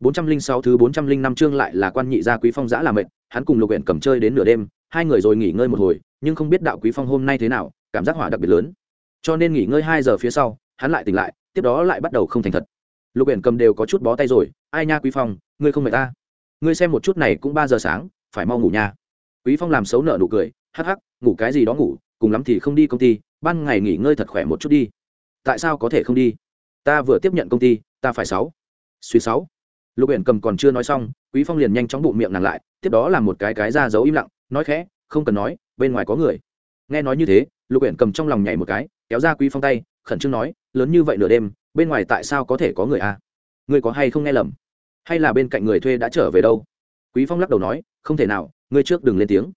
406 thứ 405 chương lại là quan nhị gia Quý Phong dã là mệt, hắn cùng Lục Uyển cầm chơi đến nửa đêm, hai người rồi nghỉ ngơi một hồi, nhưng không biết đạo Quý Phong hôm nay thế nào, cảm giác hỏa đặc biệt lớn. Cho nên nghỉ ngơi 2 giờ phía sau, hắn lại tỉnh lại, tiếp đó lại bắt đầu không thành thật. Lục Uyển cầm đều có chút bó tay rồi, ai nha Quý Phong, ngươi không mệt ta? Ngươi xem một chút này cũng 3 giờ sáng, phải mau ngủ nha. Quý Phong làm xấu nợ nụ cười, hắc hắc, ngủ cái gì đó ngủ, cùng lắm thì không đi công ty, ban ngày nghỉ ngơi thật khỏe một chút đi. Tại sao có thể không đi? Ta vừa tiếp nhận công ty, ta phải sáu. Suy sáu lục huyện cầm còn chưa nói xong, quý phong liền nhanh chóng bụng miệng nàng lại, tiếp đó là một cái cái ra giấu im lặng, nói khẽ, không cần nói, bên ngoài có người. Nghe nói như thế, lục huyện cầm trong lòng nhảy một cái, kéo ra quý phong tay, khẩn trương nói, lớn như vậy nửa đêm, bên ngoài tại sao có thể có người a à? ngươi có hay không nghe lầm? Hay là bên cạnh người thuê đã trở về đâu? Quý phong lắc đầu nói, không thể nào ngươi trước đừng lên tiếng.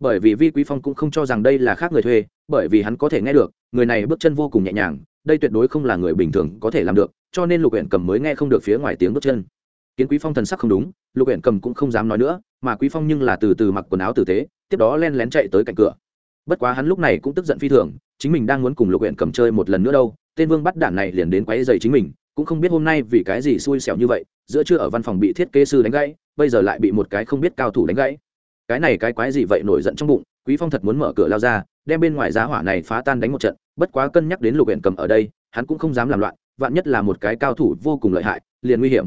Bởi vì vi quý phong cũng không cho rằng đây là khác người thuê, bởi vì hắn có thể nghe được, người này bước chân vô cùng nhẹ nhàng, đây tuyệt đối không là người bình thường có thể làm được, cho nên lục huyện cầm mới nghe không được phía ngoài tiếng bước chân kiến quý phong thần sắc không đúng, lục huyện cầm cũng không dám nói nữa, mà quý phong nhưng là từ từ mặc quần áo tử tế, tiếp đó len lén chạy tới cạnh cửa. Bất quá hắn lúc này cũng tức giận phi thường, chính mình đang muốn cùng lục huyện cầm chơi một lần nữa đâu, tên vương bắt Đản này liền đến quấy giày chính mình, cũng không biết hôm nay vì cái gì xui xẻo như vậy, giữa trưa ở văn phòng bị thiết kế sư đánh gãy, bây giờ lại bị một cái không biết cao thủ đánh gãy. Cái này cái quái gì vậy nổi giận trong bụng, quý phong thật muốn mở cửa lao ra, đem bên ngoài giá hỏa này phá tan đánh một trận, bất quá cân nhắc đến lục huyện cầm ở đây, hắn cũng không dám làm loạn, vạn nhất là một cái cao thủ vô cùng lợi hại, liền nguy hiểm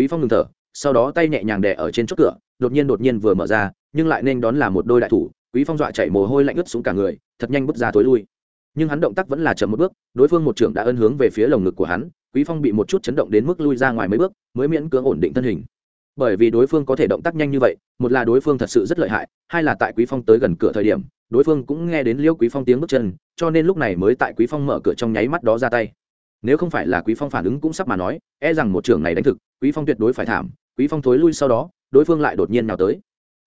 quý phong ngừng thở, sau đó tay nhẹ nhàng đè ở trên chốt cửa, đột nhiên đột nhiên vừa mở ra, nhưng lại nên đón là một đôi đại thủ. Quý phong dọa chạy mồ hôi lạnh ướt xuống cả người, thật nhanh bước ra tối lui. Nhưng hắn động tác vẫn là chậm một bước, đối phương một trưởng đã ân hướng về phía lồng ngực của hắn, quý phong bị một chút chấn động đến mức lui ra ngoài mấy bước, mới miễn cưỡng ổn định thân hình. Bởi vì đối phương có thể động tác nhanh như vậy, một là đối phương thật sự rất lợi hại, hai là tại quý phong tới gần cửa thời điểm, đối phương cũng nghe đến liêu quý phong tiếng bước chân, cho nên lúc này mới tại quý phong mở cửa trong nháy mắt đó ra tay nếu không phải là quý phong phản ứng cũng sắp mà nói e rằng một trường này đánh thực, quý phong tuyệt đối phải thảm, quý phong thối lui sau đó, đối phương lại đột nhiên nào tới.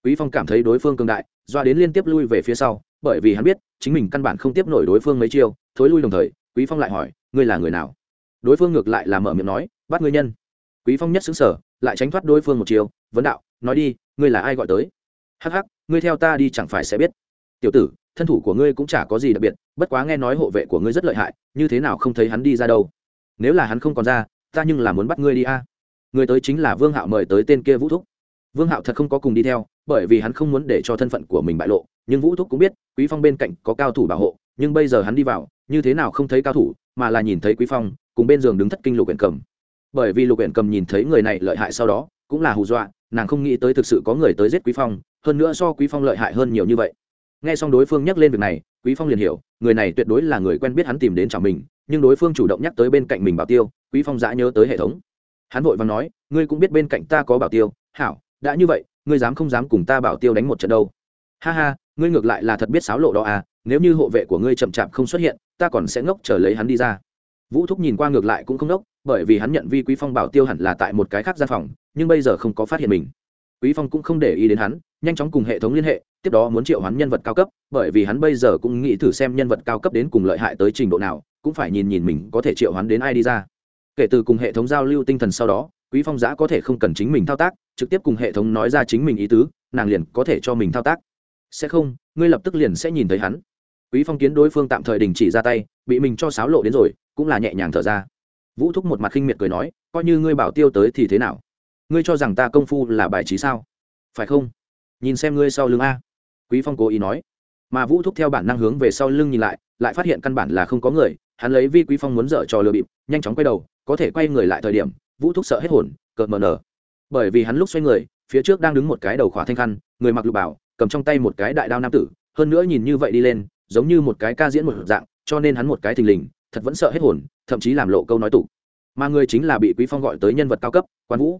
Quý phong cảm thấy đối phương cường đại, doa đến liên tiếp lui về phía sau, bởi vì hắn biết, chính mình căn bản không tiếp nổi đối phương mấy chiêu, thối lui đồng thời, quý phong lại hỏi, ngươi là người nào? Đối phương ngược lại là mở miệng nói, bắt ngươi nhân. Quý phong nhất xứng sở lại tránh thoát đối phương một chiêu, vấn đạo, nói đi, ngươi là ai gọi tới? Hắc hắc, ngươi theo ta đi chẳng phải sẽ biết. Tiểu tử thân thủ của ngươi cũng chả có gì đặc biệt, bất quá nghe nói hộ vệ của ngươi rất lợi hại, như thế nào không thấy hắn đi ra đâu? Nếu là hắn không còn ra, ta nhưng là muốn bắt ngươi đi a. Người tới chính là vương hạo mời tới tên kia vũ thúc. Vương hạo thật không có cùng đi theo, bởi vì hắn không muốn để cho thân phận của mình bại lộ, nhưng vũ thúc cũng biết, quý phong bên cạnh có cao thủ bảo hộ, nhưng bây giờ hắn đi vào, như thế nào không thấy cao thủ, mà là nhìn thấy quý phong, cùng bên giường đứng thất kinh lục huyện cầm. Bởi vì lục huyện cầm nhìn thấy người này lợi hại sau đó, cũng là hù dọa, nàng không nghĩ tới thực sự có người tới giết quý phong, hơn nữa so quý phong lợi hại hơn nhiều như vậy nghe xong đối phương nhắc lên việc này, quý phong liền hiểu, người này tuyệt đối là người quen biết hắn tìm đến chào mình, nhưng đối phương chủ động nhắc tới bên cạnh mình bảo tiêu, quý phong dã nhớ tới hệ thống. Hắn vội vàng nói, ngươi cũng biết bên cạnh ta có bảo tiêu. Hảo, đã như vậy, ngươi dám không dám cùng ta bảo tiêu đánh một trận đâu? Ha ha, ngươi ngược lại là thật biết sáo lộ đó à nếu như hộ vệ của ngươi chậm chạp không xuất hiện, ta còn sẽ ngốc chờ lấy hắn đi ra. Vũ thúc nhìn qua ngược lại cũng không ngốc, bởi vì hắn nhận vi quý phong bảo tiêu hẳn là tại một cái khác gian phòng, nhưng bây giờ không có phát hiện mình. Quý phong cũng không để ý đến hắn, nhanh chóng cùng hệ thống liên hệ tiếp đó muốn triệu hoán nhân vật cao cấp, bởi vì hắn bây giờ cũng nghĩ thử xem nhân vật cao cấp đến cùng lợi hại tới trình độ nào, cũng phải nhìn nhìn mình có thể triệu hoán đến ai đi ra. Kể từ cùng hệ thống giao lưu tinh thần sau đó, quý phong giã có thể không cần chính mình thao tác, trực tiếp cùng hệ thống nói ra chính mình ý tứ, nàng liền có thể cho mình thao tác. Sẽ không, ngươi lập tức liền sẽ nhìn thấy hắn. Quý phong kiến đối phương tạm thời đình chỉ ra tay, bị mình cho sáo lộ đến rồi, cũng là nhẹ nhàng thở ra. Vũ thúc một mặt khinh miệt cười nói, coi như ngươi bảo tiêu tới thì thế nào? Ngươi cho rằng ta công phu là bài trí sao? Phải không? Nhìn xem ngươi sau lưng a quý phong cố ý nói. Mà vũ thúc theo bản năng hướng về sau lưng nhìn lại lại phát hiện căn bản là không có người, hắn lấy vi quý phong muốn dở trò lừa bịp, nhanh chóng quay đầu, có thể quay người lại thời điểm, vũ thúc sợ hết hồn, cợt mờ nở. Bởi vì hắn lúc xoay người, phía trước đang đứng một cái đầu khỏa thanh khăn, người mặc lục bảo, cầm trong tay một cái đại đao nam tử, hơn nữa nhìn như vậy đi lên, giống như một cái ca diễn một dạng, cho nên hắn một cái thình lình, thật vẫn sợ hết hồn, thậm chí làm lộ câu nói tủ mà người chính là bị quý phong gọi tới nhân vật cao cấp, quan vũ.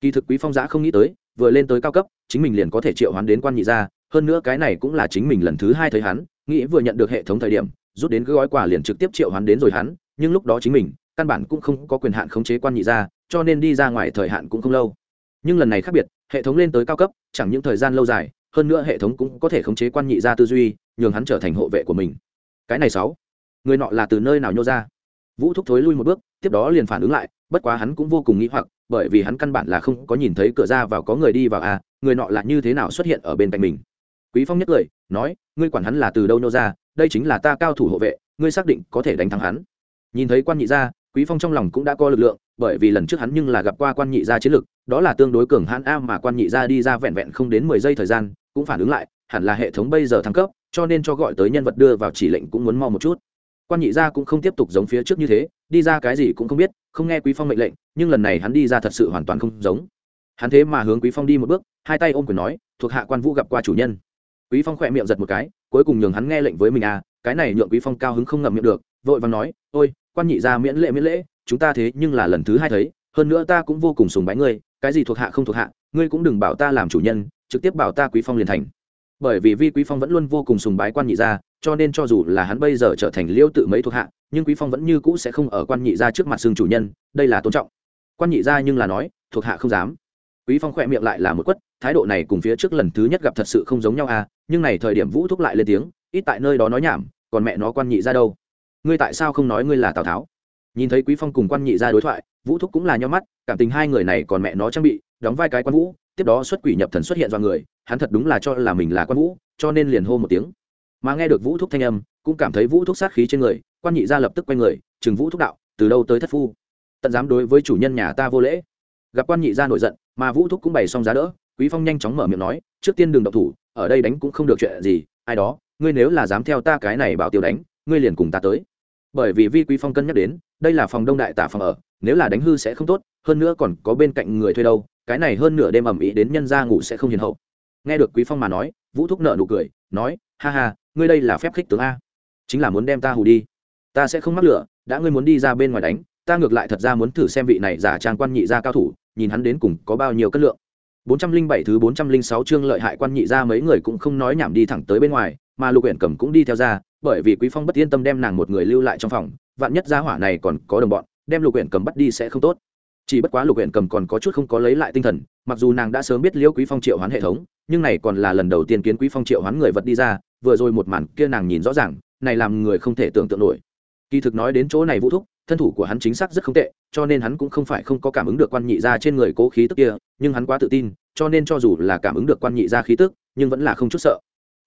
Kỳ thực quý phong giã không nghĩ tới, vừa lên tới cao cấp, chính mình liền có thể triệu hoán đến quan nhị gia hơn nữa cái này cũng là chính mình lần thứ hai thấy hắn, nghĩ vừa nhận được hệ thống thời điểm, rút đến cái gói quà liền trực tiếp triệu hắn đến rồi hắn, nhưng lúc đó chính mình, căn bản cũng không có quyền hạn khống chế quan nhị gia, cho nên đi ra ngoài thời hạn cũng không lâu. Nhưng lần này khác biệt, hệ thống lên tới cao cấp, chẳng những thời gian lâu dài, hơn nữa hệ thống cũng có thể khống chế quan nhị gia tư duy, nhường hắn trở thành hộ vệ của mình. Cái này sáu, người nọ là từ nơi nào nhô ra? Vũ thúc thối lui một bước, tiếp đó liền phản ứng lại, bất quá hắn cũng vô cùng nghĩ hoặc, bởi vì hắn căn bản là không có nhìn thấy cửa ra vào có người đi vào à người nọ là như thế nào xuất hiện ở bên cạnh mình? Quý phong nhất cười nói, ngươi quản hắn là từ đâu nô ra, đây chính là ta cao thủ hộ vệ, ngươi xác định có thể đánh thắng hắn. Nhìn thấy quan nhị gia, quý phong trong lòng cũng đã có lực lượng, bởi vì lần trước hắn nhưng là gặp qua quan nhị gia chiến lực, đó là tương đối cường hãn a mà quan nhị gia đi ra vẹn vẹn không đến mười giây thời gian, cũng phản ứng lại, hẳn là hệ thống bây giờ thăng cấp, cho nên cho gọi tới nhân vật đưa vào chỉ lệnh cũng muốn mau một chút. Quan nhị gia cũng không tiếp tục giống phía trước như thế, đi ra cái gì cũng không biết, không nghe quý phong mệnh lệnh, nhưng lần này hắn đi ra thật sự hoàn toàn không giống. Hắn thế mà hướng quý phong đi một bước, hai tay ôm quyền nói, thuộc hạ quan vũ gặp qua chủ nhân quý phong khỏe miệng giật một cái, cuối cùng nhường hắn nghe lệnh với mình à cái này nhượng quý phong cao hứng không ngậm miệng được, vội vàng nói, ôi, quan nhị gia miễn lễ miễn lễ, chúng ta thế nhưng là lần thứ hai thấy, hơn nữa ta cũng vô cùng sùng bái ngươi, cái gì thuộc hạ không thuộc hạ, ngươi cũng đừng bảo ta làm chủ nhân, trực tiếp bảo ta quý phong liền thành. Bởi vì vi quý phong vẫn luôn vô cùng sùng bái quan nhị gia, cho nên cho dù là hắn bây giờ trở thành liêu tự mấy thuộc hạ, nhưng quý phong vẫn như cũ sẽ không ở quan nhị gia trước mặt xương chủ nhân, đây là tôn trọng. Quan nhị gia nhưng là nói, thuộc hạ không dám. Quý phong khỏe miệng lại là một quất, thái độ này cùng phía trước lần thứ nhất gặp thật sự không giống nhau à nhưng này thời điểm vũ thúc lại lên tiếng, ít tại nơi đó nói nhảm, còn mẹ nó quan nhị ra đâu? Ngươi tại sao không nói ngươi là tào tháo? Nhìn thấy quý phong cùng quan nhị ra đối thoại, vũ thúc cũng là nhó mắt, cảm tình hai người này còn mẹ nó trang bị, đóng vai cái quan vũ, tiếp đó xuất quỷ nhập thần xuất hiện do người, hắn thật đúng là cho là mình là quan vũ, cho nên liền hô một tiếng. Mà nghe được vũ thúc thanh âm, cũng cảm thấy vũ thúc sát khí trên người, quan nhị ra lập tức quay người, chừng vũ thúc đạo, từ đâu tới thất phu? Tận dám đối với chủ nhân nhà ta vô lễ. Gặp quan nhị ra nổi giận, mà vũ thúc cũng bày xong giá đỡ quý phong nhanh chóng mở miệng nói, trước tiên đừng động thủ, ở đây đánh cũng không được chuyện gì, ai đó, ngươi nếu là dám theo ta cái này bảo tiêu đánh, ngươi liền cùng ta tới. Bởi vì vi quý phong cân nhắc đến, đây là phòng đông đại tả phòng ở, nếu là đánh hư sẽ không tốt, hơn nữa còn có bên cạnh người thuê đâu, cái này hơn nửa đêm ẩm ý đến nhân ra ngủ sẽ không hiền hậu. Nghe được quý phong mà nói, vũ thúc nợ nụ cười, nói, ha ha, ngươi đây là phép khích tướng a. Chính là muốn đem ta hù đi. Ta sẽ không mắc lửa, đã ngươi muốn đi ra bên ngoài đánh, ta ngược lại thật ra muốn thử xem vị này giả trang quan nhị gia cao thủ, nhìn hắn đến cùng có bao nhiêu cân lượng. 407 thứ 406 chương lợi hại quan nhị gia mấy người cũng không nói nhảm đi thẳng tới bên ngoài, mà lục uyển cầm cũng đi theo ra, bởi vì quý phong bất yên tâm đem nàng một người lưu lại trong phòng, vạn nhất gia hỏa này còn có đồng bọn, đem lục uyển cầm bắt đi sẽ không tốt. Chỉ bất quá lục uyển cầm còn có chút không có lấy lại tinh thần, mặc dù nàng đã sớm biết liễu quý phong triệu hoán hệ thống, nhưng này còn là lần đầu tiên kiến quý phong triệu hoán người vật đi ra, vừa rồi một màn kia nàng nhìn rõ ràng, này làm người không thể tưởng tượng nổi. Kỳ thực nói đến chỗ này vũ thúc thân thủ của hắn chính xác rất không tệ, cho nên hắn cũng không phải không có cảm ứng được quan nhị ra trên người cố khí tức kia, nhưng hắn quá tự tin, cho nên cho dù là cảm ứng được quan nhị ra khí tức, nhưng vẫn là không chút sợ.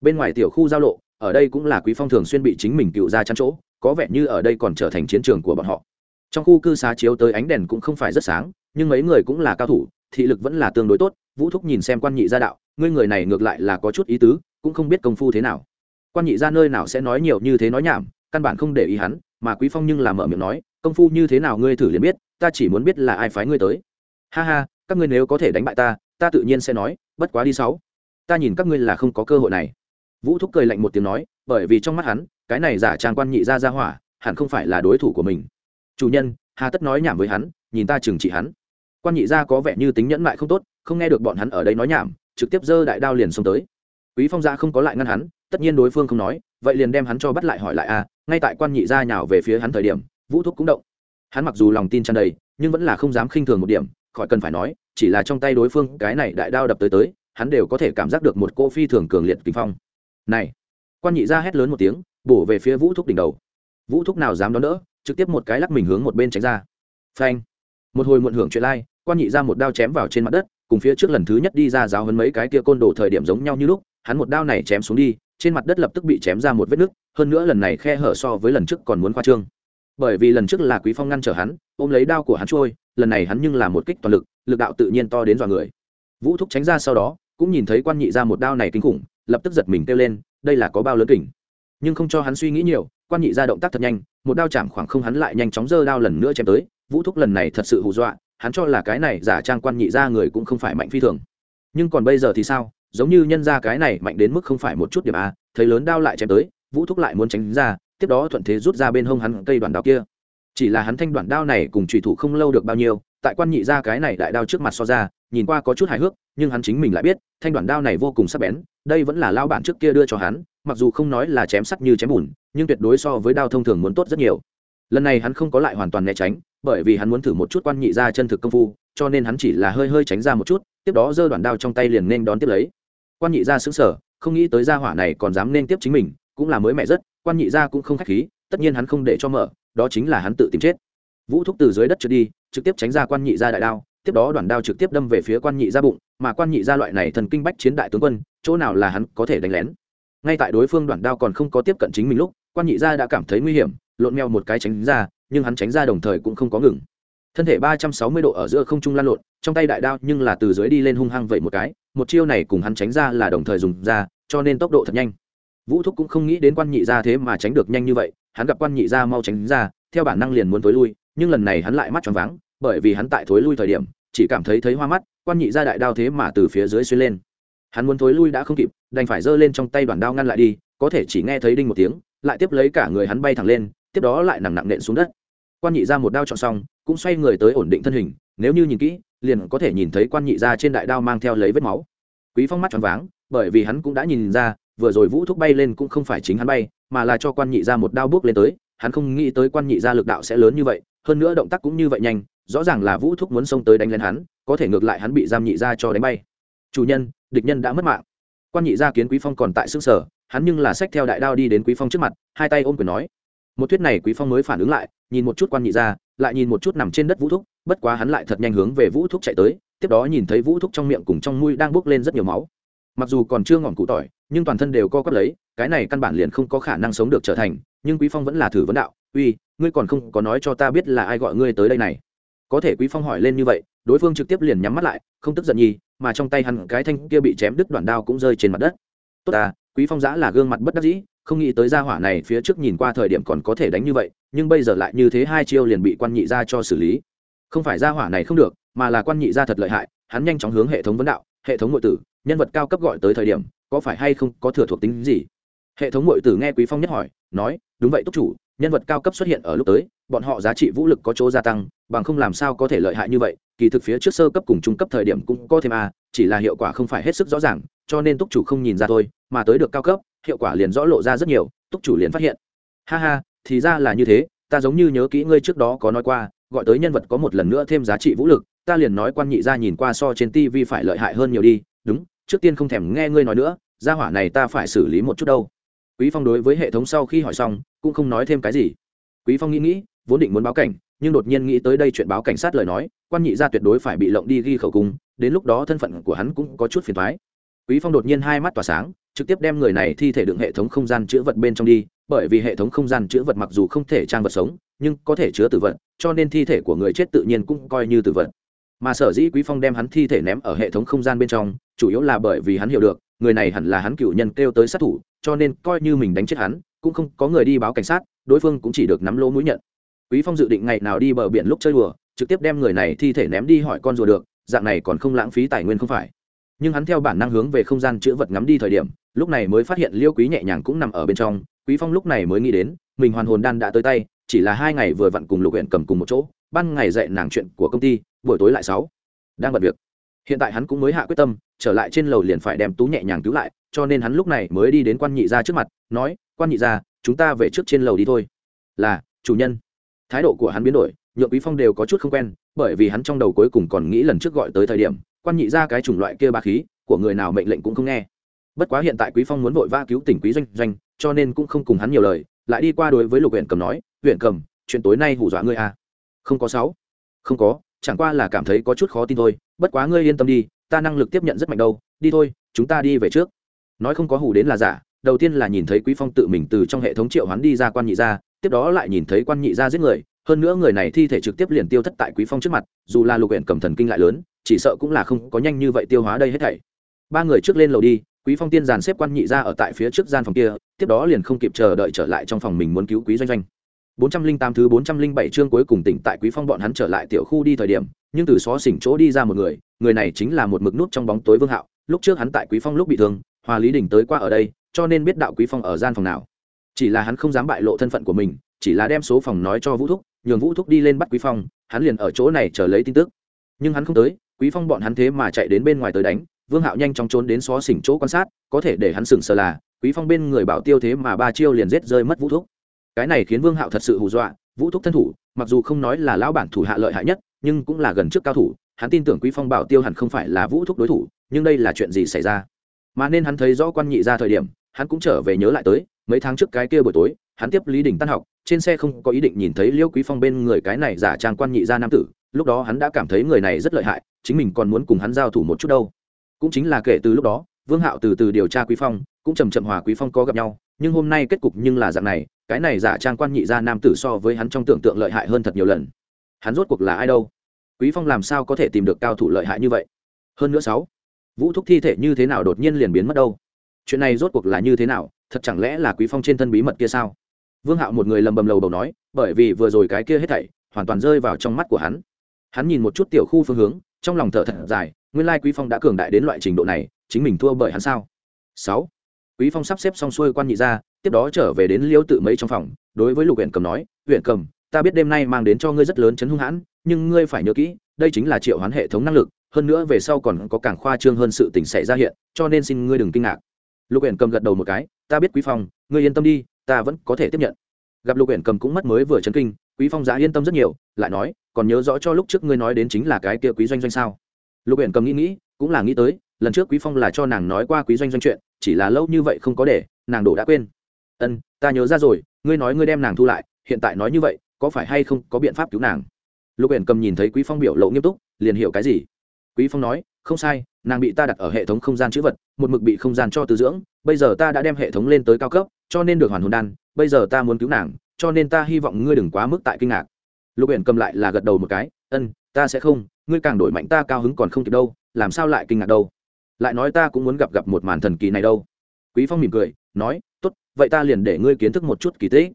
Bên ngoài tiểu khu giao lộ, ở đây cũng là quý phong thường xuyên bị chính mình cựu ra chăn chỗ, có vẻ như ở đây còn trở thành chiến trường của bọn họ. Trong khu cư xá chiếu tới ánh đèn cũng không phải rất sáng, nhưng mấy người cũng là cao thủ, thị lực vẫn là tương đối tốt, vũ thúc nhìn xem quan nhị gia đạo, ngươi người này ngược lại là có chút ý tứ, cũng không biết công phu thế nào. Quan nhị gia nơi nào sẽ nói nhiều như thế nói nhảm, căn bản không để ý hắn, mà quý phong nhưng là mở miệng nói công phu như thế nào ngươi thử liền biết, ta chỉ muốn biết là ai phái ngươi tới. Ha ha, các ngươi nếu có thể đánh bại ta ta tự nhiên sẽ nói, bất quá đi sáu. Ta nhìn các ngươi là không có cơ hội này. Vũ thúc cười lạnh một tiếng nói, bởi vì trong mắt hắn, cái này giả trang quan nhị ra ra hỏa, hẳn không phải là đối thủ của mình. Chủ nhân, hà tất nói nhảm với hắn, nhìn ta trừng trị hắn. Quan nhị gia có vẻ như tính nhẫn mại không tốt, không nghe được bọn hắn ở đây nói nhảm, trực tiếp giơ đại đao liền xông tới. Quý phong gia không có lại ngăn hắn, tất nhiên đối phương không nói, vậy liền đem hắn cho bắt lại hỏi lại a, ngay tại quan nhị gia nhào về phía hắn thời điểm vũ thúc cũng động. Hắn mặc dù lòng tin tràn đầy, nhưng vẫn là không dám khinh thường một điểm, khỏi cần phải nói, chỉ là trong tay đối phương, cái này đại đao đập tới tới, hắn đều có thể cảm giác được một cô phi thường cường liệt kinh phong. Này, quan nhị gia hét lớn một tiếng, bổ về phía vũ thúc đỉnh đầu. Vũ thúc nào dám đón đỡ, trực tiếp một cái lắc mình hướng một bên tránh ra. Phanh. Một hồi muộn hưởng chuyện lai, quan nhị ra một đao chém vào trên mặt đất, cùng phía trước lần thứ nhất đi ra giáo hơn mấy cái kia côn đồ thời điểm giống nhau như lúc, hắn một đao này chém xuống đi, trên mặt đất lập tức bị chém ra một vết nứt, hơn nữa lần này khe hở so với lần trước còn muốn khoa trương bởi vì lần trước là quý phong ngăn trở hắn, ôm lấy đao của hắn trôi, lần này hắn nhưng là một kích toàn lực lực đạo tự nhiên to đến dọa người. Vũ thúc tránh ra sau đó, cũng nhìn thấy quan nhị ra một đao này kinh khủng, lập tức giật mình kêu lên, đây là có bao lớn kỉnh nhưng không cho hắn suy nghĩ nhiều, quan nhị ra động tác thật nhanh, một đao chạm khoảng không hắn lại nhanh chóng giơ đao lần nữa chém tới, vũ thúc lần này thật sự hù dọa, hắn cho là cái này giả trang quan nhị ra người cũng không phải mạnh phi thường. Nhưng còn bây giờ thì sao, giống như nhân ra cái này mạnh đến mức không phải một chút điểm a, thấy lớn đao lại chém tới, vũ thúc lại muốn tránh ra tiếp đó thuận thế rút ra bên hông hắn cây đoạn đao kia. Chỉ là hắn thanh đoạn đao này cùng trùy thủ không lâu được bao nhiêu, tại quan nhị ra cái này đại đao trước mặt so ra, nhìn qua có chút hài hước, nhưng hắn chính mình lại biết, thanh đoạn đao này vô cùng sắc bén, đây vẫn là lao bản trước kia đưa cho hắn, mặc dù không nói là chém sắt như chém bùn, nhưng tuyệt đối so với đao thông thường muốn tốt rất nhiều. Lần này hắn không có lại hoàn toàn né tránh, bởi vì hắn muốn thử một chút quan nhị ra chân thực công phu, cho nên hắn chỉ là hơi hơi tránh ra một chút, tiếp đó giơ đoạn đao trong tay liền nên đón tiếp lấy. Quan nhị ra xứng sở không nghĩ tới gia hỏa này còn dám nên tiếp chính mình, cũng là mới mẹ rất quan nhị Gia cũng không khách khí, tất nhiên hắn không để cho mở, đó chính là hắn tự tìm chết. Vũ thúc từ dưới đất trượt đi, trực tiếp tránh ra quan nhị Gia đại đao, tiếp đó đoàn đao trực tiếp đâm về phía quan nhị Gia bụng, mà quan nhị Gia loại này thần kinh bách chiến đại tướng quân, chỗ nào là hắn có thể đánh lén. Ngay tại đối phương đoàn đao còn không có tiếp cận chính mình lúc, quan nhị gia đã cảm thấy nguy hiểm, lộn mèo một cái tránh ra, nhưng hắn tránh ra đồng thời cũng không có ngừng. Thân thể ba trăm sáu mươi độ ở giữa không trung lan lộn, trong tay đại đao nhưng là từ dưới đi lên hung hăng vậy một cái, một chiêu này cùng hắn tránh ra là đồng thời dùng ra, cho nên tốc độ thật nhanh vũ thúc cũng không nghĩ đến quan nhị ra thế mà tránh được nhanh như vậy, hắn gặp quan nhị ra mau tránh ra, theo bản năng liền muốn thối lui, nhưng lần này hắn lại mắt tròn váng, bởi vì hắn tại thối lui thời điểm, chỉ cảm thấy thấy hoa mắt, quan nhị ra đại đao thế mà từ phía dưới xuyên lên. Hắn muốn thối lui đã không kịp, đành phải giơ lên trong tay đoàn đao ngăn lại đi, có thể chỉ nghe thấy đinh một tiếng, lại tiếp lấy cả người hắn bay thẳng lên, tiếp đó lại nặng nặng nện xuống đất. Quan nhị ra một đao chọn xong, cũng xoay người tới ổn định thân hình, nếu như nhìn kỹ, liền có thể nhìn thấy quan nhị ra trên đại đao mang theo lấy vết máu. Quý phong mắt tròn váng, bởi vì hắn cũng đã nhìn ra vừa rồi vũ thúc bay lên cũng không phải chính hắn bay, mà là cho quan nhị ra một đao bước lên tới, hắn không nghĩ tới quan nhị ra lực đạo sẽ lớn như vậy, hơn nữa động tác cũng như vậy nhanh, rõ ràng là vũ thúc muốn xông tới đánh lên hắn, có thể ngược lại hắn bị giam nhị ra cho đánh bay. Chủ nhân, địch nhân đã mất mạng. Quan nhị ra kiến quý phong còn tại xương sở hắn nhưng là xách theo đại đao đi đến quý phong trước mặt, hai tay ôm quyền nói. Một thuyết này quý phong mới phản ứng lại, nhìn một chút quan nhị ra lại nhìn một chút nằm trên đất vũ thúc, bất quá hắn lại thật nhanh hướng về vũ thúc chạy tới, tiếp đó nhìn thấy vũ thúc trong miệng cùng trong mũi đang bốc lên rất nhiều máu mặc dù còn chưa ngọn cụ tỏi, nhưng toàn thân đều co quắp lấy, cái này căn bản liền không có khả năng sống được trở thành, nhưng quý phong vẫn là thử vấn đạo, uy, ngươi còn không có nói cho ta biết là ai gọi ngươi tới đây này? Có thể quý phong hỏi lên như vậy, đối phương trực tiếp liền nhắm mắt lại, không tức giận nhi mà trong tay hắn cái thanh kia bị chém đứt đoạn đao cũng rơi trên mặt đất. Tốt à quý phong giã là gương mặt bất đắc dĩ, không nghĩ tới gia hỏa này phía trước nhìn qua thời điểm còn có thể đánh như vậy, nhưng bây giờ lại như thế hai chiêu liền bị quan nhị ra cho xử lý. Không phải gia hỏa này không được, mà là quan nhị ra thật lợi hại, hắn nhanh chóng hướng hệ thống vấn đạo, hệ thống nội tử nhân vật cao cấp gọi tới thời điểm, có phải hay không có thừa thuộc tính gì? Hệ thống nội tử nghe quý phong nhất hỏi, nói, đúng vậy túc chủ, nhân vật cao cấp xuất hiện ở lúc tới, bọn họ giá trị vũ lực có chỗ gia tăng, bằng không làm sao có thể lợi hại như vậy, kỳ thực phía trước sơ cấp cùng trung cấp thời điểm cũng có thêm a, chỉ là hiệu quả không phải hết sức rõ ràng, cho nên túc chủ không nhìn ra thôi, mà tới được cao cấp, hiệu quả liền rõ lộ ra rất nhiều, túc chủ liền phát hiện. Ha ha, thì ra là như thế, ta giống như nhớ kỹ ngươi trước đó có nói qua, gọi tới nhân vật có một lần nữa thêm giá trị vũ lực, ta liền nói quan nhị ra nhìn qua so trên tv phải lợi hại hơn nhiều đi, đúng trước tiên không thèm nghe ngươi nói nữa, gia hỏa này ta phải xử lý một chút đâu. Quý phong đối với hệ thống sau khi hỏi xong, cũng không nói thêm cái gì. Quý phong nghĩ nghĩ, vốn định muốn báo cảnh, nhưng đột nhiên nghĩ tới đây chuyện báo cảnh sát lời nói, quan nhị gia tuyệt đối phải bị lộng đi ghi khẩu cung, đến lúc đó thân phận của hắn cũng có chút phiền thoái quý phong đột nhiên hai mắt tỏa sáng, trực tiếp đem người này thi thể đựng hệ thống không gian chữa vật bên trong đi, bởi vì hệ thống không gian chữa vật mặc dù không thể trang vật sống, nhưng có thể chứa tử vật, cho nên thi thể của người chết tự nhiên cũng coi như tử vật mà sở dĩ quý phong đem hắn thi thể ném ở hệ thống không gian bên trong, chủ yếu là bởi vì hắn hiểu được, người này hẳn là hắn cựu nhân kêu tới sát thủ, cho nên coi như mình đánh chết hắn, cũng không có người đi báo cảnh sát, đối phương cũng chỉ được nắm lỗ mũi nhận. Quý phong dự định ngày nào đi bờ biển lúc chơi đùa, trực tiếp đem người này thi thể ném đi hỏi con rùa được, dạng này còn không lãng phí tài nguyên không phải. Nhưng hắn theo bản năng hướng về không gian chữa vật ngắm đi thời điểm, lúc này mới phát hiện liêu quý nhẹ nhàng cũng nằm ở bên trong, quý phong lúc này mới nghĩ đến, mình hoàn hồn đan đã tới tay, chỉ là hai ngày vừa vặn cùng lục huyện cầm cùng một chỗ, ban ngày dạy nàng chuyện của công ty buổi tối lại sáu. Đang bận việc. Hiện tại hắn cũng mới hạ quyết tâm, trở lại trên lầu liền phải đem tú nhẹ nhàng cứu lại, cho nên hắn lúc này mới đi đến quan nhị gia trước mặt, nói, quan nhị gia, chúng ta về trước trên lầu đi thôi. Là, chủ nhân. Thái độ của hắn biến đổi, nhượng quý phong đều có chút không quen, bởi vì hắn trong đầu cuối cùng còn nghĩ lần trước gọi tới thời điểm, quan nhị ra cái chủng loại kia ba khí, của người nào mệnh lệnh cũng không nghe. Bất quá hiện tại quý phong muốn vội va cứu tỉnh quý doanh doanh, cho nên cũng không cùng hắn nhiều lời, lại đi qua đối với lục huyện cầm nói huyện cầm, chuyện tối nay hù dọa ngươi à? Không có sáu. Không có chẳng qua là cảm thấy có chút khó tin thôi, bất quá ngươi yên tâm đi, ta năng lực tiếp nhận rất mạnh đâu, đi thôi, chúng ta đi về trước. Nói không có hù đến là giả, đầu tiên là nhìn thấy quý phong tự mình từ trong hệ thống triệu hoán đi ra quan nhị gia, tiếp đó lại nhìn thấy quan nhị gia giết người, hơn nữa người này thi thể trực tiếp liền tiêu thất tại quý phong trước mặt, dù là lục huyện cầm thần kinh lại lớn, chỉ sợ cũng là không có nhanh như vậy tiêu hóa đây hết thảy. Ba người trước lên lầu đi, quý phong tiên dàn xếp quan nhị ra ở tại phía trước gian phòng kia, tiếp đó liền không kịp chờ đợi trở lại trong phòng mình muốn cứu quý doanh doanh. 408 thứ 407 chương cuối cùng tỉnh tại quý phong bọn hắn trở lại tiểu khu đi thời điểm, nhưng từ xó xỉnh chỗ đi ra một người người này chính là một mực nút trong bóng tối vương hạo. Lúc trước hắn tại quý phong lúc bị thương, hòa lý đình tới qua ở đây, cho nên biết đạo quý phong ở gian phòng nào. Chỉ là hắn không dám bại lộ thân phận của mình, chỉ là đem số phòng nói cho vũ thúc, nhường vũ thúc đi lên bắt quý phong, hắn liền ở chỗ này chờ lấy tin tức. Nhưng hắn không tới, quý phong bọn hắn thế mà chạy đến bên ngoài tới đánh, vương hạo nhanh chóng trốn đến xó xỉnh chỗ quan sát, có thể để hắn sững sờ là, quý phong bên người bảo tiêu thế mà ba chiêu liền giết rơi mất vũ thúc cái này khiến vương hạo thật sự hù dọa, vũ thúc thân thủ, mặc dù không nói là lão bản thủ hạ lợi hại nhất, nhưng cũng là gần trước cao thủ, hắn tin tưởng quý phong bảo tiêu hẳn không phải là vũ thúc đối thủ, nhưng đây là chuyện gì xảy ra? Mà nên hắn thấy rõ quan nhị ra thời điểm, hắn cũng trở về nhớ lại tới, mấy tháng trước cái kia buổi tối, hắn tiếp lý đình tan học, trên xe không có ý định nhìn thấy liêu quý phong bên người cái này giả trang quan nhị gia nam tử, lúc đó hắn đã cảm thấy người này rất lợi hại, chính mình còn muốn cùng hắn giao thủ một chút đâu. Cũng chính là kể từ lúc đó, vương hạo từ từ điều tra quý phong, cũng chầm chậm hòa quý phong có gặp nhau, nhưng hôm nay kết cục nhưng là dạng này cái này giả trang quan nhị gia nam tử so với hắn trong tưởng tượng lợi hại hơn thật nhiều lần. Hắn rốt cuộc là ai đâu? Quý phong làm sao có thể tìm được cao thủ lợi hại như vậy? Hơn nữa sáu, vũ thúc thi thể như thế nào đột nhiên liền biến mất đâu? Chuyện này rốt cuộc là như thế nào? Thật chẳng lẽ là quý phong trên thân bí mật kia sao? Vương hạo một người lầm bầm lầu bầu nói, bởi vì vừa rồi cái kia hết thảy hoàn toàn rơi vào trong mắt của hắn. Hắn nhìn một chút tiểu khu phương hướng, trong lòng thở thật dài, nguyên lai quý phong đã cường đại đến loại trình độ này, chính mình thua bởi hắn sao? Sáu quý phong sắp xếp xong xuôi quan nhị ra tiếp đó trở về đến liêu tự mấy trong phòng, đối với lục huyện cầm nói huyện cầm, ta biết đêm nay mang đến cho ngươi rất lớn chấn hung hãn, nhưng ngươi phải nhớ kỹ, đây chính là triệu hoán hệ thống năng lực, hơn nữa về sau còn có càng khoa trương hơn sự tình xảy ra hiện, cho nên xin ngươi đừng kinh ngạc. Lục huyện cầm gật đầu một cái, ta biết quý phong, ngươi yên tâm đi, ta vẫn có thể tiếp nhận. Gặp lục huyện cầm cũng mất mới vừa chấn kinh, quý phong giá yên tâm rất nhiều, lại nói, còn nhớ rõ cho lúc trước ngươi nói đến chính là cái kia quý doanh doanh sao? Lục huyện cầm nghĩ nghĩ, cũng là nghĩ tới, lần trước quý phong là cho nàng nói qua quý doanh doanh chuyện chỉ là lâu như vậy không có để, nàng đổ đã quên. Ân, ta nhớ ra rồi, ngươi nói ngươi đem nàng thu lại, hiện tại nói như vậy, có phải hay không có biện pháp cứu nàng? Lục Uyển cầm nhìn thấy quý phong biểu lộ nghiêm túc, liền hiểu cái gì. Quý phong nói, không sai, nàng bị ta đặt ở hệ thống không gian chữ vật, một mực bị không gian cho tư dưỡng, bây giờ ta đã đem hệ thống lên tới cao cấp, cho nên được hoàn hồn đan, bây giờ ta muốn cứu nàng, cho nên ta hy vọng ngươi đừng quá mức tại kinh ngạc. Lục Uyển cầm lại là gật đầu một cái, ân, ta sẽ không, ngươi càng đổi mạnh ta cao hứng còn không kịp đâu, làm sao lại kinh ngạc đâu? Lại nói ta cũng muốn gặp gặp một màn thần kỳ này đâu. Quý phong mỉm cười, nói, tốt, vậy ta liền để ngươi kiến thức một chút kỳ tích.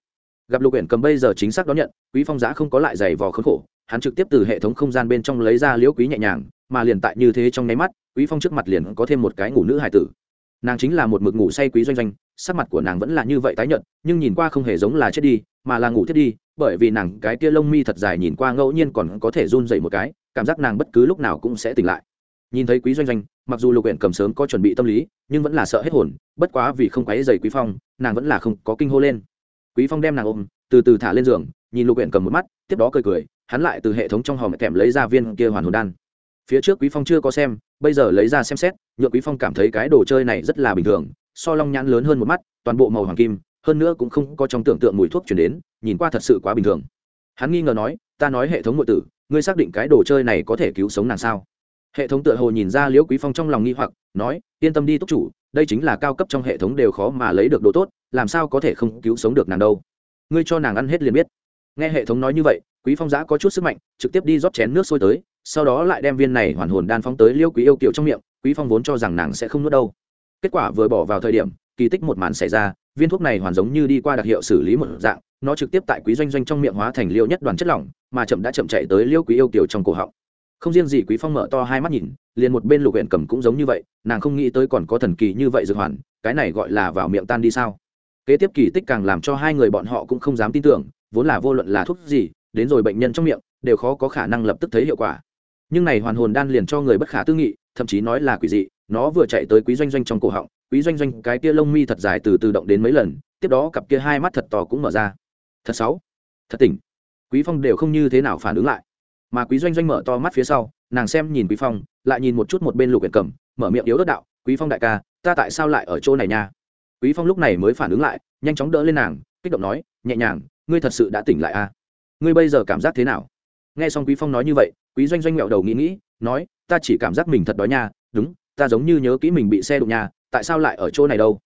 Gặp lục uyển cầm bây giờ chính xác đón nhận, quý phong giá không có lại giày vò khốn khổ, hắn trực tiếp từ hệ thống không gian bên trong lấy ra liễu quý nhẹ nhàng, mà liền tại như thế trong nháy mắt, quý phong trước mặt liền có thêm một cái ngủ nữ hài tử. Nàng chính là một mực ngủ say quý doanh doanh, sắc mặt của nàng vẫn là như vậy tái nhợt, nhưng nhìn qua không hề giống là chết đi, mà là ngủ thiết đi, bởi vì nàng cái tia lông mi thật dài nhìn qua ngẫu nhiên còn có thể run dậy một cái, cảm giác nàng bất cứ lúc nào cũng sẽ tỉnh lại nhìn thấy quý doanh doanh, mặc dù lục huyện cầm sớm có chuẩn bị tâm lý, nhưng vẫn là sợ hết hồn, bất quá vì không quáy dày quý phong, nàng vẫn là không có kinh hô lên. Quý phong đem nàng ôm, từ từ thả lên giường, nhìn lục huyện cầm một mắt, tiếp đó cười cười, hắn lại từ hệ thống trong hòm kèm lấy ra viên kia hoàn hồn đan. Phía trước quý phong chưa có xem, bây giờ lấy ra xem xét nhựa quý phong cảm thấy cái đồ chơi này rất là bình thường, so long nhãn lớn hơn một mắt, toàn bộ màu hoàng kim, hơn nữa cũng không có trong tưởng tượng mùi thuốc chuyển đến, nhìn qua thật sự quá bình thường. Hắn nghi ngờ nói, ta nói hệ thống ngụy tử, ngươi xác định cái đồ chơi này có thể cứu sống nàng sao? Hệ thống tựa hồ nhìn ra liễu quý phong trong lòng nghi hoặc, nói, yên tâm đi, túc chủ, đây chính là cao cấp trong hệ thống đều khó mà lấy được đồ tốt, làm sao có thể không cứu sống được nàng đâu. Ngươi cho nàng ăn hết liền biết. Nghe hệ thống nói như vậy, quý phong giã có chút sức mạnh, trực tiếp đi rót chén nước sôi tới, sau đó lại đem viên này hoàn hồn đan phóng tới liêu quý yêu kiều trong miệng, quý phong vốn cho rằng nàng sẽ không nuốt đâu. Kết quả vừa bỏ vào thời điểm, kỳ tích một màn xảy ra, viên thuốc này hoàn giống như đi qua đặc hiệu xử lý một dạng, nó trực tiếp tại quý doanh doanh trong miệng hóa thành liêu nhất đoàn chất lỏng, mà chậm đã chậm chạy tới liêu quý yêu kiều trong cổ họng không riêng gì quý phong mở to hai mắt nhìn, liền một bên lục huyện cầm cũng giống như vậy, nàng không nghĩ tới còn có thần kỳ như vậy dược hoàn, cái này gọi là vào miệng tan đi sao? Kế tiếp kỳ tích càng làm cho hai người bọn họ cũng không dám tin tưởng, vốn là vô luận là thuốc gì, đến rồi bệnh nhân trong miệng, đều khó có khả năng lập tức thấy hiệu quả. Nhưng này hoàn hồn đan liền cho người bất khả tư nghị, thậm chí nói là quỷ dị, nó vừa chạy tới quý doanh doanh trong cổ họng, quý doanh doanh cái kia lông mi thật dài từ từ động đến mấy lần, tiếp đó cặp kia hai mắt thật to cũng mở ra. Thật xấu. Thật tỉnh. Quý phong đều không như thế nào phản ứng lại mà quý doanh doanh mở to mắt phía sau, nàng xem nhìn quý phong, lại nhìn một chút một bên lục huyện cầm mở miệng yếu đất đạo, quý phong đại ca, ta tại sao lại ở chỗ này nha? Quý phong lúc này mới phản ứng lại, nhanh chóng đỡ lên nàng, kích động nói, nhẹ nhàng, ngươi thật sự đã tỉnh lại à? Ngươi bây giờ cảm giác thế nào? Nghe xong quý phong nói như vậy, quý doanh doanh mẹo đầu nghĩ nghĩ, nói, ta chỉ cảm giác mình thật đói nha, đúng, ta giống như nhớ kỹ mình bị xe đụng nha, tại sao lại ở chỗ này đâu?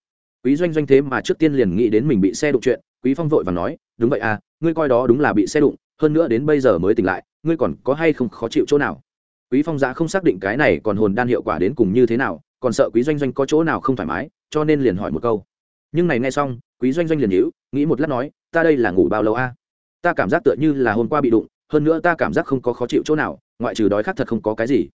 Quý doanh doanh thế mà trước tiên liền nghĩ đến mình bị xe đụng chuyện, quý phong vội và nói, đúng vậy à ngươi coi đó đúng là bị xe đụng hơn nữa đến bây giờ mới tỉnh lại, ngươi còn có hay không khó chịu chỗ nào? Quý phong giã không xác định cái này còn hồn đan hiệu quả đến cùng như thế nào, còn sợ quý doanh doanh có chỗ nào không thoải mái, cho nên liền hỏi một câu. Nhưng này nghe xong, quý doanh doanh liền nhíu, nghĩ một lát nói, ta đây là ngủ bao lâu a? Ta cảm giác tựa như là hôm qua bị đụng, hơn nữa ta cảm giác không có khó chịu chỗ nào, ngoại trừ đói khát thật không có cái gì.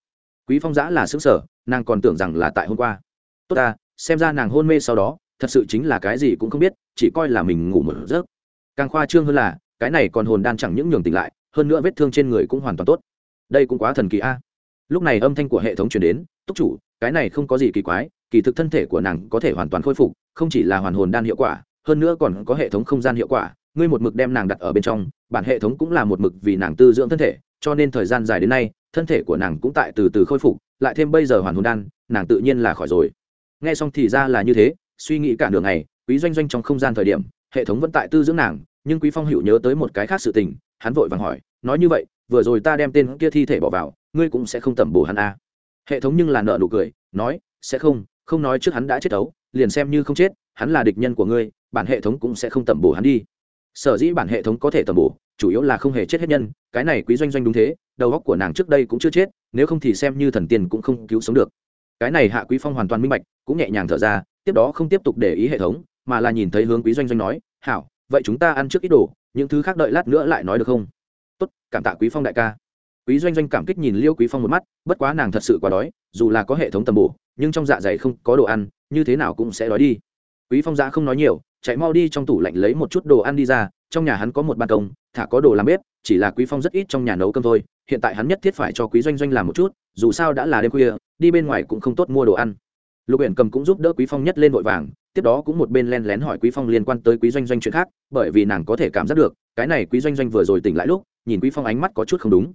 Quý phong giã là xứng sở nàng còn tưởng rằng là tại hôm qua. Tốt ta, xem ra nàng hôn mê sau đó, thật sự chính là cái gì cũng không biết, chỉ coi là mình ngủ một giấc. Càng khoa trương hơn là cái này còn hồn đan chẳng những nhường tỉnh lại, hơn nữa vết thương trên người cũng hoàn toàn tốt. Đây cũng quá thần kỳ a. Lúc này âm thanh của hệ thống chuyển đến, túc chủ, cái này không có gì kỳ quái, kỳ thực thân thể của nàng có thể hoàn toàn khôi phục, không chỉ là hoàn hồn đan hiệu quả, hơn nữa còn có hệ thống không gian hiệu quả. Ngươi một mực đem nàng đặt ở bên trong, bản hệ thống cũng là một mực vì nàng tư dưỡng thân thể, cho nên thời gian dài đến nay, thân thể của nàng cũng tại từ từ khôi phục, lại thêm bây giờ hoàn hồn đan, nàng tự nhiên là khỏi rồi. Nghe xong thì ra là như thế, suy nghĩ cả đường này quý doanh doanh trong không gian thời điểm, hệ thống vẫn tại tư dưỡng nàng nhưng quý phong hữu nhớ tới một cái khác sự tình hắn vội vàng hỏi nói như vậy vừa rồi ta đem tên kia thi thể bỏ vào ngươi cũng sẽ không tẩm bổ hắn à. hệ thống nhưng là nợ nụ cười nói sẽ không không nói trước hắn đã chết đấu, liền xem như không chết hắn là địch nhân của ngươi bản hệ thống cũng sẽ không tẩm bổ hắn đi sở dĩ bản hệ thống có thể tẩm bổ chủ yếu là không hề chết hết nhân cái này quý doanh doanh đúng thế đầu óc của nàng trước đây cũng chưa chết nếu không thì xem như thần tiên cũng không cứu sống được cái này hạ quý phong hoàn toàn minh bạch cũng nhẹ nhàng thở ra tiếp đó không tiếp tục để ý hệ thống mà là nhìn thấy hướng quý doanh doanh nói hảo vậy chúng ta ăn trước ít đồ, những thứ khác đợi lát nữa lại nói được không? Tốt, cảm tạ quý phong đại ca. Quý doanh doanh cảm kích nhìn liêu quý phong một mắt, bất quá nàng thật sự quá đói, dù là có hệ thống tầm bổ, nhưng trong dạ dày không có đồ ăn, như thế nào cũng sẽ đói đi. Quý phong dạ không nói nhiều, chạy mau đi trong tủ lạnh lấy một chút đồ ăn đi ra, trong nhà hắn có một ban công, thả có đồ làm bếp, chỉ là quý phong rất ít trong nhà nấu cơm thôi, hiện tại hắn nhất thiết phải cho quý doanh doanh làm một chút, dù sao đã là đêm khuya, đi bên ngoài cũng không tốt mua đồ ăn. Lục biển cầm cũng giúp đỡ quý phong nhất lên vội vàng tiếp đó cũng một bên len lén hỏi quý phong liên quan tới quý doanh doanh chuyện khác, bởi vì nàng có thể cảm giác được, cái này quý doanh doanh vừa rồi tỉnh lại lúc, nhìn quý phong ánh mắt có chút không đúng.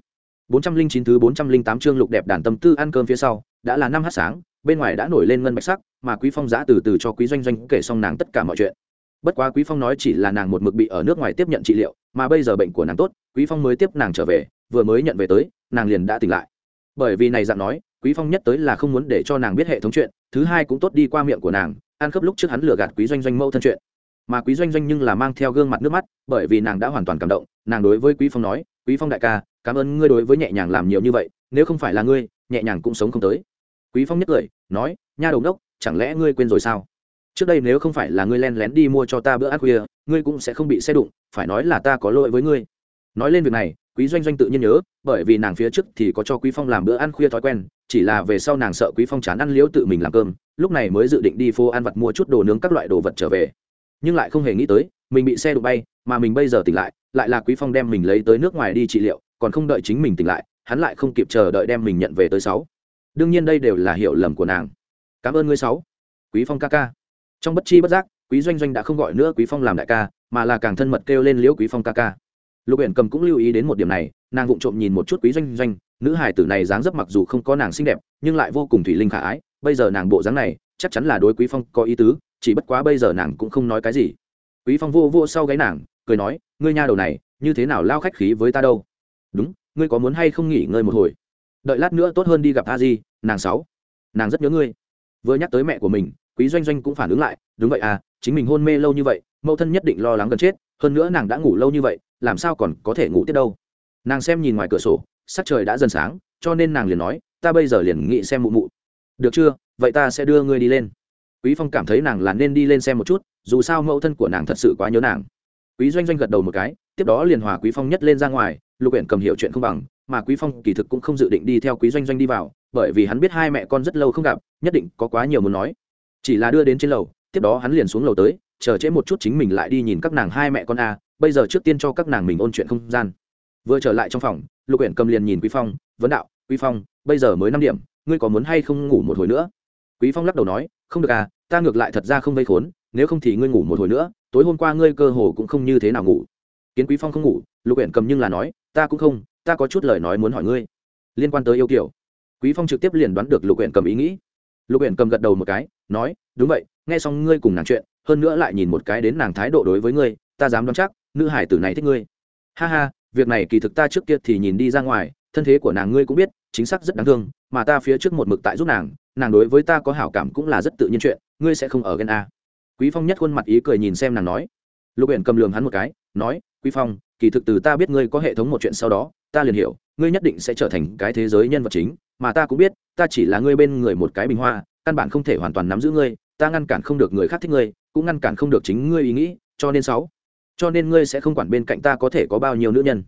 409 thứ 408 chương lục đẹp đàn tâm tư ăn cơm phía sau, đã là năm hát sáng, bên ngoài đã nổi lên ngân bạch sắc, mà quý phong giã từ từ cho quý doanh doanh kể xong nàng tất cả mọi chuyện. Bất quá quý phong nói chỉ là nàng một mực bị ở nước ngoài tiếp nhận trị liệu, mà bây giờ bệnh của nàng tốt, quý phong mới tiếp nàng trở về, vừa mới nhận về tới, nàng liền đã tỉnh lại. Bởi vì này dạng nói, quý phong nhất tới là không muốn để cho nàng biết hệ thống chuyện, thứ hai cũng tốt đi qua miệng của nàng ăn khớp lúc trước hắn lừa gạt quý doanh doanh mâu thân chuyện. Mà quý doanh doanh nhưng là mang theo gương mặt nước mắt, bởi vì nàng đã hoàn toàn cảm động, nàng đối với quý phong nói, quý phong đại ca, cảm ơn ngươi đối với nhẹ nhàng làm nhiều như vậy, nếu không phải là ngươi, nhẹ nhàng cũng sống không tới. Quý phong nhất cười, nói, nha đầu đốc chẳng lẽ ngươi quên rồi sao? Trước đây nếu không phải là ngươi len lén đi mua cho ta bữa ăn khuya, ngươi cũng sẽ không bị xe đụng, phải nói là ta có lỗi với ngươi nói lên việc này, quý doanh doanh tự nhiên nhớ, bởi vì nàng phía trước thì có cho quý phong làm bữa ăn khuya thói quen, chỉ là về sau nàng sợ quý phong chán ăn liễu tự mình làm cơm, lúc này mới dự định đi phố ăn vặt mua chút đồ nướng các loại đồ vật trở về. Nhưng lại không hề nghĩ tới, mình bị xe đụng bay, mà mình bây giờ tỉnh lại lại là quý phong đem mình lấy tới nước ngoài đi trị liệu, còn không đợi chính mình tỉnh lại, hắn lại không kịp chờ đợi đem mình nhận về tới sáu. Đương nhiên đây đều là hiểu lầm của nàng. Cảm ơn ngươi sáu. Quý phong ca ca. Trong bất chi bất giác, quý doanh doanh đã không gọi nữa quý phong làm đại ca, mà là càng thân mật kêu lên liễu quý phong ca ca lục uyển cầm cũng lưu ý đến một điểm này, nàng vụng trộm nhìn một chút quý doanh doanh, nữ hài tử này dáng dấp mặc dù không có nàng xinh đẹp, nhưng lại vô cùng thủy linh khả ái, bây giờ nàng bộ dáng này, chắc chắn là đối quý phong có ý tứ, chỉ bất quá bây giờ nàng cũng không nói cái gì. Quý phong vô vô sau gáy nàng, cười nói, ngươi nha đầu này, như thế nào lao khách khí với ta đâu? Đúng, ngươi có muốn hay không nghỉ ngơi một hồi? Đợi lát nữa tốt hơn đi gặp a di, nàng sáu. Nàng rất nhớ ngươi. Vừa nhắc tới mẹ của mình, quý doanh doanh cũng phản ứng lại, đúng vậy à chính mình hôn mê lâu như vậy, mẫu thân nhất định lo lắng gần chết, hơn nữa nàng đã ngủ lâu như vậy làm sao còn có thể ngủ tiếp đâu? Nàng xem nhìn ngoài cửa sổ, sắc trời đã dần sáng, cho nên nàng liền nói, ta bây giờ liền nghĩ xem mụ mụ. Được chưa? Vậy ta sẽ đưa ngươi đi lên. Quý phong cảm thấy nàng là nên đi lên xem một chút, dù sao mẫu thân của nàng thật sự quá nhớ nàng. Quý doanh doanh gật đầu một cái, tiếp đó liền hòa quý phong nhất lên ra ngoài, lục huyện cầm hiểu chuyện không bằng, mà quý phong kỳ thực cũng không dự định đi theo quý doanh doanh đi vào, bởi vì hắn biết hai mẹ con rất lâu không gặp, nhất định có quá nhiều muốn nói. Chỉ là đưa đến trên lầu, tiếp đó hắn liền xuống lầu tới chờ trễ một chút chính mình lại đi nhìn các nàng hai mẹ con a, bây giờ trước tiên cho các nàng mình ôn chuyện không gian. Vừa trở lại trong phòng, lục huyện cầm liền nhìn quý phong, vấn đạo, quý phong, bây giờ mới năm điểm, ngươi có muốn hay không ngủ một hồi nữa? Quý phong lắc đầu nói, không được à ta ngược lại thật ra không vây khốn, nếu không thì ngươi ngủ một hồi nữa, tối hôm qua ngươi cơ hồ cũng không như thế nào ngủ. Kiến quý phong không ngủ, lục huyện cầm nhưng là nói, ta cũng không, ta có chút lời nói muốn hỏi ngươi. Liên quan tới yêu kiểu, quý phong trực tiếp liền đoán được lục huyện cầm ý nghĩ. Lục huyện cầm gật đầu một cái, nói, đúng vậy, nghe xong ngươi cùng nàng chuyện hơn nữa lại nhìn một cái đến nàng thái độ đối với ngươi, ta dám đoán chắc, nữ hải tử này thích ngươi. Ha ha, việc này kỳ thực ta trước kia thì nhìn đi ra ngoài, thân thế của nàng ngươi cũng biết, chính xác rất đáng thương, mà ta phía trước một mực tại giúp nàng nàng đối với ta có hảo cảm cũng là rất tự nhiên chuyện, ngươi sẽ không ở ghen a. Quý phong nhất khuôn mặt ý cười nhìn xem nàng nói. Lục huyện cầm lường hắn một cái, nói, quý phong, kỳ thực từ ta biết ngươi có hệ thống một chuyện sau đó, ta liền hiểu, ngươi nhất định sẽ trở thành cái thế giới nhân vật chính, mà ta cũng biết, ta chỉ là ngươi bên người một cái bình hoa, căn bản không thể hoàn toàn nắm giữ ngươi, ta ngăn cản không được người khác thích ngươi cũng ngăn cản không được chính ngươi ý nghĩ, cho nên sáu. Cho nên ngươi sẽ không quản bên cạnh ta có thể có bao nhiêu nữ nhân.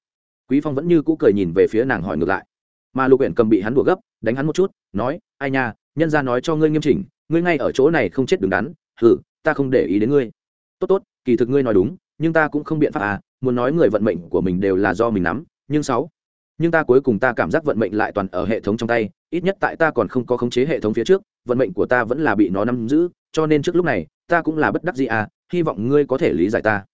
Quý phong vẫn như cũ cười nhìn về phía nàng hỏi ngược lại. Mà lục Uyển cầm bị hắn đùa gấp, đánh hắn một chút, nói, ai nha, nhân ra nói cho ngươi nghiêm chỉnh, ngươi ngay ở chỗ này không chết đứng đắn, hừ, ta không để ý đến ngươi. Tốt tốt, kỳ thực ngươi nói đúng, nhưng ta cũng không biện pháp à muốn nói người vận mệnh của mình đều là do mình nắm, nhưng sáu, nhưng ta cuối cùng ta cảm giác vận mệnh lại toàn ở hệ thống trong tay, ít nhất tại ta còn không có khống chế hệ thống phía trước vận mệnh của ta vẫn là bị nó nắm giữ, cho nên trước lúc này, ta cũng là bất đắc gì à hy vọng ngươi có thể lý giải ta.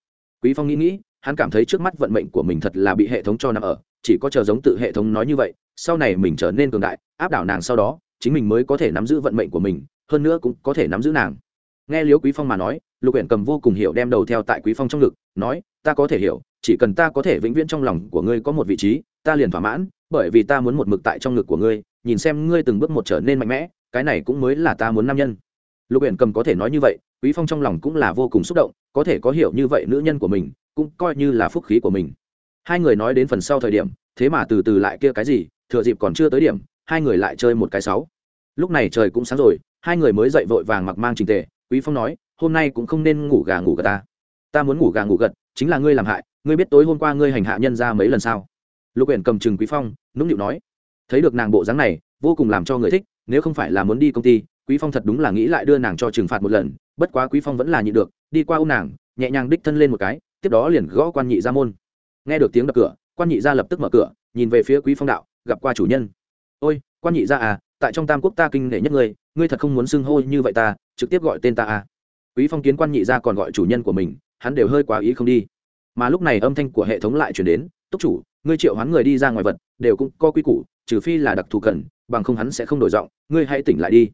Quý phong nghĩ nghĩ, hắn cảm thấy trước mắt vận mệnh của mình thật là bị hệ thống cho nằm ở, chỉ có chờ giống tự hệ thống nói như vậy, sau này mình trở nên cường đại, áp đảo nàng sau đó, chính mình mới có thể nắm giữ vận mệnh của mình, hơn nữa cũng có thể nắm giữ nàng. Nghe liếu quý phong mà nói, lục Uyển cầm vô cùng hiểu đem đầu theo tại quý phong trong ngực, nói, ta có thể hiểu, chỉ cần ta có thể vĩnh viễn trong lòng của ngươi có một vị trí, ta liền thỏa mãn, bởi vì ta muốn một mực tại trong ngực của ngươi, nhìn xem ngươi từng bước một trở nên mạnh mẽ cái này cũng mới là ta muốn nam nhân. Lục huyện cầm có thể nói như vậy, quý phong trong lòng cũng là vô cùng xúc động, có thể có hiểu như vậy nữ nhân của mình, cũng coi như là phúc khí của mình. Hai người nói đến phần sau thời điểm, thế mà từ từ lại kia cái gì, thừa dịp còn chưa tới điểm, hai người lại chơi một cái sáu. Lúc này trời cũng sáng rồi, hai người mới dậy vội vàng mặc mang trình tề, quý phong nói, hôm nay cũng không nên ngủ gà ngủ gật ta. Ta muốn ngủ gà ngủ gật, chính là ngươi làm hại, ngươi biết tối hôm qua ngươi hành hạ nhân ra mấy lần sao? Lục uyển cầm chừng quý phong, nũng nịu nói, thấy được nàng bộ dáng này vô cùng làm cho người thích, nếu không phải là muốn đi công ty, quý phong thật đúng là nghĩ lại đưa nàng cho trừng phạt một lần, bất quá quý phong vẫn là nhịn được, đi qua ôm nàng, nhẹ nhàng đích thân lên một cái, tiếp đó liền gõ quan nhị ra môn. Nghe được tiếng đập cửa, quan nhị ra lập tức mở cửa, nhìn về phía quý phong đạo, gặp qua chủ nhân. Ôi, quan nhị ra à tại trong tam quốc ta kinh nể nhất ngươi ngươi thật không muốn xưng hô như vậy ta, trực tiếp gọi tên ta à. Quý phong kiến quan nhị ra còn gọi chủ nhân của mình, hắn đều hơi quá ý không đi. Mà lúc này âm thanh của hệ thống lại chuyển đến túc chủ, ngươi triệu hoán người đi ra ngoài vật, đều cũng có quy củ, trừ phi là đặc thù cần, bằng không hắn sẽ không đổi giọng, ngươi hãy tỉnh lại đi.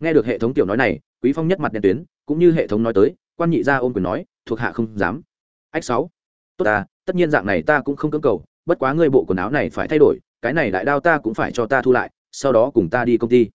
Nghe được hệ thống tiểu nói này, quý phong nhất mặt đen tuyến, cũng như hệ thống nói tới, quan nhị ra ôm quyền nói, thuộc hạ không dám. Ách sáu. Tốt ta, tất nhiên dạng này ta cũng không cưỡng cầu, bất quá ngươi bộ quần áo này phải thay đổi, cái này đại đao ta cũng phải cho ta thu lại, sau đó cùng ta đi công ty.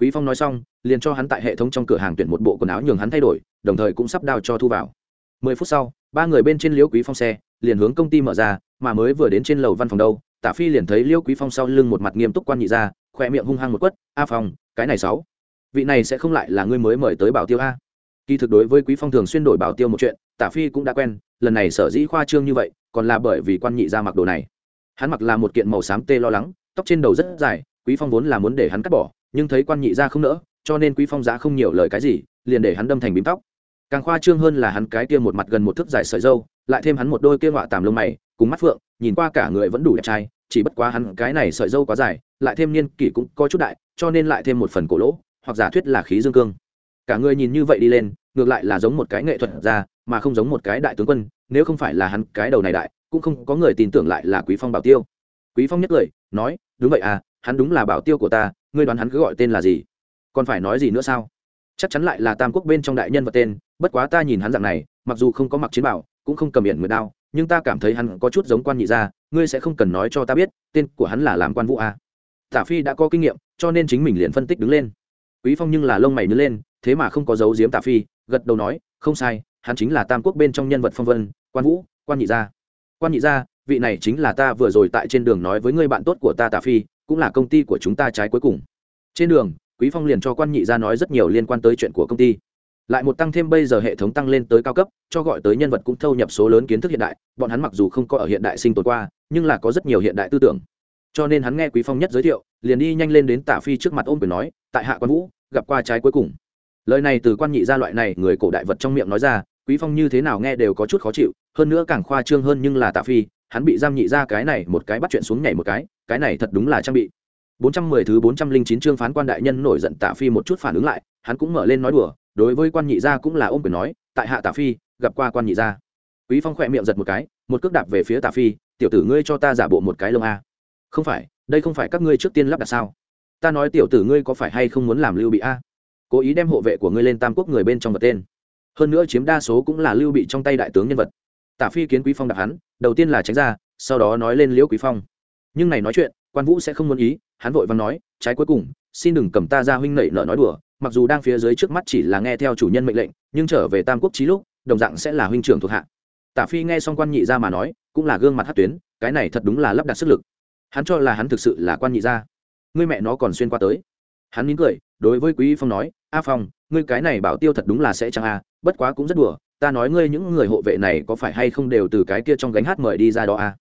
Quý phong nói xong, liền cho hắn tại hệ thống trong cửa hàng tuyển một bộ quần áo nhường hắn thay đổi, đồng thời cũng sắp đao cho thu vào. Mười phút sau, ba người bên trên liếu quý phong xe liền hướng công ty mở ra, mà mới vừa đến trên lầu văn phòng đâu, tả phi liền thấy liêu quý phong sau lưng một mặt nghiêm túc quan nhị ra, khỏe miệng hung hăng một quất, a phong, cái này sáu, vị này sẽ không lại là ngươi mới mời tới bảo tiêu a? Kỳ thực đối với quý phong thường xuyên đổi bảo tiêu một chuyện, tả phi cũng đã quen, lần này sở dĩ khoa trương như vậy, còn là bởi vì quan nhị ra mặc đồ này. Hắn mặc là một kiện màu xám tê lo lắng, tóc trên đầu rất dài, quý phong vốn là muốn để hắn cắt bỏ, nhưng thấy quan nhị ra không nỡ, cho nên quý phong giá không nhiều lời cái gì, liền để hắn đâm thành bím tóc. Càng khoa trương hơn là hắn cái kia một mặt gần một thước dài sợi dâu lại thêm hắn một đôi kia ngọa tàm lông mày, cùng mắt phượng, nhìn qua cả người vẫn đủ đẹp trai, chỉ bất quá hắn cái này sợi dâu quá dài, lại thêm niên kỷ cũng có chút đại, cho nên lại thêm một phần cổ lỗ, hoặc giả thuyết là khí dương cương. Cả người nhìn như vậy đi lên, ngược lại là giống một cái nghệ thuật ra mà không giống một cái đại tướng quân, nếu không phải là hắn cái đầu này đại, cũng không có người tin tưởng lại là quý phong bảo tiêu. Quý phong nhất cười nói, đúng vậy à hắn đúng là bảo tiêu của ta, ngươi đoán hắn cứ gọi tên là gì? Còn phải nói gì nữa sao? Chắc chắn lại là tam quốc bên trong đại nhân vật tên, bất quá ta nhìn hắn dạng này, mặc dù không có mặc chiến bảo cũng không cầm biển người đao, nhưng ta cảm thấy hắn có chút giống quan nhị gia, ngươi sẽ không cần nói cho ta biết, tên của hắn là làm quan vũ a. Tả phi đã có kinh nghiệm, cho nên chính mình liền phân tích đứng lên. Quý phong nhưng là lông mày nhớ lên, thế mà không có dấu giếm tả phi, gật đầu nói, không sai, hắn chính là tam quốc bên trong nhân vật phong vân, quan vũ, quan nhị gia. Quan nhị gia, vị này chính là ta vừa rồi tại trên đường nói với người bạn tốt của ta tả phi, cũng là công ty của chúng ta trái cuối cùng. Trên đường, quý phong liền cho quan nhị gia nói rất nhiều liên quan tới chuyện của công ty lại một tăng thêm bây giờ hệ thống tăng lên tới cao cấp cho gọi tới nhân vật cũng thâu nhập số lớn kiến thức hiện đại bọn hắn mặc dù không có ở hiện đại sinh tồn qua nhưng là có rất nhiều hiện đại tư tưởng. Cho nên hắn nghe quý phong nhất giới thiệu liền đi nhanh lên đến tả phi trước mặt ôm quyền nói tại hạ quan vũ gặp qua trái cuối cùng. Lời này từ quan nhị gia loại này người cổ đại vật trong miệng nói ra quý phong như thế nào nghe đều có chút khó chịu hơn nữa càng khoa trương hơn nhưng là tả phi hắn bị giam nhị ra cái này một cái bắt chuyện xuống nhảy một cái cái này thật đúng là trang bị. 410 thứ 409 chương phán quan đại nhân nổi giận Tạ Phi một chút phản ứng lại, hắn cũng mở lên nói đùa, đối với quan nhị gia cũng là ôm quyền nói, tại hạ tả Phi, gặp qua quan nhị gia. Quý Phong khỏe miệng giật một cái, một cước đạp về phía tả Phi, tiểu tử ngươi cho ta giả bộ một cái lông a. Không phải, đây không phải các ngươi trước tiên lắp đặt sao? Ta nói tiểu tử ngươi có phải hay không muốn làm Lưu Bị a? Cố ý đem hộ vệ của ngươi lên Tam Quốc người bên trong vật tên. Hơn nữa chiếm đa số cũng là Lưu Bị trong tay đại tướng nhân vật. tả Phi kiến Quý Phong đạp hắn, đầu tiên là tránh ra, sau đó nói lên Liễu Quý Phong. Nhưng này nói chuyện, quan vũ sẽ không muốn ý hắn vội vàng nói trái cuối cùng xin đừng cầm ta ra huynh nảy nợ nói đùa mặc dù đang phía dưới trước mắt chỉ là nghe theo chủ nhân mệnh lệnh, nhưng trở về tam quốc trí lúc, đồng dạng sẽ là huynh trưởng thuộc hạ. Tả phi nghe xong quan nhị ra mà nói, cũng là gương mặt hát tuyến, cái này thật đúng là lắp đặt sức lực. Hắn cho là hắn thực sự là quan nhị ra ngươi mẹ nó còn xuyên qua tới. Hắn nín cười, đối với quý phong nói, a phong, ngươi cái này bảo tiêu thật đúng là sẽ chẳng a bất quá cũng rất đùa, ta nói ngươi những người hộ vệ này có phải hay không đều từ cái kia trong gánh hát mời đi ra đó a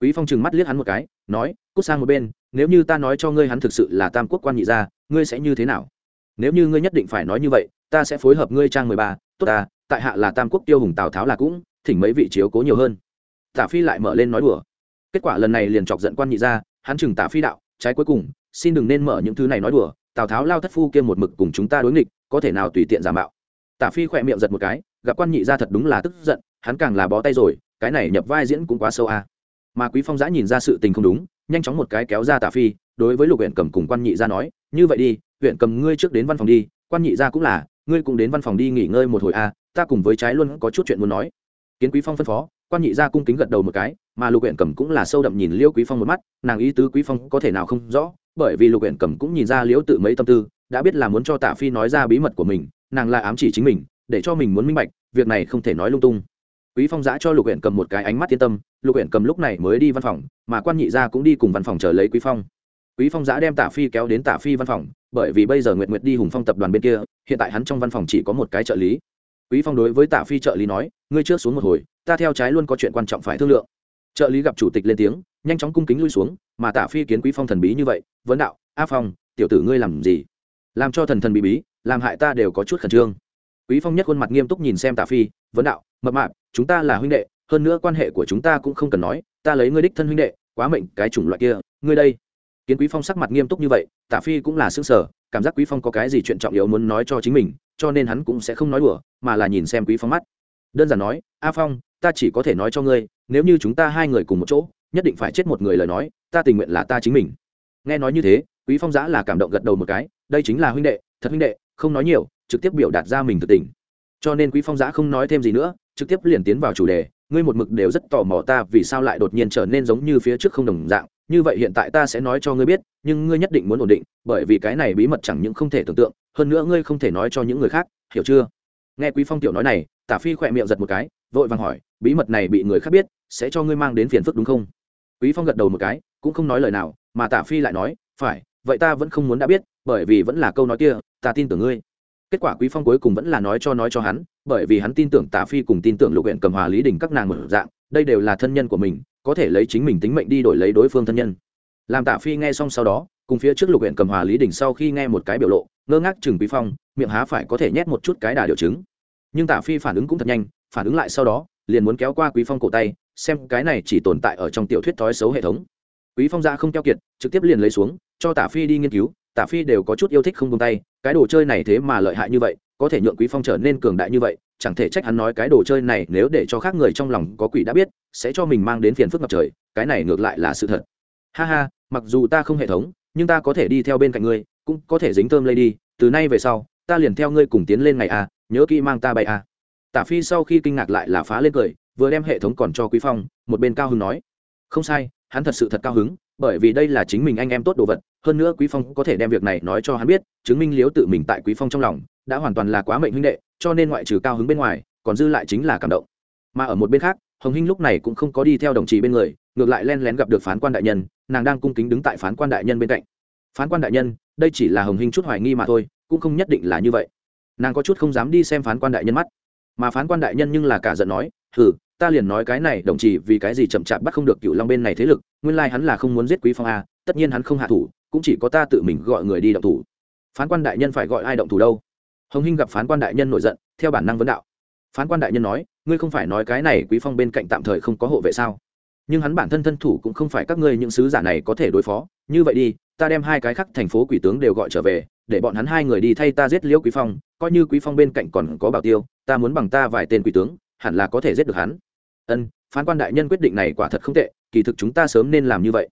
quý phong trừng mắt liếc hắn một cái, nói, cút sang một bên, nếu như ta nói cho ngươi hắn thực sự là tam quốc quan nhị gia, ngươi sẽ như thế nào? Nếu như ngươi nhất định phải nói như vậy, ta sẽ phối hợp ngươi trang mười ba, tốt ta, tại hạ là tam quốc tiêu hùng tào tháo là cũng, thỉnh mấy vị chiếu cố nhiều hơn. Tả phi lại mở lên nói đùa. Kết quả lần này liền chọc giận quan nhị gia, hắn chừng tả phi đạo, trái cuối cùng, xin đừng nên mở những thứ này nói đùa, tào tháo lao thất phu kia một mực cùng chúng ta đối nghịch, có thể nào tùy tiện giả mạo. Tả phi khỏe miệng giật một cái, gặp quan nhị gia thật đúng là tức giận, hắn càng là bó tay rồi, cái này nhập vai diễn cũng quá sâu a. À mà quý phong giã nhìn ra sự tình không đúng, nhanh chóng một cái kéo ra tả phi, đối với lục huyện cầm cùng quan nhị gia nói, như vậy đi huyện cầm ngươi trước đến văn phòng đi quan nhị gia cũng là ngươi cũng đến văn phòng đi nghỉ ngơi một hồi a à, ta cùng với trái luôn có chút chuyện muốn nói. Kiến quý phong phân phó quan nhị gia cung kính gật đầu một cái mà lục huyện cầm cũng là sâu đậm nhìn liêu quý phong một mắt nàng ý tứ quý phong có thể nào không rõ bởi vì lục huyện cầm cũng nhìn ra liễu tự mấy tâm tư đã biết là muốn cho tạ phi nói ra bí mật của mình nàng lại ám chỉ chính mình để cho mình muốn minh bạch việc này không thể nói lung tung. Quý phong giã cho lục huyện cầm một cái ánh mắt yên tâm lục huyện cầm lúc này mới đi văn phòng mà quan nhị gia cũng đi cùng văn phòng chờ lấy quý phong. Quý phong giã đem tả phi kéo đến tả phi văn phòng bởi vì bây giờ nguyệt nguyệt đi hùng phong tập đoàn bên kia, hiện tại hắn trong văn phòng chỉ có một cái trợ lý. Quý phong đối với tả phi trợ lý nói, ngươi trước xuống một hồi, ta theo trái luôn có chuyện quan trọng phải thương lượng. Trợ lý gặp chủ tịch lên tiếng, nhanh chóng cung kính lui xuống, mà tả phi kiến quý phong thần bí như vậy, vấn đạo, a phong, tiểu tử ngươi làm gì? Làm cho thần thần bí bí, làm hại ta đều có chút khẩn trương. Quý phong nhất khuôn mặt nghiêm túc nhìn xem tả phi, vấn đạo, mập mạp, chúng ta là huynh đệ, hơn nữa quan hệ của chúng ta cũng không cần nói, ta lấy ngươi đích thân huynh đệ, quá mệnh cái chủng loại kia, ngươi đây kiến quý phong sắc mặt nghiêm túc như vậy tả phi cũng là xương sở, cảm giác quý phong có cái gì chuyện trọng yếu muốn nói cho chính mình cho nên hắn cũng sẽ không nói đùa mà là nhìn xem quý phong mắt. Đơn giản nói a phong ta chỉ có thể nói cho ngươi nếu như chúng ta hai người cùng một chỗ nhất định phải chết một người lời nói ta tình nguyện là ta chính mình. Nghe nói như thế quý phong giã là cảm động gật đầu một cái đây chính là huynh đệ thật huynh đệ không nói nhiều trực tiếp biểu đạt ra mình thực tình. Cho nên quý phong giã không nói thêm gì nữa trực tiếp liền tiến vào chủ đề ngươi một mực đều rất tò mò ta vì sao lại đột nhiên trở nên giống như phía trước không đồng dạng như vậy hiện tại ta sẽ nói cho ngươi biết, nhưng ngươi nhất định muốn ổn định, bởi vì cái này bí mật chẳng những không thể tưởng tượng, hơn nữa ngươi không thể nói cho những người khác, hiểu chưa? Nghe quý phong tiểu nói này, tả phi khỏe miệng giật một cái, vội vàng hỏi, bí mật này bị người khác biết, sẽ cho ngươi mang đến phiền phức đúng không? Quý phong gật đầu một cái, cũng không nói lời nào, mà tả phi lại nói, phải, vậy ta vẫn không muốn đã biết, bởi vì vẫn là câu nói kia, ta tin tưởng ngươi. Kết quả quý phong cuối cùng vẫn là nói cho nói cho hắn, bởi vì hắn tin tưởng tả phi cùng tin tưởng lục huyện cầm hòa lý đình các nàng một dạng, đây đều là thân nhân của mình có thể lấy chính mình tính mệnh đi đổi lấy đối phương thân nhân. Làm tả phi nghe xong sau đó, cùng phía trước lục huyện cầm hòa lý đình sau khi nghe một cái biểu lộ, ngơ ngác chừng quý phong, miệng há phải có thể nhét một chút cái đà điều chứng. Nhưng tả phi phản ứng cũng thật nhanh, phản ứng lại sau đó, liền muốn kéo qua quý phong cổ tay, xem cái này chỉ tồn tại ở trong tiểu thuyết thói xấu hệ thống. Quý phong ra không keo kiệt, trực tiếp liền lấy xuống, cho tả phi đi nghiên cứu tả phi đều có chút yêu thích không buông tay, cái đồ chơi này thế mà lợi hại như vậy, có thể nhượng quý phong trở nên cường đại như vậy chẳng thể trách hắn nói cái đồ chơi này nếu để cho khác người trong lòng có quỷ đã biết sẽ cho mình mang đến phiền phức ngập trời cái này ngược lại là sự thật ha ha mặc dù ta không hệ thống nhưng ta có thể đi theo bên cạnh ngươi cũng có thể dính thơm lây đi từ nay về sau ta liền theo ngươi cùng tiến lên ngày a à, nhớ kỹ mang ta bay a à. tả phi sau khi kinh ngạc lại là phá lên cười vừa đem hệ thống còn cho quý phong một bên cao hứng nói không sai hắn thật sự thật cao hứng bởi vì đây là chính mình anh em tốt đồ vật, hơn nữa quý phong có thể đem việc này nói cho hắn biết, chứng minh liếu tự mình tại quý phong trong lòng, đã hoàn toàn là quá mệnh huynh đệ, cho nên ngoại trừ cao hứng bên ngoài, còn dư lại chính là cảm động. Mà ở một bên khác, hồng hinh lúc này cũng không có đi theo đồng chí bên người, ngược lại len lén gặp được phán quan đại nhân, nàng đang cung kính đứng tại phán quan đại nhân bên cạnh. Phán quan đại nhân, đây chỉ là hồng hinh chút hoài nghi mà thôi, cũng không nhất định là như vậy. Nàng có chút không dám đi xem phán quan đại nhân mắt. Mà phán quan đại nhân nhưng là cả giận nói, hừ ta liền nói cái này, đồng chí, vì cái gì chậm chạp bắt không được cựu long bên này thế lực? Nguyên lai hắn là không muốn giết quý phong a, tất nhiên hắn không hạ thủ, cũng chỉ có ta tự mình gọi người đi động thủ. Phán quan đại nhân phải gọi ai động thủ đâu? Hồng hinh gặp phán quan đại nhân nổi giận, theo bản năng vấn đạo. Phán quan đại nhân nói, ngươi không phải nói cái này quý phong bên cạnh tạm thời không có hộ vệ sao? Nhưng hắn bản thân thân thủ cũng không phải các ngươi những sứ giả này có thể đối phó. Như vậy đi, ta đem hai cái khác thành phố quỷ tướng đều gọi trở về, để bọn hắn hai người đi thay ta giết liễu quý phong. Coi như quý phong bên cạnh còn có bảo tiêu, ta muốn bằng ta vài tên quỷ tướng, hẳn là có thể giết được hắn ân, phán quan đại nhân quyết định này quả thật không tệ, kỳ thực chúng ta sớm nên làm như vậy.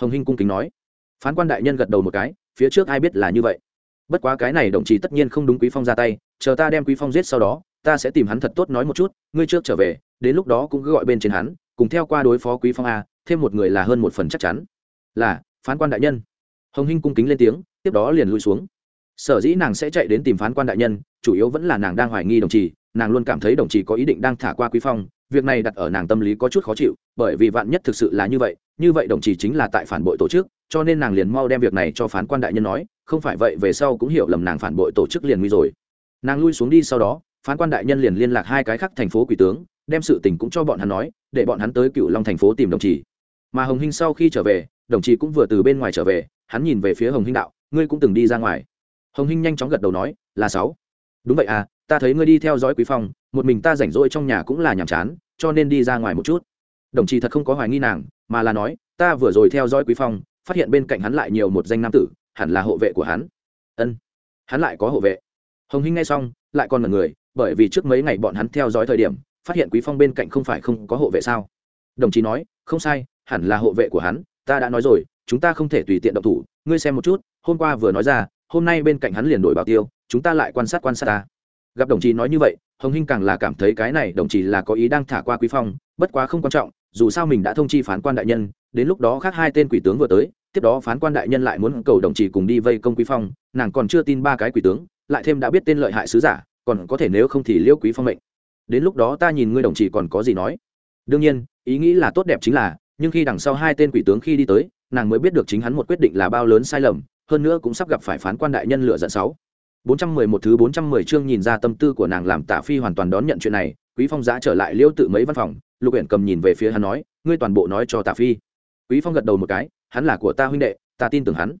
Hồng hinh cung kính nói. Phán quan đại nhân gật đầu một cái, phía trước ai biết là như vậy. Bất quá cái này đồng chí tất nhiên không đúng quý phong ra tay, chờ ta đem quý phong giết sau đó, ta sẽ tìm hắn thật tốt nói một chút, ngươi trước trở về, đến lúc đó cũng cứ gọi bên trên hắn, cùng theo qua đối phó quý phong a, thêm một người là hơn một phần chắc chắn. Là, phán quan đại nhân. Hồng hinh cung kính lên tiếng, tiếp đó liền lui xuống. Sở dĩ nàng sẽ chạy đến tìm phán quan đại nhân, chủ yếu vẫn là nàng đang hoài nghi đồng chí nàng luôn cảm thấy đồng chí có ý định đang thả qua quý phong, việc này đặt ở nàng tâm lý có chút khó chịu, bởi vì vạn nhất thực sự là như vậy như vậy đồng chí chính là tại phản bội tổ chức, cho nên nàng liền mau đem việc này cho phán quan đại nhân nói, không phải vậy về sau cũng hiểu lầm nàng phản bội tổ chức liền nguy rồi. Nàng lui xuống đi sau đó, phán quan đại nhân liền liên lạc hai cái khác thành phố quỷ tướng, đem sự tình cũng cho bọn hắn nói, để bọn hắn tới cựu long thành phố tìm đồng chí. Mà hồng hinh sau khi trở về, đồng chí cũng vừa từ bên ngoài trở về, hắn nhìn về phía hồng hinh đạo, ngươi cũng từng đi ra ngoài. Hồng hinh nhanh chóng gật đầu nói, là sáu. Đúng vậy à ta thấy ngươi đi theo dõi quý phong, một mình ta rảnh rỗi trong nhà cũng là nhàm chán, cho nên đi ra ngoài một chút. Đồng chí thật không có hoài nghi nàng, mà là nói, ta vừa rồi theo dõi quý phong, phát hiện bên cạnh hắn lại nhiều một danh nam tử, hẳn là hộ vệ của hắn. Ân, hắn lại có hộ vệ. Hồng hinh nghe xong, lại còn là người, bởi vì trước mấy ngày bọn hắn theo dõi thời điểm, phát hiện quý phong bên cạnh không phải không có hộ vệ sao? Đồng chí nói, không sai, hẳn là hộ vệ của hắn, ta đã nói rồi, chúng ta không thể tùy tiện động thủ, ngươi xem một chút, hôm qua vừa nói ra, hôm nay bên cạnh hắn liền đổi bảo tiêu, chúng ta lại quan sát quan sát ta gặp đồng chí nói như vậy, hồng hinh càng là cảm thấy cái này đồng chí là có ý đang thả qua quý phong, bất quá không quan trọng, dù sao mình đã thông chi phán quan đại nhân, đến lúc đó khác hai tên quỷ tướng vừa tới, tiếp đó phán quan đại nhân lại muốn cầu đồng chí cùng đi vây công quý phong, nàng còn chưa tin ba cái quỷ tướng, lại thêm đã biết tên lợi hại sứ giả, còn có thể nếu không thì liêu quý phong mệnh. Đến lúc đó ta nhìn ngươi đồng chí còn có gì nói. Đương nhiên, ý nghĩ là tốt đẹp chính là, nhưng khi đằng sau hai tên quỷ tướng khi đi tới, nàng mới biết được chính hắn một quyết định là bao lớn sai lầm, hơn nữa cũng sắp gặp phải phán quan đại nhân lựa giận sáu 411 thứ 410 chương nhìn ra tâm tư của nàng làm Tạ Phi hoàn toàn đón nhận chuyện này, Quý Phong giá trở lại liêu tự mấy văn phòng, Lục Uyển cầm nhìn về phía hắn nói, ngươi toàn bộ nói cho Tạ Phi. Quý Phong gật đầu một cái, hắn là của ta huynh đệ, ta tin tưởng hắn.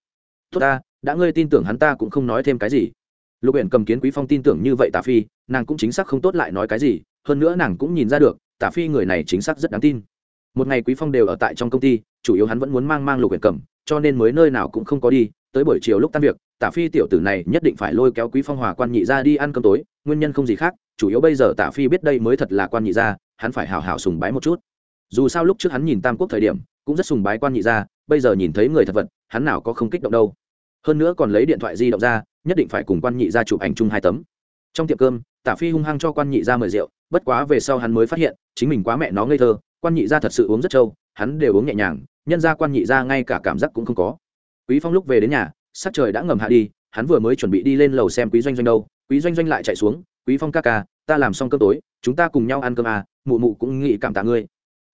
Tốt ta, đã ngươi tin tưởng hắn ta cũng không nói thêm cái gì. Lục Uyển cầm kiến Quý Phong tin tưởng như vậy Tạ Phi, nàng cũng chính xác không tốt lại nói cái gì, hơn nữa nàng cũng nhìn ra được, Tạ Phi người này chính xác rất đáng tin. Một ngày Quý Phong đều ở tại trong công ty, chủ yếu hắn vẫn muốn mang mang Lục Uyển cầm, cho nên mới nơi nào cũng không có đi, tới buổi chiều lúc tan việc tả phi tiểu tử này nhất định phải lôi kéo quý phong hòa quan nhị ra đi ăn cơm tối, nguyên nhân không gì khác, chủ yếu bây giờ tả phi biết đây mới thật là quan nhị gia, hắn phải hào hào sùng bái một chút. Dù sao lúc trước hắn nhìn tam quốc thời điểm, cũng rất sùng bái quan nhị gia, bây giờ nhìn thấy người thật vật, hắn nào có không kích động đâu. Hơn nữa còn lấy điện thoại di động ra, nhất định phải cùng quan nhị gia chụp ảnh chung hai tấm. Trong tiệm cơm, tả phi hung hăng cho quan nhị gia mời rượu, bất quá về sau hắn mới phát hiện, chính mình quá mẹ nó ngây thơ, quan nhị gia thật sự uống rất trâu, hắn đều uống nhẹ nhàng, nhân ra quan nhị gia ngay cả cảm giác cũng không có. Quý phong lúc về đến nhà sắc trời đã ngầm hạ đi, hắn vừa mới chuẩn bị đi lên lầu xem quý doanh doanh đâu, quý doanh doanh lại chạy xuống, quý phong ca ca, ta làm xong cơm tối, chúng ta cùng nhau ăn cơm à mụ mụ cũng nghĩ cảm tạ ngươi.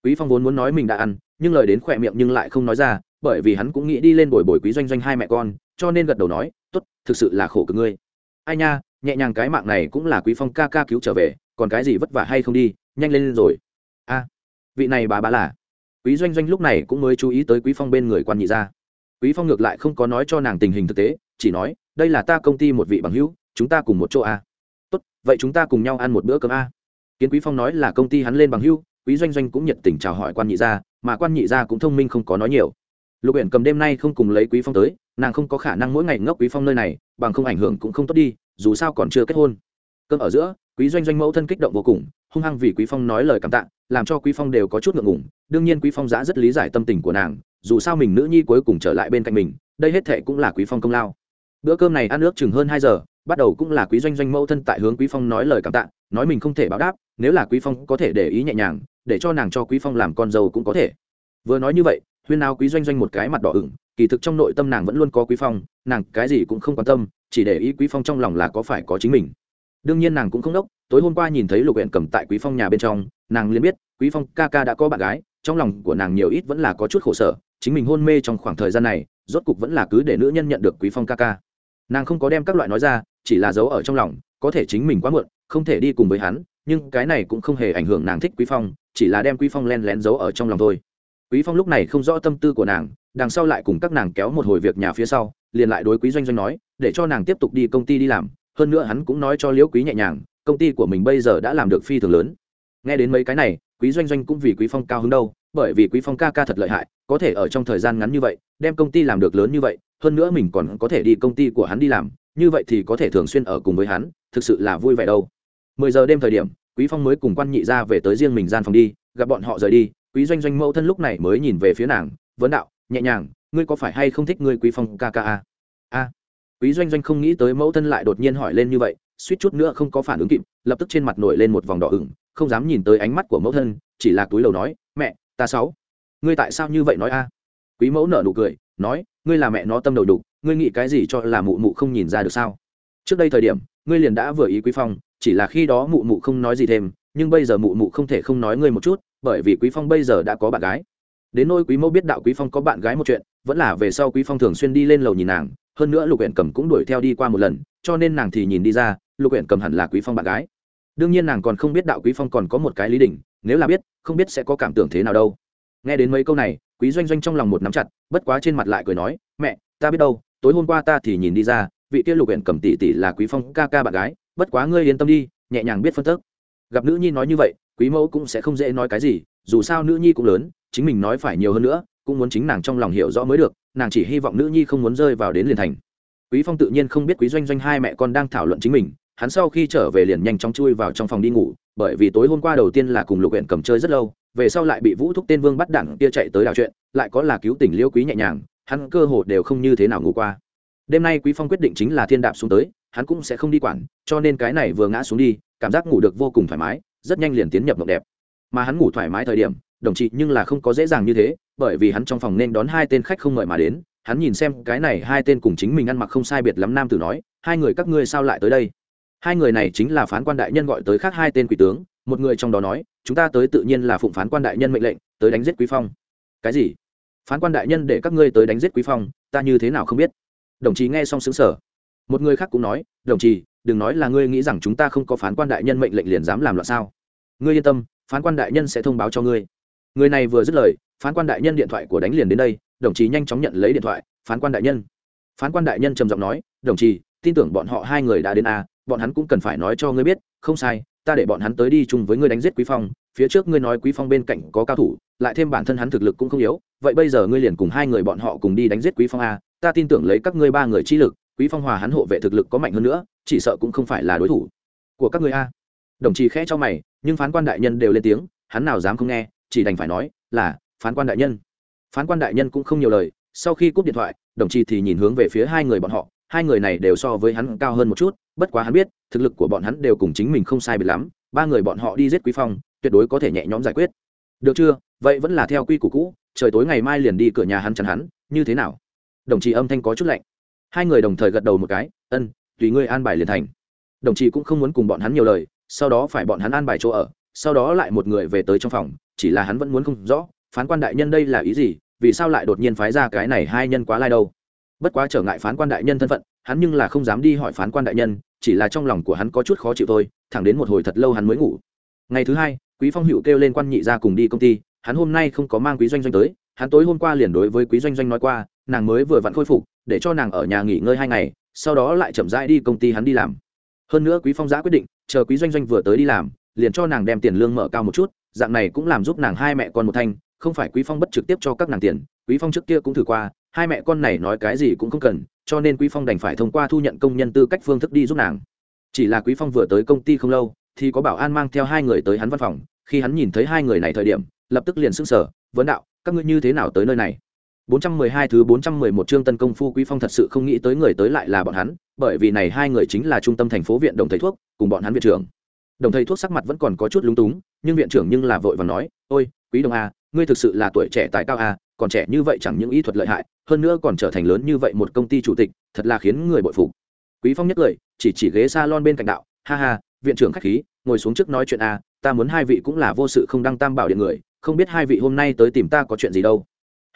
Quý phong vốn muốn nói mình đã ăn, nhưng lời đến khỏe miệng nhưng lại không nói ra, bởi vì hắn cũng nghĩ đi lên bồi bồi quý doanh doanh hai mẹ con, cho nên gật đầu nói, tốt, thực sự là khổ cực ngươi. Ai nha, nhẹ nhàng cái mạng này cũng là quý phong ca ca cứu trở về, còn cái gì vất vả hay không đi, nhanh lên rồi. A, vị này bà bà là. Quý doanh doanh lúc này cũng mới chú ý tới quý phong bên người quan nhị ra quý phong ngược lại không có nói cho nàng tình hình thực tế, chỉ nói, đây là ta công ty một vị bằng hữu, chúng ta cùng một chỗ a tốt, vậy chúng ta cùng nhau ăn một bữa cơm a kiến quý phong nói là công ty hắn lên bằng hữu, quý doanh doanh cũng nhiệt tình chào hỏi quan nhị gia, mà quan nhị gia cũng thông minh không có nói nhiều. Lục uyển cầm đêm nay không cùng lấy quý phong tới, nàng không có khả năng mỗi ngày ngốc quý phong nơi này, bằng không ảnh hưởng cũng không tốt đi, dù sao còn chưa kết hôn. Cơm ở giữa, quý doanh doanh mẫu thân kích động vô cùng, hung hăng vì quý phong nói lời cảm tạ, làm cho quý phong đều có chút ngượng ngùng. Đương nhiên quý phong giã rất lý giải tâm tình của nàng dù sao mình nữ nhi cuối cùng trở lại bên cạnh mình, đây hết thệ cũng là quý phong công lao. Bữa cơm này ăn nước chừng hơn hai giờ, bắt đầu cũng là quý doanh doanh mẫu thân tại hướng quý phong nói lời cảm tạ, nói mình không thể báo đáp, nếu là quý phong có thể để ý nhẹ nhàng, để cho nàng cho quý phong làm con dâu cũng có thể. Vừa nói như vậy, huyên nào quý doanh doanh một cái mặt đỏ ửng, kỳ thực trong nội tâm nàng vẫn luôn có quý phong, nàng cái gì cũng không quan tâm, chỉ để ý quý phong trong lòng là có phải có chính mình. Đương nhiên nàng cũng không đốc, tối hôm qua nhìn thấy lục huyện cầm tại quý phong nhà bên trong, nàng liền biết, quý phong ca ca đã có bạn gái, trong lòng của nàng nhiều ít vẫn là có chút khổ sở chính mình hôn mê trong khoảng thời gian này, rốt cục vẫn là cứ để nữ nhân nhận được quý phong ca ca. Nàng không có đem các loại nói ra, chỉ là giấu ở trong lòng, có thể chính mình quá muộn, không thể đi cùng với hắn, nhưng cái này cũng không hề ảnh hưởng nàng thích quý phong, chỉ là đem quý phong len lén giấu ở trong lòng thôi. Quý phong lúc này không rõ tâm tư của nàng, đằng sau lại cùng các nàng kéo một hồi việc nhà phía sau, liền lại đối quý doanh doanh nói, để cho nàng tiếp tục đi công ty đi làm, hơn nữa hắn cũng nói cho liễu quý nhẹ nhàng, công ty của mình bây giờ đã làm được phi thường lớn. Nghe đến mấy cái này, quý doanh doanh cũng vì quý phong cao hứng đâu bởi vì quý phong ca ca thật lợi hại, có thể ở trong thời gian ngắn như vậy, đem công ty làm được lớn như vậy, hơn nữa mình còn có thể đi công ty của hắn đi làm, như vậy thì có thể thường xuyên ở cùng với hắn, thực sự là vui vẻ đâu. Mười giờ đêm thời điểm, quý phong mới cùng quan nhị ra về tới riêng mình gian phòng đi, gặp bọn họ rời đi, quý doanh doanh mẫu thân lúc này mới nhìn về phía nàng, vấn đạo, nhẹ nhàng, ngươi có phải hay không thích ngươi quý phong ca ca a a. Quý doanh doanh không nghĩ tới mẫu thân lại đột nhiên hỏi lên như vậy, suýt chút nữa không có phản ứng kịp, lập tức trên mặt nổi lên một vòng đỏ ửng, không dám nhìn tới ánh mắt của mẫu thân, chỉ là túi lầu nói, mẹ ta sáu. Ngươi tại sao như vậy nói a? Quý mẫu nở nụ cười, nói, ngươi là mẹ nó tâm đầu đục, ngươi nghĩ cái gì cho là mụ mụ không nhìn ra được sao? Trước đây thời điểm, ngươi liền đã vừa ý quý phong, chỉ là khi đó mụ mụ không nói gì thêm, nhưng bây giờ mụ mụ không thể không nói ngươi một chút, bởi vì quý phong bây giờ đã có bạn gái. Đến nôi quý mẫu biết đạo quý phong có bạn gái một chuyện, vẫn là về sau quý phong thường xuyên đi lên lầu nhìn nàng, hơn nữa lục huyện cầm cũng đuổi theo đi qua một lần, cho nên nàng thì nhìn đi ra, lục huyện cầm hẳn là quý phong bạn gái. Đương nhiên nàng còn không biết đạo quý phong còn có một cái lý đỉnh nếu là biết, không biết sẽ có cảm tưởng thế nào đâu. Nghe đến mấy câu này, quý doanh doanh trong lòng một nắm chặt, bất quá trên mặt lại cười nói, mẹ, ta biết đâu, tối hôm qua ta thì nhìn đi ra, vị kia lục huyện cầm tỷ tỷ là quý phong ca ca bạn gái, bất quá ngươi yên tâm đi, nhẹ nhàng biết phân tức. Gặp nữ nhi nói như vậy, quý mẫu cũng sẽ không dễ nói cái gì, dù sao nữ nhi cũng lớn, chính mình nói phải nhiều hơn nữa, cũng muốn chính nàng trong lòng hiểu rõ mới được, nàng chỉ hy vọng nữ nhi không muốn rơi vào đến liền thành. Quý phong tự nhiên không biết quý doanh doanh hai mẹ con đang thảo luận chính mình hắn sau khi trở về liền nhanh chóng chui vào trong phòng đi ngủ, bởi vì tối hôm qua đầu tiên là cùng lục huyện cầm chơi rất lâu, về sau lại bị vũ thúc tên vương bắt đẳng kia chạy tới đào chuyện, lại có là cứu tỉnh liêu quý nhẹ nhàng, hắn cơ hồ đều không như thế nào ngủ qua. Đêm nay quý phong quyết định chính là thiên đạp xuống tới, hắn cũng sẽ không đi quản, cho nên cái này vừa ngã xuống đi, cảm giác ngủ được vô cùng thoải mái, rất nhanh liền tiến nhập mộng đẹp. Mà hắn ngủ thoải mái thời điểm, đồng chí nhưng là không có dễ dàng như thế, bởi vì hắn trong phòng nên đón hai tên khách không mời mà đến, hắn nhìn xem cái này hai tên cùng chính mình ăn mặc không sai biệt lắm nam tử nói, hai người các ngươi sao lại tới đây? Hai người này chính là phán quan đại nhân gọi tới khác hai tên quỷ tướng một người trong đó nói chúng ta tới tự nhiên là phụng phán quan đại nhân mệnh lệnh tới đánh giết quý phong. Cái gì? Phán quan đại nhân để các ngươi tới đánh giết quý phong ta như thế nào không biết? Đồng chí nghe xong xứng sở một người khác cũng nói đồng chí đừng nói là ngươi nghĩ rằng chúng ta không có phán quan đại nhân mệnh lệnh liền dám làm loạn sao. Ngươi yên tâm phán quan đại nhân sẽ thông báo cho ngươi. Người này vừa dứt lời phán quan đại nhân điện thoại của đánh liền đến đây đồng chí nhanh chóng nhận lấy điện thoại phán quan đại nhân. Phán quan đại nhân trầm giọng nói đồng chí tin tưởng bọn họ hai người đã đến a à, bọn hắn cũng cần phải nói cho ngươi biết, không sai, ta để bọn hắn tới đi chung với ngươi đánh giết quý phong, phía trước ngươi nói quý phong bên cạnh có cao thủ, lại thêm bản thân hắn thực lực cũng không yếu, vậy bây giờ ngươi liền cùng hai người bọn họ cùng đi đánh giết quý phong a, ta tin tưởng lấy các ngươi ba người chi lực, quý phong hòa hắn hộ vệ thực lực có mạnh hơn nữa, chỉ sợ cũng không phải là đối thủ của các ngươi a. Đồng chí khẽ cho mày, nhưng phán quan đại nhân đều lên tiếng, hắn nào dám không nghe, chỉ đành phải nói là, phán quan đại nhân. Phán quan đại nhân cũng không nhiều lời, sau khi cúp điện thoại, đồng chí thì nhìn hướng về phía hai người bọn họ hai người này đều so với hắn cao hơn một chút, bất quá hắn biết, thực lực của bọn hắn đều cùng chính mình không sai biệt lắm, ba người bọn họ đi giết quý phong, tuyệt đối có thể nhẹ nhõm giải quyết. Được chưa? Vậy vẫn là theo quy củ cũ, trời tối ngày mai liền đi cửa nhà hắn chắn hắn, như thế nào? Đồng chí âm thanh có chút lạnh. Hai người đồng thời gật đầu một cái, ân, tùy ngươi an bài liền thành. Đồng chí cũng không muốn cùng bọn hắn nhiều lời, sau đó phải bọn hắn an bài chỗ ở, sau đó lại một người về tới trong phòng, chỉ là hắn vẫn muốn không rõ, phán quan đại nhân đây là ý gì, vì sao lại đột nhiên phái ra cái này hai nhân quá lai đâu? Bất quá trở ngại phán quan đại nhân thân phận, hắn nhưng là không dám đi hỏi phán quan đại nhân, chỉ là trong lòng của hắn có chút khó chịu thôi, thẳng đến một hồi thật lâu hắn mới ngủ. Ngày thứ hai, quý phong hữu kêu lên quan nhị ra cùng đi công ty, hắn hôm nay không có mang quý doanh doanh tới, hắn tối hôm qua liền đối với quý doanh doanh nói qua, nàng mới vừa vặn khôi phục, để cho nàng ở nhà nghỉ ngơi hai ngày, sau đó lại chậm rãi đi công ty hắn đi làm. Hơn nữa quý phong giã quyết định, chờ quý doanh doanh vừa tới đi làm, liền cho nàng đem tiền lương mở cao một chút, dạng này cũng làm giúp nàng hai mẹ con một thanh, không phải quý phong bất trực tiếp cho các nàng tiền quý phong trước kia cũng thử qua hai mẹ con này nói cái gì cũng không cần cho nên quý phong đành phải thông qua thu nhận công nhân tư cách phương thức đi giúp nàng. Chỉ là quý phong vừa tới công ty không lâu thì có bảo an mang theo hai người tới hắn văn phòng. Khi hắn nhìn thấy hai người này thời điểm lập tức liền sững sờ vấn đạo các ngươi như thế nào tới nơi này? 412 thứ 411 chương Tân Công Phu Quý Phong thật sự không nghĩ tới người tới lại là bọn hắn, bởi vì này hai người chính là trung tâm thành phố viện đồng thầy thuốc, cùng bọn hắn viện trưởng. Đồng thầy thuốc sắc mặt vẫn còn có chút lúng túng, nhưng viện trưởng nhưng là vội vàng nói, "Ôi, Quý Đồng a, ngươi thực sự là tuổi trẻ tài cao a, còn trẻ như vậy chẳng những y thuật lợi hại, hơn nữa còn trở thành lớn như vậy một công ty chủ tịch, thật là khiến người bội phục." Quý Phong nhất lời, chỉ chỉ ghế salon bên cạnh đạo, "Ha ha, viện trưởng khách khí, ngồi xuống trước nói chuyện a, ta muốn hai vị cũng là vô sự không đăng tam bảo điện người, không biết hai vị hôm nay tới tìm ta có chuyện gì đâu."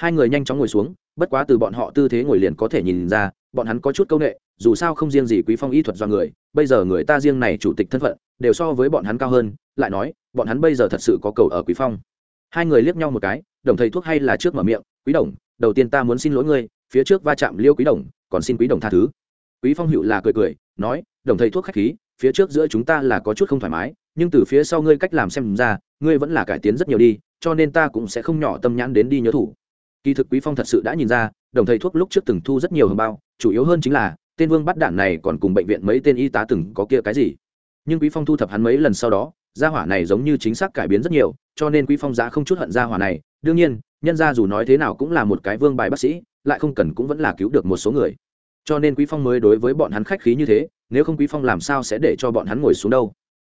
hai người nhanh chóng ngồi xuống bất quá từ bọn họ tư thế ngồi liền có thể nhìn ra bọn hắn có chút c â u n ệ dù sao không riêng gì quý phong y thuật do người bây giờ người ta riêng này chủ tịch thân phận đều so với bọn hắn cao hơn lại nói bọn hắn bây giờ thật sự có cầu ở quý phong hai người liếc nhau một cái đồng thầy thuốc hay là trước mở miệng, quý đồng, đầu tiên ta muốn xin lỗi ngươi, phía trước va chạm liêu quý đồng, còn xin quý đồng tha thứ. Quý phong hữu là cười cười, nói, đồng thầy thuốc khách khí, phía trước giữa chúng ta là có chút không thoải mái, nhưng từ phía sau ngươi cách làm xem ra, ngươi vẫn là cải tiến rất nhiều đi, cho nên ta cũng sẽ không nhỏ tâm nhãn đến đi nhớ thủ. Kỳ thực quý phong thật sự đã nhìn ra, đồng thầy thuốc lúc trước từng thu rất nhiều hồng bao, chủ yếu hơn chính là, tên vương bắt đạn này còn cùng bệnh viện mấy tên y tá từng có kia cái gì. Nhưng quý phong thu thập hắn mấy lần sau đó gia hỏa này giống như chính xác cải biến rất nhiều, cho nên quý phong giá không chút hận gia hỏa này. Đương nhiên, nhân gia dù nói thế nào cũng là một cái vương bài bác sĩ, lại không cần cũng vẫn là cứu được một số người. Cho nên quý phong mới đối với bọn hắn khách khí như thế, nếu không quý phong làm sao sẽ để cho bọn hắn ngồi xuống đâu?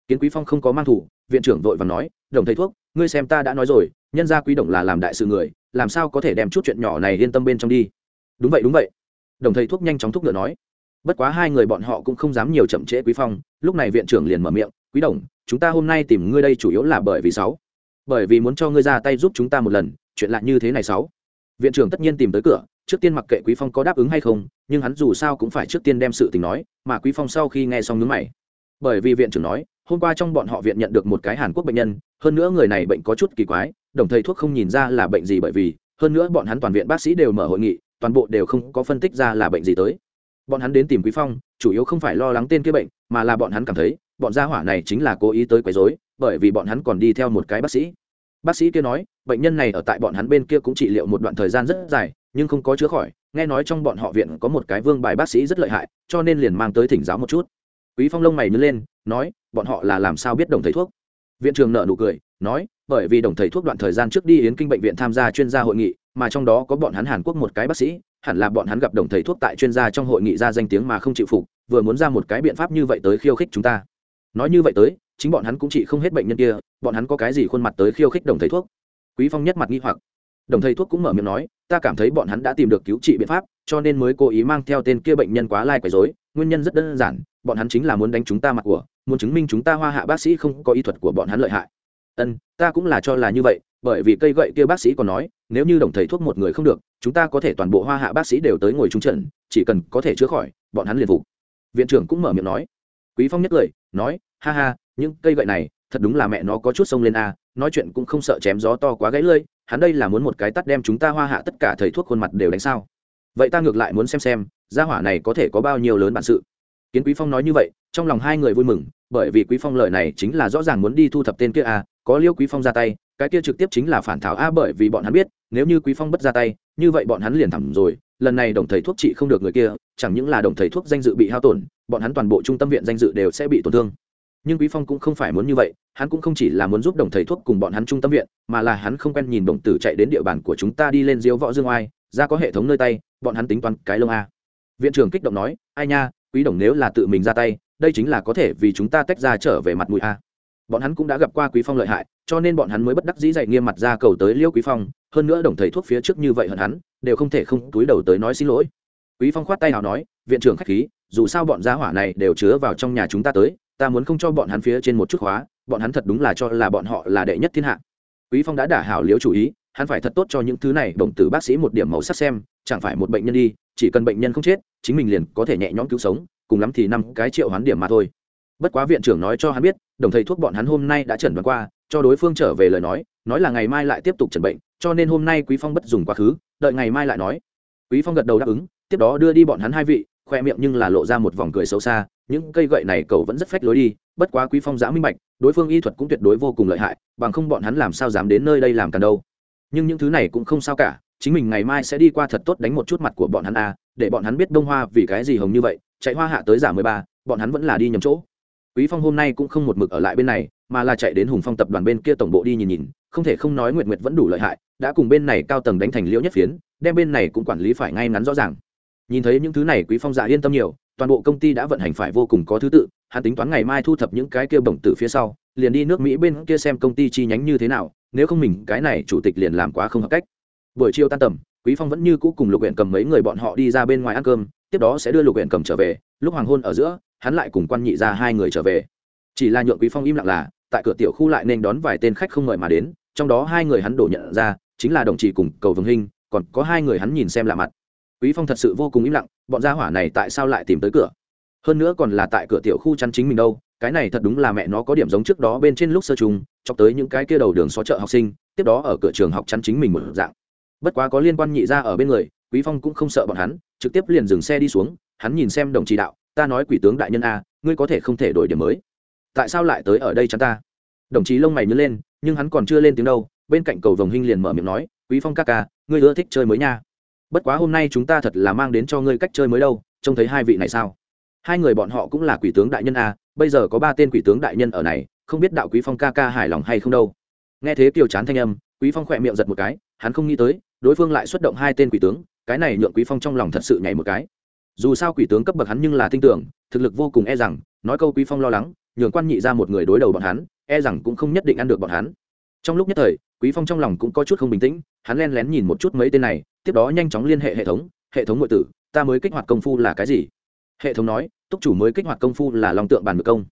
Kiến quý phong không có mang thủ, viện trưởng vội và nói, đồng thầy thuốc, ngươi xem ta đã nói rồi, nhân gia quý đồng là làm đại sự người, làm sao có thể đem chút chuyện nhỏ này yên tâm bên trong đi? Đúng vậy đúng vậy. Đồng thầy thuốc nhanh chóng thúc ngựa nói. Bất quá hai người bọn họ cũng không dám nhiều chậm trễ quý phong, lúc này viện trưởng liền mở miệng, quý đồng chúng ta hôm nay tìm ngươi đây chủ yếu là bởi vì sáu. Bởi vì muốn cho ngươi ra tay giúp chúng ta một lần, chuyện lạ như thế này sáu. Viện trưởng tất nhiên tìm tới cửa, trước tiên mặc kệ quý phong có đáp ứng hay không, nhưng hắn dù sao cũng phải trước tiên đem sự tình nói, mà quý phong sau khi nghe xong nhướng mày. Bởi vì viện trưởng nói, hôm qua trong bọn họ viện nhận được một cái hàn quốc bệnh nhân, hơn nữa người này bệnh có chút kỳ quái, đồng thầy thuốc không nhìn ra là bệnh gì bởi vì, hơn nữa bọn hắn toàn viện bác sĩ đều mở hội nghị, toàn bộ đều không có phân tích ra là bệnh gì tới. Bọn hắn đến tìm quý phong, chủ yếu không phải lo lắng tên kia bệnh, mà là bọn hắn cảm thấy bọn gia hỏa này chính là cố ý tới quấy rối, bởi vì bọn hắn còn đi theo một cái bác sĩ. Bác sĩ kia nói, bệnh nhân này ở tại bọn hắn bên kia cũng trị liệu một đoạn thời gian rất dài, nhưng không có chữa khỏi. Nghe nói trong bọn họ viện có một cái vương bài bác sĩ rất lợi hại, cho nên liền mang tới thỉnh giáo một chút. Quý phong lông mày nhớ lên, nói, bọn họ là làm sao biết đồng thầy thuốc? Viện trường nợ nụ cười, nói, bởi vì đồng thầy thuốc đoạn thời gian trước đi yến kinh bệnh viện tham gia chuyên gia hội nghị, mà trong đó có bọn hắn hàn quốc một cái bác sĩ, hẳn là bọn hắn gặp đồng thầy thuốc tại chuyên gia trong hội nghị ra danh tiếng mà không chịu phục, vừa muốn ra một cái biện pháp như vậy tới khiêu khích chúng ta nói như vậy tới, chính bọn hắn cũng chỉ không hết bệnh nhân kia, bọn hắn có cái gì khuôn mặt tới khiêu khích đồng thầy thuốc? Quý phong nhất mặt nghi hoặc. Đồng thầy thuốc cũng mở miệng nói, ta cảm thấy bọn hắn đã tìm được cứu trị biện pháp, cho nên mới cố ý mang theo tên kia bệnh nhân quá lai quấy rối. Nguyên nhân rất đơn giản, bọn hắn chính là muốn đánh chúng ta mặt của, muốn chứng minh chúng ta hoa hạ bác sĩ không có y thuật của bọn hắn lợi hại. Ân, ta cũng là cho là như vậy, bởi vì cây gậy kia bác sĩ còn nói, nếu như đồng thầy thuốc một người không được, chúng ta có thể toàn bộ hoa hạ bác sĩ đều tới ngồi trúng trận, chỉ cần có thể chữa khỏi, bọn hắn liền phục. Viện trưởng cũng mở miệng nói quý phong nhất cười, nói, ha ha, những cây gậy này, thật đúng là mẹ nó có chút sông lên a, nói chuyện cũng không sợ chém gió to quá gãy lơi hắn đây là muốn một cái tắt đem chúng ta hoa hạ tất cả thầy thuốc khuôn mặt đều đánh sao. Vậy ta ngược lại muốn xem xem, gia hỏa này có thể có bao nhiêu lớn bản sự. Kiến quý phong nói như vậy, trong lòng hai người vui mừng, bởi vì quý phong lời này chính là rõ ràng muốn đi thu thập tên kia a, có liêu quý phong ra tay, cái kia trực tiếp chính là phản thảo a bởi vì bọn hắn biết, nếu như quý phong bất ra tay, như vậy bọn hắn liền thẳng rồi lần này đồng thầy thuốc trị không được người kia, chẳng những là đồng thầy thuốc danh dự bị hao tổn, bọn hắn toàn bộ trung tâm viện danh dự đều sẽ bị tổn thương. Nhưng quý phong cũng không phải muốn như vậy, hắn cũng không chỉ là muốn giúp đồng thầy thuốc cùng bọn hắn trung tâm viện, mà là hắn không quen nhìn đồng tử chạy đến địa bàn của chúng ta đi lên diếu võ dương oai, ra có hệ thống nơi tay, bọn hắn tính toán cái lông a. Viện trưởng kích động nói, ai nha, quý đồng nếu là tự mình ra tay, đây chính là có thể vì chúng ta tách ra trở về mặt mũi a bọn hắn cũng đã gặp qua quý phong lợi hại, cho nên bọn hắn mới bất đắc dĩ dạy nghiêm mặt ra cầu tới liêu quý phong, hơn nữa đồng thầy thuốc phía trước như vậy hận hắn, đều không thể không túi đầu tới nói xin lỗi. Quý phong khoát tay nào nói, viện trưởng khách khí, dù sao bọn gia hỏa này đều chứa vào trong nhà chúng ta tới, ta muốn không cho bọn hắn phía trên một chút khóa bọn hắn thật đúng là cho là bọn họ là đệ nhất thiên hạ. Quý phong đã đả hảo liếu chủ ý, hắn phải thật tốt cho những thứ này, đồng tử bác sĩ một điểm màu sắc xem, chẳng phải một bệnh nhân đi, chỉ cần bệnh nhân không chết, chính mình liền có thể nhẹ nhõm cứu sống, cùng lắm thì năm cái triệu hoán điểm mà thôi bất quá viện trưởng nói cho hắn biết, đồng thầy thuốc bọn hắn hôm nay đã chẩn đoán qua, cho đối phương trở về lời nói nói là ngày mai lại tiếp tục chẩn bệnh, cho nên hôm nay quý phong bất dùng quá khứ, đợi ngày mai lại nói. Quý phong gật đầu đáp ứng, tiếp đó đưa đi bọn hắn hai vị, khoe miệng nhưng là lộ ra một vòng cười xấu xa, những cây gậy này cậu vẫn rất phách lối đi, bất quá quý phong giã minh bạch, đối phương y thuật cũng tuyệt đối vô cùng lợi hại, bằng không bọn hắn làm sao dám đến nơi đây làm càn đâu. Nhưng những thứ này cũng không sao cả, chính mình ngày mai sẽ đi qua thật tốt đánh một chút mặt của bọn hắn a để bọn hắn biết đông hoa vì cái gì hồng như vậy, chạy hoa hạ tới giả mười ba, bọn hắn vẫn là đi nhầm chỗ quý phong hôm nay cũng không một mực ở lại bên này, mà là chạy đến hùng phong tập đoàn bên kia tổng bộ đi nhìn nhìn, không thể không nói nguyệt nguyệt vẫn đủ lợi hại, đã cùng bên này cao tầng đánh thành liễu nhất phiến, đem bên này cũng quản lý phải ngay ngắn rõ ràng. Nhìn thấy những thứ này, quý phong dạ yên tâm nhiều, toàn bộ công ty đã vận hành phải vô cùng có thứ tự, hắn tính toán ngày mai thu thập những cái kia bổng từ phía sau, liền đi nước mỹ bên kia xem công ty chi nhánh như thế nào, nếu không mình, cái này chủ tịch liền làm quá không hợp cách. Buổi chiều tan tầm, quý phong vẫn như cũ cùng lục huyện cầm mấy người bọn họ đi ra bên ngoài ăn cơm, tiếp đó sẽ đưa lục huyện cầm trở về, lúc hoàng hôn ở giữa hắn lại cùng quan nhị ra hai người trở về. Chỉ là nhượng quý phong im lặng là, tại cửa tiểu khu lại nên đón vài tên khách không mời mà đến, trong đó hai người hắn đổ nhận ra, chính là đồng chí cùng cầu vương hình còn có hai người hắn nhìn xem lạ mặt. Quý phong thật sự vô cùng im lặng, bọn gia hỏa này tại sao lại tìm tới cửa? Hơn nữa còn là tại cửa tiểu khu chăn chính mình đâu, cái này thật đúng là mẹ nó có điểm giống trước đó bên trên lúc sơ trùng, chọc tới những cái kia đầu đường xó chợ học sinh, tiếp đó ở cửa trường học chăn chính mình một dạng. Bất quá có liên quan nhị ra ở bên người, quý phong cũng không sợ bọn hắn, trực tiếp liền dừng xe đi xuống, hắn nhìn xem đồng chí đạo ta nói quỷ tướng đại nhân a, ngươi có thể không thể đổi điểm mới. Tại sao lại tới ở đây chắn ta? Đồng chí lông mày nhớ lên, nhưng hắn còn chưa lên tiếng đâu, bên cạnh cầu vồng hinh liền mở miệng nói, quý phong ca ca, ngươi ưa thích chơi mới nha. Bất quá hôm nay chúng ta thật là mang đến cho ngươi cách chơi mới đâu, trông thấy hai vị này sao? Hai người bọn họ cũng là quỷ tướng đại nhân a, bây giờ có ba tên quỷ tướng đại nhân ở này, không biết đạo quý phong ca ca hài lòng hay không đâu. Nghe thế kiều chán thanh âm, quý phong khỏe miệng giật một cái, hắn không nghĩ tới, đối phương lại xuất động hai tên quỷ tướng, cái này nhượng quý phong trong lòng thật sự nhảy một cái dù sao quỷ tướng cấp bậc hắn nhưng là tin tưởng, thực lực vô cùng e rằng, nói câu quý phong lo lắng, nhường quan nhị ra một người đối đầu bọn hắn e rằng cũng không nhất định ăn được bọn hắn. Trong lúc nhất thời, quý phong trong lòng cũng có chút không bình tĩnh, hắn len lén nhìn một chút mấy tên này, tiếp đó nhanh chóng liên hệ hệ thống hệ thống ngụy tử, ta mới kích hoạt công phu là cái gì? Hệ thống nói, túc chủ mới kích hoạt công phu là long tượng bàn ngược công.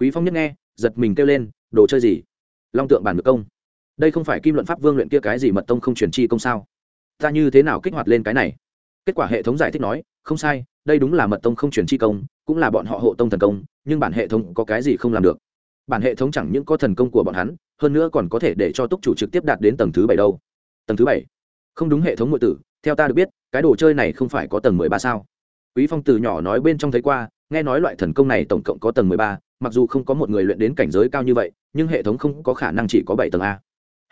Quý phong nhất nghe, giật mình kêu lên, đồ chơi gì? Long tượng bàn ngược công. Đây không phải kim luận pháp vương luyện kia cái gì mật tông không truyền chi công sao? Ta như thế nào kích hoạt lên cái này? Kết quả hệ thống giải thích nói, không sai, đây đúng là mật tông không truyền chi công, cũng là bọn họ hộ tông thần công, nhưng bản hệ thống có cái gì không làm được? Bản hệ thống chẳng những có thần công của bọn hắn, hơn nữa còn có thể để cho túc chủ trực tiếp đạt đến tầng thứ bảy đâu. Tầng thứ bảy? Không đúng hệ thống ngụy tử, theo ta được biết, cái đồ chơi này không phải có tầng mười ba sao? Quý phong từ nhỏ nói bên trong thấy qua, nghe nói loại thần công này tổng cộng có tầng mười ba, mặc dù không có một người luyện đến cảnh giới cao như vậy, nhưng hệ thống không có khả năng chỉ có bảy tầng a.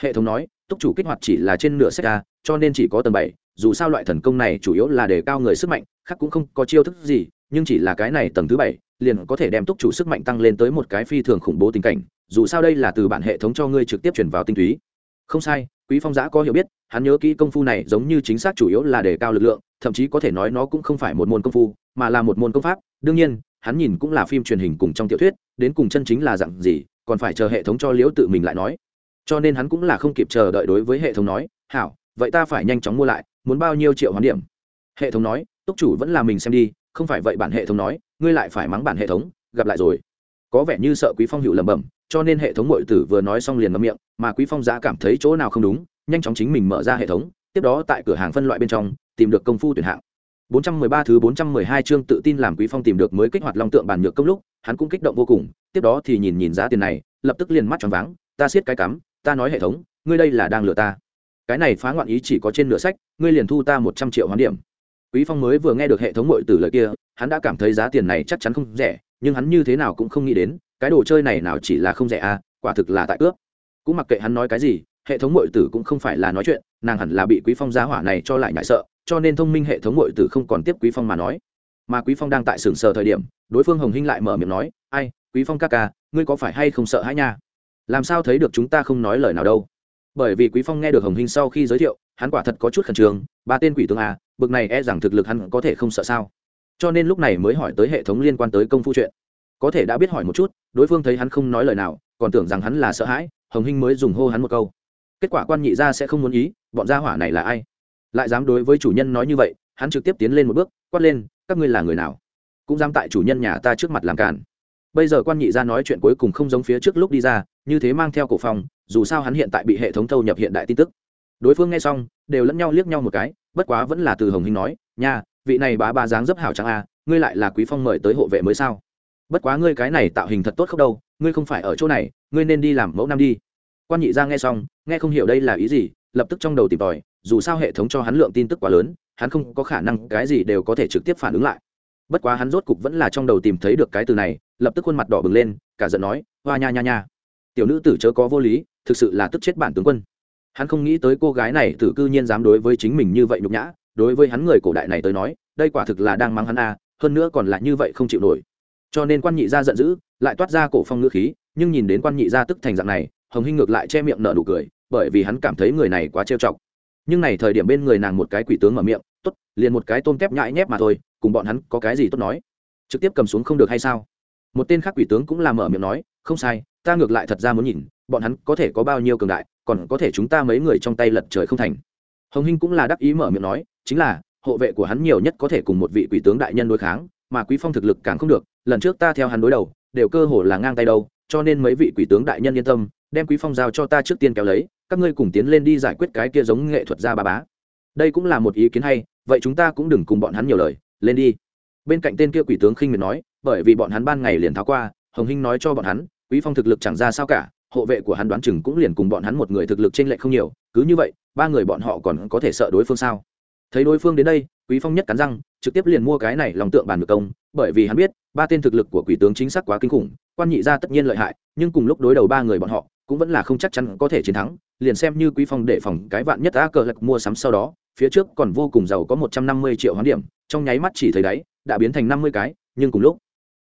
Hệ thống nói, túc chủ kích hoạt chỉ là trên nửa sách a, cho nên chỉ có tầng bảy dù sao loại thần công này chủ yếu là để cao người sức mạnh, khác cũng không có chiêu thức gì, nhưng chỉ là cái này tầng thứ bảy, liền có thể đem túc chủ sức mạnh tăng lên tới một cái phi thường khủng bố tình cảnh, dù sao đây là từ bản hệ thống cho ngươi trực tiếp chuyển vào tinh túy. Không sai, quý phong giã có hiểu biết, hắn nhớ kỹ công phu này giống như chính xác chủ yếu là để cao lực lượng, thậm chí có thể nói nó cũng không phải một môn công phu, mà là một môn công pháp. Đương nhiên, hắn nhìn cũng là phim truyền hình cùng trong tiểu thuyết, đến cùng chân chính là dạng gì, còn phải chờ hệ thống cho liễu tự mình lại nói. Cho nên hắn cũng là không kịp chờ đợi đối với hệ thống nói, hảo, vậy ta phải nhanh chóng mua lại muốn bao nhiêu triệu hoán điểm. Hệ thống nói, túc chủ vẫn là mình xem đi, không phải vậy bản hệ thống nói, ngươi lại phải mắng bản hệ thống, gặp lại rồi. Có vẻ như sợ quý phong hữu lẩm bẩm, cho nên hệ thống mội tử vừa nói xong liền ngậm miệng, mà quý phong giá cảm thấy chỗ nào không đúng, nhanh chóng chính mình mở ra hệ thống, tiếp đó tại cửa hàng phân loại bên trong, tìm được công phu tuyển hạng. 413 thứ 412 chương tự tin làm quý phong tìm được mới kích hoạt long tượng bản nhược công lúc, hắn cũng kích động vô cùng, tiếp đó thì nhìn nhìn giá tiền này, lập tức liền mắt tròn váng, ta siết cái cắm, ta nói hệ thống, ngươi đây là đang lừa ta cái này phá ngoạn ý chỉ có trên nửa sách, ngươi liền thu ta một trăm triệu hoán điểm. Quý phong mới vừa nghe được hệ thống mội từ lời kia, hắn đã cảm thấy giá tiền này chắc chắn không rẻ, nhưng hắn như thế nào cũng không nghĩ đến, cái đồ chơi này nào chỉ là không rẻ à quả thực là tại cướp. Cũng mặc kệ hắn nói cái gì, hệ thống mội tử cũng không phải là nói chuyện, nàng hẳn là bị quý phong giá hỏa này cho lại nhại sợ, cho nên thông minh hệ thống mội tử không còn tiếp quý phong mà nói. Mà quý phong đang tại sừng sờ thời điểm, đối phương hồng hinh lại mở miệng nói, ai, quý phong ca ca, ngươi có phải hay không sợ hãi nha? Làm sao thấy được chúng ta không nói lời nào đâu? Bởi vì quý phong nghe được hồng hinh sau khi giới thiệu, hắn quả thật có chút khẩn trương, ba tên quỷ tướng a bực này e rằng thực lực hắn có thể không sợ sao. Cho nên lúc này mới hỏi tới hệ thống liên quan tới công phu chuyện. Có thể đã biết hỏi một chút, đối phương thấy hắn không nói lời nào, còn tưởng rằng hắn là sợ hãi, hồng hinh mới dùng hô hắn một câu. Kết quả quan nhị ra sẽ không muốn ý, bọn gia hỏa này là ai? Lại dám đối với chủ nhân nói như vậy, hắn trực tiếp tiến lên một bước, quát lên, các ngươi là người nào? Cũng dám tại chủ nhân nhà ta trước mặt làm cản bây giờ quan nhị ra nói chuyện cuối cùng không giống phía trước lúc đi ra như thế mang theo cổ phòng dù sao hắn hiện tại bị hệ thống thâu nhập hiện đại tin tức. Đối phương nghe xong đều lẫn nhau liếc nhau một cái bất quá vẫn là từ hồng hinh nói nha vị này bá ba dáng dấp hảo chẳng a à, ngươi lại là quý phong mời tới hộ vệ mới sao? Bất quá ngươi cái này tạo hình thật tốt không đâu ngươi không phải ở chỗ này ngươi nên đi làm mẫu năm đi. Quan nhị ra nghe xong nghe không hiểu đây là ý gì lập tức trong đầu tìm tòi dù sao hệ thống cho hắn lượng tin tức quá lớn hắn không có khả năng cái gì đều có thể trực tiếp phản ứng lại. Bất quá hắn rốt cục vẫn là trong đầu tìm thấy được cái từ này lập tức khuôn mặt đỏ bừng lên, cả giận nói, hoa nha nha nha. Tiểu nữ tử chớ có vô lý, thực sự là tức chết bản tướng quân. Hắn không nghĩ tới cô gái này tử cư nhiên dám đối với chính mình như vậy nhục nhã, đối với hắn người cổ đại này tới nói, đây quả thực là đang mắng hắn a, hơn nữa còn là như vậy không chịu nổi. Cho nên quan nhị gia giận dữ, lại toát ra cổ phong ngữ khí, nhưng nhìn đến quan nhị gia tức thành dạng này, hồng hinh ngược lại che miệng nở nụ cười, bởi vì hắn cảm thấy người này quá trêu chọc. Nhưng này thời điểm bên người nàng một cái quỷ tướng mở miệng, tốt, liền một cái tôm tép nhãi nhép mà thôi, cùng bọn hắn có cái gì tốt nói? Trực tiếp cầm xuống không được hay sao? Một tên khác quỷ tướng cũng làm mở miệng nói, không sai, ta ngược lại thật ra muốn nhìn, bọn hắn có thể có bao nhiêu cường đại, còn có thể chúng ta mấy người trong tay lật trời không thành. Hồng hinh cũng là đắc ý mở miệng nói, chính là, hộ vệ của hắn nhiều nhất có thể cùng một vị quỷ tướng đại nhân đối kháng, mà quý phong thực lực càng không được, lần trước ta theo hắn đối đầu, đều cơ hồ là ngang tay đâu, cho nên mấy vị quỷ tướng đại nhân yên tâm, đem quý phong giao cho ta trước tiên kéo lấy, các ngươi cùng tiến lên đi giải quyết cái kia giống nghệ thuật gia ba bá. Đây cũng là một ý kiến hay, vậy chúng ta cũng đừng cùng bọn hắn nhiều lời, lên đi. Bên cạnh tên kia quỷ tướng khinh miệt nói bởi vì bọn hắn ban ngày liền tháo qua hồng hinh nói cho bọn hắn quý phong thực lực chẳng ra sao cả hộ vệ của hắn đoán chừng cũng liền cùng bọn hắn một người thực lực trên lệch không nhiều cứ như vậy ba người bọn họ còn có thể sợ đối phương sao? Thấy đối phương đến đây quý phong nhất cắn răng trực tiếp liền mua cái này lòng tượng bàn ngược công bởi vì hắn biết ba tên thực lực của quỷ tướng chính xác quá kinh khủng quan nhị ra tất nhiên lợi hại nhưng cùng lúc đối đầu ba người bọn họ cũng vẫn là không chắc chắn có thể chiến thắng liền xem như quý phong để phòng cái vạn nhất a cờ lật mua sắm sau đó phía trước còn vô cùng giàu có một trăm năm mươi triệu hoán điểm trong nháy mắt chỉ thấy đấy, đã biến thành năm mươi cái nhưng cùng lúc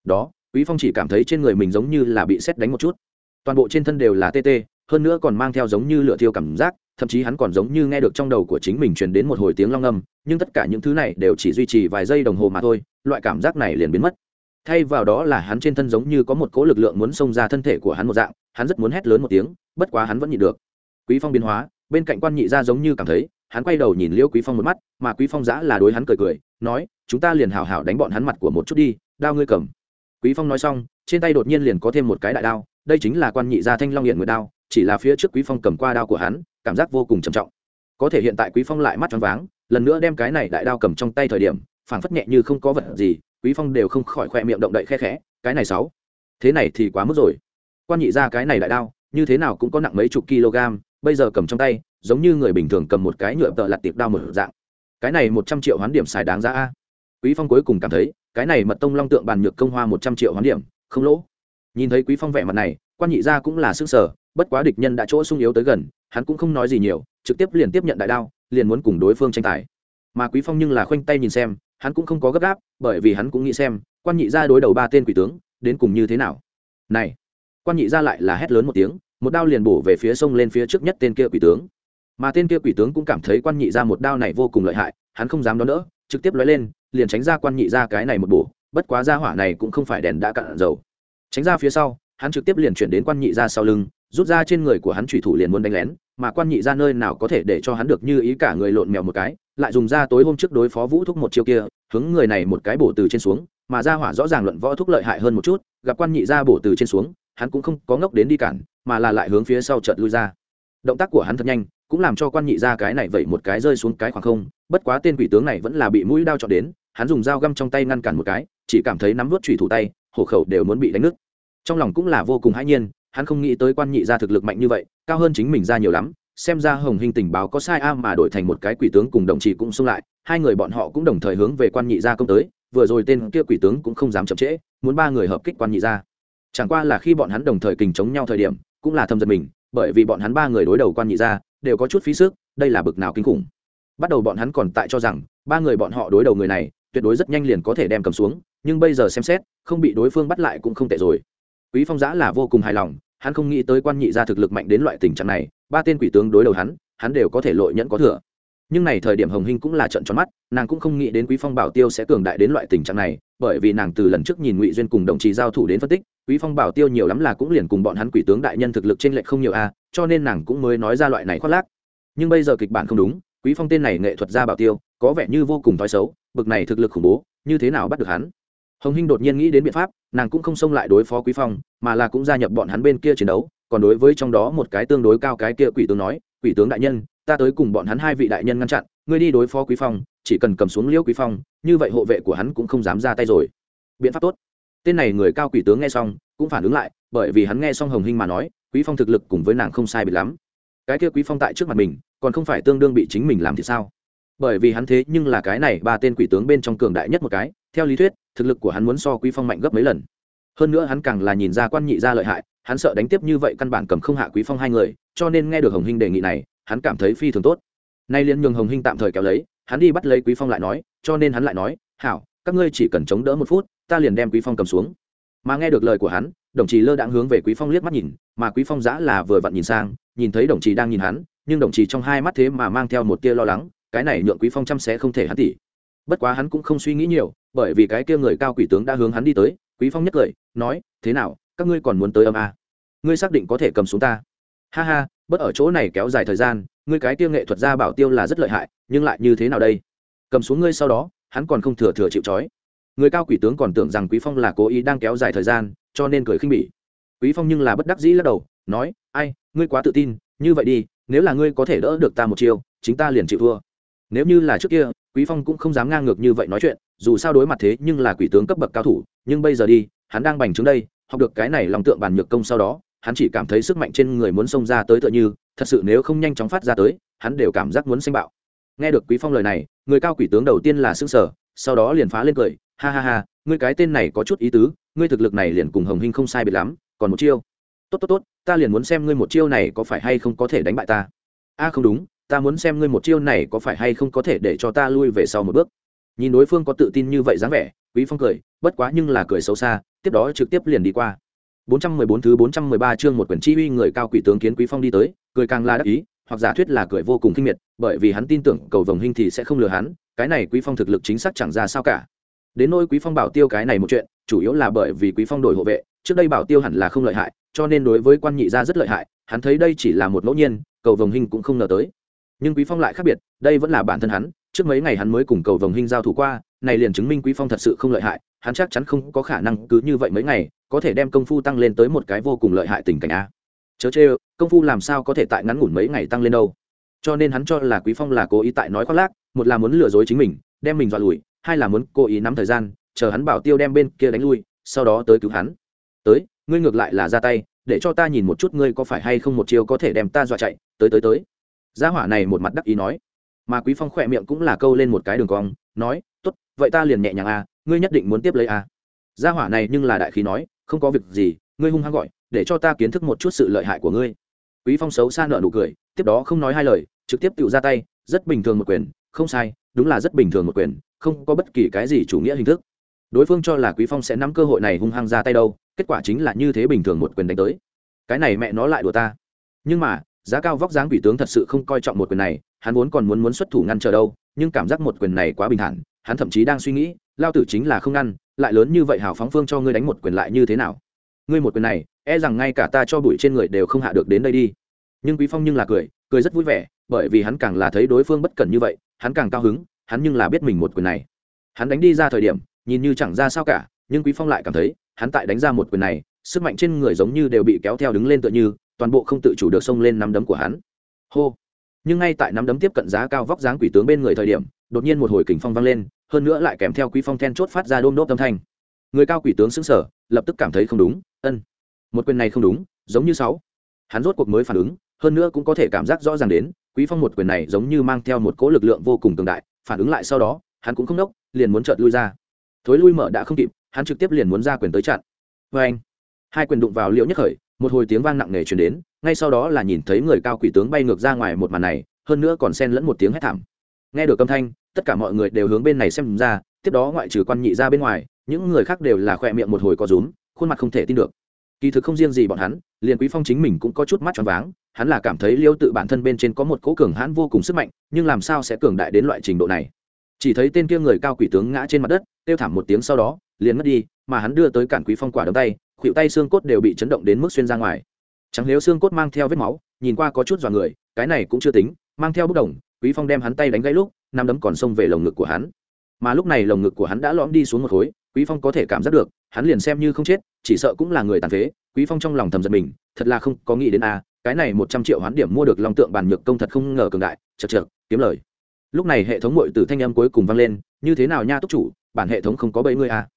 đó, quý phong chỉ cảm thấy trên người mình giống như là bị xét đánh một chút. Toàn bộ trên thân đều là tê tê, hơn nữa còn mang theo giống như lửa thiêu cảm giác, thậm chí hắn còn giống như nghe được trong đầu của chính mình truyền đến một hồi tiếng long âm, nhưng tất cả những thứ này đều chỉ duy trì vài giây đồng hồ mà thôi, loại cảm giác này liền biến mất. Thay vào đó là hắn trên thân giống như có một cỗ lực lượng muốn xông ra thân thể của hắn một dạng, hắn rất muốn hét lớn một tiếng, bất quá hắn vẫn nhịn được. Quý phong biến hóa, bên cạnh quan nhị ra giống như cảm thấy, hắn quay đầu nhìn liêu quý phong một mắt, mà quý phong giã là đối hắn cười cười, nói, chúng ta liền hào hào đánh bọn hắn mặt của một chút đi, đao ngươi cầm quý phong nói xong, trên tay đột nhiên liền có thêm một cái đại đao, đây chính là quan nhị gia thanh long hiện nguyệt đao, chỉ là phía trước quý phong cầm qua đao của hắn, cảm giác vô cùng trầm trọng. Có thể hiện tại quý phong lại mắt tròn váng, lần nữa đem cái này đại đao cầm trong tay thời điểm, phảng phất nhẹ như không có vật gì, quý phong đều không khỏi khoe miệng động đậy khe khẽ, cái này sáu. Thế này thì quá mức rồi. Quan nhị ra cái này đại đao, như thế nào cũng có nặng mấy chục kg, bây giờ cầm trong tay, giống như người bình thường cầm một cái nhựa tợ lặt tiệp đao một dạng. Cái này một trăm triệu hoán điểm xài đáng giá a. Quý phong cuối cùng cảm thấy cái này mật tông long tượng bàn nhược công hoa một trăm triệu hoán điểm, không lỗ. Nhìn thấy quý phong vẻ mặt này, quan nhị gia cũng là sức sở bất quá địch nhân đã chỗ sung yếu tới gần, hắn cũng không nói gì nhiều, trực tiếp liền tiếp nhận đại đao, liền muốn cùng đối phương tranh tài. Mà quý phong nhưng là khoanh tay nhìn xem, hắn cũng không có gấp gáp, bởi vì hắn cũng nghĩ xem, quan nhị gia đối đầu ba tên quỷ tướng, đến cùng như thế nào. Này, quan nhị gia lại là hét lớn một tiếng, một đao liền bổ về phía sông lên phía trước nhất tên kia quỷ tướng. Mà tên kia quỷ tướng cũng cảm thấy quan nhị gia một đao này vô cùng lợi hại, hắn không dám đón đỡ, trực tiếp lói lên liền tránh ra quan nhị ra cái này một bổ, bất quá gia hỏa này cũng không phải đèn đã cạn dầu. Tránh ra phía sau, hắn trực tiếp liền chuyển đến quan nhị ra sau lưng, rút ra trên người của hắn thủy thủ liền muốn đánh lén, mà quan nhị ra nơi nào có thể để cho hắn được như ý cả người lộn mèo một cái, lại dùng ra tối hôm trước đối phó vũ thúc một chiêu kia, hướng người này một cái bổ từ trên xuống, mà ra hỏa rõ ràng luận võ thúc lợi hại hơn một chút, gặp quan nhị ra bổ từ trên xuống, hắn cũng không có ngốc đến đi cản, mà là lại hướng phía sau chợt lui ra. Động tác của hắn thật nhanh, cũng làm cho quan nhị ra cái này vậy một cái rơi xuống cái khoảng không bất quá tên quỷ tướng này vẫn là bị mũi đao chọn đến, hắn dùng dao găm trong tay ngăn cản một cái, chỉ cảm thấy nắm vớt trùy thủ tay, hổ khẩu đều muốn bị đánh nứt. Trong lòng cũng là vô cùng hãi nhiên, hắn không nghĩ tới quan nhị gia thực lực mạnh như vậy, cao hơn chính mình ra nhiều lắm, xem ra hồng hình tình báo có sai a mà đổi thành một cái quỷ tướng cùng đồng chí cũng xung lại, hai người bọn họ cũng đồng thời hướng về quan nhị gia công tới, vừa rồi tên kia quỷ tướng cũng không dám chậm trễ, muốn ba người hợp kích quan nhị gia. Chẳng qua là khi bọn hắn đồng thời kình chống nhau thời điểm, cũng là thâm giật mình, bởi vì bọn hắn ba người đối đầu quan nhị gia, đều có chút phí sức, đây là bực nào kinh khủng bắt đầu bọn hắn còn tại cho rằng, ba người bọn họ đối đầu người này, tuyệt đối rất nhanh liền có thể đem cầm xuống, nhưng bây giờ xem xét, không bị đối phương bắt lại cũng không tệ rồi. Quý phong giã là vô cùng hài lòng, hắn không nghĩ tới quan nhị gia thực lực mạnh đến loại tình trạng này, ba tên quỷ tướng đối đầu hắn hắn đều có thể lội nhẫn có thừa. Nhưng này thời điểm hồng hinh cũng là trận tròn mắt, nàng cũng không nghĩ đến quý phong bảo tiêu sẽ cường đại đến loại tình trạng này, bởi vì nàng từ lần trước nhìn ngụy duyên cùng đồng chí giao thủ đến phân tích, quý phong bảo tiêu nhiều lắm là cũng liền cùng bọn hắn quỷ tướng đại nhân thực lực trên lệch không nhiều a cho nên nàng cũng mới nói ra loại này khoác lác. Nhưng bây giờ kịch bản không đúng quý phong tên này nghệ thuật gia bảo tiêu, có vẻ như vô cùng thói xấu, bực này thực lực khủng bố, như thế nào bắt được hắn? Hồng hinh đột nhiên nghĩ đến biện pháp, nàng cũng không xông lại đối phó quý phong, mà là cũng gia nhập bọn hắn bên kia chiến đấu, còn đối với trong đó một cái tương đối cao cái kia quỷ tướng nói, quỷ tướng đại nhân, ta tới cùng bọn hắn hai vị đại nhân ngăn chặn, ngươi đi đối phó quý phong, chỉ cần cầm xuống liễu quý phong, như vậy hộ vệ của hắn cũng không dám ra tay rồi. Biện pháp tốt. Tên này người cao quỷ tướng nghe xong, cũng phản ứng lại, bởi vì hắn nghe xong hồng hinh mà nói, quý phong thực lực cùng với nàng không sai biệt lắm. Cái kia quý phong tại trước mặt mình còn không phải tương đương bị chính mình làm thì sao? Bởi vì hắn thế nhưng là cái này ba tên quỷ tướng bên trong cường đại nhất một cái, theo lý thuyết, thực lực của hắn muốn so quý phong mạnh gấp mấy lần. Hơn nữa hắn càng là nhìn ra quan nhị ra lợi hại, hắn sợ đánh tiếp như vậy căn bản cầm không hạ quý phong hai người, cho nên nghe được hồng hinh đề nghị này, hắn cảm thấy phi thường tốt. Nay liên nhường hồng hinh tạm thời kéo lấy, hắn đi bắt lấy quý phong lại nói, cho nên hắn lại nói, hảo, các ngươi chỉ cần chống đỡ một phút, ta liền đem quý phong cầm xuống. Mà nghe được lời của hắn, đồng chí lơ đãng hướng về quý phong liếc mắt nhìn, mà quý phong giã là vừa vặn nhìn sang, nhìn thấy đồng chí đang nhìn hắn nhưng đồng chí trong hai mắt thế mà mang theo một tia lo lắng, cái này nhượng quý phong chăm sẽ không thể hắn tỉ. Bất quá hắn cũng không suy nghĩ nhiều, bởi vì cái kia người cao quỷ tướng đã hướng hắn đi tới, quý phong nhất cười, nói, thế nào, các ngươi còn muốn tới âm a? Ngươi xác định có thể cầm xuống ta? Ha ha bất ở chỗ này kéo dài thời gian, ngươi cái kia nghệ thuật gia bảo tiêu là rất lợi hại, nhưng lại như thế nào đây? Cầm xuống ngươi sau đó, hắn còn không thừa thừa chịu trói. Người cao quỷ tướng còn tưởng rằng quý phong là cố ý đang kéo dài thời gian, cho nên cười khinh bỉ. Quý phong nhưng là bất đắc dĩ lắc đầu, nói, ai, ngươi quá tự tin, như vậy đi nếu là ngươi có thể đỡ được ta một chiêu, chính ta liền chịu thua. Nếu như là trước kia, quý phong cũng không dám ngang ngược như vậy nói chuyện, dù sao đối mặt thế nhưng là quỷ tướng cấp bậc cao thủ, nhưng bây giờ đi, hắn đang bành trướng đây, học được cái này lòng tượng bàn nhược công sau đó, hắn chỉ cảm thấy sức mạnh trên người muốn xông ra tới tựa như, thật sự nếu không nhanh chóng phát ra tới, hắn đều cảm giác muốn sinh bạo. Nghe được quý phong lời này, người cao quỷ tướng đầu tiên là xương sở sau đó liền phá lên cười, ha ha ha, ngươi cái tên này có chút ý tứ, ngươi thực lực này liền cùng hồng hinh không sai biệt lắm, còn một chiêu. Tốt tốt tốt ta liền muốn xem ngươi một chiêu này có phải hay không có thể đánh bại ta. A, không đúng, ta muốn xem ngươi một chiêu này có phải hay không có thể để cho ta lui về sau một bước. Nhìn đối phương có tự tin như vậy dáng vẻ, quý phong cười, bất quá nhưng là cười xấu xa, tiếp đó trực tiếp liền đi qua. 414 thứ 413 chương một quyển chi uy người cao quỷ tướng kiến quý phong đi tới, cười càng là đắc ý, hoặc giả thuyết là cười vô cùng kinh miệt, bởi vì hắn tin tưởng cầu vồng hình thì sẽ không lừa hắn, cái này quý phong thực lực chính xác chẳng ra sao cả. Đến nỗi quý phong bảo tiêu cái này một chuyện, chủ yếu là bởi vì quý phong đổi hộ vệ trước đây bảo tiêu hẳn là không lợi hại, cho nên đối với quan nhị gia rất lợi hại, hắn thấy đây chỉ là một ngẫu nhiên, cầu vồng hình cũng không ngờ tới. Nhưng quý phong lại khác biệt, đây vẫn là bản thân hắn, trước mấy ngày hắn mới cùng cầu vồng hình giao thủ qua, này liền chứng minh quý phong thật sự không lợi hại, hắn chắc chắn không có khả năng cứ như vậy mấy ngày, có thể đem công phu tăng lên tới một cái vô cùng lợi hại tình cảnh a. Chớ chê, công phu làm sao có thể tại ngắn ngủn mấy ngày tăng lên đâu. Cho nên hắn cho là quý phong là cố ý tại nói khoác lác, một là muốn lừa dối chính mình, đem mình dọa lùi, hai là muốn cố ý nắm thời gian, chờ hắn bảo tiêu đem bên kia đánh lui, sau đó tới cứu hắn tới ngươi ngược lại là ra tay để cho ta nhìn một chút ngươi có phải hay không một chiêu có thể đem ta dọa chạy tới tới tới. Gia hỏa này một mặt đắc ý nói. Mà quý phong khỏe miệng cũng là câu lên một cái đường cong nói tốt vậy ta liền nhẹ nhàng a à, ngươi nhất định muốn tiếp lấy a. À. gia hỏa này nhưng là đại khí nói không có việc gì ngươi hung hăng gọi để cho ta kiến thức một chút sự lợi hại của ngươi. Quý phong xấu xa nợ nụ cười tiếp đó không nói hai lời trực tiếp tự ra tay rất bình thường một quyền không sai đúng là rất bình thường một quyền không có bất kỳ cái gì chủ nghĩa hình thức. Đối phương cho là quý phong sẽ nắm cơ hội này hung hăng ra tay đâu kết quả chính là như thế bình thường một quyền đánh tới. Cái này mẹ nó lại đùa ta. Nhưng mà, giá cao vóc dáng quỷ tướng thật sự không coi trọng một quyền này, hắn vốn còn muốn muốn xuất thủ ngăn chờ đâu, nhưng cảm giác một quyền này quá bình thản, hắn thậm chí đang suy nghĩ, lao tử chính là không ngăn, lại lớn như vậy hào phóng phương cho ngươi đánh một quyền lại như thế nào? Ngươi một quyền này e rằng ngay cả ta cho bụi trên người đều không hạ được đến đây đi. Nhưng quý phong nhưng là cười cười rất vui vẻ, bởi vì hắn càng là thấy đối phương bất cẩn như vậy, hắn càng cao hứng, hắn nhưng là biết mình một quyền này. Hắn đánh đi ra thời điểm, nhìn như chẳng ra sao cả, nhưng quý phong lại cảm thấy hắn tại đánh ra một quyền này, sức mạnh trên người giống như đều bị kéo theo đứng lên tựa như, toàn bộ không tự chủ được xông lên nắm đấm của hắn. Hô! Nhưng ngay tại nắm đấm tiếp cận giá cao vóc dáng quỷ tướng bên người thời điểm, đột nhiên một hồi kình phong vang lên, hơn nữa lại kèm theo quý phong then chốt phát ra đôm đốp âm thanh. Người cao quỷ tướng sững sờ, lập tức cảm thấy không đúng, ân, một quyền này không đúng, giống như sáu. Hắn rốt cuộc mới phản ứng, hơn nữa cũng có thể cảm giác rõ ràng đến, quý phong một quyền này giống như mang theo một cỗ lực lượng vô cùng cường đại, phản ứng lại sau đó, hắn cũng không đốc liền muốn chợt lui ra. Thối lui mở đã không kịp hắn trực tiếp liền muốn ra quyền tới chặn. Vê anh, hai quyền đụng vào liễu nhất khởi, một hồi tiếng vang nặng nề truyền đến, ngay sau đó là nhìn thấy người cao quỷ tướng bay ngược ra ngoài một màn này, hơn nữa còn xen lẫn một tiếng hét thảm. Nghe được âm thanh, tất cả mọi người đều hướng bên này xem ra, tiếp đó ngoại trừ quan nhị ra bên ngoài, những người khác đều là khỏe miệng một hồi có rúm, khuôn mặt không thể tin được. Kỳ thực không riêng gì bọn hắn, liền quý phong chính mình cũng có chút mắt tròn váng, hắn là cảm thấy liêu tự bản thân bên trên có một cỗ cường hãn vô cùng sức mạnh, nhưng làm sao sẽ cường đại đến loại trình độ này? Chỉ thấy tên kia người cao quỷ tướng ngã trên mặt đất, kêu thảm một tiếng sau đó, liền mất đi, mà hắn đưa tới cản quý phong quả đấm tay, khuỷu tay xương cốt đều bị chấn động đến mức xuyên ra ngoài. Chẳng nếu xương cốt mang theo vết máu, nhìn qua có chút dọa người, cái này cũng chưa tính, mang theo bốc đồng, quý phong đem hắn tay đánh gãy lúc, năm đấm còn xông về lồng ngực của hắn. Mà lúc này lồng ngực của hắn đã lõm đi xuống một khối, quý phong có thể cảm giác được, hắn liền xem như không chết, chỉ sợ cũng là người tàn phế, quý phong trong lòng thầm giật mình, thật là không có nghĩ đến a cái này một trăm triệu hoán điểm mua được long tượng bàn nhược công thật không ngờ cường đại chật chật kiếm lời lúc này hệ thống mội từ thanh âm cuối cùng vang lên, như thế nào nha túc chủ, bản hệ thống không có bẫy ngươi à?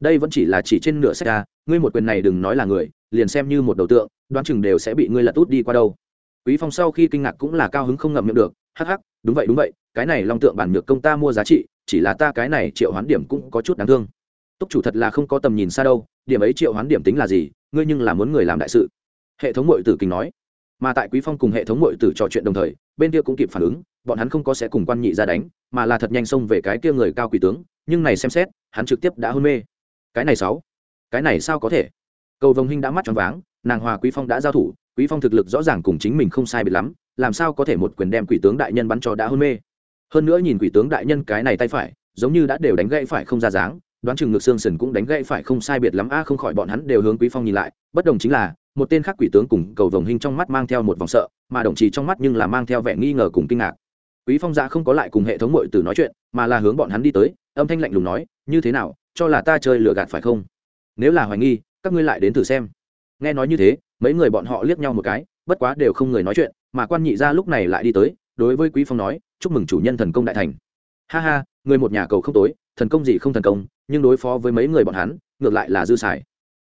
Đây vẫn chỉ là chỉ trên nửa sách a ngươi một quyền này đừng nói là người, liền xem như một đầu tượng, đoán chừng đều sẽ bị ngươi lật út đi qua đâu. Quý phong sau khi kinh ngạc cũng là cao hứng không ngậm miệng được, hắc hắc, đúng vậy đúng vậy, cái này long tượng bản nhược công ta mua giá trị, chỉ là ta cái này triệu hoán điểm cũng có chút đáng thương. Túc chủ thật là không có tầm nhìn xa đâu, điểm ấy triệu hoán điểm tính là gì, ngươi nhưng là muốn người làm đại sự. Hệ thống mội tử kinh nói mà tại quý phong cùng hệ thống mội tử trò chuyện đồng thời, bên kia cũng kịp phản ứng, bọn hắn không có sẽ cùng quan nhị ra đánh, mà là thật nhanh xông về cái kia người cao quỷ tướng, nhưng này xem xét, hắn trực tiếp đã hôn mê. Cái này sáu, cái này sao có thể? Cầu vồng hinh đã mắt tròn váng, nàng hòa quý phong đã giao thủ, quý phong thực lực rõ ràng cùng chính mình không sai biệt lắm, làm sao có thể một quyền đem quỷ tướng đại nhân bắn cho đã hôn mê? Hơn nữa nhìn quỷ tướng đại nhân cái này tay phải, giống như đã đều đánh gãy phải không ra dáng, đoán chừng ngực xương sườn cũng đánh gãy phải không sai biệt lắm, a, không khỏi bọn hắn đều hướng quý phong nhìn lại, bất đồng chính là một tên khác quỷ tướng cùng cầu vồng hình trong mắt mang theo một vòng sợ, mà đồng chí trong mắt nhưng là mang theo vẻ nghi ngờ cùng kinh ngạc. Quý phong dạ không có lại cùng hệ thống mội tử nói chuyện, mà là hướng bọn hắn đi tới, âm thanh lạnh lùng nói, như thế nào, cho là ta chơi lừa gạt phải không? Nếu là hoài nghi, các ngươi lại đến thử xem. Nghe nói như thế, mấy người bọn họ liếc nhau một cái, bất quá đều không người nói chuyện, mà quan nhị ra lúc này lại đi tới, đối với quý phong nói, chúc mừng chủ nhân thần công đại thành. Ha ha, người một nhà cầu không tối, thần công gì không thần công, nhưng đối phó với mấy người bọn hắn, ngược lại là dư xài.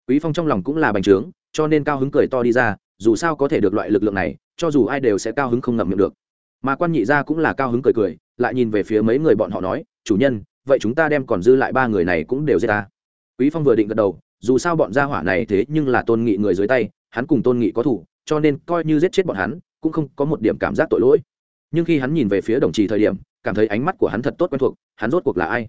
Quý phong trong lòng cũng là bành trướng cho nên cao hứng cười to đi ra, dù sao có thể được loại lực lượng này, cho dù ai đều sẽ cao hứng không ngậm miệng được. Mà quan nhị gia cũng là cao hứng cười cười, lại nhìn về phía mấy người bọn họ nói, chủ nhân, vậy chúng ta đem còn dư lại ba người này cũng đều giết ta. Quý phong vừa định gật đầu, dù sao bọn gia hỏa này thế nhưng là tôn nghị người dưới tay, hắn cùng tôn nghị có thủ, cho nên coi như giết chết bọn hắn, cũng không có một điểm cảm giác tội lỗi. Nhưng khi hắn nhìn về phía đồng trì thời điểm, cảm thấy ánh mắt của hắn thật tốt quen thuộc, hắn rốt cuộc là ai?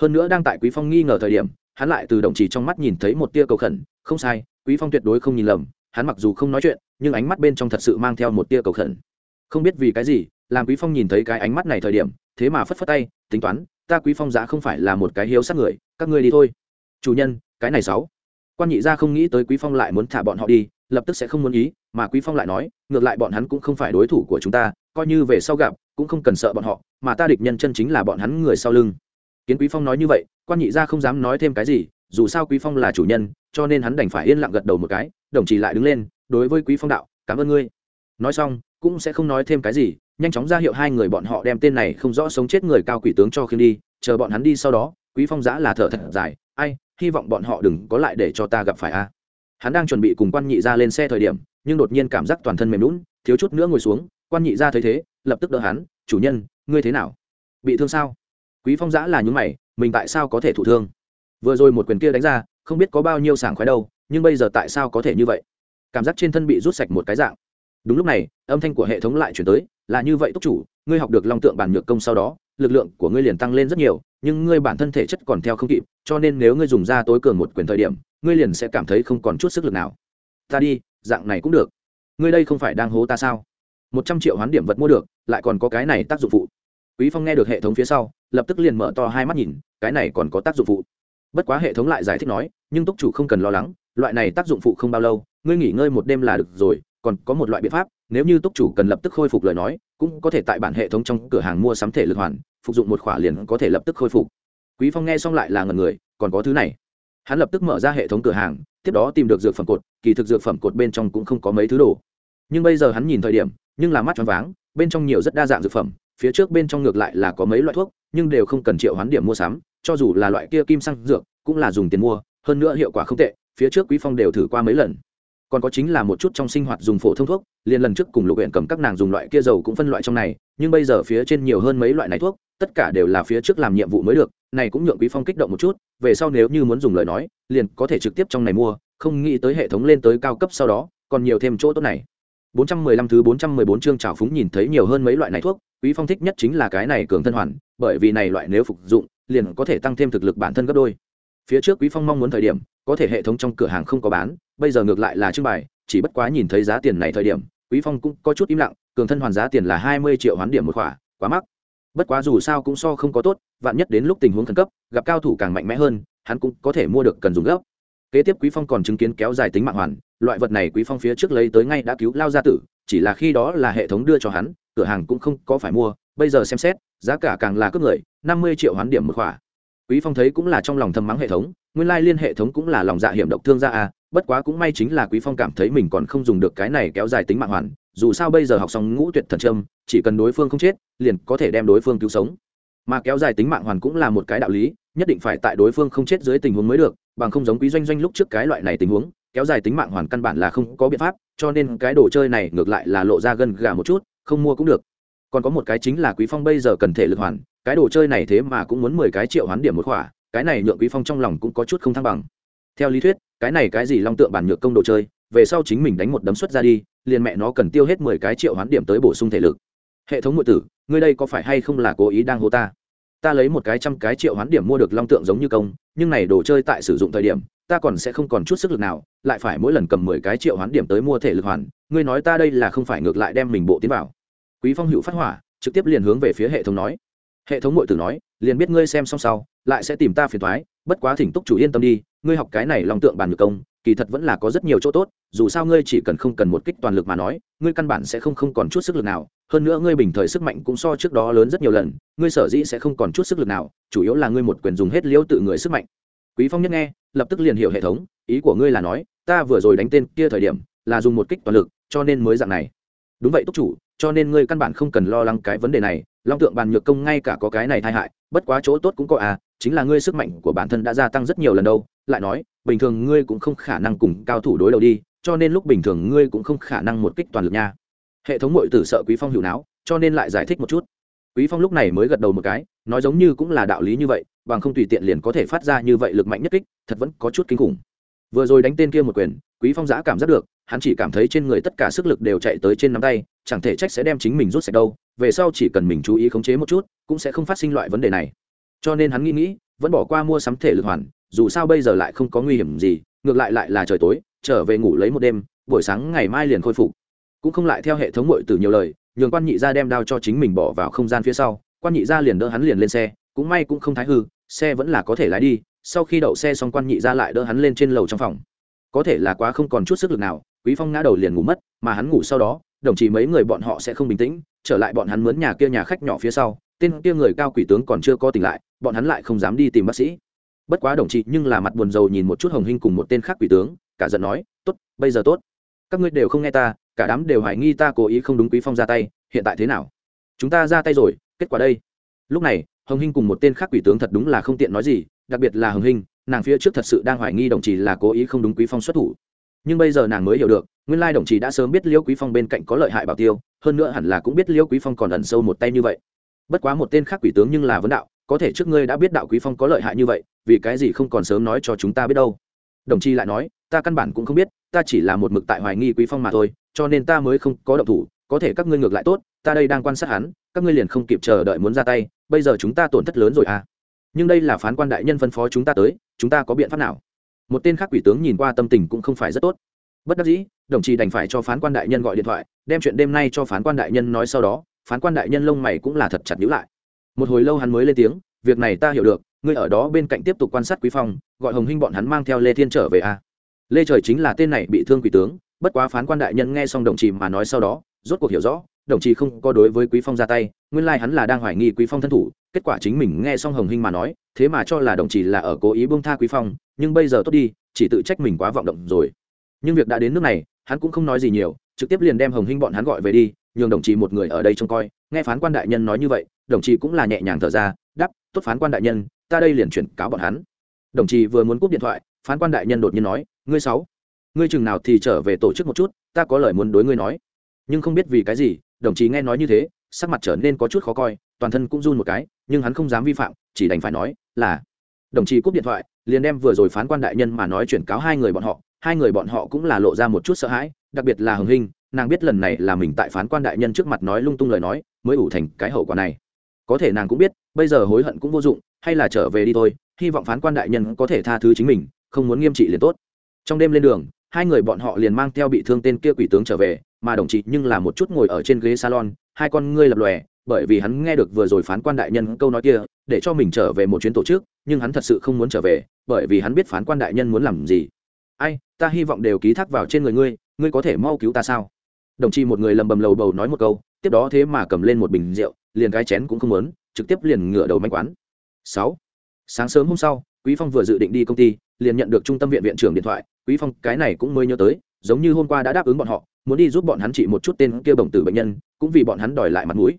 Hơn nữa đang tại quý phong nghi ngờ thời điểm hắn lại từ đồng chỉ trong mắt nhìn thấy một tia cầu khẩn, không sai, quý phong tuyệt đối không nhìn lầm, hắn mặc dù không nói chuyện, nhưng ánh mắt bên trong thật sự mang theo một tia cầu khẩn. Không biết vì cái gì, làm quý phong nhìn thấy cái ánh mắt này thời điểm, thế mà phất phất tay, tính toán, ta quý phong giá không phải là một cái hiếu sát người, các ngươi đi thôi. Chủ nhân, cái này sáu. Quan nhị gia không nghĩ tới quý phong lại muốn thả bọn họ đi, lập tức sẽ không muốn ý, mà quý phong lại nói, ngược lại bọn hắn cũng không phải đối thủ của chúng ta, coi như về sau gặp, cũng không cần sợ bọn họ, mà ta địch nhân chân chính là bọn hắn người sau lưng kiến quý phong nói như vậy, quan nhị gia không dám nói thêm cái gì, dù sao quý phong là chủ nhân, cho nên hắn đành phải yên lặng gật đầu một cái, đồng chí lại đứng lên, đối với quý phong đạo, cảm ơn ngươi. Nói xong, cũng sẽ không nói thêm cái gì, nhanh chóng ra hiệu hai người bọn họ đem tên này không rõ sống chết người cao quỷ tướng cho khiêng đi, chờ bọn hắn đi sau đó, quý phong giã là thở thật dài, ai, hy vọng bọn họ đừng có lại để cho ta gặp phải a. Hắn đang chuẩn bị cùng quan nhị ra lên xe thời điểm, nhưng đột nhiên cảm giác toàn thân mềm lún thiếu chút nữa ngồi xuống, quan nhị ra thấy thế, lập tức đỡ hắn, chủ nhân, ngươi thế nào? Bị thương sao? Quý phong giã là những mày, mình tại sao có thể thụ thương? Vừa rồi một quyền kia đánh ra, không biết có bao nhiêu sảng khoái đâu, nhưng bây giờ tại sao có thể như vậy? Cảm giác trên thân bị rút sạch một cái dạng. Đúng lúc này, âm thanh của hệ thống lại chuyển tới, là như vậy túc chủ, ngươi học được long tượng bản nhược công sau đó, lực lượng của ngươi liền tăng lên rất nhiều, nhưng ngươi bản thân thể chất còn theo không kịp, cho nên nếu ngươi dùng ra tối cường một quyền thời điểm, ngươi liền sẽ cảm thấy không còn chút sức lực nào. Ta đi, dạng này cũng được. Ngươi đây không phải đang hố ta sao? Một trăm triệu hoán điểm vật mua được, lại còn có cái này tác dụng phụ quý phong nghe được hệ thống phía sau, lập tức liền mở to hai mắt nhìn, cái này còn có tác dụng phụ. Bất quá hệ thống lại giải thích nói, nhưng túc chủ không cần lo lắng, loại này tác dụng phụ không bao lâu, ngươi nghỉ ngơi một đêm là được rồi, còn có một loại biện pháp, nếu như túc chủ cần lập tức khôi phục lời nói, cũng có thể tại bản hệ thống trong cửa hàng mua sắm thể lực hoàn, phục dụng một khỏa liền có thể lập tức khôi phục. Quý phong nghe xong lại là ngần người, còn có thứ này. Hắn lập tức mở ra hệ thống cửa hàng, tiếp đó tìm được dược phẩm cột, kỳ thực dược phẩm cột bên trong cũng không có mấy thứ đồ. Nhưng bây giờ hắn nhìn thời điểm, nhưng là mắt choáng váng, bên trong nhiều rất đa dạng dược phẩm phía trước bên trong ngược lại là có mấy loại thuốc, nhưng đều không cần triệu hoán điểm mua sắm, cho dù là loại kia kim xăng dược, cũng là dùng tiền mua, hơn nữa hiệu quả không tệ, phía trước quý phong đều thử qua mấy lần. Còn có chính là một chút trong sinh hoạt dùng phổ thông thuốc, liền lần trước cùng lục huyện cầm các nàng dùng loại kia dầu cũng phân loại trong này, nhưng bây giờ phía trên nhiều hơn mấy loại này thuốc, tất cả đều là phía trước làm nhiệm vụ mới được, này cũng nhượng quý phong kích động một chút, về sau nếu như muốn dùng lời nói, liền có thể trực tiếp trong này mua, không nghĩ tới hệ thống lên tới cao cấp sau đó, còn nhiều thêm chỗ tốt này. 415 thứ 414 chương trào phúng nhìn thấy nhiều hơn mấy loại này thuốc quý phong thích nhất chính là cái này cường thân hoàn, bởi vì này loại nếu phục dụng, liền có thể tăng thêm thực lực bản thân gấp đôi. Phía trước quý phong mong muốn thời điểm, có thể hệ thống trong cửa hàng không có bán, bây giờ ngược lại là trưng bày, chỉ bất quá nhìn thấy giá tiền này thời điểm, quý phong cũng có chút im lặng, cường thân hoàn giá tiền là 20 triệu hoán điểm một khỏa, quá mắc. Bất quá dù sao cũng so không có tốt, vạn nhất đến lúc tình huống khẩn cấp, gặp cao thủ càng mạnh mẽ hơn, hắn cũng có thể mua được cần dùng gấp. Kế tiếp quý phong còn chứng kiến kéo dài tính mạng hoàn, loại vật này quý phong phía trước lấy tới ngay đã cứu lao gia tử, chỉ là khi đó là hệ thống đưa cho hắn cửa hàng cũng không có phải mua, bây giờ xem xét, giá cả càng là cướp người, năm mươi triệu hoán điểm một khỏa. Quý phong thấy cũng là trong lòng thầm mắng hệ thống, nguyên lai liên hệ thống cũng là lòng dạ hiểm độc thương gia à bất quá cũng may chính là quý phong cảm thấy mình còn không dùng được cái này kéo dài tính mạng hoàn, dù sao bây giờ học xong ngũ tuyệt thần trâm chỉ cần đối phương không chết, liền có thể đem đối phương cứu sống. Mà kéo dài tính mạng hoàn cũng là một cái đạo lý, nhất định phải tại đối phương không chết dưới tình huống mới được, bằng không giống quý doanh doanh lúc trước cái loại này tình huống, kéo dài tính mạng hoàn căn bản là không có biện pháp, cho nên cái đồ chơi này ngược lại là lộ ra gần gà một chút không mua cũng được. Còn có một cái chính là quý phong bây giờ cần thể lực hoàn, cái đồ chơi này thế mà cũng muốn mười cái triệu hoán điểm một khỏa, cái này nhượng quý phong trong lòng cũng có chút không thăng bằng. Theo lý thuyết, cái này cái gì long tượng bản nhược công đồ chơi, về sau chính mình đánh một đấm xuất ra đi, liền mẹ nó cần tiêu hết mười cái triệu hoán điểm tới bổ sung thể lực. Hệ thống ngụy tử, ngươi đây có phải hay không là cố ý đang hô ta? Ta lấy một cái trăm cái triệu hoán điểm mua được long tượng giống như công, nhưng này đồ chơi tại sử dụng thời điểm ta còn sẽ không còn chút sức lực nào, lại phải mỗi lần cầm mười cái triệu hoán điểm tới mua thể lực hoàn, ngươi nói ta đây là không phải ngược lại đem mình bộ tiến vào. Quý phong hữu phát hỏa, trực tiếp liền hướng về phía hệ thống nói. Hệ thống muội tử nói, liền biết ngươi xem xong sau, lại sẽ tìm ta phiền thoái bất quá thỉnh túc chủ yên tâm đi, ngươi học cái này long tượng bàn ngược công, kỳ thật vẫn là có rất nhiều chỗ tốt, dù sao ngươi chỉ cần không cần một kích toàn lực mà nói, ngươi căn bản sẽ không không còn chút sức lực nào, hơn nữa ngươi bình thời sức mạnh cũng so trước đó lớn rất nhiều lần, ngươi sở dĩ sẽ không còn chút sức lực nào, chủ yếu là ngươi một quyền dùng hết liễu tự người sức mạnh quý phong nhất nghe, lập tức liền hiểu hệ thống, ý của ngươi là nói, ta vừa rồi đánh tên kia thời điểm, là dùng một kích toàn lực, cho nên mới dạng này. Đúng vậy túc chủ, cho nên ngươi căn bản không cần lo lắng cái vấn đề này, long tượng bàn nhược công ngay cả có cái này tai hại, bất quá chỗ tốt cũng có à chính là ngươi sức mạnh của bản thân đã gia tăng rất nhiều lần đâu, lại nói, bình thường ngươi cũng không khả năng cùng cao thủ đối đầu đi, cho nên lúc bình thường ngươi cũng không khả năng một kích toàn lực nha. Hệ thống mội tử sợ quý phong hữu não, cho nên lại giải thích một chút. Quý phong lúc này mới gật đầu một cái, nói giống như cũng là đạo lý như vậy bằng không tùy tiện liền có thể phát ra như vậy lực mạnh nhất kích, thật vẫn có chút kinh khủng. Vừa rồi đánh tên kia một quyền, quý phong giã cảm giác được, hắn chỉ cảm thấy trên người tất cả sức lực đều chạy tới trên nắm tay, chẳng thể trách sẽ đem chính mình rút sạch đâu, về sau chỉ cần mình chú ý khống chế một chút, cũng sẽ không phát sinh loại vấn đề này. Cho nên hắn nghĩ nghĩ, vẫn bỏ qua mua sắm thể lực hoàn, dù sao bây giờ lại không có nguy hiểm gì, ngược lại lại là trời tối, trở về ngủ lấy một đêm, buổi sáng ngày mai liền khôi phục. Cũng không lại theo hệ thống mội từ nhiều lời, nhường quan nhị gia đem đao cho chính mình bỏ vào không gian phía sau, quan nhị gia liền đỡ hắn liền lên xe, cũng may cũng không thái hư xe vẫn là có thể lái đi, sau khi đậu xe xong quan nhị ra lại đỡ hắn lên trên lầu trong phòng. Có thể là quá không còn chút sức lực nào, quý phong ngã đầu liền ngủ mất, mà hắn ngủ sau đó, đồng chí mấy người bọn họ sẽ không bình tĩnh, trở lại bọn hắn mướn nhà kia nhà khách nhỏ phía sau, tên kia người cao quỷ tướng còn chưa có tỉnh lại, bọn hắn lại không dám đi tìm bác sĩ. Bất quá đồng chí nhưng là mặt buồn rầu nhìn một chút hồng hinh cùng một tên khác quỷ tướng, cả giận nói, tốt, bây giờ tốt. Các ngươi đều không nghe ta, cả đám đều hoài nghi ta cố ý không đúng quý phong ra tay, hiện tại thế nào? Chúng ta ra tay rồi, kết quả đây. Lúc này hồng hinh cùng một tên khác quỷ tướng thật đúng là không tiện nói gì, đặc biệt là hồng hinh, nàng phía trước thật sự đang hoài nghi đồng chí là cố ý không đúng quý phong xuất thủ. Nhưng bây giờ nàng mới hiểu được, nguyên lai đồng chí đã sớm biết liêu quý phong bên cạnh có lợi hại bảo tiêu, hơn nữa hẳn là cũng biết liêu quý phong còn ẩn sâu một tay như vậy. Bất quá một tên khác quỷ tướng nhưng là vấn đạo, có thể trước ngươi đã biết đạo quý phong có lợi hại như vậy, vì cái gì không còn sớm nói cho chúng ta biết đâu. Đồng chí lại nói, ta căn bản cũng không biết, ta chỉ là một mực tại hoài nghi quý phong mà thôi, cho nên ta mới không có động thủ, có thể các ngươi ngược lại tốt, ta đây đang quan sát hắn, các ngươi liền không kịp chờ đợi muốn ra tay bây giờ chúng ta tổn thất lớn rồi à. Nhưng đây là phán quan đại nhân phân phó chúng ta tới, chúng ta có biện pháp nào? Một tên khác quỷ tướng nhìn qua tâm tình cũng không phải rất tốt. Bất đắc dĩ, đồng chí đành phải cho phán quan đại nhân gọi điện thoại, đem chuyện đêm nay cho phán quan đại nhân nói sau đó, phán quan đại nhân lông mày cũng là thật chặt nhữ lại. Một hồi lâu hắn mới lên tiếng, việc này ta hiểu được, ngươi ở đó bên cạnh tiếp tục quan sát quý phong, gọi hồng hinh bọn hắn mang theo lê thiên trở về a à. lê trời chính là tên này bị thương quỷ tướng, bất quá phán quan đại nhân nghe xong đồng chí mà nói sau đó, rốt cuộc hiểu rõ đồng chí không có đối với quý phong ra tay, nguyên lai like hắn là đang hoài nghi quý phong thân thủ, kết quả chính mình nghe xong hồng hinh mà nói, thế mà cho là đồng chí là ở cố ý buông tha quý phong, nhưng bây giờ tốt đi, chỉ tự trách mình quá vọng động rồi. Nhưng việc đã đến nước này, hắn cũng không nói gì nhiều, trực tiếp liền đem hồng hinh bọn hắn gọi về đi, nhường đồng chí một người ở đây trông coi. Nghe phán quan đại nhân nói như vậy, đồng chí cũng là nhẹ nhàng thở ra đắp tốt phán quan đại nhân, ta đây liền chuyển cáo bọn hắn. Đồng chí vừa muốn cúp điện thoại, phán quan đại nhân đột nhiên nói, ngươi sáu, ngươi chừng nào thì trở về tổ chức một chút, ta có lời muốn đối ngươi nói. Nhưng không biết vì cái gì đồng chí nghe nói như thế, sắc mặt trở nên có chút khó coi, toàn thân cũng run một cái, nhưng hắn không dám vi phạm, chỉ đành phải nói, là. Đồng chí cúp điện thoại, liền đem vừa rồi phán quan đại nhân mà nói chuyển cáo hai người bọn họ, hai người bọn họ cũng là lộ ra một chút sợ hãi, đặc biệt là hồng hinh, nàng biết lần này là mình tại phán quan đại nhân trước mặt nói lung tung lời nói, mới ủ thành cái hậu quả này. Có thể nàng cũng biết, bây giờ hối hận cũng vô dụng, hay là trở về đi thôi, hy vọng phán quan đại nhân có thể tha thứ chính mình, không muốn nghiêm trị liền tốt. Trong đêm lên đường, hai người bọn họ liền mang theo bị thương tên kia quỷ tướng trở về mà đồng chí nhưng là một chút ngồi ở trên ghế salon, hai con ngươi lập lòe, bởi vì hắn nghe được vừa rồi phán quan đại nhân câu nói kia, để cho mình trở về một chuyến tổ chức, nhưng hắn thật sự không muốn trở về, bởi vì hắn biết phán quan đại nhân muốn làm gì. Ai, ta hy vọng đều ký thác vào trên người ngươi ngươi có thể mau cứu ta sao? Đồng chí một người lầm bầm lầu bầu nói một câu, tiếp đó thế mà cầm lên một bình rượu, liền cái chén cũng không muốn, trực tiếp liền ngửa đầu manh quán. Sáu, sáng sớm hôm sau, quý phong vừa dự định đi công ty, liền nhận được trung tâm viện viện trưởng điện thoại, quý phong, cái này cũng mới nhớ tới giống như hôm qua đã đáp ứng bọn họ, muốn đi giúp bọn hắn trị một chút tên kia bổng tử bệnh nhân, cũng vì bọn hắn đòi lại mặt mũi.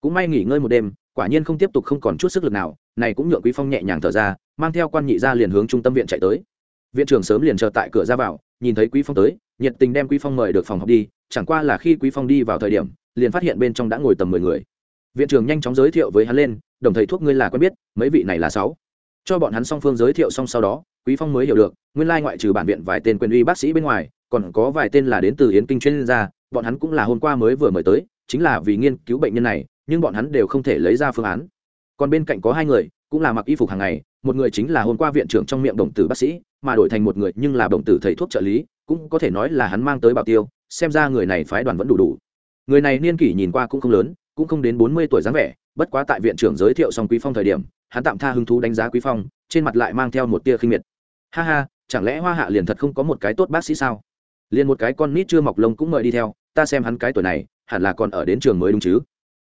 Cũng may nghỉ ngơi một đêm, quả nhiên không tiếp tục không còn chút sức lực nào, này cũng nhượng quý phong nhẹ nhàng thở ra, mang theo quan nhị ra liền hướng trung tâm viện chạy tới. Viện trưởng sớm liền chờ tại cửa ra vào, nhìn thấy quý phong tới, nhiệt tình đem quý phong mời được phòng học đi, chẳng qua là khi quý phong đi vào thời điểm, liền phát hiện bên trong đã ngồi tầm mười người. Viện trưởng nhanh chóng giới thiệu với hắn lên, đồng thầy thuốc ngươi là quen biết, mấy vị này là sáu? Cho bọn hắn song phương giới thiệu xong sau đó, quý phong mới hiểu được, nguyên lai ngoại trừ bản viện vài tên quyền uy bác sĩ bên ngoài, còn có vài tên là đến từ yến kinh chuyên gia, bọn hắn cũng là hôm qua mới vừa mời tới, chính là vì nghiên cứu bệnh nhân này, nhưng bọn hắn đều không thể lấy ra phương án. Còn bên cạnh có hai người, cũng là mặc y phục hàng ngày, một người chính là hôm qua viện trưởng trong miệng đồng tử bác sĩ, mà đổi thành một người nhưng là đồng tử thầy thuốc trợ lý, cũng có thể nói là hắn mang tới bảo tiêu, xem ra người này phái đoàn vẫn đủ đủ. Người này niên kỷ nhìn qua cũng không lớn, cũng không đến bốn mươi tuổi dáng vẻ, bất quá tại viện trưởng giới thiệu xong quý phong thời điểm hắn tạm tha hứng thú đánh giá quý phong, trên mặt lại mang theo một tia khinh miệt. Ha ha, chẳng lẽ hoa hạ liền thật không có một cái tốt bác sĩ sao? Liền một cái con nít chưa mọc lông cũng mời đi theo, ta xem hắn cái tuổi này, hẳn là còn ở đến trường mới đúng chứ?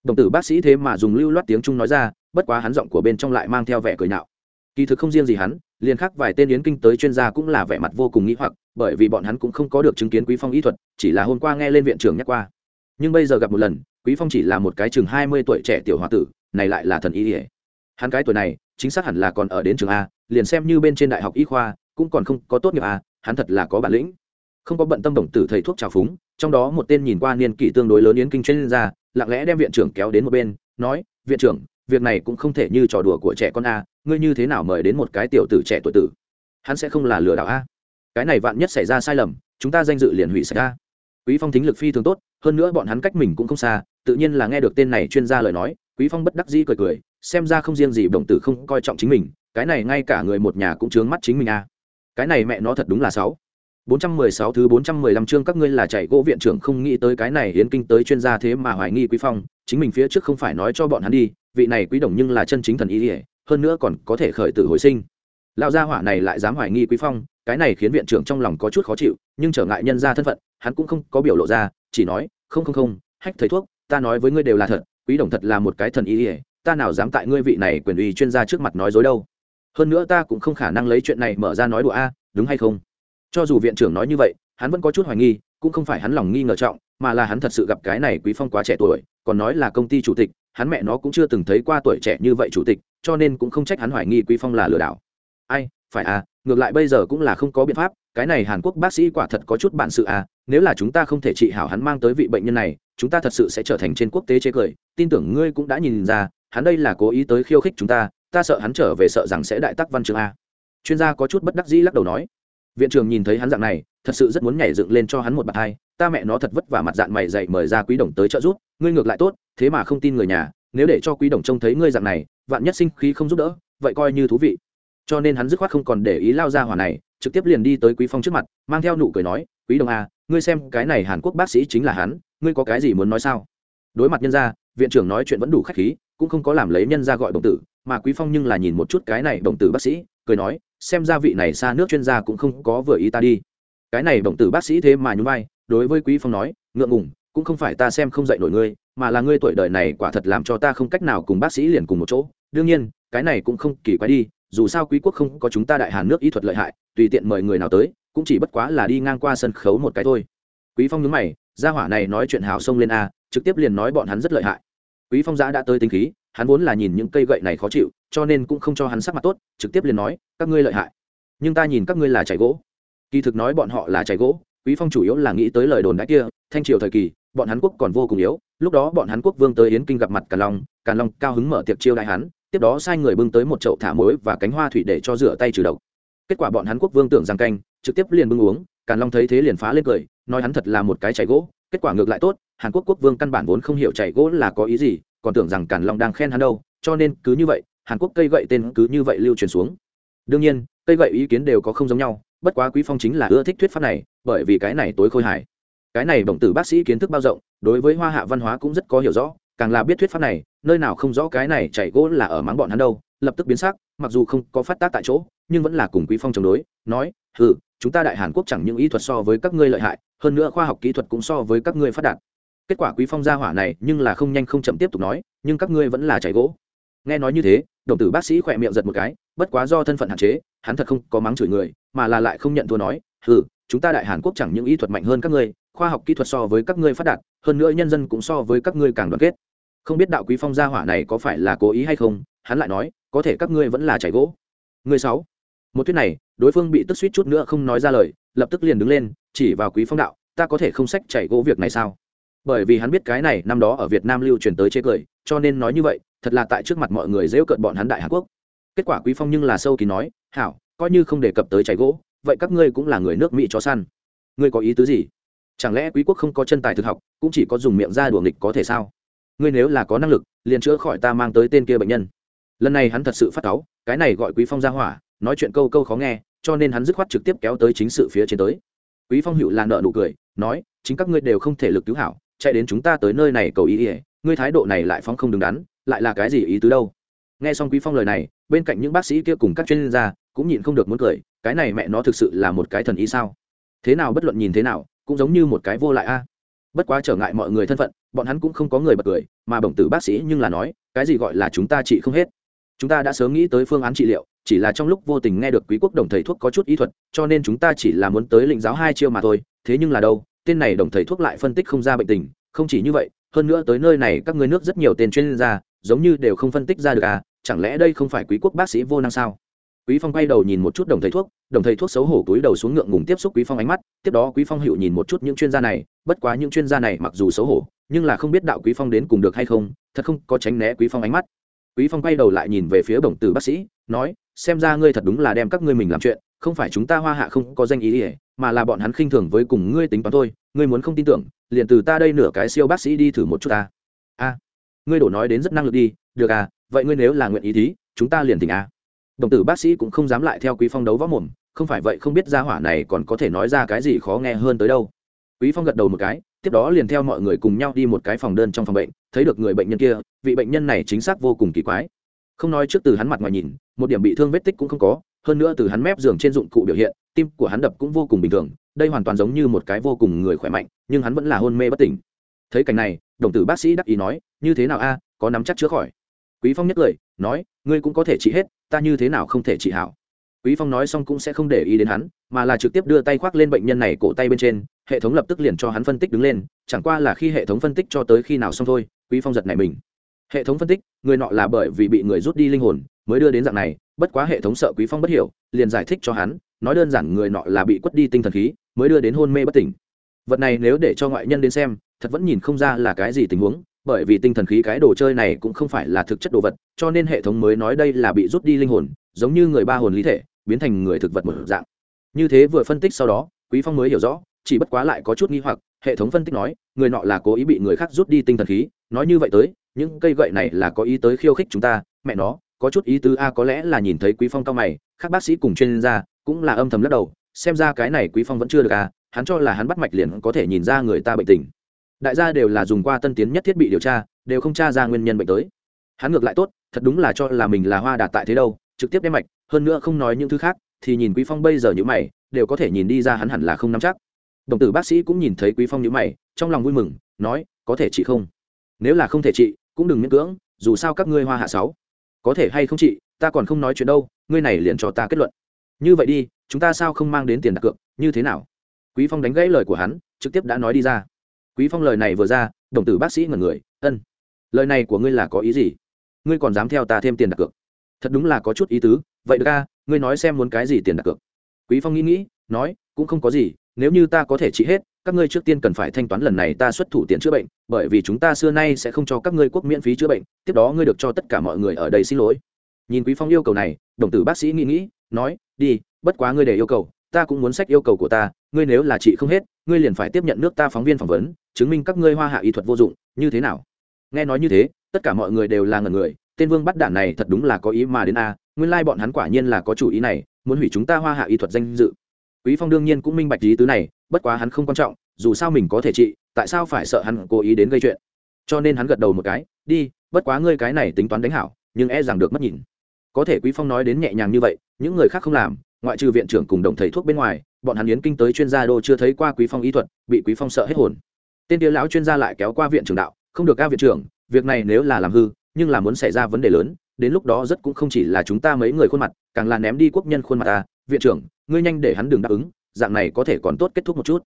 Đồng tử bác sĩ thế mà dùng lưu loát tiếng trung nói ra, bất quá hắn giọng của bên trong lại mang theo vẻ cười nhạo kỳ thực không riêng gì hắn, liền khác vài tên yến kinh tới chuyên gia cũng là vẻ mặt vô cùng nghĩ hoặc, bởi vì bọn hắn cũng không có được chứng kiến quý phong y thuật, chỉ là hôm qua nghe lên viện trưởng nhắc qua. Nhưng bây giờ gặp một lần, quý phong chỉ là một cái chừng hai mươi tuổi trẻ tiểu hòa tử, này lại là thần y ỉa hắn cái tuổi này, chính xác hẳn là còn ở đến trường a, liền xem như bên trên đại học y khoa, cũng còn không có tốt nghiệp a, hắn thật là có bản lĩnh. Không có bận tâm đồng tử thầy thuốc trào phúng, trong đó một tên nhìn qua niên kỷ tương đối lớn yến kinh chuyên gia, lặng lẽ đem viện trưởng kéo đến một bên, nói, viện trưởng, việc này cũng không thể như trò đùa của trẻ con a, ngươi như thế nào mời đến một cái tiểu tử trẻ tuổi tử? Hắn sẽ không là lừa đảo a. Cái này vạn nhất xảy ra sai lầm, chúng ta danh dự liền hủy xảy ra quý phong thính lực phi thường tốt, hơn nữa bọn hắn cách mình cũng không xa, tự nhiên là nghe được tên này chuyên gia lời nói, quý phong bất đắc dĩ cười cười xem ra không riêng gì đồng tử không coi trọng chính mình, cái này ngay cả người một nhà cũng chướng mắt chính mình a cái này mẹ nó thật đúng là sáu 416 thứ 415 chương các ngươi là chạy gỗ viện trưởng không nghĩ tới cái này hiến kinh tới chuyên gia thế mà hoài nghi quý phong, chính mình phía trước không phải nói cho bọn hắn đi, vị này quý đồng nhưng là chân chính thần ý ỉa hơn nữa còn có thể khởi tử hồi sinh. Lão gia hỏa này lại dám hoài nghi quý phong, cái này khiến viện trưởng trong lòng có chút khó chịu, nhưng trở ngại nhân ra thân phận, hắn cũng không có biểu lộ ra, chỉ nói, không không không, hách thầy thuốc, ta nói với ngươi đều là thật, quý đồng thật là một cái thần ý ỉa ta nào dám tại ngươi vị này quyền uy chuyên gia trước mặt nói dối đâu? Hơn nữa ta cũng không khả năng lấy chuyện này mở ra nói đùa a, đúng hay không? Cho dù viện trưởng nói như vậy, hắn vẫn có chút hoài nghi, cũng không phải hắn lòng nghi ngờ trọng, mà là hắn thật sự gặp cái này quý phong quá trẻ tuổi, còn nói là công ty chủ tịch, hắn mẹ nó cũng chưa từng thấy qua tuổi trẻ như vậy chủ tịch, cho nên cũng không trách hắn hoài nghi quý phong là lừa đảo. Ai, phải à ngược lại bây giờ cũng là không có biện pháp, cái này hàn quốc bác sĩ quả thật có chút bản sự à nếu là chúng ta không thể trị hảo hắn mang tới vị bệnh nhân này, chúng ta thật sự sẽ trở thành trên quốc tế chế cười, tin tưởng ngươi cũng đã nhìn ra hắn đây là cố ý tới khiêu khích chúng ta ta sợ hắn trở về sợ rằng sẽ đại tắc văn chương a. Chuyên gia có chút bất đắc dĩ lắc đầu nói. Viện trưởng nhìn thấy hắn dạng này thật sự rất muốn nhảy dựng lên cho hắn một bạt hai ta mẹ nó thật vất vả mặt dạng mày dậy mời ra quý đồng tới trợ giúp ngươi ngược lại tốt thế mà không tin người nhà nếu để cho quý đồng trông thấy ngươi dạng này vạn nhất sinh khí không giúp đỡ vậy coi như thú vị. Cho nên hắn dứt khoát không còn để ý lao ra hỏa này trực tiếp liền đi tới quý phong trước mặt mang theo nụ cười nói quý đồng a à, ngươi xem cái này hàn quốc bác sĩ chính là hắn ngươi có cái gì muốn nói sao? Đối mặt nhân gia viện trưởng nói chuyện vẫn đủ khách khí cũng không có làm lấy nhân ra gọi đồng tử, mà quý phong nhưng là nhìn một chút cái này đồng tử bác sĩ, cười nói, xem ra vị này xa nước chuyên gia cũng không có vừa ý ta đi. Cái này đồng tử bác sĩ thế mà nhún vai, đối với quý phong nói, ngượng ngùng, cũng không phải ta xem không dạy nổi ngươi, mà là ngươi tuổi đời này quả thật làm cho ta không cách nào cùng bác sĩ liền cùng một chỗ. Đương nhiên, cái này cũng không kỳ quái đi, dù sao quý quốc không có chúng ta đại hàn nước y thuật lợi hại, tùy tiện mời người nào tới, cũng chỉ bất quá là đi ngang qua sân khấu một cái thôi. Quý phong nhún mày, gia hỏa này nói chuyện hào sông lên a, trực tiếp liền nói bọn hắn rất lợi hại quý phong giã đã tới tính khí, hắn vốn là nhìn những cây gậy này khó chịu, cho nên cũng không cho hắn sắc mặt tốt, trực tiếp liền nói, các ngươi lợi hại, nhưng ta nhìn các ngươi là chảy gỗ. Kỳ thực nói bọn họ là chảy gỗ, quý phong chủ yếu là nghĩ tới lời đồn đãi kia, thanh triều thời kỳ, bọn hắn quốc còn vô cùng yếu, lúc đó bọn hắn quốc vương tới yến kinh gặp mặt càn long càn long cao hứng mở tiệc chiêu đại hắn, tiếp đó sai người bưng tới một chậu thả muối và cánh hoa thủy để cho rửa tay trừ độc. Kết quả bọn hắn quốc vương tưởng rằng canh, trực tiếp liền bưng uống, càn long thấy thế liền phá lên cười, nói hắn thật là một cái chảy gỗ, kết quả ngược lại tốt hàn quốc quốc vương căn bản vốn không hiểu chảy gỗ là có ý gì, còn tưởng rằng càn long đang khen hắn đâu, cho nên cứ như vậy, hàn quốc cây gậy tên cứ như vậy lưu truyền xuống. Đương nhiên, cây gậy ý kiến đều có không giống nhau, bất quá quý phong chính là ưa thích thuyết pháp này, bởi vì cái này tối khôi hài. Cái này bổng tử bác sĩ kiến thức bao rộng, đối với hoa hạ văn hóa cũng rất có hiểu rõ, càng là biết thuyết pháp này, nơi nào không rõ cái này chảy gỗ là ở mắng bọn hắn đâu, lập tức biến sắc, mặc dù không có phát tác tại chỗ, nhưng vẫn là cùng quý phong chống đối, nói ừ chúng ta đại hàn quốc chẳng những ý thuật so với các ngươi lợi hại, hơn nữa khoa học kỹ thuật cũng so với các ngươi phát đạt kết quả quý phong gia hỏa này nhưng là không nhanh không chậm tiếp tục nói, nhưng các ngươi vẫn là chảy gỗ. Nghe nói như thế, đồng tử bác sĩ khỏe miệng giật một cái, bất quá do thân phận hạn chế, hắn thật không có mắng chửi người, mà là lại không nhận thua nói ừ chúng ta đại hàn quốc chẳng những ý thuật mạnh hơn các ngươi, khoa học kỹ thuật so với các ngươi phát đạt, hơn nữa nhân dân cũng so với các ngươi càng đoàn kết. Không biết đạo quý phong gia hỏa này có phải là cố ý hay không, hắn lại nói, có thể các ngươi vẫn là chảy gỗ. Người sáu. Một thuyết này, đối phương bị tức suýt chút nữa không nói ra lời, lập tức liền đứng lên, chỉ vào quý phong đạo, ta có thể không sách chảy gỗ việc này sao? Bởi vì hắn biết cái này năm đó ở việt nam lưu truyền tới chế cười, cho nên nói như vậy, thật là tại trước mặt mọi người dễu cợt bọn hắn đại hàn quốc. Kết quả quý phong nhưng là sâu kỳ nói, hảo, coi như không đề cập tới cháy gỗ, vậy các ngươi cũng là người nước mỹ chó săn. Ngươi có ý tứ gì? Chẳng lẽ quý quốc không có chân tài thực học, cũng chỉ có dùng miệng ra đùa nghịch có thể sao? Ngươi nếu là có năng lực, liền chữa khỏi ta mang tới tên kia bệnh nhân. Lần này hắn thật sự phát cáu, cái này gọi quý phong ra hỏa, nói chuyện câu câu khó nghe, cho nên hắn dứt khoát trực tiếp kéo tới chính sự phía trên tới. Quý phong hữu là nợ nụ cười, nói, chính các ngươi đều không thể lực cứu hảo chạy đến chúng ta tới nơi này cầu ý ỉa ngươi thái độ này lại phong không đứng đắn, lại là cái gì ý tứ đâu? Nghe xong quý phong lời này, bên cạnh những bác sĩ kia cùng các chuyên gia cũng nhịn không được muốn cười, cái này mẹ nó thực sự là một cái thần ý sao? Thế nào bất luận nhìn thế nào, cũng giống như một cái vô lại a. Bất quá trở ngại mọi người thân phận, bọn hắn cũng không có người bật cười, mà bổng tử bác sĩ nhưng là nói, cái gì gọi là chúng ta trị không hết? Chúng ta đã sớm nghĩ tới phương án trị liệu, chỉ là trong lúc vô tình nghe được quý quốc đồng thầy thuốc có chút ý thuật, cho nên chúng ta chỉ là muốn tới lĩnh giáo hai chiêu mà thôi, thế nhưng là đâu tên này đồng thầy thuốc lại phân tích không ra bệnh tình, không chỉ như vậy, hơn nữa tới nơi này các người nước rất nhiều tên chuyên gia, giống như đều không phân tích ra được à chẳng lẽ đây không phải quý quốc bác sĩ vô năng sao? Quý phong quay đầu nhìn một chút đồng thầy thuốc, đồng thầy thuốc xấu hổ túi đầu xuống ngượng ngùng tiếp xúc quý phong ánh mắt, tiếp đó quý phong hiệu nhìn một chút những chuyên gia này, bất quá những chuyên gia này mặc dù xấu hổ, nhưng là không biết đạo quý phong đến cùng được hay không, thật không có tránh né quý phong ánh mắt. Quý phong quay đầu lại nhìn về phía đồng tử bác sĩ, nói, xem ra ngươi thật đúng là đem các ngươi mình làm chuyện, không phải chúng ta hoa hạ không có danh ý ỉa mà là bọn hắn khinh thường với cùng ngươi tính toán thôi ngươi muốn không tin tưởng, liền từ ta đây nửa cái siêu bác sĩ đi thử một chút ta. A, ngươi đổ nói đến rất năng lực đi, được à vậy ngươi nếu là nguyện ý thí chúng ta liền tỉnh a đồng tử bác sĩ cũng không dám lại theo quý phong đấu võ mồm, không phải vậy không biết ra hỏa này còn có thể nói ra cái gì khó nghe hơn tới đâu. Quý phong gật đầu một cái, tiếp đó liền theo mọi người cùng nhau đi một cái phòng đơn trong phòng bệnh, thấy được người bệnh nhân kia, vị bệnh nhân này chính xác vô cùng kỳ quái. Không nói trước từ hắn mặt ngoài nhìn, một điểm bị thương vết tích cũng không có, hơn nữa từ hắn mép giường trên dụng cụ biểu hiện, tim của hắn đập cũng vô cùng bình thường đây hoàn toàn giống như một cái vô cùng người khỏe mạnh, nhưng hắn vẫn là hôn mê bất tỉnh. Thấy cảnh này, đồng tử bác sĩ đắc ý nói, như thế nào a, có nắm chắc chữa khỏi? Quý phong nhất cười, nói, ngươi cũng có thể trị hết, ta như thế nào không thể trị hảo? Quý phong nói xong cũng sẽ không để ý đến hắn, mà là trực tiếp đưa tay khoác lên bệnh nhân này cổ tay bên trên, hệ thống lập tức liền cho hắn phân tích đứng lên, chẳng qua là khi hệ thống phân tích cho tới khi nào xong thôi, quý phong giật này mình. Hệ thống phân tích, người nọ là bởi vì bị người rút đi linh hồn, mới đưa đến dạng này, bất quá hệ thống sợ quý phong bất hiểu, liền giải thích cho hắn nói đơn giản người nọ là bị quất đi tinh thần khí, mới đưa đến hôn mê bất tỉnh. Vật này nếu để cho ngoại nhân đến xem, thật vẫn nhìn không ra là cái gì tình huống, bởi vì tinh thần khí cái đồ chơi này cũng không phải là thực chất đồ vật, cho nên hệ thống mới nói đây là bị rút đi linh hồn, giống như người ba hồn lý thể, biến thành người thực vật một dạng. Như thế vừa phân tích sau đó, quý phong mới hiểu rõ, chỉ bất quá lại có chút nghi hoặc, hệ thống phân tích nói, người nọ là cố ý bị người khác rút đi tinh thần khí, nói như vậy tới, những cây gậy này là có ý tới khiêu khích chúng ta, mẹ nó, có chút ý tứ a, có lẽ là nhìn thấy quý phong cao mày các bác sĩ cùng chuyên gia cũng là âm thầm lắc đầu, xem ra cái này quý phong vẫn chưa được à hắn cho là hắn bắt mạch liền có thể nhìn ra người ta bệnh tình. Đại gia đều là dùng qua tân tiến nhất thiết bị điều tra, đều không tra ra nguyên nhân bệnh tới. Hắn ngược lại tốt, thật đúng là cho là mình là hoa đạt tại thế đâu, trực tiếp đem mạch, hơn nữa không nói những thứ khác, thì nhìn quý phong bây giờ như mày, đều có thể nhìn đi ra hắn hẳn là không nắm chắc. Đồng tử bác sĩ cũng nhìn thấy quý phong như mày, trong lòng vui mừng, nói, có thể trị không? Nếu là không thể trị, cũng đừng miễn cưỡng, dù sao các ngươi hoa hạ sáu, có thể hay không chị ta còn không nói chuyện đâu, ngươi này liền cho ta kết luận như vậy đi, chúng ta sao không mang đến tiền đặt cược, như thế nào? Quý phong đánh gãy lời của hắn, trực tiếp đã nói đi ra. Quý phong lời này vừa ra, đồng tử bác sĩ ngẩn người, ân, lời này của ngươi là có ý gì? Ngươi còn dám theo ta thêm tiền đặt cược? Thật đúng là có chút ý tứ, vậy được ca ngươi nói xem muốn cái gì tiền đặt cược. Quý phong nghĩ nghĩ, nói, cũng không có gì, nếu như ta có thể trị hết, các ngươi trước tiên cần phải thanh toán lần này ta xuất thủ tiền chữa bệnh, bởi vì chúng ta xưa nay sẽ không cho các ngươi quốc miễn phí chữa bệnh, tiếp đó ngươi được cho tất cả mọi người ở đây xin lỗi. Nhìn quý phong yêu cầu này, đồng tử bác sĩ nghĩ nghĩ nói, đi, bất quá ngươi để yêu cầu, ta cũng muốn sách yêu cầu của ta, ngươi nếu là chị không hết, ngươi liền phải tiếp nhận nước ta phóng viên phỏng vấn, chứng minh các ngươi hoa hạ y thuật vô dụng, như thế nào? Nghe nói như thế, tất cả mọi người đều là ngần người, tên vương bắt đạn này thật đúng là có ý mà đến a, nguyên lai bọn hắn quả nhiên là có chủ ý này, muốn hủy chúng ta hoa hạ y thuật danh dự. Quý phong đương nhiên cũng minh bạch ý tứ này, bất quá hắn không quan trọng, dù sao mình có thể trị, tại sao phải sợ hắn cố ý đến gây chuyện? Cho nên hắn gật đầu một cái, đi, bất quá ngươi cái này tính toán đánh hảo, nhưng e rằng được mất nhìn có thể quý phong nói đến nhẹ nhàng như vậy, những người khác không làm, ngoại trừ viện trưởng cùng đồng thầy thuốc bên ngoài, bọn hắn yến kinh tới chuyên gia đô chưa thấy qua quý phong y thuật, bị quý phong sợ hết hồn. Tên kia lão chuyên gia lại kéo qua viện trưởng đạo, không được ca viện trưởng, việc này nếu là làm hư, nhưng là muốn xảy ra vấn đề lớn, đến lúc đó rất cũng không chỉ là chúng ta mấy người khuôn mặt, càng là ném đi quốc nhân khuôn mặt ta viện trưởng, ngươi nhanh để hắn đừng đáp ứng, dạng này có thể còn tốt kết thúc một chút.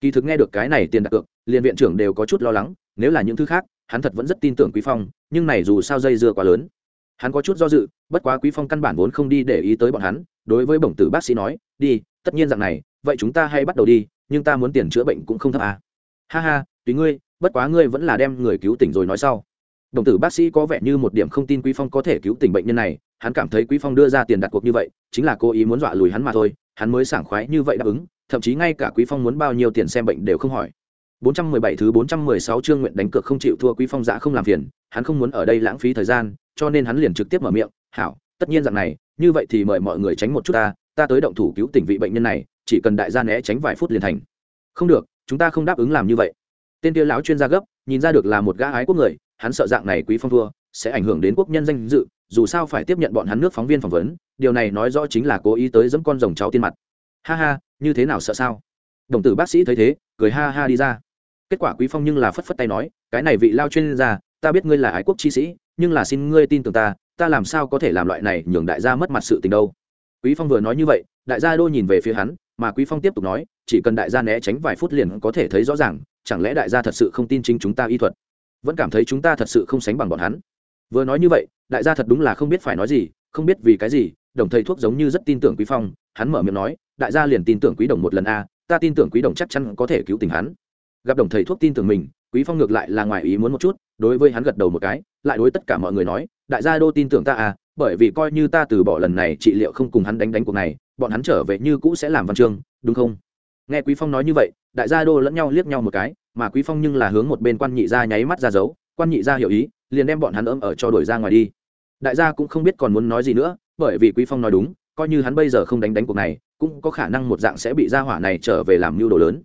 Kỳ thực nghe được cái này tiền đặt cược, liền viện trưởng đều có chút lo lắng, nếu là những thứ khác, hắn thật vẫn rất tin tưởng quý phong, nhưng này dù sao dây dưa quá lớn hắn có chút do dự, bất quá quý phong căn bản vốn không đi để ý tới bọn hắn, đối với bổng tử bác sĩ nói, đi, tất nhiên dạng này, vậy chúng ta hay bắt đầu đi, nhưng ta muốn tiền chữa bệnh cũng không thấp à. ha ha, tùy ngươi, bất quá ngươi vẫn là đem người cứu tỉnh rồi nói sau đồng tử bác sĩ có vẻ như một điểm không tin quý phong có thể cứu tỉnh bệnh nhân này, hắn cảm thấy quý phong đưa ra tiền đặt cuộc như vậy, chính là cố ý muốn dọa lùi hắn mà thôi, hắn mới sảng khoái như vậy đáp ứng, thậm chí ngay cả quý phong muốn bao nhiêu tiền xem bệnh đều không hỏi 417 thứ 416 chương nguyện đánh cược không chịu thua quý phong dã không làm phiền, hắn không muốn ở đây lãng phí thời gian cho nên hắn liền trực tiếp mở miệng, hảo, tất nhiên rằng này, như vậy thì mời mọi người tránh một chút ta ta tới động thủ cứu tỉnh vị bệnh nhân này, chỉ cần đại gia né tránh vài phút liền thành. Không được, chúng ta không đáp ứng làm như vậy. Tên kia lão chuyên gia gấp, nhìn ra được là một gã ái quốc người, hắn sợ dạng này quý phong thua, sẽ ảnh hưởng đến quốc nhân danh dự, dù sao phải tiếp nhận bọn hắn nước phóng viên phỏng vấn, điều này nói rõ chính là cố ý tới dẫm con rồng cháu tiên mặt. Ha ha, như thế nào sợ sao? Đồng tử bác sĩ thấy thế, cười ha ha đi ra. Kết quả quý phong nhưng là phất phất tay nói, cái này vị lao chuyên gia ta biết ngươi là ái quốc chi sĩ, nhưng là xin ngươi tin tưởng ta ta làm sao có thể làm loại này nhường đại gia mất mặt sự tình đâu. Quý phong vừa nói như vậy, đại gia đô nhìn về phía hắn, mà quý phong tiếp tục nói, chỉ cần đại gia né tránh vài phút liền có thể thấy rõ ràng, chẳng lẽ đại gia thật sự không tin chính chúng ta y thuật? Vẫn cảm thấy chúng ta thật sự không sánh bằng bọn hắn. Vừa nói như vậy, đại gia thật đúng là không biết phải nói gì, không biết vì cái gì, đồng thầy thuốc giống như rất tin tưởng quý phong, hắn mở miệng nói, đại gia liền tin tưởng quý đồng một lần a, ta tin tưởng quý đồng chắc chắn có thể cứu tình hắn. Gặp đồng thầy thuốc tin tưởng mình quý phong ngược lại là ngoài ý muốn một chút, đối với hắn gật đầu một cái, lại đối tất cả mọi người nói, đại gia đô tin tưởng ta à bởi vì coi như ta từ bỏ lần này, trị liệu không cùng hắn đánh đánh cuộc này, bọn hắn trở về như cũ sẽ làm văn chương, đúng không? Nghe quý phong nói như vậy, đại gia đô lẫn nhau liếc nhau một cái, mà quý phong nhưng là hướng một bên quan nhị gia nháy mắt ra dấu, quan nhị gia hiểu ý, liền đem bọn hắn ấm ở cho đổi ra ngoài đi. Đại gia cũng không biết còn muốn nói gì nữa, bởi vì quý phong nói đúng, coi như hắn bây giờ không đánh đánh cuộc này, cũng có khả năng một dạng sẽ bị gia hỏa này trở về làm mưu đồ lớn.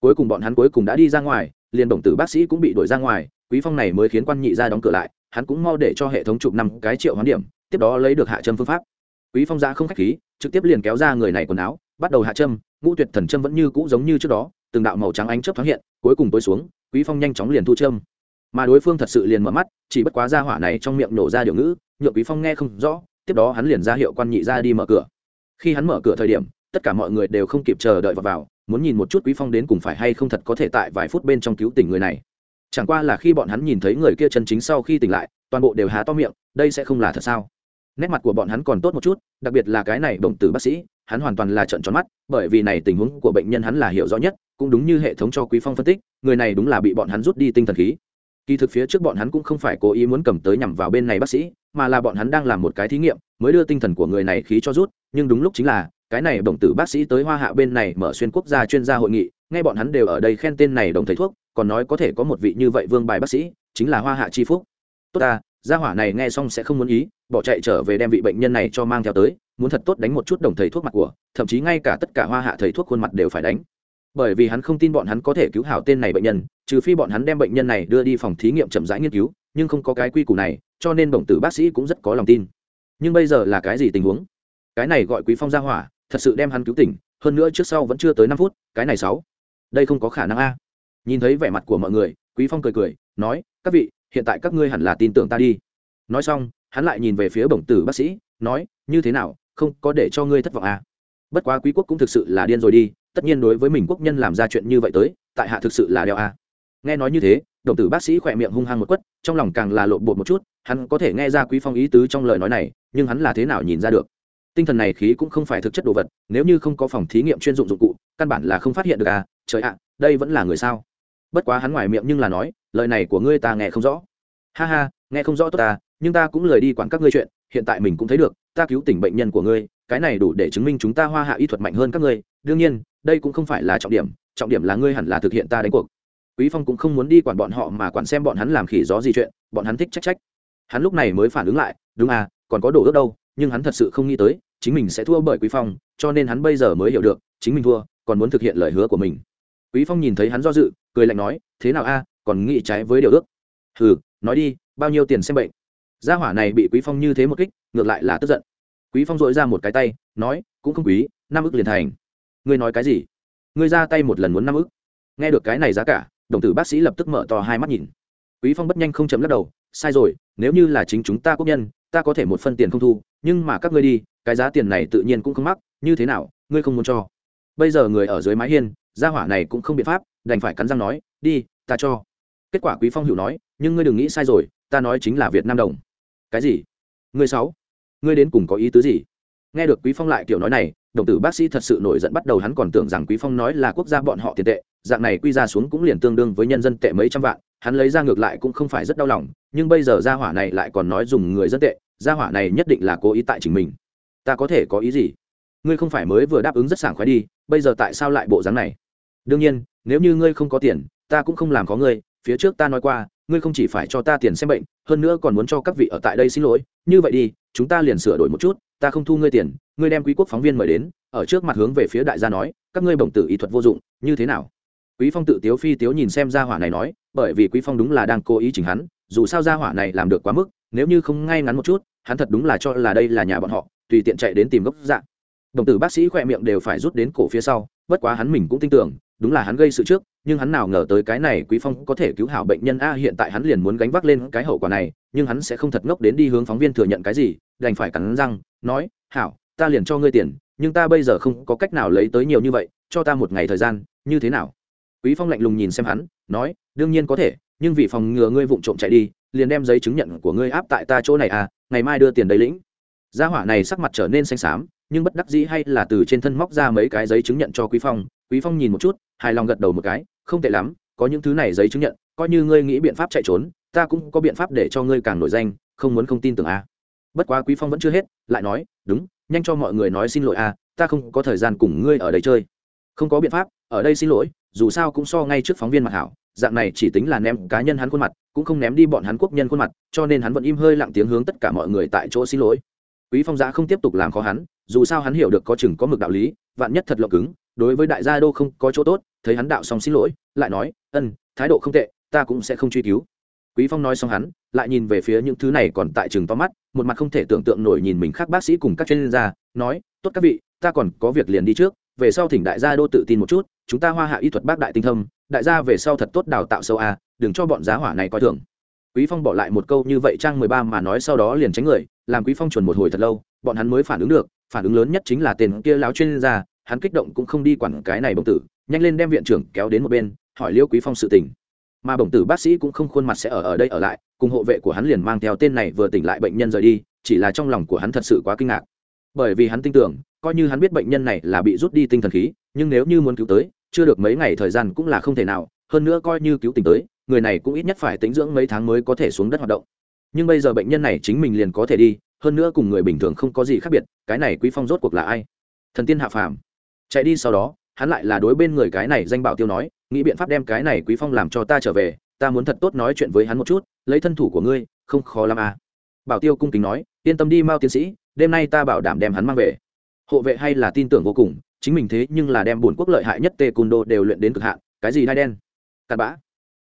Cuối cùng bọn hắn cuối cùng đã đi ra ngoài liền đồng tử bác sĩ cũng bị đuổi ra ngoài quý phong này mới khiến quan nhị gia đóng cửa lại hắn cũng mau để cho hệ thống chụp năm cái triệu hoán điểm tiếp đó lấy được hạ châm phương pháp. Quý phong ra không khách khí trực tiếp liền kéo ra người này quần áo bắt đầu hạ châm ngũ tuyệt thần châm vẫn như cũ giống như trước đó từng đạo màu trắng ánh chớp thoáng hiện cuối cùng tối xuống quý phong nhanh chóng liền thu châm. Mà đối phương thật sự liền mở mắt chỉ bất quá ra hỏa này trong miệng nổ ra điều ngữ nhượng quý phong nghe không rõ tiếp đó hắn liền ra hiệu quan nhị ra đi mở cửa. Khi hắn mở cửa thời điểm tất cả mọi người đều không kịp chờ đợi vào, vào muốn nhìn một chút quý phong đến cùng phải hay không thật có thể tại vài phút bên trong cứu tỉnh người này. Chẳng qua là khi bọn hắn nhìn thấy người kia chân chính sau khi tỉnh lại, toàn bộ đều há to miệng, đây sẽ không là thật sao? Nét mặt của bọn hắn còn tốt một chút, đặc biệt là cái này bổng tử bác sĩ, hắn hoàn toàn là trận tròn mắt, bởi vì này tình huống của bệnh nhân hắn là hiểu rõ nhất, cũng đúng như hệ thống cho quý phong phân tích, người này đúng là bị bọn hắn rút đi tinh thần khí. Kỳ thực phía trước bọn hắn cũng không phải cố ý muốn cầm tới nhằm vào bên này bác sĩ, mà là bọn hắn đang làm một cái thí nghiệm, mới đưa tinh thần của người này khí cho rút, nhưng đúng lúc chính là cái này đồng tử bác sĩ tới hoa hạ bên này mở xuyên quốc gia chuyên gia hội nghị, nghe bọn hắn đều ở đây khen tên này đồng thầy thuốc, còn nói có thể có một vị như vậy vương bài bác sĩ, chính là hoa hạ chi phúc. Tốt ta, gia hỏa này nghe xong sẽ không muốn ý, bỏ chạy trở về đem vị bệnh nhân này cho mang theo tới, muốn thật tốt đánh một chút đồng thầy thuốc mặt của, thậm chí ngay cả tất cả hoa hạ thầy thuốc khuôn mặt đều phải đánh. Bởi vì hắn không tin bọn hắn có thể cứu hảo tên này bệnh nhân, trừ phi bọn hắn đem bệnh nhân này đưa đi phòng thí nghiệm chậm rãi nghiên cứu, nhưng không có cái quy củ này, cho nên đồng tử bác sĩ cũng rất có lòng tin. Nhưng bây giờ là cái gì tình huống? Cái này gọi quý phong gia hỏa thật sự đem hắn cứu tỉnh, hơn nữa trước sau vẫn chưa tới năm phút, cái này sáu đây không có khả năng a nhìn thấy vẻ mặt của mọi người, quý phong cười cười, nói, các vị, hiện tại các ngươi hẳn là tin tưởng ta đi nói xong, hắn lại nhìn về phía bổng tử bác sĩ, nói, như thế nào, không có để cho ngươi thất vọng à. bất quá quý quốc cũng thực sự là điên rồi đi, tất nhiên đối với mình quốc nhân làm ra chuyện như vậy tới, tại hạ thực sự là đeo à. nghe nói như thế đồng tử bác sĩ khỏe miệng hung hăng một quất, trong lòng càng là lộn bột một chút, hắn có thể nghe ra quý phong ý tứ trong lời nói này, nhưng hắn là thế nào nhìn ra được tinh thần này khí cũng không phải thực chất đồ vật, nếu như không có phòng thí nghiệm chuyên dụng dụng cụ, căn bản là không phát hiện được à trời ạ, đây vẫn là người sao? Bất quá hắn ngoài miệng nhưng là nói, lời này của ngươi ta nghe không rõ. Ha ha, nghe không rõ tốt ta nhưng ta cũng lời đi quản các ngươi chuyện, hiện tại mình cũng thấy được, ta cứu tỉnh bệnh nhân của ngươi, cái này đủ để chứng minh chúng ta hoa hạ y thuật mạnh hơn các ngươi. Đương nhiên, đây cũng không phải là trọng điểm trọng điểm là ngươi hẳn là thực hiện ta đánh cuộc. Quý phong cũng không muốn đi quản bọn họ mà quản xem bọn hắn làm khỉ gió gì chuyện, bọn hắn thích trách trách. Hắn lúc này mới phản ứng lại, đúng à còn có đồ ước đâu nhưng hắn thật sự không nghĩ tới, chính mình sẽ thua bởi quý phong, cho nên hắn bây giờ mới hiểu được, chính mình thua, còn muốn thực hiện lời hứa của mình. Quý phong nhìn thấy hắn do dự, cười lạnh nói, thế nào a, còn nghĩ trái với điều ước? Hừ, nói đi, bao nhiêu tiền xem bệnh? Gia hỏa này bị quý phong như thế một kích, ngược lại là tức giận. Quý phong dội ra một cái tay, nói, cũng không quý, năm ức liền thành. Ngươi nói cái gì? Ngươi ra tay một lần muốn năm ức. Nghe được cái này giá cả, đồng tử bác sĩ lập tức mở to hai mắt nhìn. Quý phong bất nhanh không chấm lắc đầu, sai rồi, nếu như là chính chúng ta quốc nhân, ta có thể một phân tiền không thu nhưng mà các ngươi đi, cái giá tiền này tự nhiên cũng không mắc, như thế nào, ngươi không muốn cho. Bây giờ người ở dưới mái hiên, gia hỏa này cũng không biện pháp, đành phải cắn răng nói, đi, ta cho. Kết quả quý phong hữu nói, nhưng ngươi đừng nghĩ sai rồi, ta nói chính là việt nam đồng. Cái gì? Ngươi sáu ngươi đến cùng có ý tứ gì? Nghe được quý phong lại kiểu nói này, đồng tử bác sĩ thật sự nổi giận bắt đầu hắn còn tưởng rằng quý phong nói là quốc gia bọn họ tiền tệ, dạng này quy ra xuống cũng liền tương đương với nhân dân tệ mấy trăm vạn, hắn lấy ra ngược lại cũng không phải rất đau lòng, nhưng bây giờ gia hỏa này lại còn nói dùng người dân tệ gia hỏa này nhất định là cố ý tại chính mình. Ta có thể có ý gì? Ngươi không phải mới vừa đáp ứng rất sảng khoái đi, bây giờ tại sao lại bộ dáng này? Đương nhiên, nếu như ngươi không có tiền, ta cũng không làm có ngươi. Phía trước ta nói qua, ngươi không chỉ phải cho ta tiền xem bệnh, hơn nữa còn muốn cho các vị ở tại đây xin lỗi. Như vậy đi, chúng ta liền sửa đổi một chút, ta không thu ngươi tiền, ngươi đem quý quốc phóng viên mời đến, ở trước mặt hướng về phía đại gia nói, các ngươi bổng tử ý thuật vô dụng, như thế nào? Quý phong tự tiếu phi tiếu nhìn xem gia hỏa này nói, bởi vì quý phong đúng là đang cố ý chỉnh hắn, dù sao gia hỏa này làm được quá mức nếu như không ngay ngắn một chút, hắn thật đúng là cho là đây là nhà bọn họ, tùy tiện chạy đến tìm gốc dạng đồng tử bác sĩ khỏe miệng đều phải rút đến cổ phía sau, bất quá hắn mình cũng tin tưởng, đúng là hắn gây sự trước, nhưng hắn nào ngờ tới cái này quý phong có thể cứu hảo bệnh nhân a, hiện tại hắn liền muốn gánh vác lên cái hậu quả này, nhưng hắn sẽ không thật ngốc đến đi hướng phóng viên thừa nhận cái gì, đành phải cắn răng, nói, hảo, ta liền cho ngươi tiền, nhưng ta bây giờ không có cách nào lấy tới nhiều như vậy, cho ta một ngày thời gian, như thế nào? Quý phong lạnh lùng nhìn xem hắn, nói, đương nhiên có thể nhưng vì phòng ngừa ngươi vụng trộm chạy đi liền đem giấy chứng nhận của ngươi áp tại ta chỗ này à ngày mai đưa tiền đầy lĩnh. Gia hỏa này sắc mặt trở nên xanh xám nhưng bất đắc dĩ hay là từ trên thân móc ra mấy cái giấy chứng nhận cho quý phong. Quý phong nhìn một chút hài lòng gật đầu một cái không tệ lắm có những thứ này giấy chứng nhận coi như ngươi nghĩ biện pháp chạy trốn ta cũng có biện pháp để cho ngươi càng nổi danh không muốn không tin tưởng a à. bất quá quý phong vẫn chưa hết lại nói đúng nhanh cho mọi người nói xin lỗi a à, ta không có thời gian cùng ngươi ở đây chơi. Không có biện pháp ở đây xin lỗi dù sao cũng so ngay trước phóng viên mặt hảo, dạng này chỉ tính là ném cá nhân hắn khuôn mặt, cũng không ném đi bọn hắn quốc nhân khuôn mặt, cho nên hắn vẫn im hơi lặng tiếng hướng tất cả mọi người tại chỗ xin lỗi. Quý phong giã không tiếp tục làm khó hắn, dù sao hắn hiểu được có chừng có mực đạo lý, vạn nhất thật lộng cứng, đối với đại gia đô không có chỗ tốt, thấy hắn đạo xong xin lỗi, lại nói, ân, thái độ không tệ, ta cũng sẽ không truy cứu. Quý phong nói xong hắn, lại nhìn về phía những thứ này còn tại trường to mắt, một mặt không thể tưởng tượng nổi nhìn mình khác bác sĩ cùng các chuyên gia, nói, tốt các vị, ta còn có việc liền đi trước về sau thỉnh đại gia đô tự tin một chút, chúng ta hoa hạ y thuật bác đại tinh thâm, đại gia về sau thật tốt đào tạo sâu a, đừng cho bọn giá hỏa này coi thường. Quý phong bỏ lại một câu như vậy trang mười ba mà nói sau đó liền tránh người, làm quý phong chuẩn một hồi thật lâu, bọn hắn mới phản ứng được, phản ứng lớn nhất chính là tên kia láo chuyên gia, hắn kích động cũng không đi quản cái này bổng tử, nhanh lên đem viện trưởng kéo đến một bên, hỏi liêu quý phong sự tình. Mà bổng tử bác sĩ cũng không khuôn mặt sẽ ở ở đây ở lại, cùng hộ vệ của hắn liền mang theo tên này vừa tỉnh lại bệnh nhân rời đi, chỉ là trong lòng của hắn thật sự quá kinh ngạc. Bởi vì hắn tin tưởng coi như hắn biết bệnh nhân này là bị rút đi tinh thần khí, nhưng nếu như muốn cứu tới, chưa được mấy ngày thời gian cũng là không thể nào, hơn nữa coi như cứu tình tới, người này cũng ít nhất phải tính dưỡng mấy tháng mới có thể xuống đất hoạt động. Nhưng bây giờ bệnh nhân này chính mình liền có thể đi, hơn nữa cùng người bình thường không có gì khác biệt, cái này quý phong rốt cuộc là ai? Thần tiên hạ phàm. Chạy đi sau đó, hắn lại là đối bên người cái này danh bảo tiêu nói, nghĩ biện pháp đem cái này quý phong làm cho ta trở về, ta muốn thật tốt nói chuyện với hắn một chút, lấy thân thủ của ngươi, không khó lắm à. Bảo tiêu cung kính nói, yên tâm đi mao tiến sĩ, đêm nay ta bảo đảm đem hắn mang về hộ vệ hay là tin tưởng vô cùng, chính mình thế nhưng là đem bổn quốc lợi hại nhất tê Côn đô đều luyện đến cực hạn, cái gì đai đen? Cặn bã.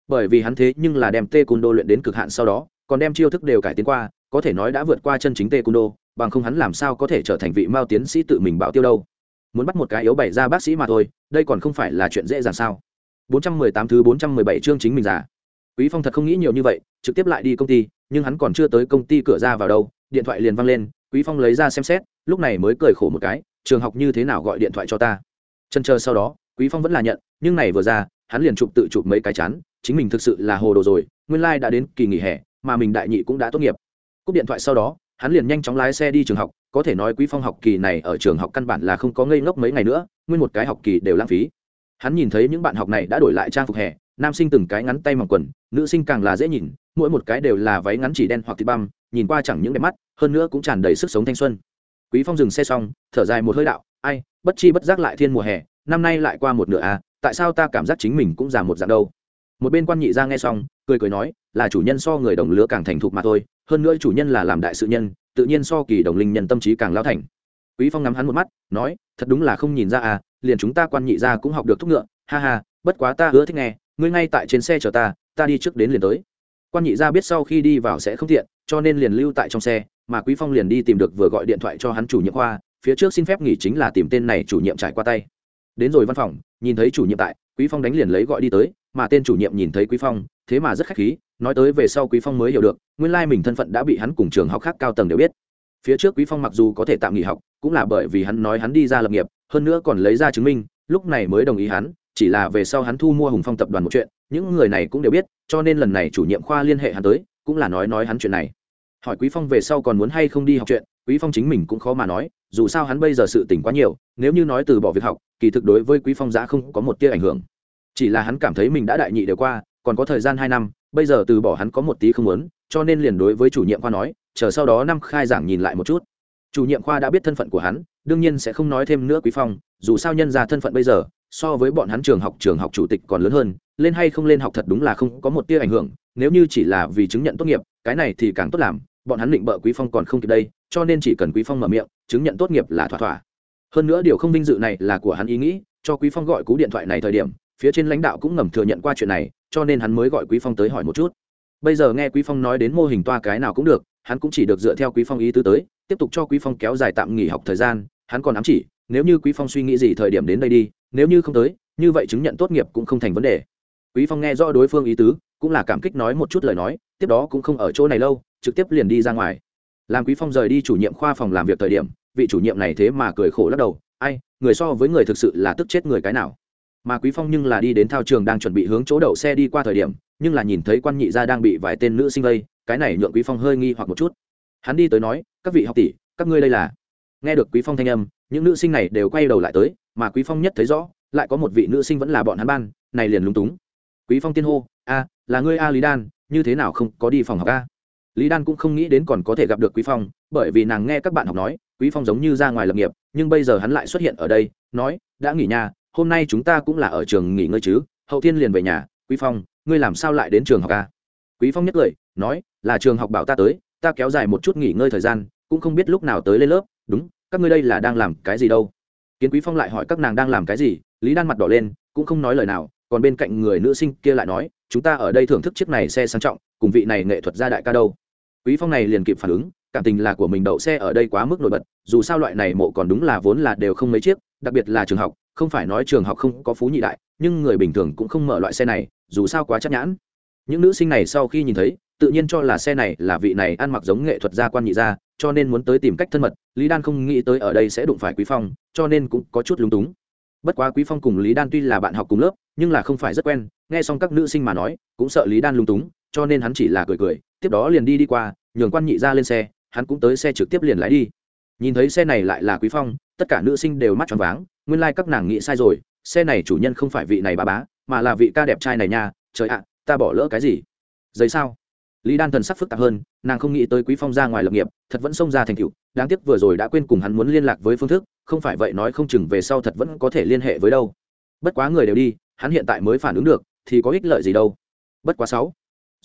Bởi vì hắn thế nhưng là đem tê Côn đô luyện đến cực hạn sau đó, còn đem chiêu thức đều cải tiến qua, có thể nói đã vượt qua chân chính tê Côn đô bằng không hắn làm sao có thể trở thành vị mao tiến sĩ tự mình bảo tiêu đâu. Muốn bắt một cái yếu bày ra bác sĩ mà thôi, đây còn không phải là chuyện dễ dàng sao? 418 thứ 417 chương chính mình giả quý phong thật không nghĩ nhiều như vậy, trực tiếp lại đi công ty, nhưng hắn còn chưa tới công ty cửa ra vào đâu, điện thoại liền văng lên, quý phong lấy ra xem xét lúc này mới cười khổ một cái, trường học như thế nào gọi điện thoại cho ta? Chân chờ sau đó, quý phong vẫn là nhận, nhưng này vừa ra, hắn liền chụp tự chụp mấy cái chán, chính mình thực sự là hồ đồ rồi, nguyên lai like đã đến kỳ nghỉ hè, mà mình đại nhị cũng đã tốt nghiệp. Cúp điện thoại sau đó, hắn liền nhanh chóng lái xe đi trường học, có thể nói quý phong học kỳ này ở trường học căn bản là không có ngây ngốc mấy ngày nữa, nguyên một cái học kỳ đều lãng phí. Hắn nhìn thấy những bạn học này đã đổi lại trang phục hè, nam sinh từng cái ngắn tay mỏng quần, nữ sinh càng là dễ nhìn, mỗi một cái đều là váy ngắn chỉ đen hoặc thịt băm, nhìn qua chẳng những đẹp mắt, hơn nữa cũng tràn đầy sức sống thanh xuân quý phong dừng xe xong, thở dài một hơi đạo, ai, bất chi bất giác lại thiên mùa hè, năm nay lại qua một nửa à tại sao ta cảm giác chính mình cũng già một dạng đâu? Một bên quan nhị ra nghe xong, cười cười nói, là chủ nhân so người đồng lứa càng thành thục mà thôi, hơn nữa chủ nhân là làm đại sự nhân, tự nhiên so kỳ đồng linh nhân tâm trí càng lao thành. Quý phong ngắm hắn một mắt, nói, thật đúng là không nhìn ra à liền chúng ta quan nhị ra cũng học được thúc ngựa, ha ha, bất quá ta hứa thích nghe, ngươi ngay tại trên xe chờ ta ta đi trước đến liền tới. Quan nhị ra biết sau khi đi vào sẽ không tiện, cho nên liền lưu tại trong xe mà quý phong liền đi tìm được vừa gọi điện thoại cho hắn chủ nhiệm khoa, phía trước xin phép nghỉ chính là tìm tên này chủ nhiệm trải qua tay. Đến rồi văn phòng, nhìn thấy chủ nhiệm tại, quý phong đánh liền lấy gọi đi tới, mà tên chủ nhiệm nhìn thấy quý phong, thế mà rất khách khí, nói tới về sau quý phong mới hiểu được, nguyên lai mình thân phận đã bị hắn cùng trường học khác cao tầng đều biết. Phía trước quý phong mặc dù có thể tạm nghỉ học, cũng là bởi vì hắn nói hắn đi ra lập nghiệp, hơn nữa còn lấy ra chứng minh, lúc này mới đồng ý hắn, chỉ là về sau hắn thu mua hùng phong tập đoàn một chuyện, những người này cũng đều biết, cho nên lần này chủ nhiệm khoa liên hệ hắn tới, cũng là nói nói hắn chuyện này hỏi quý phong về sau còn muốn hay không đi học chuyện, quý phong chính mình cũng khó mà nói, dù sao hắn bây giờ sự tỉnh quá nhiều, nếu như nói từ bỏ việc học, kỳ thực đối với quý phong giã không có một tia ảnh hưởng. Chỉ là hắn cảm thấy mình đã đại nhị đều qua, còn có thời gian hai năm, bây giờ từ bỏ hắn có một tí không muốn, cho nên liền đối với chủ nhiệm khoa nói, chờ sau đó năm khai giảng nhìn lại một chút. Chủ nhiệm khoa đã biết thân phận của hắn, đương nhiên sẽ không nói thêm nữa quý phong, dù sao nhân ra thân phận bây giờ, so với bọn hắn trường học trường học chủ tịch còn lớn hơn, lên hay không lên học thật đúng là không có một tia ảnh hưởng, nếu như chỉ là vì chứng nhận tốt nghiệp, cái này thì càng tốt làm bọn hắn định bợ quý phong còn không kịp đây, cho nên chỉ cần quý phong mở miệng, chứng nhận tốt nghiệp là thỏa thỏa. Hơn nữa điều không vinh dự này là của hắn ý nghĩ, cho quý phong gọi cú điện thoại này thời điểm, phía trên lãnh đạo cũng ngầm thừa nhận qua chuyện này, cho nên hắn mới gọi quý phong tới hỏi một chút. Bây giờ nghe quý phong nói đến mô hình toa cái nào cũng được, hắn cũng chỉ được dựa theo quý phong ý tứ tới, tiếp tục cho quý phong kéo dài tạm nghỉ học thời gian, hắn còn ám chỉ, nếu như quý phong suy nghĩ gì thời điểm đến đây đi, nếu như không tới, như vậy chứng nhận tốt nghiệp cũng không thành vấn đề. Quý phong nghe rõ đối phương ý tứ, cũng là cảm kích nói một chút lời nói, tiếp đó cũng không ở chỗ này lâu trực tiếp liền đi ra ngoài. Làm quý phong rời đi chủ nhiệm khoa phòng làm việc thời điểm, vị chủ nhiệm này thế mà cười khổ lắc đầu, ai, người so với người thực sự là tức chết người cái nào? Mà quý phong nhưng là đi đến thao trường đang chuẩn bị hướng chỗ đậu xe đi qua thời điểm, nhưng là nhìn thấy quan nhị gia đang bị vài tên nữ sinh vây, cái này nhượng quý phong hơi nghi hoặc một chút. Hắn đi tới nói, các vị học tỷ, các ngươi đây là? Nghe được quý phong thanh âm, những nữ sinh này đều quay đầu lại tới, mà quý phong nhất thấy rõ, lại có một vị nữ sinh vẫn là bọn hắn ban, này liền lúng túng. Quý phong tiên hô, a, là ngươi a lý đan, như thế nào không có đi phòng học a? Lý đan cũng không nghĩ đến còn có thể gặp được quý phong, bởi vì nàng nghe các bạn học nói, quý phong giống như ra ngoài lập nghiệp, nhưng bây giờ hắn lại xuất hiện ở đây, nói, đã nghỉ nhà, hôm nay chúng ta cũng là ở trường nghỉ ngơi chứ, hậu thiên liền về nhà, quý phong, ngươi làm sao lại đến trường học a quý phong nhất lời nói, là trường học bảo ta tới, ta kéo dài một chút nghỉ ngơi thời gian, cũng không biết lúc nào tới lên lớp, đúng, các ngươi đây là đang làm cái gì đâu? Kiến quý phong lại hỏi các nàng đang làm cái gì, lý đan mặt đỏ lên, cũng không nói lời nào, còn bên cạnh người nữ sinh kia lại nói, chúng ta ở đây thưởng thức chiếc này xe sang trọng, cùng vị này nghệ thuật gia đại ca đâu quý phong này liền kịp phản ứng, cảm tình là của mình đậu xe ở đây quá mức nổi bật, dù sao loại này mộ còn đúng là vốn là đều không mấy chiếc, đặc biệt là trường học, không phải nói trường học không có phú nhị đại, nhưng người bình thường cũng không mở loại xe này, dù sao quá chắc nhãn. Những nữ sinh này sau khi nhìn thấy, tự nhiên cho là xe này là vị này ăn mặc giống nghệ thuật gia quan nhị gia, cho nên muốn tới tìm cách thân mật, lý đan không nghĩ tới ở đây sẽ đụng phải quý phong, cho nên cũng có chút lúng túng. Bất quá quý phong cùng lý đan tuy là bạn học cùng lớp, nhưng là không phải rất quen, nghe xong các nữ sinh mà nói, cũng sợ lý đan lúng túng, cho nên hắn chỉ là cười cười tiếp đó liền đi đi qua, nhường quan nhị ra lên xe, hắn cũng tới xe trực tiếp liền lái đi. Nhìn thấy xe này lại là quý phong, tất cả nữ sinh đều mắt tròn váng, nguyên lai like các nàng nghĩ sai rồi, xe này chủ nhân không phải vị này bà bá, mà là vị ca đẹp trai này nha, trời ạ, ta bỏ lỡ cái gì? Giấy sao? Lý đan thần sắc phức tạp hơn, nàng không nghĩ tới quý phong ra ngoài lập nghiệp, thật vẫn xông ra thành cựu đáng tiếc vừa rồi đã quên cùng hắn muốn liên lạc với phương thức, không phải vậy nói không chừng về sau thật vẫn có thể liên hệ với đâu. Bất quá người đều đi, hắn hiện tại mới phản ứng được, thì có ích lợi gì đâu. Bất quá sáu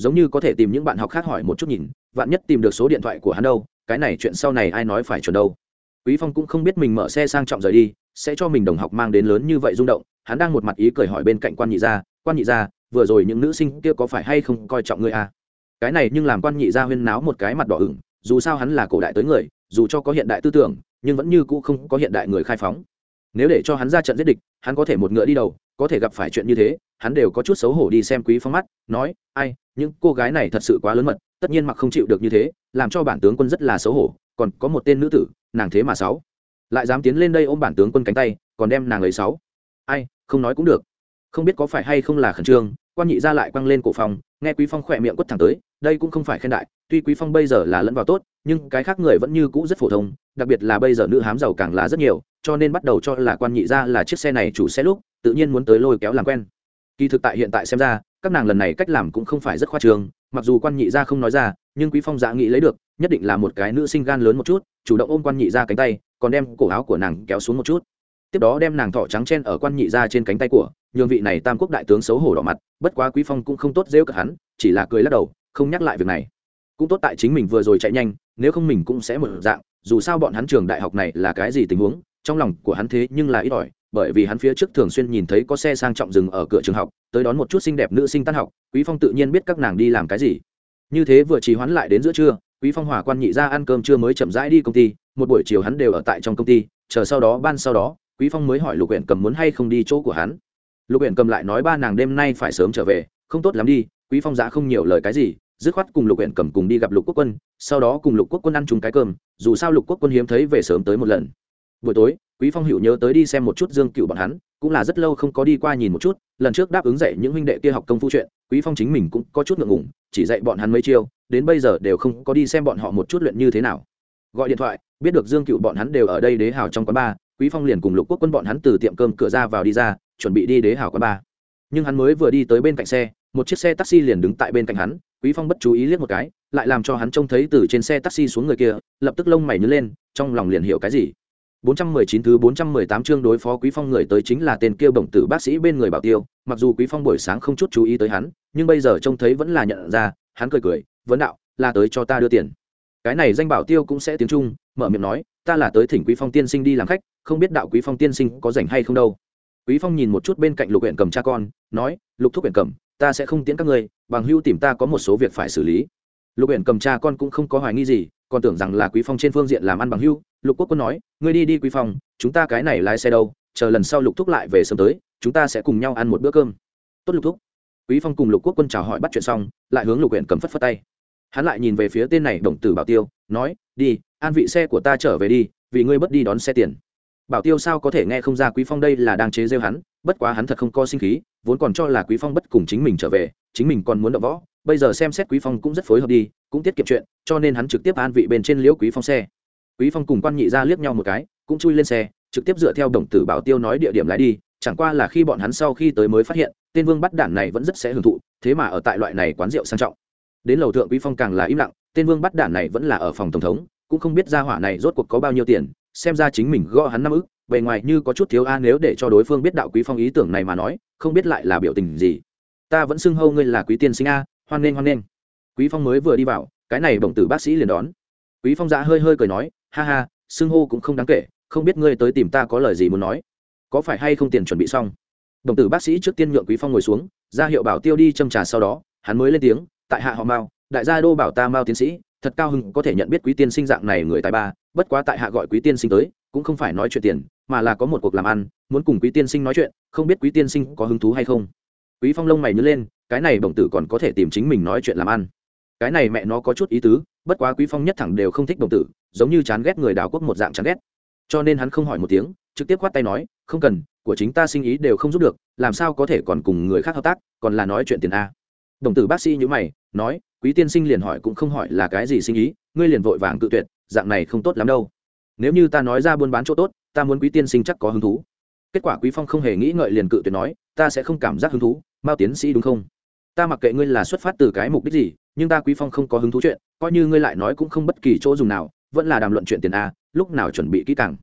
giống như có thể tìm những bạn học khác hỏi một chút nhìn, vạn nhất tìm được số điện thoại của hắn đâu, cái này chuyện sau này ai nói phải chuẩn đâu. Quý phong cũng không biết mình mở xe sang trọng rời đi, sẽ cho mình đồng học mang đến lớn như vậy rung động, hắn đang một mặt ý cười hỏi bên cạnh quan nhị gia, quan nhị gia, vừa rồi những nữ sinh kia có phải hay không coi trọng ngươi à? Cái này nhưng làm quan nhị gia huyên náo một cái mặt đỏ ửng, dù sao hắn là cổ đại tới người, dù cho có hiện đại tư tưởng, nhưng vẫn như cũ không có hiện đại người khai phóng. Nếu để cho hắn ra trận giết địch, hắn có thể một ngựa đi đầu, có thể gặp phải chuyện như thế, hắn đều có chút xấu hổ đi xem quý phong mắt, nói, ai những cô gái này thật sự quá lớn mật, tất nhiên mặc không chịu được như thế, làm cho bản tướng quân rất là xấu hổ, còn có một tên nữ tử, nàng thế mà sáu. Lại dám tiến lên đây ôm bản tướng quân cánh tay, còn đem nàng lấy sáu. Ai, không nói cũng được. Không biết có phải hay không là khẩn trương, quan nhị ra lại quăng lên cổ phòng, nghe quý phong khỏe miệng quất thẳng tới, đây cũng không phải khen đại, tuy quý phong bây giờ là lẫn vào tốt, nhưng cái khác người vẫn như cũ rất phổ thông, đặc biệt là bây giờ nữ hám giàu càng là rất nhiều, cho nên bắt đầu cho là quan nhị ra là chiếc xe này chủ xe lúc, tự nhiên muốn tới lôi kéo làm quen kỳ thực tại hiện tại xem ra, các nàng lần này cách làm cũng không phải rất khoa trương, mặc dù quan nhị gia không nói ra, nhưng quý phong dạ nghĩ lấy được, nhất định là một cái nữ sinh gan lớn một chút, chủ động ôm quan nhị gia cánh tay, còn đem cổ áo của nàng kéo xuống một chút. Tiếp đó đem nàng thỏ trắng chen ở quan nhị gia trên cánh tay của, nhường vị này tam quốc đại tướng xấu hổ đỏ mặt, bất quá quý phong cũng không tốt rêu cả hắn, chỉ là cười lắc đầu, không nhắc lại việc này. Cũng tốt tại chính mình vừa rồi chạy nhanh, nếu không mình cũng sẽ một dạng, dù sao bọn hắn trường đại học này là cái gì tình huống trong lòng của hắn thế nhưng là ít ỏi, bởi vì hắn phía trước thường xuyên nhìn thấy có xe sang trọng dừng ở cửa trường học, tới đón một chút xinh đẹp nữ sinh tan học, quý phong tự nhiên biết các nàng đi làm cái gì. Như thế vừa trì hoãn lại đến giữa trưa, quý phong hòa quan nhị ra ăn cơm trưa mới chậm rãi đi công ty, một buổi chiều hắn đều ở tại trong công ty, chờ sau đó ban sau đó, quý phong mới hỏi lục huyện cầm muốn hay không đi chỗ của hắn. Lục huyện cầm lại nói ba nàng đêm nay phải sớm trở về, không tốt lắm đi, quý phong giá không nhiều lời cái gì, dứt khoát cùng lục huyện cầm cùng đi gặp lục quốc quân, sau đó cùng lục quốc quân ăn chung cái cơm, dù sao lục quốc quân hiếm thấy về sớm tới một lần buổi tối, quý phong hữu nhớ tới đi xem một chút dương cựu bọn hắn, cũng là rất lâu không có đi qua nhìn một chút, lần trước đáp ứng dạy những huynh đệ kia học công phu chuyện, quý phong chính mình cũng có chút ngượng ngùng, chỉ dạy bọn hắn mấy chiêu, đến bây giờ đều không có đi xem bọn họ một chút luyện như thế nào. Gọi điện thoại, biết được dương cựu bọn hắn đều ở đây đế hào trong quán bar, quý phong liền cùng lục quốc quân bọn hắn từ tiệm cơm cửa ra vào đi ra, chuẩn bị đi đế hào quán bar. Nhưng hắn mới vừa đi tới bên cạnh xe, một chiếc xe taxi liền đứng tại bên cạnh hắn, quý phong bất chú ý liếc một cái, lại làm cho hắn trông thấy từ trên xe taxi xuống người kia, lập tức lông mày nhớ lên, trong lòng liền hiểu cái gì. 419 thứ 418 chương đối phó Quý Phong người tới chính là tên kia bổng tử bác sĩ bên người Bảo Tiêu, mặc dù Quý Phong buổi sáng không chút chú ý tới hắn, nhưng bây giờ trông thấy vẫn là nhận ra, hắn cười cười, vấn đạo, là tới cho ta đưa tiền. Cái này danh Bảo Tiêu cũng sẽ tiếng Trung, mở miệng nói, ta là tới thỉnh Quý Phong tiên sinh đi làm khách, không biết đạo Quý Phong tiên sinh có rảnh hay không đâu. Quý Phong nhìn một chút bên cạnh Lục Uyển Cầm cha con, nói, Lục Thúc Uyển Cầm, ta sẽ không tiễn các ngươi, bằng hưu tìm ta có một số việc phải xử lý. Lục Uyển Cầm cha con cũng không có hoài nghi gì, còn tưởng rằng là Quý Phong trên phương diện làm ăn bằng hưu, lục quốc quân nói ngươi đi đi quý phòng chúng ta cái này lái xe đâu chờ lần sau lục thúc lại về sớm tới chúng ta sẽ cùng nhau ăn một bữa cơm. Tốt lục thúc. Quý phong cùng lục quốc quân chào hỏi bắt chuyện xong lại hướng lục huyện cầm phất phất tay. Hắn lại nhìn về phía tên này đồng tử bảo tiêu nói đi an vị xe của ta trở về đi vì ngươi bất đi đón xe tiền. Bảo tiêu sao có thể nghe không ra quý phong đây là đang chế rêu hắn bất quá hắn thật không có sinh khí vốn còn cho là quý phong bất cùng chính mình trở về chính mình còn muốn đỡ võ bây giờ xem xét quý phong cũng rất phối hợp đi cũng tiết kiệm chuyện, cho nên hắn trực tiếp an vị bên trên liễu quý phong xe. Quý phong cùng quan nhị ra liếc nhau một cái, cũng chui lên xe, trực tiếp dựa theo đồng tử bảo tiêu nói địa điểm lái đi, chẳng qua là khi bọn hắn sau khi tới mới phát hiện, tên vương bắt đản này vẫn rất sẽ hưởng thụ, thế mà ở tại loại này quán rượu sang trọng. Đến lầu thượng quý phong càng là im lặng, tên vương bắt đản này vẫn là ở phòng tổng thống, cũng không biết ra hỏa này rốt cuộc có bao nhiêu tiền, xem ra chính mình gõ hắn năm ức, bề ngoài như có chút thiếu a nếu để cho đối phương biết đạo quý phong ý tưởng này mà nói, không biết lại là biểu tình gì. Ta vẫn xưng hâu ngươi là quý tiên sinh a, hoan nghênh hoan nghênh quý phong mới vừa đi vào, cái này bổng tử bác sĩ liền đón. Quý phong dạ hơi hơi cười nói, ha ha, xưng hô cũng không đáng kể, không biết ngươi tới tìm ta có lời gì muốn nói. Có phải hay không tiền chuẩn bị xong? Đồng tử bác sĩ trước tiên nhượng quý phong ngồi xuống, ra hiệu bảo tiêu đi châm trà sau đó, hắn mới lên tiếng, tại hạ họ mao, đại gia đô bảo ta mao tiến sĩ, thật cao hưng có thể nhận biết quý tiên sinh dạng này người tài ba, bất quá tại hạ gọi quý tiên sinh tới, cũng không phải nói chuyện tiền, mà là có một cuộc làm ăn, muốn cùng quý tiên sinh nói chuyện, không biết quý tiên sinh có hứng thú hay không? Quý phong lông mày nhớ lên, cái này bổng tử còn có thể tìm chính mình nói chuyện làm ăn cái này mẹ nó có chút ý tứ, bất quá quý phong nhất thẳng đều không thích đồng tử, giống như chán ghét người đảo quốc một dạng chán ghét. Cho nên hắn không hỏi một tiếng, trực tiếp khoát tay nói, không cần, của chính ta sinh ý đều không giúp được, làm sao có thể còn cùng người khác hợp tác, còn là nói chuyện tiền a. Đồng tử bác sĩ như mày, nói, quý tiên sinh liền hỏi cũng không hỏi là cái gì sinh ý, ngươi liền vội vàng cự tuyệt, dạng này không tốt lắm đâu. Nếu như ta nói ra buôn bán chỗ tốt, ta muốn quý tiên sinh chắc có hứng thú. Kết quả quý phong không hề nghĩ ngợi liền cự tuyệt nói, ta sẽ không cảm giác hứng thú, mao tiến sĩ đúng không? Ta mặc kệ ngươi là xuất phát từ cái mục đích gì nhưng ta quý phong không có hứng thú chuyện, coi như ngươi lại nói cũng không bất kỳ chỗ dùng nào, vẫn là đàm luận chuyện tiền a, lúc nào chuẩn bị kỹ càng.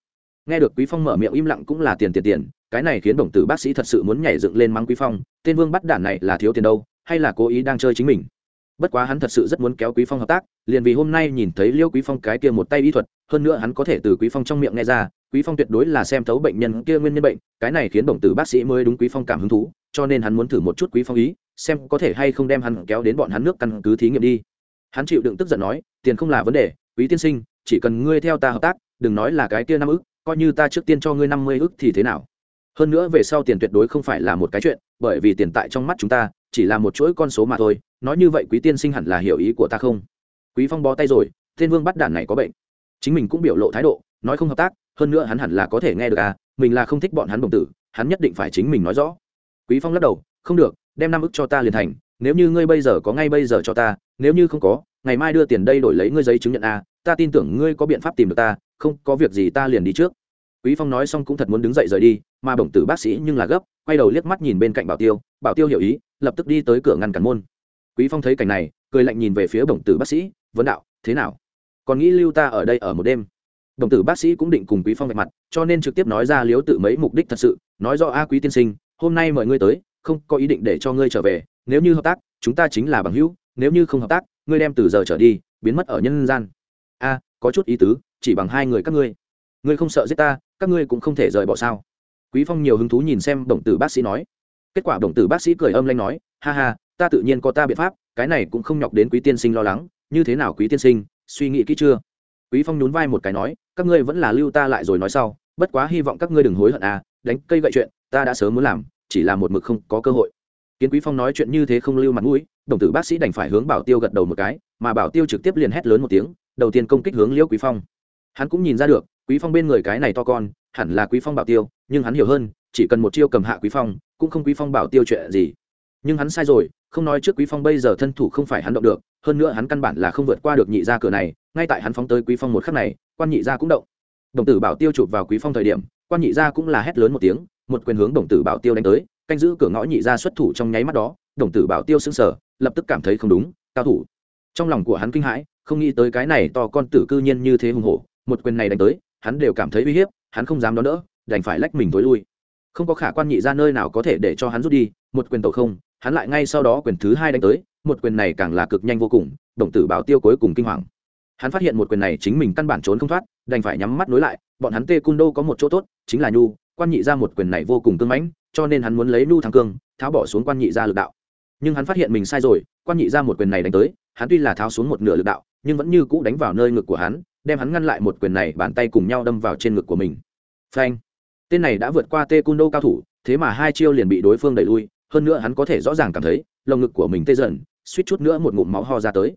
Nghe được quý phong mở miệng im lặng cũng là tiền tiền tiền, cái này khiến đồng tử bác sĩ thật sự muốn nhảy dựng lên mắng quý phong, tên vương bắt đản này là thiếu tiền đâu, hay là cố ý đang chơi chính mình. Bất quá hắn thật sự rất muốn kéo quý phong hợp tác, liền vì hôm nay nhìn thấy liêu quý phong cái kia một tay y thuật, hơn nữa hắn có thể từ quý phong trong miệng nghe ra, quý phong tuyệt đối là xem thấu bệnh nhân kia nguyên nhân bệnh, cái này khiến đồng tử bác sĩ mới đúng quý phong cảm hứng thú, cho nên hắn muốn thử một chút quý phong ý xem có thể hay không đem hắn kéo đến bọn hắn nước căn cứ thí nghiệm đi. Hắn chịu đựng tức giận nói, tiền không là vấn đề, quý tiên sinh, chỉ cần ngươi theo ta hợp tác, đừng nói là cái kia năm ức, coi như ta trước tiên cho ngươi năm mươi ức thì thế nào? Hơn nữa về sau tiền tuyệt đối không phải là một cái chuyện, bởi vì tiền tại trong mắt chúng ta, chỉ là một chuỗi con số mà thôi, nói như vậy quý tiên sinh hẳn là hiểu ý của ta không? Quý phong bó tay rồi tên vương bắt đản này có bệnh. Chính mình cũng biểu lộ thái độ, nói không hợp tác, hơn nữa hắn hẳn là có thể nghe được à mình là không thích bọn hắn đồng tử, hắn nhất định phải chính mình nói rõ. Quý phong lắc đầu, không được đem năm ức cho ta liền thành, nếu như ngươi bây giờ có ngay bây giờ cho ta, nếu như không có, ngày mai đưa tiền đây đổi lấy ngươi giấy chứng nhận a ta tin tưởng ngươi có biện pháp tìm được ta, không có việc gì ta liền đi trước. Quý phong nói xong cũng thật muốn đứng dậy rời đi, mà bổng tử bác sĩ nhưng là gấp, quay đầu liếc mắt nhìn bên cạnh bảo tiêu bảo tiêu hiểu ý, lập tức đi tới cửa ngăn cản môn. Quý phong thấy cảnh này, cười lạnh nhìn về phía bổng tử bác sĩ, vấn đạo, thế nào? Còn nghĩ lưu ta ở đây ở một đêm? Đồng tử bác sĩ cũng định cùng quý phong vạch mặt, cho nên trực tiếp nói ra liếu tự mấy mục đích thật sự, nói do a quý tiên sinh, hôm nay mời ngươi tới không có ý định để cho ngươi trở về, nếu như hợp tác, chúng ta chính là bằng hữu, nếu như không hợp tác, ngươi đem từ giờ trở đi, biến mất ở nhân gian. A, có chút ý tứ, chỉ bằng hai người các ngươi. Ngươi không sợ giết ta, các ngươi cũng không thể rời bỏ sao? Quý phong nhiều hứng thú nhìn xem đồng tử bác sĩ nói. Kết quả đồng tử bác sĩ cười âm lanh nói, ha ha, ta tự nhiên có ta biện pháp, cái này cũng không nhọc đến quý tiên sinh lo lắng, như thế nào quý tiên sinh, suy nghĩ kỹ chưa? Quý phong nhún vai một cái nói, các ngươi vẫn là lưu ta lại rồi nói sau, bất quá hy vọng các ngươi đừng hối hận à đánh cây gậy chuyện, ta đã sớm muốn làm chỉ là một mực không có cơ hội. Kiến quý phong nói chuyện như thế không lưu mặt mũi, đồng tử bác sĩ đành phải hướng bảo tiêu gật đầu một cái, mà bảo tiêu trực tiếp liền hét lớn một tiếng, đầu tiên công kích hướng liễu quý phong. Hắn cũng nhìn ra được, quý phong bên người cái này to con, hẳn là quý phong bảo tiêu, nhưng hắn hiểu hơn, chỉ cần một chiêu cầm hạ quý phong, cũng không quý phong bảo tiêu chuyện gì. Nhưng hắn sai rồi, không nói trước quý phong bây giờ thân thủ không phải hắn động được, hơn nữa hắn căn bản là không vượt qua được nhị ra cửa này, ngay tại hắn phóng tới quý phong một khắc này, quan nhị gia cũng động. Đồng tử bảo tiêu chụp vào quý phong thời điểm, quan nhị gia cũng là hét lớn một tiếng một quyền hướng đồng tử bảo tiêu đánh tới, canh giữ cửa ngõ nhị gia xuất thủ trong nháy mắt đó, đồng tử bảo tiêu sững sờ, lập tức cảm thấy không đúng, cao thủ. Trong lòng của hắn kinh hãi, không nghĩ tới cái này to con tử cư nhiên như thế hùng hổ, một quyền này đánh tới, hắn đều cảm thấy uy hiếp, hắn không dám đón đỡ, đành phải lách mình tối lui. Không có khả quan nhị ra nơi nào có thể để cho hắn rút đi, một quyền tổ không, hắn lại ngay sau đó quyền thứ hai đánh tới, một quyền này càng là cực nhanh vô cùng, đồng tử bảo tiêu cuối cùng kinh hoàng. Hắn phát hiện một quyền này chính mình căn bản trốn không thoát, đành phải nhắm mắt nối lại, bọn hắn tê cung đô có một chỗ tốt, chính là nhu quan nhị ra một quyền này vô cùng cưng mãnh, cho nên hắn muốn lấy nhu thắng cương, tháo bỏ xuống quan nhị ra lực đạo. Nhưng hắn phát hiện mình sai rồi, quan nhị ra một quyền này đánh tới, hắn tuy là tháo xuống một nửa lực đạo, nhưng vẫn như cũ đánh vào nơi ngực của hắn, đem hắn ngăn lại một quyền này bàn tay cùng nhau đâm vào trên ngực của mình. Phanh! Tên này đã vượt qua tê cung đô cao thủ, thế mà hai chiêu liền bị đối phương đẩy lui, hơn nữa hắn có thể rõ ràng cảm thấy, lồng ngực của mình tê dần, suýt chút nữa một ngụm máu ho ra tới.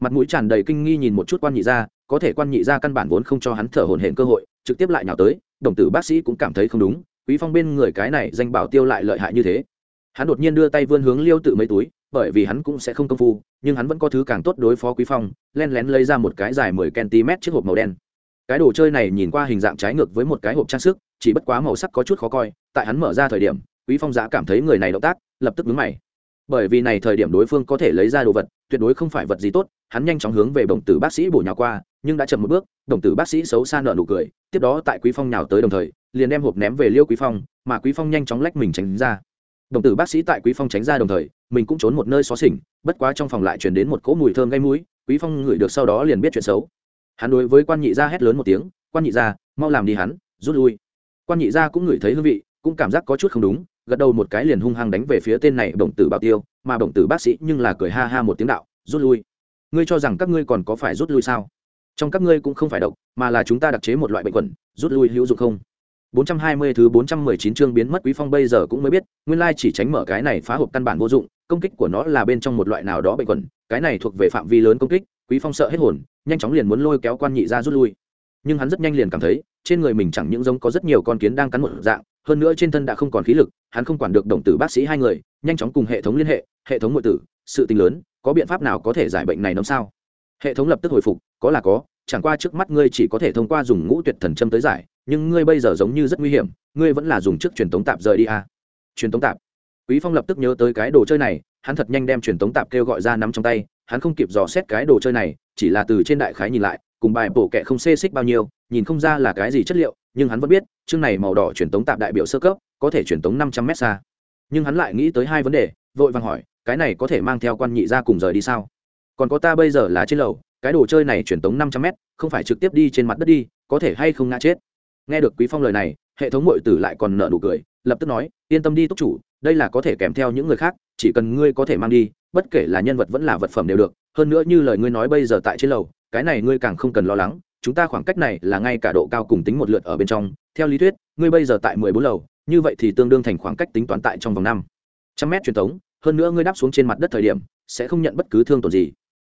Mặt mũi tràn đầy kinh nghi nhìn một chút quan nhị gia, có thể quan nhị gia căn bản vốn không cho hắn thở hổn hển cơ hội, trực tiếp lại nhào tới đồng tử bác sĩ cũng cảm thấy không đúng, quý phong bên người cái này danh bảo tiêu lại lợi hại như thế. Hắn đột nhiên đưa tay vươn hướng liêu tự mấy túi, bởi vì hắn cũng sẽ không công phu, nhưng hắn vẫn có thứ càng tốt đối phó quý phong, len lén lấy ra một cái dài 10 cm chiếc hộp màu đen. Cái đồ chơi này nhìn qua hình dạng trái ngược với một cái hộp trang sức, chỉ bất quá màu sắc có chút khó coi, tại hắn mở ra thời điểm, quý phong giã cảm thấy người này động tác, lập tức đứng mày bởi vì này thời điểm đối phương có thể lấy ra đồ vật, tuyệt đối không phải vật gì tốt. Hắn nhanh chóng hướng về đồng tử bác sĩ bổ nhào qua, nhưng đã chậm một bước đồng tử bác sĩ xấu xa nợ nụ cười, tiếp đó tại quý phong nhào tới đồng thời, liền đem hộp ném về liêu quý phong, mà quý phong nhanh chóng lách mình tránh ra. Đồng tử bác sĩ tại quý phong tránh ra đồng thời, mình cũng trốn một nơi xó xỉnh, bất quá trong phòng lại truyền đến một cỗ mùi thơm gây mũi, quý phong ngửi được sau đó liền biết chuyện xấu. Hắn đối với quan nhị gia hét lớn một tiếng, quan nhị gia, mau làm đi hắn, rút lui. Quan nhị gia cũng ngửi thấy hương vị, cũng cảm giác có chút không đúng gật đầu một cái liền hung hăng đánh về phía tên này đồng tử bảo tiêu mà đồng tử bác sĩ nhưng là cười ha ha một tiếng đạo rút lui. Ngươi cho rằng các ngươi còn có phải rút lui sao? Trong các ngươi cũng không phải độc mà là chúng ta đặc chế một loại bệnh quẩn rút lui hữu dụng không? 420 thứ 419 chương biến mất Quý Phong bây giờ cũng mới biết, nguyên lai chỉ tránh mở cái này phá hộp căn bản vô dụng, công kích của nó là bên trong một loại nào đó bệnh quẩn, cái này thuộc về phạm vi lớn công kích, Quý Phong sợ hết hồn, nhanh chóng liền muốn lôi kéo quan nhị ra rút lui. Nhưng hắn rất nhanh liền cảm thấy, trên người mình chẳng những giống có rất nhiều con kiến đang cắn một dạng, hơn nữa trên thân đã không còn khí lực, hắn không quản được đồng tử bác sĩ hai người, nhanh chóng cùng hệ thống liên hệ, hệ thống ngoại tử, sự tình lớn, có biện pháp nào có thể giải bệnh này nóng sao? Hệ thống lập tức hồi phục, có là có, chẳng qua trước mắt ngươi chỉ có thể thông qua dùng ngũ tuyệt thần châm tới giải, nhưng ngươi bây giờ giống như rất nguy hiểm ngươi vẫn là dùng trước truyền tống tạp rời đi à. truyền tống tạp quý phong lập tức nhớ tới cái đồ chơi này hắn thật nhanh đem truyền tống tạp kêu gọi ra nắm trong tay hắn không kịp dò xét cái đồ chơi này chỉ là từ trên đại khái nhìn lại cùng bài bổ kẹ không xê xích bao nhiêu, nhìn không ra là cái gì chất liệu, nhưng hắn vẫn biết, chương này màu đỏ truyền tống tạp đại biểu sơ cấp, có thể truyền tống năm trăm mét xa. Nhưng hắn lại nghĩ tới hai vấn đề, vội vàng hỏi, cái này có thể mang theo quan nhị ra cùng rời đi sao? Còn có ta bây giờ là trên lầu, cái đồ chơi này truyền tống năm trăm mét, không phải trực tiếp đi trên mặt đất đi, có thể hay không ngã chết? Nghe được quý phong lời này, hệ thống mội tử lại còn nợ nụ cười, lập tức nói, yên tâm đi túc chủ, đây là có thể kèm theo những người khác, chỉ cần ngươi có thể mang đi, bất kể là nhân vật vẫn là vật phẩm đều được, hơn nữa như lời ngươi nói bây giờ tại trên lầu cái này ngươi càng không cần lo lắng, chúng ta khoảng cách này là ngay cả độ cao cùng tính một lượt ở bên trong. Theo lý thuyết, ngươi bây giờ tại mười bốn lầu, như vậy thì tương đương thành khoảng cách tính toán tại trong vòng năm. Trăm mét truyền thống hơn nữa ngươi đáp xuống trên mặt đất thời điểm, sẽ không nhận bất cứ thương tổn gì.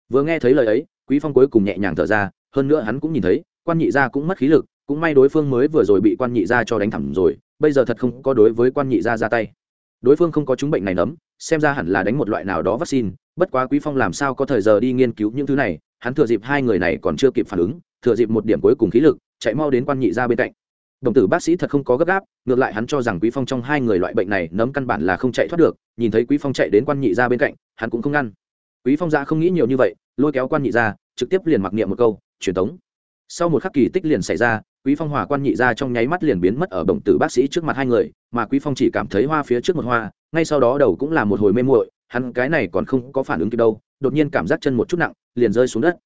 Vừa nghe thấy lời ấy, quý phong cuối cùng nhẹ nhàng thở ra, hơn nữa hắn cũng nhìn thấy, quan nhị gia cũng mất khí lực, cũng may đối phương mới vừa rồi bị quan nhị gia cho đánh thẳng rồi, bây giờ thật không có đối với quan nhị gia ra tay. Đối phương không có chứng bệnh này nấm, xem ra hẳn là đánh một loại nào đó vaccine, bất quá quý phong làm sao có thời giờ đi nghiên cứu những thứ này hắn thừa dịp hai người này còn chưa kịp phản ứng, thừa dịp một điểm cuối cùng khí lực, chạy mau đến quan nhị gia bên cạnh. Đồng tử bác sĩ thật không có gấp gáp, ngược lại hắn cho rằng quý phong trong hai người loại bệnh này nấm căn bản là không chạy thoát được, nhìn thấy quý phong chạy đến quan nhị gia bên cạnh, hắn cũng không ngăn. Quý phong ra không nghĩ nhiều như vậy, lôi kéo quan nhị gia trực tiếp liền mặc niệm một câu, truyền tống. Sau một khắc kỳ tích liền xảy ra, quý phong hòa quan nhị gia trong nháy mắt liền biến mất ở đồng tử bác sĩ trước mặt hai người, mà quý phong chỉ cảm thấy hoa phía trước một hoa, ngay sau đó đầu cũng là một hồi mê muội hắn cái này còn không có phản ứng kịp đâu đột nhiên cảm giác chân một chút nặng liền rơi xuống đất.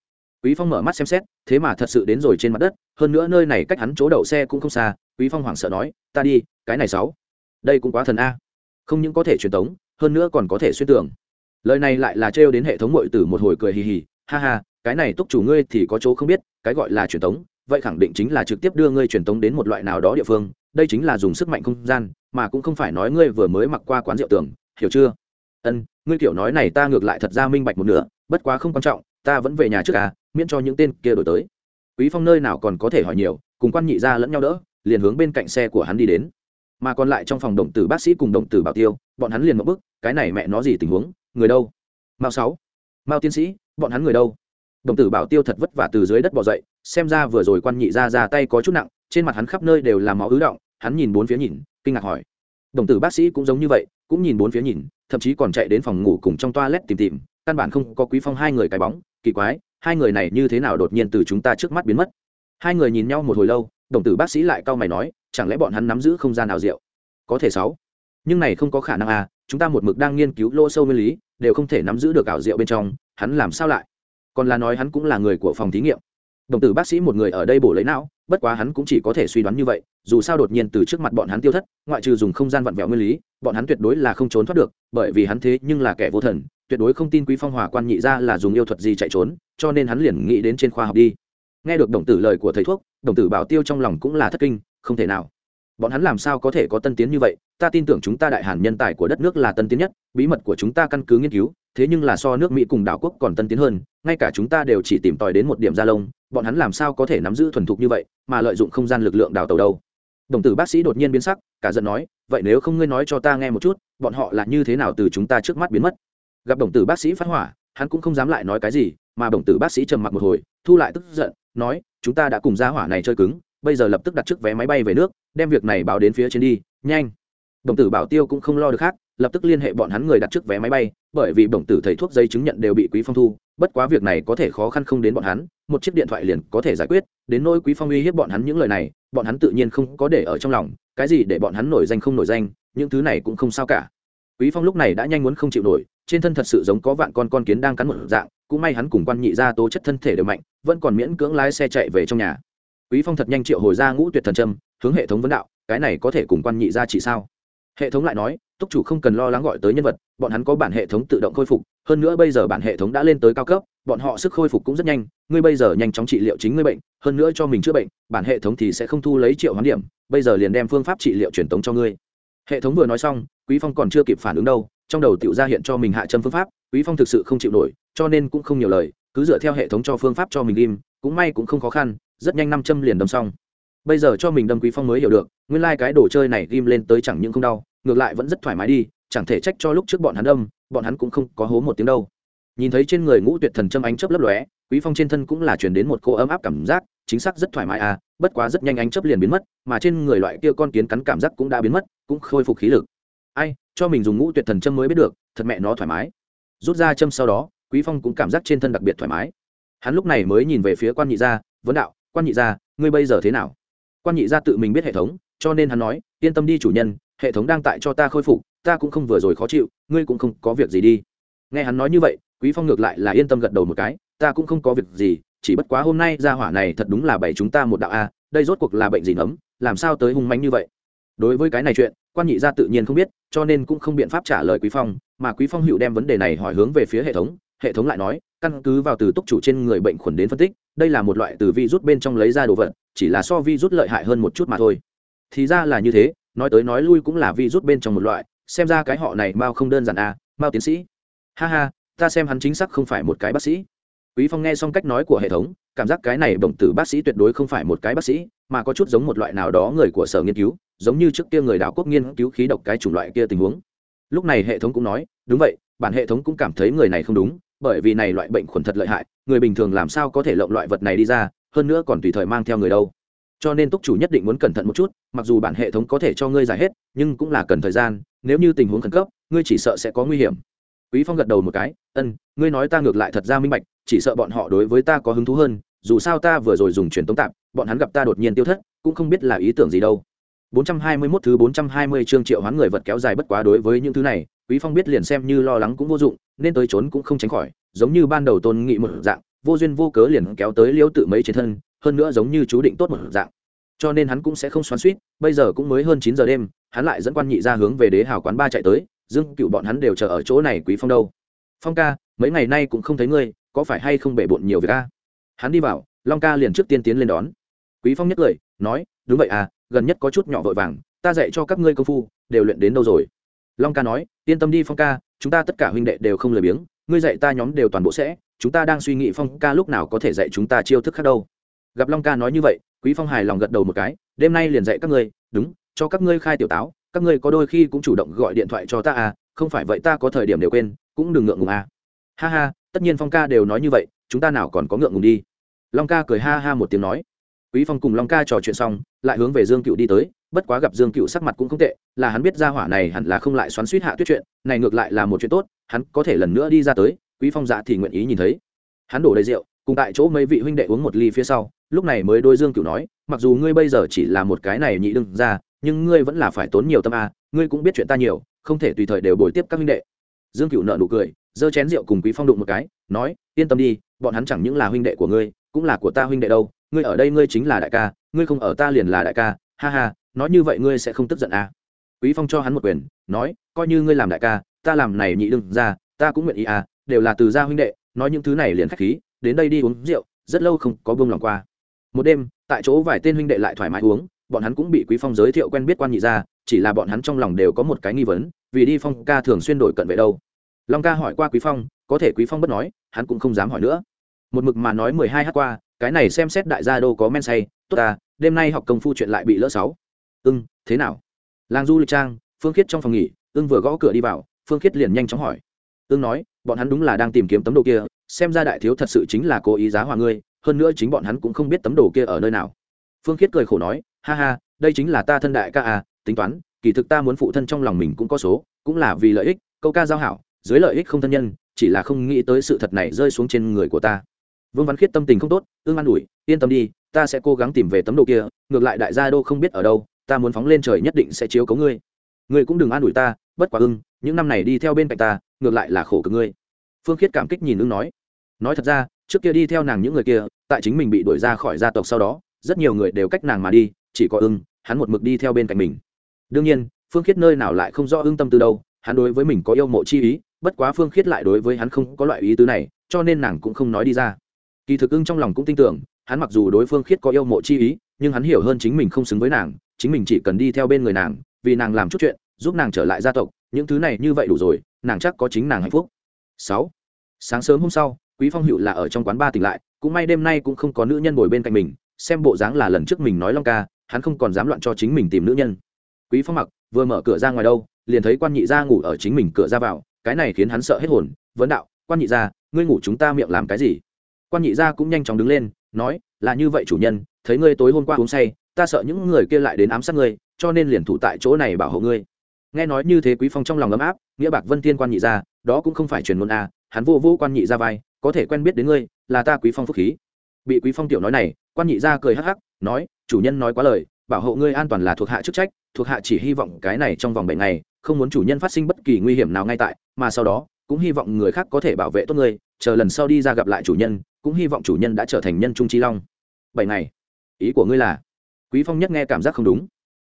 Quý phong mở mắt xem xét thế mà thật sự đến rồi trên mặt đất hơn nữa nơi này cách hắn chỗ đậu xe cũng không xa quý phong hoảng sợ nói ta đi cái này sáu đây cũng quá thần a. Không những có thể truyền tống hơn nữa còn có thể xuyên tưởng. lời này lại là trêu đến hệ thống mội tử một hồi cười hì hì ha ha cái này túc chủ ngươi thì có chỗ không biết cái gọi là truyền tống vậy khẳng định chính là trực tiếp đưa ngươi truyền tống đến một loại nào đó địa phương đây chính là dùng sức mạnh không gian mà cũng không phải nói ngươi vừa mới mặc qua quán rượu tưởng, hiểu chưa? Ân, ngươi kiểu nói này ta ngược lại thật ra minh bạch một nửa, bất quá không quan trọng, ta vẫn về nhà trước à miễn cho những tên kia đổi tới. Quý phong nơi nào còn có thể hỏi nhiều, cùng quan nhị ra lẫn nhau đỡ, liền hướng bên cạnh xe của hắn đi đến. Mà còn lại trong phòng động tử bác sĩ cùng động tử bảo tiêu, bọn hắn liền một bức, cái này mẹ nó gì tình huống, người đâu? Mao sáu, mao tiến sĩ, bọn hắn người đâu? Đồng tử bảo tiêu thật vất vả từ dưới đất bỏ dậy, xem ra vừa rồi quan nhị ra ra tay có chút nặng, trên mặt hắn khắp nơi đều là máu ứ động, hắn nhìn bốn phía nhìn, kinh ngạc hỏi đồng tử bác sĩ cũng giống như vậy, cũng nhìn bốn phía nhìn, thậm chí còn chạy đến phòng ngủ cùng trong toilet tìm tìm, căn bản không có quý phong hai người cái bóng, kỳ quái, hai người này như thế nào đột nhiên từ chúng ta trước mắt biến mất? Hai người nhìn nhau một hồi lâu, đồng tử bác sĩ lại cau mày nói, chẳng lẽ bọn hắn nắm giữ không gian nào rượu? Có thể sáu. Nhưng này không có khả năng à chúng ta một mực đang nghiên cứu lô sâu nguyên lý, đều không thể nắm giữ được ảo rượu bên trong, hắn làm sao lại? Còn là nói hắn cũng là người của phòng thí nghiệm. Đồng tử bác sĩ một người ở đây bổ lấy não bất quá hắn cũng chỉ có thể suy đoán như vậy, dù sao đột nhiên từ trước mặt bọn hắn tiêu thất, ngoại trừ dùng không gian vặn vẹo nguyên lý, bọn hắn tuyệt đối là không trốn thoát được, bởi vì hắn thế nhưng là kẻ vô thần, tuyệt đối không tin quý phong hòa quan nhị ra là dùng yêu thuật gì chạy trốn, cho nên hắn liền nghĩ đến trên khoa học đi. Nghe được đồng tử lời của thầy thuốc, đồng tử bảo tiêu trong lòng cũng là thất kinh, không thể nào bọn hắn làm sao có thể có tân tiến như vậy? Ta tin tưởng chúng ta đại hàn nhân tài của đất nước là tân tiến nhất, bí mật của chúng ta căn cứ nghiên cứu, thế nhưng là so nước mỹ cùng đảo quốc còn tân tiến hơn, ngay cả chúng ta đều chỉ tìm tòi đến một điểm gia lông, bọn hắn làm sao có thể nắm giữ thuần thục như vậy, mà lợi dụng không gian lực lượng đào tàu đâu? Đồng tử bác sĩ đột nhiên biến sắc, cả giận nói, vậy nếu không ngươi nói cho ta nghe một chút, bọn họ là như thế nào từ chúng ta trước mắt biến mất? Gặp đồng tử bác sĩ phát hỏa, hắn cũng không dám lại nói cái gì, mà đồng tử bác sĩ trầm mặc một hồi, thu lại tức giận, nói, chúng ta đã cùng gia hỏa này chơi cứng, bây giờ lập tức đặt trước vé máy bay về nước đem việc này báo đến phía trên đi, nhanh. Đồng tử bảo tiêu cũng không lo được khác, lập tức liên hệ bọn hắn người đặt trước vé máy bay, bởi vì đồng tử thầy thuốc giấy chứng nhận đều bị quý phong thu, bất quá việc này có thể khó khăn không đến bọn hắn, một chiếc điện thoại liền có thể giải quyết, đến nỗi quý phong uy hiếp bọn hắn những lời này, bọn hắn tự nhiên không có để ở trong lòng, cái gì để bọn hắn nổi danh không nổi danh, những thứ này cũng không sao cả. Quý phong lúc này đã nhanh muốn không chịu nổi, trên thân thật sự giống có vạn con con kiến đang cắn một dạng, cũng may hắn cùng quan nhị ra tố chất thân thể đều mạnh, vẫn còn miễn cưỡng lái xe chạy về trong nhà quý phong thật nhanh triệu hồi ra ngũ tuyệt thần trâm, hướng hệ thống vấn đạo, cái này có thể cùng quan nhị ra chỉ sao? Hệ thống lại nói, túc chủ không cần lo lắng gọi tới nhân vật, bọn hắn có bản hệ thống tự động khôi phục, hơn nữa bây giờ bản hệ thống đã lên tới cao cấp, bọn họ sức khôi phục cũng rất nhanh, ngươi bây giờ nhanh chóng trị liệu chính ngươi bệnh, hơn nữa cho mình chữa bệnh, bản hệ thống thì sẽ không thu lấy triệu hoán điểm, bây giờ liền đem phương pháp trị liệu truyền tống cho ngươi. Hệ thống vừa nói xong, quý phong còn chưa kịp phản ứng đâu, trong đầu tiểu ra hiện cho mình hạ châm phương pháp, quý phong thực sự không chịu nổi, cho nên cũng không nhiều lời, cứ dựa theo hệ thống cho phương pháp cho mình im, cũng may cũng không khó khăn rất nhanh năm châm liền đâm xong. Bây giờ cho mình đâm quý phong mới hiểu được, nguyên lai like cái đồ chơi này ghim lên tới chẳng những không đau, ngược lại vẫn rất thoải mái đi, chẳng thể trách cho lúc trước bọn hắn đâm, bọn hắn cũng không có hố một tiếng đâu. Nhìn thấy trên người ngũ tuyệt thần châm ánh chớp lấp lóe, quý phong trên thân cũng là truyền đến một cô ấm áp cảm giác, chính xác rất thoải mái à bất quá rất nhanh ánh chớp liền biến mất, mà trên người loại kia con kiến cắn cảm giác cũng đã biến mất, cũng khôi phục khí lực. Ai, cho mình dùng ngũ tuyệt thần châm mới biết được, thật mẹ nó thoải mái. Rút ra châm sau đó, quý phong cũng cảm giác trên thân đặc biệt thoải mái. Hắn lúc này mới nhìn về phía quan nhị gia, vấn đạo quan nhị gia, ngươi bây giờ thế nào? Quan nhị gia tự mình biết hệ thống, cho nên hắn nói, yên tâm đi chủ nhân, hệ thống đang tại cho ta khôi phục, ta cũng không vừa rồi khó chịu, ngươi cũng không có việc gì đi. Nghe hắn nói như vậy, quý phong ngược lại là yên tâm gật đầu một cái, ta cũng không có việc gì, chỉ bất quá hôm nay gia hỏa này thật đúng là bày chúng ta một đạo a, đây rốt cuộc là bệnh gì nấm, làm sao tới hung mánh như vậy? Đối với cái này chuyện, quan nhị gia tự nhiên không biết, cho nên cũng không biện pháp trả lời quý phong, mà quý phong hữu đem vấn đề này hỏi hướng về phía hệ thống hệ thống lại nói căn cứ vào từ túc chủ trên người bệnh khuẩn đến phân tích, đây là một loại từ vi rút bên trong lấy ra đồ vật, chỉ là so vi rút lợi hại hơn một chút mà thôi. Thì ra là như thế, nói tới nói lui cũng là vi rút bên trong một loại, xem ra cái họ này bao không đơn giản à mao tiến sĩ. Ha ha, ta xem hắn chính xác không phải một cái bác sĩ. Quý phong nghe xong cách nói của hệ thống, cảm giác cái này bổng tử bác sĩ tuyệt đối không phải một cái bác sĩ, mà có chút giống một loại nào đó người của sở nghiên cứu, giống như trước kia người đảo quốc nghiên cứu khí độc cái chủng loại kia tình huống. Lúc này hệ thống cũng nói, đúng vậy, bản hệ thống cũng cảm thấy người này không đúng bởi vì này loại bệnh khuẩn thật lợi hại, người bình thường làm sao có thể lộng loại vật này đi ra, hơn nữa còn tùy thời mang theo người đâu. Cho nên túc chủ nhất định muốn cẩn thận một chút, mặc dù bản hệ thống có thể cho ngươi giải hết, nhưng cũng là cần thời gian, nếu như tình huống khẩn cấp, ngươi chỉ sợ sẽ có nguy hiểm. Quý phong gật đầu một cái, ân, ngươi nói ta ngược lại thật ra minh bạch, chỉ sợ bọn họ đối với ta có hứng thú hơn, dù sao ta vừa rồi dùng truyền tống tạm, bọn hắn gặp ta đột nhiên tiêu thất, cũng không biết là ý tưởng gì đâu. 421 thứ 420 chương triệu hoán người vật kéo dài bất quá đối với những thứ này quý phong biết liền xem như lo lắng cũng vô dụng nên tới trốn cũng không tránh khỏi giống như ban đầu tôn nghị một dạng vô duyên vô cớ liền kéo tới liễu tự mấy trên thân hơn nữa giống như chú định tốt một dạng. Cho nên hắn cũng sẽ không xoắn xuýt, bây giờ cũng mới hơn chín giờ đêm hắn lại dẫn quan nhị ra hướng về đế hào quán ba chạy tới dương cựu bọn hắn đều chờ ở chỗ này quý phong đâu. Phong ca mấy ngày nay cũng không thấy ngươi có phải hay không bể bộn nhiều việc a? Hắn đi vào long ca liền trước tiên tiến lên đón. Quý phong nhếch cười nói đúng vậy à gần nhất có chút nhỏ vội vàng, ta dạy cho các ngươi công phu, đều luyện đến đâu rồi? Long ca nói, yên tâm đi phong ca, chúng ta tất cả huynh đệ đều không lười biếng, ngươi dạy ta nhóm đều toàn bộ sẽ, chúng ta đang suy nghĩ phong ca lúc nào có thể dạy chúng ta chiêu thức khác đâu. Gặp long ca nói như vậy, quý phong hài lòng gật đầu một cái, đêm nay liền dạy các ngươi, đúng, cho các ngươi khai tiểu táo, các ngươi có đôi khi cũng chủ động gọi điện thoại cho ta à không phải vậy ta có thời điểm đều quên, cũng đừng ngượng ngùng à. Ha ha, tất nhiên phong ca đều nói như vậy, chúng ta nào còn có ngượng ngùng đi. Long ca cười ha ha một tiếng nói quý phong cùng long ca trò chuyện xong, lại hướng về dương cựu đi tới, bất quá gặp dương cựu sắc mặt cũng không tệ, là hắn biết ra hỏa này hẳn là không lại xoắn suýt hạ tuyết chuyện, này ngược lại là một chuyện tốt, hắn có thể lần nữa đi ra tới, quý phong dạ thì nguyện ý nhìn thấy. Hắn đổ đầy rượu, cùng tại chỗ mấy vị huynh đệ uống một ly phía sau, lúc này mới đôi dương cựu nói, mặc dù ngươi bây giờ chỉ là một cái này nhị đương ra nhưng ngươi vẫn là phải tốn nhiều tâm a, ngươi cũng biết chuyện ta nhiều, không thể tùy thời đều bồi tiếp các huynh đệ. Dương cựu nợ nụ cười, giơ chén rượu cùng quý phong đụng một cái, nói, yên tâm đi, bọn hắn chẳng những là huynh đệ của ngươi, cũng là của ta huynh đệ đâu ngươi ở đây ngươi chính là đại ca, ngươi không ở ta liền là đại ca, ha ha, nói như vậy ngươi sẽ không tức giận à. quý phong cho hắn một quyền, nói, coi như ngươi làm đại ca, ta làm này nhị đương ra ta cũng nguyện ý à đều là từ gia huynh đệ, nói những thứ này liền khách khí, đến đây đi uống rượu, rất lâu không có buông lòng qua. Một đêm, tại chỗ vài tên huynh đệ lại thoải mái uống, bọn hắn cũng bị quý phong giới thiệu quen biết quan nhị ra chỉ là bọn hắn trong lòng đều có một cái nghi vấn, vì đi phong ca thường xuyên đổi cận vệ đâu. Long ca hỏi qua quý phong, có thể quý phong bất nói, hắn cũng không dám hỏi nữa. Một mực mà nói mười hai hát qua cái này xem xét đại gia đô có men say, tốt ta, đêm nay học công phu chuyện lại bị lỡ sáu. Ưng, thế nào? Làng du lịch trang, phương khiết trong phòng nghỉ, ưng vừa gõ cửa đi vào, phương khiết liền nhanh chóng hỏi. Ưng nói, bọn hắn đúng là đang tìm kiếm tấm đồ kia, xem ra đại thiếu thật sự chính là cố ý giá hòa ngươi, hơn nữa chính bọn hắn cũng không biết tấm đồ kia ở nơi nào. Phương khiết cười khổ nói, ha ha, đây chính là ta thân đại ca à tính toán, kỳ thực ta muốn phụ thân trong lòng mình cũng có số, cũng là vì lợi ích, câu ca giao hảo, dưới lợi ích không thân nhân, chỉ là không nghĩ tới sự thật này rơi xuống trên người của ta vương văn khiết tâm tình không tốt ương an ủi, yên tâm đi, ta sẽ cố gắng tìm về tấm đồ kia, ngược lại đại gia đô không biết ở đâu, ta muốn phóng lên trời nhất định sẽ chiếu cấu ngươi. Ngươi cũng đừng an ủi ta, bất quá ưng, những năm này đi theo bên cạnh ta, ngược lại là khổ cực ngươi. Phương khiết cảm kích nhìn ưng nói. Nói thật ra, trước kia đi theo nàng những người kia, tại chính mình bị đuổi ra khỏi gia tộc sau đó, rất nhiều người đều cách nàng mà đi, chỉ có ưng, hắn một mực đi theo bên cạnh mình. Đương nhiên, phương khiết nơi nào lại không rõ ưng tâm từ đâu, hắn đối với mình có yêu mộ chi ý, bất quá phương khiết lại đối với hắn không có loại ý tứ này, cho nên nàng cũng không nói đi ra kỳ thực ưng trong lòng cũng tin tưởng, hắn mặc dù đối phương khiết có yêu mộ chi ý, nhưng hắn hiểu hơn chính mình không xứng với nàng, chính mình chỉ cần đi theo bên người nàng, vì nàng làm chút chuyện, giúp nàng trở lại gia tộc, những thứ này như vậy đủ rồi, nàng chắc có chính nàng hạnh phúc. Sáu, sáng sớm hôm sau, quý phong hữu là ở trong quán ba tỉnh lại, cũng may đêm nay cũng không có nữ nhân ngồi bên cạnh mình, xem bộ dáng là lần trước mình nói long ca, hắn không còn dám loạn cho chính mình tìm nữ nhân. Quý phong mặc, vừa mở cửa ra ngoài đâu, liền thấy quan nhị gia ngủ ở chính mình cửa ra vào, cái này khiến hắn sợ hết hồn, vấn đạo, quan nhị gia, ngươi ngủ chúng ta miệng làm cái gì? Quan nhị gia cũng nhanh chóng đứng lên, nói, là như vậy chủ nhân, thấy ngươi tối hôm qua uống say, ta sợ những người kia lại đến ám sát ngươi, cho nên liền thủ tại chỗ này bảo hộ ngươi. Nghe nói như thế quý phong trong lòng ấm áp, nghĩa bạc vân tiên quan nhị gia, đó cũng không phải truyền ngôn a, hắn vô vô quan nhị gia vai, có thể quen biết đến ngươi, là ta quý phong phúc khí. Bị quý phong tiểu nói này, quan nhị gia cười hắc hắc, nói, chủ nhân nói quá lời, bảo hộ ngươi an toàn là thuộc hạ chức trách, thuộc hạ chỉ hy vọng cái này trong vòng bảy ngày, không muốn chủ nhân phát sinh bất kỳ nguy hiểm nào ngay tại, mà sau đó, cũng hy vọng người khác có thể bảo vệ tốt ngươi chờ lần sau đi ra gặp lại chủ nhân, cũng hy vọng chủ nhân đã trở thành nhân trung chi long. Bảy ngày. Ý của ngươi là, quý phong nhất nghe cảm giác không đúng.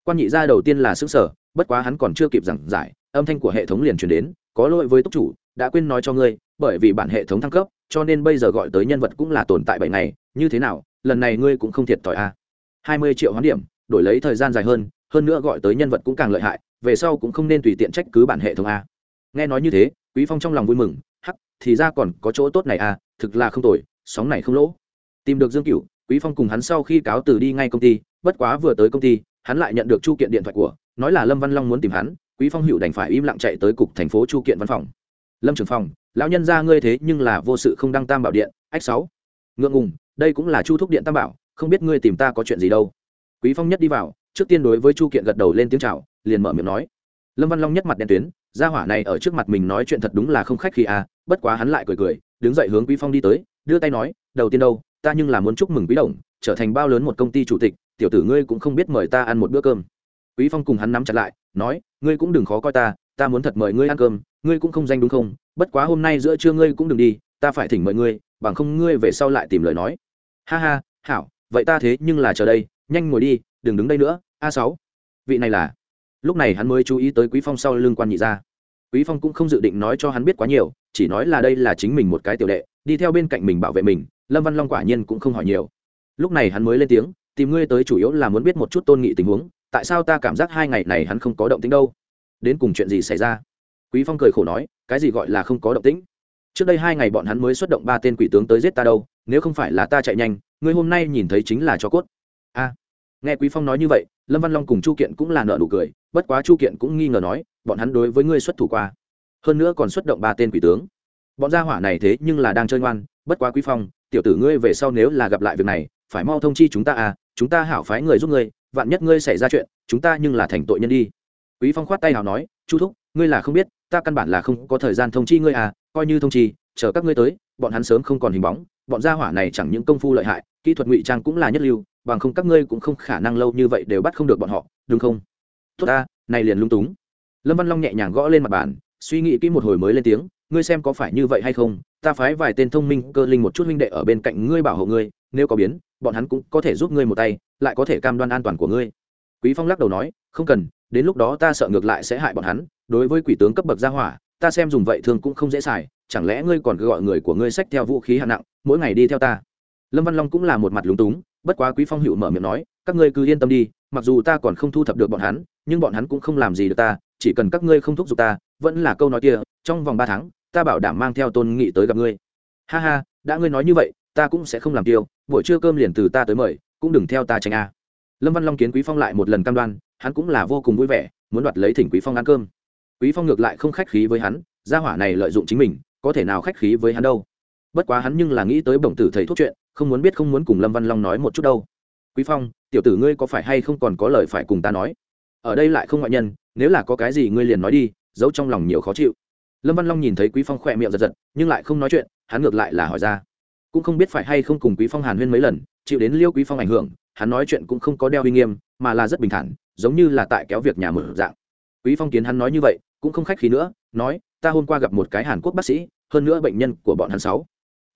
Quan nhị gia đầu tiên là xứng sở bất quá hắn còn chưa kịp giảng giải, âm thanh của hệ thống liền truyền đến, có lỗi với túc chủ, đã quên nói cho ngươi, bởi vì bản hệ thống thăng cấp, cho nên bây giờ gọi tới nhân vật cũng là tồn tại bảy ngày, như thế nào, lần này ngươi cũng không thiệt thòi a à. hai mươi triệu hoán điểm, đổi lấy thời gian dài hơn hơn nữa gọi tới nhân vật cũng càng lợi hại, về sau cũng không nên tùy tiện trách cứ bản hệ thống a nghe nói như thế, quý phong trong lòng vui mừng thì ra còn có chỗ tốt này à thực là không tồi, sóng này không lỗ. Tìm được dương cửu, quý phong cùng hắn sau khi cáo từ đi ngay công ty, bất quá vừa tới công ty, hắn lại nhận được chu kiện điện thoại của, nói là lâm văn long muốn tìm hắn, quý phong hữu đành phải im lặng chạy tới cục thành phố chu kiện văn phòng. Lâm trưởng phòng, lão nhân ra ngươi thế nhưng là vô sự không đăng tam bảo điện, ách sáu. Ngượng ngùng, đây cũng là chu thúc điện tam bảo, không biết ngươi tìm ta có chuyện gì đâu. Quý phong nhất đi vào, trước tiên đối với chu kiện gật đầu lên tiếng chào, liền mở miệng nói. Lâm văn long nhất mặt đen tuyến, gia hỏa này ở trước mặt mình nói chuyện thật đúng là không khách khi à bất quá hắn lại cười cười, đứng dậy hướng quý phong đi tới, đưa tay nói, đầu tiên đâu, ta nhưng là muốn chúc mừng quý đồng, trở thành bao lớn một công ty chủ tịch, tiểu tử ngươi cũng không biết mời ta ăn một bữa cơm. Quý phong cùng hắn nắm chặt lại, nói, ngươi cũng đừng khó coi ta ta muốn thật mời ngươi ăn cơm, ngươi cũng không danh đúng không? Bất quá hôm nay giữa trưa ngươi cũng đừng đi, ta phải thỉnh mời ngươi, bằng không ngươi về sau lại tìm lời nói. Ha ha, hảo, vậy ta thế nhưng là chờ đây, nhanh ngồi đi, đừng đứng đây nữa, a sáu. Vị này là, lúc này hắn mới chú ý tới quý phong sau lưng quan nhị ra quý phong cũng không dự định nói cho hắn biết quá nhiều, chỉ nói là đây là chính mình một cái tiểu đệ, đi theo bên cạnh mình bảo vệ mình, lâm văn long quả nhiên cũng không hỏi nhiều. Lúc này hắn mới lên tiếng, tìm ngươi tới chủ yếu là muốn biết một chút tôn nghị tình huống, tại sao ta cảm giác hai ngày này hắn không có động tĩnh đâu? Đến cùng chuyện gì xảy ra? Quý phong cười khổ nói, cái gì gọi là không có động tĩnh? Trước đây hai ngày bọn hắn mới xuất động ba tên quỷ tướng tới giết ta đâu, nếu không phải là ta chạy nhanh, ngươi hôm nay nhìn thấy chính là cho cốt. A nghe quý phong nói như vậy, lâm văn long cùng chu kiện cũng là nợ nụ cười, bất quá chu kiện cũng nghi ngờ nói, bọn hắn đối với ngươi xuất thủ qua. Hơn nữa còn xuất động ba tên quỷ tướng. Bọn gia hỏa này thế nhưng là đang chơi ngoan, bất quá quý phong, tiểu tử ngươi về sau nếu là gặp lại việc này, phải mau thông chi chúng ta à chúng ta hảo phái người giúp ngươi, vạn nhất ngươi xảy ra chuyện, chúng ta nhưng là thành tội nhân đi. Quý phong khoát tay hào nói, chu thúc, ngươi là không biết, ta căn bản là không có thời gian thông chi ngươi à coi như thông chi, chờ các ngươi tới, bọn hắn sớm không còn hình bóng bọn gia hỏa này chẳng những công phu lợi hại, kỹ thuật ngụy trang cũng là nhất lưu, bằng không các ngươi cũng không khả năng lâu như vậy đều bắt không được bọn họ, đúng không? Tốt ta, này liền lung túng. Lâm văn long nhẹ nhàng gõ lên mặt bàn, suy nghĩ kỹ một hồi mới lên tiếng, ngươi xem có phải như vậy hay không, ta phái vài tên thông minh, cơ linh một chút huynh đệ ở bên cạnh ngươi bảo hộ ngươi, nếu có biến, bọn hắn cũng có thể giúp ngươi một tay, lại có thể cam đoan an toàn của ngươi. Quý phong lắc đầu nói, không cần, đến lúc đó ta sợ ngược lại sẽ hại bọn hắn, đối với quỷ tướng cấp bậc gia hỏa, ta xem dùng vậy thường cũng không dễ xài chẳng lẽ ngươi còn cứ gọi người của ngươi sách theo vũ khí hạng nặng, mỗi ngày đi theo ta? Lâm văn long cũng là một mặt lúng túng, bất quá quý phong hữu mở miệng nói, các ngươi cứ yên tâm đi, mặc dù ta còn không thu thập được bọn hắn, nhưng bọn hắn cũng không làm gì được ta, chỉ cần các ngươi không thúc giục ta, vẫn là câu nói kia, trong vòng ba tháng, ta bảo đảm mang theo tôn nghị tới gặp ngươi. Ha ha, đã ngươi nói như vậy, ta cũng sẽ không làm tiêu, buổi trưa cơm liền từ ta tới mời, cũng đừng theo ta tránh a. Lâm văn long kiến quý phong lại một lần cam đoan, hắn cũng là vô cùng vui vẻ, muốn đoạt lấy thỉnh quý phong ăn cơm. Quý phong ngược lại không khách khí với hắn, gia hỏa này lợi dụng chính mình có thể nào khách khí với hắn đâu. Bất quá hắn nhưng là nghĩ tới bổng tử thầy thuốc chuyện, không muốn biết không muốn cùng lâm văn long nói một chút đâu. Quý phong, tiểu tử ngươi có phải hay không còn có lời phải cùng ta nói? Ở đây lại không ngoại nhân, nếu là có cái gì ngươi liền nói đi, giấu trong lòng nhiều khó chịu. Lâm văn long nhìn thấy quý phong khỏe miệng giật giật, nhưng lại không nói chuyện, hắn ngược lại là hỏi ra. Cũng không biết phải hay không cùng quý phong hàn huyên mấy lần, chịu đến liêu quý phong ảnh hưởng, hắn nói chuyện cũng không có đeo uy nghiêm, mà là rất bình thản, giống như là tại kéo việc nhà mở dạng. Quý phong kiến hắn nói như vậy, cũng không khách khí nữa, nói, ta hôm qua gặp một cái hàn quốc bác sĩ hơn nữa bệnh nhân của bọn hắn sáu.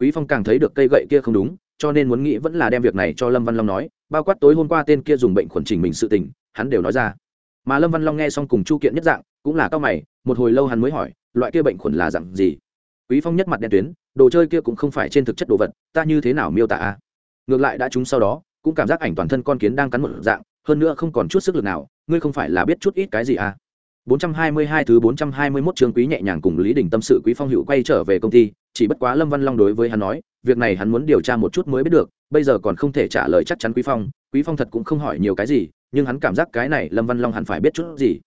Quý phong càng thấy được cây gậy kia không đúng, cho nên muốn nghĩ vẫn là đem việc này cho lâm văn long nói. Bao quát tối hôm qua tên kia dùng bệnh khuẩn trình mình sự tình, hắn đều nói ra. Mà lâm văn long nghe xong cùng chu kiện nhất dạng, cũng là cao mày, một hồi lâu hắn mới hỏi, loại kia bệnh khuẩn là dạng gì? Quý phong nhất mặt đen tuyến, đồ chơi kia cũng không phải trên thực chất đồ vật, ta như thế nào miêu tả a? Ngược lại đã chúng sau đó, cũng cảm giác ảnh toàn thân con kiến đang cắn một dạng, hơn nữa không còn chút sức lực nào, ngươi không phải là biết chút ít cái gì à 422 thứ 421 trường quý nhẹ nhàng cùng Lý Đình tâm sự Quý Phong Hữu quay trở về công ty, chỉ bất quá Lâm Văn Long đối với hắn nói, việc này hắn muốn điều tra một chút mới biết được, bây giờ còn không thể trả lời chắc chắn Quý Phong, Quý Phong thật cũng không hỏi nhiều cái gì, nhưng hắn cảm giác cái này Lâm Văn Long hẳn phải biết chút gì.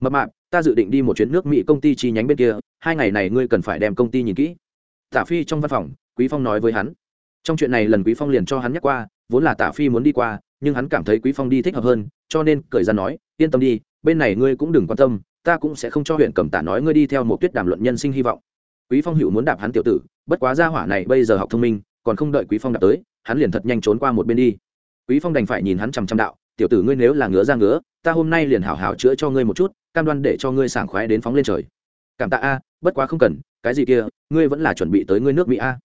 Mập mạp, ta dự định đi một chuyến nước Mỹ công ty chi nhánh bên kia, hai ngày này ngươi cần phải đem công ty nhìn kỹ. Tả Phi trong văn phòng, Quý Phong nói với hắn. Trong chuyện này lần Quý Phong liền cho hắn nhắc qua, vốn là Tả Phi muốn đi qua, nhưng hắn cảm thấy Quý Phong đi thích hợp hơn, cho nên cởi ra nói, yên tâm đi, bên này ngươi cũng đừng quan tâm, ta cũng sẽ không cho huyện cầm tả nói ngươi đi theo một tuyết đàm luận nhân sinh hy vọng. Quý phong hữu muốn đạp hắn tiểu tử bất quá gia hỏa này bây giờ học thông minh còn không đợi quý phong đạp tới hắn liền thật nhanh trốn qua một bên đi. Quý phong đành phải nhìn hắn chằm chằm đạo tiểu tử ngươi nếu là ngứa ra ngứa ta hôm nay liền hảo hảo chữa cho ngươi một chút cam đoan để cho ngươi sảng khoái đến phóng lên trời. Cảm tạ a bất quá không cần cái gì kia ngươi vẫn là chuẩn bị tới ngươi nước mỹ a.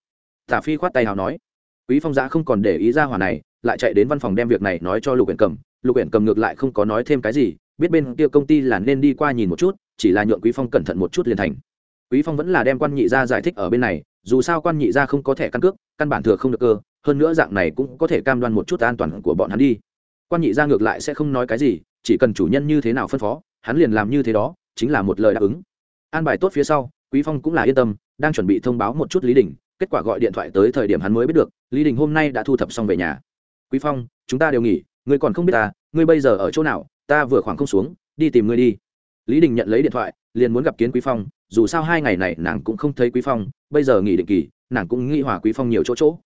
Tả phi khoát tay hào nói. Quý phong giã không còn để ý ra hỏa này lại chạy đến văn phòng đem việc này nói cho lục huyện cầm. Lục huyện cầm ngược lại không có nói thêm cái gì biết bên kia công ty là nên đi qua nhìn một chút, chỉ là nhượng quý phong cẩn thận một chút liền thành. Quý phong vẫn là đem quan nhị gia giải thích ở bên này, dù sao quan nhị gia không có thẻ căn cước, căn bản thừa không được cơ, hơn nữa dạng này cũng có thể cam đoan một chút an toàn của bọn hắn đi. Quan nhị gia ngược lại sẽ không nói cái gì, chỉ cần chủ nhân như thế nào phân phó, hắn liền làm như thế đó, chính là một lời đáp ứng. An bài tốt phía sau, quý phong cũng là yên tâm, đang chuẩn bị thông báo một chút lý đình, kết quả gọi điện thoại tới thời điểm hắn mới biết được, lý đình hôm nay đã thu thập xong về nhà. Quý phong, chúng ta đều nghỉ, ngươi còn không biết ta ngươi bây giờ ở chỗ nào ta vừa khoảng không xuống, đi tìm ngươi đi. Lý đình nhận lấy điện thoại, liền muốn gặp kiến quý phong, dù sao hai ngày này nàng cũng không thấy quý phong, bây giờ nghỉ định kỳ, nàng cũng nghĩ hòa quý phong nhiều chỗ chỗ.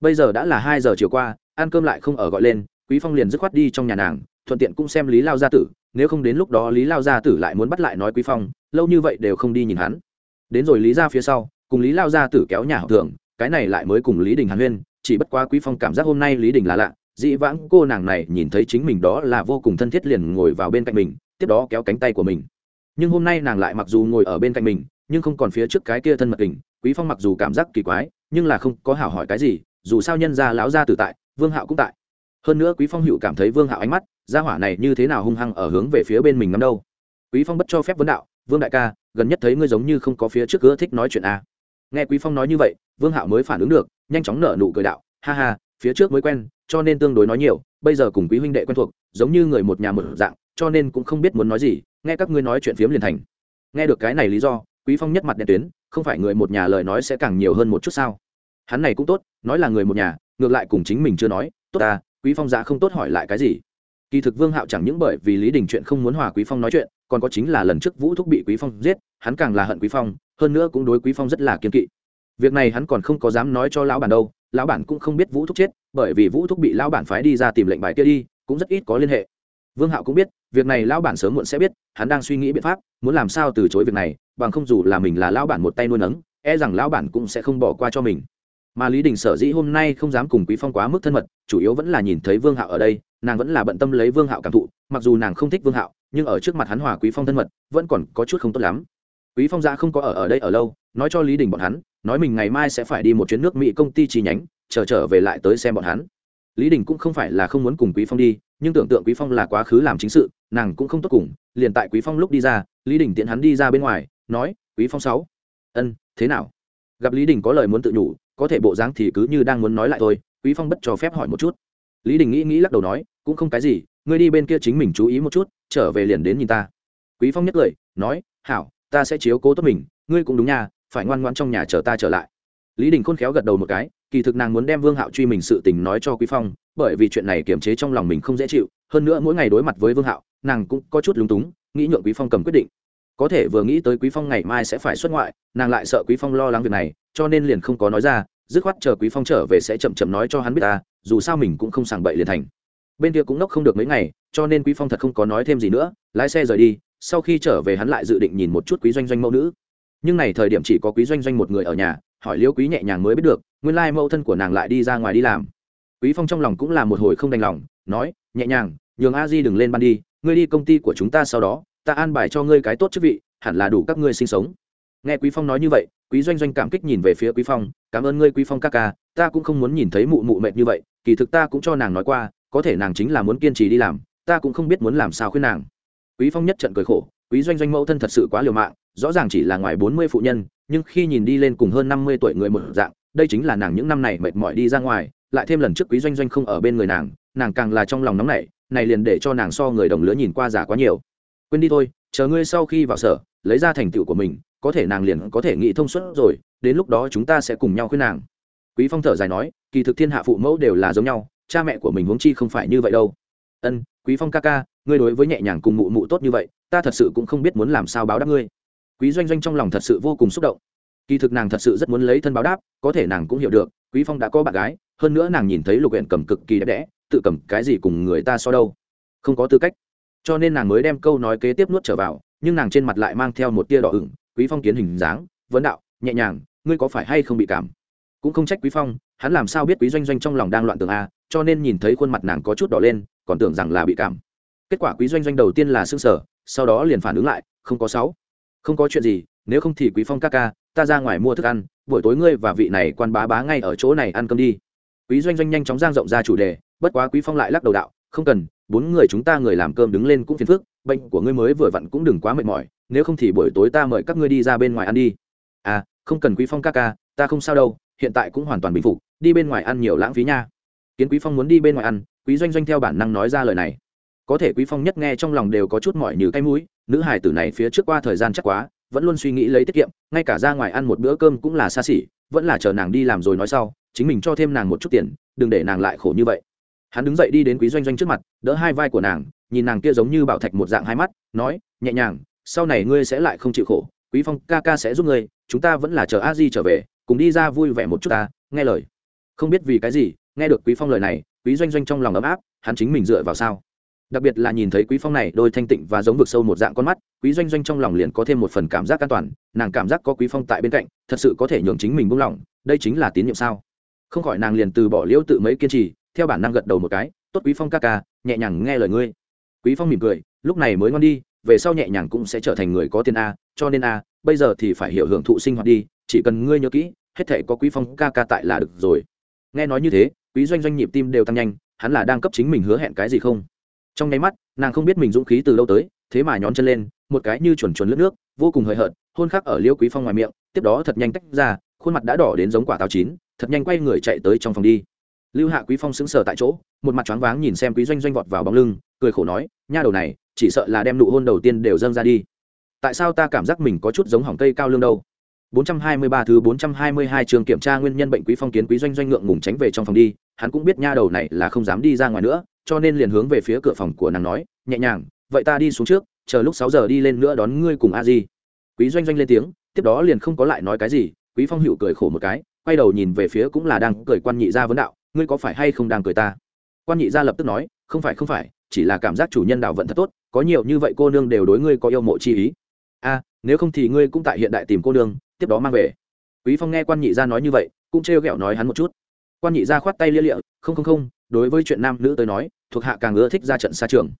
Bây giờ đã là hai giờ chiều qua, ăn cơm lại không ở gọi lên, quý phong liền dứt khoát đi trong nhà nàng, thuận tiện cũng xem lý lao gia tử, nếu không đến lúc đó lý lao gia tử lại muốn bắt lại nói quý phong, lâu như vậy đều không đi nhìn hắn. Đến rồi lý ra phía sau, cùng lý lao gia tử kéo nhà học thường cái này lại mới cùng lý đình hàn huyên, chỉ bất quá quý phong cảm giác hôm nay lý đình là lạ dĩ vãng cô nàng này nhìn thấy chính mình đó là vô cùng thân thiết liền ngồi vào bên cạnh mình, tiếp đó kéo cánh tay của mình. Nhưng hôm nay nàng lại mặc dù ngồi ở bên cạnh mình, nhưng không còn phía trước cái kia thân mật tình quý phong mặc dù cảm giác kỳ quái, nhưng là không có hảo hỏi cái gì, dù sao nhân gia lão gia tử tại, vương hạo cũng tại. Hơn nữa quý phong hữu cảm thấy vương hạo ánh mắt, gia hỏa này như thế nào hung hăng ở hướng về phía bên mình ngắm đâu. Quý phong bất cho phép vấn đạo, vương đại ca, gần nhất thấy ngươi giống như không có phía trước ưa thích nói chuyện à. nghe quý phong nói như vậy, vương hạo mới phản ứng được, nhanh chóng nở nụ cười đạo, ha ha, phía trước mới quen cho nên tương đối nói nhiều, bây giờ cùng quý huynh đệ quen thuộc, giống như người một nhà một dạng, cho nên cũng không biết muốn nói gì, nghe các ngươi nói chuyện phiếm liền thành. Nghe được cái này lý do, quý phong nhất mặt đen tuyến, không phải người một nhà lời nói sẽ càng nhiều hơn một chút sao? Hắn này cũng tốt, nói là người một nhà, ngược lại cùng chính mình chưa nói, tốt ta quý phong dạ không tốt hỏi lại cái gì. Kỳ thực vương hạo chẳng những bởi vì lý đình chuyện không muốn hòa quý phong nói chuyện, còn có chính là lần trước vũ thúc bị quý phong giết, hắn càng là hận quý phong, hơn nữa cũng đối quý phong rất là kiên kỵ. Việc này hắn còn không có dám nói cho lão bản đâu lão bản cũng không biết vũ thúc chết, bởi vì vũ thúc bị lão bản phái đi ra tìm lệnh bài kia đi, cũng rất ít có liên hệ. Vương hạo cũng biết, việc này lão bản sớm muộn sẽ biết, hắn đang suy nghĩ biện pháp, muốn làm sao từ chối việc này, bằng không dù là mình là lão bản một tay nuôi nấng e rằng lão bản cũng sẽ không bỏ qua cho mình. Mà lý đình sở dĩ hôm nay không dám cùng quý phong quá mức thân mật, chủ yếu vẫn là nhìn thấy vương hạo ở đây, nàng vẫn là bận tâm lấy vương hạo cảm thụ, mặc dù nàng không thích vương hạo, nhưng ở trước mặt hắn hòa quý phong thân mật, vẫn còn có chút không tốt lắm quý phong ra không có ở ở đây ở lâu, nói cho lý đình bọn hắn, nói mình ngày mai sẽ phải đi một chuyến nước mỹ công ty chi nhánh, chờ trở về lại tới xem bọn hắn. Lý đình cũng không phải là không muốn cùng quý phong đi, nhưng tưởng tượng quý phong là quá khứ làm chính sự, nàng cũng không tốt cùng, liền tại quý phong lúc đi ra, lý đình tiện hắn đi ra bên ngoài, nói, quý phong sáu, ân, thế nào? Gặp lý đình có lời muốn tự nhủ, có thể bộ dáng thì cứ như đang muốn nói lại thôi, quý phong bất cho phép hỏi một chút. Lý đình nghĩ nghĩ lắc đầu nói, cũng không cái gì, ngươi đi bên kia chính mình chú ý một chút, trở về liền đến nhìn ta. Quý phong nhất cười, nói, hảo ta sẽ chiếu cố tốt mình, ngươi cũng đúng nha, phải ngoan ngoãn trong nhà chờ ta trở lại. Lý đình khôn khéo gật đầu một cái, kỳ thực nàng muốn đem vương hạo truy mình sự tình nói cho quý phong, bởi vì chuyện này kiềm chế trong lòng mình không dễ chịu, hơn nữa mỗi ngày đối mặt với vương hạo, nàng cũng có chút lúng túng, nghĩ nhượng quý phong cầm quyết định. Có thể vừa nghĩ tới quý phong ngày mai sẽ phải xuất ngoại, nàng lại sợ quý phong lo lắng việc này, cho nên liền không có nói ra, dứt khoát chờ quý phong trở về sẽ chậm chậm nói cho hắn biết ta, dù sao mình cũng không sàng bậy liền thành. Bên kia cũng nốc không được mấy ngày, cho nên quý phong thật không có nói thêm gì nữa, lái xe rời đi sau khi trở về hắn lại dự định nhìn một chút quý doanh doanh mẫu nữ. Nhưng này thời điểm chỉ có quý doanh doanh một người ở nhà, hỏi liêu quý nhẹ nhàng mới biết được, nguyên lai mẫu thân của nàng lại đi ra ngoài đi làm. Quý phong trong lòng cũng là một hồi không đành lòng, nói, nhẹ nhàng, nhường a di đừng lên ban đi, ngươi đi công ty của chúng ta sau đó, ta an bài cho ngươi cái tốt chức vị, hẳn là đủ các ngươi sinh sống. Nghe quý phong nói như vậy, quý doanh doanh cảm kích nhìn về phía quý phong, cảm ơn ngươi quý phong ca ca, ta cũng không muốn nhìn thấy mụ mụ mệt như vậy, kỳ thực ta cũng cho nàng nói qua, có thể nàng chính là muốn kiên trì đi làm, ta cũng không biết muốn làm sao khuyên nàng quý phong nhất trận cười khổ, quý doanh doanh mẫu thân thật sự quá liều mạng, rõ ràng chỉ là ngoài bốn mươi phụ nhân, nhưng khi nhìn đi lên cùng hơn năm mươi tuổi người một dạng, đây chính là nàng những năm này mệt mỏi đi ra ngoài, lại thêm lần trước quý doanh doanh không ở bên người nàng nàng càng là trong lòng nóng nảy, này liền để cho nàng so người đồng lứa nhìn qua già quá nhiều. Quên đi thôi, chờ ngươi sau khi vào sở, lấy ra thành tựu của mình, có thể nàng liền có thể nghĩ thông suốt rồi, đến lúc đó chúng ta sẽ cùng nhau khuyên nàng. Quý phong thở dài nói, kỳ thực thiên hạ phụ mẫu đều là giống nhau, cha mẹ của mình huống chi không phải như vậy đâu ân, quý phong ca ca, ngươi đối với nhẹ nhàng cùng mụ mụ tốt như vậy, ta thật sự cũng không biết muốn làm sao báo đáp ngươi. Quý doanh doanh trong lòng thật sự vô cùng xúc động. Kỳ thực nàng thật sự rất muốn lấy thân báo đáp, có thể nàng cũng hiểu được, quý phong đã có bạn gái, hơn nữa nàng nhìn thấy lục huyện cầm cực kỳ đẹp đẽ, tự cầm cái gì cùng người ta so đâu. Không có tư cách. Cho nên nàng mới đem câu nói kế tiếp nuốt trở vào, nhưng nàng trên mặt lại mang theo một tia đỏ ửng, quý phong kiến hình dáng, vấn đạo, nhẹ nhàng, ngươi có phải hay không bị cảm? Cũng không trách quý phong, hắn làm sao biết quý doanh doanh trong lòng đang loạn tường a, cho nên nhìn thấy khuôn mặt nàng có chút đỏ lên còn tưởng rằng là bị cảm. Kết quả quý doanh doanh đầu tiên là xương sở sau đó liền phản ứng lại, không có sáu. Không có chuyện gì, nếu không thì quý phong ca ca, ta ra ngoài mua thức ăn, buổi tối ngươi và vị này quan bá bá ngay ở chỗ này ăn cơm đi. Quý doanh doanh nhanh chóng giang rộng ra chủ đề, bất quá quý phong lại lắc đầu đạo, không cần, bốn người chúng ta người làm cơm đứng lên cũng phiền phức, bệnh của ngươi mới vừa vặn cũng đừng quá mệt mỏi, nếu không thì buổi tối ta mời các ngươi đi ra bên ngoài ăn đi. À không cần quý phong ca ca, ta không sao đâu, hiện tại cũng hoàn toàn bình phục, đi bên ngoài ăn nhiều lãng phí nha. Kiến quý phong muốn đi bên ngoài ăn quý doanh doanh theo bản năng nói ra lời này. Có thể quý phong nhất nghe trong lòng đều có chút mỏi như cái mũi, nữ hài tử này phía trước qua thời gian chắc quá, vẫn luôn suy nghĩ lấy tiết kiệm, ngay cả ra ngoài ăn một bữa cơm cũng là xa xỉ, vẫn là chờ nàng đi làm rồi nói sau, chính mình cho thêm nàng một chút tiền, đừng để nàng lại khổ như vậy. Hắn đứng dậy đi đến quý doanh doanh trước mặt, đỡ hai vai của nàng, nhìn nàng kia giống như bảo thạch một dạng hai mắt, nói, nhẹ nhàng, sau này ngươi sẽ lại không chịu khổ, quý phong ca ca sẽ giúp ngươi, chúng ta vẫn là chờ a di trở về, cùng đi ra vui vẻ một chút ta, nghe lời. Không biết vì cái gì, nghe được quý phong lời này quý doanh doanh trong lòng ấm áp, hắn chính mình dựa vào sao? Đặc biệt là nhìn thấy quý phong này đôi thanh tịnh và giống vực sâu một dạng con mắt, quý doanh doanh trong lòng liền có thêm một phần cảm giác an toàn, nàng cảm giác có quý phong tại bên cạnh, thật sự có thể nhường chính mình buông lỏng, đây chính là tín nhiệm sao? Không khỏi nàng liền từ bỏ liễu tự mấy kiên trì, theo bản năng gật đầu một cái, tốt quý phong ca ca, nhẹ nhàng nghe lời ngươi. Quý phong mỉm cười, lúc này mới ngon đi, về sau nhẹ nhàng cũng sẽ trở thành người có tiền a, cho nên a, bây giờ thì phải hiểu hưởng thụ sinh hoạt đi, chỉ cần ngươi nhớ kỹ, hết thể có quý phong ca ca tại là được rồi. Nghe nói như thế quý doanh doanh nhịp tim đều tăng nhanh, hắn là đang cấp chính mình hứa hẹn cái gì không? Trong nháy mắt, nàng không biết mình dũng khí từ lâu tới, thế mà nhón chân lên, một cái như chuẩn chuẩn lướt nước, vô cùng hời hợt, hôn khắc ở liêu quý phong ngoài miệng, tiếp đó thật nhanh tách ra, khuôn mặt đã đỏ đến giống quả táo chín, thật nhanh quay người chạy tới trong phòng đi. Lưu hạ quý phong sững sờ tại chỗ, một mặt choáng váng nhìn xem quý doanh doanh vọt vào bóng lưng, cười khổ nói, nha đầu này, chỉ sợ là đem nụ hôn đầu tiên đều dâng ra đi. Tại sao ta cảm giác mình có chút giống hỏng cây cao lương đâu? 423 thứ 422 trường kiểm tra nguyên nhân bệnh quý phong kiến quý doanh doanh ngượng ngùng tránh về trong phòng đi, hắn cũng biết nha đầu này là không dám đi ra ngoài nữa, cho nên liền hướng về phía cửa phòng của nàng nói, nhẹ nhàng, vậy ta đi xuống trước, chờ lúc 6 giờ đi lên nữa đón ngươi cùng a di. Quý doanh doanh lên tiếng, tiếp đó liền không có lại nói cái gì, Quý Phong hữu cười khổ một cái, quay đầu nhìn về phía cũng là đang cười quan nhị gia vấn đạo, ngươi có phải hay không đang cười ta? Quan nhị gia lập tức nói, không phải không phải, chỉ là cảm giác chủ nhân đạo vận thật tốt, có nhiều như vậy cô nương đều đối ngươi có yêu mộ chi ý. A, nếu không thì ngươi cũng tại hiện đại tìm cô nương, tiếp đó mang về. Quý phong nghe quan nhị gia nói như vậy, cũng trêu ghẹo nói hắn một chút. Quan nhị gia khoát tay lia lịa, không không không, đối với chuyện nam nữ tới nói, thuộc hạ càng ưa thích ra trận xa trường.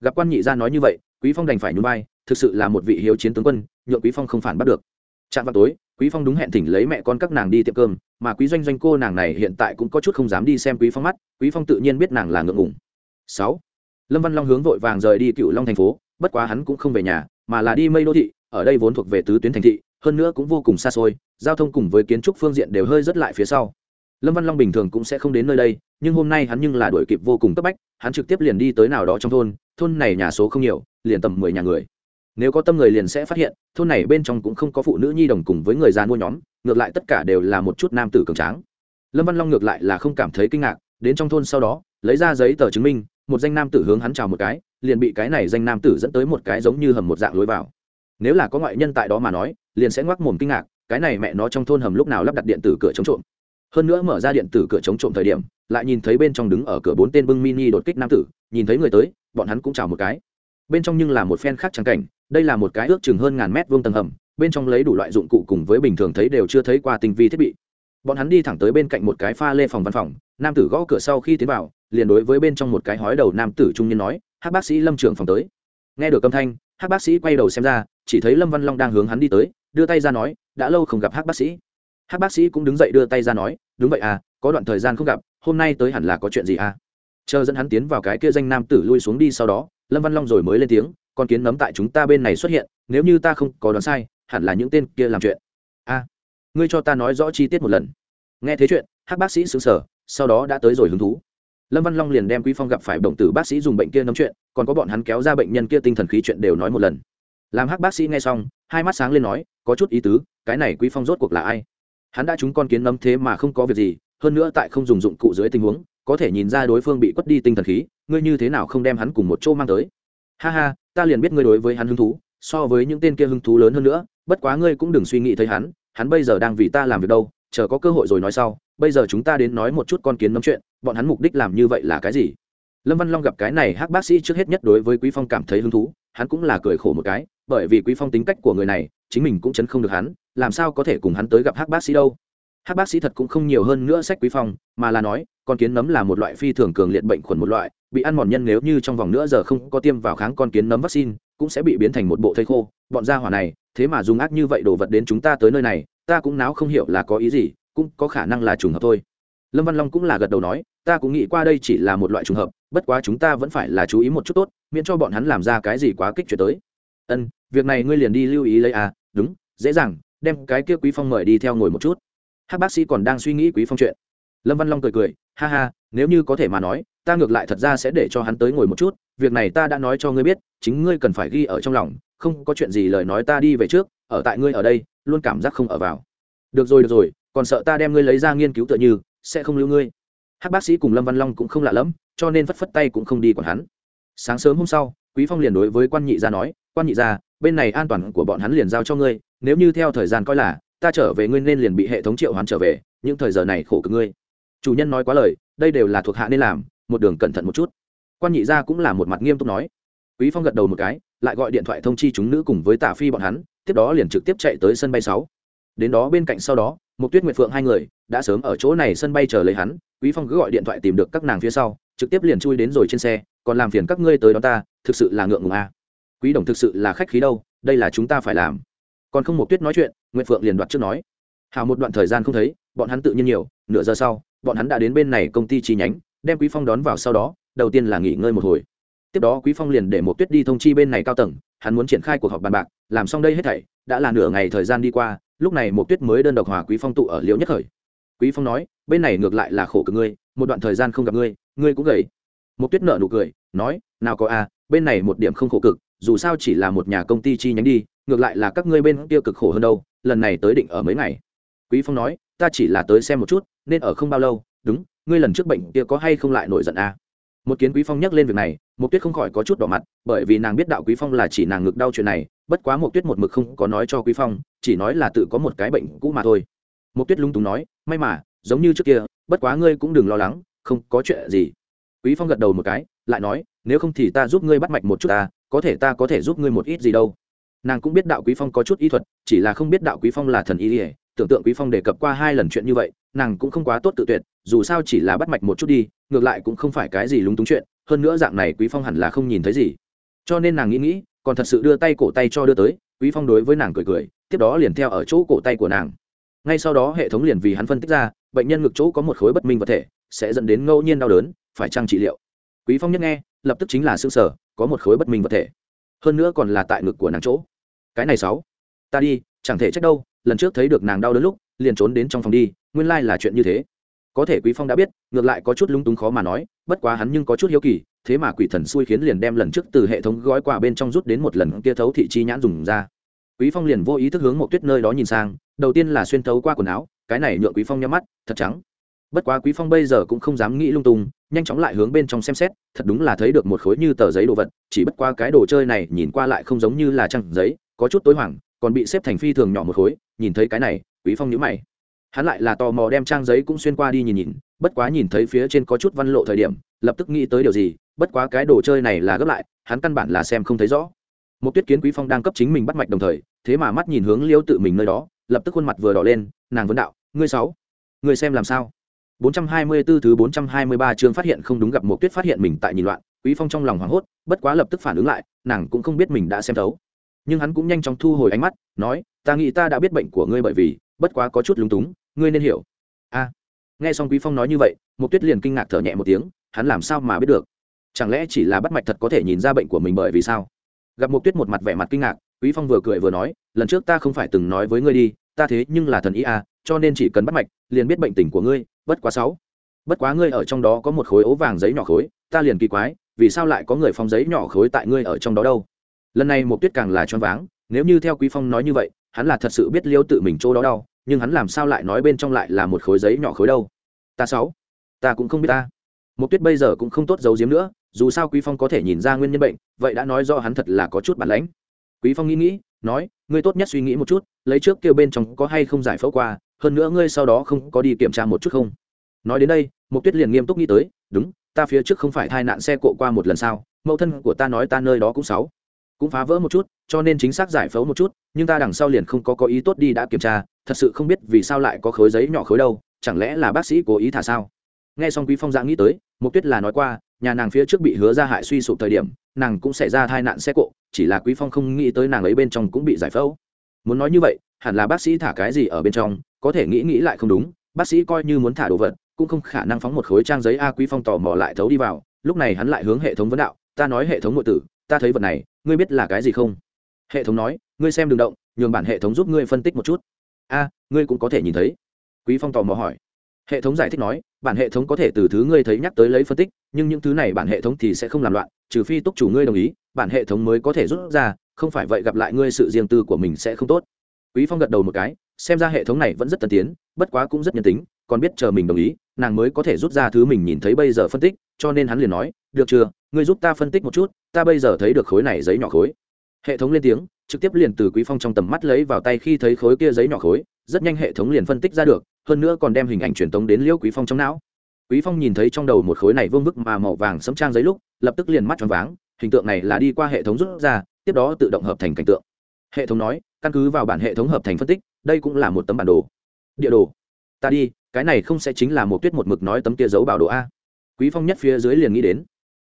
Gặp quan nhị gia nói như vậy, quý phong đành phải nhún vai, thực sự là một vị hiếu chiến tướng quân, nhượng quý phong không phản bắt được. Chạm vào tối, quý phong đúng hẹn thỉnh lấy mẹ con các nàng đi tiệm cơm, mà quý doanh doanh cô nàng này hiện tại cũng có chút không dám đi xem quý phong mắt, quý phong tự nhiên biết nàng là ngượng ngùng. 6. lâm văn long hướng vội vàng rời đi cựu long thành phố, bất quá hắn cũng không về nhà, mà là đi mây đô thị, ở đây vốn thuộc về tứ tuyến thành thị hơn nữa cũng vô cùng xa xôi, giao thông cùng với kiến trúc phương diện đều hơi rất lại phía sau. Lâm văn long bình thường cũng sẽ không đến nơi đây, nhưng hôm nay hắn nhưng là đuổi kịp vô cùng cấp bách, hắn trực tiếp liền đi tới nào đó trong thôn thôn này nhà số không nhiều, liền tầm mười nhà người. Nếu có tâm người liền sẽ phát hiện, thôn này bên trong cũng không có phụ nữ nhi đồng cùng với người già mua nhóm, ngược lại tất cả đều là một chút nam tử cường tráng. Lâm văn long ngược lại là không cảm thấy kinh ngạc, đến trong thôn sau đó, lấy ra giấy tờ chứng minh, một danh nam tử hướng hắn chào một cái, liền bị cái này danh nam tử dẫn tới một cái giống như hầm một dạng lối vào nếu là có ngoại nhân tại đó mà nói, liền sẽ ngoác mồm kinh ngạc, cái này mẹ nó trong thôn hầm lúc nào lắp đặt điện tử cửa chống trộm. Hơn nữa mở ra điện tử cửa chống trộm thời điểm, lại nhìn thấy bên trong đứng ở cửa bốn tên bưng mini đột kích nam tử, nhìn thấy người tới, bọn hắn cũng chào một cái. Bên trong nhưng là một phen khác trắng cảnh, đây là một cái ước chừng hơn ngàn mét vuông tầng hầm, bên trong lấy đủ loại dụng cụ cùng với bình thường thấy đều chưa thấy qua tinh vi thiết bị. Bọn hắn đi thẳng tới bên cạnh một cái pha lê phòng văn phòng, nam tử gõ cửa sau khi tiến vào, liền đối với bên trong một cái hói đầu nam tử trung niên nói hát bác sĩ lâm trưởng phòng tới. Nghe được âm thanh hát bác sĩ quay đầu xem ra chỉ thấy lâm văn long đang hướng hắn đi tới đưa tay ra nói đã lâu không gặp hát bác sĩ. Hát bác sĩ cũng đứng dậy đưa tay ra nói đúng vậy à có đoạn thời gian không gặp hôm nay tới hẳn là có chuyện gì à? Chờ dẫn hắn tiến vào cái kia danh nam tử lui xuống đi sau đó lâm văn long rồi mới lên tiếng con kiến nấm tại chúng ta bên này xuất hiện nếu như ta không có đoán sai hẳn là những tên kia làm chuyện. A à, ngươi cho ta nói rõ chi tiết một lần. Nghe thế chuyện hát bác sĩ xứng sở sau đó đã tới rồi hứng thú. Lâm văn long liền đem quý phong gặp phải đồng tử bác sĩ dùng bệnh kia nấm chuyện còn có bọn hắn kéo ra bệnh nhân kia tinh thần khí chuyện đều nói một lần làm hắc bác sĩ nghe xong, hai mắt sáng lên nói, có chút ý tứ, cái này quý phong rốt cuộc là ai? Hắn đã trúng con kiến nấm thế mà không có việc gì, hơn nữa tại không dùng dụng cụ dưới tình huống, có thể nhìn ra đối phương bị quất đi tinh thần khí, ngươi như thế nào không đem hắn cùng một chỗ mang tới? Ha ha, ta liền biết ngươi đối với hắn hứng thú, so với những tên kia hứng thú lớn hơn nữa, bất quá ngươi cũng đừng suy nghĩ thấy hắn hắn bây giờ đang vì ta làm việc đâu, chờ có cơ hội rồi nói sau, bây giờ chúng ta đến nói một chút con kiến nấm chuyện, bọn hắn mục đích làm như vậy là cái gì? Lâm văn long gặp cái này hắc bác sĩ trước hết nhất đối với quý phong cảm thấy hứng thú, hắn cũng là cười khổ một cái bởi vì quý phong tính cách của người này, chính mình cũng chấn không được hắn, làm sao có thể cùng hắn tới gặp hắc bác sĩ đâu? Hắc bác sĩ thật cũng không nhiều hơn nữa sách quý phong, mà là nói, con kiến nấm là một loại phi thường cường liệt bệnh khuẩn một loại, bị ăn mòn nhân nếu như trong vòng nửa giờ không có tiêm vào kháng con kiến nấm vaccine, cũng sẽ bị biến thành một bộ thây khô. Bọn gia hỏa này, thế mà dùng ác như vậy đồ vật đến chúng ta tới nơi này, ta cũng náo không hiểu là có ý gì, cũng có khả năng là trùng hợp thôi. Lâm văn long cũng là gật đầu nói, ta cũng nghĩ qua đây chỉ là một loại trùng hợp, bất quá chúng ta vẫn phải là chú ý một chút tốt, miễn cho bọn hắn làm ra cái gì quá kích chuyển tới ân, việc này ngươi liền đi lưu ý lấy à đúng, dễ dàng, đem cái kia quý phong mời đi theo ngồi một chút. Hát bác sĩ còn đang suy nghĩ quý phong chuyện. Lâm văn long cười cười, ha ha, nếu như có thể mà nói, ta ngược lại thật ra sẽ để cho hắn tới ngồi một chút, việc này ta đã nói cho ngươi biết, chính ngươi cần phải ghi ở trong lòng, không có chuyện gì lời nói ta đi về trước, ở tại ngươi ở đây, luôn cảm giác không ở vào. Được rồi được rồi, còn sợ ta đem ngươi lấy ra nghiên cứu tựa như, sẽ không lưu ngươi. Hắc bác sĩ cùng lâm văn long cũng không lạ lẫm, cho nên phất phất tay cũng không đi còn hắn. Sáng sớm hôm sau, quý phong liền đối với quan nhị gia nói quan nhị gia bên này an toàn của bọn hắn liền giao cho ngươi, nếu như theo thời gian coi là, ta trở về ngươi nên liền bị hệ thống triệu hoán trở về, những thời giờ này khổ cực ngươi. Chủ nhân nói quá lời, đây đều là thuộc hạ nên làm, một đường cẩn thận một chút. Quan nhị gia cũng là một mặt nghiêm túc nói. Quý phong gật đầu một cái, lại gọi điện thoại thông chi chúng nữ cùng với tả phi bọn hắn, tiếp đó liền trực tiếp chạy tới sân bay sáu. Đến đó bên cạnh sau đó một tuyết nguyệt phượng hai người, đã sớm ở chỗ này sân bay chờ lấy hắn, quý phong cứ gọi điện thoại tìm được các nàng phía sau, trực tiếp liền chui đến rồi trên xe, còn làm phiền các ngươi tới đó ta, thực sự là ngượng ngùng a. à quý đồng thực sự là khách khí đâu, đây là chúng ta phải làm. Còn không một tuyết nói chuyện nguyễn phượng liền đoạt trước nói. Hào một đoạn thời gian không thấy, bọn hắn tự nhiên nhiều, nửa giờ sau, bọn hắn đã đến bên này công ty chi nhánh, đem quý phong đón vào sau đó, đầu tiên là nghỉ ngơi một hồi. Tiếp đó quý phong liền để một tuyết đi thông chi bên này cao tầng, hắn muốn triển khai cuộc họp bàn bạc, làm xong đây hết thảy, đã là nửa ngày thời gian đi qua, lúc này một tuyết mới đơn độc hòa quý phong tụ ở liễu nhất khởi. Quý phong nói, bên này ngược lại là khổ cực ngươi, một đoạn thời gian không gặp ngươi ngươi cũng gầy. Một tuyết nợ nụ cười, nói, nào có a, bên này một điểm không khổ cực dù sao chỉ là một nhà công ty chi nhánh đi, ngược lại là các ngươi bên kia cực khổ hơn đâu, lần này tới định ở mấy ngày. Quý phong nói, ta chỉ là tới xem một chút, nên ở không bao lâu, đúng, ngươi lần trước bệnh kia có hay không lại nổi giận a một kiến quý phong nhắc lên việc này mục tuyết không khỏi có chút đỏ mặt, bởi vì nàng biết đạo quý phong là chỉ nàng ngực đau chuyện này, bất quá mục tuyết một mực không có nói cho quý phong, chỉ nói là tự có một cái bệnh cũ mà thôi. Mục tuyết lung túng nói, may mà, giống như trước kia, bất quá ngươi cũng đừng lo lắng, không có chuyện gì. Quý phong gật đầu một cái, lại nói, nếu không thì ta giúp ngươi bắt mạch một chút ta có thể ta có thể giúp ngươi một ít gì đâu. Nàng cũng biết đạo quý phong có chút y thuật, chỉ là không biết đạo quý phong là thần y ỉa tưởng tượng quý phong đề cập qua hai lần chuyện như vậy, nàng cũng không quá tốt tự tuyệt, dù sao chỉ là bắt mạch một chút đi, ngược lại cũng không phải cái gì lúng túng chuyện, hơn nữa dạng này quý phong hẳn là không nhìn thấy gì. Cho nên nàng nghĩ nghĩ, còn thật sự đưa tay cổ tay cho đưa tới, quý phong đối với nàng cười cười, tiếp đó liền theo ở chỗ cổ tay của nàng. Ngay sau đó hệ thống liền vì hắn phân tích ra, bệnh nhân ngực chỗ có một khối bất minh vật thể, sẽ dẫn đến ngẫu nhiên đau đớn, phải trang trị liệu? Quý phong nhất nghe, lập tức chính là xương sở có một khối bất minh vật thể. Hơn nữa còn là tại ngực của nàng chỗ. Cái này sáu. Ta đi, chẳng thể trách đâu, lần trước thấy được nàng đau đớn lúc, liền trốn đến trong phòng đi, nguyên lai là chuyện như thế. Có thể quý phong đã biết, ngược lại có chút lung túng khó mà nói, bất quá hắn nhưng có chút hiếu kỳ, thế mà quỷ thần xui khiến liền đem lần trước từ hệ thống gói quà bên trong rút đến một lần kia thấu thị chi nhãn dùng ra. Quý phong liền vô ý thức hướng một tuyết nơi đó nhìn sang, đầu tiên là xuyên thấu qua quần áo, cái này nhượng quý phong nhắm mắt, thật trắng bất quá quý phong bây giờ cũng không dám nghĩ lung tung, nhanh chóng lại hướng bên trong xem xét, thật đúng là thấy được một khối như tờ giấy đồ vật, chỉ bất qua cái đồ chơi này nhìn qua lại không giống như là trang giấy, có chút tối hoảng, còn bị xếp thành phi thường nhỏ một khối, nhìn thấy cái này, quý phong nhíu mày. Hắn lại là tò mò đem trang giấy cũng xuyên qua đi nhìn nhìn, bất quá nhìn thấy phía trên có chút văn lộ thời điểm, lập tức nghĩ tới điều gì, bất quá cái đồ chơi này là gấp lại, hắn căn bản là xem không thấy rõ. Một tuyết kiến quý phong đang cấp chính mình bắt mạch đồng thời, thế mà mắt nhìn hướng liêu tự mình nơi đó, lập tức khuôn mặt vừa đỏ lên, nàng vấn đạo, ngươi sáu, ngươi xem làm sao? 424 thứ 423 chương phát hiện không đúng gặp một tuyết phát hiện mình tại nhìn loạn, quý phong trong lòng hoảng hốt, bất quá lập tức phản ứng lại, nàng cũng không biết mình đã xem thấu. Nhưng hắn cũng nhanh chóng thu hồi ánh mắt, nói, ta nghĩ ta đã biết bệnh của ngươi bởi vì, bất quá có chút lúng túng, ngươi nên hiểu. A. Nghe xong quý phong nói như vậy một tuyết liền kinh ngạc thở nhẹ một tiếng, hắn làm sao mà biết được? Chẳng lẽ chỉ là bắt mạch thật có thể nhìn ra bệnh của mình bởi vì sao? Gặp một tuyết một mặt vẻ mặt kinh ngạc, quý phong vừa cười vừa nói, lần trước ta không phải từng nói với ngươi đi, ta thế nhưng là thần ý a, cho nên chỉ cần bắt mạch, liền biết bệnh tình của ngươi bất quá sáu. Bất quá ngươi ở trong đó có một khối ố vàng giấy nhỏ khối, ta liền kỳ quái, vì sao lại có người phong giấy nhỏ khối tại ngươi ở trong đó đâu? Lần này một tuyết càng là choáng váng, nếu như theo quý phong nói như vậy, hắn là thật sự biết liêu tự mình chỗ đó đau, nhưng hắn làm sao lại nói bên trong lại là một khối giấy nhỏ khối đâu? Ta sáu. Ta cũng không biết ta. Một tuyết bây giờ cũng không tốt giấu giếm nữa, dù sao quý phong có thể nhìn ra nguyên nhân bệnh, vậy đã nói do hắn thật là có chút bản lãnh. Quý phong nghĩ nghĩ, nói, ngươi tốt nhất suy nghĩ một chút, lấy trước kêu bên trong có hay không giải phẫu qua hơn nữa ngươi sau đó không có đi kiểm tra một chút không? Nói đến đây mục tuyết liền nghiêm túc nghĩ tới, đúng, ta phía trước không phải thai nạn xe cộ qua một lần sao? Mẫu thân của ta nói ta nơi đó cũng sáu. Cũng phá vỡ một chút, cho nên chính xác giải phẫu một chút, nhưng ta đằng sau liền không có có ý tốt đi đã kiểm tra, thật sự không biết vì sao lại có khối giấy nhỏ khối đâu, chẳng lẽ là bác sĩ cố ý thả sao? Nghe xong quý phong giã nghĩ tới mục tuyết là nói qua, nhà nàng phía trước bị hứa ra hại suy sụp thời điểm, nàng cũng xảy ra tai nạn xe cộ, chỉ là quý phong không nghĩ tới nàng ấy bên trong cũng bị giải phẫu. Muốn nói như vậy, hẳn là bác sĩ thả cái gì ở bên trong có thể nghĩ nghĩ lại không đúng, bác sĩ coi như muốn thả đồ vật, cũng không khả năng phóng một khối trang giấy a quý phong tò mò lại thấu đi vào, lúc này hắn lại hướng hệ thống vấn đạo, ta nói hệ thống nội tử, ta thấy vật này, ngươi biết là cái gì không? Hệ thống nói, ngươi xem đừng động, nhường bản hệ thống giúp ngươi phân tích một chút. A, ngươi cũng có thể nhìn thấy. Quý phong tò mò hỏi. Hệ thống giải thích nói, bản hệ thống có thể từ thứ ngươi thấy nhắc tới lấy phân tích, nhưng những thứ này bản hệ thống thì sẽ không làm loạn, trừ phi túc chủ ngươi đồng ý, bản hệ thống mới có thể rút ra, không phải vậy gặp lại ngươi sự riêng tư của mình sẽ không tốt. Quý phong gật đầu một cái xem ra hệ thống này vẫn rất tân tiến, bất quá cũng rất nhân tính, còn biết chờ mình đồng ý, nàng mới có thể rút ra thứ mình nhìn thấy bây giờ phân tích, cho nên hắn liền nói, được chưa, ngươi giúp ta phân tích một chút, ta bây giờ thấy được khối này giấy nhỏ khối. Hệ thống lên tiếng, trực tiếp liền từ quý phong trong tầm mắt lấy vào tay khi thấy khối kia giấy nhỏ khối, rất nhanh hệ thống liền phân tích ra được, hơn nữa còn đem hình ảnh truyền tống đến liễu quý phong trong não. Quý phong nhìn thấy trong đầu một khối này vương vức mà màu vàng sấm trang giấy lúc, lập tức liền mắt tròn váng, hình tượng này là đi qua hệ thống rút ra, tiếp đó tự động hợp thành cảnh tượng. Hệ thống nói căn cứ vào bản hệ thống hợp thành phân tích, đây cũng là một tấm bản đồ. Địa đồ. Ta đi, cái này không sẽ chính là một tuyết một mực nói tấm kia giấu bảo đồ a. Quý phong nhất phía dưới liền nghĩ đến.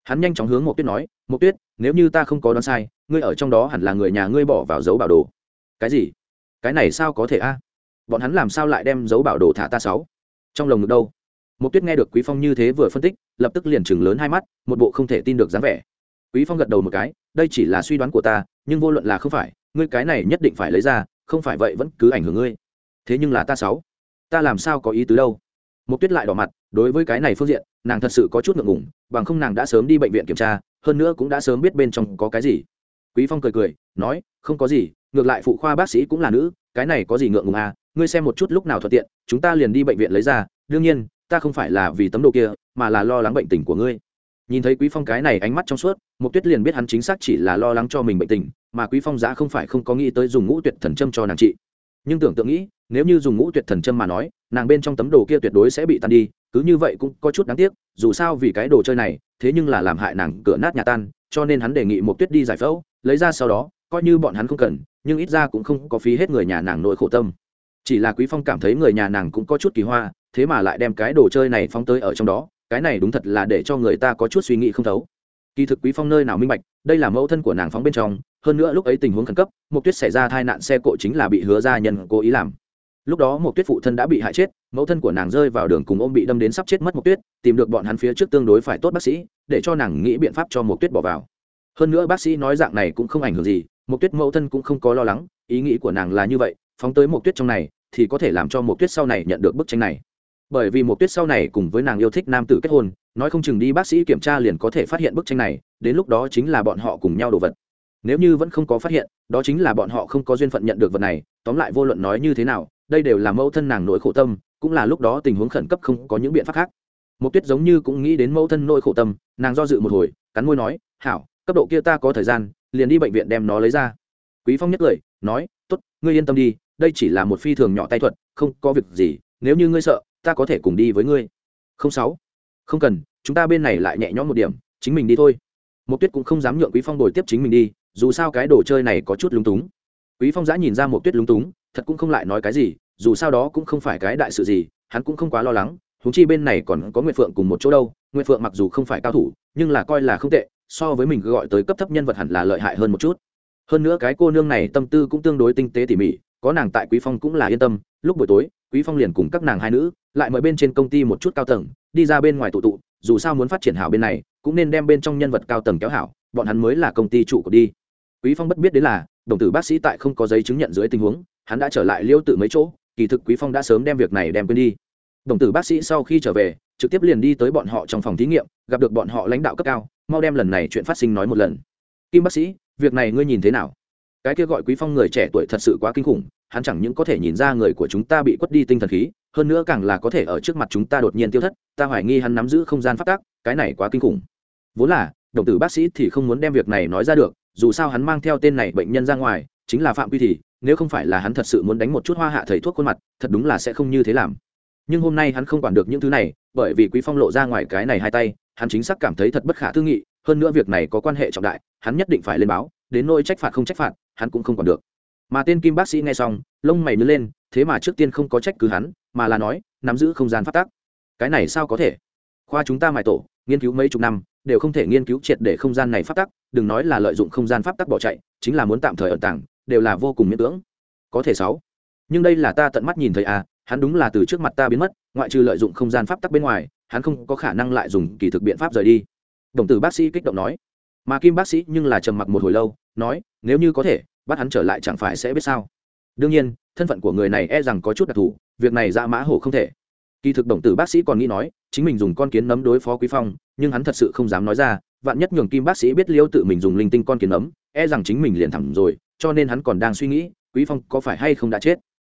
Hắn nhanh chóng hướng một tuyết nói một tuyết, nếu như ta không có đoán sai, ngươi ở trong đó hẳn là người nhà ngươi bỏ vào dấu bảo đồ. Cái gì? Cái này sao có thể a? Bọn hắn làm sao lại đem dấu bảo đồ thả ta sáu? Trong lồng ngực đâu? Một tuyết nghe được quý phong như thế vừa phân tích, lập tức liền chừng lớn hai mắt, một bộ không thể tin được dáng vẻ. Quý phong gật đầu một cái, đây chỉ là suy đoán của ta, nhưng vô luận là không phải ngươi cái này nhất định phải lấy ra, không phải vậy vẫn cứ ảnh hưởng ngươi. Thế nhưng là ta sáu, ta làm sao có ý tứ đâu? Một tuyết lại đỏ mặt, đối với cái này phương diện, nàng thật sự có chút ngượng ngùng, bằng không nàng đã sớm đi bệnh viện kiểm tra, hơn nữa cũng đã sớm biết bên trong có cái gì. Quý phong cười cười, nói, không có gì, ngược lại phụ khoa bác sĩ cũng là nữ, cái này có gì ngượng ngùng à ngươi xem một chút lúc nào thuận tiện, chúng ta liền đi bệnh viện lấy ra, đương nhiên, ta không phải là vì tấm đồ kia, mà là lo lắng bệnh tình của ngươi nhìn thấy quý phong cái này ánh mắt trong suốt, mục tuyết liền biết hắn chính xác chỉ là lo lắng cho mình bệnh tình, mà quý phong giá không phải không có nghĩ tới dùng ngũ tuyệt thần châm cho nàng trị. Nhưng tưởng tượng nghĩ, nếu như dùng ngũ tuyệt thần châm mà nói, nàng bên trong tấm đồ kia tuyệt đối sẽ bị tan đi, cứ như vậy cũng có chút đáng tiếc, dù sao vì cái đồ chơi này, thế nhưng là làm hại nàng cửa nát nhà tan, cho nên hắn đề nghị một tuyết đi giải phẫu, lấy ra sau đó, coi như bọn hắn không cần, nhưng ít ra cũng không có phí hết người nhà nàng nội khổ tâm. Chỉ là quý phong cảm thấy người nhà nàng cũng có chút kỳ hoa, thế mà lại đem cái đồ chơi này phóng tới ở trong đó cái này đúng thật là để cho người ta có chút suy nghĩ không thấu. Kỳ thực quý phong nơi nào minh bạch, đây là mẫu thân của nàng phóng bên trong, hơn nữa lúc ấy tình huống khẩn cấp, Mộc tuyết xảy ra tai nạn xe cộ chính là bị hứa gia nhân cố ý làm. Lúc đó Mộc tuyết phụ thân đã bị hại chết, mẫu thân của nàng rơi vào đường cùng ôm bị đâm đến sắp chết mất Mộc tuyết, tìm được bọn hắn phía trước tương đối phải tốt bác sĩ, để cho nàng nghĩ biện pháp cho Mộc tuyết bỏ vào. Hơn nữa bác sĩ nói dạng này cũng không ảnh hưởng gì, Mộc tuyết mẫu thân cũng không có lo lắng, ý nghĩ của nàng là như vậy, phóng tới Mộc tuyết trong này, thì có thể làm cho Mộc tuyết sau này nhận được bức tranh này bởi vì một tuyết sau này cùng với nàng yêu thích nam tử kết hôn, nói không chừng đi bác sĩ kiểm tra liền có thể phát hiện bức tranh này, đến lúc đó chính là bọn họ cùng nhau đồ vật. Nếu như vẫn không có phát hiện, đó chính là bọn họ không có duyên phận nhận được vật này, tóm lại vô luận nói như thế nào, đây đều là mẫu thân nàng nỗi khổ tâm, cũng là lúc đó tình huống khẩn cấp không có những biện pháp khác. Một tuyết giống như cũng nghĩ đến mẫu thân nỗi khổ tâm, nàng do dự một hồi, cắn môi nói, hảo, cấp độ kia ta có thời gian, liền đi bệnh viện đem nó lấy ra. Quý phong nhất cười nói, tốt, ngươi yên tâm đi, đây chỉ là một phi thường nhỏ tay thuật, không có việc gì, nếu như ngươi sợ ta có thể cùng đi với ngươi. Không sáu. Không cần, chúng ta bên này lại nhẹ nhõm một điểm, chính mình đi thôi. Một tuyết cũng không dám nhượng quý phong đổi tiếp chính mình đi, dù sao cái đồ chơi này có chút lúng túng. Quý phong giã nhìn ra một tuyết lúng túng, thật cũng không lại nói cái gì, dù sao đó cũng không phải cái đại sự gì, hắn cũng không quá lo lắng húng chi bên này còn có nguyệt phượng cùng một chỗ đâu, nguyệt phượng mặc dù không phải cao thủ, nhưng là coi là không tệ, so với mình gọi tới cấp thấp nhân vật hẳn là lợi hại hơn một chút. Hơn nữa cái cô nương này tâm tư cũng tương đối tinh tế tỉ mỉ, có nàng tại quý phong cũng là yên tâm, lúc buổi tối quý phong liền cùng các nàng hai nữ, lại mời bên trên công ty một chút cao tầng, đi ra bên ngoài tụ tụ, dù sao muốn phát triển hảo bên này, cũng nên đem bên trong nhân vật cao tầng kéo hảo, bọn hắn mới là công ty chủ của đi. Quý phong bất biết đến là, đồng tử bác sĩ tại không có giấy chứng nhận dưới tình huống, hắn đã trở lại liêu tự mấy chỗ, kỳ thực quý phong đã sớm đem việc này đem quên đi. Đồng tử bác sĩ sau khi trở về, trực tiếp liền đi tới bọn họ trong phòng thí nghiệm, gặp được bọn họ lãnh đạo cấp cao, mau đem lần này chuyện phát sinh nói một lần. Kim bác sĩ, việc này ngươi nhìn thế nào? Cái kia gọi quý phong người trẻ tuổi thật sự quá kinh khủng hắn chẳng những có thể nhìn ra người của chúng ta bị quất đi tinh thần khí, hơn nữa càng là có thể ở trước mặt chúng ta đột nhiên tiêu thất, ta hoài nghi hắn nắm giữ không gian phát tác cái này quá kinh khủng. Vốn là, đồng tử bác sĩ thì không muốn đem việc này nói ra được, dù sao hắn mang theo tên này bệnh nhân ra ngoài, chính là phạm quy thì, nếu không phải là hắn thật sự muốn đánh một chút hoa hạ thầy thuốc khuôn mặt, thật đúng là sẽ không như thế làm. Nhưng hôm nay hắn không quản được những thứ này, bởi vì quý phong lộ ra ngoài cái này hai tay, hắn chính xác cảm thấy thật bất khả tư nghị, hơn nữa việc này có quan hệ trọng đại, hắn nhất định phải lên báo, đến nỗi trách phạt không trách phạt, hắn cũng không còn được mà tên kim bác sĩ nghe xong, lông mày nứt lên, thế mà trước tiên không có trách cứ hắn, mà là nói, nắm giữ không gian phát tác cái này sao có thể? Khoa chúng ta mài tổ, nghiên cứu mấy chục năm, đều không thể nghiên cứu triệt để không gian này phát tắc, đừng nói là lợi dụng không gian pháp tắc bỏ chạy, chính là muốn tạm thời ẩn tàng, đều là vô cùng miễn cưỡng. Có thể sáu. Nhưng đây là ta tận mắt nhìn thấy à hắn đúng là từ trước mặt ta biến mất, ngoại trừ lợi dụng không gian pháp tắc bên ngoài, hắn không có khả năng lại dùng kỳ thực biện pháp rời đi. Đồng tử bác sĩ kích động nói. Mà kim bác sĩ nhưng là trầm mặc một hồi lâu, nói, nếu như có thể bắt hắn trở lại chẳng phải sẽ biết sao? Đương nhiên thân phận của người này e rằng có chút đặc thù việc này ra mã hổ không thể. Kỳ thực đồng tử bác sĩ còn nghĩ nói chính mình dùng con kiến nấm đối phó quý phong nhưng hắn thật sự không dám nói ra vạn nhất nhường kim bác sĩ biết liêu tự mình dùng linh tinh con kiến nấm e rằng chính mình liền thẳng rồi cho nên hắn còn đang suy nghĩ quý phong có phải hay không đã chết?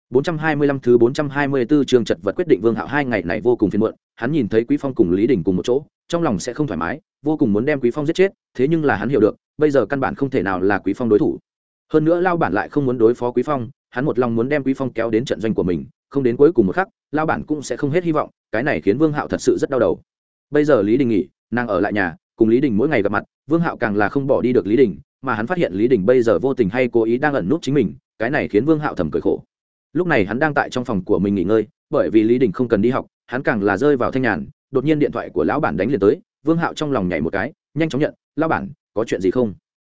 425 thứ 424 trường chật vật quyết định Vương Hạo hai ngày này vô cùng phiền muộn, hắn nhìn thấy Quý Phong cùng Lý Đình cùng một chỗ, trong lòng sẽ không thoải mái, vô cùng muốn đem Quý Phong giết chết, thế nhưng là hắn hiểu được, bây giờ căn bản không thể nào là Quý Phong đối thủ. Hơn nữa Lao bản lại không muốn đối phó Quý Phong, hắn một lòng muốn đem Quý Phong kéo đến trận doanh của mình, không đến cuối cùng một khắc, Lao bản cũng sẽ không hết hy vọng, cái này khiến Vương Hạo thật sự rất đau đầu. Bây giờ Lý Đình nghỉ, nàng ở lại nhà, cùng Lý Đình mỗi ngày gặp mặt, Vương Hạo càng là không bỏ đi được Lý Đình, mà hắn phát hiện Lý Đình bây giờ vô tình hay cố ý đang ẩn nút chính mình, cái này khiến Vương Hạo thầm cười khổ lúc này hắn đang tại trong phòng của mình nghỉ ngơi bởi vì lý đình không cần đi học hắn càng là rơi vào thanh nhàn đột nhiên điện thoại của lão bản đánh liền tới vương hạo trong lòng nhảy một cái nhanh chóng nhận lão bản có chuyện gì không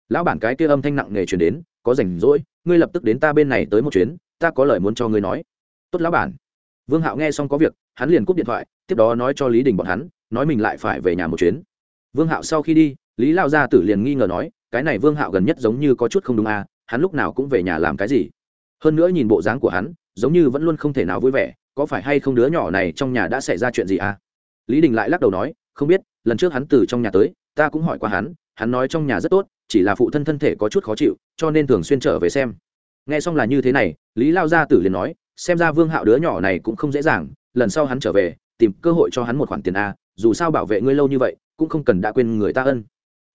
lão bản cái kia âm thanh nặng nề chuyển đến, có rảnh rỗi, ngươi lập tức đến ta bên này tới một chuyến, ta có lời muốn cho ngươi nói. Tốt lão bản. Vương hạo nghe xong có việc, hắn liền cúp điện thoại, tiếp đó nói cho lý đình bọn hắn, nói mình lại phải về nhà một chuyến. Vương hạo sau khi đi, lý lao gia tử liền nghi ngờ nói, cái này vương hạo gần nhất giống như có chút không đúng à hắn lúc nào cũng về nhà làm cái gì. Hơn nữa nhìn bộ dáng của hắn, giống như vẫn luôn không thể nào vui vẻ, có phải hay không đứa nhỏ này trong nhà đã xảy ra chuyện gì à? Lý đình lại lắc đầu nói, không biết, lần trước hắn từ trong nhà tới, ta cũng hỏi qua hắn hắn nói trong nhà rất tốt, chỉ là phụ thân thân thể có chút khó chịu, cho nên thường xuyên trở về xem. Nghe xong là như thế này, lý lao gia tử liền nói, xem ra vương hạo đứa nhỏ này cũng không dễ dàng, lần sau hắn trở về, tìm cơ hội cho hắn một khoản tiền a, dù sao bảo vệ ngươi lâu như vậy, cũng không cần đã quên người ta ân.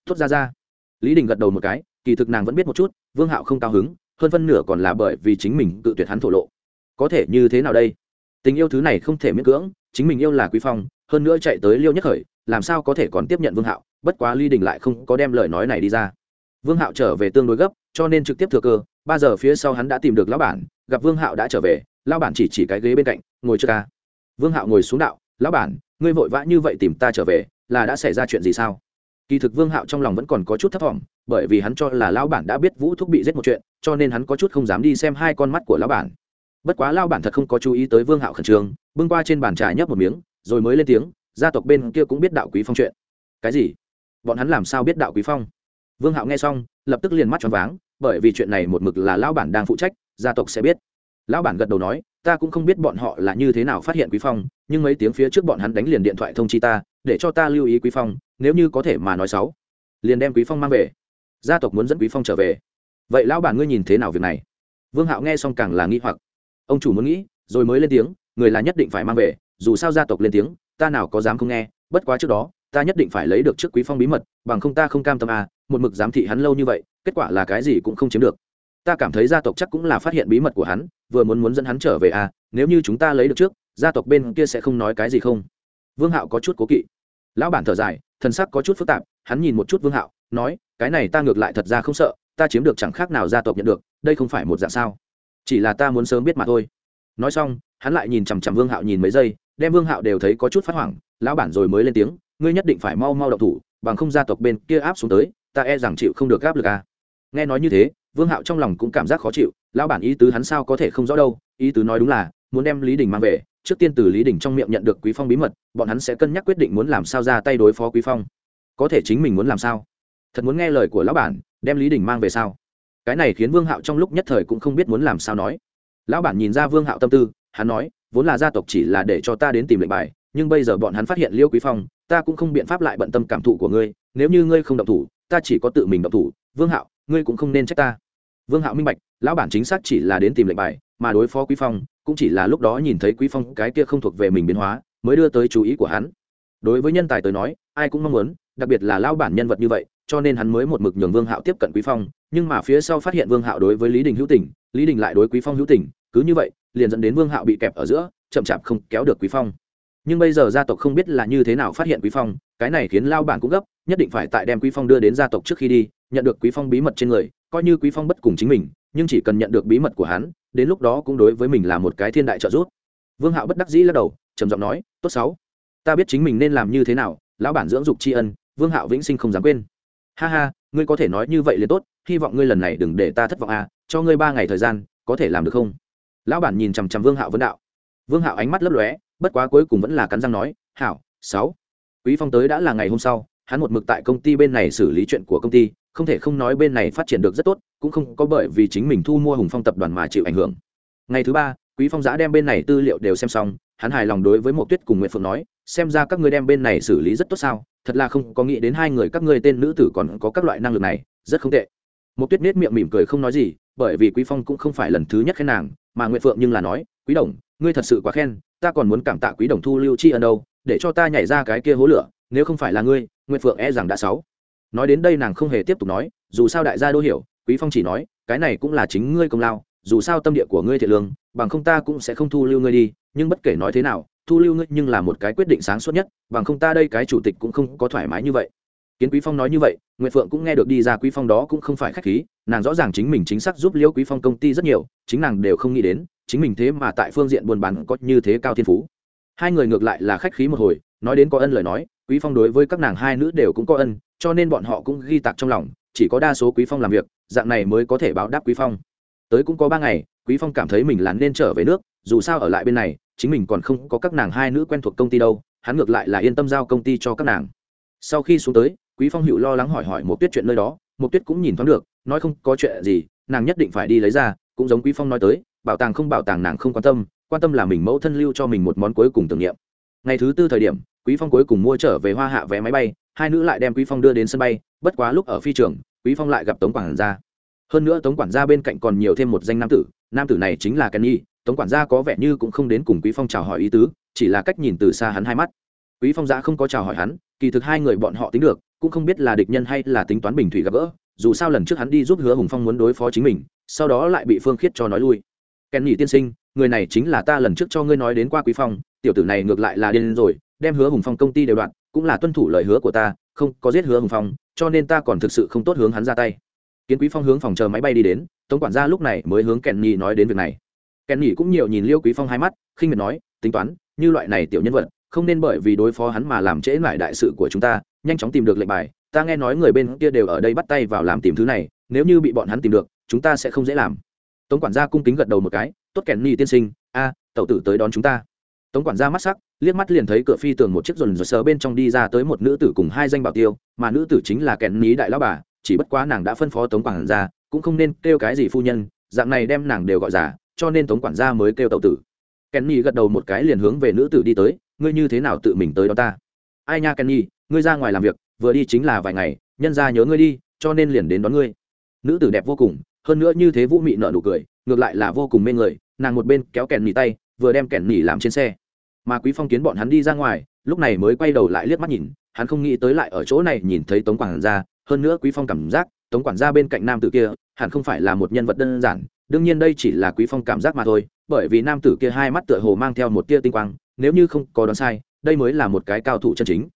Thốt ra ra. Lý đình gật đầu một cái, kỳ thực nàng vẫn biết một chút, vương hạo không cao hứng, hơn phân nửa còn là bởi vì chính mình tự tuyệt hắn thổ lộ. Có thể như thế nào đây? Tình yêu thứ này không thể miễn cưỡng, chính mình yêu là quý phong, hơn nữa chạy tới liêu nhất khởi, làm sao có thể còn tiếp nhận vương hạo? Bất quá ly đình lại không có đem lời nói này đi ra. Vương hạo trở về tương đối gấp, cho nên trực tiếp thừa cơ, ba giờ phía sau hắn đã tìm được lão bản, gặp vương hạo đã trở về, lão bản chỉ chỉ cái ghế bên cạnh, ngồi chưa ca. Vương hạo ngồi xuống đạo, lão bản, ngươi vội vã như vậy tìm ta trở về, là đã xảy ra chuyện gì sao? Kỳ thực vương hạo trong lòng vẫn còn có chút thấp t bởi vì hắn cho là lão bản đã biết vũ thúc bị giết một chuyện, cho nên hắn có chút không dám đi xem hai con mắt của lão bản. Bất quá lão bản thật không có chú ý tới vương hạo khẩn trương, bưng qua trên bàn trà nhấp một miếng, rồi mới lên tiếng, gia tộc bên kia cũng biết đạo quý phong chuyện. Cái gì? Bọn hắn làm sao biết đạo quý phong? Vương hạo nghe xong, lập tức liền mắt tròn váng, bởi vì chuyện này một mực là lão bản đang phụ trách, gia tộc sẽ biết. Lão bản gật đầu nói, ta cũng không biết bọn họ là như thế nào phát hiện quý phong, nhưng mấy tiếng phía trước bọn hắn đánh liền điện thoại thông chi ta, để cho ta lưu ý quý phong, nếu như có thể mà nói xấu. Liền đem quý phong mang về. Gia tộc muốn dẫn quý phong trở về. Vậy lão bản ngươi nhìn thế nào việc này? Vương hạo nghe xong càng là nghi hoặc. Ông chủ muốn nghĩ, rồi mới lên tiếng, người là nhất định phải mang về, dù sao gia tộc lên tiếng, ta nào có dám không nghe, bất quá trước đó ta nhất định phải lấy được trước quý phong bí mật, bằng không ta không cam tâm à một mực giám thị hắn lâu như vậy, kết quả là cái gì cũng không chiếm được. Ta cảm thấy gia tộc chắc cũng là phát hiện bí mật của hắn, vừa muốn muốn dẫn hắn trở về à nếu như chúng ta lấy được trước, gia tộc bên kia sẽ không nói cái gì không? Vương hạo có chút cố kỵ. Lão bản thở dài, thần sắc có chút phức tạp, hắn nhìn một chút vương hạo, nói, cái này ta ngược lại thật ra không sợ, ta chiếm được chẳng khác nào gia tộc nhận được, đây không phải một dạng sao? Chỉ là ta muốn sớm biết mà thôi. Nói xong, hắn lại nhìn chằm chằm vương hạo nhìn mấy giây, đem vương hạo đều thấy có chút phát hoảng, lão bản rồi mới lên tiếng ngươi nhất định phải mau mau đậu thủ, bằng không gia tộc bên kia áp xuống tới, ta e rằng chịu không được áp lực à. nghe nói như thế, vương hạo trong lòng cũng cảm giác khó chịu, lão bản ý tứ hắn sao có thể không rõ đâu, ý tứ nói đúng là, muốn đem lý đình mang về, trước tiên từ lý đình trong miệng nhận được quý phong bí mật, bọn hắn sẽ cân nhắc quyết định muốn làm sao ra tay đối phó quý phong. Có thể chính mình muốn làm sao? Thật muốn nghe lời của lão bản, đem lý đình mang về sao? Cái này khiến vương hạo trong lúc nhất thời cũng không biết muốn làm sao nói. Lão bản nhìn ra vương hạo tâm tư, hắn nói, vốn là gia tộc chỉ là để cho ta đến tìm lệnh bài, nhưng bây giờ bọn hắn phát hiện liêu quý phong ta cũng không biện pháp lại bận tâm cảm thụ của ngươi, nếu như ngươi không động thủ, ta chỉ có tự mình động thủ. Vương hạo, ngươi cũng không nên trách ta. Vương hạo minh bạch, lão bản chính xác chỉ là đến tìm lệnh bài, mà đối phó quý phong, cũng chỉ là lúc đó nhìn thấy quý phong cái kia không thuộc về mình biến hóa, mới đưa tới chú ý của hắn. Đối với nhân tài tới nói, ai cũng mong muốn, đặc biệt là lao bản nhân vật như vậy, cho nên hắn mới một mực nhường vương hạo tiếp cận quý phong, nhưng mà phía sau phát hiện vương hạo đối với lý đình hữu tình, lý đình lại đối quý phong hữu tình, cứ như vậy, liền dẫn đến vương hạo bị kẹp ở giữa, chậm chạp không kéo được quý phong nhưng bây giờ gia tộc không biết là như thế nào phát hiện quý phong, cái này khiến lao bản cũng gấp, nhất định phải tại đem quý phong đưa đến gia tộc trước khi đi, nhận được quý phong bí mật trên người, coi như quý phong bất cùng chính mình, nhưng chỉ cần nhận được bí mật của hắn, đến lúc đó cũng đối với mình là một cái thiên đại trợ giúp. Vương hạo bất đắc dĩ lắc đầu, trầm giọng nói, tốt sáu ta biết chính mình nên làm như thế nào, lão bản dưỡng dục tri ân, vương hạo vĩnh sinh không dám quên. Ha ha, ngươi có thể nói như vậy liền tốt, hy vọng ngươi lần này đừng để ta thất vọng à cho ngươi ba ngày thời gian, có thể làm được không? Lão bản nhìn chằm chằm vương hạo vấn đạo. Vương hạo ánh mắt lấp lóe bất quá cuối cùng vẫn là cắn răng nói, hảo, sáu, quý phong tới đã là ngày hôm sau, hắn một mực tại công ty bên này xử lý chuyện của công ty, không thể không nói bên này phát triển được rất tốt, cũng không có bởi vì chính mình thu mua hùng phong tập đoàn mà chịu ảnh hưởng. Ngày thứ ba, quý phong giã đem bên này tư liệu đều xem xong, hắn hài lòng đối với một tuyết cùng nguyện phượng nói, xem ra các ngươi đem bên này xử lý rất tốt sao? Thật là không có nghĩ đến hai người các ngươi tên nữ tử còn có các loại năng lực này, rất không tệ. Một tuyết nết miệng mỉm cười không nói gì, bởi vì quý phong cũng không phải lần thứ nhất khen nàng, mà nguyện phượng nhưng là nói, quý đồng, ngươi thật sự quá khen ta còn muốn cảm tạ quý đồng thu lưu chi ân đâu, để cho ta nhảy ra cái kia hố lửa, nếu không phải là ngươi nguyện phượng e rằng đã sáu. Nói đến đây nàng không hề tiếp tục nói, dù sao đại gia đô hiểu, quý phong chỉ nói, cái này cũng là chính ngươi công lao, dù sao tâm địa của ngươi thiện lương, bằng không ta cũng sẽ không thu lưu ngươi đi, nhưng bất kể nói thế nào, thu lưu ngươi nhưng là một cái quyết định sáng suốt nhất, bằng không ta đây cái chủ tịch cũng không có thoải mái như vậy. Kiến quý phong nói như vậy, nguyệt phượng cũng nghe được đi ra quý phong đó cũng không phải khách khí, nàng rõ ràng chính mình chính xác giúp liễu quý phong công ty rất nhiều, chính nàng đều không nghĩ đến chính mình thế mà tại phương diện buôn bán có như thế cao thiên phú. Hai người ngược lại là khách khí một hồi, nói đến có ân lời nói, quý phong đối với các nàng hai nữ đều cũng có ân, cho nên bọn họ cũng ghi tạc trong lòng, chỉ có đa số quý phong làm việc, dạng này mới có thể báo đáp quý phong. Tới cũng có ba ngày, quý phong cảm thấy mình là nên trở về nước, dù sao ở lại bên này, chính mình còn không có các nàng hai nữ quen thuộc công ty đâu, hắn ngược lại là yên tâm giao công ty cho các nàng. Sau khi xuống tới, quý phong hữu lo lắng hỏi hỏi một tuyết chuyện nơi đó một tuyết cũng nhìn thoáng được, nói không có chuyện gì, nàng nhất định phải đi lấy ra, cũng giống quý phong nói tới bảo tàng không bảo tàng nàng không quan tâm quan tâm là mình mẫu thân lưu cho mình một món cuối cùng tưởng niệm. Ngày thứ tư thời điểm, quý phong cuối cùng mua trở về hoa hạ vé máy bay, hai nữ lại đem quý phong đưa đến sân bay, bất quá lúc ở phi trường, quý phong lại gặp tống quản gia. Hơn nữa tống quản gia bên cạnh còn nhiều thêm một danh nam tử nam tử này chính là kenny, tống quản gia có vẻ như cũng không đến cùng quý phong chào hỏi ý tứ, chỉ là cách nhìn từ xa hắn hai mắt. Quý phong giã không có chào hỏi hắn, kỳ thực hai người bọn họ tính được, cũng không biết là địch nhân hay là tính toán bình thủy gặp gỡ, dù sao lần trước hắn đi giúp hứa hùng phong muốn đối phó chính mình, sau đó lại bị phương khiết cho nói lui kenny tiên sinh, người này chính là ta lần trước cho ngươi nói đến qua quý phong, tiểu tử này ngược lại là điên rồi, đem hứa hùng phong công ty đều đoạn cũng là tuân thủ lời hứa của ta, không có giết hứa hùng phong, cho nên ta còn thực sự không tốt hướng hắn ra tay. Kiến quý phong hướng phòng chờ máy bay đi đến, tống quản gia lúc này mới hướng kèn nhị nói đến việc này. Kèn nhị cũng nhiều nhìn liêu quý phong hai mắt, khinh miệt nói, tính toán, như loại này tiểu nhân vật, không nên bởi vì đối phó hắn mà làm trễ lại đại sự của chúng ta, nhanh chóng tìm được lệnh bài, ta nghe nói người bên kia đều ở đây bắt tay vào làm tìm thứ này, nếu như bị bọn hắn tìm được, chúng ta sẽ không dễ làm tống quản gia cung kính gật đầu một cái, tốt kèn ni tiên sinh, a, tẩu tử tới đón chúng ta. Tống quản gia mắt sắc, liếc mắt liền thấy cửa phi tường một chiếc rồn dồn sờ bên trong đi ra tới một nữ tử cùng hai danh bảo tiêu, mà nữ tử chính là kèn ní đại lão bà, chỉ bất quá nàng đã phân phó tống quản gia, cũng không nên kêu cái gì phu nhân, dạng này đem nàng đều gọi giả, cho nên tống quản gia mới kêu tậu tử. Kenny gật đầu một cái liền hướng về nữ tử đi tới, ngươi như thế nào tự mình tới đó ta? Ai nha kenny ngươi ra ngoài làm việc, vừa đi chính là vài ngày, nhân ra nhớ ngươi đi, cho nên liền đến đón ngươi. Nữ tử đẹp vô cùng hơn nữa như thế vũ mị nợ nụ cười, ngược lại là vô cùng mê người, nàng một bên kéo kèn nỉ tay, vừa đem kèn nỉ làm trên xe. Mà quý phong kiến bọn hắn đi ra ngoài, lúc này mới quay đầu lại liếc mắt nhìn, hắn không nghĩ tới lại ở chỗ này nhìn thấy tống quản gia, hơn nữa quý phong cảm giác, tống quản gia bên cạnh nam tử kia, hẳn không phải là một nhân vật đơn giản, đương nhiên đây chỉ là quý phong cảm giác mà thôi, bởi vì nam tử kia hai mắt tựa hồ mang theo một tia tinh quang, nếu như không có đoán sai, đây mới là một cái cao thủ chân chính.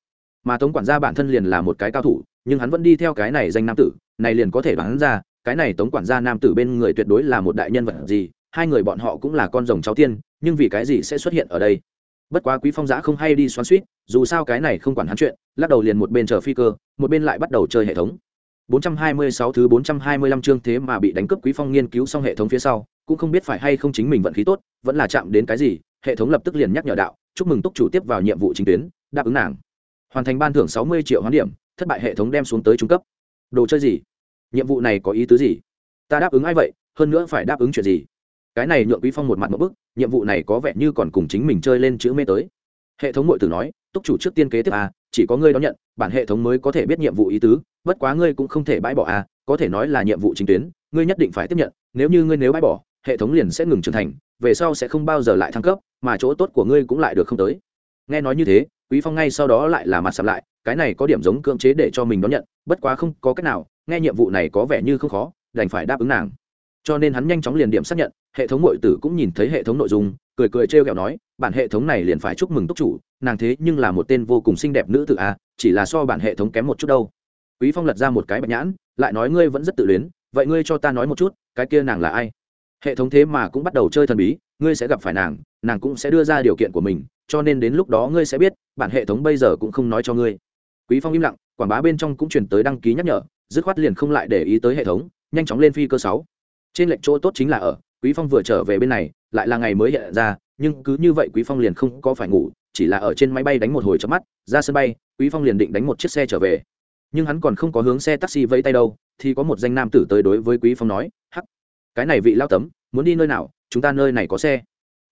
Mà tống quản gia bản thân liền là một cái cao thủ, nhưng hắn vẫn đi theo cái này danh nam tử, này liền có thể đoán ra cái này tống quản gia nam tử bên người tuyệt đối là một đại nhân vật gì, hai người bọn họ cũng là con rồng cháu tiên, nhưng vì cái gì sẽ xuất hiện ở đây? Bất quá quý phong giã không hay đi xoắn suýt, dù sao cái này không quản hắn chuyện, lắc đầu liền một bên chờ phi cơ, một bên lại bắt đầu chơi hệ thống. 426 thứ 425 chương thế mà bị đánh cướp quý phong nghiên cứu xong hệ thống phía sau, cũng không biết phải hay không chính mình vận khí tốt, vẫn là chạm đến cái gì, hệ thống lập tức liền nhắc nhở đạo, chúc mừng túc chủ tiếp vào nhiệm vụ chính tuyến, đáp ứng nàng. Hoàn thành ban thưởng 60 triệu hoán điểm, thất bại hệ thống đem xuống tới trung cấp. Đồ chơi gì? Nhiệm vụ này có ý tứ gì? Ta đáp ứng ai vậy? Hơn nữa phải đáp ứng chuyện gì? Cái này nhượng quý phong một mặt một bức, nhiệm vụ này có vẻ như còn cùng chính mình chơi lên chữ mê tới. Hệ thống ngội tử nói, túc chủ trước tiên kế tiếp à chỉ có ngươi đón nhận, bản hệ thống mới có thể biết nhiệm vụ ý tứ, bất quá ngươi cũng không thể bãi bỏ à có thể nói là nhiệm vụ chính tuyến, ngươi nhất định phải tiếp nhận, nếu như ngươi nếu bãi bỏ, hệ thống liền sẽ ngừng trưởng thành, về sau sẽ không bao giờ lại thăng cấp, mà chỗ tốt của ngươi cũng lại được không tới. Nghe nói như thế, quý phong ngay sau đó lại là mặt sập lại cái này có điểm giống cưỡng chế để cho mình đón nhận, bất quá không có cách nào, nghe nhiệm vụ này có vẻ như không khó, đành phải đáp ứng nàng. Cho nên hắn nhanh chóng liền điểm xác nhận, hệ thống nội tử cũng nhìn thấy hệ thống nội dung, cười cười trêu ghẹo nói, bản hệ thống này liền phải chúc mừng túc chủ, nàng thế nhưng là một tên vô cùng xinh đẹp nữ tử a chỉ là so bản hệ thống kém một chút đâu. Quý phong lật ra một cái bạch nhãn, lại nói ngươi vẫn rất tự luyến, vậy ngươi cho ta nói một chút, cái kia nàng là ai? Hệ thống thế mà cũng bắt đầu chơi thần bí, ngươi sẽ gặp phải nàng nàng cũng sẽ đưa ra điều kiện của mình, cho nên đến lúc đó ngươi sẽ biết, bản hệ thống bây giờ cũng không nói cho ngươi quý phong im lặng, quảng bá bên trong cũng truyền tới đăng ký nhắc nhở, dứt khoát liền không lại để ý tới hệ thống, nhanh chóng lên phi cơ sáu. Trên lệnh chỗ tốt chính là ở, quý phong vừa trở về bên này, lại là ngày mới hiện ra, nhưng cứ như vậy quý phong liền không có phải ngủ, chỉ là ở trên máy bay đánh một hồi chớp mắt, ra sân bay, quý phong liền định đánh một chiếc xe trở về. Nhưng hắn còn không có hướng xe taxi vẫy tay đâu, thì có một danh nam tử tới đối với quý phong nói, hắc, cái này vị lao tấm, muốn đi nơi nào, chúng ta nơi này có xe.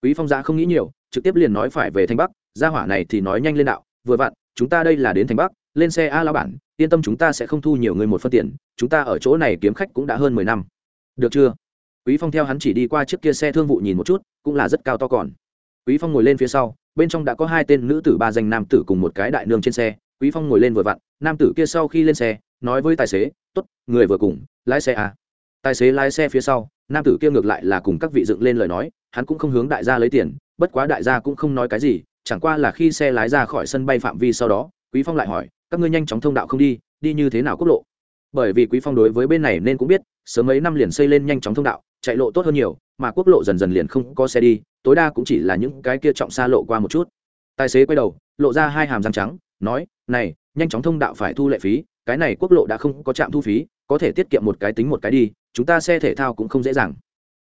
Quý phong ra không nghĩ nhiều, trực tiếp liền nói phải về Thanh bắc, gia hỏa này thì nói nhanh lên đạo, vừa vặn, chúng ta đây là đến thành bắc lên xe a lão bản, yên tâm chúng ta sẽ không thu nhiều người một phân tiền, chúng ta ở chỗ này kiếm khách cũng đã hơn mười năm. Được chưa? Quý phong theo hắn chỉ đi qua chiếc kia xe thương vụ nhìn một chút, cũng là rất cao to còn. Quý phong ngồi lên phía sau, bên trong đã có hai tên nữ tử ba danh nam tử cùng một cái đại nương trên xe. Quý phong ngồi lên vừa vặn, nam tử kia sau khi lên xe, nói với tài xế, tốt, người vừa cùng, lái xe à. tài xế lái xe phía sau, nam tử kia ngược lại là cùng các vị dựng lên lời nói, hắn cũng không hướng đại gia lấy tiền, bất quá đại gia cũng không nói cái gì, chẳng qua là khi xe lái ra khỏi sân bay phạm vi sau đó, quý phong lại hỏi các ngươi nhanh chóng thông đạo không đi đi như thế nào quốc lộ? Bởi vì quý phong đối với bên này nên cũng biết, sớm mấy năm liền xây lên nhanh chóng thông đạo, chạy lộ tốt hơn nhiều, mà quốc lộ dần dần liền không có xe đi, tối đa cũng chỉ là những cái kia trọng xa lộ qua một chút. Tài xế quay đầu, lộ ra hai hàm răng trắng, nói, này, nhanh chóng thông đạo phải thu lệ phí, cái này quốc lộ đã không có trạm thu phí, có thể tiết kiệm một cái tính một cái đi, chúng ta xe thể thao cũng không dễ dàng.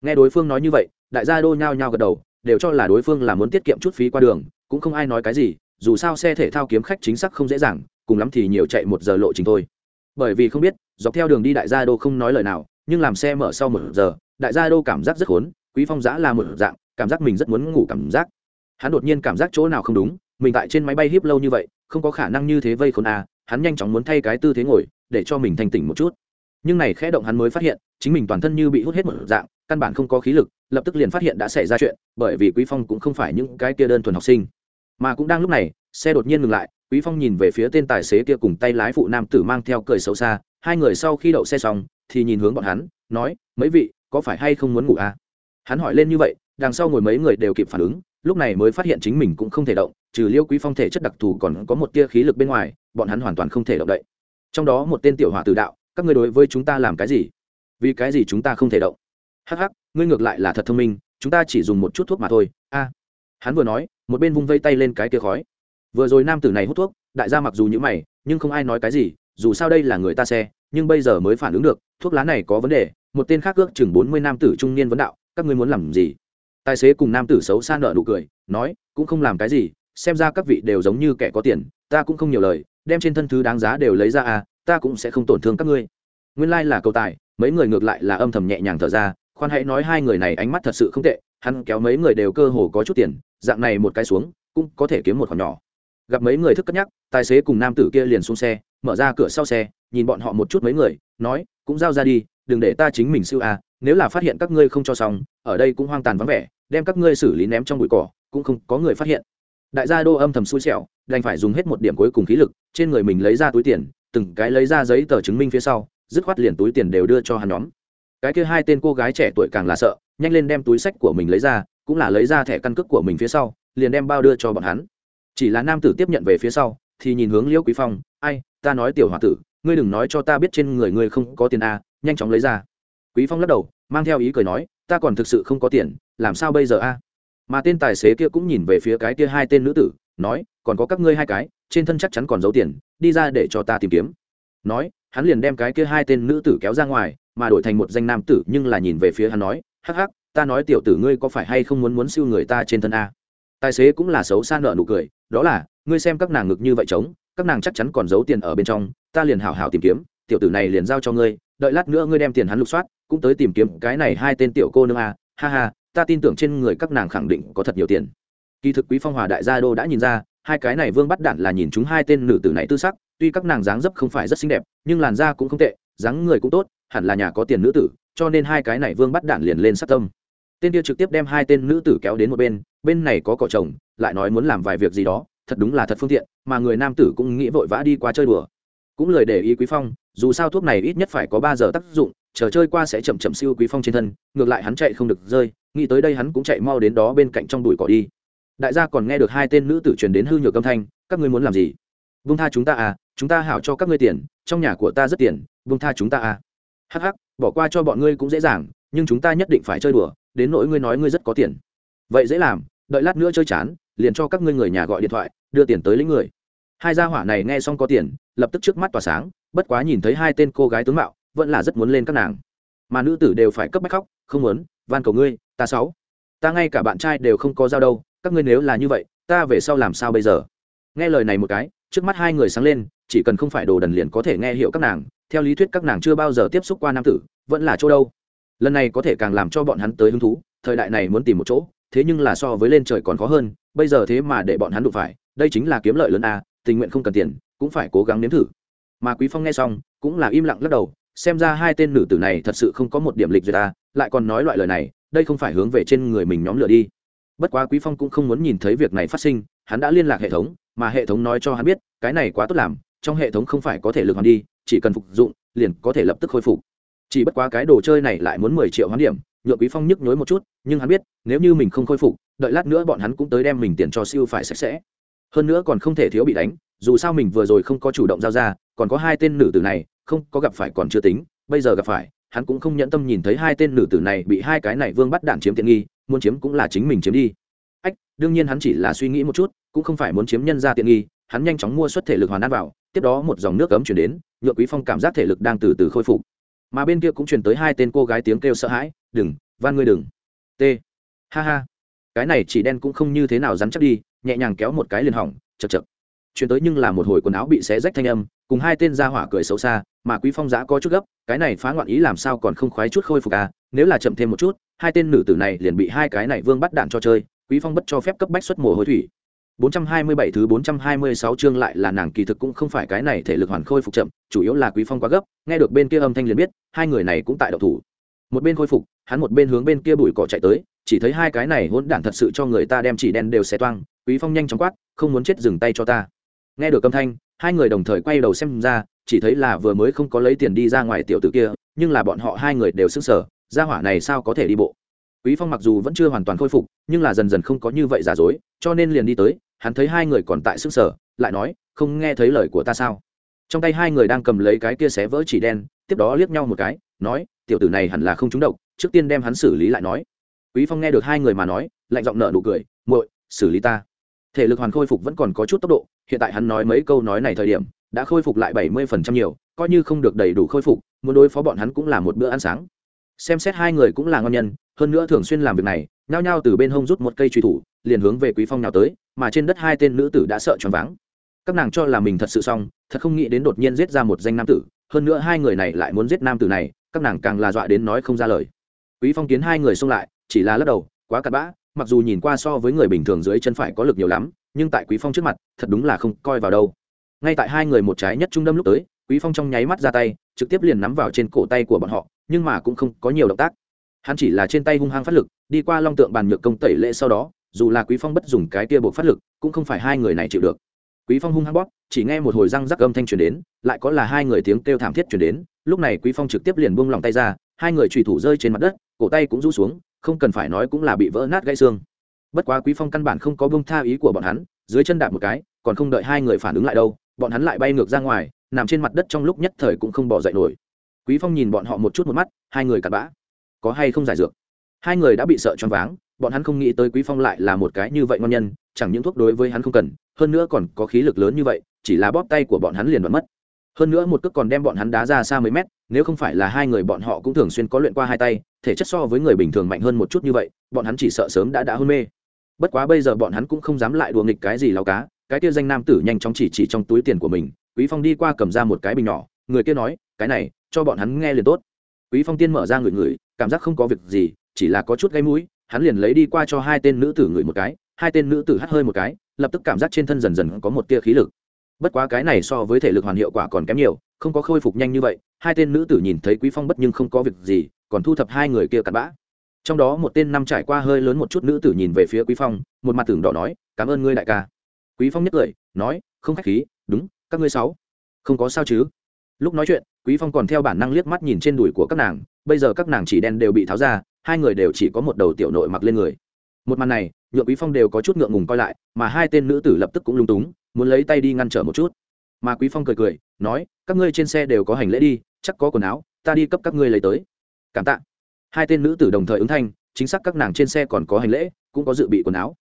Nghe đối phương nói như vậy, đại gia đô nhao nhao gật đầu, đều cho là đối phương là muốn tiết kiệm chút phí qua đường, cũng không ai nói cái gì, dù sao xe thể thao kiếm khách chính xác không dễ dàng cùng lắm thì nhiều chạy một giờ lộ trình thôi. Bởi vì không biết, dọc theo đường đi đại gia đô không nói lời nào, nhưng làm xe mở sau một giờ, đại gia đô cảm giác rất khốn, quý phong giã là một dạng, cảm giác mình rất muốn ngủ cảm giác. Hắn đột nhiên cảm giác chỗ nào không đúng, mình tại trên máy bay hiếp lâu như vậy, không có khả năng như thế vây khốn à hắn nhanh chóng muốn thay cái tư thế ngồi, để cho mình thành tỉnh một chút. Nhưng này khẽ động hắn mới phát hiện, chính mình toàn thân như bị hút hết một dạng, căn bản không có khí lực, lập tức liền phát hiện đã xảy ra chuyện, bởi vì quý phong cũng không phải những cái kia đơn thuần học sinh. Mà cũng đang lúc này, xe đột nhiên ngừng lại quý phong nhìn về phía tên tài xế kia cùng tay lái phụ nam tử mang theo cười xấu xa, hai người sau khi đậu xe xong, thì nhìn hướng bọn hắn, nói, mấy vị, có phải hay không muốn ngủ à? Hắn hỏi lên như vậy, đằng sau ngồi mấy người đều kịp phản ứng, lúc này mới phát hiện chính mình cũng không thể động, trừ liêu quý phong thể chất đặc thù còn có một tia khí lực bên ngoài, bọn hắn hoàn toàn không thể động đậy. Trong đó một tên tiểu hỏa tử đạo, các ngươi đối với chúng ta làm cái gì? Vì cái gì chúng ta không thể động? Hắc hắc, ngươi ngược lại là thật thông minh, chúng ta chỉ dùng một chút thuốc mà thôi. A. Hắn vừa nói, một bên vung vây tay lên cái kia khói vừa rồi nam tử này hút thuốc, đại gia mặc dù nhữ mày, nhưng không ai nói cái gì, dù sao đây là người ta xe, nhưng bây giờ mới phản ứng được, thuốc lá này có vấn đề, một tên khác ước chừng bốn mươi nam tử trung niên vấn đạo, các ngươi muốn làm gì? Tài xế cùng nam tử xấu xa nợ nụ cười, nói, cũng không làm cái gì, xem ra các vị đều giống như kẻ có tiền, ta cũng không nhiều lời, đem trên thân thứ đáng giá đều lấy ra à ta cũng sẽ không tổn thương các ngươi. Nguyên lai、like、là cầu tài, mấy người ngược lại là âm thầm nhẹ nhàng thở ra, khoan hãy nói hai người này ánh mắt thật sự không tệ, hắn kéo mấy người đều cơ hồ có chút tiền, dạng này một cái xuống, cũng có thể kiếm một khoản nhỏ gặp mấy người thức cất nhắc, tài xế cùng nam tử kia liền xuống xe, mở ra cửa sau xe, nhìn bọn họ một chút mấy người, nói, cũng giao ra đi, đừng để ta chính mình siêu à nếu là phát hiện các ngươi không cho xong, ở đây cũng hoang tàn vắng vẻ, đem các ngươi xử lý ném trong bụi cỏ, cũng không có người phát hiện. Đại gia đô âm thầm xui xẻo, đành phải dùng hết một điểm cuối cùng khí lực, trên người mình lấy ra túi tiền, từng cái lấy ra giấy tờ chứng minh phía sau, dứt khoát liền túi tiền đều đưa cho hắn nhóm. Cái kia hai tên cô gái trẻ tuổi càng là sợ, nhanh lên đem túi sách của mình lấy ra, cũng là lấy ra thẻ căn cước của mình phía sau, liền đem bao đưa cho bọn hắn chỉ là nam tử tiếp nhận về phía sau thì nhìn hướng liễu quý phong ai ta nói tiểu h o a tử ngươi đừng nói cho ta biết trên người ngươi không có tiền a à, nhanh chóng lấy ra. Quý phong lắc đầu mang theo ý cười nói ta còn thực sự không có tiền làm sao bây giờ a? Mà tên tài xế kia cũng nhìn về phía cái kia hai tên nữ tử nói còn có các ngươi hai cái trên thân chắc chắn còn giấu tiền đi ra để cho ta tìm kiếm. Nói hắn liền đem cái kia hai tên nữ tử kéo ra ngoài mà đổi thành một danh nam tử nhưng là nhìn về phía hắn nói hắc hắc ta nói tiểu tử ngươi có phải hay không muốn muốn siêu người ta trên thân a? Tài xế cũng là xấu xa nợ nụ cười đó là, ngươi xem các nàng ngực như vậy trống, các nàng chắc chắn còn giấu tiền ở bên trong, ta liền hảo hảo tìm kiếm, tiểu tử này liền giao cho ngươi, đợi lát nữa ngươi đem tiền hắn lục soát, cũng tới tìm kiếm cái này hai tên tiểu cô nương a, ha ha, ta tin tưởng trên người các nàng khẳng định có thật nhiều tiền. Kỳ thực quý phong hòa đại gia đô đã nhìn ra, hai cái này vương bắt đạn là nhìn chúng hai tên nữ tử này tư sắc, tuy các nàng dáng dấp không phải rất xinh đẹp, nhưng làn da cũng không tệ, dáng người cũng tốt, hẳn là nhà có tiền nữ tử, cho nên hai cái này vương bắt đạn liền lên sát tâm tên kia trực tiếp đem hai tên nữ tử kéo đến một bên bên này có cỏ chồng lại nói muốn làm vài việc gì đó, thật đúng là thật phương tiện, mà người nam tử cũng nghĩ vội vã đi qua chơi đùa. Cũng lời để ý quý phong, dù sao thuốc này ít nhất phải có ba giờ tác dụng, chờ chơi qua sẽ chậm chậm siêu quý phong trên thân, ngược lại hắn chạy không được rơi, nghĩ tới đây hắn cũng chạy mau đến đó bên cạnh trong đùi cỏ đi. Đại gia còn nghe được hai tên nữ tử truyền đến hư nhược âm thanh, các ngươi muốn làm gì? Vung tha chúng ta à chúng ta hảo cho các ngươi tiền, trong nhà của ta rất tiền vung tha chúng ta à. Hắc hắc, bỏ qua cho bọn ngươi cũng dễ dàng, nhưng chúng ta nhất định phải chơi đùa đến nỗi ngươi nói ngươi rất có tiền. Vậy dễ làm, đợi lát nữa chơi chán, liền cho các ngươi người nhà gọi điện thoại, đưa tiền tới lĩnh người. Hai gia hỏa này nghe xong có tiền, lập tức trước mắt tỏa sáng, bất quá nhìn thấy hai tên cô gái tướng mạo, vẫn là rất muốn lên các nàng. Mà nữ tử đều phải cấp bách khóc, không muốn, van cầu ngươi, ta sáu. Ta ngay cả bạn trai đều không có giao đâu, các ngươi nếu là như vậy, ta về sau làm sao bây giờ? Nghe lời này một cái, trước mắt hai người sáng lên, chỉ cần không phải đồ đần liền có thể nghe hiểu các nàng, theo lý thuyết các nàng chưa bao giờ tiếp xúc qua nam tử, vẫn là chỗ đâu? Lần này có thể càng làm cho bọn hắn tới hứng thú, thời đại này muốn tìm một chỗ, thế nhưng là so với lên trời còn khó hơn, bây giờ thế mà để bọn hắn đụng phải, đây chính là kiếm lợi lớn a, tình nguyện không cần tiền, cũng phải cố gắng nếm thử. Mà quý phong nghe xong, cũng là im lặng lắc đầu, xem ra hai tên nữ tử này thật sự không có một điểm lịch duyệt ta lại còn nói loại lời này, đây không phải hướng về trên người mình nhóm lửa đi. Bất quá quý phong cũng không muốn nhìn thấy việc này phát sinh, hắn đã liên lạc hệ thống, mà hệ thống nói cho hắn biết, cái này quá tốt làm, trong hệ thống không phải có thể lực hoàn đi, chỉ cần phục dụng, liền có thể lập tức khôi phục chỉ bất quá cái đồ chơi này lại muốn mười triệu hoán điểm, nhượng quý phong nhức nhối một chút, nhưng hắn biết, nếu như mình không khôi phục, đợi lát nữa bọn hắn cũng tới đem mình tiền cho siêu phải sạch sẽ. Hơn nữa còn không thể thiếu bị đánh, dù sao mình vừa rồi không có chủ động giao ra, còn có hai tên nữ tử này, không có gặp phải còn chưa tính, bây giờ gặp phải, hắn cũng không nhẫn tâm nhìn thấy hai tên nữ tử này bị hai cái này vương bắt đạn chiếm tiện nghi, muốn chiếm cũng là chính mình chiếm đi. Ách, đương nhiên hắn chỉ là suy nghĩ một chút, cũng không phải muốn chiếm nhân ra tiện nghi, hắn nhanh chóng mua xuất thể lực hoàn ăn vào, tiếp đó một dòng nước cấm chuyển đến nhựa quý phong cảm giác thể lực đang từ từ khôi phục mà bên kia cũng truyền tới hai tên cô gái tiếng kêu sợ hãi, đừng, van ngươi đừng. T. Ha ha. Cái này chỉ đen cũng không như thế nào rắn chắc đi, nhẹ nhàng kéo một cái liền hỏng, chật chật. Chuyển tới nhưng là một hồi quần áo bị xé rách thanh âm, cùng hai tên ra hỏa cười xấu xa, mà quý phong giã có chút gấp, cái này phá ngoạn ý làm sao còn không khoái chút khôi phục à nếu là chậm thêm một chút, hai tên nữ tử này liền bị hai cái này vương bắt đạn cho chơi, quý phong bất cho phép cấp bách xuất mồ hôi thủy. 427 thứ 426 chương lại là nàng kỳ thực cũng không phải cái này thể lực hoàn khôi phục chậm, chủ yếu là Quý Phong quá gấp, nghe được bên kia âm thanh liền biết, hai người này cũng tại động thủ. Một bên khôi phục, hắn một bên hướng bên kia bụi cỏ chạy tới, chỉ thấy hai cái này hỗn đản thật sự cho người ta đem chỉ đen đều xé toang, Quý Phong nhanh chóng quát, không muốn chết dừng tay cho ta. Nghe được âm thanh, hai người đồng thời quay đầu xem ra, chỉ thấy là vừa mới không có lấy tiền đi ra ngoài tiểu tử kia, nhưng là bọn họ hai người đều sững sờ, gia hỏa này sao có thể đi bộ. Quý Phong mặc dù vẫn chưa hoàn toàn khôi phục, nhưng là dần dần không có như vậy giả dối, cho nên liền đi tới, hắn thấy hai người còn tại sức sở, lại nói, không nghe thấy lời của ta sao? Trong tay hai người đang cầm lấy cái kia xé vỡ chỉ đen, tiếp đó liếc nhau một cái, nói, tiểu tử này hẳn là không trúng độc, trước tiên đem hắn xử lý lại nói. Quý phong nghe được hai người mà nói, lạnh giọng nở nụ cười, muội, xử lý ta. Thể lực hoàn khôi phục vẫn còn có chút tốc độ, hiện tại hắn nói mấy câu nói này thời điểm, đã khôi phục lại bảy mươi phần trăm nhiều, coi như không được đầy đủ khôi phục, muốn đối phó bọn hắn cũng là một bữa ăn sáng xem xét hai người cũng là ngon nhân, hơn nữa thường xuyên làm việc này, nhao nhao từ bên hông rút một cây truy thủ, liền hướng về quý phong nào tới, mà trên đất hai tên nữ tử đã sợ choáng váng. Các nàng cho là mình thật sự xong, thật không nghĩ đến đột nhiên giết ra một danh nam tử, hơn nữa hai người này lại muốn giết nam tử này, các nàng càng là dọa đến nói không ra lời. Quý phong kiến hai người xông lại, chỉ là lắc đầu, quá cặn bã, mặc dù nhìn qua so với người bình thường dưới chân phải có lực nhiều lắm, nhưng tại quý phong trước mặt, thật đúng là không coi vào đâu. Ngay tại hai người một trái nhất trung đâm lúc tới, quý phong trong nháy mắt ra tay, trực tiếp liền nắm vào trên cổ tay của bọn họ nhưng mà cũng không có nhiều động tác. Hắn chỉ là trên tay hung hăng phát lực, đi qua long tượng bàn nhược công tẩy lệ sau đó, dù là quý phong bất dùng cái kia buộc phát lực, cũng không phải hai người này chịu được. Quý phong hung hăng bóp, chỉ nghe một hồi răng rắc âm thanh truyền đến, lại có là hai người tiếng kêu thảm thiết truyền đến, lúc này quý phong trực tiếp liền buông lòng tay ra, hai người trùy thủ rơi trên mặt đất, cổ tay cũng rũ xuống, không cần phải nói cũng là bị vỡ nát gãy xương. Bất quá quý phong căn bản không có buông tha ý của bọn hắn, dưới chân đạp một cái, còn không đợi hai người phản ứng lại đâu, bọn hắn lại bay ngược ra ngoài, nằm trên mặt đất trong lúc nhất thời cũng không bỏ dậy nổi quý phong nhìn bọn họ một chút một mắt, hai người cặn bã. Có hay không giải dược? Hai người đã bị sợ choáng váng, bọn hắn không nghĩ tới quý phong lại là một cái như vậy ngon nhân, chẳng những thuốc đối với hắn không cần, hơn nữa còn có khí lực lớn như vậy, chỉ là bóp tay của bọn hắn liền đoạn mất. Hơn nữa một cước còn đem bọn hắn đá ra xa mấy mét, nếu không phải là hai người bọn họ cũng thường xuyên có luyện qua hai tay, thể chất so với người bình thường mạnh hơn một chút như vậy, bọn hắn chỉ sợ sớm đã đã hôn mê. Bất quá bây giờ bọn hắn cũng không dám lại đùa nghịch cái gì lao cá, cái kia danh nam tử nhanh chóng chỉ chỉ trong túi tiền của mình, quý phong đi qua cầm ra một cái bình nhỏ, người kia nói, cái này cho bọn hắn nghe liền tốt. Quý phong tiên mở ra người người, cảm giác không có việc gì, chỉ là có chút gây mũi, hắn liền lấy đi qua cho hai tên nữ tử người một cái, hai tên nữ tử hắt hơi một cái, lập tức cảm giác trên thân dần dần có một tia khí lực. Bất quá cái này so với thể lực hoàn hiệu quả còn kém nhiều, không có khôi phục nhanh như vậy, hai tên nữ tử nhìn thấy quý phong bất nhưng không có việc gì, còn thu thập hai người kia cặn bã. Trong đó một tên năm trải qua hơi lớn một chút nữ tử nhìn về phía quý phong, một mặt tưởng đỏ nói, cảm ơn ngươi đại ca. Quý phong nhất cười, nói, không khách khí, đúng, các ngươi sáu. Không có sao chứ. Lúc nói chuyện quý phong còn theo bản năng liếc mắt nhìn trên đùi của các nàng, bây giờ các nàng chỉ đen đều bị tháo ra, hai người đều chỉ có một đầu tiểu nội mặc lên người. Một màn này nhựa quý phong đều có chút ngượng ngùng coi lại, mà hai tên nữ tử lập tức cũng lung túng, muốn lấy tay đi ngăn trở một chút. Mà quý phong cười cười, nói, các ngươi trên xe đều có hành lễ đi, chắc có quần áo, ta đi cấp các ngươi lấy tới. Cảm tạ. Hai tên nữ tử đồng thời ứng thanh, chính xác các nàng trên xe còn có hành lễ, cũng có dự bị quần áo.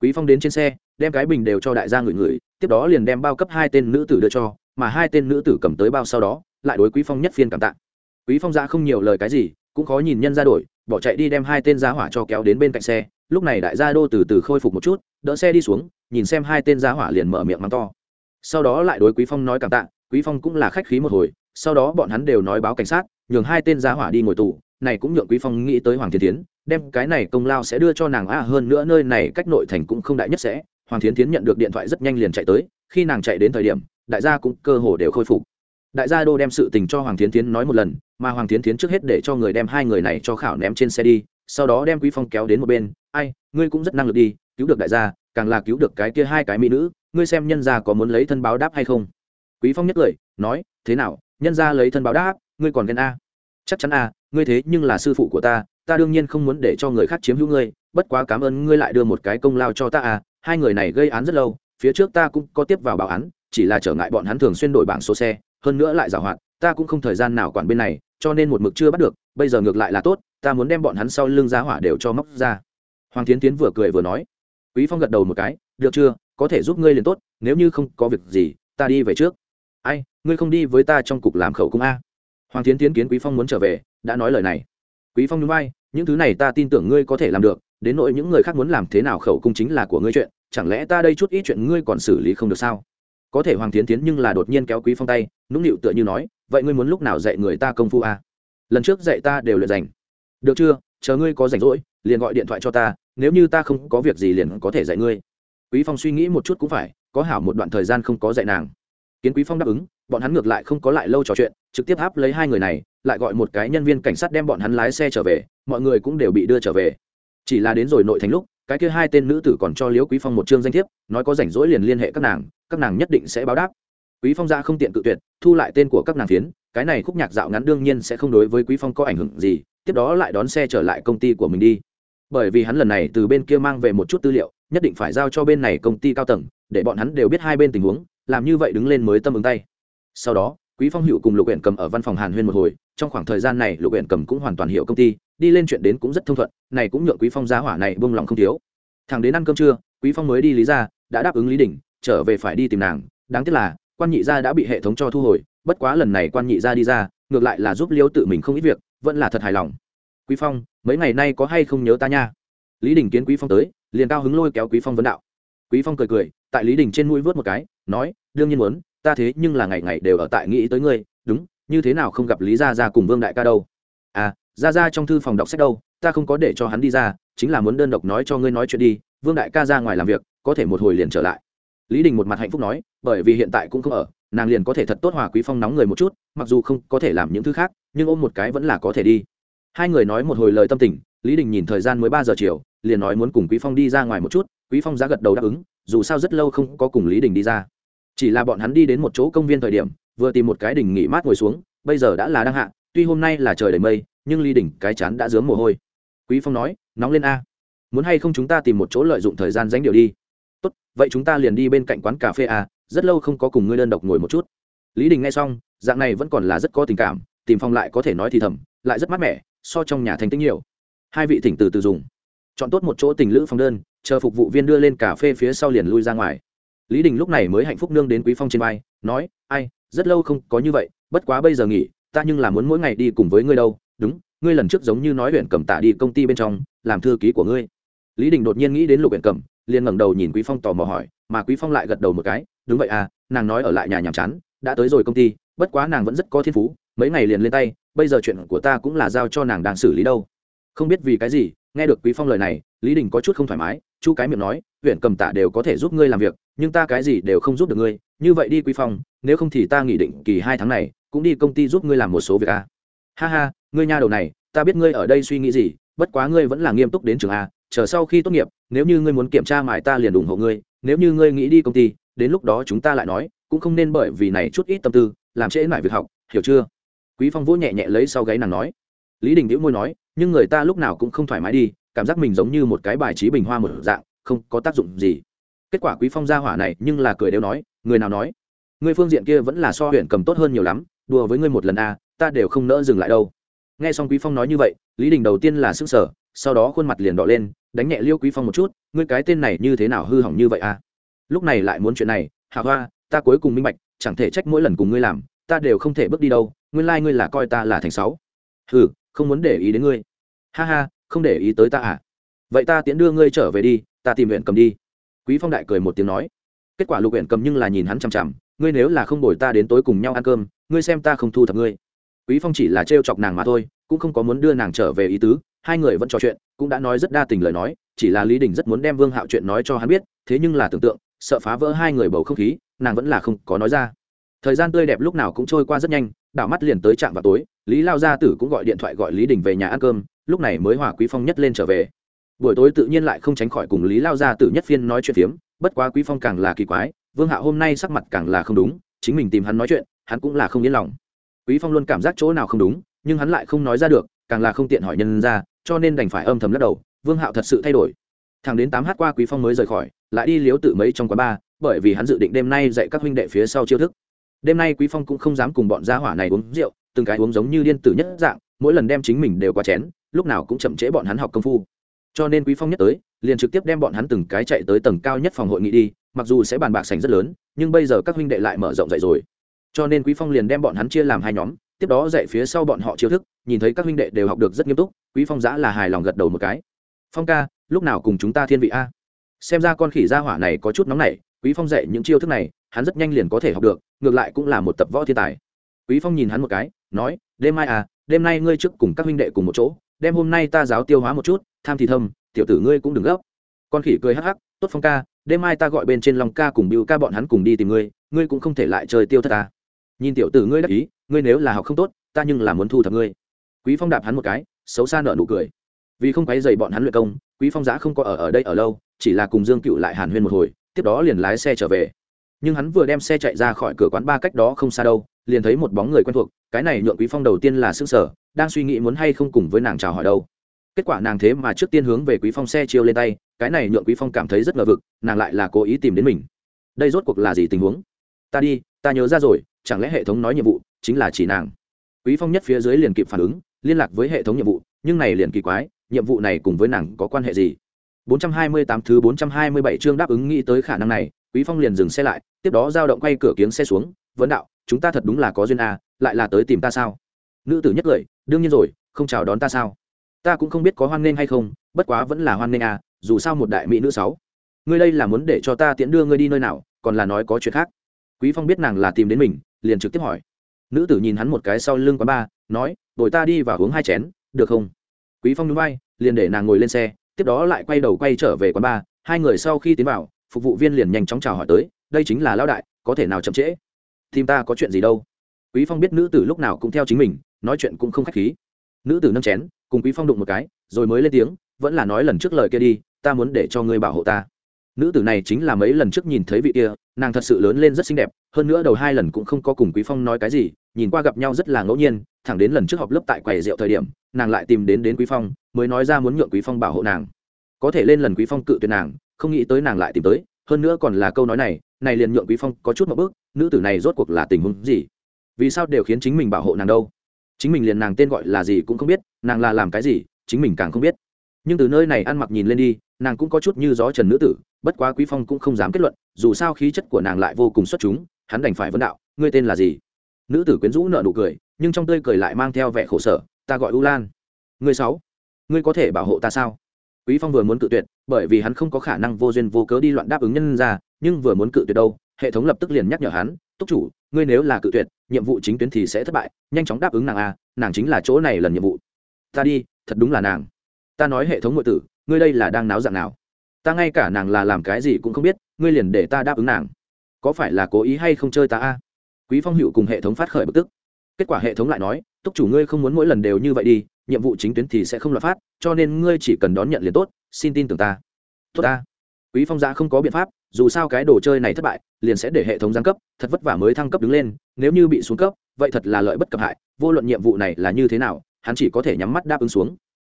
Quý phong đến trên xe, đem cái bình đều cho đại gia người người, tiếp đó liền đem bao cấp hai tên nữ tử đưa cho, mà hai tên nữ tử cầm tới bao sau đó lại đối quý phong nhất phiên cảm tạ. Quý phong ra không nhiều lời cái gì, cũng khó nhìn nhân ra đổi, bỏ chạy đi đem hai tên giá hỏa cho kéo đến bên cạnh xe. Lúc này đại gia đô từ từ khôi phục một chút, đỡ xe đi xuống, nhìn xem hai tên giá hỏa liền mở miệng mắng to. Sau đó lại đối quý phong nói cảm tạ, quý phong cũng là khách khí một hồi, sau đó bọn hắn đều nói báo cảnh sát, nhường hai tên giá hỏa đi ngồi tù, này cũng nhượng quý phong nghĩ tới hoàng thiên tiến đem cái này công lao sẽ đưa cho nàng a, hơn nữa nơi này cách nội thành cũng không đại nhất sẽ. Hoàng thiên tiến nhận được điện thoại rất nhanh liền chạy tới, khi nàng chạy đến thời điểm, đại gia cũng cơ hồ đều khôi phục đại gia đô đem sự tình cho hoàng thiến tiến nói một lần mà hoàng thiến tiến trước hết để cho người đem hai người này cho khảo ném trên xe đi sau đó đem quý phong kéo đến một bên. Ai ngươi cũng rất năng lực đi cứu được đại gia càng là cứu được cái kia hai cái mỹ nữ ngươi xem nhân gia có muốn lấy thân báo đáp hay không? Quý phong nhất lời nói thế nào nhân gia lấy thân báo đáp ngươi còn ghen a? Chắc chắn a ngươi thế nhưng là sư phụ của ta ta đương nhiên không muốn để cho người khác chiếm hữu ngươi bất quá cảm ơn ngươi lại đưa một cái công lao cho ta à, hai người này gây án rất lâu phía trước ta cũng có tiếp vào báo án chỉ là trở ngại bọn hắn thường xuyên đổi bảng số xe hơn nữa lại giảo hoạt, ta cũng không thời gian nào quản bên này, cho nên một mực chưa bắt được, bây giờ ngược lại là tốt, ta muốn đem bọn hắn sau lưng giá hỏa đều cho móc ra. Hoàng tiến tiến vừa cười vừa nói. Quý phong gật đầu một cái, được chưa, có thể giúp ngươi liền tốt, nếu như không có việc gì, ta đi về trước. Ai, ngươi không đi với ta trong cục làm khẩu cung a? Hoàng tiến tiến kiến quý phong muốn trở về, đã nói lời này. Quý phong núi vai, những thứ này ta tin tưởng ngươi có thể làm được, đến nỗi những người khác muốn làm thế nào khẩu cung chính là của ngươi chuyện, chẳng lẽ ta đây chút ít chuyện ngươi còn xử lý không được sao? Có thể hoàng tiến tiến nhưng là đột nhiên kéo quý phong tay, nũng nịu tựa như nói, vậy ngươi muốn lúc nào dạy người ta công phu à? lần trước dạy ta đều luyện dành được chưa? Chờ ngươi có rảnh rỗi, liền gọi điện thoại cho ta, nếu như ta không có việc gì liền có thể dạy ngươi. Quý phong suy nghĩ một chút cũng phải, có hảo một đoạn thời gian không có dạy nàng. Kiến quý phong đáp ứng, bọn hắn ngược lại không có lại lâu trò chuyện, trực tiếp áp lấy hai người này, lại gọi một cái nhân viên cảnh sát đem bọn hắn lái xe trở về, mọi người cũng đều bị đưa trở về. Chỉ là đến rồi nội thành lúc, cái kia hai tên nữ tử còn cho liễu quý phong một chương danh thiếp, nói có rảnh rỗi liền liên hệ các nàng các nàng nhất định sẽ báo đáp. Quý phong ra không tiện cự tuyệt, thu lại tên của các nàng phiến, cái này khúc nhạc dạo ngắn đương nhiên sẽ không đối với quý phong có ảnh hưởng gì, tiếp đó lại đón xe trở lại công ty của mình đi. Bởi vì hắn lần này từ bên kia mang về một chút tư liệu, nhất định phải giao cho bên này công ty cao tầng, để bọn hắn đều biết hai bên tình huống, làm như vậy đứng lên mới tâm ứng tay. Sau đó, quý phong hữu cùng lục huyện cầm ở văn phòng hàn huyên một hồi, trong khoảng thời gian này lục huyện cầm cũng hoàn toàn hiểu công ty, đi lên chuyện đến cũng rất thông thuận, này cũng nhượng quý phong giá hỏa này bông lòng không thiếu. Thằng đến ăn cơm trưa, quý phong mới đi lý ra, đã đáp ứng lý đình trở về phải đi tìm nàng, đáng tiếc là, quan nhị gia đã bị hệ thống cho thu hồi, bất quá lần này quan nhị gia đi ra, ngược lại là giúp liêu tự mình không ít việc, vẫn là thật hài lòng. Quý phong, mấy ngày nay có hay không nhớ ta nha? Lý đình kiến quý phong tới, liền cao hứng lôi kéo quý phong vấn đạo. Quý phong cười cười, tại lý đình trên mũi vớt một cái, nói, đương nhiên muốn, ta thế nhưng là ngày ngày đều ở tại nghĩ tới ngươi, đúng, như thế nào không gặp lý gia gia cùng vương đại ca đâu? À gia gia trong thư phòng đọc sách đâu, ta không có để cho hắn đi ra, chính là muốn đơn độc nói cho ngươi nói chuyện đi, vương đại ca ra ngoài làm việc, có thể một hồi liền trở lại lý đình một mặt hạnh phúc nói, bởi vì hiện tại cũng không ở, nàng liền có thể thật tốt hòa quý phong nóng người một chút, mặc dù không có thể làm những thứ khác, nhưng ôm một cái vẫn là có thể đi. Hai người nói một hồi lời tâm tình, lý đình nhìn thời gian mới ba giờ chiều, liền nói muốn cùng quý phong đi ra ngoài một chút, quý phong giá gật đầu đáp ứng, dù sao rất lâu không có cùng lý đình đi ra. Chỉ là bọn hắn đi đến một chỗ công viên thời điểm, vừa tìm một cái đình nghỉ mát ngồi xuống, bây giờ đã là đang hạ, tuy hôm nay là trời đầy mây, nhưng lý đình cái chán đã dướng mồ hôi. Quý phong nói, nóng lên a, muốn hay không chúng ta tìm một chỗ lợi dụng thời gian dánh điều đi? Tốt, vậy chúng ta liền đi bên cạnh quán cà phê à rất lâu không có cùng ngươi đơn độc ngồi một chút. Lý đình nghe xong, dạng này vẫn còn là rất có tình cảm, tìm phòng lại có thể nói thì thầm, lại rất mát mẻ, so trong nhà thành tích nhiều. Hai vị thỉnh từ từ dùng. Chọn tốt một chỗ tình lữ phòng đơn, chờ phục vụ viên đưa lên cà phê phía sau liền lui ra ngoài. Lý đình lúc này mới hạnh phúc nương đến quý phong trên vai, nói, ai, rất lâu không có như vậy, bất quá bây giờ nghỉ, ta nhưng là muốn mỗi ngày đi cùng với ngươi đâu, đúng, ngươi lần trước giống như nói huyện cầm tạ đi công ty bên trong, làm thư ký của ngươi. Lý đình đột nhiên nghĩ đến lục huyện cầm liền ngẩng đầu nhìn quý phong tò mò hỏi, mà quý phong lại gật đầu một cái, đúng vậy à nàng nói ở lại nhà nhàm chán, đã tới rồi công ty, bất quá nàng vẫn rất có thiên phú, mấy ngày liền lên tay, bây giờ chuyện của ta cũng là giao cho nàng đang xử lý đâu không biết vì cái gì, nghe được quý phong lời này, lý đình có chút không thoải mái, chu cái miệng nói huyện cầm tạ đều có thể giúp ngươi làm việc, nhưng ta cái gì đều không giúp được ngươi, như vậy đi quý phong, nếu không thì ta nghỉ định kỳ hai tháng này, cũng đi công ty giúp ngươi làm một số việc à. ha ha, ngươi nha đầu này, ta biết ngươi ở đây suy nghĩ gì, bất quá ngươi vẫn là nghiêm túc đến trường a chờ sau khi tốt nghiệp nếu như ngươi muốn kiểm tra mài ta liền ủng hộ ngươi nếu như ngươi nghĩ đi công ty đến lúc đó chúng ta lại nói cũng không nên bởi vì này chút ít tâm tư làm trễ mải việc học hiểu chưa? Quý phong vỗ nhẹ nhẹ lấy sau gáy nàng nói. Lý đình đĩu môi nói nhưng người ta lúc nào cũng không thoải mái đi cảm giác mình giống như một cái bài trí bình hoa một dạng không có tác dụng gì. Kết quả quý phong ra hỏa này nhưng là cười đều nói người nào nói? Người phương diện kia vẫn là so huyện cầm tốt hơn nhiều lắm đùa với ngươi một lần a à, ta đều không nỡ dừng lại đâu. Nghe xong quý phong nói như vậy lý đình đầu tiên là sức sở sau đó khuôn mặt liền đỏ lên, đánh nhẹ liêu quý phong một chút, ngươi cái tên này như thế nào hư hỏng như vậy à? Lúc này lại muốn chuyện này hạ hoa, ta cuối cùng minh bạch, chẳng thể trách mỗi lần cùng ngươi làm, ta đều không thể bước đi đâu, nguyên lai like ngươi là coi ta là thành sáu. Ừ không muốn để ý đến ngươi. Ha ha, không để ý tới ta à? Vậy ta tiễn đưa ngươi trở về đi, ta tìm huyện cầm đi. Quý phong đại cười một tiếng nói. Kết quả lục huyện cầm nhưng là nhìn hắn chằm chằm, ngươi nếu là không đổi ta đến tối cùng nhau ăn cơm, ngươi xem ta không thu thập ngươi. Quý phong chỉ là trêu chọc nàng mà thôi, cũng không có muốn đưa nàng trở về ý tứ hai người vẫn trò chuyện, cũng đã nói rất đa tình lời nói, chỉ là lý đình rất muốn đem vương hạo chuyện nói cho hắn biết, thế nhưng là tưởng tượng, sợ phá vỡ hai người bầu không khí, nàng vẫn là không có nói ra. Thời gian tươi đẹp lúc nào cũng trôi qua rất nhanh, đảo mắt liền tới trạm vào tối, lý lao gia tử cũng gọi điện thoại gọi lý đình về nhà ăn cơm, lúc này mới hòa quý phong nhất lên trở về. Buổi tối tự nhiên lại không tránh khỏi cùng lý lao gia tử nhất phiên nói chuyện phiếm, bất quá quý phong càng là kỳ quái, vương hạo hôm nay sắc mặt càng là không đúng, chính mình tìm hắn nói chuyện, hắn cũng là không yên lòng. Quý phong luôn cảm giác chỗ nào không đúng, nhưng hắn lại không nói ra được càng là không tiện hỏi nhân ra, cho nên đành phải âm thầm lắc đầu, vương hạo thật sự thay đổi. Thằng đến tám h qua quý phong mới rời khỏi, lại đi liếu tự mấy trong quán bar bởi vì hắn dự định đêm nay dạy các huynh đệ phía sau chiêu thức. Đêm nay quý phong cũng không dám cùng bọn gia hỏa này uống rượu, từng cái uống giống như điên tử nhất dạng, mỗi lần đem chính mình đều qua chén, lúc nào cũng chậm trễ bọn hắn học công phu. Cho nên quý phong nhất tới, liền trực tiếp đem bọn hắn từng cái chạy tới tầng cao nhất phòng hội nghị đi, mặc dù sẽ bàn bạc sành rất lớn, nhưng bây giờ các huynh đệ lại mở rộng dạy rồi. Cho nên quý phong liền đem bọn hắn chia làm hai nhóm tiếp đó dạy phía sau bọn họ chiêu thức, nhìn thấy các huynh đệ đều học được rất nghiêm túc, quý phong giã là hài lòng gật đầu một cái. Phong ca, lúc nào cùng chúng ta thiên vị a? Xem ra con khỉ gia hỏa này có chút nóng nảy, quý phong dạy những chiêu thức này, hắn rất nhanh liền có thể học được, ngược lại cũng là một tập võ thiên tài. Quý phong nhìn hắn một cái, nói, đêm mai à đêm nay ngươi trước cùng các huynh đệ cùng một chỗ, đêm hôm nay ta giáo tiêu hóa một chút, tham thì thâm, tiểu tử ngươi cũng đừng gấp. Con khỉ cười hắc hắc, tốt phong ca, đêm mai ta gọi bên trên lòng ca cùng bưu ca bọn hắn cùng đi tìm ngươi ngươi cũng không thể lại chơi tiêu thất ta. Nhìn tiểu tử ngươi đắc ý ngươi nếu là học không tốt, ta nhưng là muốn thu thập ngươi. Quý phong đạp hắn một cái, xấu xa nợ nụ cười. Vì không quấy dày bọn hắn luyện công, quý phong giã không có ở ở đây ở lâu, chỉ là cùng dương cựu lại hàn huyên một hồi, tiếp đó liền lái xe trở về. Nhưng hắn vừa đem xe chạy ra khỏi cửa quán ba cách đó không xa đâu, liền thấy một bóng người quen thuộc, cái này nhượng quý phong đầu tiên là xương sở đang suy nghĩ muốn hay không cùng với nàng chào hỏi đâu. Kết quả nàng thế mà trước tiên hướng về quý phong xe chiêu lên tay, cái này nhượng quý phong cảm thấy rất ngờ vực, nàng lại là cố ý tìm đến mình. Đây rốt cuộc là gì tình huống? Ta đi, ta nhớ ra rồi chẳng lẽ hệ thống nói nhiệm vụ chính là chỉ nàng? Quý phong nhất phía dưới liền kịp phản ứng liên lạc với hệ thống nhiệm vụ nhưng này liền kỳ quái nhiệm vụ này cùng với nàng có quan hệ gì? 428 thứ 427 chương đáp ứng nghĩ tới khả năng này quý phong liền dừng xe lại tiếp đó giao động quay cửa kiếng xe xuống vấn đạo chúng ta thật đúng là có duyên à, lại là tới tìm ta sao? Nữ tử nhất lời đương nhiên rồi không chào đón ta sao? Ta cũng không biết có hoan nghênh hay không bất quá vẫn là hoan nghênh à dù sao một đại mỹ nữ sáu. Ngươi đây là muốn để cho ta tiễn đưa ngươi đi nơi nào còn là nói có chuyện khác. Quý phong biết nàng là tìm đến mình liền trực tiếp hỏi. Nữ tử nhìn hắn một cái sau lưng quán ba, nói đổi ta đi và uống hai chén, được không? Quý phong núi bay liền để nàng ngồi lên xe, tiếp đó lại quay đầu quay trở về quán ba. Hai người sau khi tiến vào, phục vụ viên liền nhanh chóng chào hỏi tới, đây chính là lão đại, có thể nào chậm trễ? Tìm ta có chuyện gì đâu? Quý phong biết nữ tử lúc nào cũng theo chính mình, nói chuyện cũng không khách khí. Nữ tử nâng chén, cùng quý phong đụng một cái, rồi mới lên tiếng, vẫn là nói lần trước lời kia đi, ta muốn để cho ngươi bảo hộ ta nữ tử này chính là mấy lần trước nhìn thấy vị kia, nàng thật sự lớn lên rất xinh đẹp, hơn nữa đầu hai lần cũng không có cùng quý phong nói cái gì, nhìn qua gặp nhau rất là ngẫu nhiên, thẳng đến lần trước học lớp tại quầy rượu thời điểm, nàng lại tìm đến đến quý phong, mới nói ra muốn nhượng quý phong bảo hộ nàng. Có thể lên lần quý phong cự tuyệt nàng, không nghĩ tới nàng lại tìm tới, hơn nữa còn là câu nói này này liền nhượng quý phong có chút một bước, nữ tử này rốt cuộc là tình huống gì? Vì sao đều khiến chính mình bảo hộ nàng đâu? Chính mình liền nàng tên gọi là gì cũng không biết, nàng là làm cái gì, chính mình càng không biết. Nhưng từ nơi này ăn mặc nhìn lên đi, nàng cũng có chút như gió trần nữ tử bất quá quý phong cũng không dám kết luận, dù sao khí chất của nàng lại vô cùng xuất chúng, hắn đành phải vấn đạo, ngươi tên là gì? Nữ tử quyến rũ nợ nụ cười, nhưng trong tươi cười lại mang theo vẻ khổ sở, ta gọi u lan. Ngươi sáu, ngươi có thể bảo hộ ta sao? Quý phong vừa muốn cự tuyệt, bởi vì hắn không có khả năng vô duyên vô cớ đi loạn đáp ứng nhân ra, nhưng vừa muốn cự tuyệt đâu, hệ thống lập tức liền nhắc nhở hắn, túc chủ, ngươi nếu là cự tuyệt, nhiệm vụ chính tuyến thì sẽ thất bại, nhanh chóng đáp ứng nàng a, nàng chính là chỗ này lần nhiệm vụ. Ta đi, thật đúng là nàng. Ta nói hệ thống ngụy tử, ngươi đây là đang náo dạng nào? Ta ngay cả nàng là làm cái gì cũng không biết, ngươi liền để ta đáp ứng nàng. Có phải là cố ý hay không chơi ta a? Quý phong hữu cùng hệ thống phát khởi bực tức. Kết quả hệ thống lại nói, túc chủ ngươi không muốn mỗi lần đều như vậy đi, nhiệm vụ chính tuyến thì sẽ không loạt phát, cho nên ngươi chỉ cần đón nhận liền tốt, xin tin tưởng ta. Tốt ta. Quý phong gia không có biện pháp, dù sao cái đồ chơi này thất bại, liền sẽ để hệ thống giáng cấp, thật vất vả mới thăng cấp đứng lên, nếu như bị xuống cấp, vậy thật là lợi bất cập hại, vô luận nhiệm vụ này là như thế nào, hắn chỉ có thể nhắm mắt đáp ứng xuống.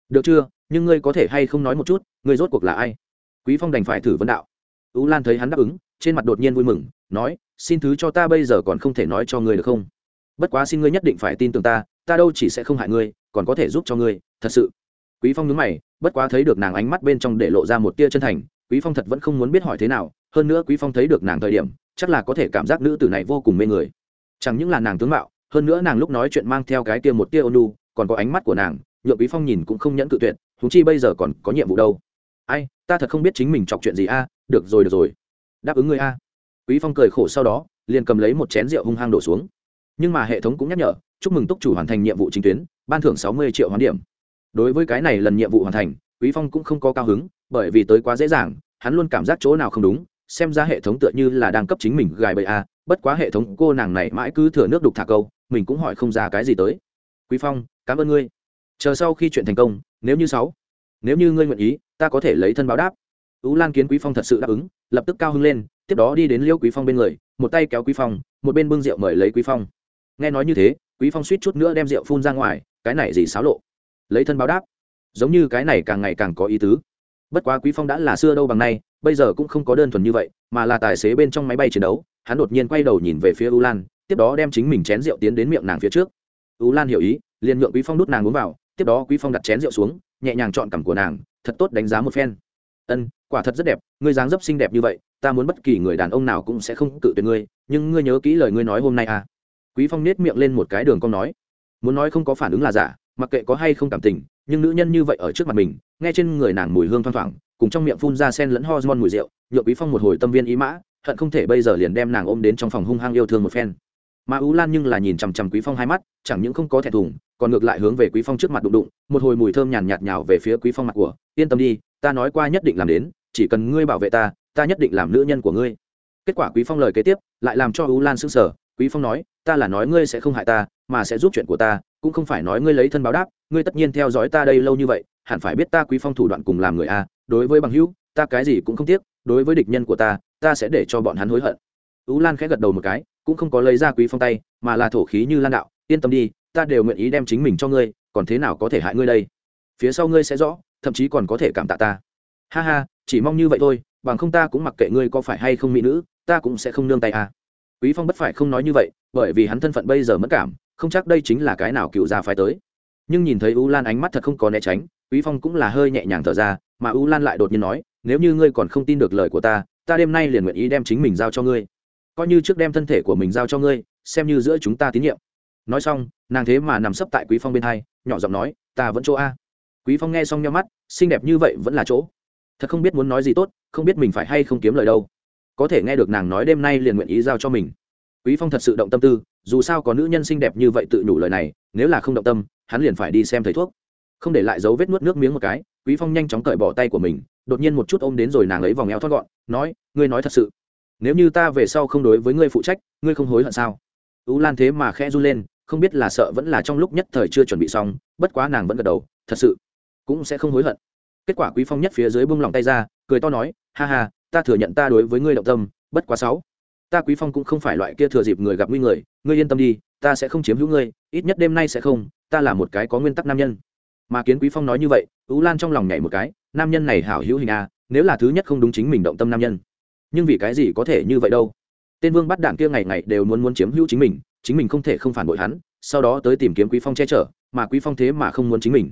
Được chưa? Nhưng ngươi có thể hay không nói một chút, ngươi rốt cuộc là ai? Quý phong đành phải thử vấn đạo. Ú lan thấy hắn đáp ứng, trên mặt đột nhiên vui mừng, nói, xin thứ cho ta bây giờ còn không thể nói cho ngươi được không? Bất quá xin ngươi nhất định phải tin tưởng ta ta đâu chỉ sẽ không hại ngươi, còn có thể giúp cho ngươi, thật sự. Quý phong nhướng mày, bất quá thấy được nàng ánh mắt bên trong để lộ ra một tia chân thành, quý phong thật vẫn không muốn biết hỏi thế nào, hơn nữa quý phong thấy được nàng thời điểm, chắc là có thể cảm giác nữ tử này vô cùng mê người. Chẳng những là nàng tướng mạo, hơn nữa nàng lúc nói chuyện mang theo cái tia một tia ônu còn có ánh mắt của nàng, nhượng quý phong nhìn cũng không nhẫn cự tuyệt thúng chi bây giờ còn có nhiệm vụ đâu ai, ta thật không biết chính mình chọc chuyện gì a, được rồi được rồi. Đáp ứng ngươi a. Quý phong cười khổ sau đó, liền cầm lấy một chén rượu hung hăng đổ xuống. Nhưng mà hệ thống cũng nhắc nhở, chúc mừng túc chủ hoàn thành nhiệm vụ chính tuyến, ban thưởng sáu mươi triệu hoán điểm. Đối với cái này lần nhiệm vụ hoàn thành, quý phong cũng không có cao hứng, bởi vì tới quá dễ dàng, hắn luôn cảm giác chỗ nào không đúng, xem ra hệ thống tựa như là đang cấp chính mình gài bậy a, bất quá hệ thống cô nàng này mãi cứ thừa nước đục thả câu, mình cũng hỏi không ra cái gì tới. Quý phong, cảm ơn ngươi. Chờ sau khi chuyện thành công, nếu như sáu, nếu như ngươi nguyện ý ta có thể lấy thân báo đáp. Tú lan kiến quý phong thật sự đáp ứng, lập tức cao hứng lên, tiếp đó đi đến liêu quý phong bên người, một tay kéo quý phong, một bên bưng rượu mời lấy quý phong. Nghe nói như thế, quý phong suýt chút nữa đem rượu phun ra ngoài, cái này gì xáo lộ? Lấy thân báo đáp. Giống như cái này càng ngày càng có ý tứ. Bất quá quý phong đã là xưa đâu bằng nay, bây giờ cũng không có đơn thuần như vậy, mà là tài xế bên trong máy bay chiến đấu, hắn đột nhiên quay đầu nhìn về phía u lan, tiếp đó đem chính mình chén rượu tiến đến miệng nàng phía trước. U lan hiểu ý, liền nhượng quý phong đút nàng uống vào, tiếp đó quý phong đặt chén rượu xuống, nhẹ nhàng chọn cằm của nàng thật tốt đánh giá một phen. Ân, quả thật rất đẹp, ngươi dáng dấp xinh đẹp như vậy, ta muốn bất kỳ người đàn ông nào cũng sẽ không cự tuyệt ngươi, nhưng ngươi nhớ kỹ lời ngươi nói hôm nay à. Quý phong nết miệng lên một cái đường cong nói. Muốn nói không có phản ứng là giả, mặc kệ có hay không cảm tình, nhưng nữ nhân như vậy ở trước mặt mình, nghe trên người nàng mùi hương thoang thoảng, cùng trong miệng phun ra sen lẫn hormone mùi rượu nhựa quý phong một hồi tâm viên ý mã, hận không thể bây giờ liền đem nàng ôm đến trong phòng hung hăng yêu thương một phen mà ú lan nhưng là nhìn chằm chằm quý phong hai mắt, chẳng những không có thẻ thùng, còn ngược lại hướng về quý phong trước mặt đụng đụng, một hồi mùi thơm nhàn nhạt nhào về phía quý phong mặt của, yên tâm đi, ta nói qua nhất định làm đến, chỉ cần ngươi bảo vệ ta ta nhất định làm nữ nhân của ngươi. Kết quả quý phong lời kế tiếp lại làm cho ú lan sững sờ, quý phong nói, ta là nói ngươi sẽ không hại ta, mà sẽ giúp chuyện của ta, cũng không phải nói ngươi lấy thân báo đáp, ngươi tất nhiên theo dõi ta đây lâu như vậy, hẳn phải biết ta quý phong thủ đoạn cùng làm người a, đối với bằng hữu, ta cái gì cũng không tiếc, đối với địch nhân của ta ta sẽ để cho bọn hắn hối hận. Ú lan khẽ gật đầu một cái cũng không có lấy ra quý phong tay, mà là thổ khí như lan đạo, yên tâm đi, ta đều nguyện ý đem chính mình cho ngươi, còn thế nào có thể hại ngươi đây? Phía sau ngươi sẽ rõ, thậm chí còn có thể cảm tạ ta. Ha ha, chỉ mong như vậy thôi, bằng không ta cũng mặc kệ ngươi có phải hay không mỹ nữ, ta cũng sẽ không nương tay à. quý phong bất phải không nói như vậy, bởi vì hắn thân phận bây giờ mất cảm, không chắc đây chính là cái nào cựu gia phải tới. Nhưng nhìn thấy u lan ánh mắt thật không có né tránh, quý phong cũng là hơi nhẹ nhàng thở ra, mà u lan lại đột nhiên nói, nếu như ngươi còn không tin được lời của ta ta đêm nay liền nguyện ý đem chính mình giao cho ngươi coi như trước đem thân thể của mình giao cho ngươi, xem như giữa chúng ta tín nhiệm. Nói xong, nàng thế mà nằm sấp tại quý phong bên hai, nhỏ giọng nói, ta vẫn chỗ a. Quý phong nghe xong nhau mắt, xinh đẹp như vậy vẫn là chỗ. Thật không biết muốn nói gì tốt, không biết mình phải hay không kiếm lời đâu. Có thể nghe được nàng nói đêm nay liền nguyện ý giao cho mình. Quý phong thật sự động tâm tư, dù sao có nữ nhân xinh đẹp như vậy tự nhủ lời này, nếu là không động tâm, hắn liền phải đi xem thầy thuốc. Không để lại dấu vết nuốt nước miếng một cái, quý phong nhanh chóng cởi bỏ tay của mình, đột nhiên một chút ôm đến rồi nàng ấy vòng eo thoát gọn, nói, ngươi nói thật sự nếu như ta về sau không đối với ngươi phụ trách, ngươi không hối hận sao? U lan thế mà khẽ run lên, không biết là sợ vẫn là trong lúc nhất thời chưa chuẩn bị xong, bất quá nàng vẫn gật đầu, thật sự cũng sẽ không hối hận. Kết quả quý phong nhất phía dưới bung lòng tay ra, cười to nói, ha ha, ta thừa nhận ta đối với ngươi động tâm, bất quá sáu, ta quý phong cũng không phải loại kia thừa dịp người gặp nguy người, ngươi yên tâm đi, ta sẽ không chiếm hữu ngươi, ít nhất đêm nay sẽ không, ta là một cái có nguyên tắc nam nhân. Mà kiến quý phong nói như vậy ú lan trong lòng nhảy một cái, nam nhân này hảo hữu hình a nếu là thứ nhất không đúng chính mình động tâm nam nhân nhưng vì cái gì có thể như vậy đâu? Tên vương bắt đảng kia ngày ngày đều muốn muốn chiếm hữu chính mình chính mình không thể không phản bội hắn, sau đó tới tìm kiếm quý phong che chở, mà quý phong thế mà không muốn chính mình.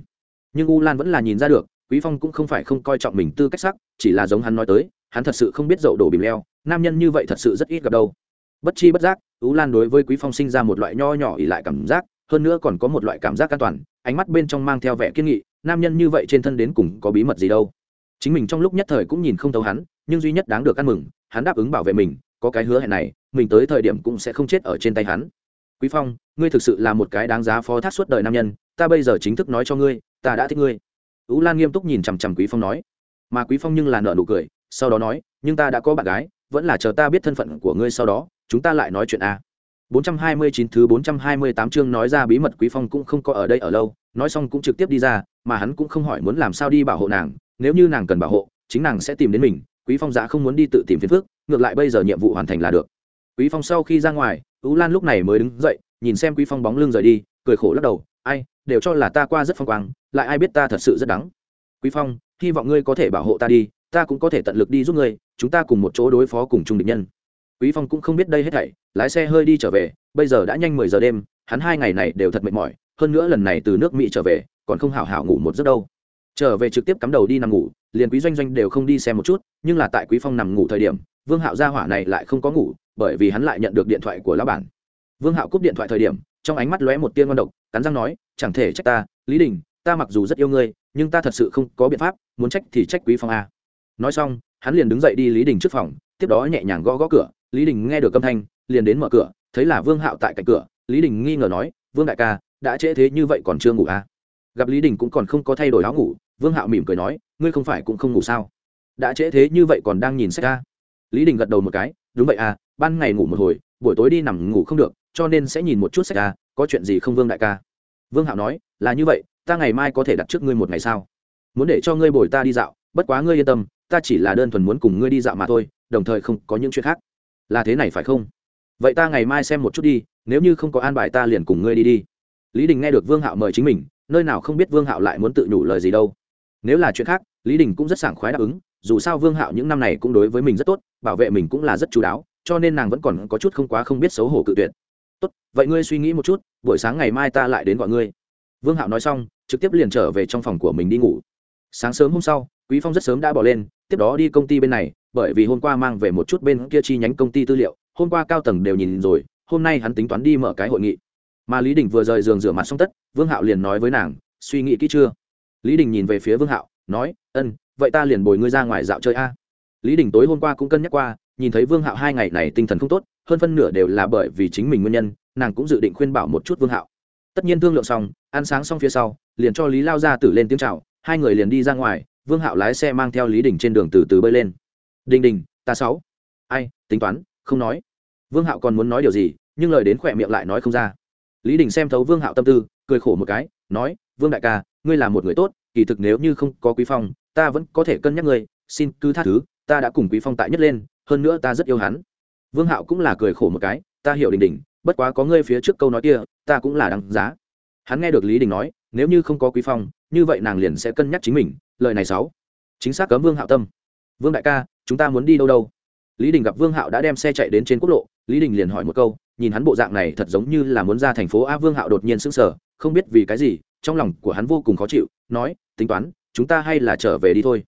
Nhưng u lan vẫn là nhìn ra được, quý phong cũng không phải không coi trọng mình tư cách sắc, chỉ là giống hắn nói tới, hắn thật sự không biết dậu đổ bìm leo, nam nhân như vậy thật sự rất ít gặp đâu. Bất chi bất giác, u lan đối với quý phong sinh ra một loại nho nhỏ ỉ lại cảm giác, hơn nữa còn có một loại cảm giác an toàn, ánh mắt bên trong mang theo vẻ kiên nghị, nam nhân như vậy trên thân đến cùng có bí mật gì đâu. Chính mình trong lúc nhất thời cũng nhìn không thấu hắn nhưng duy nhất đáng được ăn mừng hắn đáp ứng bảo vệ mình có cái hứa hẹn này mình tới thời điểm cũng sẽ không chết ở trên tay hắn. Quý phong ngươi thực sự là một cái đáng giá phó thác suốt đời nam nhân ta bây giờ chính thức nói cho ngươi ta đã thích ngươi. Ú lan nghiêm túc nhìn chằm chằm quý phong nói. Mà quý phong nhưng là nợ nụ cười sau đó nói nhưng ta đã có bạn gái vẫn là chờ ta biết thân phận của ngươi sau đó chúng ta lại nói chuyện à. a 429 thứ 428 chương nói ra bí mật Quý Phong cũng không có ở đây ở lâu, nói xong cũng trực tiếp đi ra, mà hắn cũng không hỏi muốn làm sao đi bảo hộ nàng, nếu như nàng cần bảo hộ, chính nàng sẽ tìm đến mình, Quý Phong dạ không muốn đi tự tìm phiền phức, ngược lại bây giờ nhiệm vụ hoàn thành là được. Quý Phong sau khi ra ngoài, Tú Lan lúc này mới đứng dậy, nhìn xem Quý Phong bóng lưng rời đi, cười khổ lắc đầu, ai, đều cho là ta qua rất phong quang, lại ai biết ta thật sự rất đắng. Quý Phong, hy vọng ngươi có thể bảo hộ ta đi, ta cũng có thể tận lực đi giúp ngươi, chúng ta cùng một chỗ đối phó cùng chung địch nhân quý phong cũng không biết đây hết thảy lái xe hơi đi trở về bây giờ đã nhanh mười giờ đêm hắn hai ngày này đều thật mệt mỏi hơn nữa lần này từ nước mỹ trở về còn không hảo hảo ngủ một giấc đâu trở về trực tiếp cắm đầu đi nằm ngủ liền quý doanh doanh đều không đi xem một chút, nhưng là tại quý phong nằm ngủ thời điểm, vương hạo gia hỏa này lại không có ngủ, bởi vì hắn lại nhận được điện thoại của lão bản. Vương hạo cúp điện thoại thời điểm, trong ánh mắt lóe một tia ngon độc, cắn răng nói, chẳng thể trách ta, lý đình, ta mặc dù rất yêu ngươi, nhưng ta thật sự không có biện pháp, muốn trách thì trách quý phong a. Nói xong, hắn liền đứng dậy đi lý đình trước phòng, tiếp đó nhẹ nhàng gõ gõ cửa. Lý đình nghe được âm thanh, liền đến mở cửa, thấy là vương hạo tại cạnh cửa. Lý đình nghi ngờ nói, vương đại ca, đã trễ thế như vậy còn chưa ngủ à? Gặp lý đình cũng còn không có thay đổi áo ngủ vương hạo mỉm cười nói ngươi không phải cũng không ngủ sao đã trễ thế như vậy còn đang nhìn sách à lý đình gật đầu một cái đúng vậy à ban ngày ngủ một hồi buổi tối đi nằm ngủ không được cho nên sẽ nhìn một chút sách à có chuyện gì không vương đại ca vương hạo nói là như vậy ta ngày mai có thể đặt trước ngươi một ngày sao muốn để cho ngươi bồi ta đi dạo bất quá ngươi yên tâm ta chỉ là đơn thuần muốn cùng ngươi đi dạo mà thôi đồng thời không có những chuyện khác là thế này phải không vậy ta ngày mai xem một chút đi nếu như không có an bài ta liền cùng ngươi đi đi lý đình nghe được vương hạo mời chính mình nơi nào không biết vương hạo lại muốn tự nhủ lời gì đâu. Nếu là chuyện khác, lý đình cũng rất sảng khoái đáp ứng, dù sao vương hạo những năm này cũng đối với mình rất tốt, bảo vệ mình cũng là rất chú đáo, cho nên nàng vẫn còn có chút không quá không biết xấu hổ cự tuyệt. Tốt, vậy ngươi suy nghĩ một chút, buổi sáng ngày mai ta lại đến gọi ngươi. Vương hạo nói xong, trực tiếp liền trở về trong phòng của mình đi ngủ. Sáng sớm hôm sau, quý phong rất sớm đã bỏ lên, tiếp đó đi công ty bên này, bởi vì hôm qua mang về một chút bên kia chi nhánh công ty tư liệu, hôm qua cao tầng đều nhìn rồi, hôm nay hắn tính toán đi mở cái hội nghị mà lý đình vừa rời giường rửa mặt xong tất vương hạo liền nói với nàng suy nghĩ kỹ chưa lý đình nhìn về phía vương hạo nói ân vậy ta liền bồi ngươi ra ngoài dạo chơi a lý đình tối hôm qua cũng cân nhắc qua nhìn thấy vương hạo hai ngày này tinh thần không tốt hơn phân nửa đều là bởi vì chính mình nguyên nhân nàng cũng dự định khuyên bảo một chút vương hạo tất nhiên thương lượng xong ăn sáng xong phía sau liền cho lý lao ra tử lên tiếng c h à o hai người liền đi ra ngoài vương hạo lái xe mang theo lý đình trên đường từ từ bơi lên đình đình ta sáu ai tính toán không nói vương hạo còn muốn nói điều gì nhưng lời đến khỏe miệng lại nói không ra lý đình xem thấu vương hạo tâm tư, cười khổ một cái, nói, vương đại ca, ngươi là một người tốt, kỳ thực nếu như không có quý phong, ta vẫn có thể cân nhắc ngươi, xin cứ tha thứ, ta đã cùng quý phong tại nhất lên, hơn nữa ta rất yêu hắn. Vương hạo cũng là cười khổ một cái, ta hiểu đình đình, bất quá có ngươi phía trước câu nói kia, ta cũng là đáng giá. Hắn nghe được lý đình nói, nếu như không có quý phong, như vậy nàng liền sẽ cân nhắc chính mình, lời này sáu chính xác cấm vương hạo tâm. Vương đại ca, chúng ta muốn đi đâu đâu? Lý đình gặp vương hạo đã đem xe chạy đến trên quốc lộ lý đình liền hỏi một câu, nhìn hắn bộ dạng này thật giống như là muốn ra thành phố a vương hạo đột nhiên sững sờ, không biết vì cái gì, trong lòng của hắn vô cùng khó chịu, nói, tính toán, chúng ta hay là trở về đi thôi.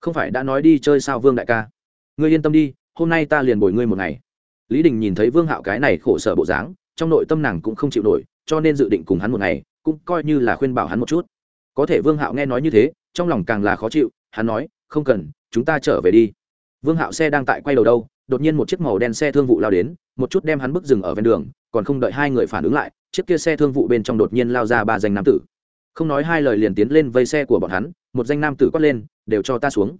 Không phải đã nói đi chơi sao vương đại ca? Ngươi yên tâm đi, hôm nay ta liền bồi ngươi một ngày. Lý đình nhìn thấy vương hạo cái này khổ sở bộ dáng, trong nội tâm nàng cũng không chịu nổi, cho nên dự định cùng hắn một ngày, cũng coi như là khuyên bảo hắn một chút. Có thể vương hạo nghe nói như thế, trong lòng càng là khó chịu, hắn nói, không cần, chúng ta trở về đi. Vương hạo xe đang tại quay đầu đâu đột nhiên một chiếc màu đen xe thương vụ lao đến, một chút đem hắn bước dừng ở ven đường, còn không đợi hai người phản ứng lại, chiếc kia xe thương vụ bên trong đột nhiên lao ra ba danh nam tử. Không nói hai lời liền tiến lên vây xe của bọn hắn, một danh nam tử quát lên, đều cho ta xuống.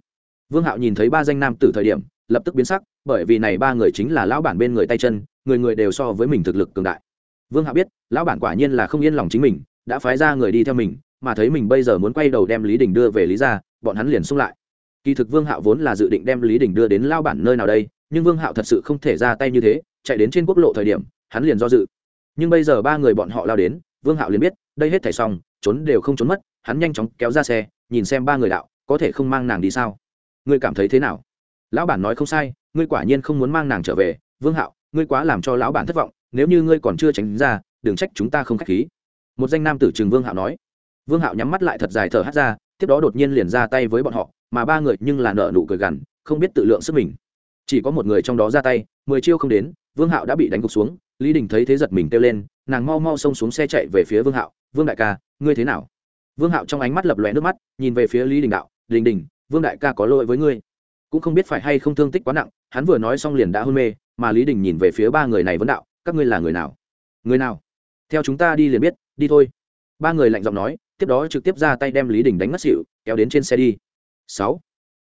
Vương hạo nhìn thấy ba danh nam tử thời điểm, lập tức biến sắc, bởi vì này ba người chính là lão bản bên người tay chân, người người đều so với mình thực lực cường đại. Vương hạo biết, lão bản quả nhiên là không yên lòng chính mình, đã phái ra người đi theo mình, mà thấy mình bây giờ muốn quay đầu đem lý đình đưa về lý ra bọn hắn liền xung lại. Kỳ thực vương hạo vốn là dự định đem lý đình đưa đến lao bản nơi nào đây nhưng vương hạo thật sự không thể ra tay như thế, chạy đến trên quốc lộ thời điểm, hắn liền do dự. Nhưng bây giờ ba người bọn họ lao đến, vương hạo liền biết, đây hết thảy xong, trốn đều không trốn mất, hắn nhanh chóng kéo ra xe, nhìn xem ba người đạo, có thể không mang nàng đi sao? Ngươi cảm thấy thế nào? Lão bản nói không sai, ngươi quả nhiên không muốn mang nàng trở về, vương hạo, ngươi quá làm cho lão bản thất vọng, nếu như ngươi còn chưa tránh ra, đừng trách chúng ta không k h á c h khí. Một danh nam tử trường vương hạo nói. Vương hạo nhắm mắt lại thật dài thở hát ra, tiếp đó đột nhiên liền ra tay với bọn họ, mà ba người nhưng là nợ nụ cười gằn, không biết tự lượng sức mình chỉ có một người trong đó ra tay, mười chiêu không đến, vương hạo đã bị đánh gục xuống, lý đình thấy thế giật mình kêu lên, nàng mau mau xông xuống xe chạy về phía vương hạo, vương đại ca, ngươi thế nào? Vương hạo trong ánh mắt lập lòe nước mắt, nhìn về phía lý đình đạo, đình đình, vương đại ca có lỗi với ngươi. Cũng không biết phải hay không thương tích quá nặng, hắn vừa nói xong liền đã hôn mê, mà lý đình nhìn về phía ba người này vấn đạo, các ngươi là người nào? Người nào? Theo chúng ta đi liền biết, đi thôi. Ba người lạnh giọng nói, tiếp đó trực tiếp ra tay đem lý đình đánh ngất xịu kéo đến trên xe đi. Sáu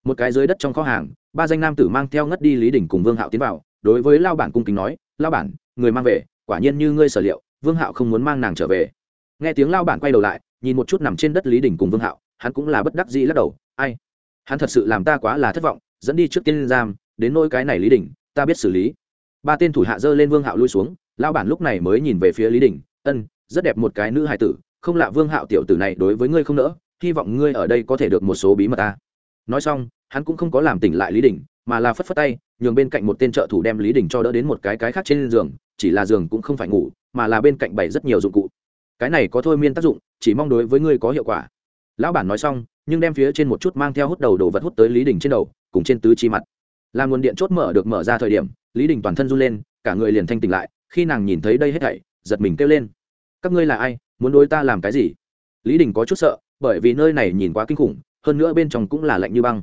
một cái dưới đất trong kho hàng, ba danh nam tử mang theo ngất đi lý đình cùng vương hạo tiến vào, đối với lao bản cung kính nói, lao bản, người mang về, quả nhiên như ngươi sở liệu, vương hạo không muốn mang nàng trở về. Nghe tiếng lao bản quay đầu lại, nhìn một chút nằm trên đất lý đình cùng vương hạo, hắn cũng là bất đắc dĩ lắc đầu, ai, hắn thật sự làm ta quá là thất vọng, dẫn đi trước tiên giam, đến nỗi cái này lý đình, ta biết xử lý. Ba tên thủ hạ dơ lên vương hạo lui xuống, lao bản lúc này mới nhìn về phía lý đình, ân, rất đẹp một cái nữ hài tử, không lạ vương hạo tiểu tử này đối với ngươi không nỡ, hy vọng ngươi ở đây có thể được một số bí mật ta nói xong, hắn cũng không có làm tỉnh lại lý đình, mà là phất phất tay, nhường bên cạnh một tên trợ thủ đem lý đình cho đỡ đến một cái cái khác trên giường, chỉ là giường cũng không phải ngủ, mà là bên cạnh bày rất nhiều dụng cụ. Cái này có thôi miên tác dụng, chỉ mong đối với ngươi có hiệu quả. Lão bản nói xong, nhưng đem phía trên một chút mang theo hút đầu đồ vật hút tới lý đình trên đầu, cùng trên tứ chi mặt. Làm nguồn điện chốt mở được mở ra thời điểm, lý đình toàn thân run lên, cả người liền thanh tỉnh lại, khi nàng nhìn thấy đây hết thảy, giật mình kêu lên. Các ngươi là ai? Muốn đối ta làm cái gì? Lý đình có chút sợ, bởi vì nơi này nhìn quá kinh khủng hơn nữa bên trong cũng là lạnh như băng.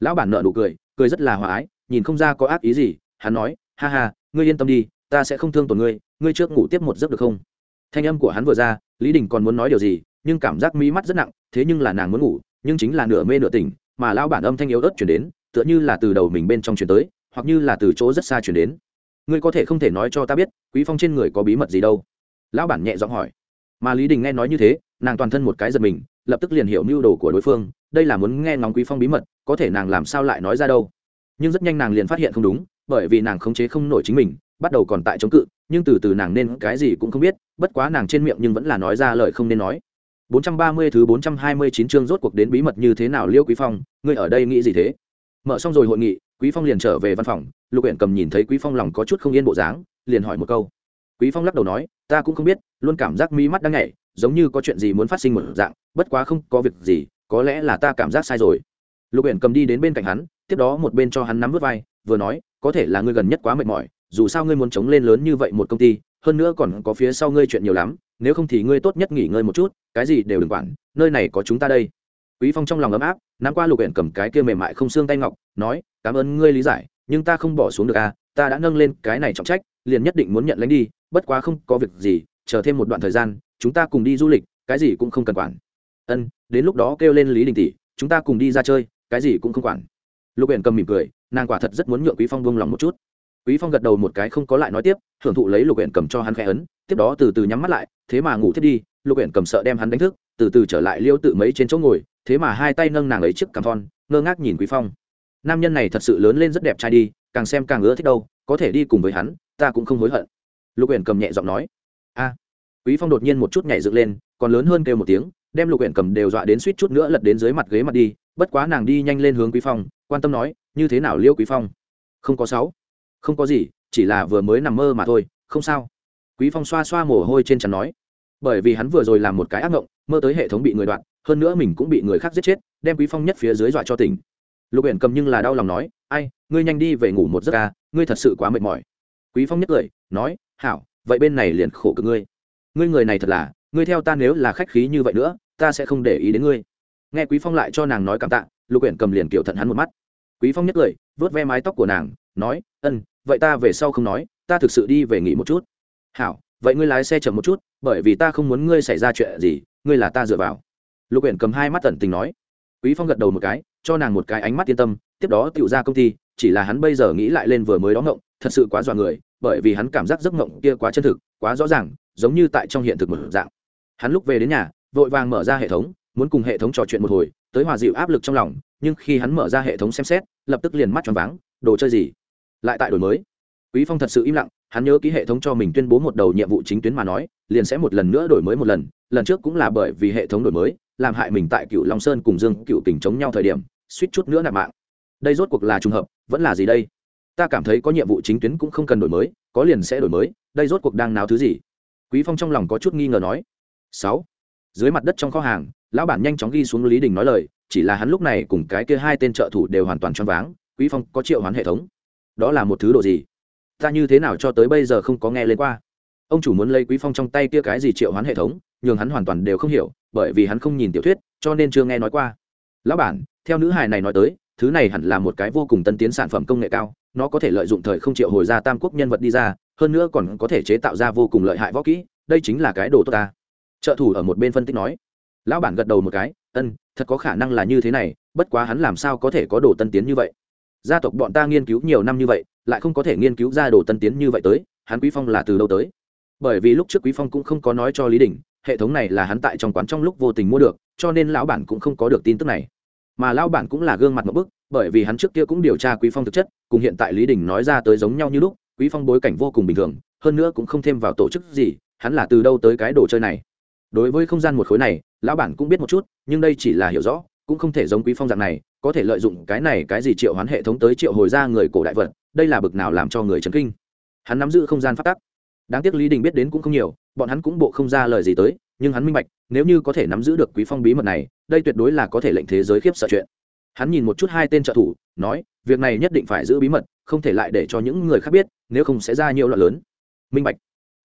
Lão bản nợ nụ cười cười rất là hòa ái, nhìn không ra có ác ý gì, hắn nói, ha ha, ngươi yên tâm đi, ta sẽ không thương tổn ngươi ngươi trước ngủ tiếp một giấc được không? Thanh âm của hắn vừa ra, lý đình còn muốn nói điều gì, nhưng cảm giác mí mắt rất nặng, thế nhưng là nàng muốn ngủ, nhưng chính là nửa mê nửa tỉnh, mà lão bản âm thanh yếu ớt chuyển đến, tựa như là từ đầu mình bên trong chuyển tới, hoặc như là từ chỗ rất xa chuyển đến. Ngươi có thể không thể nói cho ta biết, quý phong trên người có bí mật gì đâu? Lão bản nhẹ giọng hỏi. Mà lý đình nghe nói như thế, nàng toàn thân một cái giật mình, lập tức liền hiểu mưu đồ của đối phương đây là muốn nghe ngóng quý phong bí mật có thể nàng làm sao lại nói ra đâu nhưng rất nhanh nàng liền phát hiện không đúng bởi vì nàng khống chế không nổi chính mình bắt đầu còn tại chống cự nhưng từ từ nàng nên cái gì cũng không biết bất quá nàng trên miệng nhưng vẫn là nói ra lời không nên nói 430 thứ 429 chương rốt cuộc đến bí mật như thế nào Liêu Quý Phong, ngươi ở đây nghĩ gì thế? Mở xong rồi hội nghị, Quý Phong liền trở về văn phòng, Lục Uyển cầm nhìn thấy Quý Phong lòng có chút không yên bộ dáng, liền hỏi một câu. Quý Phong lắc đầu nói, ta cũng không biết, luôn cảm giác mí mắt đang nhảy, giống như có chuyện gì muốn phát sinh một dạng, bất quá không có việc gì, có lẽ là ta cảm giác sai rồi. Lục Uyển cầm đi đến bên cạnh hắn, tiếp đó một bên cho hắn nắm vút vai, vừa nói, có thể là ngươi gần nhất quá mệt mỏi, dù sao ngươi muốn chống lên lớn như vậy một công ty, hơn nữa còn có phía sau ngươi chuyện nhiều lắm, nếu không thì ngươi tốt nhất nghỉ ngơi một chút cái gì đều đừng quản nơi này có chúng ta đây quý phong trong lòng ấm áp nắm qua lục huyện cầm cái kia mềm mại không xương tay ngọc nói cảm ơn ngươi lý giải nhưng ta không bỏ xuống được à ta đã nâng lên cái này trọng trách liền nhất định muốn nhận lãnh đi bất quá không có việc gì chờ thêm một đoạn thời gian chúng ta cùng đi du lịch cái gì cũng không cần quản ân, đến lúc đó kêu lên lý đình tỷ, chúng ta cùng đi ra chơi, cái gì cũng không quản. Lục biển cầm mỉm cười, nàng quả thật rất muốn nhượng quý phong buông lòng một chút. Quý phong gật đầu một cái không có lại nói tiếp, thưởng thụ lấy lục biển cầm cho hắn khẽ ấn, tiếp đó từ từ nhắm mắt lại, thế mà ngủ thiết đi, lục biển cầm sợ đem hắn đánh thức, từ từ trở lại liêu tự mấy trên chỗ ngồi, thế mà hai tay nâng nàng ấy trước cằm thon, ngơ ngác nhìn quý phong. Nam nhân này thật sự lớn lên rất đẹp trai đi, càng xem càng ưa thích đâu, có thể đi cùng với hắn, ta cũng không hối hận. Lục Uyển cầm nhẹ giọng nói. A. Quý phong đột nhiên một chút nhảy dựng lên, còn lớn hơn kêu một tiếng đem lục huyện cầm đều dọa đến suýt chút nữa lật đến dưới mặt ghế mặt đi, bất quá nàng đi nhanh lên hướng quý phong, quan tâm nói, như thế nào liêu quý phong? Không có sáu. Không có gì, chỉ là vừa mới nằm mơ mà thôi, không sao. Quý phong xoa xoa mồ hôi trên chắn nói. Bởi vì hắn vừa rồi làm một cái ác mộng mơ tới hệ thống bị người đoạn, hơn nữa mình cũng bị người khác giết chết, đem quý phong nhất phía dưới dọa cho tỉnh. Lục huyện cầm nhưng là đau lòng nói, ai, ngươi nhanh đi về ngủ một giấc ca ngươi thật sự quá mệt mỏi. Quý phong nhất cười, nói, hảo, vậy bên này liền khổ cực ngươi. Ngươi người này thật là ngươi theo ta nếu là khách khí như vậy nữa, ta sẽ không để ý đến ngươi. Nghe quý phong lại cho nàng nói cảm tạ, lục Uyển cầm liền kiểu thận hắn một mắt. Quý phong nhất cười vớt ve mái tóc của nàng, nói, ân, vậy ta về sau không nói, ta thực sự đi về nghỉ một chút. Hảo, vậy ngươi lái xe chậm một chút, bởi vì ta không muốn ngươi xảy ra chuyện gì, ngươi là ta dựa vào. Lục Uyển cầm hai mắt tận tình nói. Quý phong gật đầu một cái, cho nàng một cái ánh mắt yên tâm, tiếp đó tựu ra công ty, chỉ là hắn bây giờ nghĩ lại lên vừa mới đó ngộng, thật sự quá dọa người, bởi vì hắn cảm giác giấc ngộng kia quá chân thực, quá rõ ràng, giống như tại trong hiện thực một dạng hắn lúc về đến nhà, vội vàng mở ra hệ thống, muốn cùng hệ thống trò chuyện một hồi, tới hòa dịu áp lực trong lòng, nhưng khi hắn mở ra hệ thống xem xét, lập tức liền mắt tròn váng, đồ chơi gì? Lại tại đổi mới. Quý phong thật sự im lặng, hắn nhớ ký hệ thống cho mình tuyên bố một đầu nhiệm vụ chính tuyến mà nói, liền sẽ một lần nữa đổi mới một lần lần trước cũng là bởi vì hệ thống đổi mới, làm hại mình tại cựu long sơn cùng dương cựu tình chống nhau thời điểm, suýt chút nữa nạp mạng. Đây rốt cuộc là trùng hợp, vẫn là gì đây? Ta cảm thấy có nhiệm vụ chính tuyến cũng không cần đổi mới, có liền sẽ đổi mới, đây rốt cuộc đang nào thứ gì? Quý phong trong lòng có chút nghi ngờ nói sáu. Dưới mặt đất trong kho hàng, lão bản nhanh chóng ghi xuống lý đình nói lời, chỉ là hắn lúc này cùng cái kia hai tên trợ thủ đều hoàn toàn choáng váng, quý phong có triệu hoán hệ thống. Đó là một thứ đồ gì? Ta như thế nào cho tới bây giờ không có nghe lên qua? Ông chủ muốn lấy quý phong trong tay kia cái gì triệu hoán hệ thống nhưng hắn hoàn toàn đều không hiểu, bởi vì hắn không nhìn tiểu thuyết, cho nên chưa nghe nói qua. Lão bản, theo nữ hài này nói tới, thứ này hẳn là một cái vô cùng tân tiến sản phẩm công nghệ cao, nó có thể lợi dụng thời không triệu hồi ra tam quốc nhân vật đi ra, hơn nữa còn có thể chế tạo ra vô cùng lợi hại võ kỹ, đây chính là cái đồ tốt ta trợ thủ ở một bên phân tích nói, lão bản gật đầu một cái, ân, thật có khả năng là như thế này, bất quá hắn làm sao có thể có đồ tân tiến như vậy? Gia tộc bọn ta nghiên cứu nhiều năm như vậy, lại không có thể nghiên cứu ra đồ tân tiến như vậy tới, hắn quý phong là từ đâu tới? Bởi vì lúc trước quý phong cũng không có nói cho lý đình, hệ thống này là hắn tại trong quán trong lúc vô tình mua được, cho nên lão bản cũng không có được tin tức này. Mà lão bản cũng là gương mặt một bức, bởi vì hắn trước kia cũng điều tra quý phong thực chất, cùng hiện tại lý đình nói ra tới giống nhau như lúc, quý phong bối cảnh vô cùng bình thường, hơn nữa cũng không thêm vào tổ chức gì, hắn là từ đâu tới cái đồ chơi này? Đối với không gian một khối này, lão bản cũng biết một chút, nhưng đây chỉ là hiểu rõ, cũng không thể giống quý phong dạng này, có thể lợi dụng cái này cái gì triệu hoán hệ thống tới triệu hồi ra người cổ đại vật, đây là bực nào làm cho người chấn kinh. Hắn nắm giữ không gian phát tắc. Đáng tiếc lý đình biết đến cũng không nhiều, bọn hắn cũng bộ không ra lời gì tới, nhưng hắn minh bạch, nếu như có thể nắm giữ được quý phong bí mật này, đây tuyệt đối là có thể lệnh thế giới khiếp sợ chuyện. Hắn nhìn một chút hai tên trợ thủ, nói, việc này nhất định phải giữ bí mật, không thể lại để cho những người khác biết, nếu không sẽ ra nhiều loạn lớn. Minh bạch.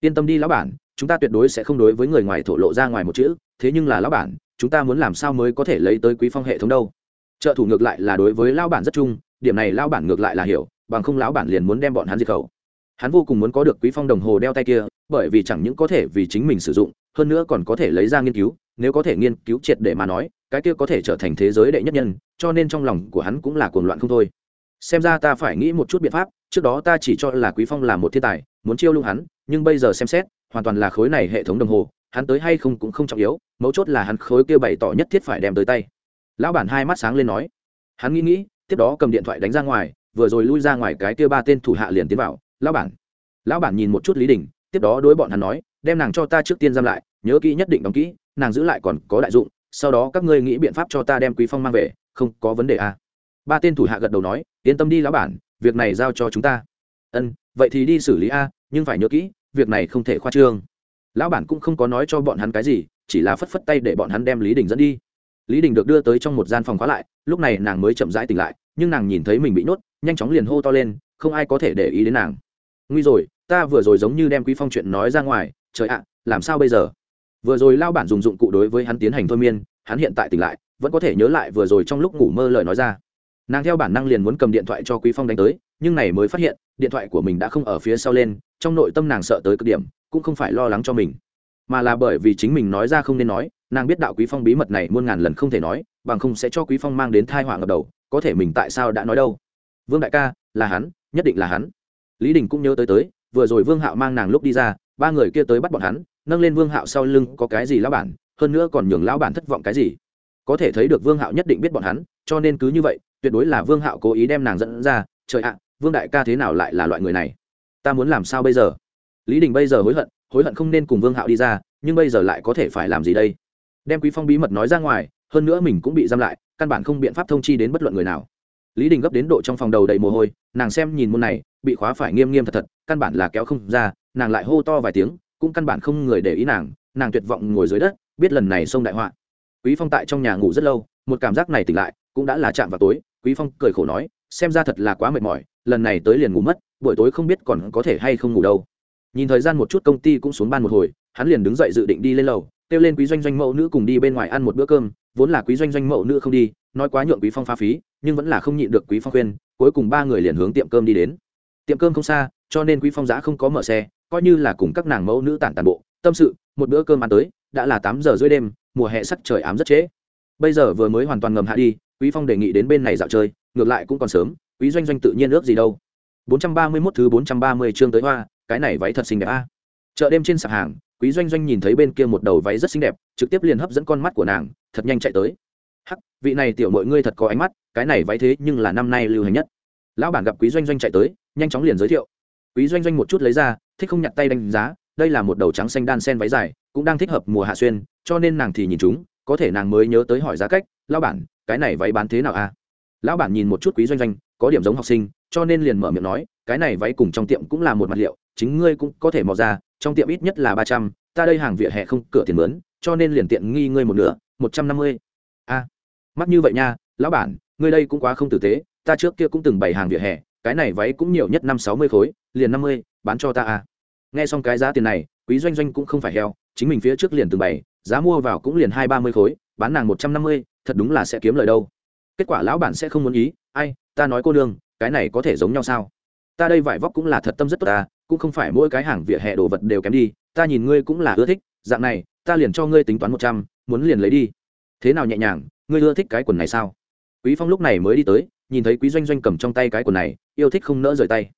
Yên tâm đi, lão bản chúng ta tuyệt đối sẽ không đối với người ngoài thổ lộ ra ngoài một chữ, thế nhưng là lão bản, chúng ta muốn làm sao mới có thể lấy tới quý phong hệ thống đâu? Trợ thủ ngược lại là đối với lão bản rất chung, điểm này lão bản ngược lại là hiểu, bằng không lão bản liền muốn đem bọn hắn diệt khẩu. Hắn vô cùng muốn có được quý phong đồng hồ đeo tay kia, bởi vì chẳng những có thể vì chính mình sử dụng, hơn nữa còn có thể lấy ra nghiên cứu, nếu có thể nghiên cứu triệt để mà nói, cái kia có thể trở thành thế giới đệ nhất nhân, cho nên trong lòng của hắn cũng là cuồng loạn không thôi. Xem ra ta phải nghĩ một chút biện pháp, trước đó ta chỉ cho là quý phong là một thiên tài, muốn chiêu lưu hắn, nhưng bây giờ xem xét hoàn toàn là khối này hệ thống đồng hồ, hắn tới hay không cũng không trọng yếu, mấu chốt là hắn khối kia bày tỏ nhất thiết phải đem tới tay. Lão bản hai mắt sáng lên nói. Hắn nghĩ nghĩ, tiếp đó cầm điện thoại đánh ra ngoài, vừa rồi lui ra ngoài cái kia ba tên thủ hạ liền tiến vào. Lão bản. Lão bản nhìn một chút lý đình, tiếp đó đối bọn hắn nói, đem nàng cho ta trước tiên giam lại, nhớ kỹ nhất định đóng kỹ, nàng giữ lại còn có đại dụng, sau đó các ngươi nghĩ biện pháp cho ta đem quý phong mang về, không có vấn đề à. ba tên thủ hạ gật đầu nói, yên tâm đi lão bản, việc này giao cho chúng ta. Ân, vậy thì đi xử lý a, nhưng phải nhớ kỹ việc này không thể khoa trương. Lão bản cũng không có nói cho bọn hắn cái gì, chỉ là phất phất tay để bọn hắn đem lý đình dẫn đi. Lý đình được đưa tới trong một gian phòng khóa lại, lúc này nàng mới chậm rãi tỉnh lại, nhưng nàng nhìn thấy mình bị nhốt, nhanh chóng liền hô to lên, không ai có thể để ý đến nàng. Nguy rồi, ta vừa rồi giống như đem quý phong chuyện nói ra ngoài, trời ạ, làm sao bây giờ? Vừa rồi lao bản dùng dụng cụ đối với hắn tiến hành thôi miên, hắn hiện tại tỉnh lại, vẫn có thể nhớ lại vừa rồi trong lúc ngủ mơ lời nói ra. Nàng theo bản năng liền muốn cầm điện thoại cho quý phong đánh tới nhưng này mới phát hiện, điện thoại của mình đã không ở phía sau lên, trong nội tâm nàng sợ tới cực điểm, cũng không phải lo lắng cho mình. Mà là bởi vì chính mình nói ra không nên nói, nàng biết đạo quý phong bí mật này muôn ngàn lần không thể nói, bằng không sẽ cho quý phong mang đến thai họa ngập đầu, có thể mình tại sao đã nói đâu? Vương đại ca, là hắn, nhất định là hắn. Lý đình cũng nhớ tới tới, vừa rồi vương hạo mang nàng lúc đi ra, ba người kia tới bắt bọn hắn, nâng lên vương hạo sau lưng, có cái gì lão bản, hơn nữa còn nhường lão bản thất vọng cái gì? Có thể thấy được vương hạo nhất định biết bọn hắn, cho nên cứ như vậy, tuyệt đối là vương hạo cố ý đem nàng dẫn ra, trời ạ vương đại ca thế nào lại là loại người này? Ta muốn làm sao bây giờ? Lý đình bây giờ hối hận hối hận không nên cùng vương hạo đi ra, nhưng bây giờ lại có thể phải làm gì đây? Đem quý phong bí mật nói ra ngoài, hơn nữa mình cũng bị giam lại, căn bản không biện pháp thông chi đến bất luận người nào. Lý đình gấp đến độ trong phòng đầu đầy mồ hôi, nàng xem nhìn môn này, bị khóa phải nghiêm nghiêm thật thật, căn bản là kéo không ra, nàng lại hô to vài tiếng, cũng căn bản không người để ý nàng nàng tuyệt vọng ngồi dưới đất, biết lần này xông đại họa. Quý phong tại trong nhà ngủ rất lâu, một cảm giác này tỉnh lại, cũng đã là chạm vào tối, quý phong cười khổ nói xem ra thật là quá mệt mỏi, lần này tới liền ngủ mất, buổi tối không biết còn có thể hay không ngủ đâu. Nhìn thời gian một chút công ty cũng xuống ban một hồi, hắn liền đứng dậy dự định đi lên lầu, kêu lên quý doanh doanh mẫu nữ cùng đi bên ngoài ăn một bữa cơm, vốn là quý doanh doanh mẫu nữ không đi, nói quá nhượng quý phong pha phí, nhưng vẫn là không nhịn được quý phong khuyên, cuối cùng ba người liền hướng tiệm cơm đi đến. Tiệm cơm không xa, cho nên quý phong giã không có mở xe, coi như là cùng các nàng mẫu nữ tản tàn bộ, tâm sự, một bữa cơm ăn tới, đã là tám giờ rưỡi đêm, mùa hè sắc trời ám rất trễ. Bây giờ vừa mới hoàn toàn ngầm hạ đi, quý phong đề nghị đến bên này dạo chơi ngược lại cũng còn sớm, quý doanh doanh tự nhiên ước gì đâu. 431 thứ 430 chương tới hoa, cái này váy thật xinh đẹp a. Chợ đêm trên sạp hàng, quý doanh doanh nhìn thấy bên kia một đầu váy rất xinh đẹp, trực tiếp liền hấp dẫn con mắt của nàng, thật nhanh chạy tới. Hắc, vị này tiểu mọi ngươi thật có ánh mắt, cái này váy thế nhưng là năm nay lưu hành nhất. Lão bản gặp quý doanh doanh chạy tới, nhanh chóng liền giới thiệu. Quý doanh doanh một chút lấy ra, thích không nhặt tay đánh giá, đây là một đầu trắng xanh đan sen váy dài, cũng đang thích hợp mùa hạ xuyên, cho nên nàng thì nhìn chúng, có thể nàng mới nhớ tới hỏi giá cách, lão bản, cái này váy bán thế nào a? Lão bản nhìn một chút quý doanh doanh, có điểm giống học sinh, cho nên liền mở miệng nói, cái này váy cùng trong tiệm cũng là một mặt liệu, chính ngươi cũng có thể mò ra, trong tiệm ít nhất là ba trăm, ta đây hàng vỉa hè không cửa tiền mướn, cho nên liền tiện nghi ngươi một nửa, một trăm năm mươi. A, mắc như vậy nha, lão bản, ngươi đây cũng quá không tử tế, ta trước kia cũng từng bày hàng vỉa hè, cái này váy cũng nhiều nhất năm sáu mươi khối, liền năm mươi, bán cho ta a nghe xong cái giá tiền này, quý doanh doanh cũng không phải heo, chính mình phía trước liền từng bày, giá mua vào cũng liền hai ba mươi khối, bán nàng một trăm năm mươi, thật đúng là sẽ kiếm lời đâu kết quả lão bản sẽ không muốn ý, ai, ta nói cô đương cái này có thể giống nhau sao? Ta đây vải vóc cũng là thật tâm rất tốt ta, cũng không phải mỗi cái hàng vỉa hè đồ vật đều kém đi, ta nhìn ngươi cũng là ưa thích, dạng này, ta liền cho ngươi tính toán một trăm, muốn liền lấy đi. Thế nào nhẹ nhàng, ngươi ưa thích cái quần này sao? Quý phong lúc này mới đi tới, nhìn thấy quý doanh doanh cầm trong tay cái quần này, yêu thích không nỡ rời tay.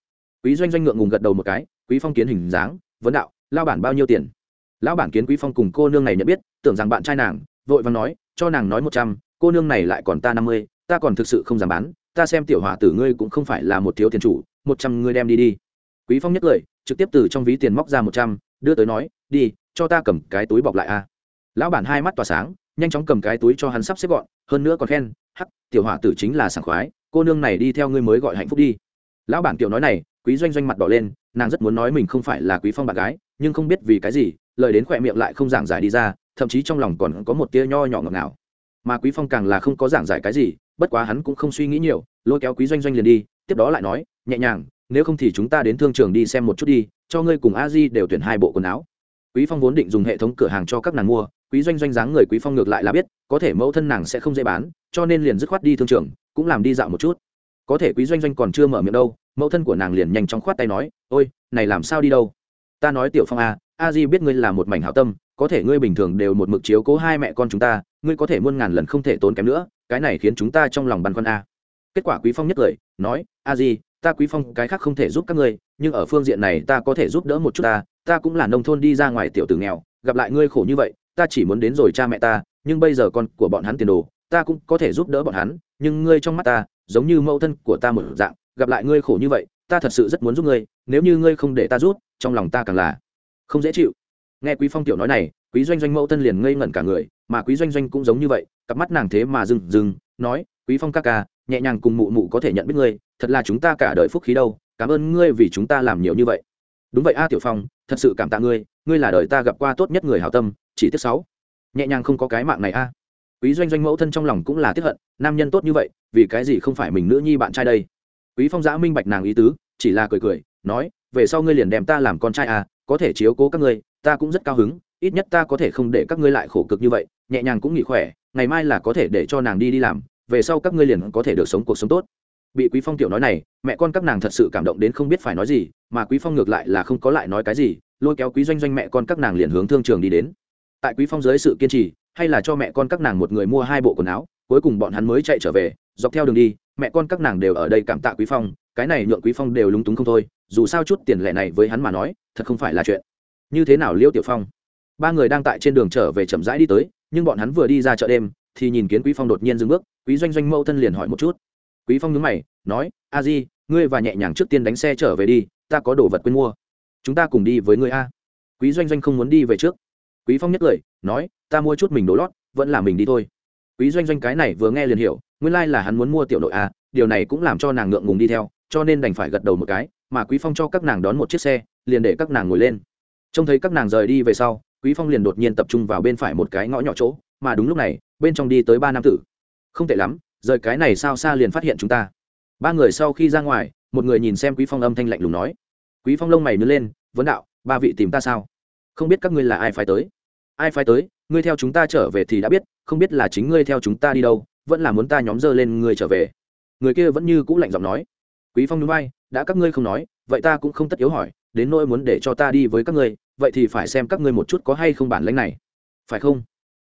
Quý doanh doanh ngượng ngùng gật đầu một cái, quý phong kiến hình dáng, vấn đạo lao bản bao nhiêu tiền? Lão bản kiến quý phong cùng cô nương này nhận biết, tưởng rằng bạn trai nàng, vội vàng nói, cho nàng nói một trăm cô nương này lại còn ta năm mươi, ta còn thực sự không dám bán, ta xem tiểu hòa tử ngươi cũng không phải là một thiếu tiền chủ, một trăm ngươi đem đi đi. Quý phong nhất lời, trực tiếp từ trong ví tiền móc ra một trăm, đưa tới nói, đi, cho ta cầm cái túi bọc lại a. Lão bản hai mắt tỏa sáng, nhanh chóng cầm cái túi cho hắn sắp xếp gọn, hơn nữa còn khen, hắc, tiểu hòa tử chính là sảng khoái, cô nương này đi theo ngươi mới gọi hạnh phúc đi. Lão bản tiểu nói này, quý doanh doanh mặt đỏ lên, nàng rất muốn nói mình không phải là quý phong bạn gái, nhưng không biết vì cái gì, lời đến khỏe miệng lại không giảng giải đi ra, thậm chí trong lòng còn có một tia nho nhỏ ngọt ngào mà quý phong càng là không có giảng giải cái gì, bất quá hắn cũng không suy nghĩ nhiều, lôi kéo quý doanh doanh liền đi, tiếp đó lại nói, nhẹ nhàng, nếu không thì chúng ta đến thương trường đi xem một chút đi, cho ngươi cùng a di đều tuyển hai bộ quần áo. Quý phong vốn định dùng hệ thống cửa hàng cho các nàng mua, quý doanh doanh dáng người quý phong ngược lại là biết, có thể mẫu thân nàng sẽ không dễ bán, cho nên liền dứt khoát đi thương trường, cũng làm đi dạo một chút. Có thể quý doanh doanh còn chưa mở miệng đâu, mẫu thân của nàng liền nhanh chóng khoát tay nói, ôi, này làm sao đi đâu? Ta nói tiểu phong a a di biết ngươi là một mảnh hảo tâm có thể ngươi bình thường đều một mực chiếu cố hai mẹ con chúng ta, ngươi có thể muôn ngàn lần không thể tốn kém nữa, cái này khiến chúng ta trong lòng băn khoăn a kết quả quý phong nhất lời, nói, a gì? ta quý phong cái khác không thể giúp các ngươi, nhưng ở phương diện này ta có thể giúp đỡ một chút ta ta cũng là nông thôn đi ra ngoài tiểu tử nghèo, gặp lại ngươi khổ như vậy, ta chỉ muốn đến rồi cha mẹ ta, nhưng bây giờ con của bọn hắn tiền đồ, ta cũng có thể giúp đỡ bọn hắn, nhưng ngươi trong mắt ta, giống như mẫu thân của ta một dạng, gặp lại ngươi khổ như vậy, ta thật sự rất muốn giúp ngươi, nếu như ngươi không để ta rút, trong lòng ta càng là không dễ chịu nghe quý phong tiểu nói này, quý doanh doanh mẫu thân liền ngây ngẩn cả người, mà quý doanh doanh cũng giống như vậy, cặp mắt nàng thế mà dừng dừng nói, quý phong ca ca, nhẹ nhàng cùng mụ mụ có thể nhận biết ngươi, thật là chúng ta cả đời phúc khí đâu, cảm ơn ngươi vì chúng ta làm nhiều như vậy. Đúng vậy a, tiểu phong, thật sự cảm tạ ngươi ngươi là đời ta gặp qua tốt nhất người hảo tâm, chỉ tiếc sáu, nhẹ nhàng không có cái mạng này a. Quý doanh doanh mẫu thân trong lòng cũng là tiếc hận, nam nhân tốt như vậy, vì cái gì không phải mình nữ nhi bạn trai đây? Quý phong giã minh bạch nàng ý tứ, chỉ là cười cười, nói, về sau ngươi liền đem ta làm con trai à có thể chiếu cố các ngươi ta cũng rất cao hứng, ít nhất ta có thể không để các ngươi lại khổ cực như vậy, nhẹ nhàng cũng nghỉ khỏe, ngày mai là có thể để cho nàng đi đi làm, về sau các ngươi liền có thể được sống cuộc sống tốt. Bị quý phong tiểu nói này, mẹ con các nàng thật sự cảm động đến không biết phải nói gì, mà quý phong ngược lại là không có lại nói cái gì, lôi kéo quý doanh doanh mẹ con các nàng liền hướng thương trường đi đến. Tại quý phong dưới sự kiên trì, hay là cho mẹ con các nàng một người mua hai bộ quần áo, cuối cùng bọn hắn mới chạy trở về, dọc theo đường đi, mẹ con các nàng đều ở đây cảm tạ quý phong, cái này nhượng quý phong đều lúng túng không thôi, dù sao chút tiền lẻ này với hắn mà nói, thật không phải là chuyện như thế nào liêu tiểu phong? Ba người đang tại trên đường trở về chậm rãi đi tới, nhưng bọn hắn vừa đi ra chợ đêm, thì nhìn kiến quý phong đột nhiên dừng bước, quý doanh doanh mẫu thân liền hỏi một chút. Quý phong nhớ mày, nói, a di, ngươi và nhẹ nhàng trước tiên đánh xe trở về đi, ta có đồ vật quên mua. Chúng ta cùng đi với ngươi a. Quý doanh doanh không muốn đi về trước. Quý phong nhất lời, nói, ta mua chút mình đồ lót, vẫn là mình đi thôi. Quý doanh doanh cái này vừa nghe liền hiểu, nguyên lai like là hắn muốn mua tiểu nội a, điều này cũng làm cho nàng ngượng ngùng đi theo, cho nên đành phải gật đầu một cái, mà quý phong cho các nàng đón một chiếc xe, liền để các nàng ngồi lên trông thấy các nàng rời đi về sau, quý phong liền đột nhiên tập trung vào bên phải một cái ngõ nhỏ chỗ, mà đúng lúc này, bên trong đi tới ba nam tử. Không tệ lắm, rời cái này sao xa liền phát hiện chúng ta. Ba người sau khi ra ngoài, một người nhìn xem quý phong âm thanh lạnh lùng nói. Quý phong lông mày nứt lên, vấn đạo, ba vị tìm ta sao? Không biết các ngươi là ai phải tới? Ai phải tới? Ngươi theo chúng ta trở về thì đã biết, không biết là chính ngươi theo chúng ta đi đâu, vẫn là muốn ta nhóm dơ lên ngươi trở về. Người kia vẫn như cũ lạnh giọng nói. Quý phong núi bay đã các ngươi không nói, vậy ta cũng không tất yếu hỏi đến nỗi muốn để cho ta đi với các ngươi, vậy thì phải xem các ngươi một chút có hay không bản lãnh này. Phải không?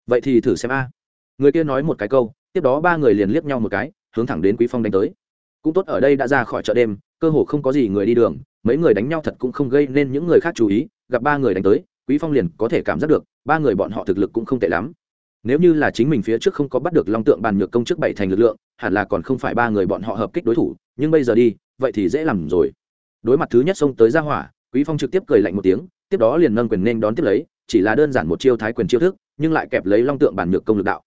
Vậy thì thử xem a. Người kia nói một cái câu, tiếp đó ba người liền liếc nhau một cái, hướng thẳng đến quý phong đánh tới. Cũng tốt ở đây đã ra khỏi chợ đêm, cơ hồ không có gì người đi đường, mấy người đánh nhau thật cũng không gây nên những người khác chú ý, gặp ba người đánh tới, quý phong liền có thể cảm giác được, ba người bọn họ thực lực cũng không tệ lắm. Nếu như là chính mình phía trước không có bắt được long tượng bàn nhược công trước bảy thành lực lượng, hẳn là còn không phải ba người bọn họ hợp kích đối thủ, nhưng bây giờ đi, vậy thì dễ làm rồi đối mặt thứ nhất xông tới ra hỏa, quý phong trực tiếp cười lạnh một tiếng, tiếp đó liền nâng quyền nên đón tiếp lấy, chỉ là đơn giản một chiêu thái quyền chiêu thức, nhưng lại kẹp lấy long tượng bản nhược công lực đạo.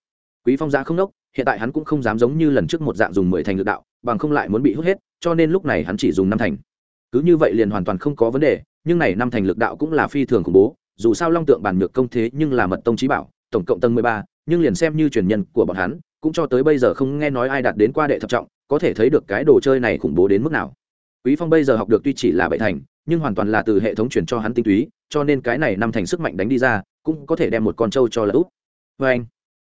Quý phong ra không nốc, hiện tại hắn cũng không dám giống như lần trước một dạng dùng mười thành lực đạo, bằng không lại muốn bị hút hết, cho nên lúc này hắn chỉ dùng năm thành. Cứ như vậy liền hoàn toàn không có vấn đề, nhưng này năm thành lực đạo cũng là phi thường khủng bố, dù sao long tượng bản nhược công thế nhưng là mật tông trí bảo, tổng cộng tầng mười ba, nhưng liền xem như truyền nhân của bọn hắn, cũng cho tới bây giờ không nghe nói ai đạt đến qua đệ thập trọng, có thể thấy được cái đồ chơi này khủng bố đến mức nào quý phong bây giờ học được tuy chỉ là bảy thành nhưng hoàn toàn là từ hệ thống truyền cho hắn tinh túy cho nên cái này năm thành sức mạnh đánh đi ra cũng có thể đem một con trâu cho là úp vê anh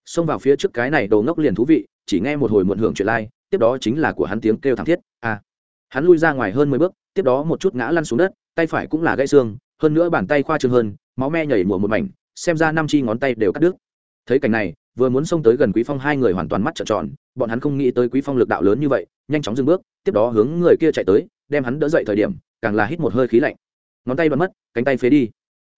xông vào phía trước cái này đầu ngốc liền thú vị chỉ nghe một hồi muộn hưởng chuyện lai、like, tiếp đó chính là của hắn tiếng kêu thảm thiết a à. hắn lui ra ngoài hơn mười bước tiếp đó một chút ngã lăn xuống đất tay phải cũng là gãy xương hơn nữa bàn tay khoa trương hơn máu me nhảy mùa một mảnh xem ra năm chi ngón tay đều cắt đứt thấy cảnh này vừa muốn xông tới gần quý phong hai người hoàn toàn mắt trợn tròn bọn hắn không nghĩ tới quý phong lực đạo lớn như vậy nhanh chóng dừng bước tiếp đó hướng người kia chạy tới đem hắn đỡ dậy thời điểm, càng là hít một hơi khí lạnh. Ngón tay bắn mất, cánh tay phế đi.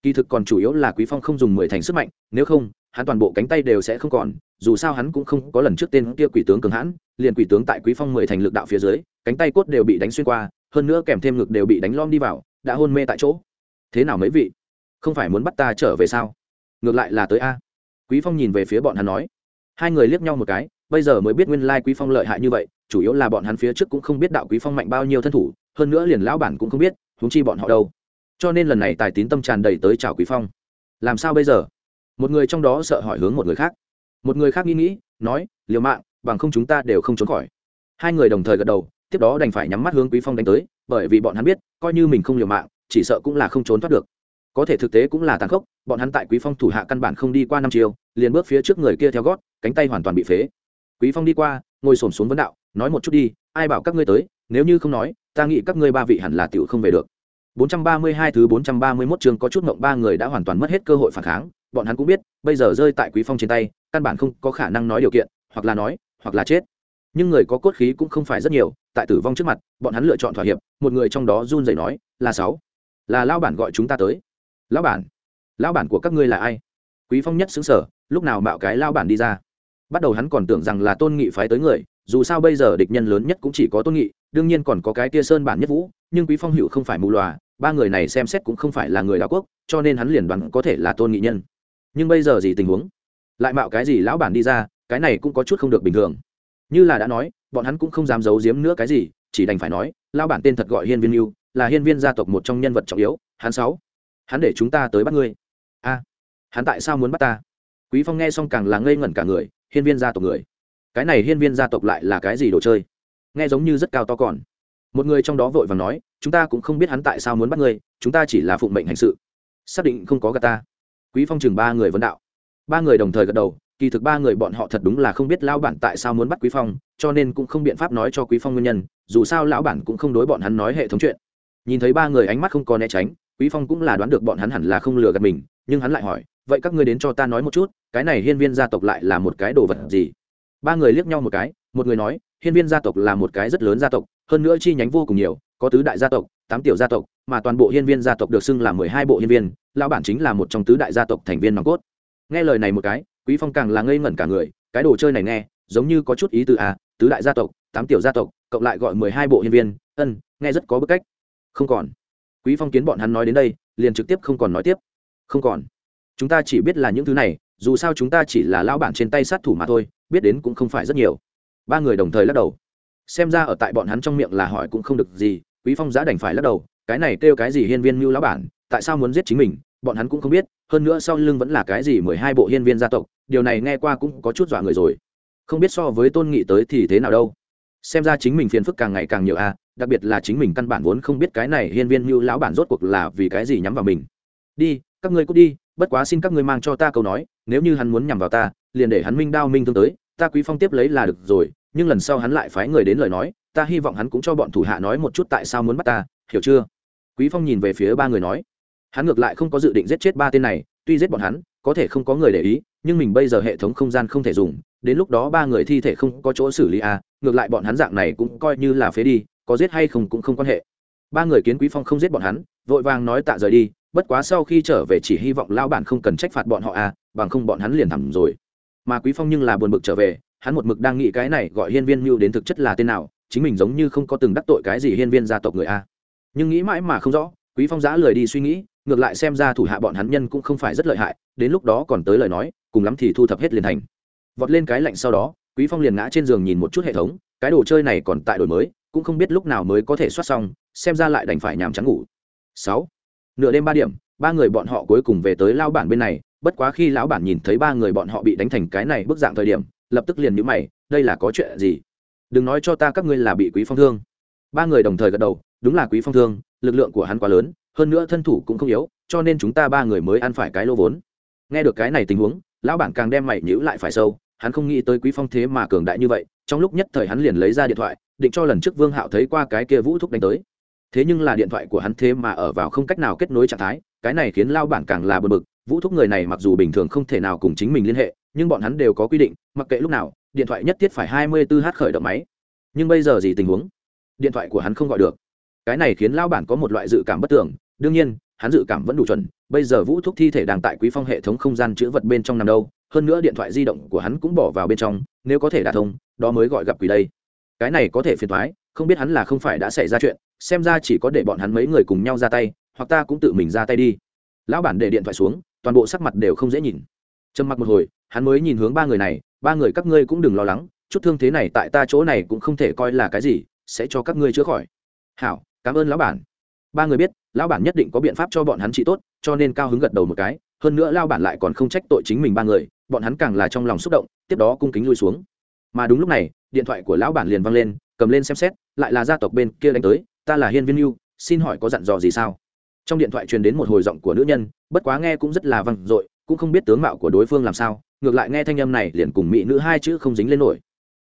Kỳ thực còn chủ yếu là quý phong không dùng mười thành sức mạnh, nếu không, hắn toàn bộ cánh tay đều sẽ không còn, dù sao hắn cũng không có lần trước tên kia quỷ tướng cường hãn, liền quỷ tướng tại quý phong mười thành lực đạo phía dưới, cánh tay cốt đều bị đánh xuyên qua, hơn nữa kèm thêm ngực đều bị đánh lom đi vào, đã hôn mê tại chỗ. Thế nào mấy vị? Không phải muốn bắt ta trở về sao? Ngược lại là tới a. Quý phong nhìn về phía bọn hắn nói. Hai người liếc nhau một cái, bây giờ mới biết nguyên lai quý phong lợi hại như vậy, chủ yếu là bọn hắn phía trước cũng không biết đạo quý phong mạnh bao nhiêu thân thủ hơn nữa liền lão bản cũng không biết húng chi bọn họ đâu. Cho nên lần này tài tín tâm tràn đầy tới chào quý phong. Làm sao bây giờ? Một người trong đó sợ hỏi hướng một người khác. Một người khác nghĩ nghĩ, nói, liều mạng, bằng không chúng ta đều không trốn khỏi. Hai người đồng thời gật đầu, tiếp đó đành phải nhắm mắt hướng quý phong đánh tới, bởi vì bọn hắn biết, coi như mình không liều mạng, chỉ sợ cũng là không trốn thoát được. Có thể thực tế cũng là tàn khốc, bọn hắn tại quý phong thủ hạ căn bản không đi qua năm chiều, liền bước phía trước người kia theo gót, cánh tay hoàn toàn bị phế. Quý phong đi qua, ngồi xổm xuống vấn đạo, nói một chút đi, ai bảo các ngươi tới, nếu như không nói ta nghĩ các ngươi ba vị hẳn là tiểu không về được 432 thứ 431 chương có chút ngộng ba người đã hoàn toàn mất hết cơ hội phản kháng, bọn hắn cũng biết, bây giờ rơi tại Quý Phong trên tay, căn bản không có khả năng nói điều kiện, hoặc là nói, hoặc là chết. Nhưng người có cốt khí cũng không phải rất nhiều, tại tử vong trước mặt, bọn hắn lựa chọn thỏa hiệp, một người trong đó run rẩy nói, "Là sáu, là lão bản gọi chúng ta tới." "Lão bản? Lão bản của các ngươi là ai?" Quý Phong nhất sững sở, lúc nào mạo cái lão bản đi ra. Bắt đầu hắn còn tưởng rằng là Tôn Nghị phái tới người, dù sao bây giờ địch nhân lớn nhất cũng chỉ có Tôn Nghị, đương nhiên còn có cái kia Sơn bản nhất Vũ, nhưng Quý Phong hữu không phải mù lòa, ba người này xem xét cũng không phải là người đạo quốc cho nên hắn liền đoán có thể là tôn nghị nhân. Nhưng bây giờ gì tình huống? Lại mạo cái gì lão bản đi ra cái này cũng có chút không được bình thường. Như là đã nói bọn hắn cũng không dám giấu giếm nữa cái gì chỉ đành phải nói lão bản tên thật gọi hiên viên yêu là hiên viên gia tộc một trong nhân vật trọng yếu hắn sáu. Hắn để chúng ta tới bắt ngươi. A hắn tại sao muốn bắt ta? Quý phong nghe xong càng là ngây ngẩn cả người hiên viên gia tộc người. Cái này hiên viên gia tộc lại là cái gì đồ chơi? Nghe giống như rất cao to còn. Một người trong đó vội vàng nói, chúng ta cũng không biết hắn tại sao muốn bắt ngươi, chúng ta chỉ là phụng mệnh hành sự. Xác định không có gà ta. Quý phong chừng ba người vấn đạo. Ba người đồng thời gật đầu, kỳ thực ba người bọn họ thật đúng là không biết lão bản tại sao muốn bắt quý phong, cho nên cũng không biện pháp nói cho quý phong nguyên nhân, dù sao lão bản cũng không đối bọn hắn nói hệ thống chuyện. Nhìn thấy ba người ánh mắt không có né tránh, quý phong cũng là đoán được bọn hắn hẳn là không lừa gạt mình, nhưng hắn lại hỏi, vậy các ngươi đến cho ta nói một chút, cái này hiên viên gia tộc lại là một cái đồ vật gì? Ba người liếc nhau một cái, một người nói hiên viên gia tộc là một cái rất lớn gia tộc, hơn nữa chi nhánh vô cùng nhiều, có tứ đại gia tộc, tám tiểu gia tộc, mà toàn bộ hiên viên gia tộc được xưng là mười hai bộ hiên viên, lão bản chính là một trong tứ đại gia tộc thành viên nòng cốt. Nghe lời này một cái, quý phong càng là ngây ngẩn cả người, cái đồ chơi này nghe, giống như có chút ý từ à tứ đại gia tộc, tám tiểu gia tộc, cộng lại gọi mười hai bộ hiên viên, ân, nghe rất có bức cách. Không còn. Quý phong kiến bọn hắn nói đến đây, liền trực tiếp không còn nói tiếp. Không còn. Chúng ta chỉ biết là những thứ này, dù sao chúng ta chỉ là lão bản trên tay sát thủ mà thôi, biết đến cũng không phải rất nhiều ba người đồng thời lắc đầu. Xem ra ở tại bọn hắn trong miệng là hỏi cũng không được gì quý phong giã đành phải lắc đầu cái này kêu cái gì hiên viên mưu lão bản tại sao muốn giết chính mình bọn hắn cũng không biết hơn nữa sau lưng vẫn là cái gì mười hai bộ hiên viên gia tộc điều này nghe qua cũng có chút dọa người rồi. Không biết so với tôn nghị tới thì thế nào đâu. Xem ra chính mình phiền phức càng ngày càng nhiều a à, đặc biệt là chính mình căn bản vốn không biết cái này hiên viên mưu lão bản rốt cuộc là vì cái gì nhắm vào mình. Đi các ngươi cút đi bất quá xin các ngươi mang cho ta câu nói nếu như hắn muốn nhằm vào ta liền để hắn minh đao minh thương tới ta quý phong tiếp lấy là được rồi nhưng lần sau hắn lại phái người đến lời nói, ta hy vọng hắn cũng cho bọn thủ hạ nói một chút tại sao muốn bắt ta, hiểu chưa? Quý phong nhìn về phía ba người nói. Hắn ngược lại không có dự định giết chết ba tên này, tuy giết bọn hắn, có thể không có người để ý, nhưng mình bây giờ hệ thống không gian không thể dùng, đến lúc đó ba người thi thể không có chỗ xử lý à ngược lại bọn hắn dạng này cũng coi như là phế đi, có giết hay không cũng không quan hệ. Ba người kiến quý phong không giết bọn hắn, vội vàng nói tạ rời đi, bất quá sau khi trở về chỉ hy vọng lao bản không cần trách phạt bọn họ à bằng không bọn hắn liền thẳng rồi. Mà quý phong nhưng là buồn bực trở về hắn một mực đang nghĩ cái này gọi hiên viên mưu đến thực chất là tên nào chính mình giống như không có từng đắc tội cái gì hiên viên gia tộc người a. Nhưng nghĩ mãi mà không rõ quý phong giã lười đi suy nghĩ ngược lại xem ra thủ hạ bọn hắn nhân cũng không phải rất lợi hại đến lúc đó còn tới lời nói cùng lắm thì thu thập hết liền thành. Vọt lên cái lạnh sau đó quý phong liền ngã trên giường nhìn một chút hệ thống cái đồ chơi này còn tại đổi mới cũng không biết lúc nào mới có thể soát xong xem ra lại đành phải nhàm trắng ngủ. Sáu, nửa đêm ba điểm ba người bọn họ cuối cùng về tới lao bản bên này bất quá khi lão bản nhìn thấy ba người bọn họ bị đánh thành cái này bức dạng thời điểm lập tức liền nhíu mày, đây là có chuyện gì? Đừng nói cho ta các ngươi là bị quý phong thương. Ba người đồng thời gật đầu, đúng là quý phong thương, lực lượng của hắn quá lớn, hơn nữa thân thủ cũng không yếu, cho nên chúng ta ba người mới ăn phải cái lô vốn. Nghe được cái này tình huống, lão bản càng đem mày nhíu lại phải sâu, hắn không nghĩ tới quý phong thế mà cường đại như vậy, trong lúc nhất thời hắn liền lấy ra điện thoại, định cho lần trước vương hạo thấy qua cái kia vũ thúc đánh tới. Thế nhưng là điện thoại của hắn thế mà ở vào không cách nào kết nối trạng thái, cái này khiến lão bản càng là bực bực, vũ thúc người này mặc dù bình thường không thể nào cùng chính mình liên hệ nhưng bọn hắn đều có quy định, mặc kệ lúc nào, điện thoại nhất thiết phải hai mươi 24 h khởi động máy. Nhưng bây giờ gì tình huống? Điện thoại của hắn không gọi được. Cái này khiến lão bản có một loại dự cảm bất tưởng đương nhiên, hắn dự cảm vẫn đủ chuẩn, bây giờ vũ thúc thi thể đang tại quý phong hệ thống không gian chữ vật bên trong nằm đâu, hơn nữa điện thoại di động của hắn cũng bỏ vào bên trong, nếu có thể đả thông, đó mới gọi gặp quỷ đây. Cái này có thể phiền thoái không biết hắn là không phải đã xảy ra chuyện, xem ra chỉ có để bọn hắn mấy người cùng nhau ra tay, hoặc ta cũng tự mình ra tay đi. Lão bản để điện thoại xuống, toàn bộ sắc mặt đều không dễ nhìn. Trầm mặc một hồi hắn mới nhìn hướng ba người này, ba người các ngươi cũng đừng lo lắng, chút thương thế này tại ta chỗ này cũng không thể coi là cái gì, sẽ cho các ngươi chữa khỏi. Hảo, cảm ơn lão bản. Ba người biết, lão bản nhất định có biện pháp cho bọn hắn trị tốt, cho nên cao hứng gật đầu một cái, hơn nữa lao bản lại còn không trách tội chính mình ba người, bọn hắn càng là trong lòng xúc động, tiếp đó cung kính lui xuống. Mà đúng lúc này, điện thoại của lão bản liền văng lên, cầm lên xem xét, lại là gia tộc bên kia đánh tới, ta là hiên viên mưu xin hỏi có dặn dò gì sao? Trong điện thoại truyền đến một hồi giọng của nữ nhân, bất quá nghe cũng rất là văng dội cũng không biết tướng mạo của đối phương làm sao, ngược lại nghe thanh âm này liền cùng mỹ nữ hai chữ không dính lên nổi.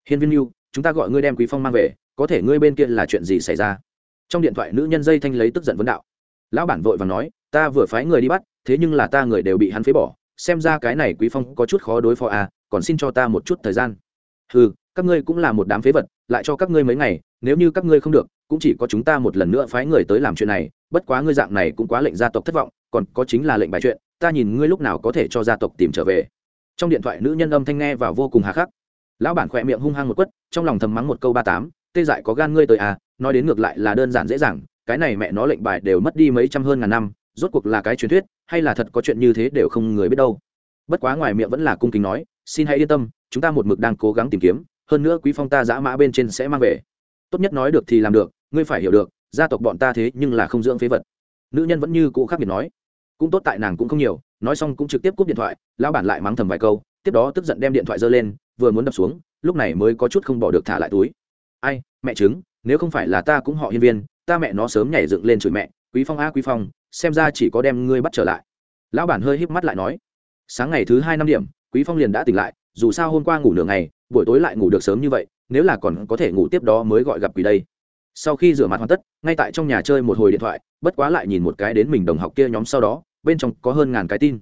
Hiên viên mưu chúng ta gọi ngươi đem quý phong mang về, có thể ngươi bên kia là chuyện gì xảy ra? Trong điện thoại nữ nhân dây thanh lấy tức giận vấn đạo. Lão bản vội và nói, ta vừa phái người đi bắt, thế nhưng là ta người đều bị hắn phế bỏ, xem ra cái này quý phong có chút khó đối phó à còn xin cho ta một chút thời gian. Ừ các ngươi cũng là một đám phế vật, lại cho các ngươi mấy ngày, nếu như các ngươi không được, cũng chỉ có chúng ta một lần nữa phái người tới làm chuyện này, bất quá ngươi dạng này cũng quá lệnh gia tộc thất vọng, còn có chính là lệnh bài chuyện ta nhìn ngươi lúc nào có thể cho gia tộc tìm trở về. Trong điện thoại nữ nhân âm thanh nghe vào vô cùng hà khắc. Lão bản khỏe miệng hung hăng một quất, trong lòng thầm mắng một câu ba tám, tê dại có gan ngươi tới à nói đến ngược lại là đơn giản dễ dàng, cái này mẹ nó lệnh bài đều mất đi mấy trăm hơn ngàn năm, rốt cuộc là cái truyền thuyết, hay là thật có chuyện như thế đều không người biết đâu. Bất quá ngoài miệng vẫn là cung kính nói, xin hãy yên tâm, chúng ta một mực đang cố gắng tìm kiếm, hơn nữa quý phong ta giã mã bên trên sẽ mang về. Tốt nhất nói được thì làm được, ngươi phải hiểu được, gia tộc bọn ta thế nhưng là không dưỡng phế vật. Nữ nhân vẫn như cũ khác biệt nói cũng tốt tại nàng cũng không nhiều, nói xong cũng trực tiếp cúp điện thoại, lão bản lại mắng thầm vài câu, tiếp đó tức giận đem điện thoại giơ lên, vừa muốn đập xuống, lúc này mới có chút không bỏ được thả lại túi. Ai, mẹ chứng nếu không phải là ta cũng họ hiên viên, ta mẹ nó sớm nhảy dựng lên chửi mẹ, quý phong a quý phong, xem ra chỉ có đem ngươi bắt trở lại. Lão bản hơi híp mắt lại nói, sáng ngày thứ hai năm điểm, quý phong liền đã tỉnh lại, dù sao hôm qua ngủ nửa ngày, buổi tối lại ngủ được sớm như vậy, nếu là còn có thể ngủ tiếp đó mới gọi gặp quỷ đây. Sau khi rửa mặt hoàn tất, ngay tại trong nhà chơi một hồi điện thoại, bất quá lại nhìn một cái đến mình đồng học kia nhóm sau đó bên trong có hơn ngàn cái tin.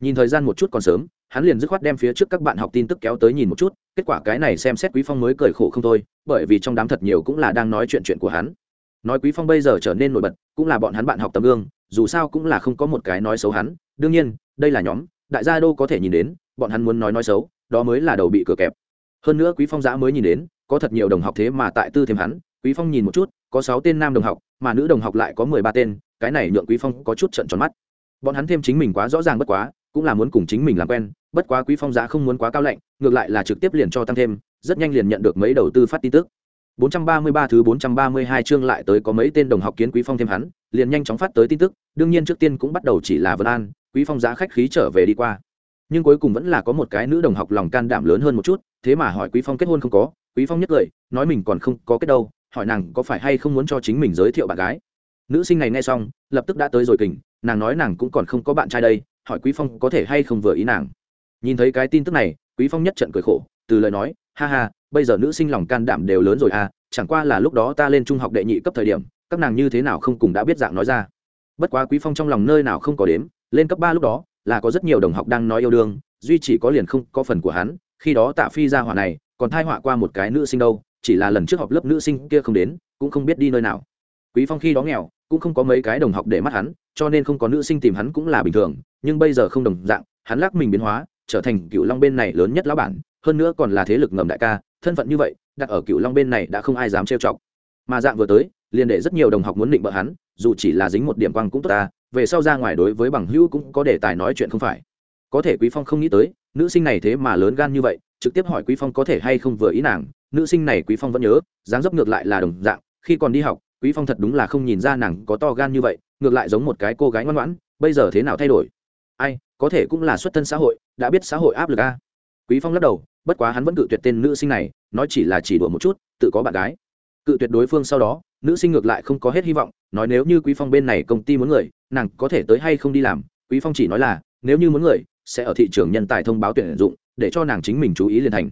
Nhìn thời gian một chút còn sớm, hắn liền dứt khoát đem phía trước các bạn học tin tức kéo tới nhìn một chút, kết quả cái này xem xét quý phong mới cười khổ không thôi, bởi vì trong đám thật nhiều cũng là đang nói chuyện chuyện của hắn. Nói quý phong bây giờ trở nên nổi bật, cũng là bọn hắn bạn học tấm gương, dù sao cũng là không có một cái nói xấu hắn. Đương nhiên, đây là nhóm, đại gia đô có thể nhìn đến, bọn hắn muốn nói nói xấu, đó mới là đầu bị cửa kẹp. Hơn nữa quý phong giã mới nhìn đến, có thật nhiều đồng học thế mà tại tư thêm hắn. Quý phong nhìn một chút, có sáu tên nam đồng học, mà nữ đồng học lại có mười ba tên, cái này nhượng quý phong có chút trận tròn mắt bọn hắn thêm chính mình quá rõ ràng bất quá, cũng là muốn cùng chính mình làm quen, bất quá quý phong giá không muốn quá cao lạnh, ngược lại là trực tiếp liền cho tăng thêm, rất nhanh liền nhận được mấy đầu tư phát tin tức. 433 thứ 432 chương lại tới có mấy tên đồng học kiến quý phong thêm hắn, liền nhanh chóng phát tới tin tức, đương nhiên trước tiên cũng bắt đầu chỉ là vân an, quý phong giá khách khí trở về đi qua. Nhưng cuối cùng vẫn là có một cái nữ đồng học lòng can đảm lớn hơn một chút, thế mà hỏi quý phong kết hôn không có, quý phong nhất cười nói mình còn không có kết đâu, hỏi nàng có phải hay không muốn cho chính mình giới thiệu bạn gái nữ sinh này nghe xong, lập tức đã tới rồi kình, nàng nói nàng cũng còn không có bạn trai đây, hỏi quý phong có thể hay không vừa ý nàng. Nhìn thấy cái tin tức này, quý phong nhất trận cười khổ, từ lời nói, ha ha, bây giờ nữ sinh lòng can đảm đều lớn rồi à chẳng qua là lúc đó ta lên trung học đệ nhị cấp thời điểm, các nàng như thế nào không cùng đã biết dạng nói ra. Bất quá quý phong trong lòng nơi nào không có đếm, lên cấp ba lúc đó, là có rất nhiều đồng học đang nói yêu đương, duy chỉ có liền không có phần của hắn, khi đó tạ phi ra hỏa này, còn thai họa qua một cái nữ sinh đâu, chỉ là lần trước học lớp nữ sinh kia không đến, cũng không biết đi nơi nào quý phong khi đó nghèo, cũng không có mấy cái đồng học để mắt hắn, cho nên không có nữ sinh tìm hắn cũng là bình thường, nhưng bây giờ không đồng dạng, hắn lắc mình biến hóa, trở thành cựu long bên này lớn nhất lão bản, hơn nữa còn là thế lực ngầm đại ca, thân phận như vậy, đặt ở cựu long bên này đã không ai dám trêu chọc. Mà dạng vừa tới, liền để rất nhiều đồng học muốn định bợ hắn, dù chỉ là dính một điểm quang cũng tốt ta, về sau ra ngoài đối với bằng hữu cũng có đề tài nói chuyện không phải. Có thể quý phong không nghĩ tới, nữ sinh này thế mà lớn gan như vậy, trực tiếp hỏi quý phong có thể hay không vừa ý nàng, nữ sinh này quý phong vẫn nhớ, dáng dấp ngược lại là đồng dạng, khi còn đi học quý phong thật đúng là không nhìn ra nàng có to gan như vậy, ngược lại giống một cái cô gái ngoan ngoãn, bây giờ thế nào thay đổi? Ai, có thể cũng là xuất thân xã hội, đã biết xã hội áp lực a. Quý phong lắc đầu, bất quá hắn vẫn cự tuyệt tên nữ sinh này, nói chỉ là chỉ đùa một chút, tự có bạn gái. Cự tuyệt đối phương sau đó, nữ sinh ngược lại không có hết hy vọng, nói nếu như quý phong bên này công ty muốn người, nàng có thể tới hay không đi làm? Quý phong chỉ nói là, nếu như muốn người, sẽ ở thị trường nhân tài thông báo tuyển dụng, để cho nàng chính mình chú ý liên thành.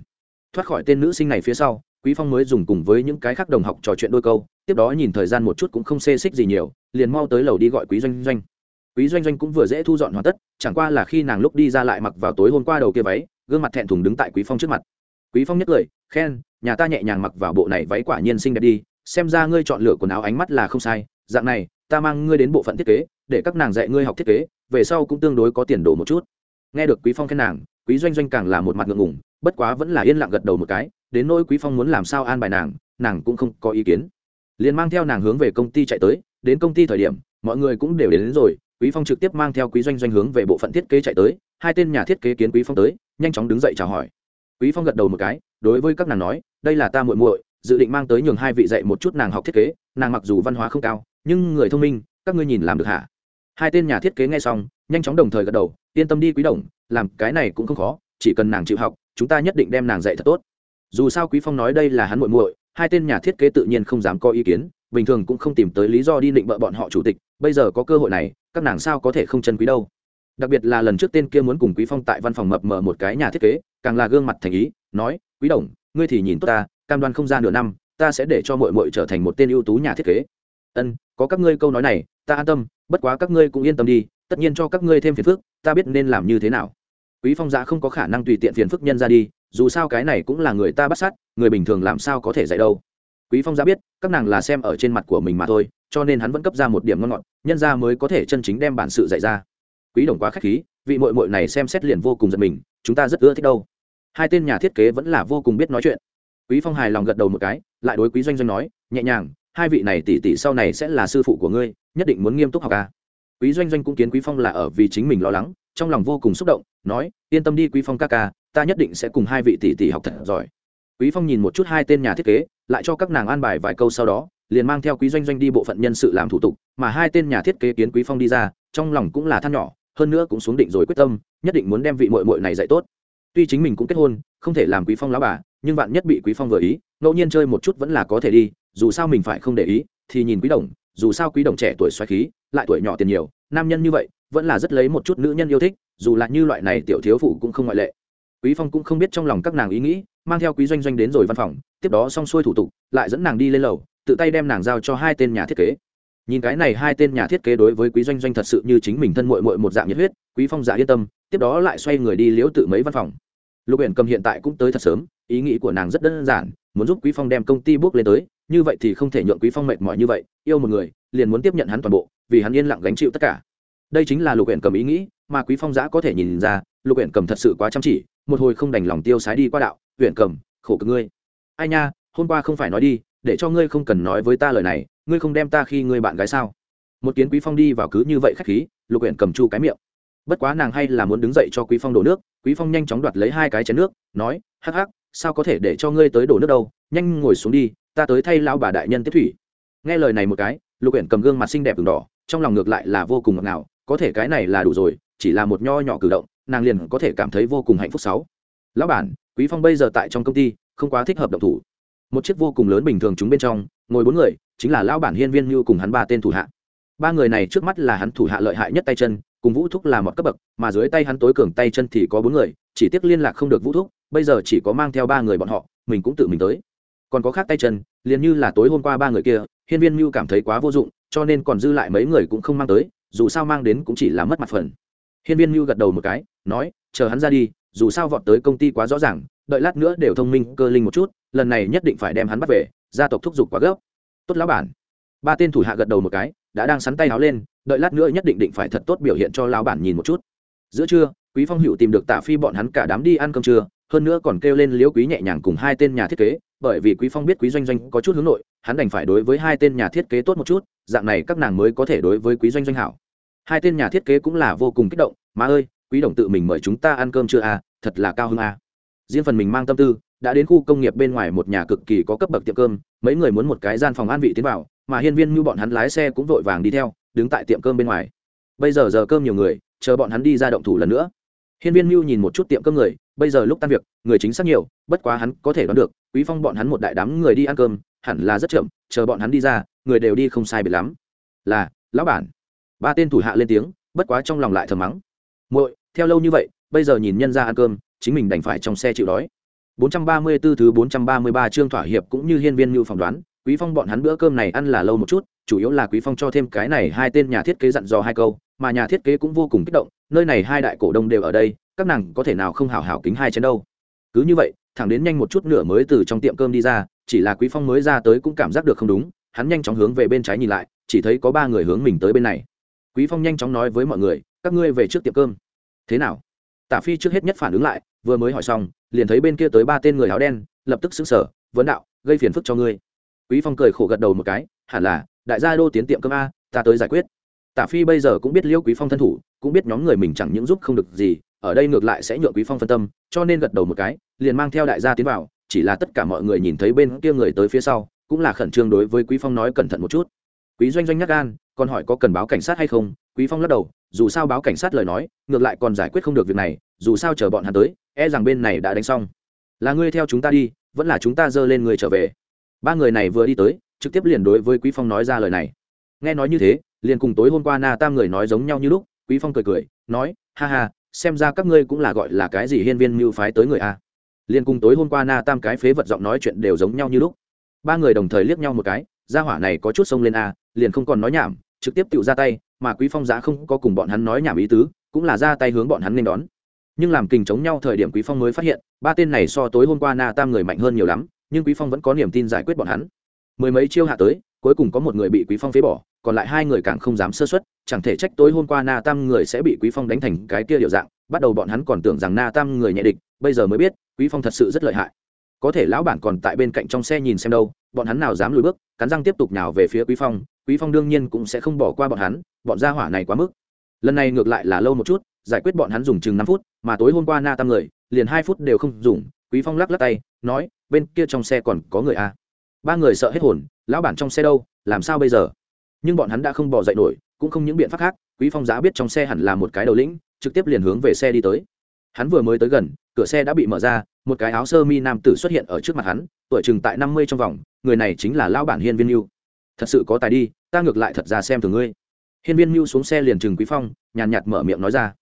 Thoát khỏi tên nữ sinh này phía sau, quý phong mới dùng cùng với những cái khác đồng học trò chuyện đôi câu tiếp đó nhìn thời gian một chút cũng không xê xích gì nhiều, liền mau tới lầu đi gọi quý doanh doanh. Quý doanh doanh cũng vừa dễ thu dọn hoàn tất, chẳng qua là khi nàng lúc đi ra lại mặc vào tối hôm qua đầu kia váy, gương mặt thẹn thùng đứng tại quý phong trước mặt. Quý phong nhất cười, khen, nhà ta nhẹ nhàng mặc vào bộ này váy quả nhiên xinh đẹp đi, xem ra ngươi chọn lựa quần áo ánh mắt là không sai, dạng này, ta mang ngươi đến bộ phận thiết kế, để các nàng dạy ngươi học thiết kế, về sau cũng tương đối có tiền đồ một chút. Nghe được quý phong khen nàng, quý doanh doanh càng là một mặt ngượng ngùng, bất quá vẫn là yên lặng gật đầu một cái, đến nỗi quý phong muốn làm sao an bài nàng nàng cũng không có ý kiến liền mang theo nàng hướng về công ty chạy tới đến công ty thời điểm mọi người cũng đều đến, đến rồi quý phong trực tiếp mang theo quý doanh doanh hướng về bộ phận thiết kế chạy tới hai tên nhà thiết kế kiến quý phong tới nhanh chóng đứng dậy chào hỏi. Quý phong gật đầu một cái đối với các nàng nói đây là ta muội muội dự định mang tới nhường hai vị dạy một chút nàng học thiết kế nàng mặc dù văn hóa không cao nhưng người thông minh các ngươi nhìn làm được hả? Hai tên nhà thiết kế nghe xong nhanh chóng đồng thời gật đầu yên tâm đi quý đồng làm cái này cũng không khó chỉ cần nàng chịu học chúng ta nhất định đem nàng dạy thật tốt. Dù sao quý phong nói đây là hắn muội muội hai tên nhà thiết kế tự nhiên không dám có ý kiến, bình thường cũng không tìm tới lý do đi định bợ bọn họ chủ tịch, bây giờ có cơ hội này, các nàng sao có thể không chân quý đâu. Đặc biệt là lần trước tên kia muốn cùng quý phong tại văn phòng mập mờ một cái nhà thiết kế, càng là gương mặt thành ý, nói, quý đồng, ngươi thì nhìn tốt ta, cam đoan không ra nửa năm, ta sẽ để cho muội muội trở thành một tên ưu tú nhà thiết kế. Ân, có các ngươi câu nói này, ta an tâm, bất quá các ngươi cũng yên tâm đi, tất nhiên cho các ngươi thêm phiền phức, ta biết nên làm như thế nào. Quý phong giã không có khả năng tùy tiện phiền phức nhân ra đi dù sao cái này cũng là người ta bắt sát, người bình thường làm sao có thể dạy đâu. Quý phong giã biết, các nàng là xem ở trên mặt của mình mà thôi, cho nên hắn vẫn cấp ra một điểm ngon ngọt, nhân ra mới có thể chân chính đem bản sự dạy ra. Quý đồng quá khách khí, vị mội mội này xem xét liền vô cùng giật mình, chúng ta rất ưa thích đâu. Hai tên nhà thiết kế vẫn là vô cùng biết nói chuyện. Quý phong hài lòng gật đầu một cái, lại đối quý doanh doanh nói, nhẹ nhàng, hai vị này tỷ tỷ sau này sẽ là sư phụ của ngươi, nhất định muốn nghiêm túc học ca quý doanh doanh cũng kiến quý phong là ở vì chính mình lo lắng, trong lòng vô cùng xúc động, nói, yên tâm đi quý phong ca ca ta nhất định sẽ cùng hai vị tỷ tỷ học thật giỏi. Quý phong nhìn một chút hai tên nhà thiết kế, lại cho các nàng an bài vài câu sau đó, liền mang theo quý doanh doanh đi bộ phận nhân sự làm thủ tục, mà hai tên nhà thiết kế kiến quý phong đi ra, trong lòng cũng là than nhỏ, hơn nữa cũng xuống định rồi quyết tâm, nhất định muốn đem vị muội muội này dạy tốt. Tuy chính mình cũng kết hôn, không thể làm quý phong lão bà, nhưng bạn nhất bị quý phong vừa ý, ngẫu nhiên chơi một chút vẫn là có thể đi, dù sao mình phải không để ý, thì nhìn quý đồng, dù sao quý đồng trẻ tuổi xoáy khí, lại tuổi nhỏ tiền nhiều, nam nhân như vậy, vẫn là rất lấy một chút nữ nhân yêu thích, dù là như loại này tiểu thiếu phụ cũng không ngoại lệ quý phong cũng không biết trong lòng các nàng ý nghĩ, mang theo quý doanh doanh đến rồi văn phòng, tiếp đó xong xuôi thủ tục, lại dẫn nàng đi lên lầu, tự tay đem nàng giao cho hai tên nhà thiết kế. Nhìn cái này hai tên nhà thiết kế đối với quý doanh doanh thật sự như chính mình thân muội muội một dạng nhiệt huyết, quý phong giả yên tâm, tiếp đó lại xoay người đi liễu tự mấy văn phòng. Lục biển cầm hiện tại cũng tới thật sớm, ý nghĩ của nàng rất đơn giản, muốn giúp quý phong đem công ty bước lên tới, như vậy thì không thể nhượng quý phong mệt mỏi như vậy, yêu một người, liền muốn tiếp nhận hắn toàn bộ, vì hắn yên lặng gánh chịu tất cả. Đây chính là lục biển cầm ý nghĩ mà quý phong giã có thể nhìn ra lục huyện cầm thật sự quá chăm chỉ, một hồi không đành lòng tiêu sái đi qua đạo huyện cầm, khổ cực ngươi. Ai nha, hôm qua không phải nói đi, để cho ngươi không cần nói với ta lời này, ngươi không đem ta khi ngươi bạn gái sao? Một kiến quý phong đi vào cứ như vậy khách khí, lục huyện cầm chu cái miệng. Bất quá nàng hay là muốn đứng dậy cho quý phong đổ nước, quý phong nhanh chóng đoạt lấy hai cái chén nước, nói, hắc hắc, sao có thể để cho ngươi tới đổ nước đâu, nhanh ngồi xuống đi, ta tới thay lao bà đại nhân tiếp thủy. Nghe lời này một cái, lục Uyển cầm gương mặt xinh đẹp từng đỏ, trong lòng ngược lại là vô cùng ngọt ngào, có thể cái này là đủ rồi, chỉ là một nho nhỏ cử động nàng liền có thể cảm thấy vô cùng hạnh phúc sáu. Lão bản, quý phong bây giờ tại trong công ty, không quá thích hợp động thủ. Một chiếc vô cùng lớn bình thường chúng bên trong, ngồi bốn người, chính là lão bản hiên viên như cùng hắn ba tên thủ hạ. Ba người này trước mắt là hắn thủ hạ lợi hại nhất tay chân, cùng vũ thúc là một cấp bậc, mà dưới tay hắn tối cường tay chân thì có bốn người, chỉ tiếc liên lạc không được vũ thúc, bây giờ chỉ có mang theo ba người bọn họ, mình cũng tự mình tới. Còn có khác tay chân, liền như là tối hôm qua ba người kia, hiên viên mưu cảm thấy quá vô dụng, cho nên còn dư lại mấy người cũng không mang tới, dù sao mang đến cũng chỉ là mất mặt phần. Hiên viên mưu gật đầu một cái nói, chờ hắn ra đi, dù sao vọt tới công ty quá rõ ràng, đợi lát nữa đều thông minh cơ linh một chút, lần này nhất định phải đem hắn bắt về, gia tộc thúc giục quá gấp. Tốt lão bản. Ba tên thủ hạ gật đầu một cái, đã đang sắn tay áo lên, đợi lát nữa nhất định định phải thật tốt biểu hiện cho lão bản nhìn một chút. Giữa trưa, quý phong hữu tìm được tạ phi bọn hắn cả đám đi ăn cơm trưa, hơn nữa còn kêu lên liễu quý nhẹ nhàng cùng hai tên nhà thiết kế, bởi vì quý phong biết quý doanh doanh có chút hướng nội, hắn đành phải đối với hai tên nhà thiết kế tốt một chút, dạng này các nàng mới có thể đối với quý doanh doanh hảo. Hai tên nhà thiết kế cũng là vô cùng kích động, má ơi quý đồng tự mình mời chúng ta ăn cơm chưa à? Thật là cao hơn à? Riêng phần mình mang tâm tư, đã đến khu công nghiệp bên ngoài một nhà cực kỳ có cấp bậc tiệm cơm, mấy người muốn một cái gian phòng an vị tiến vào, mà hiên viên như bọn hắn lái xe cũng vội vàng đi theo, đứng tại tiệm cơm bên ngoài. Bây giờ giờ cơm nhiều người, chờ bọn hắn đi ra động thủ lần nữa. Hiên viên mưu nhìn một chút tiệm cơm người, bây giờ lúc tan việc, người chính xác nhiều, bất quá hắn có thể đoán được, quý phong bọn hắn một đại đám người đi ăn cơm, hẳn là rất chậm, chờ bọn hắn đi ra, người đều đi không sai biệt lắm. Là, lão bản. Ba tên thủ hạ lên tiếng, bất quá trong lòng lại thầm mắng. Muội theo lâu như vậy, bây giờ nhìn nhân ra ăn cơm, chính mình đành phải trong xe chịu đói. 434 thứ 433 chương thỏa hiệp cũng như hiên viên như phỏng đoán, quý phong bọn hắn bữa cơm này ăn là lâu một chút, chủ yếu là quý phong cho thêm cái này hai tên nhà thiết kế dặn dò hai câu, mà nhà thiết kế cũng vô cùng kích động, nơi này hai đại cổ đông đều ở đây, các nàng có thể nào không hào hào kính hai chén đâu. Cứ như vậy, thẳng đến nhanh một chút nửa mới từ trong tiệm cơm đi ra, chỉ là quý phong mới ra tới cũng cảm giác được không đúng, hắn nhanh chóng hướng về bên trái nhìn lại, chỉ thấy có ba người hướng mình tới bên này. Quý phong nhanh chóng nói với mọi người, các ngươi về trước tiệm cơm thế nào? Tả phi trước hết nhất phản ứng lại, vừa mới hỏi xong, liền thấy bên kia tới ba tên người áo đen, lập tức xứng sở vấn đạo, gây phiền phức cho ngươi. Quý phong cười khổ gật đầu một cái, hẳn là, đại gia đô tiến tiệm cơm a, ta tới giải quyết. Tả phi bây giờ cũng biết liêu quý phong thân thủ, cũng biết nhóm người mình chẳng những giúp không được gì, ở đây ngược lại sẽ nhượng quý phong phân tâm, cho nên gật đầu một cái, liền mang theo đại gia tiến vào, chỉ là tất cả mọi người nhìn thấy bên kia người tới phía sau, cũng là khẩn trương đối với quý phong nói cẩn thận một chút. Quý doanh doanh nhắc gan, còn hỏi có cần báo cảnh sát hay không, quý phong lắc đầu dù sao báo cảnh sát lời nói, ngược lại còn giải quyết không được việc này, dù sao chờ bọn hắn tới e rằng bên này đã đánh xong. Là ngươi theo chúng ta đi, vẫn là chúng ta dơ lên người trở về. Ba người này vừa đi tới, trực tiếp liền đối với quý phong nói ra lời này. Nghe nói như thế, liền cùng tối hôm qua na tam người nói giống nhau như lúc, quý phong cười cười, nói, ha ha, xem ra các ngươi cũng là gọi là cái gì hiên viên mưu phái tới người a? Liền cùng tối hôm qua na tam cái phế vật giọng nói chuyện đều giống nhau như lúc. Ba người đồng thời liếc nhau một cái, gia hỏa này có chút sông lên a, liền không còn nói nhảm, trực tiếp tự ra tay mà quý phong giá không có cùng bọn hắn nói nhảm ý tứ, cũng là ra tay hướng bọn hắn nên đón. Nhưng làm kình chống nhau thời điểm quý phong mới phát hiện, ba tên này so tối hôm qua na tam người mạnh hơn nhiều lắm, nhưng quý phong vẫn có niềm tin giải quyết bọn hắn. Mười mấy chiêu hạ tới, cuối cùng có một người bị quý phong phế bỏ, còn lại hai người càng không dám sơ xuất chẳng thể trách tối hôm qua na tam người sẽ bị quý phong đánh thành cái kia điệu dạng, bắt đầu bọn hắn còn tưởng rằng na tam người nhẹ địch, bây giờ mới biết, quý phong thật sự rất lợi hại. Có thể lão bản còn tại bên cạnh trong xe nhìn xem đâu, bọn hắn nào dám lùi bước, cắn răng tiếp tục nào về phía quý phong quý phong đương nhiên cũng sẽ không bỏ qua bọn hắn bọn gia hỏa này quá mức. Lần này ngược lại là lâu một chút, giải quyết bọn hắn dùng chừng năm phút, mà tối hôm qua na tam người, liền hai phút đều không dùng, quý phong lắc lắc tay, nói, bên kia trong xe còn có người à. ba người sợ hết hồn, lão bản trong xe đâu, làm sao bây giờ? Nhưng bọn hắn đã không bỏ dậy nổi, cũng không những biện pháp khác, quý phong giá biết trong xe hẳn là một cái đầu lĩnh, trực tiếp liền hướng về xe đi tới. Hắn vừa mới tới gần, cửa xe đã bị mở ra, một cái áo sơ mi nam tử xuất hiện ở trước mặt hắn, tuổi chừng tại năm mươi trong vòng, người này chính là lão bản hiên viên yêu thật sự có tài đi, ta ngược lại thật ra xem thường ngươi hiên viên mưu xuống xe liền chừng quý phong, nhàn nhạt mở miệng nói ra.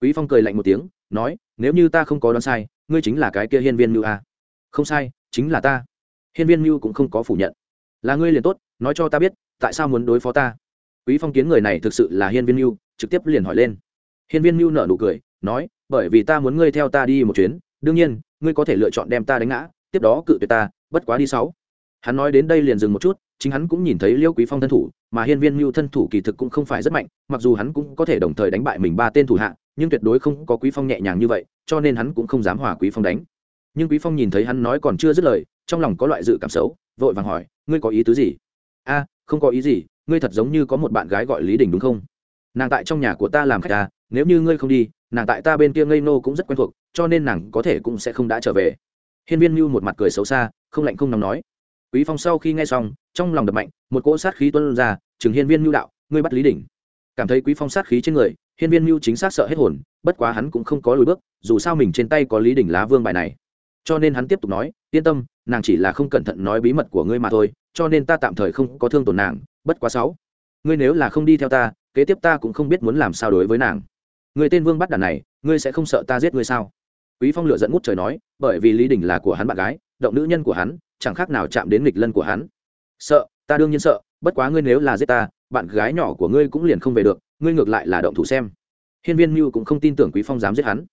Quý phong cười lạnh một tiếng, nói, nếu như ta không có đoán sai, ngươi chính là cái kia hiên viên mưu à? không sai, chính là ta. Hiên viên mưu cũng không có phủ nhận. Là ngươi liền tốt, nói cho ta biết, tại sao muốn đối phó ta? Quý phong kiến người này thực sự là hiên viên mưu trực tiếp liền hỏi lên. Hiên viên mưu nở nụ cười, nói, bởi vì ta muốn ngươi theo ta đi một chuyến, đương nhiên, ngươi có thể lựa chọn đem ta đánh ngã, tiếp đó cự tuyệt ta, bất quá đi sáu. Hắn nói đến đây liền dừng một chút chính hắn cũng nhìn thấy liêu quý phong thân thủ, mà hiên viên mưu thân thủ kỳ thực cũng không phải rất mạnh, mặc dù hắn cũng có thể đồng thời đánh bại mình ba tên thủ hạ, nhưng tuyệt đối không có quý phong nhẹ nhàng như vậy, cho nên hắn cũng không dám hòa quý phong đánh. Nhưng quý phong nhìn thấy hắn nói còn chưa dứt lời, trong lòng có loại dự cảm xấu, vội vàng hỏi, ngươi có ý tứ gì? A, không có ý gì, ngươi thật giống như có một bạn gái gọi lý đình đúng không? Nàng tại trong nhà của ta làm khách ta nếu như ngươi không đi, nàng tại ta bên kia ngây nô cũng rất quen thuộc, cho nên nàng có thể cũng sẽ không đã trở về. Hiên viên mưu một mặt cười xấu xa, không lạnh không nóng nói quý phong sau khi nghe xong, trong lòng đập mạnh, một cỗ sát khí tuôn ra chừng hiên viên mưu đạo, ngươi bắt lý đỉnh. Cảm thấy quý phong sát khí trên người, hiên viên mưu chính xác sợ hết hồn, bất quá hắn cũng không có lùi bước, dù sao mình trên tay có lý đỉnh lá vương bài này. Cho nên hắn tiếp tục nói, yên tâm, nàng chỉ là không cẩn thận nói bí mật của ngươi mà thôi, cho nên ta tạm thời không có thương tổn nàng, bất quá sáu. Ngươi nếu là không đi theo ta, kế tiếp ta cũng không biết muốn làm sao đối với nàng. Người tên vương bắt đàn này, ngươi sẽ không sợ ta giết ngươi sao? Quý phong lựa dẫn ngút trời nói, bởi vì lý đình là của hắn bạn gái, động nữ nhân của hắn chẳng khác nào chạm đến nghịch lân của hắn. Sợ, ta đương nhiên sợ, bất quá ngươi nếu là giết ta, bạn gái nhỏ của ngươi cũng liền không về được, ngươi ngược lại là động thủ xem. Hiên viên mưu cũng không tin tưởng quý phong dám giết hắn.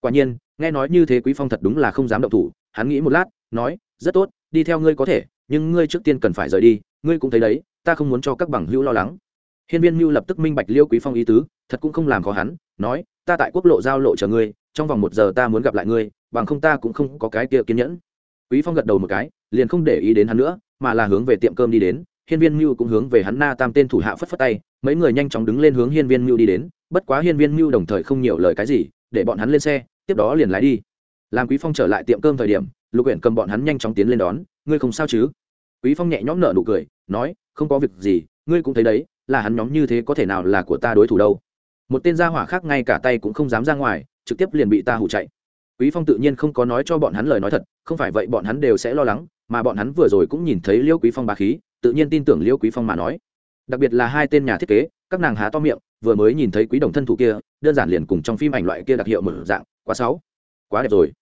Quả nhiên, nghe nói như thế quý phong thật đúng là không dám động thủ, hắn nghĩ một lát, nói, rất tốt, đi theo ngươi có thể, nhưng ngươi trước tiên cần phải rời đi, ngươi cũng thấy đấy, ta không muốn cho các bằng hữu lo lắng. Hiên viên mưu lập tức minh bạch liêu quý phong ý tứ, thật cũng không làm khó hắn, nói, ta tại quốc lộ giao lộ chờ ngươi, trong vòng một giờ ta muốn gặp lại ngươi, bằng không ta cũng không có cái kia kiên nhẫn. Quý phong gật đầu một cái liền không để ý đến hắn nữa, mà là hướng về tiệm cơm đi đến. Hiên viên mưu cũng hướng về hắn na tam tên thủ hạ phất phất tay, mấy người nhanh chóng đứng lên hướng hiên viên mưu đi đến. Bất quá hiên viên mưu đồng thời không nhiều lời cái gì, để bọn hắn lên xe, tiếp đó liền lái đi. Làm quý phong trở lại tiệm cơm thời điểm, lục huyện cầm bọn hắn nhanh chóng tiến lên đón. Ngươi không sao chứ? Quý phong nhẹ nhõm nở nụ cười, nói, không có việc gì, ngươi cũng thấy đấy, là hắn nhóm như thế có thể nào là của ta đối thủ đâu. Một tên gia hỏa khác ngay cả tay cũng không dám ra ngoài, trực tiếp liền bị ta hủ chạy. Quý phong tự nhiên không có nói cho bọn hắn lời nói thật, không phải vậy bọn hắn đều sẽ lo lắng mà bọn hắn vừa rồi cũng nhìn thấy liêu quý phong bà khí, tự nhiên tin tưởng liêu quý phong mà nói. Đặc biệt là hai tên nhà thiết kế, các nàng há to miệng, vừa mới nhìn thấy quý đồng thân thủ kia, đơn giản liền cùng trong phim ảnh loại kia đặc hiệu một dạng, quá sáu quá đẹp rồi.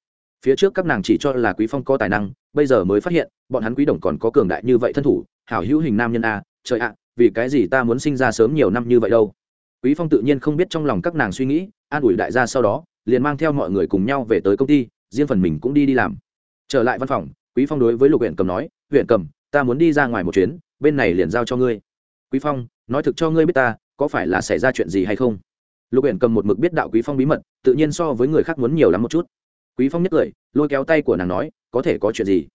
Phía trước các nàng chỉ cho là quý phong có tài năng, bây giờ mới phát hiện, bọn hắn quý đồng còn có cường đại như vậy thân thủ, hảo hữu hình nam nhân a, trời ạ, vì cái gì ta muốn sinh ra sớm nhiều năm như vậy đâu? Quý phong tự nhiên không biết trong lòng các nàng suy nghĩ, an ủi đại gia sau đó, liền mang theo mọi người cùng nhau về tới công ty, riêng phần mình cũng đi đi làm. Trở lại văn phòng quý phong đối với lục huyện cầm nói huyện cầm, ta muốn đi ra ngoài một chuyến, bên này liền giao cho ngươi. Quý phong, nói thực cho ngươi biết ta, có phải là xảy ra chuyện gì hay không? Lục huyện cầm một mực biết đạo quý phong bí mật, tự nhiên so với người khác muốn nhiều lắm một chút. Quý phong nhất cười, lôi kéo tay của nàng nói, có thể có chuyện gì?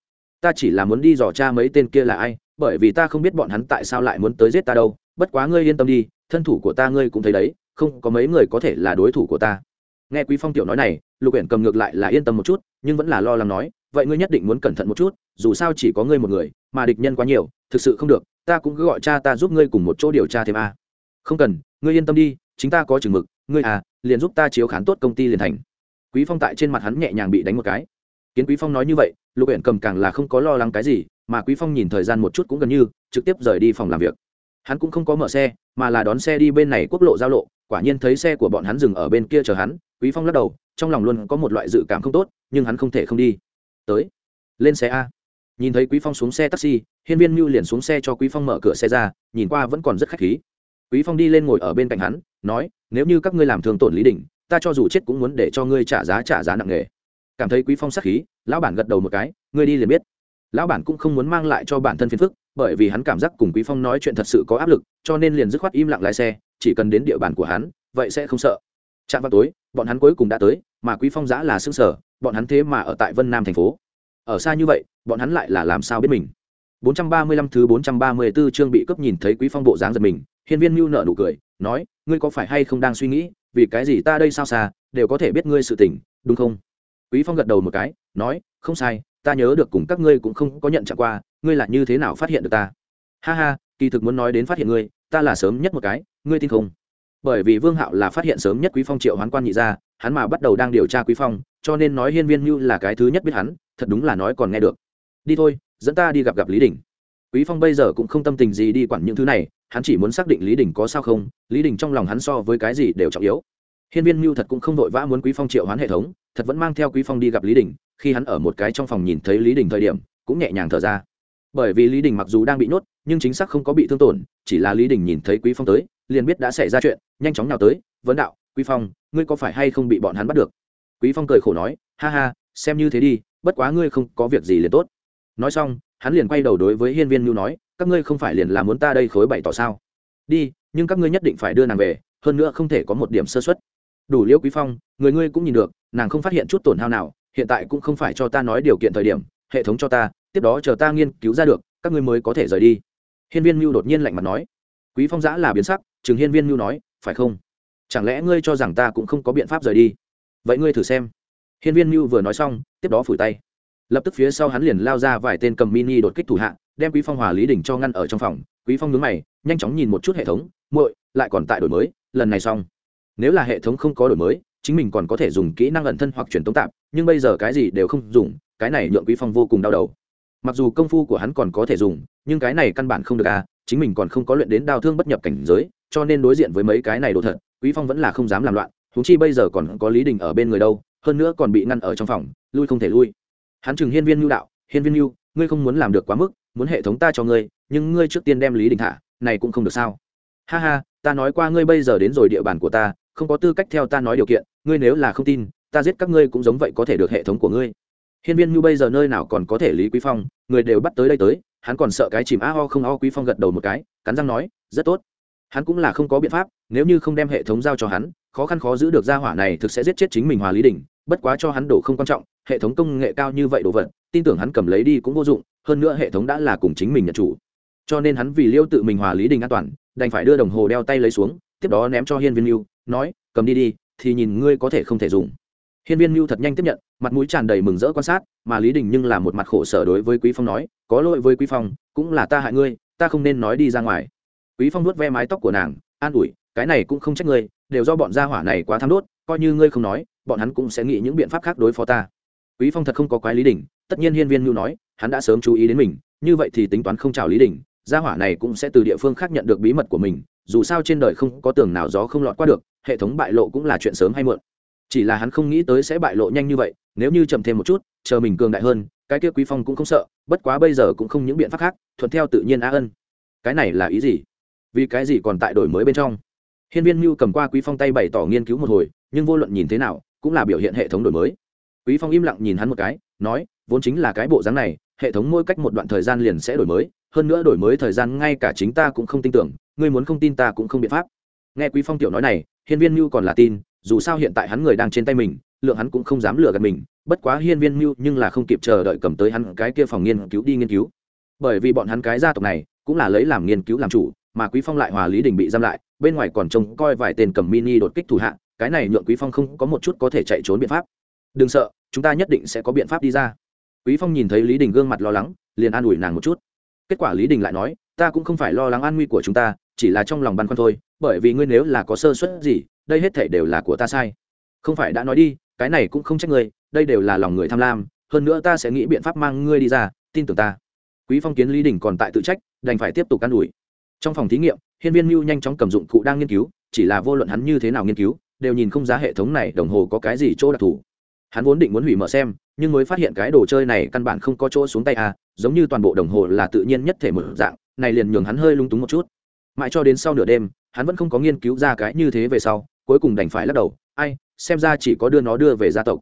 Ta chỉ là muốn đi dò cha mấy tên kia là ai, bởi vì ta không biết bọn hắn tại sao lại muốn tới giết ta đâu. Bất quá ngươi yên tâm đi, thân thủ của ta ngươi cũng thấy đấy, không có mấy người có thể là đối thủ của ta. Nghe quý phong tiểu nói này, lục uyển cầm ngược lại là yên tâm một chút, nhưng vẫn là lo lắng nói vậy ngươi nhất định muốn cẩn thận một chút, dù sao chỉ có ngươi một người, mà địch nhân quá nhiều, thực sự không được, ta cũng cứ gọi cha ta giúp ngươi cùng một chỗ điều tra thêm a. Không cần, ngươi yên tâm đi, chính ta có chừng mực, ngươi à liền giúp ta chiếu khán tốt công ty liền thành. Quý phong tại trên mặt hắn nhẹ nhàng bị đánh một cái. Kiến quý phong nói như vậy, lục uyển cầm càng là không có lo lắng cái gì, mà quý phong nhìn thời gian một chút cũng gần như, trực tiếp rời đi phòng làm việc. Hắn cũng không có mở xe, mà là đón xe đi bên này quốc lộ giao lộ, quả nhiên thấy xe của bọn hắn dừng ở bên kia chờ hắn. Quý phong lắc đầu, trong lòng luôn có một loại dự cảm không tốt, nhưng hắn không thể không đi tới. Lên xe a. Nhìn thấy quý phong xuống xe taxi, hiên viên mưu liền xuống xe cho quý phong mở cửa xe ra, nhìn qua vẫn còn rất khách khí. Quý phong đi lên ngồi ở bên cạnh hắn, nói, nếu như các ngươi làm thương tổn lý đình, ta cho dù chết cũng muốn để cho ngươi trả giá trả giá nặng nề. Cảm thấy quý phong sắc khí, lão bản gật đầu một cái, ngươi đi liền biết. Lão bản cũng không muốn mang lại cho bản thân phiền phức, bởi vì hắn cảm giác cùng quý phong nói chuyện thật sự có áp lực, cho nên liền dứt khoát im lặng lái xe, chỉ cần đến địa bàn của hắn, vậy sẽ không sợ chạm vào tối, bọn hắn cuối cùng đã tới, mà quý phong giã là xương sở, bọn hắn thế mà ở tại vân nam thành phố. Ở xa như vậy, bọn hắn lại là làm sao biết mình? 435 thứ 434 chương bị cướp nhìn thấy quý phong bộ dáng giật mình, hiên viên mưu nợ nụ cười, nói, ngươi có phải hay không đang suy nghĩ, vì cái gì ta đây sao xa, đều có thể biết ngươi sự tình, đúng không? Quý phong gật đầu một cái, nói, không sai, ta nhớ được cùng các ngươi cũng không có nhận chẳng qua, ngươi là như thế nào phát hiện được ta? Ha ha, kỳ thực muốn nói đến phát hiện ngươi, ta là sớm nhất một cái, ngươi tin không? Bởi vì vương hạo là phát hiện sớm nhất quý phong triệu hoán quan nhị ra hắn mà bắt đầu đang điều tra quý phong, cho nên nói hiên viên như là cái thứ nhất biết hắn, thật đúng là nói còn nghe được. Đi thôi, dẫn ta đi gặp gặp lý đình. Quý phong bây giờ cũng không tâm tình gì đi quản những thứ này, hắn chỉ muốn xác định lý đình có sao không, lý đình trong lòng hắn so với cái gì đều trọng yếu. Hiên viên mưu thật cũng không vội vã muốn quý phong triệu hoán hệ thống, thật vẫn mang theo quý phong đi gặp lý đình, khi hắn ở một cái trong phòng nhìn thấy lý đình thời điểm, cũng nhẹ nhàng thở ra. Bởi vì lý đình mặc dù đang bị nhốt, nhưng chính xác không có bị thương tổn, chỉ là lý đình nhìn thấy quý phong tới liền biết đã xảy ra chuyện, nhanh chóng nào tới, vấn đạo, quý phong, ngươi có phải hay không bị bọn hắn bắt được? Quý phong cười khổ nói, ha ha, xem như thế đi, bất quá ngươi không có việc gì liền tốt. Nói xong, hắn liền quay đầu đối với hiên viên nhu nói, các ngươi không phải liền là muốn ta đây khối bày tỏ sao? Đi, nhưng các ngươi nhất định phải đưa nàng về, hơn nữa không thể có một điểm sơ xuất đủ liễu quý phong, người ngươi cũng nhìn được, nàng không phát hiện chút tổn hao nào, hiện tại cũng không phải cho ta nói điều kiện thời điểm, hệ thống cho ta, tiếp đó chờ ta nghiên cứu ra được, các ngươi mới có thể rời đi. Hiên viên mưu đột nhiên lạnh mặt nói, quý phong giã là biến sắc Trừng hiên viên Nhu nói phải không? Chẳng lẽ ngươi cho rằng ta cũng không có biện pháp rời đi? Vậy ngươi thử xem. Hiên viên Nhu vừa nói xong tiếp đó phủi tay. Lập tức phía sau hắn liền lao ra vài tên cầm mini đột kích thủ hạ đem quý phong hòa lý đình cho ngăn ở trong phòng. Quý phong nhướng mày nhanh chóng nhìn một chút hệ thống muội lại còn tại đổi mới lần này xong. Nếu là hệ thống không có đổi mới chính mình còn có thể dùng kỹ năng ẩn thân hoặc truyền tống tạm, nhưng bây giờ cái gì đều không dùng cái này nhượng quý phong vô cùng đau đầu. Mặc dù công phu của hắn còn có thể dùng nhưng cái này căn bản không được à chính mình còn không có luyện đến đao thương bất nhập cảnh giới cho nên đối diện với mấy cái này đồ thật, quý phong vẫn là không dám làm loạn, huống chi bây giờ còn có lý đình ở bên người đâu, hơn nữa còn bị ngăn ở trong phòng, lui không thể lui. Hắn chừng hiên viên nhu đạo, hiên viên nhu ngươi không muốn làm được quá mức, muốn hệ thống ta cho ngươi, nhưng ngươi trước tiên đem lý đình thả, này cũng không được sao. Ha ha, ta nói qua ngươi bây giờ đến rồi địa bàn của ta, không có tư cách theo ta nói điều kiện, ngươi nếu là không tin, ta giết các ngươi cũng giống vậy có thể được hệ thống của ngươi. Hiên viên nhu bây giờ nơi nào còn có thể lý quý phong, người đều bắt tới đây tới, hắn còn sợ cái chìm a ho không o, quý phong gật đầu một cái, cắn răng nói, rất tốt hắn cũng là không có biện pháp, nếu như không đem hệ thống giao cho hắn, khó khăn khó giữ được gia hỏa này thực sẽ giết chết chính mình hòa lý đình, bất quá cho hắn đổ không quan trọng, hệ thống công nghệ cao như vậy đồ vật, tin tưởng hắn cầm lấy đi cũng vô dụng, hơn nữa hệ thống đã là cùng chính mình nhận chủ. Cho nên hắn vì liêu tự mình hòa lý đình an toàn, đành phải đưa đồng hồ đeo tay lấy xuống, tiếp đó ném cho hiên viên mưu nói, cầm đi đi, thì nhìn ngươi có thể không thể dùng. Hiên viên mưu thật nhanh tiếp nhận, mặt mũi tràn đầy mừng rỡ quan sát, mà lý đình nhưng là một mặt khổ sở đối với quý phong nói, có lỗi với quý phong, cũng là ta hại ngươi, ta không nên nói đi ra ngoài quý phong nuốt ve mái tóc của nàng, an ủi, cái này cũng không trách ngươi, đều do bọn gia hỏa này quá tham đốt, coi như ngươi không nói, bọn hắn cũng sẽ nghĩ những biện pháp khác đối phó ta. Quý phong thật không có quái lý đình tất nhiên hiên viên mưu nói, hắn đã sớm chú ý đến mình, như vậy thì tính toán không chào lý đình gia hỏa này cũng sẽ từ địa phương khác nhận được bí mật của mình, dù sao trên đời không có tường nào gió không lọt qua được, hệ thống bại lộ cũng là chuyện sớm hay muộn. Chỉ là hắn không nghĩ tới sẽ bại lộ nhanh như vậy, nếu như chậm thêm một chút, chờ mình cường đại hơn, cái kia quý phong cũng không sợ, bất quá bây giờ cũng không những biện pháp khác, thuận theo tự nhiên á ân. Cái này là ý gì? Vì cái gì còn tại đổi mới bên trong? Hiên viên mưu cầm qua quý phong tay bày tỏ nghiên cứu một hồi, nhưng vô luận nhìn thế nào, cũng là biểu hiện hệ thống đổi mới. Quý phong im lặng nhìn hắn một cái, nói, vốn chính là cái bộ dáng này, hệ thống mỗi cách một đoạn thời gian liền sẽ đổi mới, hơn nữa đổi mới thời gian ngay cả chính ta cũng không tin tưởng, ngươi muốn không tin ta cũng không biện pháp. Nghe quý phong tiểu nói này, hiên viên mưu còn là tin, dù sao hiện tại hắn người đang trên tay mình, lượng hắn cũng không dám lừa gạt mình, bất quá hiên viên mưu nhưng là không kịp chờ đợi cầm tới hắn cái kia phòng nghiên cứu đi nghiên cứu. Bởi vì bọn hắn cái gia tộc này, cũng là lấy làm nghiên cứu làm chủ mà quý phong lại hòa lý đình bị giam lại, bên ngoài còn trông coi vài tên cầm mini đột kích thủ hạ, cái này nhượng quý phong không có một chút có thể chạy trốn biện pháp. Đừng sợ, chúng ta nhất định sẽ có biện pháp đi ra. Quý phong nhìn thấy lý đình gương mặt lo lắng, liền an ủi nàng một chút. Kết quả lý đình lại nói, ta cũng không phải lo lắng an nguy của chúng ta, chỉ là trong lòng băn khoăn thôi, bởi vì ngươi nếu là có sơ suất gì, đây hết thể đều là của ta sai. Không phải đã nói đi, cái này cũng không trách ngươi, đây đều là lòng người tham lam, hơn nữa ta sẽ nghĩ biện pháp mang ngươi đi ra, tin tưởng ta. Quý phong kiến lý đình còn tại tự trách, đành phải tiếp tục can ủi trong phòng thí nghiệm, hiên viên mưu nhanh chóng cầm dụng cụ đang nghiên cứu, chỉ là vô luận hắn như thế nào nghiên cứu, đều nhìn không ra hệ thống này đồng hồ có cái gì chỗ đặc thù. Hắn vốn định muốn hủy mở xem, nhưng mới phát hiện cái đồ chơi này căn bản không có chỗ xuống tay à giống như toàn bộ đồng hồ là tự nhiên nhất thể một dạng, này liền nhường hắn hơi lung túng một chút. Mãi cho đến sau nửa đêm, hắn vẫn không có nghiên cứu ra cái như thế về sau, cuối cùng đành phải lắc đầu, ai, xem ra chỉ có đưa nó đưa về gia tộc.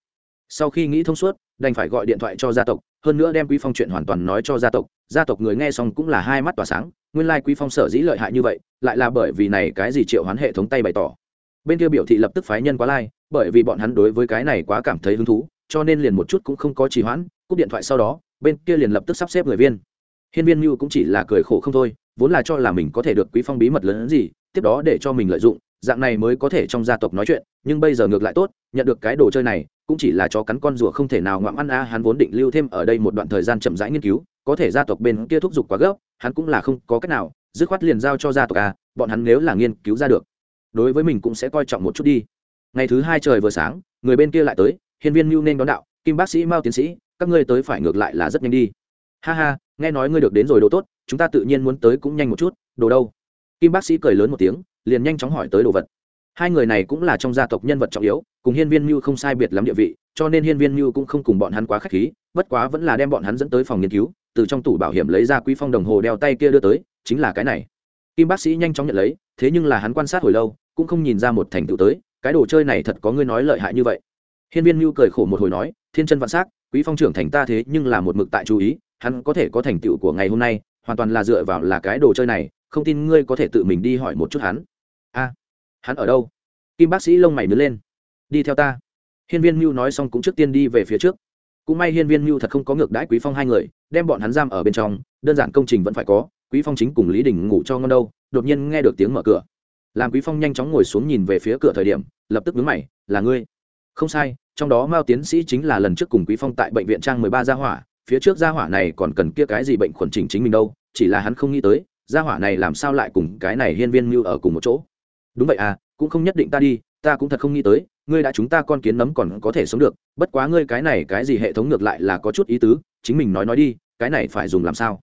Sau khi nghĩ thông suốt, đành phải gọi điện thoại cho gia tộc hơn nữa đem quý phong chuyện hoàn toàn nói cho gia tộc gia tộc người nghe xong cũng là hai mắt tỏa sáng, nguyên lai quý phong sở dĩ lợi hại như vậy, lại là bởi vì này cái gì triệu hoán hệ thống tay bày tỏ. Bên kia biểu thị lập tức phái nhân quá lai, bởi vì bọn hắn đối với cái này quá cảm thấy hứng thú, cho nên liền một chút cũng không có trì hoãn, cúp điện thoại sau đó, bên kia liền lập tức sắp xếp người viên. Hiên viên mưu cũng chỉ là cười khổ không thôi, vốn là cho là mình có thể được quý phong bí mật lớn hơn gì, tiếp đó để cho mình lợi dụng, dạng này mới có thể trong gia tộc nói chuyện, nhưng bây giờ ngược lại tốt, nhận được cái đồ chơi này cũng chỉ là chó cắn con rùa không thể nào ngoạm ăn a, hắn vốn định lưu thêm ở đây một đoạn thời gian chậm rãi nghiên cứu, có thể gia tộc bên kia thúc giục quá gấp, hắn cũng là không có cách nào, dứt khoát liền giao cho gia tộc a, bọn hắn nếu là nghiên cứu ra được, đối với mình cũng sẽ coi trọng một chút đi. Ngày thứ hai trời vừa sáng, người bên kia lại tới, hiên viên mưu nên đón đạo, kim bác sĩ mao tiến sĩ, các ngươi tới phải ngược lại là rất nhanh đi. Ha ha, nghe nói ngươi được đến rồi đồ tốt, chúng ta tự nhiên muốn tới cũng nhanh một chút, đồ đâu? Kim bác sĩ cười lớn một tiếng, liền nhanh chóng hỏi tới đồ vật hai người này cũng là trong gia tộc nhân vật trọng yếu, cùng hiên viên mưu không sai biệt lắm địa vị, cho nên hiên viên mưu cũng không cùng bọn hắn quá k h á c h khí, bất quá vẫn là đem bọn hắn dẫn tới phòng nghiên cứu, từ trong tủ bảo hiểm lấy ra quý phong đồng hồ đeo tay kia đưa tới, chính là cái này. Kim bác sĩ nhanh chóng nhận lấy, thế nhưng là hắn quan sát hồi lâu, cũng không nhìn ra một thành tựu tới, cái đồ chơi này thật có ngươi nói lợi hại như vậy. Hiên viên mưu cười khổ một hồi nói, thiên chân vạn s á c quý phong trưởng thành ta thế nhưng là một mực tại chú ý, hắn có thể có thành tựu của ngày hôm nay, hoàn toàn là dựa vào là cái đồ chơi này, không tin ngươi có thể tự mình đi hỏi một chút hắn hắn ở đâu? Kim bác sĩ lông mày nứt lên. Đi theo ta. Hiên viên mưu nói xong cũng trước tiên đi về phía trước. Cũng may hiên viên mưu thật không có ngược đãi quý phong hai người, đem bọn hắn giam ở bên trong, đơn giản công trình vẫn phải có, quý phong chính cùng lý đình ngủ cho ngon đâu, đột nhiên nghe được tiếng mở cửa. Làm quý phong nhanh chóng ngồi xuống nhìn về phía cửa thời điểm, lập tức đứng mày, là ngươi? Không sai, trong đó mao tiến sĩ chính là lần trước cùng quý phong tại bệnh viện trang 13 gia hỏa, phía trước gia hỏa này còn cần kia cái gì bệnh khuẩn chỉnh chính mình đâu, chỉ là hắn không nghĩ tới, gia hỏa này làm sao lại cùng cái này hiên viên mưu ở cùng một chỗ đúng vậy à cũng không nhất định ta đi, ta cũng thật không nghĩ tới, ngươi đã chúng ta con kiến nấm còn có thể sống được, bất quá ngươi cái này cái gì hệ thống ngược lại là có chút ý tứ, chính mình nói nói đi, cái này phải dùng làm sao?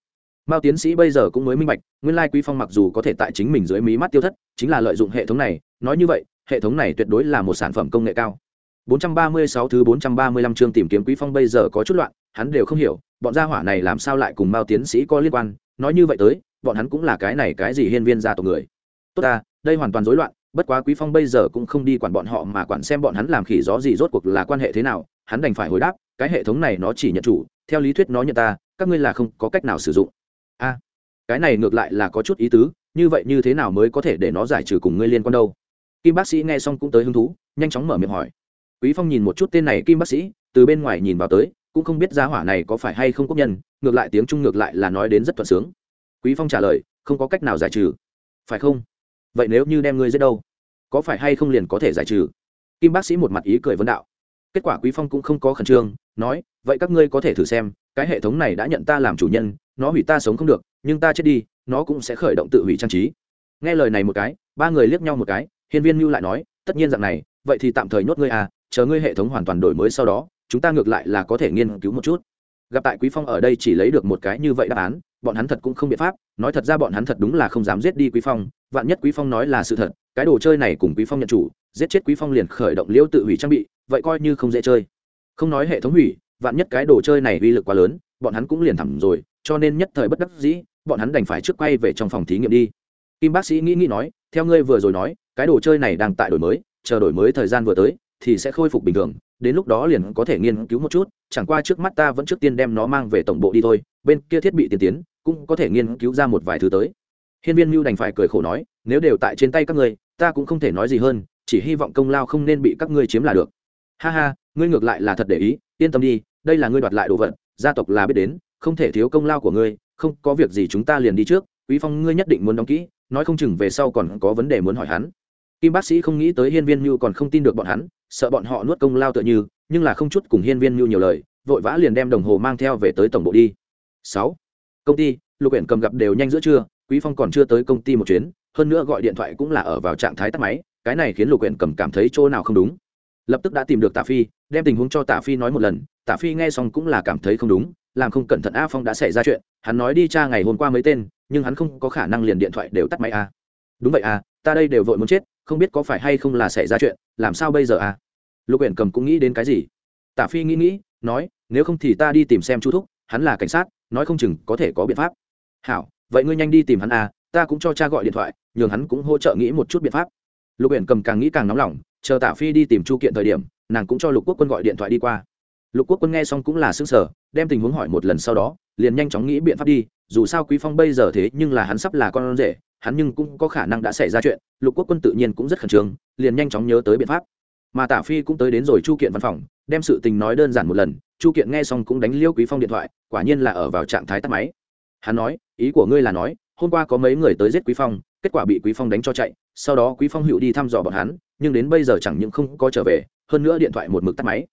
Mao tiến sĩ bây giờ cũng mới minh bạch, nguyên lai quý phong mặc dù có thể tại chính mình dưới mí mắt tiêu thất, chính là lợi dụng hệ thống này, nói như vậy, hệ thống này tuyệt đối là một sản phẩm công nghệ cao. 436 thứ 435 chương tìm kiếm quý phong bây giờ có chút loạn, hắn đều không hiểu, bọn gia hỏa này làm sao lại cùng mao tiến sĩ có liên quan, nói như vậy tới, bọn hắn cũng là cái này cái gì hiên viên gia tộc người. Tốt ta đây hoàn toàn rối loạn, bất quá quý phong bây giờ cũng không đi quản bọn họ mà quản xem bọn hắn làm khỉ gió gì rốt cuộc là quan hệ thế nào, hắn đành phải hồi đáp, cái hệ thống này nó chỉ nhận chủ, theo lý thuyết nó nhận ta, các ngươi là không có cách nào sử dụng. A, cái này ngược lại là có chút ý tứ, như vậy như thế nào mới có thể để nó giải trừ cùng ngươi liên quan đâu? Kim bác sĩ nghe xong cũng tới hứng thú, nhanh chóng mở miệng hỏi. Quý phong nhìn một chút tên này kim bác sĩ, từ bên ngoài nhìn vào tới, cũng không biết giá hỏa này có phải hay không quốc nhân, ngược lại tiếng trung ngược lại là nói đến rất thuận sướng. Quý phong trả lời, không có cách nào giải trừ. Phải không? Vậy nếu như đem ngươi giết đâu, có phải hay không liền có thể giải trừ? Kim bác sĩ một mặt ý cười vấn đạo. Kết quả quý phong cũng không có khẩn trương, nói, vậy các ngươi có thể thử xem, cái hệ thống này đã nhận ta làm chủ nhân, nó hủy ta sống không được, nhưng ta chết đi, nó cũng sẽ khởi động tự hủy trang trí. Nghe lời này một cái, ba người liếc nhau một cái, hiên viên mưu lại nói, tất nhiên dạng này, vậy thì tạm thời nhốt ngươi à chờ ngươi hệ thống hoàn toàn đổi mới sau đó, chúng ta ngược lại là có thể nghiên cứu một chút. Gặp tại quý phong ở đây chỉ lấy được một cái như vậy đáp án bọn hắn thật cũng không biện pháp, nói thật ra bọn hắn thật đúng là không dám giết đi quý phong, vạn nhất quý phong nói là sự thật, cái đồ chơi này cùng quý phong nhận chủ, giết chết quý phong liền khởi động liễu tự hủy trang bị, vậy coi như không dễ chơi. Không nói hệ thống hủy, vạn nhất cái đồ chơi này uy lực quá lớn, bọn hắn cũng liền thẳm rồi, cho nên nhất thời bất đắc dĩ, bọn hắn đành phải trước quay về trong phòng thí nghiệm đi. Kim bác sĩ nghĩ nghĩ nói, theo ngươi vừa rồi nói, cái đồ chơi này đang tại đổi mới, chờ đổi mới thời gian vừa tới, thì sẽ khôi phục bình thường, đến lúc đó liền có thể nghiên cứu một chút, chẳng qua trước mắt ta vẫn trước tiên đem nó mang về tổng bộ đi thôi bên kia thiết bị tiên tiến, cũng có thể nghiên cứu ra một vài thứ tới. Hiên viên mưu đành phải cười khổ nói, nếu đều tại trên tay các ngươi, ta cũng không thể nói gì hơn, chỉ hy vọng công lao không nên bị các ngươi chiếm là được. Ha ha, ngươi ngược lại là thật để ý, yên tâm đi, đây là ngươi đoạt lại đồ vật, gia tộc là biết đến, không thể thiếu công lao của ngươi, không có việc gì chúng ta liền đi trước, quý phong ngươi nhất định muốn đóng kỹ, nói không chừng về sau còn có vấn đề muốn hỏi hắn. Kim bác sĩ không nghĩ tới hiên viên mưu còn không tin được bọn hắn, sợ bọn họ nuốt công lao tựa như, nhưng là không chút cùng hiên viên mưu nhiều lời, vội vã liền đem đồng hồ mang theo về tới tổng bộ đi sáu. Công ty, lục huyện cầm gặp đều nhanh giữa trưa, quý phong còn chưa tới công ty một chuyến, hơn nữa gọi điện thoại cũng là ở vào trạng thái tắt máy, cái này khiến lục huyện cầm cảm thấy chỗ nào không đúng. Lập tức đã tìm được tạ phi, đem tình huống cho tạ phi nói một lần tạ phi nghe xong cũng là cảm thấy không đúng, làm không cẩn thận a phong đã xảy ra chuyện, hắn nói đi cha ngày hôm qua mấy tên, nhưng hắn không có khả năng liền điện thoại đều tắt máy a. Đúng vậy a, ta đây đều vội muốn chết, không biết có phải hay không là xảy ra chuyện, làm sao bây giờ a? Lục huyện cầm cũng nghĩ đến cái gì? Tạ phi nghĩ nghĩ, nói, nếu không thì ta đi tìm xem chu thúc, hắn là cảnh sát nói không chừng có thể có biện pháp. Hảo, vậy ngươi nhanh đi tìm hắn a ta cũng cho cha gọi điện thoại, nhường hắn cũng hỗ trợ nghĩ một chút biện pháp. Lục huyện cầm càng nghĩ càng nóng lòng, chờ tả phi đi tìm chu kiện thời điểm, nàng cũng cho lục quốc quân gọi điện thoại đi qua. Lục quốc quân nghe xong cũng là xứng sở đem tình huống hỏi một lần sau đó, liền nhanh chóng nghĩ biện pháp đi, dù sao quý phong bây giờ thế nhưng là hắn sắp là con rể, hắn nhưng cũng có khả năng đã xảy ra chuyện, lục quốc quân tự nhiên cũng rất khẩn trương, liền nhanh chóng nhớ tới biện pháp mà tả phi cũng tới đến rồi chu kiện văn phòng, đem sự tình nói đơn giản một lần, chu kiện nghe xong cũng đánh liêu quý phong điện thoại, quả nhiên là ở vào trạng thái tắt máy. Hắn nói, ý của ngươi là nói, hôm qua có mấy người tới giết quý phong, kết quả bị quý phong đánh cho chạy, sau đó quý phong hữu đi thăm dò bọn hắn, nhưng đến bây giờ chẳng những không có trở về, hơn nữa điện thoại một mực tắt máy.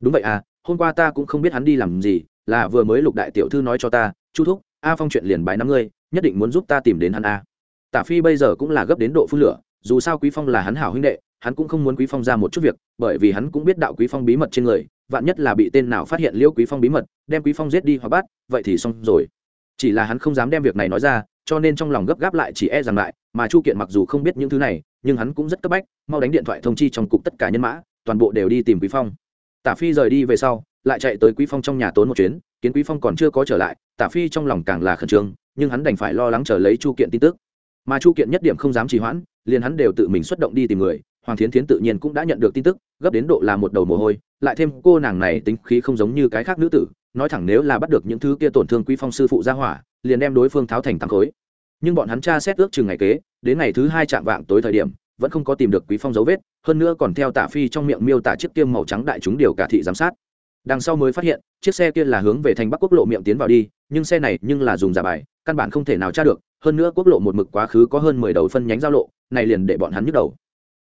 Đúng vậy à hôm qua ta cũng không biết hắn đi làm gì, là vừa mới lục đại tiểu thư nói cho ta, chu thúc, a phong chuyện liền bài năm ngươi, nhất định muốn giúp ta tìm đến hắn a. Tả phi bây giờ cũng là gấp đến độ phun lửa, dù sao quý phong là hắn hảo huynh đệ hắn cũng không muốn quý phong ra một chút việc, bởi vì hắn cũng biết đạo quý phong bí mật trên người, vạn nhất là bị tên nào phát hiện liễu quý phong bí mật, đem quý phong giết đi hoặc bắt, vậy thì xong rồi. Chỉ là hắn không dám đem việc này nói ra, cho nên trong lòng gấp gáp lại chỉ e rằng lại, mà chu kiện mặc dù không biết những thứ này, nhưng hắn cũng rất cấp bách, mau đánh điện thoại thông chi trong cục tất cả nhân mã, toàn bộ đều đi tìm quý phong. Tả phi rời đi về sau, lại chạy tới quý phong trong nhà tốn một chuyến, kiến quý phong còn chưa có trở lại, tả phi trong lòng càng là khẩn trương, nhưng hắn đành phải lo lắng chờ lấy chu kiện tin tức. Mà chu kiện nhất điểm không dám trì hoãn, liền hắn đều tự mình xuất động đi tìm người hoàng thiến thiến tự nhiên cũng đã nhận được tin tức, gấp đến độ là một đầu mồ hôi, lại thêm cô nàng này tính khí không giống như cái khác nữ tử, nói thẳng nếu là bắt được những thứ kia tổn thương quý phong sư phụ ra hỏa, liền đem đối phương tháo thành tăng khối. Nhưng bọn hắn tra xét ước chừng ngày kế, đến ngày thứ hai chạm vạng tối thời điểm, vẫn không có tìm được quý phong dấu vết, hơn nữa còn theo tả phi trong miệng miêu tả chiếc tiêm màu trắng đại chúng điều cả thị giám sát. Đằng sau mới phát hiện, chiếc xe kia là hướng về thành bắc quốc lộ miệng tiến vào đi, nhưng xe này nhưng là dùng giả bài, căn bản không thể nào tra được, hơn nữa quốc lộ một mực quá khứ có hơn mười đầu phân nhánh giao lộ, này liền để bọn hắn nhức đầu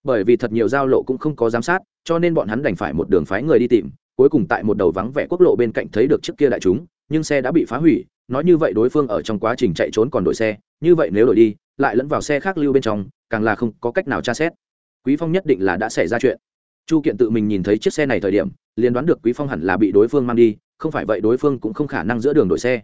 bởi vì thật nhiều giao lộ cũng không có giám sát, cho nên bọn hắn đành phải một đường phái người đi tìm, cuối cùng tại một đầu vắng vẻ quốc lộ bên cạnh thấy được chiếc kia đại chúng, nhưng xe đã bị phá hủy, nói như vậy đối phương ở trong quá trình chạy trốn còn đổi xe, như vậy nếu đổi đi, lại lẫn vào xe khác lưu bên trong, càng là không có cách nào tra xét. Quý phong nhất định là đã xảy ra chuyện. Chu kiện tự mình nhìn thấy chiếc xe này thời điểm, liền đoán được quý phong hẳn là bị đối phương mang đi, không phải vậy đối phương cũng không khả năng giữa đường đổi xe.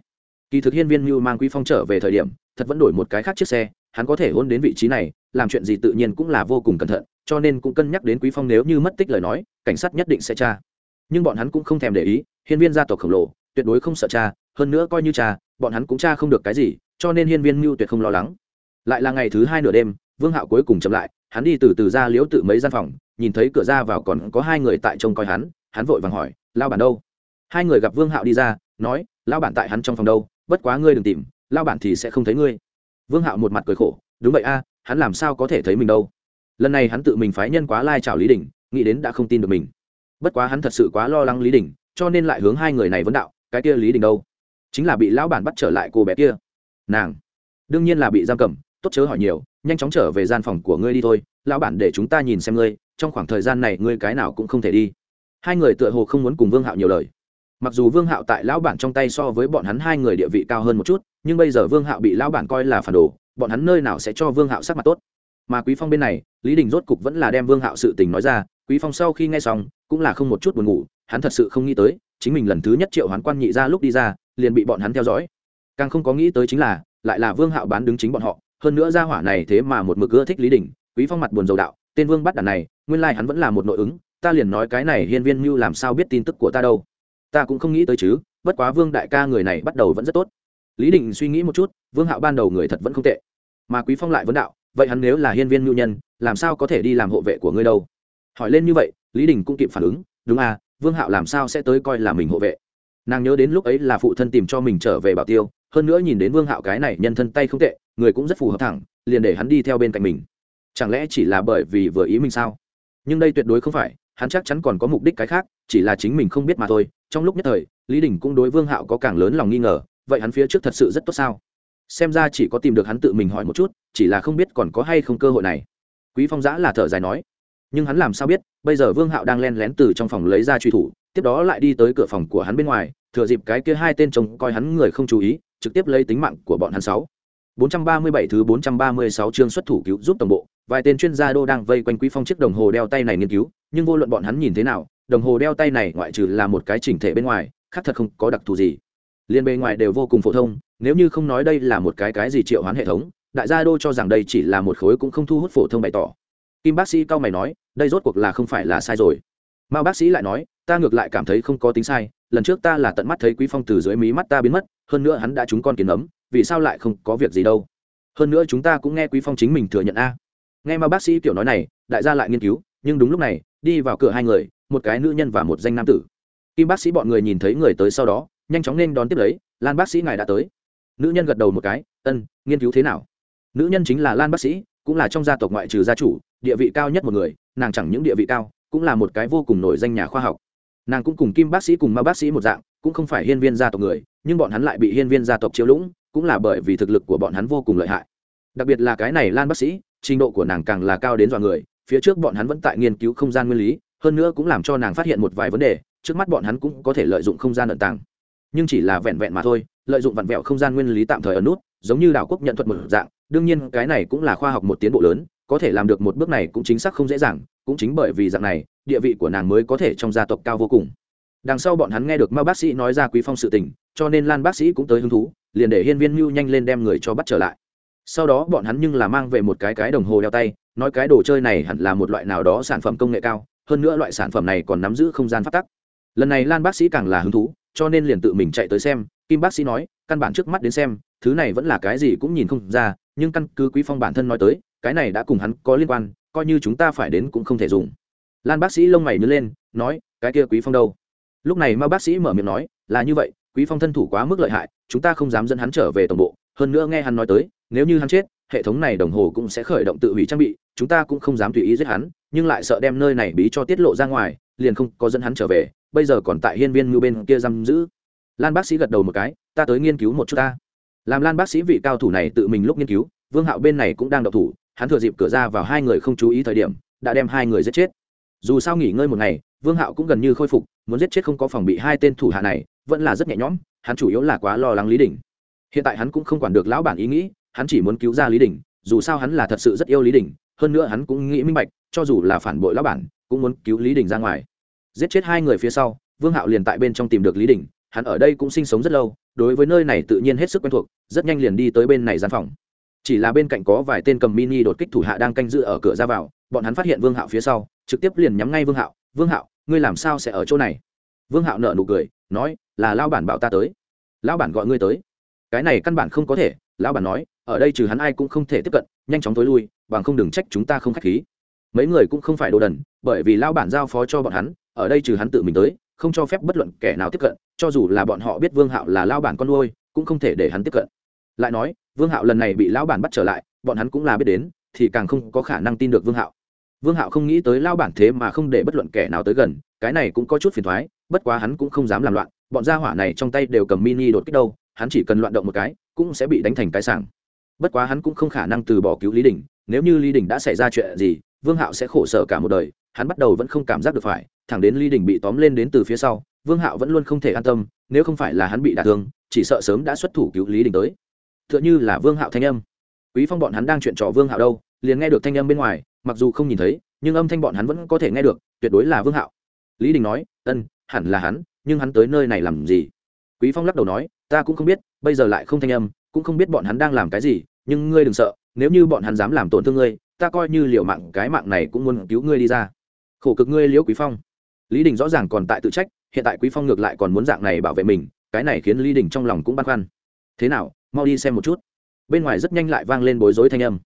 Kỳ thực hiên viên mưu mang quý phong trở về thời điểm, thật vẫn đổi một cái khác chiếc xe, hắn có thể hôn đến vị trí này, làm chuyện gì tự nhiên cũng là vô cùng cẩn thận cho nên cũng cân nhắc đến quý phong nếu như mất tích lời nói, cảnh sát nhất định sẽ tra. Nhưng bọn hắn cũng không thèm để ý, hiên viên gia tộc khổng lồ, tuyệt đối không sợ cha hơn nữa coi như cha bọn hắn cũng cha không được cái gì, cho nên hiên viên mưu tuyệt không lo lắng. Lại là ngày thứ hai nửa đêm, vương hạo cuối cùng chậm lại, hắn đi từ từ ra liễu tự mấy gian phòng, nhìn thấy cửa ra vào còn có hai người tại trông coi hắn hắn vội vàng hỏi lao bản đâu? Hai người gặp vương hạo đi ra, nói lao bản tại hắn trong phòng đâu, bất quá ngươi đừng tìm lao bản thì sẽ không thấy ngươi. Vương hạo một mặt cười khổ, đúng vậy a, hắn làm sao có thể thấy mình đâu? Lần này hắn tự mình phái nhân quá lai chào lý đình, nghĩ đến đã không tin được mình. Bất quá hắn thật sự quá lo lắng lý đình, cho nên lại hướng hai người này vấn đạo, cái kia lý đình đâu? Chính là bị lão bản bắt trở lại cô bé kia. Nàng? Đương nhiên là bị giam cầm, tốt chớ hỏi nhiều, nhanh chóng trở về gian phòng của ngươi đi thôi, lão bản để chúng ta nhìn xem ngươi, trong khoảng thời gian này ngươi cái nào cũng không thể đi. Hai người tựa hồ không muốn cùng vương hạo nhiều lời. Mặc dù vương hạo tại lão bản trong tay so với bọn hắn hai người địa vị cao hơn một chút, nhưng bây giờ vương hạo bị lão bản coi là phản đồ, bọn hắn nơi nào sẽ cho vương hạo sắc mặt tốt? Mà quý phong bên này, lý đình rốt cục vẫn là đem vương hạo sự tình nói ra, quý phong sau khi nghe xong, cũng là không một chút buồn ngủ, hắn thật sự không nghĩ tới, chính mình lần thứ nhất triệu hoán quan nhị ra lúc đi ra, liền bị bọn hắn theo dõi. Càng không có nghĩ tới chính là, lại là vương hạo bán đứng chính bọn họ, hơn nữa ra hỏa này thế mà một mực ưa thích lý đình, quý phong mặt buồn dầu đạo, tên vương bắt đàn này, nguyên lai hắn vẫn là một nội ứng, ta liền nói cái này hiên viên mưu làm sao biết tin tức của ta đâu. Ta cũng không nghĩ tới chứ, bất quá vương đại ca người này bắt đầu vẫn rất tốt. Lý đình suy nghĩ một chút, vương hạo ban đầu người thật vẫn không tệ, mà quý phong lại vấn đạo vậy hắn nếu là hiên viên nhu nhân, làm sao có thể đi làm hộ vệ của ngươi đâu? Hỏi lên như vậy, lý đình cũng kịp phản ứng, đúng à vương hạo làm sao sẽ tới coi là mình hộ vệ? Nàng nhớ đến lúc ấy là phụ thân tìm cho mình trở về bảo tiêu, hơn nữa nhìn đến vương hạo cái này nhân thân tay không tệ, người cũng rất phù hợp thẳng, liền để hắn đi theo bên cạnh mình. Chẳng lẽ chỉ là bởi vì vừa ý mình sao? Nhưng đây tuyệt đối không phải, hắn chắc chắn còn có mục đích cái khác, chỉ là chính mình không biết mà thôi. Trong lúc nhất thời, lý đình cũng đối vương hạo có càng lớn lòng nghi ngờ, vậy hắn phía trước thật sự rất tốt sao? Xem ra chỉ có tìm được hắn tự mình hỏi một chút chỉ là không biết còn có hay không cơ hội này quý phong giã là thở dài nói nhưng hắn làm sao biết bây giờ vương hạo đang len lén từ trong phòng lấy ra truy thủ tiếp đó lại đi tới cửa phòng của hắn bên ngoài thừa dịp cái kia hai tên chồng coi hắn người không chú ý trực tiếp lấy tính mạng của bọn hắn sáu 437 thứ 436 chương xuất thủ cứu giúp tổng bộ, vài tên chuyên gia đô đang vây quanh Quý Phong chiếc đồng hồ đeo tay này nghiên cứu, nhưng vô luận bọn hắn nhìn thế nào, đồng hồ đeo tay này ngoại trừ là một cái chỉnh thể bên ngoài, khác thật không có đặc thù gì. Liên bề ngoài đều vô cùng phổ thông, nếu như không nói đây là một cái cái gì triệu hoán hệ thống, đại gia đô cho rằng đây chỉ là một khối cũng không thu hút phổ thông bày tỏ. Kim bác sĩ cao mày nói, đây rốt cuộc là không phải là sai rồi. Mao bác sĩ lại nói, ta ngược lại cảm thấy không có tính sai, lần trước ta là tận mắt thấy Quý Phong từ dưới mí mắt ta biến mất, hơn nữa hắn đã trúng con kiến ấm, vì sao lại không có việc gì đâu hơn nữa chúng ta cũng nghe quý phong chính mình thừa nhận a nghe mà bác sĩ kiểu nói này đại gia lại nghiên cứu nhưng đúng lúc này đi vào cửa hai người một cái nữ nhân và một danh nam tử kim bác sĩ bọn người nhìn thấy người tới sau đó nhanh chóng nên đón tiếp lấy, lan bác sĩ ngài đã tới. Nữ nhân gật đầu một cái, ân, nghiên cứu thế nào? Nữ nhân chính là lan bác sĩ, cũng là trong gia tộc ngoại trừ gia chủ, địa vị cao nhất một người, nàng chẳng những địa vị cao, cũng là một cái vô cùng nổi danh nhà khoa học. Nàng cũng cùng kim bác sĩ cùng ma bác sĩ một dạng, cũng không phải hiên viên gia tộc người, nhưng bọn hắn lại bị hiên viên gia tộc chiếu lũng, cũng là bởi vì thực lực của bọn hắn vô cùng lợi hại. Đặc biệt là cái này lan bác sĩ, trình độ của nàng càng là cao đến dọa người, phía trước bọn hắn vẫn tại nghiên cứu không gian nguyên lý, hơn nữa cũng làm cho nàng phát hiện một vài vấn đề, trước mắt bọn hắn cũng có thể lợi dụng không gian ẩn tàng nhưng chỉ là vẹn vẹn mà thôi, lợi dụng vặn vẹo không gian nguyên lý tạm thời ở nút, giống như đảo quốc nhận thuật một dạng, đương nhiên cái này cũng là khoa học một tiến bộ lớn, có thể làm được một bước này cũng chính xác không dễ dàng, cũng chính bởi vì dạng này, địa vị của nàng mới có thể trong gia tộc cao vô cùng. Đằng sau bọn hắn nghe được ma bác sĩ nói ra quý phong sự tình, cho nên lan bác sĩ cũng tới hứng thú, liền để hiên viên mưu nhanh lên đem người cho bắt trở lại. Sau đó bọn hắn nhưng là mang về một cái cái đồng hồ đeo tay, nói cái đồ chơi này hẳn là một loại nào đó sản phẩm công nghệ cao, hơn nữa loại sản phẩm này còn nắm giữ không gian phát tắc. Lần này lan bác sĩ càng là hứng thú cho nên liền tự mình chạy tới xem. Kim bác sĩ nói, căn bản trước mắt đến xem, thứ này vẫn là cái gì cũng nhìn không ra, nhưng căn cứ quý phong bản thân nói tới, cái này đã cùng hắn có liên quan, coi như chúng ta phải đến cũng không thể dùng. Lan bác sĩ lông mày nhớ lên, nói, cái kia quý phong đâu? Lúc này mà bác sĩ mở miệng nói, là như vậy, quý phong thân thủ quá mức lợi hại, chúng ta không dám dẫn hắn trở về tổng bộ. Hơn nữa nghe hắn nói tới, nếu như hắn chết, hệ thống này đồng hồ cũng sẽ khởi động tự hủy trang bị, chúng ta cũng không dám tùy ý giết hắn, nhưng lại sợ đem nơi này bí cho tiết lộ ra ngoài, liền không có dẫn hắn trở về bây giờ còn tại hiên viên ngưu bên kia giam giữ. Lan bác sĩ gật đầu một cái, ta tới nghiên cứu một chút ta. Làm lan bác sĩ vị cao thủ này tự mình lúc nghiên cứu, vương hạo bên này cũng đang độc thủ, hắn thừa dịp cửa ra vào hai người không chú ý thời điểm, đã đem hai người giết chết. Dù sao nghỉ ngơi một ngày, vương hạo cũng gần như khôi phục, muốn giết chết không có phòng bị hai tên thủ hạ này, vẫn là rất nhẹ nhõm, hắn chủ yếu là quá lo lắng lý đình. Hiện tại hắn cũng không quản được lão bản ý nghĩ, hắn chỉ muốn cứu ra lý đình, dù sao hắn là thật sự rất yêu lý đình, hơn nữa hắn cũng nghĩ minh bạch, cho dù là phản bội lão bản, cũng muốn cứu lý đình ra ngoài giết chết hai người phía sau, vương hạo liền tại bên trong tìm được lý đình hắn ở đây cũng sinh sống rất lâu, đối với nơi này tự nhiên hết sức quen thuộc, rất nhanh liền đi tới bên này gian phòng. Chỉ là bên cạnh có vài tên cầm mini đột kích thủ hạ đang canh giữ ở cửa ra vào, bọn hắn phát hiện vương hạo phía sau, trực tiếp liền nhắm ngay vương hạo vương hạo, ngươi làm sao sẽ ở chỗ này? Vương hạo nợ nụ cười, nói, là lao bản bảo ta tới. Lão bản gọi ngươi tới? Cái này căn bản không có thể, lão bản nói, ở đây trừ hắn ai cũng không thể tiếp cận, nhanh chóng tối lui, bằng không đừng trách chúng ta không k h á c h khí. Mấy người cũng không phải đồ đần, bởi vì lao bản giao phó cho bọn hắn ở đây trừ hắn tự mình tới, không cho phép bất luận kẻ nào tiếp cận, cho dù là bọn họ biết vương hạo là lao bản con nuôi, cũng không thể để hắn tiếp cận. Lại nói, vương hạo lần này bị lão bản bắt trở lại, bọn hắn cũng là biết đến, thì càng không có khả năng tin được vương hạo. Vương hạo không nghĩ tới lao bản thế mà không để bất luận kẻ nào tới gần, cái này cũng có chút phiền thoái bất quá hắn cũng không dám làm loạn, bọn gia hỏa này trong tay đều cầm mini đột kích đâu, hắn chỉ cần loạn động một cái, cũng sẽ bị đánh thành cái sảng. Bất quá hắn cũng không khả năng từ bỏ cứu lý đình, nếu như lý đình đã xảy ra chuyện gì, vương hạo sẽ khổ sở cả một đời, hắn bắt đầu vẫn không cảm giác được phải thẳng đến lý đình bị tóm lên đến từ phía sau, vương hạo vẫn luôn không thể an tâm, nếu không phải là hắn bị đả thương, chỉ sợ sớm đã xuất thủ cứu lý đình tới. T h ư ợ n h ư là vương hạo thanh âm. Quý phong bọn hắn đang chuyện trò vương hạo đâu, liền nghe được thanh âm bên ngoài, mặc dù không nhìn thấy, nhưng âm thanh bọn hắn vẫn có thể nghe được, tuyệt đối là vương hạo. Lý đình nói, ân, hẳn là hắn, nhưng hắn tới nơi này làm gì? Quý phong lắc đầu nói, ta cũng không biết, bây giờ lại không thanh âm, cũng không biết bọn hắn đang làm cái gì, nhưng ngươi đừng sợ, nếu như bọn hắn dám làm tổn thương ngươi, ta coi như liệu mạng, cái mạng này cũng muốn cứu ngươi đi ra. Khổ cực ngươi liễu quý phong lý đình rõ ràng còn tại tự trách, hiện tại quý phong ngược lại còn muốn dạng này bảo vệ mình, cái này khiến lý đình trong lòng cũng băn khoăn. Thế nào, mau đi xem một chút. Bên ngoài rất nhanh lại vang lên bối rối thanh âm.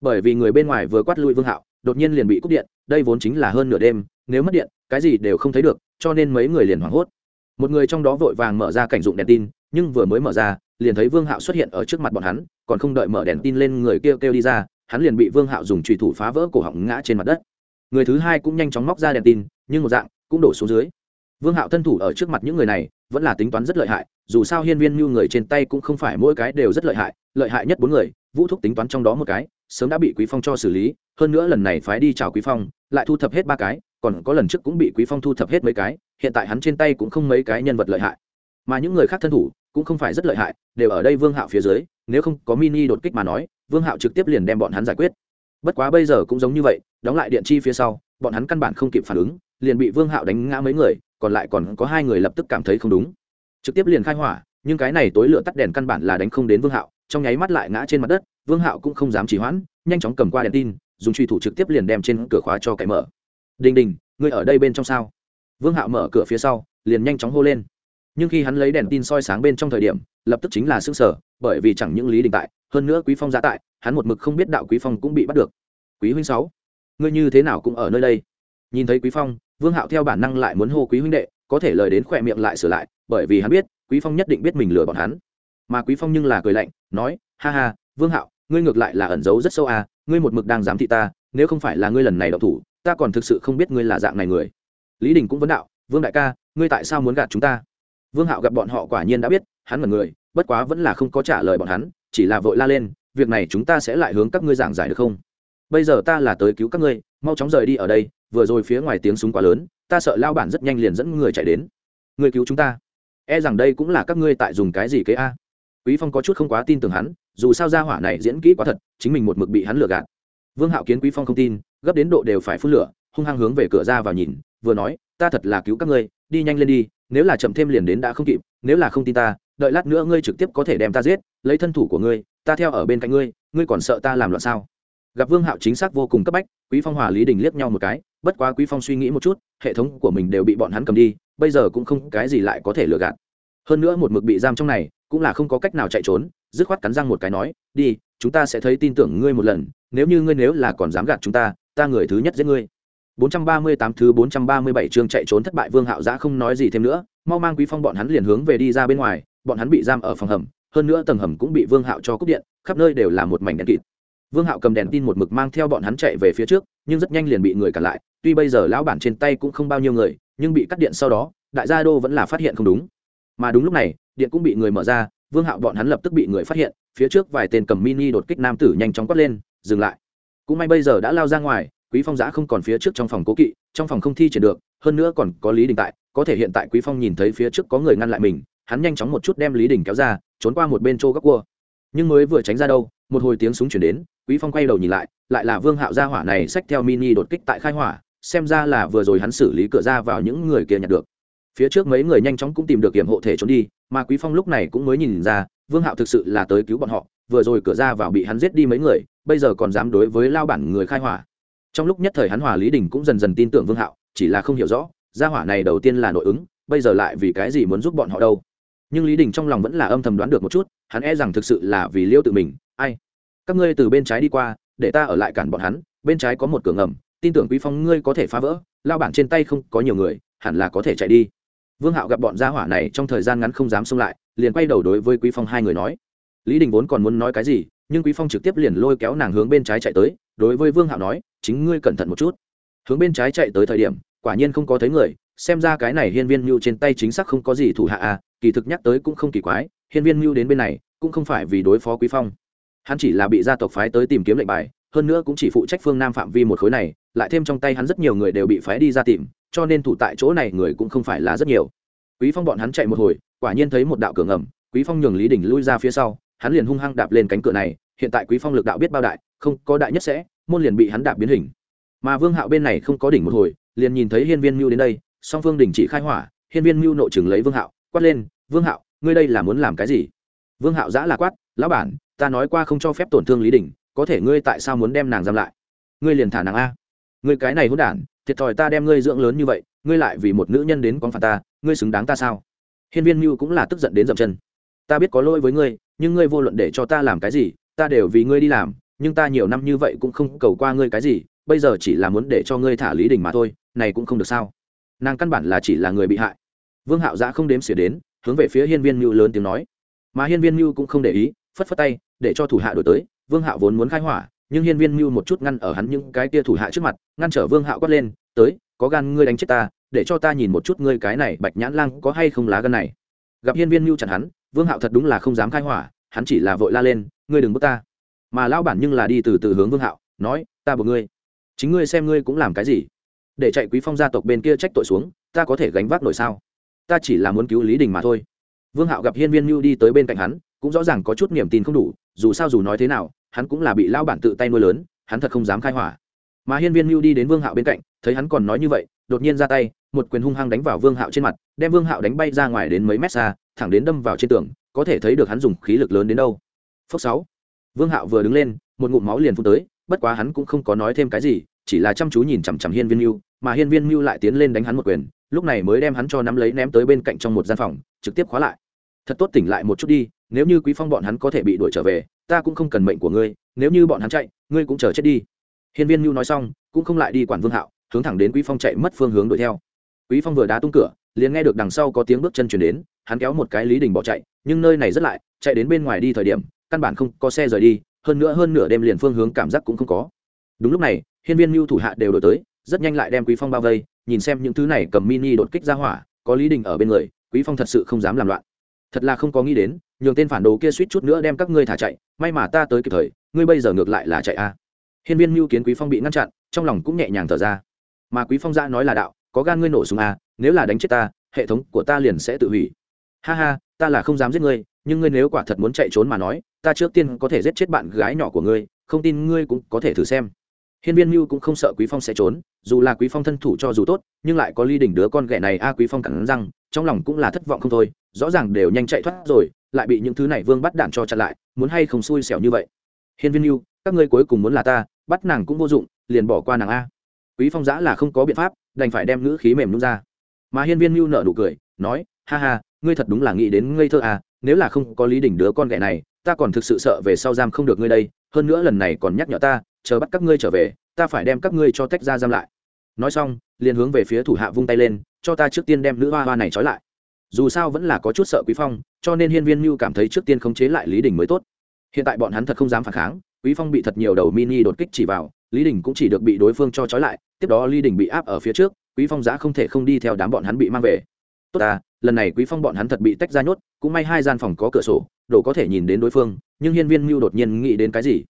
Bởi vì người bên ngoài vừa quát lui vương hạo, đột nhiên liền bị cúp điện, đây vốn chính là hơn nửa đêm, nếu mất điện, cái gì đều không thấy được, cho nên mấy người liền hoảng hốt. Một người trong đó vội vàng mở ra cảnh dụng đèn tin, nhưng vừa mới mở ra, liền thấy vương hạo xuất hiện ở trước mặt bọn hắn, còn không đợi mở đèn tin lên người kêu kêu đi ra, hắn liền bị vương hạo dùng trùy thủ phá vỡ cổ họng ngã trên mặt đất. Người thứ hai cũng nhanh chóng móc ra đèn tin, nhưng một dạng cũng đổ xuống dưới. Vương hạo thân thủ ở trước mặt những người này, vẫn là tính toán rất lợi hại, dù sao hiên viên Mưu người trên tay cũng không phải mỗi cái đều rất lợi hại lợi hại nhất bốn người, vũ thúc tính toán trong đó một cái, sớm đã bị quý phong cho xử lý, hơn nữa lần này phái đi chào quý phong, lại thu thập hết ba cái, còn có lần trước cũng bị quý phong thu thập hết mấy cái, hiện tại hắn trên tay cũng không mấy cái nhân vật lợi hại. Mà những người khác thân thủ, cũng không phải rất lợi hại, đều ở đây vương hạo phía dưới, nếu không có mini đột kích mà nói, vương hạo trực tiếp liền đem bọn hắn giải quyết. Bất quá bây giờ cũng giống như vậy, đóng lại điện chi phía sau, bọn hắn căn bản không kịp phản ứng liền bị vương hạo đánh ngã mấy người, còn lại còn có hai người lập tức cảm thấy không đúng. Trực tiếp liền khai hỏa, nhưng cái này tối lửa tắt đèn căn bản là đánh không đến vương hạo, trong nháy mắt lại ngã trên mặt đất, vương hạo cũng không dám trì hoãn, nhanh chóng cầm qua đèn tin, dùng truy thủ trực tiếp liền đem trên cửa khóa cho cậy mở. Đình đình, ngươi ở đây bên trong sao? Vương hạo mở cửa phía sau, liền nhanh chóng hô lên. Nhưng khi hắn lấy đèn tin soi sáng bên trong thời điểm, lập tức chính là xương sở bởi vì chẳng những lý đình tại, hơn nữa quý phong giã tại, hắn một mực không biết đạo quý phong cũng bị bắt được. Quý huynh sáu, ngươi như thế nào cũng ở nơi đây? Nhìn thấy quý phong vương hạo theo bản năng lại muốn hô quý huynh đệ, có thể lời đến khỏe miệng lại sửa lại, bởi vì hắn biết, quý phong nhất định biết mình lừa bọn hắn. Mà quý phong nhưng là cười lạnh, nói, ha ha, vương hạo, ngươi ngược lại là ẩn giấu rất sâu à ngươi một mực đang giám thị ta, nếu không phải là ngươi lần này đậu thủ, ta còn thực sự không biết ngươi là dạng này người. Lý đình cũng vấn đạo, vương đại ca, ngươi tại sao muốn gạt chúng ta? Vương hạo gặp bọn họ quả nhiên đã biết, hắn là người, bất quá vẫn là không có trả lời bọn hắn, chỉ là vội la lên, việc này chúng ta sẽ lại hướng các ngươi giảng giải được không? Bây giờ ta là tới cứu các ngươi, mau chóng rời đi ở đây vừa rồi phía ngoài tiếng súng quá lớn, ta sợ lao bản rất nhanh liền dẫn người chạy đến. Người cứu chúng ta. E rằng đây cũng là các ngươi tại dùng cái gì kế a? Quý phong có chút không quá tin tưởng hắn, dù sao ra hỏa này diễn kỹ quá thật, chính mình một mực bị hắn lừa gạt. Vương hạo kiến quý phong không tin, gấp đến độ đều phải phun lửa, hung hăng hướng về cửa ra vào nhìn, vừa nói, ta thật là cứu các ngươi, đi nhanh lên đi, nếu là chậm thêm liền đến đã không kịp, nếu là không tin ta, đợi lát nữa ngươi trực tiếp có thể đem ta giết, lấy thân thủ của ngươi, ta theo ở bên cạnh ngươi ngươi còn sợ ta làm loạn sao? Gặp vương hạo chính xác vô cùng cấp bách, quý phong hòa lý đình liếc nhau một cái bất quá quý phong suy nghĩ một chút hệ thống của mình đều bị bọn hắn cầm đi bây giờ cũng không cái gì lại có thể lừa gạt hơn nữa một mực bị giam trong này cũng là không có cách nào chạy trốn dứt khoát cắn răng một cái nói đi chúng ta sẽ thấy tin tưởng ngươi một lần nếu như ngươi nếu là còn dám gạt chúng ta ta người thứ nhất giết ngươi 438 thứ 437 chương chạy trốn thất bại Vương Hạo Giã không nói gì thêm nữa, mau mang Quý Phong bọn hắn liền hướng về đi ra bên ngoài, bọn hắn bị giam ở phòng hầm, hơn nữa tầng hầm cũng bị Vương Hạo cho cúp điện, khắp nơi đều là một mảnh đen kịt. Vương Hạo cầm đèn tin một mực mang theo bọn hắn chạy về phía trước, nhưng rất nhanh liền bị người cản lại, tuy bây giờ lão bản trên tay cũng không bao nhiêu người, nhưng bị cắt điện sau đó, đại gia đô vẫn là phát hiện không đúng. Mà đúng lúc này, điện cũng bị người mở ra, Vương Hạo bọn hắn lập tức bị người phát hiện, phía trước vài tên cầm mini đột kích nam tử nhanh chóng quát lên, dừng lại. Cũng may bây giờ đã lao ra ngoài, quý phong giã không còn phía trước trong phòng cố kỵ trong phòng không thi triển được hơn nữa còn có lý đình tại có thể hiện tại quý phong nhìn thấy phía trước có người ngăn lại mình hắn nhanh chóng một chút đem lý đình kéo ra trốn qua một bên chỗ góc cua nhưng mới vừa tránh ra đâu một hồi tiếng súng chuyển đến, quý phong quay đầu nhìn lại lại là vương hạo gia hỏa này xách theo mini đột kích tại khai hỏa, xem ra là vừa rồi hắn xử lý cửa ra vào những người kia nhặt được. Phía trước mấy người nhanh chóng cũng tìm được hiểm hộ thể trốn đi, mà quý phong lúc này cũng mới nhìn ra, vương hạo thực sự là tới cứu bọn họ, vừa rồi cửa ra vào bị hắn giết đi mấy người, bây giờ còn dám đối với lao bản người khai hỏa. Trong lúc nhất thời hắn hòa lý đình cũng dần dần tin tưởng vương hạo, chỉ là không hiểu rõ, gia hỏa này đầu tiên là nội ứng, bây giờ lại vì cái gì muốn giúp bọn họ đâu. Nhưng lý đình trong lòng vẫn là âm thầm đoán được một chút, hắn e rằng thực sự là vì liêu tự mình các ngươi từ bên trái đi qua, để ta ở lại cản bọn hắn, bên trái có một cửa ngầm, tin tưởng quý phong ngươi có thể phá vỡ, lao bản trên tay không có nhiều người, hẳn là có thể chạy đi. Vương hạo gặp bọn gia hỏa này trong thời gian ngắn không dám xông lại, liền quay đầu đối với quý phong hai người nói. Lý đình vốn còn muốn nói cái gì, nhưng quý phong trực tiếp liền lôi kéo nàng hướng bên trái chạy tới, đối với vương hạo nói, chính ngươi cẩn thận một chút. Hướng bên trái chạy tới thời điểm, quả nhiên không có thấy người, xem ra cái này hiên viên mưu trên tay chính xác không có gì thủ hạ à kỳ thực nhắc tới cũng không kỳ quái, hiên viên mưu đến bên này, cũng không phải vì đối phó quý phong hắn chỉ là bị gia tộc phái tới tìm kiếm lệnh bài, hơn nữa cũng chỉ phụ trách phương nam phạm vi một khối này, lại thêm trong tay hắn rất nhiều người đều bị phái đi ra tìm, cho nên thủ tại chỗ này người cũng không phải là rất nhiều. Quý phong bọn hắn chạy một hồi, quả nhiên thấy một đạo cửa ngầm, quý phong nhường lý đình lui ra phía sau, hắn liền hung hăng đạp lên cánh cửa này, hiện tại quý phong lực đạo biết bao đại, không có đại nhất sẽ, môn liền bị hắn đạp biến hình. Mà vương hạo bên này không có đỉnh một hồi, liền nhìn thấy hiên viên mưu đến đây, song phương đình chỉ khai hỏa, hiên viên mưu nội chừng lấy vương hạo, quát lên, vương hạo, ngươi đây là muốn làm cái gì? Vương hạo giã là quát, lão bản ta nói qua không cho phép tổn thương lý đình, có thể ngươi tại sao muốn đem nàng giam lại? Ngươi liền thả nàng a. Ngươi cái này hỗn đản, thiệt thòi ta đem ngươi dưỡng lớn như vậy, ngươi lại vì một nữ nhân đến con phạt ta, ngươi xứng đáng ta sao? Hiên viên mưu cũng là tức giận đến dậm chân. Ta biết có lỗi với ngươi, nhưng ngươi vô luận để cho ta làm cái gì, ta đều vì ngươi đi làm, nhưng ta nhiều năm như vậy cũng không cầu qua ngươi cái gì, bây giờ chỉ là muốn để cho ngươi thả lý đình mà thôi, này cũng không được sao? Nàng căn bản là chỉ là người bị hại. Vương hạo giã không đếm xỉa đến, hướng về phía hiên viên mưu lớn tiếng nói. Mà hiên viên mưu cũng không để ý phất phất tay, để cho thủ hạ đổi tới, vương hạo vốn muốn khai hỏa, nhưng hiên viên mưu một chút ngăn ở hắn những cái tia thủ hạ trước mặt, ngăn trở vương hạo quát lên, tới, có gan ngươi đánh chết ta, để cho ta nhìn một chút ngươi cái này bạch nhãn lang có hay không lá gan này. Gặp hiên viên mưu chặn hắn, vương hạo thật đúng là không dám khai hỏa, hắn chỉ là vội la lên, ngươi đừng bước ta. Mà lão bản nhưng là đi từ từ hướng vương hạo, nói, ta buộc ngươi, chính ngươi xem ngươi cũng làm cái gì. Để chạy quý phong gia tộc bên kia trách tội xuống, ta có thể gánh vác nổi sao? Ta chỉ là muốn cứu lý đình mà thôi. Vương hạo gặp hiên viên mưu đi tới bên cạnh hắn cũng rõ ràng có chút niềm tin không đủ, dù sao dù nói thế nào, hắn cũng là bị lao bản tự tay nuôi lớn, hắn thật không dám khai hỏa. Mà hiên viên mưu đi đến vương hạo bên cạnh, thấy hắn còn nói như vậy, đột nhiên ra tay, một quyền hung hăng đánh vào vương hạo trên mặt, đem vương hạo đánh bay ra ngoài đến mấy mét xa, thẳng đến đâm vào trên tường, có thể thấy được hắn dùng khí lực lớn đến đâu. Phước sáu. Vương hạo vừa đứng lên, một ngụm máu liền phun tới, bất quá hắn cũng không có nói thêm cái gì, chỉ là chăm chú nhìn chằm chằm hiên viên mưu mà hiên viên mưu lại tiến lên đánh hắn một quyền, lúc này mới đem hắn cho nắm lấy ném tới bên cạnh trong một gian phòng, trực tiếp khóa lại thật tốt tỉnh lại một chút đi, nếu như quý phong bọn hắn có thể bị đuổi trở về, ta cũng không cần mệnh của ngươi, nếu như bọn hắn chạy, ngươi cũng chờ chết đi. Hiên viên mưu nói xong, cũng không lại đi quản vương hạo, hướng thẳng đến quý phong chạy mất phương hướng đuổi theo. Quý phong vừa đá tung cửa, liền nghe được đằng sau có tiếng bước chân chuyển đến, hắn kéo một cái lý đình bỏ chạy, nhưng nơi này rất lại, chạy đến bên ngoài đi thời điểm, căn bản không có xe rời đi, hơn nữa hơn nửa đêm liền phương hướng cảm giác cũng không có. Đúng lúc này, hiên viên mưu thủ hạ đều đổi tới, rất nhanh lại đem quý phong bao vây, nhìn xem những thứ này cầm mini đột kích ra hỏa, có lý đình ở bên người, quý phong thật sự không dám làm loạn thật là không có nghĩ đến, nhường tên phản đồ kia suýt chút nữa đem các ngươi thả chạy, may mà ta tới kịp thời, ngươi bây giờ ngược lại là chạy a. Hiên viên mưu kiến quý phong bị ngăn chặn, trong lòng cũng nhẹ nhàng thở ra. Mà quý phong ra nói là đạo, có gan ngươi nổ súng a nếu là đánh chết ta, hệ thống của ta liền sẽ tự hủy. Ha ha, ta là không dám giết ngươi, nhưng ngươi nếu quả thật muốn chạy trốn mà nói, ta trước tiên có thể giết chết bạn gái nhỏ của ngươi, không tin ngươi cũng có thể thử xem. Hiên viên mưu cũng không sợ quý phong sẽ trốn dù là quý phong thân thủ cho dù tốt, nhưng lại có ly đỉnh đứa con ghẻ này a, quý phong cẳng răng, trong lòng cũng là thất vọng không thôi, rõ ràng đều nhanh chạy thoát rồi, lại bị những thứ này vương bắt đạn cho chặn lại, muốn hay không xui xẻo như vậy. Hiên viên mưu các ngươi cuối cùng muốn là ta, bắt nàng cũng vô dụng, liền bỏ qua nàng a. Quý phong giã là không có biện pháp, đành phải đem ngữ khí mềm nút ra. Mà hiên viên mưu nợ nụ cười, nói, ha ha, ngươi thật đúng là nghĩ đến ngây thơ à nếu là không có lý đỉnh đứa con ghẻ này, ta còn thực sự sợ về sau giam không được ngươi đây, hơn nữa lần này còn nhắc nhở ta, chờ bắt các ngươi trở về ta phải đem các ngươi cho tách ra giam lại. Nói xong, liền hướng về phía thủ hạ vung tay lên, cho ta trước tiên đem nữ hoa hoa này trói lại. Dù sao vẫn là có chút sợ quý phong, cho nên hiên viên mưu cảm thấy trước tiên khống chế lại lý đình mới tốt. Hiện tại bọn hắn thật không dám phản kháng, quý phong bị thật nhiều đầu mini đột kích chỉ vào, lý đình cũng chỉ được bị đối phương cho trói lại, tiếp đó lý đình bị áp ở phía trước, quý phong giã không thể không đi theo đám bọn hắn bị mang về. Tốt ta, lần này quý phong bọn hắn thật bị tách ra nhốt, cũng may hai gian phòng có cửa sổ, đồ có thể nhìn đến đối phương, nhưng hiên viên mưu đột nhiên nghĩ đến cái gì?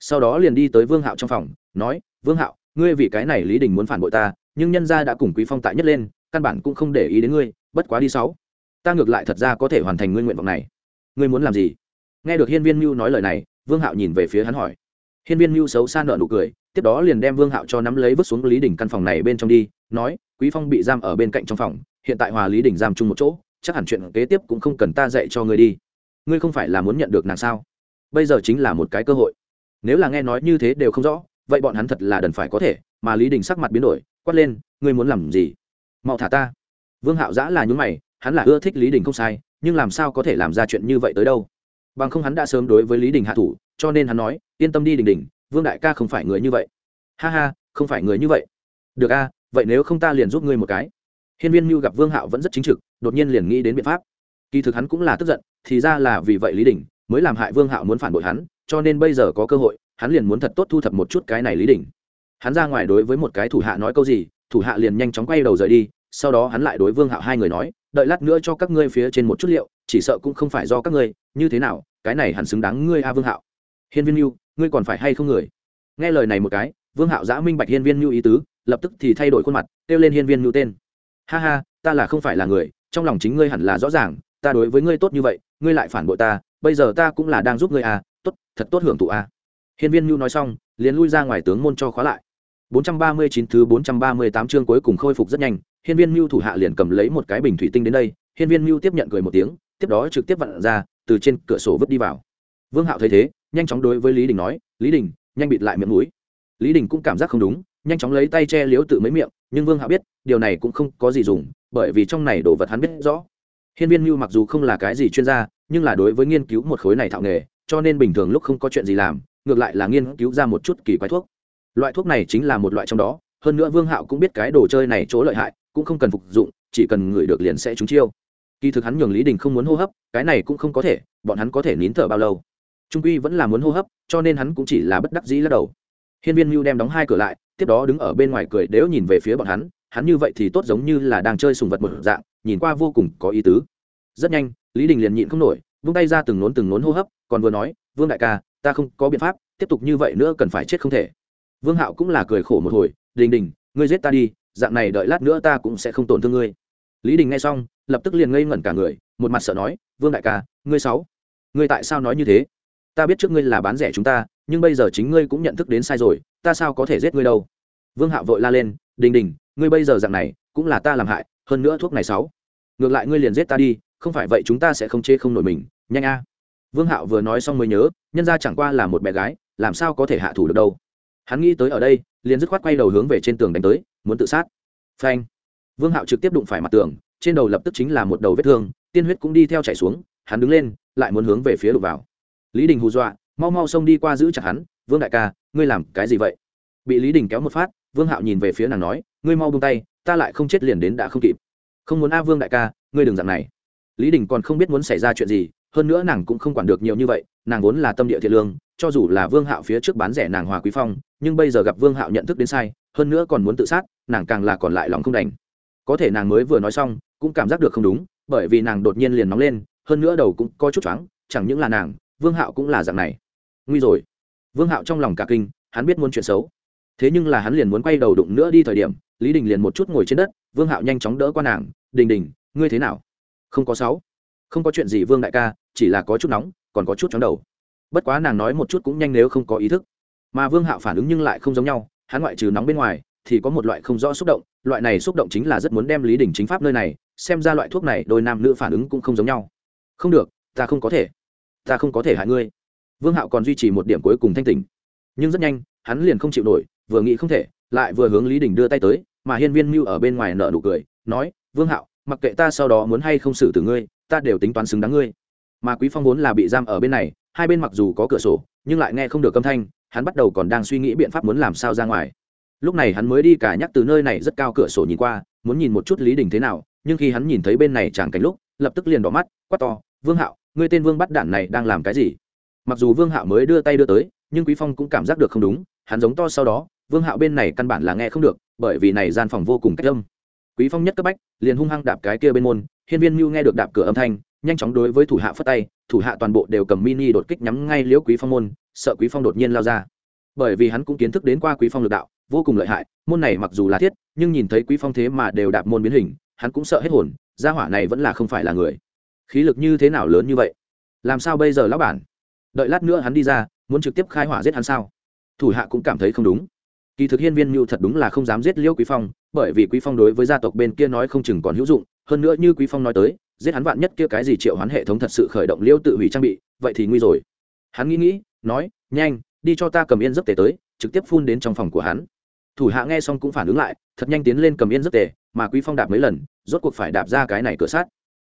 Sau đó liền đi tới vương hạo trong phòng, nói, vương hạo, ngươi vì cái này lý đình muốn phản bội ta, nhưng nhân gia đã cùng quý phong tại nhất lên, căn bản cũng không để ý đến ngươi, bất quá đi sáu. Ta ngược lại thật ra có thể hoàn thành ngươi nguyện vọng này. Ngươi muốn làm gì? Nghe được hiên viên mưu nói lời này, vương hạo nhìn về phía hắn hỏi. Hiên viên mưu xấu xa nợ nụ cười, tiếp đó liền đem vương hạo cho nắm lấy vứt xuống lý Đình căn phòng này bên trong đi, nói, quý phong bị giam ở bên cạnh trong phòng, hiện tại hòa lý Đình giam chung một chỗ, chắc hẳn chuyện kế tiếp cũng không cần ta dạy cho ngươi đi. Ngươi không phải là muốn nhận được nàng sao? Bây giờ chính là một cái cơ hội nếu là nghe nói như thế đều không rõ, vậy bọn hắn thật là đần phải có thể, mà lý đình sắc mặt biến đổi, quát lên, ngươi muốn làm gì? Mau thả ta. Vương hạo giã là nhún mày, hắn là ưa thích lý đình không sai, nhưng làm sao có thể làm ra chuyện như vậy tới đâu? Bằng không hắn đã sớm đối với lý đình hạ thủ, cho nên hắn nói, yên tâm đi đình đình, vương đại ca không phải người như vậy. Ha ha, không phải người như vậy. Được a, vậy nếu không ta liền giúp ngươi một cái. Hiên viên mưu gặp vương hạo vẫn rất chính trực, đột nhiên liền nghĩ đến biện pháp. Kỳ thực hắn cũng là tức giận, thì ra là vì vậy lý đình mới làm hại vương hạo muốn phản bội hắn, cho nên bây giờ có cơ hội, hắn liền muốn thật tốt thu thập một chút cái này lý đình. Hắn ra ngoài đối với một cái thủ hạ nói câu gì, thủ hạ liền nhanh chóng quay đầu rời đi, sau đó hắn lại đối vương hạo hai người nói, đợi lát nữa cho các ngươi phía trên một chút liệu, chỉ sợ cũng không phải do các ngươi, như thế nào, cái này hẳn xứng đáng ngươi a vương hạo. Hiên viên mưu ngươi còn phải hay không người? Nghe lời này một cái, vương hạo giã minh bạch hiên viên mưu ý tứ, lập tức thì thay đổi khuôn mặt, kêu lên hiên viên mưu tên. Ha ha, ta là không phải là người, trong lòng chính ngươi hẳn là rõ ràng, ta đối với ngươi tốt như vậy, ngươi lại phản bội ta bây giờ ta cũng là đang giúp ngươi à tốt, thật tốt hưởng thụ à. Hiên viên nhu nói xong, liền lui ra ngoài tướng môn cho khóa lại. 439 thứ 438 chương cuối cùng khôi phục rất nhanh, hiên viên nhu thủ hạ liền cầm lấy một cái bình thủy tinh đến đây, hiên viên nhu tiếp nhận cười một tiếng, tiếp đó trực tiếp vặn ra, từ trên cửa sổ vứt đi vào. Vương hạo thấy thế, nhanh chóng đối với lý đình nói, lý đình, nhanh bịt lại miệng mũi. Lý đình cũng cảm giác không đúng, nhanh chóng lấy tay che liếu tự mấy miệng, nhưng vương hạo biết, điều này cũng không có gì dùng, bởi vì trong này đồ vật hắn biết rõ hiên viên mưu mặc dù không là cái gì chuyên gia, nhưng là đối với nghiên cứu một khối này thạo nghề, cho nên bình thường lúc không có chuyện gì làm, ngược lại là nghiên cứu ra một chút kỳ quái thuốc. Loại thuốc này chính là một loại trong đó, hơn nữa vương hạo cũng biết cái đồ chơi này chỗ lợi hại, cũng không cần phục dụng, chỉ cần ngửi được liền sẽ trúng chiêu. Kỳ thực hắn nhường lý đình không muốn hô hấp, cái này cũng không có thể, bọn hắn có thể nín thở bao lâu. Trung quy vẫn là muốn hô hấp, cho nên hắn cũng chỉ là bất đắc dĩ lắc đầu. Hiên viên mưu đem đóng hai cửa lại, tiếp đó đứng ở bên ngoài cười đếu nhìn về phía bọn hắn hắn như vậy thì tốt giống như là đang chơi sùng vật một dạng nhìn qua vô cùng có ý tứ. Rất nhanh, lý đình liền nhịn không nổi, vung tay ra từng nốn từng nốn hô hấp, còn vừa nói, vương đại ca, ta không có biện pháp, tiếp tục như vậy nữa cần phải chết không thể. Vương hạo cũng là cười khổ một hồi, đình đình, ngươi giết ta đi, dạng này đợi lát nữa ta cũng sẽ không tổn thương ngươi. Lý đình nghe xong, lập tức liền ngây ngẩn cả người, một mặt sợ nói, vương đại ca, ngươi sáu ngươi tại sao nói như thế? Ta biết trước ngươi là bán rẻ chúng ta, nhưng bây giờ chính ngươi cũng nhận thức đến sai rồi, ta sao có thể giết ngươi đâu? Vương hạo vội la lên, đình đình, ngươi bây giờ dạng này, cũng là ta làm hại, hơn nữa thuốc này sáu ngược lại ngươi liền giết ta đi, không phải vậy chúng ta sẽ không chê không nổi mình, nhanh a. Vương hạo vừa nói xong mới nhớ, nhân ra chẳng qua là một bé gái, làm sao có thể hạ thủ được đâu. Hắn nghĩ tới ở đây, liền dứt khoát quay đầu hướng về trên tường đánh tới, muốn tự sát. Phanh. Vương hạo trực tiếp đụng phải mặt tường, trên đầu lập tức chính là một đầu vết thương, tiên huyết cũng đi theo chảy xuống, hắn đứng lên, lại muốn hướng về phía đục vào. Lý đình hù dọa, mau mau xông đi qua giữ chặt hắn, vương đại ca, ngươi làm cái gì vậy? Bị lý đình kéo một phát, vương hạo nhìn về phía nàng nói, ngươi mau buông tay, ta lại không chết liền đến đã không kịp không muốn a vương đại ca, ngươi đừng dạng này. Lý đình còn không biết muốn xảy ra chuyện gì, hơn nữa nàng cũng không quản được nhiều như vậy, nàng vốn là tâm địa thiện lương, cho dù là vương hạo phía trước bán rẻ nàng hòa quý phong, nhưng bây giờ gặp vương hạo nhận thức đến sai, hơn nữa còn muốn tự sát, nàng càng là còn lại lòng không đành. Có thể nàng mới vừa nói xong, cũng cảm giác được không đúng, bởi vì nàng đột nhiên liền nóng lên, hơn nữa đầu cũng có chút choáng, chẳng những là nàng, vương hạo cũng là dạng này. Nguy rồi. Vương hạo trong lòng cả kinh, hắn biết muốn chuyện xấu. Thế nhưng là hắn liền muốn quay đầu đụng nữa đi thời điểm lý đình liền một chút ngồi trên đất, vương hạo nhanh chóng đỡ qua nàng, đình đình, ngươi thế nào? Không có sáu. Không có chuyện gì, vương đại ca, chỉ là có chút nóng, còn có chút chóng đầu. Bất quá nàng nói một chút cũng nhanh nếu không có ý thức. Mà vương hạo phản ứng nhưng lại không giống nhau, hắn ngoại trừ nóng bên ngoài, thì có một loại không rõ xúc động, loại này xúc động chính là rất muốn đem lý đình chính pháp nơi này, xem ra loại thuốc này đôi nam nữ phản ứng cũng không giống nhau. Không được, ta không có thể, ta không có thể hại ngươi. Vương hạo còn duy trì một điểm cuối cùng thanh tình nhưng rất nhanh, hắn liền không chịu nổi, vừa nghĩ không thể lại vừa hướng lý đình đưa tay tới, mà hiên viên mưu ở bên ngoài nợ nụ cười, nói, vương hạo, mặc kệ ta sau đó muốn hay không xử tử ngươi, ta đều tính toán xứng đáng ngươi. Mà quý phong vốn là bị giam ở bên này, hai bên mặc dù có cửa sổ, nhưng lại nghe không được âm thanh, hắn bắt đầu còn đang suy nghĩ biện pháp muốn làm sao ra ngoài. Lúc này hắn mới đi cả nhắc từ nơi này rất cao cửa sổ nhìn qua, muốn nhìn một chút lý đình thế nào, nhưng khi hắn nhìn thấy bên này chẳng cảnh lúc, lập tức liền đỏ mắt, quát to, vương hạo, ngươi tên vương bắt đản này đang làm cái gì? Mặc dù vương hạo mới đưa tay đưa tới, nhưng quý phong cũng cảm giác được không đúng, hắn giống to sau đó vương hạo bên này căn bản là nghe không được, bởi vì này gian phòng vô cùng cách âm. Quý phong nhất cấp bách, liền hung hăng đạp cái kia bên môn, hiên viên mưu nghe được đạp cửa âm thanh, nhanh chóng đối với thủ hạ phất tay, thủ hạ toàn bộ đều cầm mini đột kích nhắm ngay liễu quý phong môn, sợ quý phong đột nhiên lao ra. Bởi vì hắn cũng kiến thức đến qua quý phong lực đạo, vô cùng lợi hại, môn này mặc dù là thiết, nhưng nhìn thấy quý phong thế mà đều đạp môn biến hình, hắn cũng sợ hết hồn, gia hỏa này vẫn là không phải là người. Khí lực như thế nào lớn như vậy? Làm sao bây giờ lão bản? Đợi lát nữa hắn đi ra, muốn trực tiếp khai hỏa giết hắn sao? Thủ hạ cũng cảm thấy không đúng kỳ thực hiên viên mưu thật đúng là không dám giết liễu quý phong, bởi vì quý phong đối với gia tộc bên kia nói không chừng còn hữu dụng. Hơn nữa như quý phong nói tới, giết hắn vạn nhất kia cái gì triệu hoán hệ thống thật sự khởi động liễu tự hủy trang bị, vậy thì nguy rồi. Hắn nghĩ nghĩ, nói, nhanh, đi cho ta cầm yên giấc tề tới, trực tiếp phun đến trong phòng của hắn. Thủ hạ nghe xong cũng phản ứng lại, thật nhanh tiến lên cầm yên giấc tề, mà quý phong đạp mấy lần, rốt cuộc phải đạp ra cái này cửa sát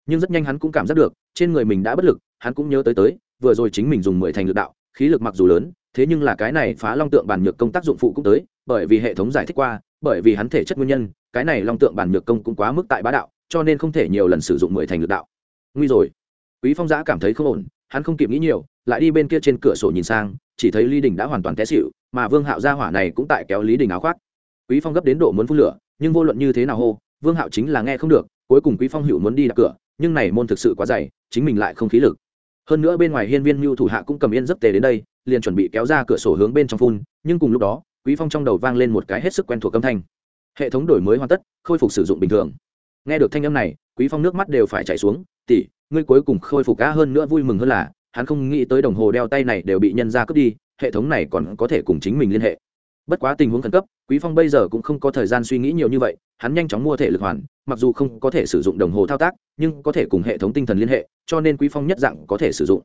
nhưng rất nhanh hắn cũng cảm giác được, trên người mình đã bất lực, hắn cũng nhớ tới tới, vừa rồi chính mình dùng mười thành lực đạo, khí lực mặc dù lớn, thế nhưng là cái này phá long tượng bản nhược công tác dụng phụ cũng tới bởi vì hệ thống giải thích qua, bởi vì hắn thể chất nguyên nhân, cái này long tượng bản nhược công cũng quá mức tại bá đạo, cho nên không thể nhiều lần sử dụng mười thành lực đạo. Nguy rồi. Quý phong giã cảm thấy không ổn, hắn không kịp nghĩ nhiều, lại đi bên kia trên cửa sổ nhìn sang, chỉ thấy lý đình đã hoàn toàn té xịu mà vương hạo gia hỏa này cũng tại kéo lý đình áo khoác. Quý phong gấp đến độ muốn phun lửa, nhưng vô luận như thế nào hô, vương hạo chính là nghe không được, cuối cùng quý phong hữu muốn đi đặt cửa, nhưng này môn thực sự quá dày, chính mình lại không khí lực. Hơn nữa bên ngoài hiên viên mưu thủ hạ cũng cầm yên dấp tề đến đây, liền chuẩn bị kéo ra cửa sổ hướng bên trong phun, nhưng cùng lúc đó quý phong trong đầu vang lên một cái hết sức quen thuộc âm thanh. Hệ thống đổi mới hoàn tất, khôi phục sử dụng bình thường. Nghe được thanh âm này, quý phong nước mắt đều phải chảy xuống. Tỷ, ngươi cuối cùng khôi phục cá hơn nữa vui mừng hơn là, hắn không nghĩ tới đồng hồ đeo tay này đều bị nhân ra cướp đi, hệ thống này còn có thể cùng chính mình liên hệ. Bất quá tình huống khẩn cấp, quý phong bây giờ cũng không có thời gian suy nghĩ nhiều như vậy, hắn nhanh chóng mua thể lực hoàn, mặc dù không có thể sử dụng đồng hồ thao tác, nhưng có thể cùng hệ thống tinh thần liên hệ, cho nên quý phong nhất dạng có thể sử dụng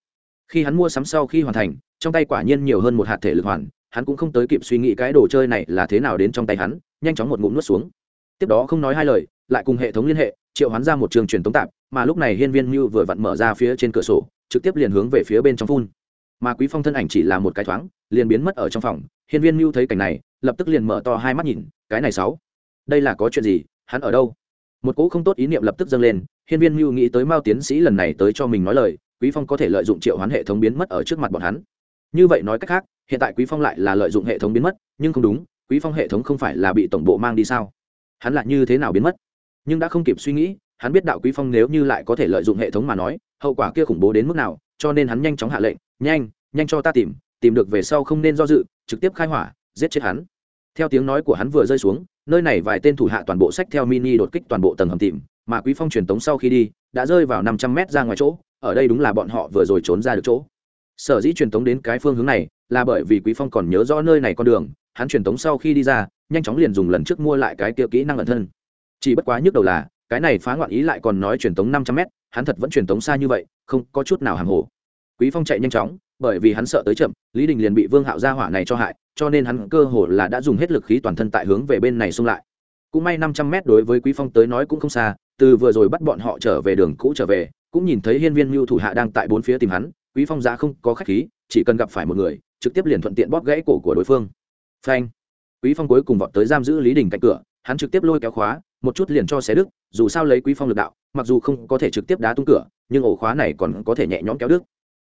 khi hắn mua sắm sau khi hoàn thành, trong tay quả nhiên nhiều hơn một hạt thể lực hoàn, hắn cũng không tới kịp suy nghĩ cái đồ chơi này là thế nào đến trong tay hắn, nhanh chóng một ngụm nuốt xuống. Tiếp đó không nói hai lời, lại cùng hệ thống liên hệ, triệu hắn ra một trường truyền tống tạp, mà lúc này hiên viên như vừa vặn mở ra phía trên cửa sổ, trực tiếp liền hướng về phía bên trong phun. Mà quý phong thân ảnh chỉ là một cái thoáng, liền biến mất ở trong phòng. Hiên viên mưu thấy cảnh này, lập tức liền mở to hai mắt nhìn, cái này sáu, đây là có chuyện gì, hắn ở đâu? Một cỗ không tốt ý niệm lập tức dâng lên, hiên viên mưu nghĩ tới mao tiến sĩ lần này tới cho mình nói lời quý phong có thể lợi dụng triệu hoán hệ thống biến mất ở trước mặt bọn hắn. Như vậy nói cách khác, hiện tại quý phong lại là lợi dụng hệ thống biến mất, nhưng không đúng, quý phong hệ thống không phải là bị tổng bộ mang đi sao? Hắn lại như thế nào biến mất? Nhưng đã không kịp suy nghĩ, hắn biết đạo quý phong nếu như lại có thể lợi dụng hệ thống mà nói, hậu quả kia khủng bố đến mức nào, cho nên hắn nhanh chóng hạ lệnh, nhanh nhanh cho ta tìm tìm được về sau không nên do dự, trực tiếp khai hỏa, giết chết hắn. Theo tiếng nói của hắn vừa rơi xuống, nơi này vài tên thủ hạ toàn bộ sách theo mini đột kích toàn bộ tầng hầm tìm, mà quý phong truyền tống sau khi đi, đã rơi vào năm trăm mét ra ngoài chỗ ở đây đúng là bọn họ vừa rồi trốn ra được chỗ. Sở dĩ truyền tống đến cái phương hướng này là bởi vì quý phong còn nhớ rõ nơi này con đường, hắn truyền tống sau khi đi ra, nhanh chóng liền dùng lần trước mua lại cái kia kỹ năng ẩn thân. Chỉ bất quá nhức đầu là, cái này phá ngoạn ý lại còn nói truyền tống năm trăm mét, hắn thật vẫn truyền tống xa như vậy, không có chút nào hàng hồ. Quý phong chạy nhanh chóng, bởi vì hắn sợ tới chậm, lý đình liền bị vương hạo gia hỏa này cho hại, cho nên hắn cơ hồ là đã dùng hết lực khí toàn thân tại hướng về bên này xung lại. Cũng may năm trăm mét đối với quý phong tới nói cũng không xa, từ vừa rồi bắt bọn họ trở về đường cũ trở về cũng nhìn thấy hiên viên mưu thủ hạ đang tại bốn phía tìm hắn, quý phong giá không có khách khí, chỉ cần gặp phải một người, trực tiếp liền thuận tiện bóp gãy cổ của đối phương. Phanh! Quý phong cuối cùng vọt tới giam giữ lý đình cạnh cửa, hắn trực tiếp lôi kéo khóa, một chút liền cho xé đứt, dù sao lấy quý phong lực đạo, mặc dù không có thể trực tiếp đá tung cửa, nhưng ổ khóa này còn có thể nhẹ nhõm kéo đứt.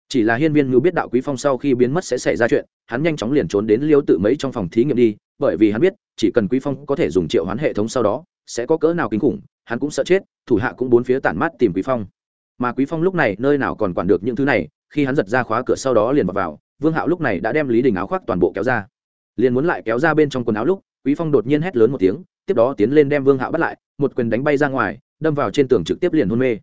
Chỉ là hiên viên ngưu biết đạo quý phong sau khi biến mất sẽ xảy ra chuyện, hắn nhanh chóng liền trốn đến liêu tự mấy trong phòng thí nghiệm đi, bởi vì hắn biết, chỉ cần quý phong có thể dùng triệu hoán hệ thống sau đó, sẽ có cỡ nào kinh khủng, hắn cũng sợ chết, thủ hạ cũng bốn phía tản mát tìm quý phong mà quý phong lúc này nơi nào còn quản được những thứ này khi hắn giật ra khóa cửa sau đó liền vào, vào vương hạo lúc này đã đem lý đình áo khoác toàn bộ kéo ra. Liền muốn lại kéo ra bên trong quần áo lúc quý phong đột nhiên hét lớn một tiếng tiếp đó tiến lên đem vương hạo bắt lại một quyền đánh bay ra ngoài đâm vào trên tường trực tiếp liền hôn mê.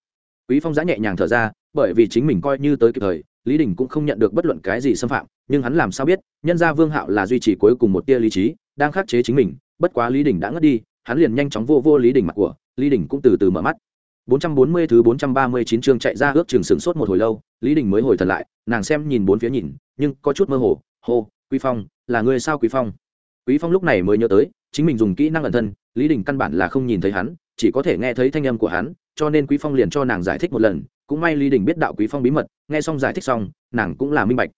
Quý phong giã nhẹ nhàng thở ra bởi vì chính mình coi như tới kịp thời lý đình cũng không nhận được bất luận cái gì xâm phạm nhưng hắn làm sao biết nhân ra vương hạo là duy trì cuối cùng một tia lý trí đang khắc chế chính mình bất quá lý đình đã ngất đi hắn liền nhanh chóng vô vô lý đình mặt của lý đình cũng từ từ mở mắt. 440 thứ 439 chương chạy ra ước chừng sửng sốt một hồi lâu, Lý Đình mới hồi thần lại, nàng xem nhìn bốn phía nhìn, nhưng có chút mơ hồ, "Hô, Quý Phong, là người sao Quý Phong?" Quý Phong lúc này mới nhớ tới, chính mình dùng kỹ năng ẩn thân, Lý Đình căn bản là không nhìn thấy hắn, chỉ có thể nghe thấy thanh âm của hắn, cho nên Quý Phong liền cho nàng giải thích một lần, cũng may Lý Đình biết đạo Quý Phong bí mật, nghe xong giải thích xong, nàng cũng là minh bạch.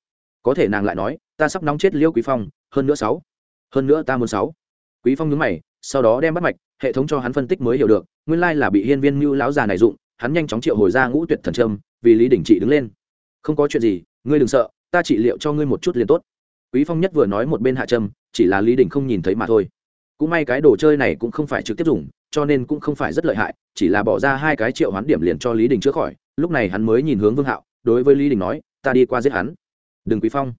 Có thể nàng lại nói, "Ta sắp nóng chết Liêu Quý Phong, hơn nữa sáu, hơn nữa ta muốn sáu." Quý Phong nhướng mày, sau đó đem bắt mạch, hệ thống cho hắn phân tích mới hiểu được, nguyên lai là bị hiên viên mưu lão già này dụng hắn nhanh chóng triệu hồi ra ngũ tuyệt thần trâm vì lý đình trị đứng lên. Không có chuyện gì ngươi đừng sợ ta trị liệu cho ngươi một chút liền tốt. Quý phong nhất vừa nói một bên hạ trâm chỉ là lý đình không nhìn thấy mà thôi. Cũng may cái đồ chơi này cũng không phải trực tiếp dùng cho nên cũng không phải rất lợi hại chỉ là bỏ ra hai cái triệu hoán điểm liền cho lý đình chữa khỏi lúc này hắn mới nhìn hướng vương hạo đối với lý đình nói ta đi qua giết hắn. Đừng quý phong.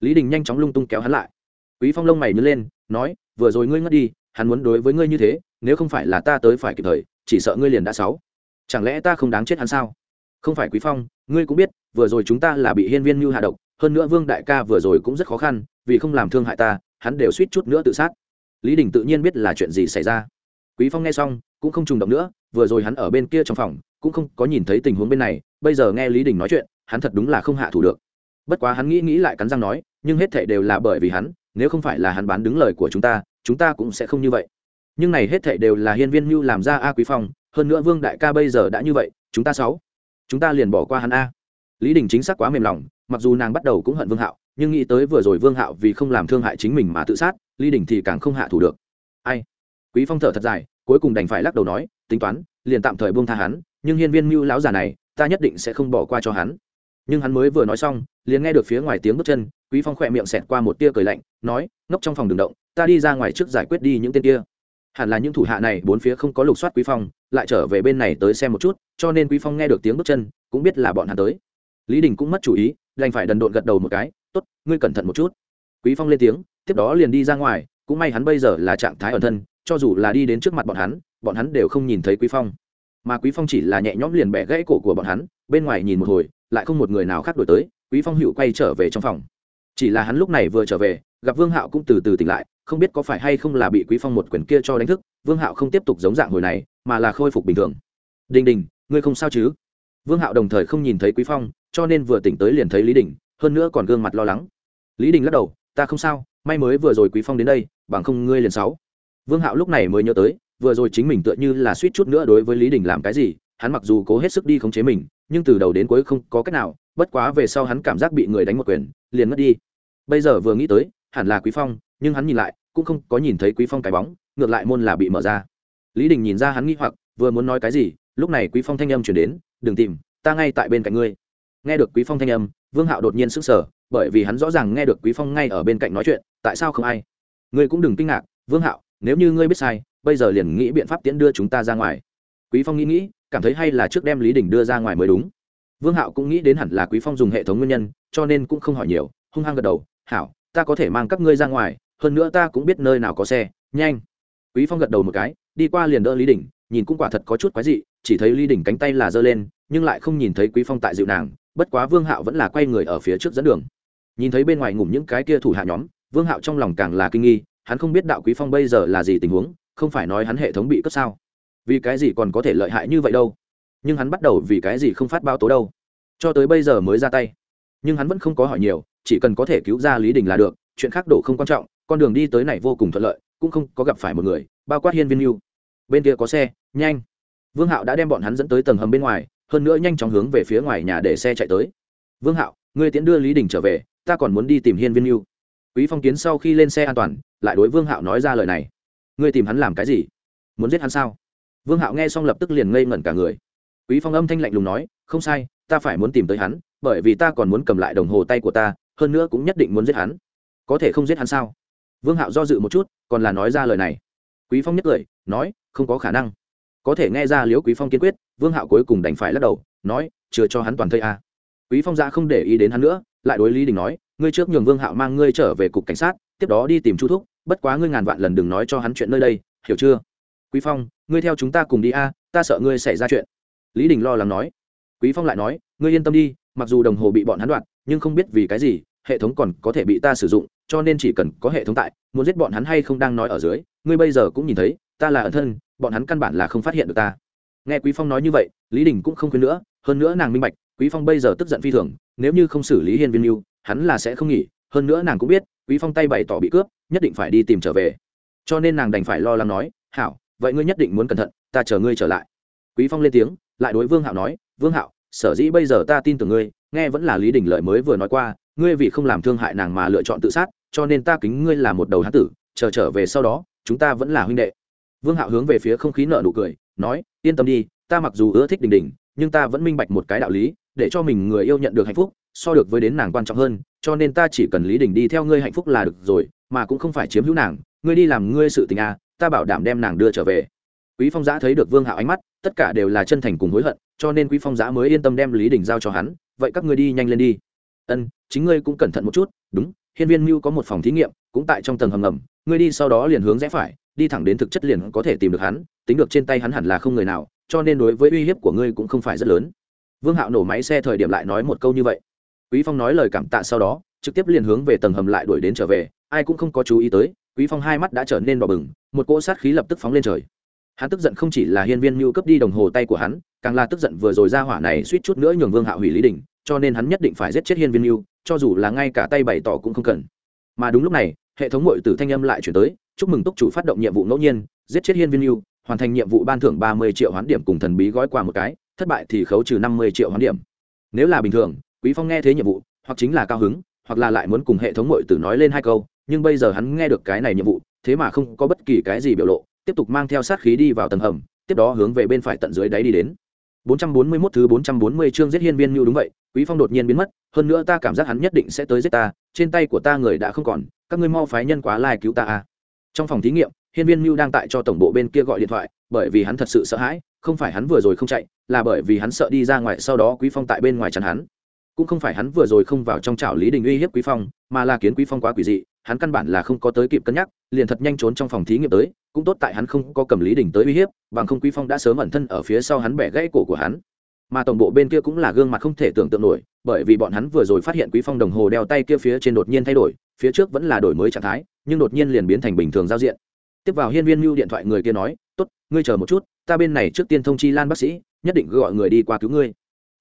Lý đình nhanh chóng lung tung kéo hắn lại. Quý phong lông mày nhớ lên nói vừa rồi ngươi ngất đi hắn muốn đối với ngươi như thế, nếu không phải là ta tới phải kịp thời, chỉ sợ ngươi liền đã sáu. Chẳng lẽ ta không đáng chết hắn sao? Không phải quý phong, ngươi cũng biết, vừa rồi chúng ta là bị hiên viên mưu hạ độc, hơn nữa vương đại ca vừa rồi cũng rất khó khăn, vì không làm thương hại ta, hắn đều suýt chút nữa tự sát. Lý đình tự nhiên biết là chuyện gì xảy ra. Quý phong nghe xong, cũng không trùng động nữa, vừa rồi hắn ở bên kia trong phòng, cũng không có nhìn thấy tình huống bên này, bây giờ nghe lý đình nói chuyện, hắn thật đúng là không hạ thủ được. Bất quá hắn nghĩ nghĩ lại cắn răng nói, nhưng hết thệ đều là bởi vì hắn, nếu không phải là hắn bán đứng lời của chúng ta chúng ta cũng sẽ không như vậy. Nhưng này hết thảy đều là hiên viên mưu làm ra a quý phong, hơn nữa vương đại ca bây giờ đã như vậy, chúng ta sáu, chúng ta liền bỏ qua hắn a. Lý đình chính xác quá mềm lòng, mặc dù nàng bắt đầu cũng hận vương hạo, nhưng nghĩ tới vừa rồi vương hạo vì không làm thương hại chính mình mà tự sát, lý đình thì càng không hạ thủ được. Ai? Quý phong thở thật dài, cuối cùng đành phải lắc đầu nói, tính toán, liền tạm thời buông tha hắn, nhưng hiên viên mưu lão già này, ta nhất định sẽ không bỏ qua cho hắn. Nhưng hắn mới vừa nói xong, liền nghe được phía ngoài tiếng bước chân, quý phong khỏe miệng xẹt qua một tia cười lạnh, nói, ngốc trong phòng đường động ta đi ra ngoài trước giải quyết đi những tên kia. Hẳn là những thủ hạ này, bốn phía không có lục soát quý phong, lại trở về bên này tới xem một chút, cho nên quý phong nghe được tiếng bước chân, cũng biết là bọn hắn tới. Lý đình cũng mất chủ ý, đành phải đần độn gật đầu một cái, tốt, ngươi cẩn thận một chút. Quý phong lên tiếng, tiếp đó liền đi ra ngoài, cũng may hắn bây giờ là trạng thái ẩn thân, cho dù là đi đến trước mặt bọn hắn bọn hắn đều không nhìn thấy quý phong. Mà quý phong chỉ là nhẹ nhõm liền bẻ gãy cổ của bọn hắn, bên ngoài nhìn một hồi, lại không một người nào khác đổi tới, quý phong hữu quay trở về trong phòng. Chỉ là hắn lúc này vừa trở về gặp vương hạo cũng từ từ tỉnh lại, không biết có phải hay không là bị quý phong một quyền kia cho đánh thức, vương hạo không tiếp tục giống dạng hồi này, mà là khôi phục bình thường. Đình đình, ngươi không sao chứ? Vương hạo đồng thời không nhìn thấy quý phong, cho nên vừa tỉnh tới liền thấy lý đình, hơn nữa còn gương mặt lo lắng. Lý đình lắc đầu, ta không sao, may mới vừa rồi quý phong đến đây, bằng không ngươi liền sáu. Vương hạo lúc này mới nhớ tới, vừa rồi chính mình tựa như là suýt chút nữa đối với lý đình làm cái gì, hắn mặc dù cố hết sức đi khống chế mình, nhưng từ đầu đến cuối không có cách nào, bất quá về sau hắn cảm giác bị người đánh một quyền, liền mất đi. Bây giờ vừa nghĩ tới hẳn là quý phong, nhưng hắn nhìn lại, cũng không có nhìn thấy quý phong cái bóng, ngược lại môn là bị mở ra. Lý đình nhìn ra hắn nghĩ hoặc, vừa muốn nói cái gì, lúc này quý phong thanh âm chuyển đến, đừng tìm, ta ngay tại bên cạnh ngươi. Nghe được quý phong thanh âm, vương hạo đột nhiên sững sờ, bởi vì hắn rõ ràng nghe được quý phong ngay ở bên cạnh nói chuyện, tại sao không ai? Ngươi cũng đừng kinh ngạc, vương hạo, nếu như ngươi biết sai, bây giờ liền nghĩ biện pháp tiễn đưa chúng ta ra ngoài. Quý phong nghĩ nghĩ, cảm thấy hay là trước đem lý đình đưa ra ngoài mới đúng. Vương hạo cũng nghĩ đến hẳn là quý phong dùng hệ thống nguyên nhân, cho nên cũng không hỏi nhiều, hung hăng gật đầu, hảo ta có thể mang các ngươi ra ngoài, hơn nữa ta cũng biết nơi nào có xe. Nhanh. Quý phong gật đầu một cái, đi qua liền đỡ lý đình, nhìn cũng quả thật có chút quái dị, chỉ thấy lý đình cánh tay là giơ lên, nhưng lại không nhìn thấy quý phong tại dịu nàng, bất quá vương hạo vẫn là quay người ở phía trước dẫn đường. Nhìn thấy bên ngoài ngủm những cái kia thủ hạ nhóm, vương hạo trong lòng càng là kinh nghi, hắn không biết đạo quý phong bây giờ là gì tình huống, không phải nói hắn hệ thống bị cướp sao? Vì cái gì còn có thể lợi hại như vậy đâu? Nhưng hắn bắt đầu vì cái gì không phát bao tố đâu? Cho tới bây giờ mới ra tay. Nhưng hắn vẫn không có hỏi nhiều chỉ cần có thể cứu ra lý đình là được, chuyện khác đổ không quan trọng, con đường đi tới này vô cùng thuận lợi, cũng không có gặp phải một người, bao quát hiên viên mưu bên kia có xe, nhanh. Vương hạo đã đem bọn hắn dẫn tới tầng hầm bên ngoài, hơn nữa nhanh chóng hướng về phía ngoài nhà để xe chạy tới. Vương hạo, ngươi tiễn đưa lý đình trở về, ta còn muốn đi tìm hiên viên mưu quý phong kiến sau khi lên xe an toàn, lại đối vương hạo nói ra lời này. Ngươi tìm hắn làm cái gì? Muốn giết hắn sao? Vương hạo nghe xong lập tức liền ngây ngẩn cả người. Quý phong âm thanh lạnh lùng nói, không sai, ta phải muốn tìm tới hắn, bởi vì ta còn muốn cầm lại đồng hồ tay của ta hơn nữa cũng nhất định muốn giết hắn. Có thể không giết hắn sao? Vương hạo do dự một chút, còn là nói ra lời này. Quý phong nhất cười, nói, không có khả năng. Có thể nghe ra liếu quý phong kiên quyết, vương hạo cuối cùng đành phải lắc đầu, nói, chưa cho hắn toàn thây à. quý phong ra không để ý đến hắn nữa, lại đối lý đình nói, ngươi trước nhường vương hạo mang ngươi trở về cục cảnh sát, tiếp đó đi tìm chu thúc, bất quá ngươi ngàn vạn lần đừng nói cho hắn chuyện nơi đây, hiểu chưa? Quý phong, ngươi theo chúng ta cùng đi a, ta sợ ngươi xảy ra chuyện. Lý đình lo lắng nói. Quý phong lại nói, ngươi yên tâm đi, mặc dù đồng hồ bị bọn hắn đoạt nhưng không biết vì cái gì hệ thống còn có thể bị ta sử dụng, cho nên chỉ cần có hệ thống tại, muốn giết bọn hắn hay không đang nói ở dưới, ngươi bây giờ cũng nhìn thấy, ta là ẩn thân, bọn hắn căn bản là không phát hiện được ta. Nghe quý phong nói như vậy, lý đình cũng không khuyên nữa, hơn nữa nàng minh bạch, quý phong bây giờ tức giận phi thường, nếu như không xử lý hiên viên mưu hắn là sẽ không nghỉ, hơn nữa nàng cũng biết, quý phong tay bày tỏ bị cướp, nhất định phải đi tìm trở về. Cho nên nàng đành phải lo lắng nói, hảo, vậy ngươi nhất định muốn cẩn thận, ta chờ ngươi trở lại. Quý phong lên tiếng, lại đối vương hạo nói, vương hạo, sở dĩ bây giờ ta tin tưởng ngươi, nghe vẫn là lý đình lợi mới vừa nói qua ngươi vì không làm thương hại nàng mà lựa chọn tự sát, cho nên ta kính ngươi là một đầu hán tử, chờ trở về sau đó, chúng ta vẫn là huynh đệ. Vương hạo hướng về phía không khí nợ nụ cười, nói, yên tâm đi, ta mặc dù ưa thích đình đình, nhưng ta vẫn minh bạch một cái đạo lý, để cho mình người yêu nhận được hạnh phúc, so được với đến nàng quan trọng hơn, cho nên ta chỉ cần lý đình đi theo ngươi hạnh phúc là được rồi, mà cũng không phải chiếm hữu nàng, ngươi đi làm ngươi sự tình à ta bảo đảm đem nàng đưa trở về. Quý phong giã thấy được vương hạo ánh mắt, tất cả đều là chân thành cùng hối hận, cho nên quý phong giã mới yên tâm đem lý đình giao cho hắn, vậy các ngươi đi nhanh lên đi ân, chính ngươi cũng cẩn thận một chút, đúng, hiên viên mưu có một phòng thí nghiệm, cũng tại trong tầng hầm ngầm, ngươi đi sau đó liền hướng rẽ phải, đi thẳng đến thực chất liền có thể tìm được hắn, tính được trên tay hắn hẳn là không người nào, cho nên đối với uy hiếp của ngươi cũng không phải rất lớn. Vương hạo nổ máy xe thời điểm lại nói một câu như vậy. Quý phong nói lời cảm tạ sau đó, trực tiếp liền hướng về tầng hầm lại đuổi đến trở về, ai cũng không có chú ý tới, quý phong hai mắt đã trở nên đỏ bừng, một cỗ sát khí lập tức phóng lên trời. Hắn tức giận không chỉ là hiên viên mưu cấp đi đồng hồ tay của hắn, càng là tức giận vừa rồi ra hỏa này suýt chút nữa nhường vương hạo hủy lý đình cho nên hắn nhất định phải giết chết hiên viên mưu cho dù là ngay cả tay bày tỏ cũng không cần. Mà đúng lúc này, hệ thống mội tử thanh âm lại chuyển tới, chúc mừng túc chủ phát động nhiệm vụ ngẫu nhiên, giết chết hiên viên mưu hoàn thành nhiệm vụ ban thưởng ba mươi triệu hoán điểm cùng thần bí gói quà một cái, thất bại thì khấu trừ năm mươi triệu hoán điểm. Nếu là bình thường, quý phong nghe thế nhiệm vụ, hoặc chính là cao hứng, hoặc là lại muốn cùng hệ thống mội tử nói lên hai câu, nhưng bây giờ hắn nghe được cái này nhiệm vụ, thế mà không có bất kỳ cái gì biểu lộ, tiếp tục mang theo sát khí đi vào tầng hầm, tiếp đó hướng về bên phải tận dưới đáy đi đến. 441 thứ 440 chương giết hiên viên như đúng vậy, quý phong đột nhiên biến mất, hơn nữa ta cảm giác hắn nhất định sẽ tới giết ta, trên tay của ta người đã không còn, các ngươi mau phái nhân quá lai cứu ta a trong phòng thí nghiệm, hiên viên nhu đang tại cho tổng bộ bên kia gọi điện thoại, bởi vì hắn thật sự sợ hãi, không phải hắn vừa rồi không chạy, là bởi vì hắn sợ đi ra ngoài sau đó quý phong tại bên ngoài chắn hắn. Cũng không phải hắn vừa rồi không vào trong trảo lý đình uy hiếp quý phong, mà là kiến quý phong quá quỷ dị hắn căn bản là không có tới kịp cân nhắc, liền thật nhanh trốn trong phòng thí nghiệm tới, cũng tốt tại hắn không có cầm lý đình tới uy hiếp, bằng không quý phong đã sớm ẩn thân ở phía sau hắn bẻ gãy cổ của hắn. Mà tổng bộ bên kia cũng là gương mặt không thể tưởng tượng nổi, bởi vì bọn hắn vừa rồi phát hiện quý phong đồng hồ đeo tay kia phía trên đột nhiên thay đổi, phía trước vẫn là đổi mới trạng thái, nhưng đột nhiên liền biến thành bình thường giao diện. Tiếp vào hiên viên mưu điện thoại người kia nói, tốt, ngươi chờ một chút, ta bên này trước tiên thông chi lan bác sĩ, nhất định gọi người đi qua cứu ngươi.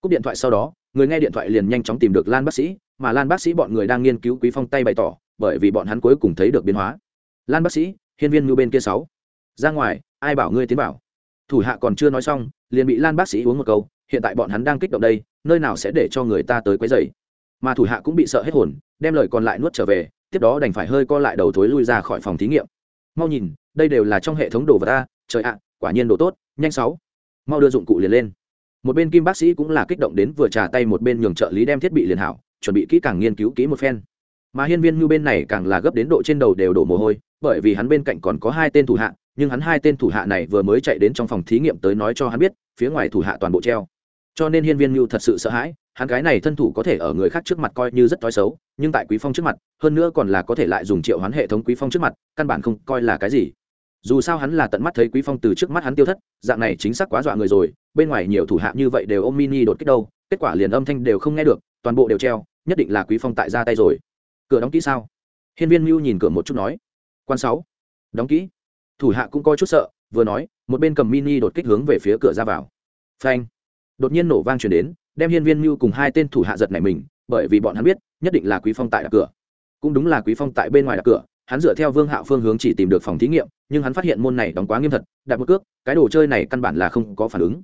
Cúp điện thoại sau đó, người nghe điện thoại liền nhanh chóng tìm được lan bác sĩ, mà lan bác sĩ bọn người đang nghiên cứu quý phong tay bày tỏ bởi vì bọn hắn cuối cùng thấy được biến hóa. Lan bác sĩ, hiên viên ngưu bên kia sáu. Ra ngoài, ai bảo ngươi tiến bảo thủ hạ còn chưa nói xong, liền bị lan bác sĩ uống một câu, hiện tại bọn hắn đang kích động đây, nơi nào sẽ để cho người ta tới quấy rầy? Mà thủ hạ cũng bị sợ hết hồn, đem lời còn lại nuốt trở về, tiếp đó đành phải hơi co lại đầu thối lui ra khỏi phòng thí nghiệm. Mau nhìn, đây đều là trong hệ thống đồ vật ta, trời ạ, quả nhiên đồ tốt, nhanh sáu. Mau đưa dụng cụ liền lên. Một bên kim bác sĩ cũng là kích động đến vừa trả tay một bên nhường trợ lý đem thiết bị liền hảo, chuẩn bị kỹ càng nghiên cứu kỹ một phen mà hiên viên ngưu bên này càng là gấp đến độ trên đầu đều đổ mồ hôi, bởi vì hắn bên cạnh còn có hai tên thủ hạ, nhưng hắn hai tên thủ hạ này vừa mới chạy đến trong phòng thí nghiệm tới nói cho hắn biết, phía ngoài thủ hạ toàn bộ treo. Cho nên hiên viên ngưu thật sự sợ hãi, hắn gái này thân thủ có thể ở người khác trước mặt coi như rất thói xấu, nhưng tại quý phong trước mặt, hơn nữa còn là có thể lại dùng triệu hoán hệ thống quý phong trước mặt, căn bản không coi là cái gì. Dù sao hắn là tận mắt thấy quý phong từ trước mắt hắn tiêu thất, dạng này chính xác quá dọa người rồi, bên ngoài nhiều thủ hạ như vậy đều ôm mini đột kích đâu, kết quả liền âm thanh đều không nghe được, toàn bộ đều treo, nhất định là quý phong tại ra tay rồi cửa đóng kỹ sao? Hiên viên mưu nhìn cửa một chút nói. Quan sáu. Đóng kỹ. Thủ hạ cũng coi chút sợ, vừa nói, một bên cầm mini đột kích hướng về phía cửa ra vào. Phanh. Đột nhiên nổ vang truyền đến, đem hiên viên mưu cùng hai tên thủ hạ giật này mình, bởi vì bọn hắn biết, nhất định là quý phong tại đặt cửa. Cũng đúng là quý phong tại bên ngoài đặt cửa, hắn dựa theo vương hạo phương hướng chỉ tìm được phòng thí nghiệm, nhưng hắn phát hiện môn này đóng quá nghiêm thật, đặt một cước, cái đồ chơi này căn bản là không có phản ứng.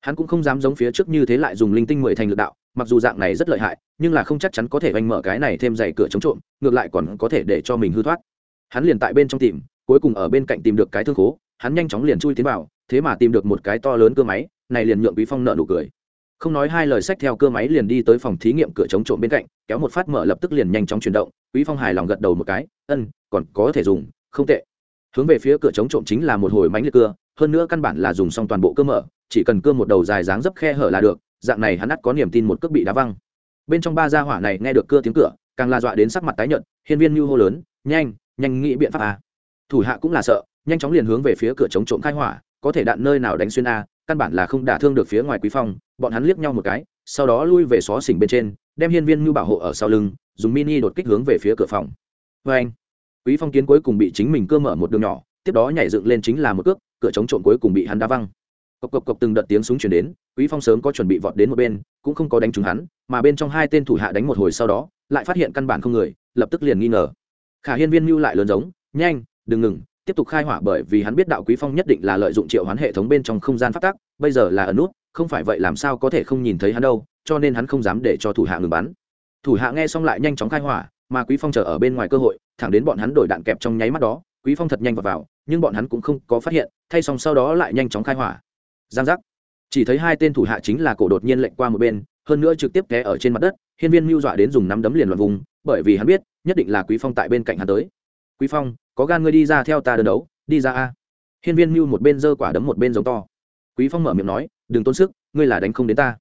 Hắn cũng không dám giống phía trước như thế lại dùng linh tinh mười thành lực đạo mặc dù dạng này rất lợi hại, nhưng là không chắc chắn có thể oanh mở cái này thêm dày cửa chống trộm, ngược lại còn có thể để cho mình hư thoát. Hắn liền tại bên trong tìm, cuối cùng ở bên cạnh tìm được cái thương khố, hắn nhanh chóng liền chui tiến vào, thế mà tìm được một cái to lớn cơ máy, này liền nhượng quý phong nợ nụ cười. Không nói hai lời sách theo cơ máy liền đi tới phòng thí nghiệm cửa chống trộm bên cạnh, kéo một phát mở lập tức liền nhanh chóng chuyển động, quý phong hài lòng gật đầu một cái, ân, còn có thể dùng, không tệ. Hướng về phía cửa chống trộm chính là một hồi mánh liệt cưa hơn nữa căn bản là dùng xong toàn bộ cơ mở, chỉ cần cưa một đầu dài dáng dấp khe hở là được dạng này hắn ắt có niềm tin một cước bị đá văng. Bên trong ba gia hỏa này nghe được cưa tiếng cửa, càng la dọa đến sắc mặt tái nhợt, hiên viên như hô lớn, nhanh nhanh nghĩ biện pháp à. thủ hạ cũng là sợ, nhanh chóng liền hướng về phía cửa chống trộm khai hỏa, có thể đạn nơi nào đánh xuyên a, căn bản là không đả thương được phía ngoài quý phong, bọn hắn liếc nhau một cái, sau đó lui về xó xỉnh bên trên, đem hiên viên như bảo hộ ở sau lưng, dùng mini đột kích hướng về phía cửa phòng. Vê anh, quý phong kiến cuối cùng bị chính mình cơ mở một đường nhỏ, tiếp đó nhảy dựng lên chính là một cước, cửa chống trộm cuối cùng bị hắn đá văng cộc cộc cộc từng đợt tiếng súng chuyển đến quý phong sớm có chuẩn bị vọt đến một bên cũng không có đánh trúng hắn mà bên trong hai tên thủ hạ đánh một hồi sau đó lại phát hiện căn bản không người lập tức liền nghi ngờ. Khả hiên viên mưu lại lớn giống nhanh đừng ngừng tiếp tục khai hỏa bởi vì hắn biết đạo quý phong nhất định là lợi dụng triệu hoán hệ thống bên trong không gian phát tác bây giờ là ở nút không phải vậy làm sao có thể không nhìn thấy hắn đâu cho nên hắn không dám để cho thủ hạ ngừng bắn. Thủ hạ nghe xong lại nhanh chóng khai hỏa mà quý phong chờ ở bên ngoài cơ hội thẳng đến bọn hắn đổi đạn kẹp trong nháy mắt đó quý phong thật nhanh vào, vào nhưng bọn hắn cũng không có phát hiện thay xong sau đó lại nhanh chóng khai hỏa giang giác. Chỉ thấy hai tên thủ hạ chính là cổ đột nhiên lệnh qua một bên, hơn nữa trực tiếp té ở trên mặt đất, hiên viên mưu dọa đến dùng nắm đấm liền loạn vùng, bởi vì hắn biết, nhất định là quý phong tại bên cạnh hắn tới. Quý phong, có gan ngươi đi ra theo ta đơn đấu, đi ra a. Hiên viên mưu một bên giơ quả đấm một bên giống to. Quý phong mở miệng nói, đừng tốn sức, ngươi là đánh không đến ta.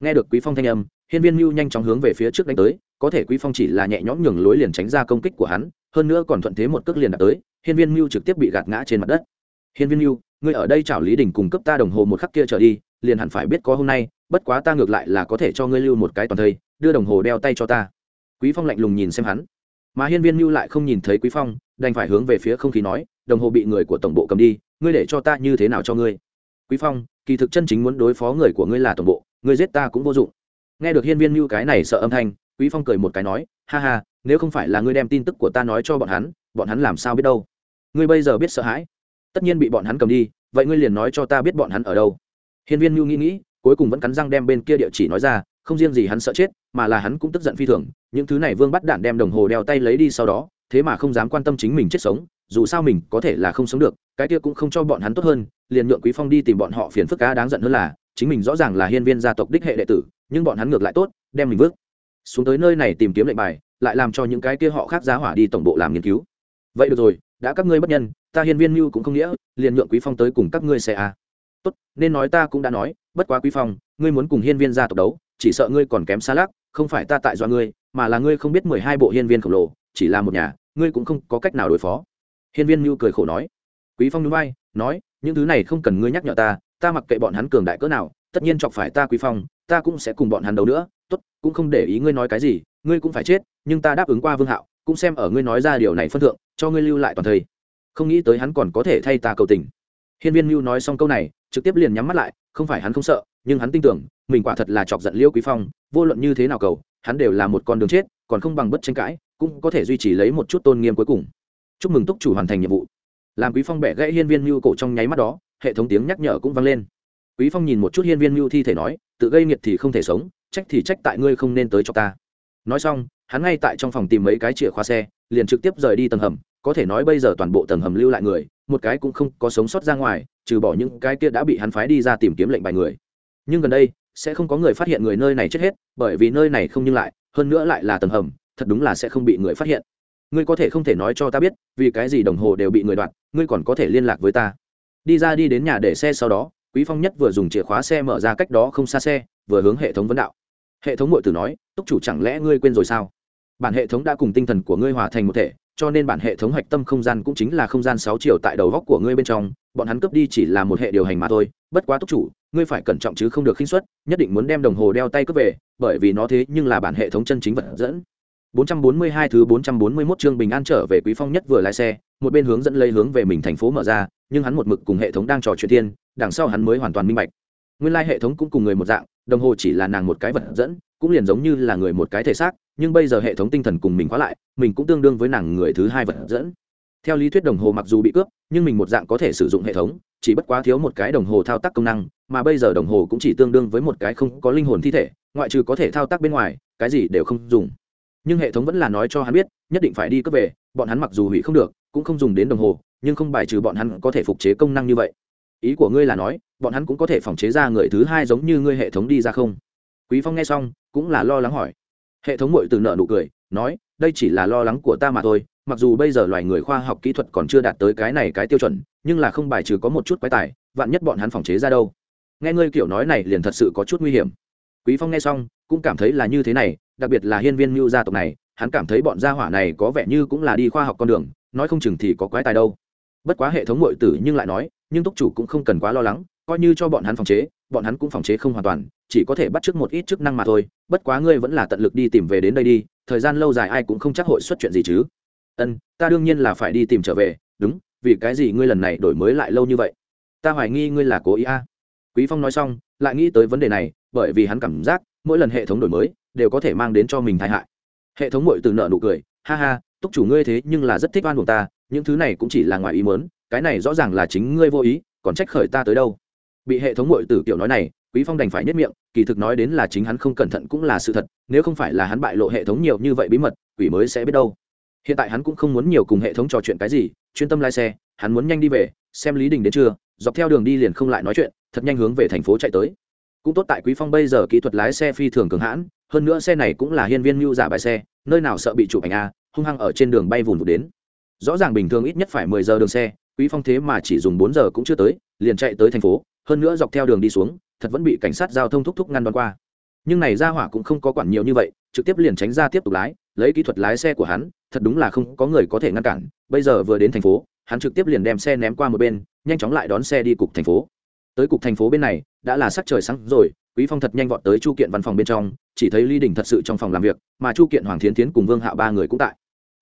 Nghe được quý phong thanh âm, hiên viên mưu nhanh chóng hướng về phía trước đánh tới, có thể quý phong chỉ là nhẹ nhõm nhường lối liền tránh ra công kích của hắn, hơn nữa còn thuận thế một cước liền đạt tới, hiên viên mưu trực tiếp bị gạt ngã trên mặt đất. Hiên viên mưu ngươi ở đây chảo lý đình cung cấp ta đồng hồ một khắc kia trở đi, liền hẳn phải biết có hôm nay, bất quá ta ngược lại là có thể cho ngươi lưu một cái toàn thây, đưa đồng hồ đeo tay cho ta. Quý phong lạnh lùng nhìn xem hắn. Mà hiên viên mưu lại không nhìn thấy quý phong, đành phải hướng về phía không khí nói, đồng hồ bị người của tổng bộ cầm đi, ngươi để cho ta như thế nào cho ngươi? Quý phong, kỳ thực chân chính muốn đối phó người của ngươi là tổng bộ, ngươi giết ta cũng vô dụng. Nghe được hiên viên mưu cái này sợ âm thanh, quý phong cười một cái nói, ha ha, nếu không phải là ngươi đem tin tức của ta nói cho bọn hắn bọn hắn làm sao biết đâu? Ngươi bây giờ biết sợ hãi? Tất nhiên bị bọn hắn cầm đi, vậy ngươi liền nói cho ta biết bọn hắn ở đâu. Hiên viên mưu nghĩ nghĩ, cuối cùng vẫn cắn răng đem bên kia địa chỉ nói ra, không riêng gì hắn sợ chết, mà là hắn cũng tức giận phi thường, những thứ này vương bắt đạn đem đồng hồ đeo tay lấy đi sau đó, thế mà không dám quan tâm chính mình chết sống, dù sao mình có thể là không sống được, cái kia cũng không cho bọn hắn tốt hơn, liền nhượng quý phong đi tìm bọn họ phiền phức cá đáng giận hơn là, chính mình rõ ràng là hiên viên gia tộc đích hệ đệ tử, nhưng bọn hắn ngược lại tốt, đem mình vứt. Xuống tới nơi này tìm kiếm lệnh bài, lại làm cho những cái kia họ khác giá hỏa đi tổng bộ làm nghiên cứu. Vậy được rồi, đã các ngươi bất nhân ta hiên viên mưu cũng không nghĩa, liền nhượng quý phong tới cùng các ngươi xe à. tốt, nên nói ta cũng đã nói, bất quá quý phong, ngươi muốn cùng hiên viên gia tộc đấu, chỉ sợ ngươi còn kém xa lắc, không phải ta tại do ngươi, mà là ngươi không biết mười hai bộ hiên viên khổng lồ, chỉ là một nhà, ngươi cũng không có cách nào đối phó. Hiên viên mưu cười khổ nói. Quý phong núi bay nói, những thứ này không cần ngươi nhắc nhở ta ta mặc kệ bọn hắn cường đại cỡ nào, tất nhiên chọc phải ta quý phong, ta cũng sẽ cùng bọn hắn đấu nữa. Tốt, cũng không để ý ngươi nói cái gì, ngươi cũng phải chết, nhưng ta đáp ứng qua vương hạo, cũng xem ở ngươi nói ra điều này phân thượng, cho ngươi lưu lại toàn thây không nghĩ tới hắn còn có thể thay ta cầu tình. Hiên viên mưu nói xong câu này, trực tiếp liền nhắm mắt lại, không phải hắn không sợ, nhưng hắn tin tưởng, mình quả thật là chọc giận liêu quý phong, vô luận như thế nào cầu, hắn đều là một con đường chết, còn không bằng bất tranh cãi, cũng có thể duy trì lấy một chút tôn nghiêm cuối cùng. Chúc mừng túc chủ hoàn thành nhiệm vụ. Làm quý phong bẻ gãy hiên viên mưu cổ trong nháy mắt đó, hệ thống tiếng nhắc nhở cũng vang lên. Quý phong nhìn một chút hiên viên mưu thi thể nói, tự gây nghiệt thì không thể sống, trách thì trách tại ngươi không nên tới cho ta. Nói xong, hắn ngay tại trong phòng tìm mấy cái chìa khóa xe, liền trực tiếp rời đi tầng hầm có thể nói bây giờ toàn bộ tầng hầm lưu lại người, một cái cũng không có sống sót ra ngoài, trừ bỏ những cái kia đã bị hắn phái đi ra tìm kiếm lệnh bài người. Nhưng gần đây, sẽ không có người phát hiện người nơi này chết hết, bởi vì nơi này không nhưng lại, hơn nữa lại là tầng hầm, thật đúng là sẽ không bị người phát hiện. Ngươi có thể không thể nói cho ta biết, vì cái gì đồng hồ đều bị người đoạt, ngươi còn có thể liên lạc với ta. Đi ra đi đến nhà để xe sau đó, quý phong nhất vừa dùng chìa khóa xe mở ra cách đó không xa xe, vừa hướng hệ thống vấn đạo. Hệ thống ngội tử nói, túc chủ chẳng lẽ ngươi quên rồi sao? Bản hệ thống đã cùng tinh thần của ngươi hòa thành một thể cho nên bản hệ thống hạch tâm không gian cũng chính là không gian sáu chiều tại đầu góc của ngươi bên trong bọn hắn cướp đi chỉ là một hệ điều hành mà thôi bất quá túc chủ ngươi phải cẩn trọng chứ không được khinh suất nhất định muốn đem đồng hồ đeo tay cướp về bởi vì nó thế nhưng là bản hệ thống chân chính vật dẫn 442 thứ 441 chương bình an trở về Quý Phong nhất vừa lái xe, một bên hướng dẫn lấy hướng về mình thành phố mở ra, nhưng hắn một mực cùng hệ thống đang trò chuyện thiên, đằng sau hắn mới hoàn toàn minh bạch. Nguyên lai hệ thống cũng cùng người một dạng, đồng hồ chỉ là nàng một cái vật dẫn, cũng liền giống như là người một cái thể xác, nhưng bây giờ hệ thống tinh thần cùng mình khóa lại, mình cũng tương đương với nàng người thứ hai vật dẫn. Theo lý thuyết đồng hồ mặc dù bị cướp, nhưng mình một dạng có thể sử dụng hệ thống, chỉ bất quá thiếu một cái đồng hồ thao tác công năng, mà bây giờ đồng hồ cũng chỉ tương đương với một cái không có linh hồn thi thể, ngoại trừ có thể thao tác bên ngoài cái gì đều không dùng. Nhưng hệ thống vẫn là nói cho hắn biết nhất định phải đi cướp về bọn hắn mặc dù hủy không được cũng không dùng đến đồng hồ nhưng không bài trừ bọn hắn có thể phục chế công năng như vậy. Ý của ngươi là nói bọn hắn cũng có thể phòng chế ra người thứ hai giống như ngươi hệ thống đi ra không? Quý phong nghe xong cũng là lo lắng hỏi hệ thống mội từ nợ nụ cười, nói, đây chỉ là lo lắng của ta mà thôi, mặc dù bây giờ loài người khoa học kỹ thuật còn chưa đạt tới cái này cái tiêu chuẩn, nhưng là không bài trừ có một chút quái tài, vạn nhất bọn hắn phòng chế ra đâu. Nghe ngươi kiểu nói này liền thật sự có chút nguy hiểm. Quý phong nghe xong, cũng cảm thấy là như thế này, đặc biệt là hiên viên mưu gia tộc này, hắn cảm thấy bọn gia hỏa này có vẻ như cũng là đi khoa học con đường, nói không chừng thì có quái tài đâu. Bất quá hệ thống mội tử nhưng lại nói, nhưng túc chủ cũng không cần quá lo lắng, coi như cho bọn hắn phòng chế, bọn hắn cũng phòng chế không hoàn toàn chỉ có thể bắt chước một ít chức năng mà thôi, bất quá ngươi vẫn là tận lực đi tìm về đến đây đi, thời gian lâu dài ai cũng không chắc hội xuất chuyện gì chứ. Ân, ta đương nhiên là phải đi tìm trở về, đúng, vì cái gì ngươi lần này đổi mới lại lâu như vậy? Ta hoài nghi ngươi là cố ý a. À. quý phong nói xong, lại nghĩ tới vấn đề này, bởi vì hắn cảm giác, mỗi lần hệ thống đổi mới, đều có thể mang đến cho mình tai hại. Hệ thống mội từ nợ nụ cười, ha ha, túc chủ ngươi thế nhưng là rất thích oan của ta, những thứ này cũng chỉ là ngoài ý mớn cái này rõ ràng là chính ngươi vô ý, còn trách khởi ta tới đâu? Bị hệ thống mội tử kiểu nói này quý phong đành phải nhất miệng kỳ thực nói đến là chính hắn không cẩn thận cũng là sự thật nếu không phải là hắn bại lộ hệ thống nhiều như vậy bí mật quỷ mới sẽ biết đâu. Hiện tại hắn cũng không muốn nhiều cùng hệ thống trò chuyện cái gì chuyên tâm lái xe hắn muốn nhanh đi về xem lý đình đến chưa, dọc theo đường đi liền không lại nói chuyện thật nhanh hướng về thành phố chạy tới. Cũng tốt tại quý phong bây giờ kỹ thuật lái xe phi thường cường hãn hơn nữa xe này cũng là hiên viên mưu giả bài xe nơi nào sợ bị chụp ảnh a hung hăng ở trên đường bay vùn vụt đến. Rõ ràng bình thường ít nhất phải mười giờ đường xe quý phong thế mà chỉ dùng bốn giờ cũng chưa tới liền chạy tới thành phố hơn nữa dọc theo đường đi xuống, thật vẫn bị cảnh sát giao thông thúc thúc ngăn đón qua. Nhưng này ra hỏa cũng không có quản nhiều như vậy, trực tiếp liền tránh ra tiếp tục lái, lấy kỹ thuật lái xe của hắn, thật đúng là không có người có thể ngăn cản. Bây giờ vừa đến thành phố, hắn trực tiếp liền đem xe ném qua một bên, nhanh chóng lại đón xe đi cục thành phố. Tới cục thành phố bên này, đã là sắc trời sáng rồi, quý phong thật nhanh vọt tới chu kiện văn phòng bên trong, chỉ thấy ly đình thật sự trong phòng làm việc, mà chu kiện, hoàng thiến tiến cùng vương hạo ba người cũng tại.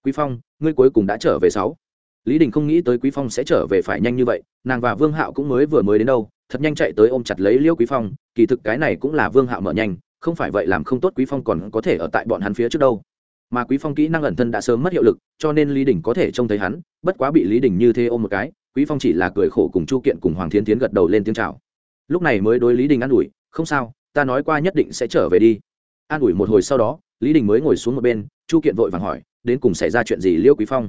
Quý phong, ngươi cuối cùng đã trở về sáu? Lý đình không nghĩ tới quý phong sẽ trở về phải nhanh như vậy, nàng và vương hạo cũng mới vừa mới đến đâu thật nhanh chạy tới ôm chặt lấy liêu quý phong, kỳ thực cái này cũng là vương hạo mở nhanh, không phải vậy làm không tốt quý phong còn có thể ở tại bọn hắn phía trước đâu. Mà quý phong kỹ năng ẩn thân đã sớm mất hiệu lực, cho nên lý đình có thể trông thấy hắn, bất quá bị lý đình như thế ôm một cái, quý phong chỉ là cười khổ cùng chu kiện cùng hoàng thiến tiến gật đầu lên tiếng chào. Lúc này mới đối lý đình an ủi, không sao, ta nói qua nhất định sẽ trở về đi. An ủi một hồi sau đó, lý đình mới ngồi xuống một bên, chu kiện vội vàng hỏi, đến cùng xảy ra chuyện gì liêu quý phong?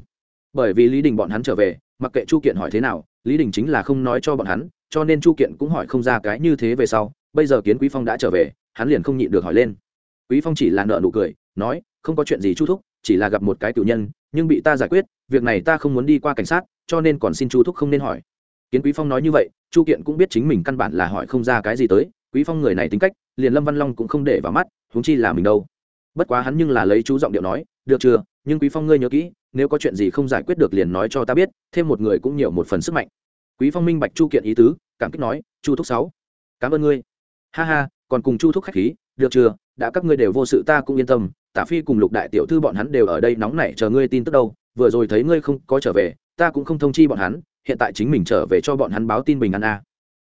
Bởi vì lý đình bọn hắn trở về, mặc kệ chu kiện hỏi thế nào, lý đình chính là không nói cho bọn hắn cho nên chu kiện cũng hỏi không ra cái như thế về sau, bây giờ kiến quý phong đã trở về, hắn liền không nhịn được hỏi lên. Quý phong chỉ là nợ nụ cười, nói, không có chuyện gì chu thúc, chỉ là gặp một cái cựu nhân, nhưng bị ta giải quyết, việc này ta không muốn đi qua cảnh sát, cho nên còn xin chu thúc không nên hỏi. Kiến quý phong nói như vậy, chu kiện cũng biết chính mình căn bản là hỏi không ra cái gì tới, quý phong người này tính cách, liền lâm văn long cũng không để vào mắt, huống chi là mình đâu. Bất quá hắn nhưng là lấy chú giọng điệu nói, được chưa, nhưng quý phong ngươi nhớ kỹ, nếu có chuyện gì không giải quyết được liền nói cho ta biết, thêm một người cũng nhiều một phần sức mạnh quý phong minh bạch chu kiện ý tứ, cảm kích nói, chu thúc sáu, cảm ơn ngươi. Ha ha, còn cùng chu thúc khách khí, được chưa? Đã các ngươi đều vô sự ta cũng yên tâm, tả phi cùng lục đại tiểu thư bọn hắn đều ở đây nóng nảy chờ ngươi tin tức đâu. Vừa rồi thấy ngươi không có trở về, ta cũng không thông chi bọn hắn, hiện tại chính mình trở về cho bọn hắn báo tin bình an a.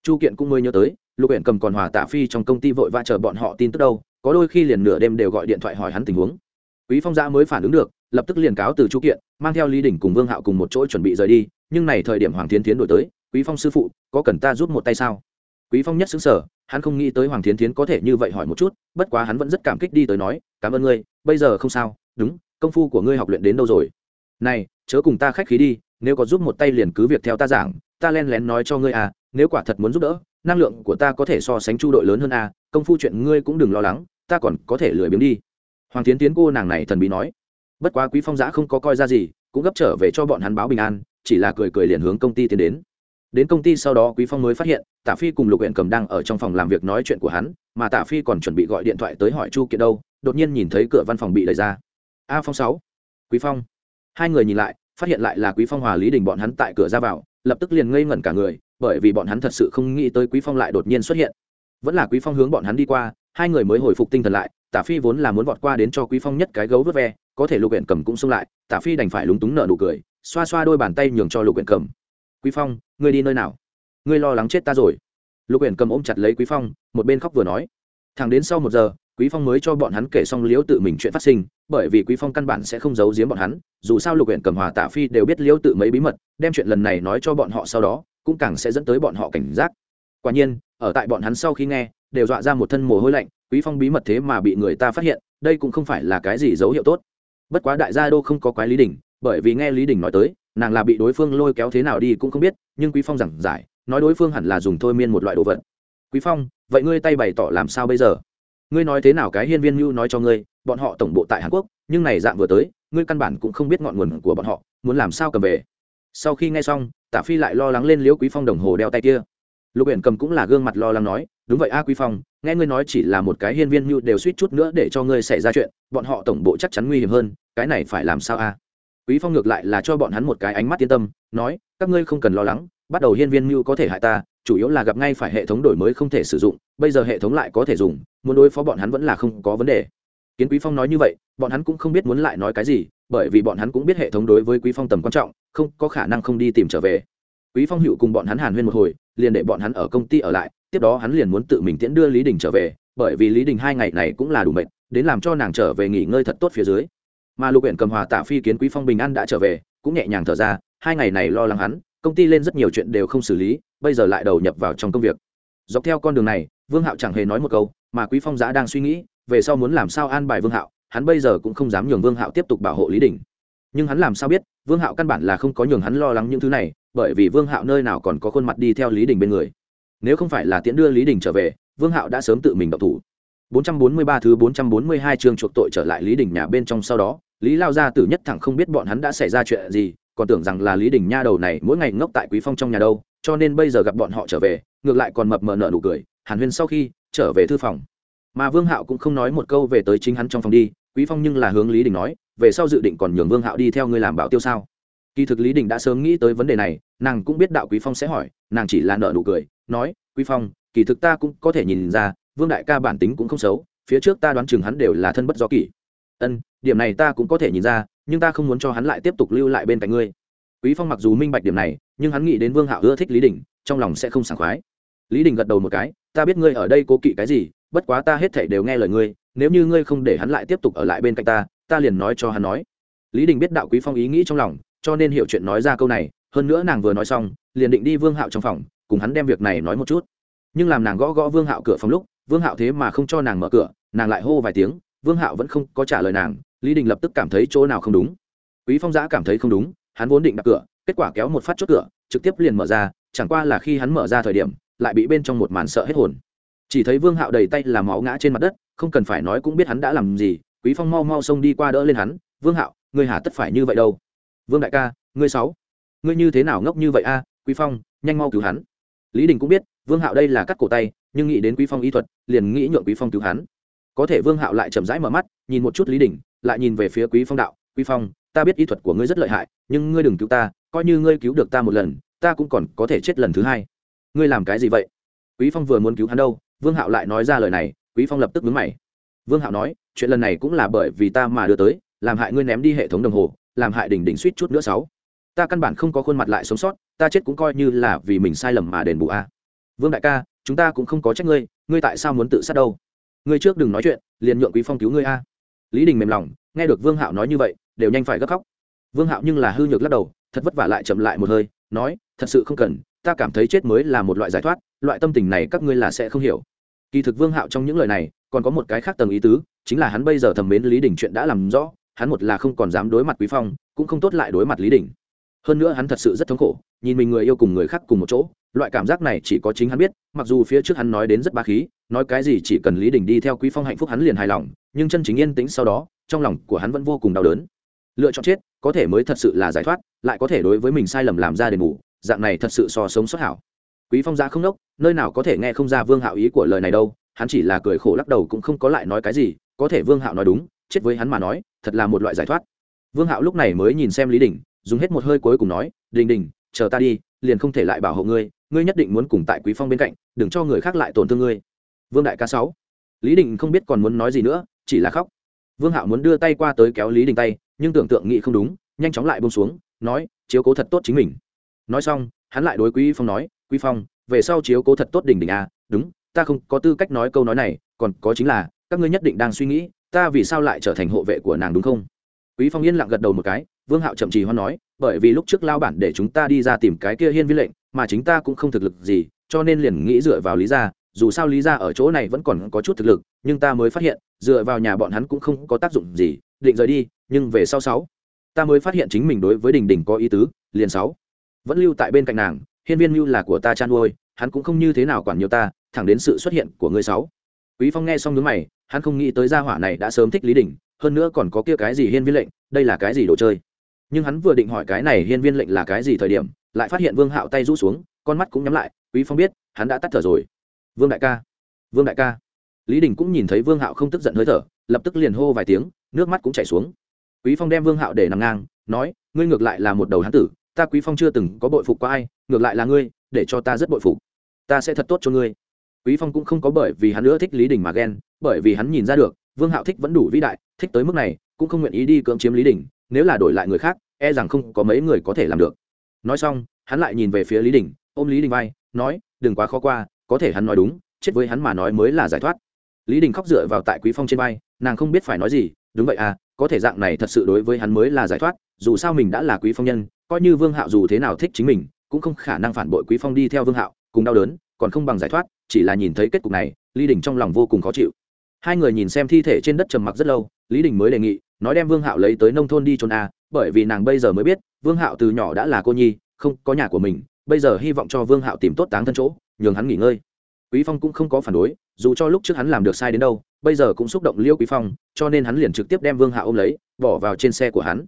Chu kiện cũng mới nhớ tới, lục huyện cầm còn hòa tả phi trong công ty vội vã chờ bọn họ tin tức đâu, có đôi khi liền nửa đêm đều gọi điện thoại hỏi hắn tình huống. Quý phong giã mới phản ứng được, lập tức liền cáo từ chu kiện, mang theo lý đỉnh cùng vương hạo cùng một chỗ chuẩn bị rời đi, nhưng này thời điểm hoàng thiến tiến đổi tới quý phong sư phụ, có cần ta giúp một tay sao? Quý phong nhất xứng sở hắn không nghĩ tới hoàng thiến Thiến có thể như vậy hỏi một chút, bất quá hắn vẫn rất cảm kích đi tới nói, cảm ơn ngươi, bây giờ không sao, đúng, công phu của ngươi học luyện đến đâu rồi? Này, chớ cùng ta khách khí đi, nếu có giúp một tay liền cứ việc theo ta giảng, ta len lén nói cho ngươi à nếu quả thật muốn giúp đỡ, năng lượng của ta có thể so sánh chu đội lớn hơn à công phu chuyện ngươi cũng đừng lo lắng, ta còn có thể lười biếng đi. Hoàng tiến tiến cô nàng này thần bí nói. Bất quá quý phong giã không có coi ra gì, cũng gấp trở về cho bọn hắn báo bình an, chỉ là cười cười liền hướng công ty tiến đến đến công ty sau đó quý phong mới phát hiện tạ phi cùng lục huyện cầm đang ở trong phòng làm việc nói chuyện của hắn, mà tạ phi còn chuẩn bị gọi điện thoại tới hỏi chu kiện đâu, đột nhiên nhìn thấy cửa văn phòng bị đẩy ra. A phong sáu, quý phong. Hai người nhìn lại, phát hiện lại là quý phong hòa lý đình bọn hắn tại cửa ra vào, lập tức liền ngây ngẩn cả người, bởi vì bọn hắn thật sự không nghĩ tới quý phong lại đột nhiên xuất hiện. Vẫn là quý phong hướng bọn hắn đi qua, hai người mới hồi phục tinh thần lại, tả phi vốn là muốn vọt qua đến cho quý phong nhất cái gấu vớt ve, có thể lục huyện cầm cũng xông lại, tả phi đành phải lúng túng nở nụ cười, xoa xoa đôi bàn tay nhường cho lục huyện cầm quý phong, ngươi đi nơi nào? Ngươi lo lắng chết ta rồi. Lục Uyển cầm ôm chặt lấy quý phong, một bên khóc vừa nói. Thẳng đến sau một giờ, quý phong mới cho bọn hắn kể xong liễu tự mình chuyện phát sinh, bởi vì quý phong căn bản sẽ không giấu giếm bọn hắn, dù sao lục huyện cầm hòa Tạ phi đều biết liễu tự mấy bí mật, đem chuyện lần này nói cho bọn họ sau đó, cũng càng sẽ dẫn tới bọn họ cảnh giác. Quả nhiên, ở tại bọn hắn sau khi nghe, đều dọa ra một thân mồ hôi lạnh, quý phong bí mật thế mà bị người ta phát hiện, đây cũng không phải là cái gì dấu hiệu tốt. Bất quá đại gia đô không có quái lý đình bởi vì nghe lý đình nói tới nàng là bị đối phương lôi kéo thế nào đi cũng không biết, nhưng quý phong giảng giải, nói đối phương hẳn là dùng thôi miên một loại đồ vật. Quý phong, vậy ngươi tay bày tỏ làm sao bây giờ? Ngươi nói thế nào cái hiên viên mưu nói cho ngươi, bọn họ tổng bộ tại hàn quốc, nhưng này dạng vừa tới, ngươi căn bản cũng không biết ngọn nguồn của bọn họ, muốn làm sao cầm về? Sau khi nghe xong, tạ phi lại lo lắng lên liễu quý phong đồng hồ đeo tay kia. Lục huyện cầm cũng là gương mặt lo lắng nói, đúng vậy a, quý phong, nghe ngươi nói chỉ là một cái hiên viên mưu đều suýt chút nữa để cho ngươi xảy ra chuyện, bọn họ tổng bộ chắc chắn nguy hiểm hơn, cái này phải làm sao a? Quý phong ngược lại là cho bọn hắn một cái ánh mắt yên tâm, nói, các ngươi không cần lo lắng, bắt đầu hiên viên mưu có thể hại ta, chủ yếu là gặp ngay phải hệ thống đổi mới không thể sử dụng, bây giờ hệ thống lại có thể dùng, muốn đối phó bọn hắn vẫn là không có vấn đề. Kiến quý phong nói như vậy, bọn hắn cũng không biết muốn lại nói cái gì, bởi vì bọn hắn cũng biết hệ thống đối với quý phong tầm quan trọng, không có khả năng không đi tìm trở về. Quý phong hữu cùng bọn hắn hàn huyên một hồi, liền để bọn hắn ở công ty ở lại, tiếp đó hắn liền muốn tự mình tiễn đưa lý đình trở về, bởi vì lý đình hai ngày này cũng là đủ mệt, đến làm cho nàng trở về nghỉ ngơi thật tốt phía dưới mà lục huyện cầm hòa tạ phi kiến quý phong bình an đã trở về, cũng nhẹ nhàng thở ra, hai ngày này lo lắng hắn, công ty lên rất nhiều chuyện đều không xử lý, bây giờ lại đầu nhập vào trong công việc. Dọc theo con đường này, vương hạo chẳng hề nói một câu, mà quý phong giã đang suy nghĩ, về sau muốn làm sao an bài vương hạo, hắn bây giờ cũng không dám nhường vương hạo tiếp tục bảo hộ lý đình. Nhưng hắn làm sao biết, vương hạo căn bản là không có nhường hắn lo lắng những thứ này, bởi vì vương hạo nơi nào còn có khuôn mặt đi theo lý đình bên người. Nếu không phải là tiễn đưa lý đình trở về, vương hạo đã sớm tự mình động thủ. 443 thứ 442 chương chuộc tội trở lại lý đình nhà bên trong sau đó, lý lao gia tử nhất thẳng không biết bọn hắn đã xảy ra chuyện gì, còn tưởng rằng là lý đình nha đầu này mỗi ngày ngốc tại quý phong trong nhà đâu, cho nên bây giờ gặp bọn họ trở về, ngược lại còn mập mờ nở nụ cười, hàn huyên sau khi trở về thư phòng. Mà vương hạo cũng không nói một câu về tới chính hắn trong phòng đi, quý phong nhưng là hướng lý đình nói, về sau dự định còn nhường vương hạo đi theo ngươi làm bảo tiêu sao? Kỳ thực lý đình đã sớm nghĩ tới vấn đề này, nàng cũng biết đạo quý phong sẽ hỏi, nàng chỉ là nở nụ cười, nói, quý phong, kỳ thực ta cũng có thể nhìn ra vương đại ca bản tính cũng không xấu, phía trước ta đoán chừng hắn đều là thân bất do kỷ. Ân, điểm này ta cũng có thể nhìn ra, nhưng ta không muốn cho hắn lại tiếp tục lưu lại bên cạnh ngươi. Quý phong mặc dù minh bạch điểm này, nhưng hắn nghĩ đến vương hạo ưa thích lý đình, trong lòng sẽ không sảng khoái. Lý đình gật đầu một cái, ta biết ngươi ở đây cố kỵ cái gì, bất quá ta hết thảy đều nghe lời ngươi, nếu như ngươi không để hắn lại tiếp tục ở lại bên cạnh ta ta liền nói cho hắn nói. Lý đình biết đạo quý phong ý nghĩ trong lòng, cho nên hiểu chuyện nói ra câu này, hơn nữa nàng vừa nói xong, liền định đi vương hạo trong phòng, cùng hắn đem việc này nói một chút. Nhưng làm nàng gõ gõ vương hạo cửa phòng lúc vương hạo thế mà không cho nàng mở cửa, nàng lại hô vài tiếng, vương hạo vẫn không có trả lời nàng, lý đình lập tức cảm thấy chỗ nào không đúng. Quý phong giã cảm thấy không đúng, hắn vốn định đặt cửa, kết quả kéo một phát chốt cửa, trực tiếp liền mở ra, chẳng qua là khi hắn mở ra thời điểm, lại bị bên trong một màn sợ hết hồn. Chỉ thấy vương hạo đầy tay làm máu ngã trên mặt đất, không cần phải nói cũng biết hắn đã làm gì, quý phong mau mau xông đi qua đỡ lên hắn, vương hạo, ngươi hà tất phải như vậy đâu? Vương đại ca, ngươi sáu, ngươi như thế nào ngốc như vậy a, quý phong, nhanh mau cứu hắn. Lý đình cũng biết, vương hạo đây là cắt cổ tay nhưng nghĩ đến quý phong y thuật, liền nghĩ nhượng quý phong cứu hắn. Có thể vương hạo lại chậm rãi mở mắt, nhìn một chút lý đình, lại nhìn về phía quý phong đạo, quý phong, ta biết y thuật của ngươi rất lợi hại, nhưng ngươi đừng cứu ta, coi như ngươi cứu được ta một lần, ta cũng còn có thể chết lần thứ hai. Ngươi làm cái gì vậy? Quý phong vừa muốn cứu hắn đâu, vương hạo lại nói ra lời này, quý phong lập tức vướng mày. Vương hạo nói, chuyện lần này cũng là bởi vì ta mà đưa tới, làm hại ngươi ném đi hệ thống đồng hồ, làm hại đỉnh đỉnh suýt chút nữa sáu. Ta căn bản không có khuôn mặt lại sống sót, ta chết cũng coi như là vì mình sai lầm mà đền bù a. Vương đại ca chúng ta cũng không có trách ngươi ngươi tại sao muốn tự sát đâu? Ngươi trước đừng nói chuyện, liền nhượng quý phong cứu ngươi a. Lý đình mềm lòng, nghe được vương hạo nói như vậy, đều nhanh phải gấp khóc. Vương hạo nhưng là hư nhược lắc đầu, thật vất vả lại chậm lại một hơi, nói, thật sự không cần, ta cảm thấy chết mới là một loại giải thoát, loại tâm tình này các ngươi là sẽ không hiểu. Kỳ thực vương hạo trong những lời này, còn có một cái khác tầng ý tứ, chính là hắn bây giờ thầm mến lý đình chuyện đã làm rõ, hắn một là không còn dám đối mặt quý phong, cũng không tốt lại đối mặt lý đình. Hơn nữa hắn thật sự rất thống khổ, nhìn mình người yêu cùng người khác cùng một chỗ loại cảm giác này chỉ có chính hắn biết, mặc dù phía trước hắn nói đến rất ba khí, nói cái gì chỉ cần lý đình đi theo quý phong hạnh phúc hắn liền hài lòng, nhưng chân chính yên tĩnh sau đó, trong lòng của hắn vẫn vô cùng đau đớn. Lựa chọn chết, có thể mới thật sự là giải thoát, lại có thể đối với mình sai lầm làm ra đền bù, dạng này thật sự so sống xuất hảo. Quý phong ra không đốc, nơi nào có thể nghe không ra vương hạo ý của lời này đâu, hắn chỉ là cười khổ lắc đầu cũng không có lại nói cái gì, có thể vương hạo nói đúng, chết với hắn mà nói, thật là một loại giải thoát. Vương hạo lúc này mới nhìn xem lý đình, dùng hết một hơi cuối cùng nói, đình đình, chờ ta đi, liền không thể lại bảo hộ ngươi ngươi nhất định muốn cùng tại quý phong bên cạnh, đừng cho người khác lại tổn thương ngươi. Vương đại ca sáu. Lý đình không biết còn muốn nói gì nữa, chỉ là khóc. Vương hạo muốn đưa tay qua tới kéo lý đình tay, nhưng tưởng tượng nghĩ không đúng, nhanh chóng lại bông xuống, nói, chiếu cố thật tốt chính mình. Nói xong, hắn lại đối quý phong nói, quý phong, về sau chiếu cố thật tốt đình đình a. đúng, ta không có tư cách nói câu nói này, còn có chính là, các ngươi nhất định đang suy nghĩ, ta vì sao lại trở thành hộ vệ của nàng đúng không? Quý phong yên lặng gật đầu một cái, vương hạo chậm trì hoan nói, bởi vì lúc trước lao bản để chúng ta đi ra tìm cái kia hiên viên lệnh mà chính ta cũng không thực lực gì, cho nên liền nghĩ dựa vào lý ra dù sao lý ra ở chỗ này vẫn còn có chút thực lực, nhưng ta mới phát hiện, dựa vào nhà bọn hắn cũng không có tác dụng gì, định rời đi, nhưng về sau sáu, ta mới phát hiện chính mình đối với đình đình có ý tứ, liền sáu, vẫn lưu tại bên cạnh nàng, hiên viên mưu là của ta chăn nuôi hắn cũng không như thế nào quản nhiều ta, thẳng đến sự xuất hiện của ngươi sáu. Quý phong nghe xong nhướng mày, hắn không nghĩ tới gia hỏa này đã sớm thích lý đình, hơn nữa còn có kia cái gì hiên viên lệnh, đây là cái gì đồ chơi? Nhưng hắn vừa định hỏi cái này hiên viên lệnh là cái gì thời điểm lại phát hiện vương hạo tay rũ xuống, con mắt cũng nhắm lại, quý phong biết, hắn đã tắt thở rồi. Vương đại ca, vương đại ca. Lý đình cũng nhìn thấy vương hạo không tức giận hơi thở, lập tức liền hô vài tiếng, nước mắt cũng chảy xuống. Quý phong đem vương hạo để nằm ngang, nói, ngươi ngược lại là một đầu hán tử, ta quý phong chưa từng có bội phục qua ai, ngược lại là ngươi, để cho ta rất bội phục. Ta sẽ thật tốt cho ngươi. Quý phong cũng không có bởi vì hắn nữa thích lý đình mà ghen, bởi vì hắn nhìn ra được, vương hạo thích vẫn đủ vĩ đại, thích tới mức này, cũng không nguyện ý đi cưỡng chiếm lý đình, nếu là đổi lại người khác e rằng không có mấy người có thể làm được nói xong, hắn lại nhìn về phía lý đình, ôm lý đình vai, nói, đừng quá khó qua, có thể hắn nói đúng, chết với hắn mà nói mới là giải thoát. Lý đình khóc dựa vào tại quý phong trên vai, nàng không biết phải nói gì, đúng vậy à có thể dạng này thật sự đối với hắn mới là giải thoát, dù sao mình đã là quý phong nhân, coi như vương hạo dù thế nào thích chính mình, cũng không khả năng phản bội quý phong đi theo vương hạo, cùng đau đớn, còn không bằng giải thoát. Chỉ là nhìn thấy kết cục này, lý đình trong lòng vô cùng khó chịu. Hai người nhìn xem thi thể trên đất trầm mặc rất lâu, lý đình mới đề nghị nói đem vương hạo lấy tới nông thôn đi trốn a, bởi vì nàng bây giờ mới biết, vương hạo từ nhỏ đã là cô nhi, không có nhà của mình, bây giờ hy vọng cho vương hạo tìm tốt táng thân chỗ, nhường hắn nghỉ ngơi. Quý phong cũng không có phản đối, dù cho lúc trước hắn làm được sai đến đâu, bây giờ cũng xúc động liêu quý phong, cho nên hắn liền trực tiếp đem vương hạo ôm lấy, bỏ vào trên xe của hắn.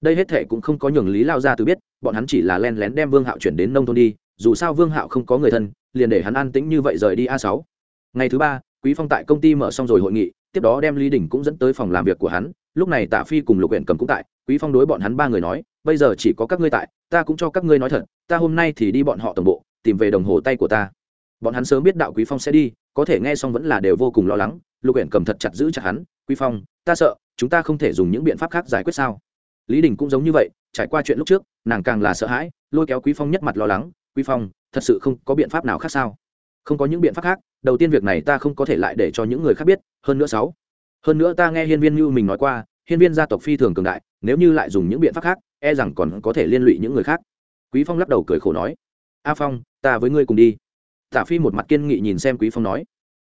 Đây hết thệ cũng không có nhường lý lao ra từ biết, bọn hắn chỉ là len lén đem vương hạo chuyển đến nông thôn đi, dù sao vương hạo không có người thân, liền để hắn an tĩnh như vậy rời đi a sáu. Ngày thứ ba, quý phong tại công ty mở xong rồi hội nghị, tiếp đó đem lý đình cũng dẫn tới phòng làm việc của hắn lúc này tạ phi cùng lục huyện cầm cũng tại, quý phong đối bọn hắn ba người nói, bây giờ chỉ có các ngươi tại, ta cũng cho các ngươi nói thật, ta hôm nay thì đi bọn họ tổng bộ, tìm về đồng hồ tay của ta. Bọn hắn sớm biết đạo quý phong sẽ đi, có thể nghe xong vẫn là đều vô cùng lo lắng, lục huyện cầm thật chặt giữ chặt hắn, quý phong, ta sợ, chúng ta không thể dùng những biện pháp khác giải quyết sao? Lý đình cũng giống như vậy, trải qua chuyện lúc trước, nàng càng là sợ hãi, lôi kéo quý phong nhất mặt lo lắng, quý phong, thật sự không có biện pháp nào khác sao? Không có những biện pháp khác, đầu tiên việc này ta không có thể lại để cho những người khác biết, hơn nữa sáu hơn nữa ta nghe hiên viên như mình nói qua, hiên viên gia tộc phi thường cường đại, nếu như lại dùng những biện pháp khác e rằng còn có thể liên lụy những người khác. Quý phong lắc đầu cười khổ nói, a phong, ta với ngươi cùng đi. Tả phi một mặt kiên nghị nhìn xem quý phong nói.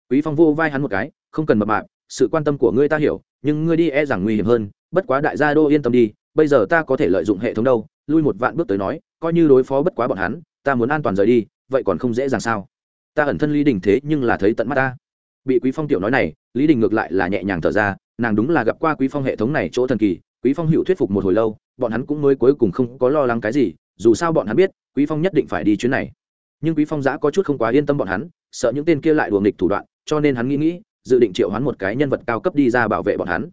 Quý phong vô vai hắn một cái, không cần mập mạp, sự quan tâm của ngươi ta hiểu, nhưng ngươi đi e rằng nguy hiểm hơn, bất quá đại gia đô yên tâm đi, bây giờ ta có thể lợi dụng hệ thống đâu. Lui một vạn bước tới nói, coi như đối phó bất quá bọn hắn, ta muốn an toàn rời đi, vậy còn không dễ dàng sao? Ta ẩn thân lý đình thế nhưng là thấy tận mắt ta bị quý phong tiểu nói này, lý đình ngược lại là nhẹ nhàng thở ra, nàng đúng là gặp qua quý phong hệ thống này chỗ thần kỳ, quý phong hữu thuyết phục một hồi lâu, bọn hắn cũng mới cuối cùng không có lo lắng cái gì, dù sao bọn hắn biết, quý phong nhất định phải đi chuyến này. Nhưng quý phong giã có chút không quá yên tâm bọn hắn, sợ những tên kia lại đùa nghịch thủ đoạn, cho nên hắn nghĩ nghĩ, dự định triệu hắn một cái nhân vật cao cấp đi ra bảo vệ bọn hắn.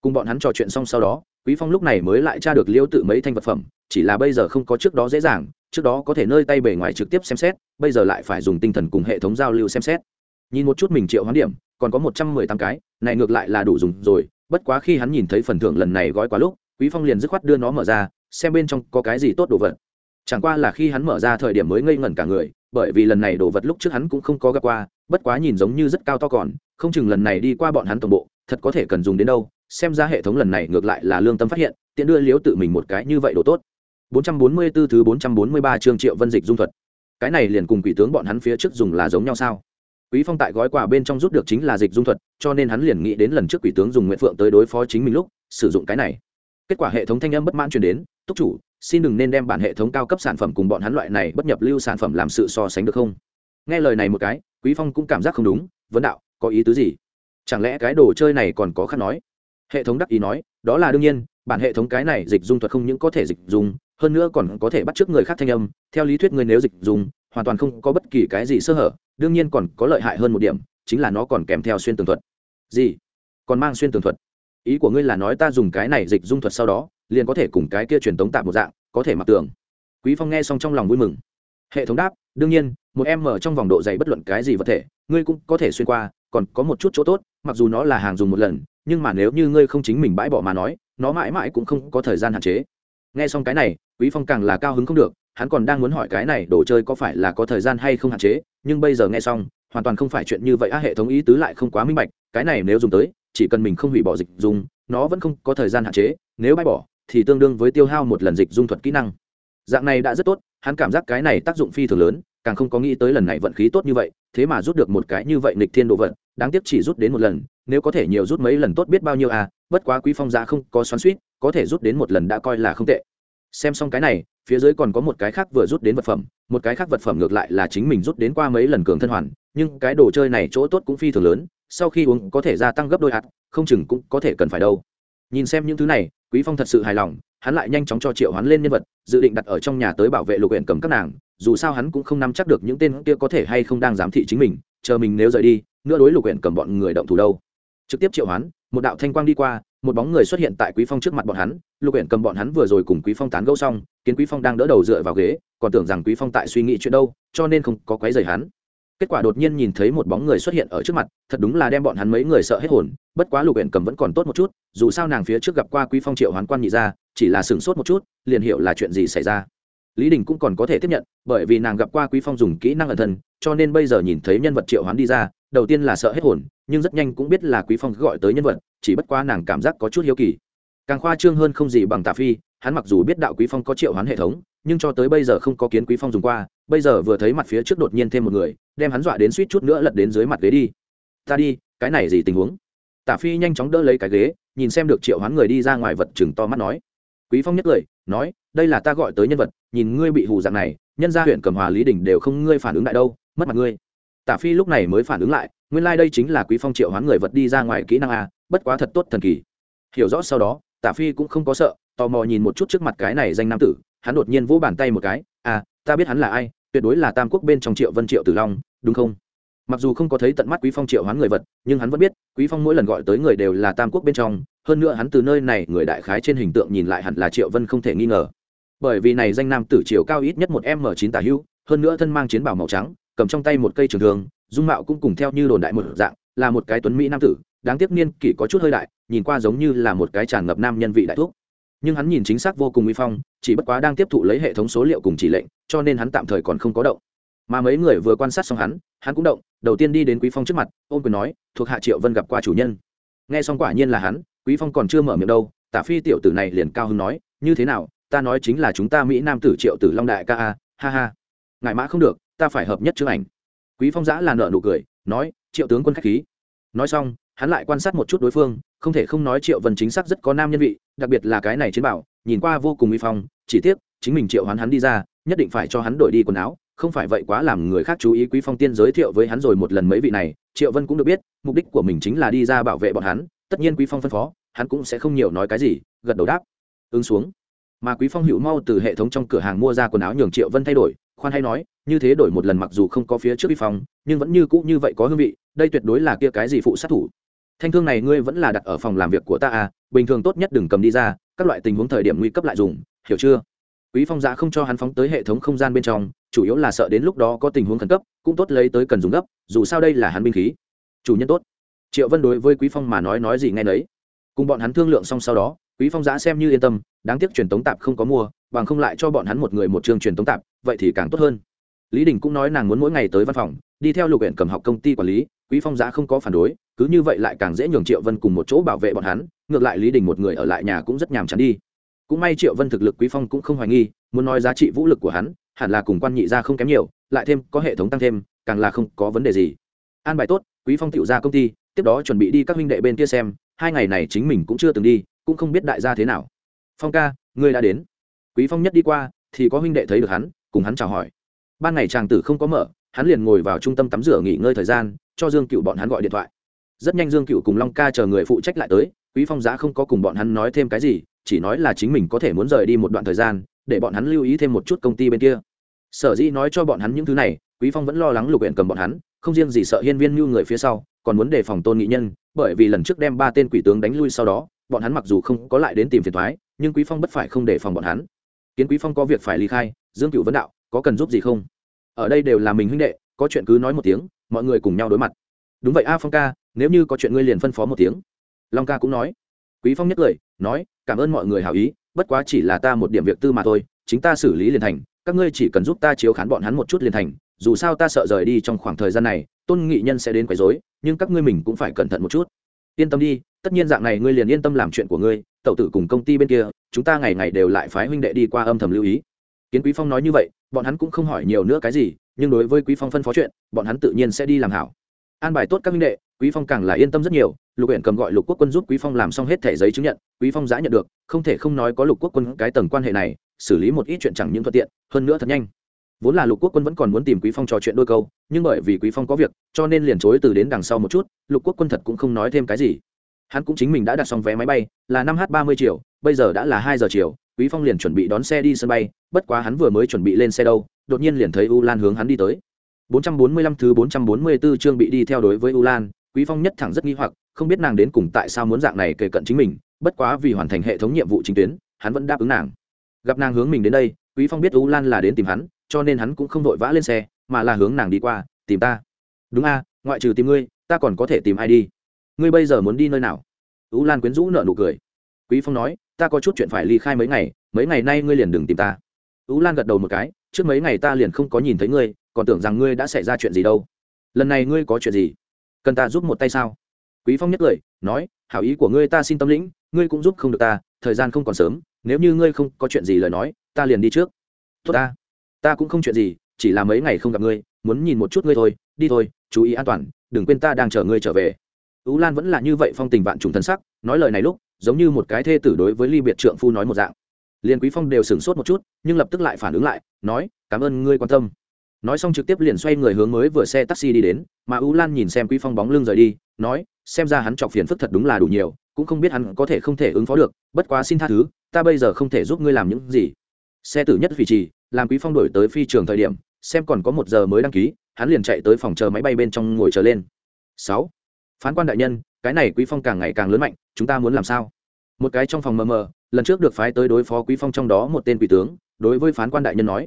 Cùng bọn hắn trò chuyện xong sau đó, quý phong lúc này mới lại tra được liêu tự mấy thanh vật phẩm, chỉ là bây giờ không có trước đó dễ dàng, trước đó có thể nơi tay bề ngoài trực tiếp xem xét, bây giờ lại phải dùng tinh thần cùng hệ thống giao lưu xem xét nhìn một chút mình triệu hoán điểm, còn có một trăm mười tám cái, này ngược lại là đủ dùng rồi, bất quá khi hắn nhìn thấy phần thưởng lần này gói quá lúc, quý phong liền dứt khoát đưa nó mở ra, xem bên trong có cái gì tốt đồ vật chẳng qua là khi hắn mở ra thời điểm mới ngây ngẩn cả người, bởi vì lần này đồ vật lúc trước hắn cũng không có gặp qua, bất quá nhìn giống như rất cao to còn, không chừng lần này đi qua bọn hắn tổng bộ, thật có thể cần dùng đến đâu, xem ra hệ thống lần này ngược lại là lương tâm phát hiện, tiện đưa liếu tự mình một cái như vậy đồ tốt 444 thứ 443 chương Triệu Vân Dịch dung thuật. Cái này liền cùng quỷ tướng bọn hắn phía trước dùng là giống nhau sao? Quý Phong tại gói quà bên trong rút được chính là dịch dung thuật, cho nên hắn liền nghĩ đến lần trước quỷ tướng dùng Nguyệt Phượng tới đối phó chính mình lúc sử dụng cái này. Kết quả hệ thống thanh âm bất mãn truyền đến, "Túc chủ, xin đừng nên đem bản hệ thống cao cấp sản phẩm cùng bọn hắn loại này bất nhập lưu sản phẩm làm sự so sánh được không?" Nghe lời này một cái, Quý Phong cũng cảm giác không đúng, vấn đạo, có ý tứ gì? Chẳng lẽ cái đồ chơi này còn có khác nói? Hệ thống đắc ý nói, đó là đương nhiên, bản hệ thống cái này dịch dung thuật không những có thể dịch dung, hơn nữa còn có thể bắt chước người khác thanh âm theo lý thuyết người nếu dịch dùng hoàn toàn không có bất kỳ cái gì sơ hở, đương nhiên còn có lợi hại hơn một điểm, chính là nó còn kèm theo xuyên tường thuật. Gì? Còn mang xuyên tường thuật? Ý của ngươi là nói ta dùng cái này dịch dung thuật sau đó, liền có thể cùng cái kia truyền tống tạm một dạng, có thể mặc tường. Quý phong nghe xong trong lòng vui mừng. Hệ thống đáp, đương nhiên, một em mở trong vòng độ dày bất luận cái gì vật thể, ngươi cũng có thể xuyên qua, còn có một chút chỗ tốt, mặc dù nó là hàng dùng một lần, nhưng mà nếu như ngươi không chính mình bãi bỏ mà nói, nó mãi mãi cũng không có thời gian hạn chế. Nghe xong cái này, quý phong càng là cao hứng không được hắn còn đang muốn hỏi cái này, đồ chơi có phải là có thời gian hay không hạn chế, nhưng bây giờ nghe xong, hoàn toàn không phải chuyện như vậy, á, hệ thống ý tứ lại không quá minh bạch, cái này nếu dùng tới, chỉ cần mình không hủy bỏ dịch dùng nó vẫn không có thời gian hạn chế, nếu bãi bỏ, thì tương đương với tiêu hao một lần dịch dung thuật kỹ năng. Dạng này đã rất tốt, hắn cảm giác cái này tác dụng phi thường lớn, càng không có nghĩ tới lần này vận khí tốt như vậy, thế mà rút được một cái như vậy nịch thiên đồ vật, đáng tiếc chỉ rút đến một lần, nếu có thể nhiều rút mấy lần tốt biết bao nhiêu à bất quá quý phong giá không có xoắn suýt có thể rút đến một lần đã coi là không tệ xem xong cái này, phía dưới còn có một cái khác vừa rút đến vật phẩm, một cái khác vật phẩm ngược lại là chính mình rút đến qua mấy lần cường thân hoàn, nhưng cái đồ chơi này chỗ tốt cũng phi thường lớn, sau khi uống có thể gia tăng gấp đôi hạt, không chừng cũng có thể cần phải đâu. Nhìn xem những thứ này, quý phong thật sự hài lòng, hắn lại nhanh chóng cho triệu hoán lên nhân vật, dự định đặt ở trong nhà tới bảo vệ lục huyện cầm các nàng, dù sao hắn cũng không nắm chắc được những tên kia có thể hay không đang giám thị chính mình, chờ mình nếu rời đi, nữa đối lục huyện cầm bọn người động thủ đâu. Trực tiếp triệu hoán, một đạo thanh quang đi qua một bóng người xuất hiện tại quý phong trước mặt bọn hắn, lục Uyển cầm bọn hắn vừa rồi cùng quý phong tán gẫu xong, kiến quý phong đang đỡ đầu dựa vào ghế, còn tưởng rằng quý phong tại suy nghĩ chuyện đâu, cho nên không có quấy rầy hắn. Kết quả đột nhiên nhìn thấy một bóng người xuất hiện ở trước mặt, thật đúng là đem bọn hắn mấy người sợ hết hồn, bất quá lục Uyển cầm vẫn còn tốt một chút, dù sao nàng phía trước gặp qua quý phong triệu hoán quan nhị ra chỉ là sửng sốt một chút, liền hiểu là chuyện gì xảy ra. Lý đình cũng còn có thể tiếp nhận, bởi vì nàng gặp qua quý phong dùng kỹ năng ẩn thân, cho nên bây giờ nhìn thấy nhân vật triệu hoán đi ra, đầu tiên là sợ hết hồn nhưng rất nhanh cũng biết là quý phong gọi tới nhân vật, chỉ bất quá nàng cảm giác có chút hiếu kỳ. Càng khoa trương hơn không gì bằng Tả phi, hắn mặc dù biết đạo quý phong có triệu hoán hệ thống, nhưng cho tới bây giờ không có kiến quý phong dùng qua, bây giờ vừa thấy mặt phía trước đột nhiên thêm một người, đem hắn dọa đến suýt chút nữa lật đến dưới mặt ghế đi. Ta đi, cái này gì tình huống? Tả phi nhanh chóng đỡ lấy cái ghế, nhìn xem được triệu hoán người đi ra ngoài vật chừng to mắt nói. Quý phong nhất cười, nói, đây là ta gọi tới nhân vật, nhìn ngươi bị hù dạng này, nhân gia huyện cầm hòa lý đình đều không ngươi phản ứng lại đâu, mất mặt ngươi. Tả phi lúc này mới phản ứng lại nguyên lai、like、đây chính là quý phong triệu hoán người vật đi ra ngoài kỹ năng a bất quá thật tốt thần kỳ. Hiểu rõ sau đó, tả phi cũng không có sợ, tò mò nhìn một chút trước mặt cái này danh nam tử, hắn đột nhiên vỗ bàn tay một cái à ta biết hắn là ai, tuyệt đối là tam quốc bên trong triệu vân triệu tử long, đúng không? Mặc dù không có thấy tận mắt quý phong triệu hoán người vật, nhưng hắn vẫn biết, quý phong mỗi lần gọi tới người đều là tam quốc bên trong, hơn nữa hắn từ nơi này, người đại khái trên hình tượng nhìn lại hẳn là triệu vân không thể nghi ngờ. Bởi vì này danh nam tử chiều cao ít nhất một m chín tả hữu, hơn nữa thân mang chiến bảo màu trắng, cầm trong tay một cây trường thương dung mạo cũng cùng theo như đồn đại một dạng, là một cái tuấn mỹ nam tử, đáng tiếc niên kỷ có chút hơi đại, nhìn qua giống như là một cái tràn ngập nam nhân vị đại thuốc nhưng hắn nhìn chính xác vô cùng uy phong, chỉ bất quá đang tiếp thụ lấy hệ thống số liệu cùng chỉ lệnh, cho nên hắn tạm thời còn không có động. Mà mấy người vừa quan sát xong hắn hắn cũng động, đầu tiên đi đến quý phong trước mặt, ôm quyền nói, thuộc hạ triệu vân gặp qua chủ nhân. Nghe xong quả nhiên là hắn, quý phong còn chưa mở miệng đâu, tả phi tiểu tử này liền cao hứng nói, như thế nào, ta nói chính là chúng ta mỹ nam tử triệu tử long đại ca ha ha. Ngại mã không được, ta phải hợp nhất chữ ảnh quý phong giã là nợ nụ cười, nói, triệu tướng quân khách khí. Nói xong, hắn lại quan sát một chút đối phương, không thể không nói triệu vân chính xác rất có nam nhân vị, đặc biệt là cái này chiến bảo, nhìn qua vô cùng uy phong, chỉ tiếc, chính mình triệu hoán hắn đi ra, nhất định phải cho hắn đổi đi quần áo, không phải vậy quá làm người khác chú ý quý phong tiên giới thiệu với hắn rồi một lần mấy vị này, triệu vân cũng được biết, mục đích của mình chính là đi ra bảo vệ bọn hắn, tất nhiên quý phong phân phó, hắn cũng sẽ không nhiều nói cái gì, gật đầu đáp. Ứng xuống. Mà quý phong hữu mau từ hệ thống trong cửa hàng mua ra quần áo nhường triệu vân thay đổi khoan hay nói, như thế đổi một lần mặc dù không có phía trước quý phong, nhưng vẫn như cũ như vậy có hương vị, đây tuyệt đối là kia cái gì phụ sát thủ. Thanh thương này ngươi vẫn là đặt ở phòng làm việc của ta à bình thường tốt nhất đừng cầm đi ra, các loại tình huống thời điểm nguy cấp lại dùng, hiểu chưa? Quý phong giã không cho hắn phóng tới hệ thống không gian bên trong, chủ yếu là sợ đến lúc đó có tình huống khẩn cấp, cũng tốt lấy tới cần dùng gấp, dù sao đây là hắn binh khí. Chủ nhân tốt. Triệu vân đối với quý phong mà nói nói gì nghe nấy. Cùng bọn hắn thương lượng xong sau đó quý phong giã xem như yên tâm, đáng tiếc truyền tống tạp không có mua, bằng không lại cho bọn hắn một người một chương truyền tống tạp, vậy thì càng tốt hơn. Lý đình cũng nói nàng muốn mỗi ngày tới văn phòng, đi theo lục huyện cầm học công ty quản lý, quý phong giã không có phản đối, cứ như vậy lại càng dễ nhường triệu vân cùng một chỗ bảo vệ bọn hắn, ngược lại lý đình một người ở lại nhà cũng rất nhàm chán đi. Cũng may triệu vân thực lực quý phong cũng không hoài nghi, muốn nói giá trị vũ lực của hắn, hẳn là cùng quan nhị ra không kém nhiều, lại thêm có hệ thống tăng thêm, càng là không có vấn đề gì. An bài tốt, quý phong tựu ra công ty, tiếp đó chuẩn bị đi các huynh đệ bên kia xem, hai ngày này chính mình cũng chưa từng đi cũng không biết đại gia thế nào. Phong ca, ngươi đã đến. Quý phong nhất đi qua, thì có huynh đệ thấy được hắn, cùng hắn chào hỏi. Ban ngày chàng tử không có mở, hắn liền ngồi vào trung tâm tắm rửa nghỉ ngơi thời gian, cho dương cựu bọn hắn gọi điện thoại. Rất nhanh dương cựu cùng long ca chờ người phụ trách lại tới, quý phong giá không có cùng bọn hắn nói thêm cái gì, chỉ nói là chính mình có thể muốn rời đi một đoạn thời gian, để bọn hắn lưu ý thêm một chút công ty bên kia. Sở dĩ nói cho bọn hắn những thứ này, quý phong vẫn lo lắng lục huyện cầm bọn hắn, không riêng gì sợ hiên viên như người phía sau, còn muốn đề phòng tôn nghị nhân, bởi vì lần trước đem ba tên quỷ tướng đánh lui sau đó bọn hắn mặc dù không có lại đến tìm phiền thoái, nhưng quý phong bất phải không đề phòng bọn hắn. Kiến quý phong có việc phải ly khai, dương cựu vấn đạo, có cần giúp gì không? Ở đây đều là mình huynh đệ, có chuyện cứ nói một tiếng, mọi người cùng nhau đối mặt. Đúng vậy a phong ca, nếu như có chuyện ngươi liền phân phó một tiếng. Long ca cũng nói. Quý phong nhất lời nói, cảm ơn mọi người hảo ý, bất quá chỉ là ta một điểm việc tư mà thôi, chính ta xử lý liền thành, các ngươi chỉ cần giúp ta chiếu khán bọn hắn một chút liền thành, dù sao ta sợ rời đi trong khoảng thời gian này, tôn nghị nhân sẽ đến quấy rối, nhưng các ngươi mình cũng phải cẩn thận một chút. Yên tâm đi tất nhiên dạng này ngươi liền yên tâm làm chuyện của ngươi, tẩu tử cùng công ty bên kia, chúng ta ngày ngày đều lại phái huynh đệ đi qua âm thầm lưu ý. Kiến quý phong nói như vậy, bọn hắn cũng không hỏi nhiều nữa cái gì, nhưng đối với quý phong phân phó chuyện, bọn hắn tự nhiên sẽ đi làm hảo. An bài tốt các huynh đệ, quý phong càng là yên tâm rất nhiều, lục huyện cầm gọi lục quốc quân giúp quý phong làm xong hết thẻ giấy chứng nhận, quý phong giã nhận được, không thể không nói có lục quốc quân cái tầng quan hệ này, xử lý một ít chuyện chẳng những thuận tiện, hơn nữa thật nhanh. Vốn là lục quốc quân vẫn còn muốn tìm quý phong trò chuyện đôi câu, nhưng bởi vì quý phong có việc, cho nên liền chối từ đến đằng sau một chút, lục quốc quân thật cũng không nói thêm cái gì hắn cũng chính mình đã đặt xong vé máy bay, là năm h ba mươi triệu, bây giờ đã là hai giờ chiều, quý phong liền chuẩn bị đón xe đi sân bay, bất quá hắn vừa mới chuẩn bị lên xe đâu, đột nhiên liền thấy u lan hướng hắn đi tới. 445 thứ 444 chương bị đi theo đối với u lan quý phong nhất thẳng rất nghi hoặc, không biết nàng đến cùng tại sao muốn dạng này kể cận chính mình, bất quá vì hoàn thành hệ thống nhiệm vụ chính tuyến, hắn vẫn đáp ứng nàng. Gặp nàng hướng mình đến đây, quý phong biết u lan là đến tìm hắn, cho nên hắn cũng không vội vã lên xe, mà là hướng nàng đi qua, tìm ta. Đúng a, ngoại trừ tìm ngươi, ta còn có thể tìm ai đi? Ngươi bây giờ muốn đi nơi nào? U lan quyến rũ nợ nụ cười. Quý phong nói, ta có chút chuyện phải ly khai mấy ngày mấy ngày nay ngươi liền đừng tìm ta. U lan gật đầu một cái, trước mấy ngày ta liền không có nhìn thấy ngươi, còn tưởng rằng ngươi đã xảy ra chuyện gì đâu. Lần này ngươi có chuyện gì? Cần ta giúp một tay sao? Quý phong nhất cười, nói, hảo ý của ngươi ta xin tâm lĩnh, ngươi cũng giúp không được ta, thời gian không còn sớm, nếu như ngươi không có chuyện gì lời nói, ta liền đi trước. Tốt ta. Ta cũng không chuyện gì, chỉ là mấy ngày không gặp ngươi, muốn nhìn một chút ngươi thôi, đi thôi, chú ý an toàn, đừng quên ta đang chờ ngươi trở về ú lan vẫn là như vậy phong tình vạn trùng thân sắc, nói lời này lúc, giống như một cái thê tử đối với ly biệt trượng phu nói một dạng. Liền quý phong đều sửng sốt một chút, nhưng lập tức lại phản ứng lại, nói, cảm ơn ngươi quan tâm. Nói xong trực tiếp liền xoay người hướng mới vừa xe taxi đi đến, mà ú lan nhìn xem quý phong bóng lưng rời đi, nói, xem ra hắn chọc phiền phức thật đúng là đủ nhiều, cũng không biết hắn có thể không thể ứng phó được, bất quá xin tha thứ, ta bây giờ không thể giúp ngươi làm những gì. Xe tử nhất vị trì làm quý phong đổi tới phi trường thời điểm, xem còn có một giờ mới đăng ký, hắn liền chạy tới phòng chờ máy bay bên trong ngồi chờ lên. Sáu phán quan đại nhân, cái này quý phong càng ngày càng lớn mạnh, chúng ta muốn làm sao? Một cái trong phòng mờ mờ, lần trước được phái tới đối phó quý phong trong đó một tên quỷ tướng, đối với phán quan đại nhân nói.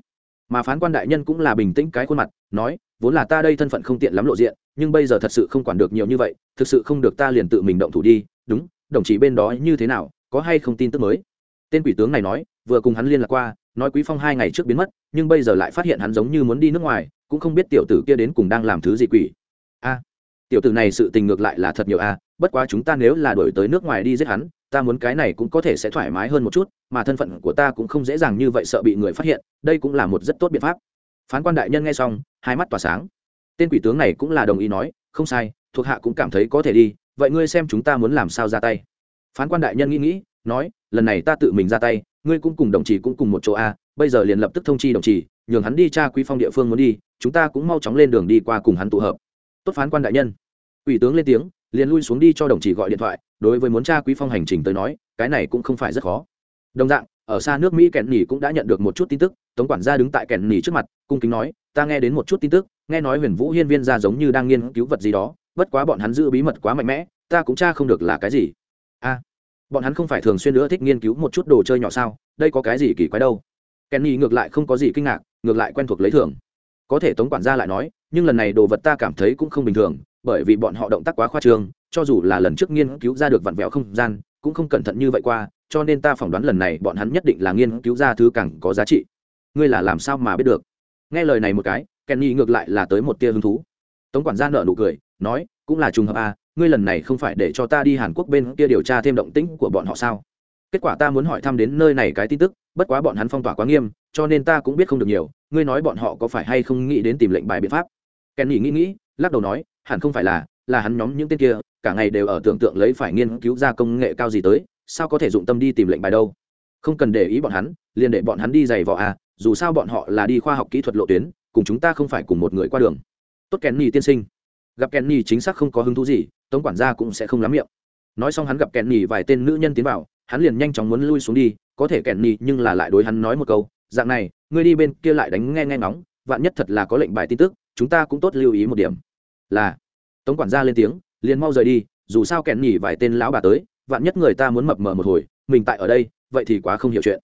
Mà phán quan đại nhân cũng là bình tĩnh cái khuôn mặt, nói, vốn là ta đây thân phận không tiện lắm lộ diện, nhưng bây giờ thật sự không quản được nhiều như vậy, thực sự không được ta liền tự mình động thủ đi. Đúng, đồng chí bên đó như thế nào, có hay không tin tức mới? Tên quỷ tướng này nói, vừa cùng hắn liên lạc qua, nói quý phong hai ngày trước biến mất, nhưng bây giờ lại phát hiện hắn giống như muốn đi nước ngoài, cũng không biết tiểu tử kia đến cùng đang làm thứ gì quỷ. A tiểu tử này sự tình ngược lại là thật nhiều a bất quá chúng ta nếu là đổi tới nước ngoài đi giết hắn, ta muốn cái này cũng có thể sẽ thoải mái hơn một chút, mà thân phận của ta cũng không dễ dàng như vậy sợ bị người phát hiện, đây cũng là một rất tốt biện pháp. Phán quan đại nhân nghe xong, hai mắt tỏa sáng. Tên quỷ tướng này cũng là đồng ý nói, không sai, thuộc hạ cũng cảm thấy có thể đi, vậy ngươi xem chúng ta muốn làm sao ra tay. Phán quan đại nhân nghĩ nghĩ, nói, lần này ta tự mình ra tay, ngươi cũng cùng đồng chí cũng cùng một chỗ a bây giờ liền lập tức thông chi đồng chí, nhường hắn đi tra quý phong địa phương muốn đi, chúng ta cũng mau chóng lên đường đi qua cùng hắn tụ hợp tốt phán quan đại nhân. Ủy tướng lên tiếng, liền lui xuống đi cho đồng chí gọi điện thoại, đối với muốn tra quý phong hành trình tới nói, cái này cũng không phải rất khó. Đồng dạng, ở xa nước mỹ kèn nỉ cũng đã nhận được một chút tin tức, tống quản gia đứng tại kèn nỉ trước mặt, cung kính nói, ta nghe đến một chút tin tức, nghe nói huyền vũ hiên viên ra giống như đang nghiên cứu vật gì đó, bất quá bọn hắn giữ bí mật quá mạnh mẽ, ta cũng tra không được là cái gì. A, bọn hắn không phải thường xuyên nữa thích nghiên cứu một chút đồ chơi nhỏ sao, đây có cái gì kỳ quái đâu? Kenny ngược lại không có gì kinh ngạc, ngược lại quen thuộc lấy thường có thể tống quản gia lại nói nhưng lần này đồ vật ta cảm thấy cũng không bình thường, bởi vì bọn họ động tác quá khoa trương, cho dù là lần trước nghiên cứu ra được vặn vẹo không gian, cũng không cẩn thận như vậy qua, cho nên ta phỏng đoán lần này bọn hắn nhất định là nghiên cứu ra thứ càng có giá trị. Ngươi là làm sao mà biết được? Nghe lời này một cái, kenny ngược lại là tới một tia hứng thú. Tống quản gia nợ nụ cười, nói, cũng là trùng hợp à ngươi lần này không phải để cho ta đi hàn quốc bên kia điều tra thêm động tĩnh của bọn họ sao? Kết quả ta muốn hỏi thăm đến nơi này cái tin tức, bất quá bọn hắn phong tỏa quá nghiêm, cho nên ta cũng biết không được nhiều, ngươi nói bọn họ có phải hay không nghĩ đến tìm lệnh bài biện pháp? Kèn nghĩ nghĩ nghĩ lắc đầu nói, hẳn không phải là là hắn nhóm những tên kia, cả ngày đều ở tưởng tượng lấy phải nghiên cứu ra công nghệ cao gì tới, sao có thể dụng tâm đi tìm lệnh bài đâu? Không cần để ý bọn hắn, liền để bọn hắn đi giày vò à dù sao bọn họ là đi khoa học kỹ thuật lộ tuyến, cùng chúng ta không phải cùng một người qua đường. Tốt kèn nhì tiên sinh. Gặp kèn nhì chính xác không có hứng thú gì tống quản gia cũng sẽ không lắm miệng. Nói xong hắn gặp kèn nhì vài tên nữ nhân tiến vào, hắn liền nhanh chóng muốn lui xuống đi, có thể kèn nhì nhưng là lại đối hắn nói một câu, dạng này, ngươi đi bên kia lại đánh nghe nghe ngóng, vạn nhất thật là có lệnh bài tin tức chúng ta cũng tốt lưu ý một điểm. Là, tống quản gia lên tiếng, liền mau rời đi, dù sao kẹn nhỉ vài tên lão bà tới, vạn nhất người ta muốn mập mờ một hồi, mình tại ở đây, vậy thì quá không hiểu chuyện.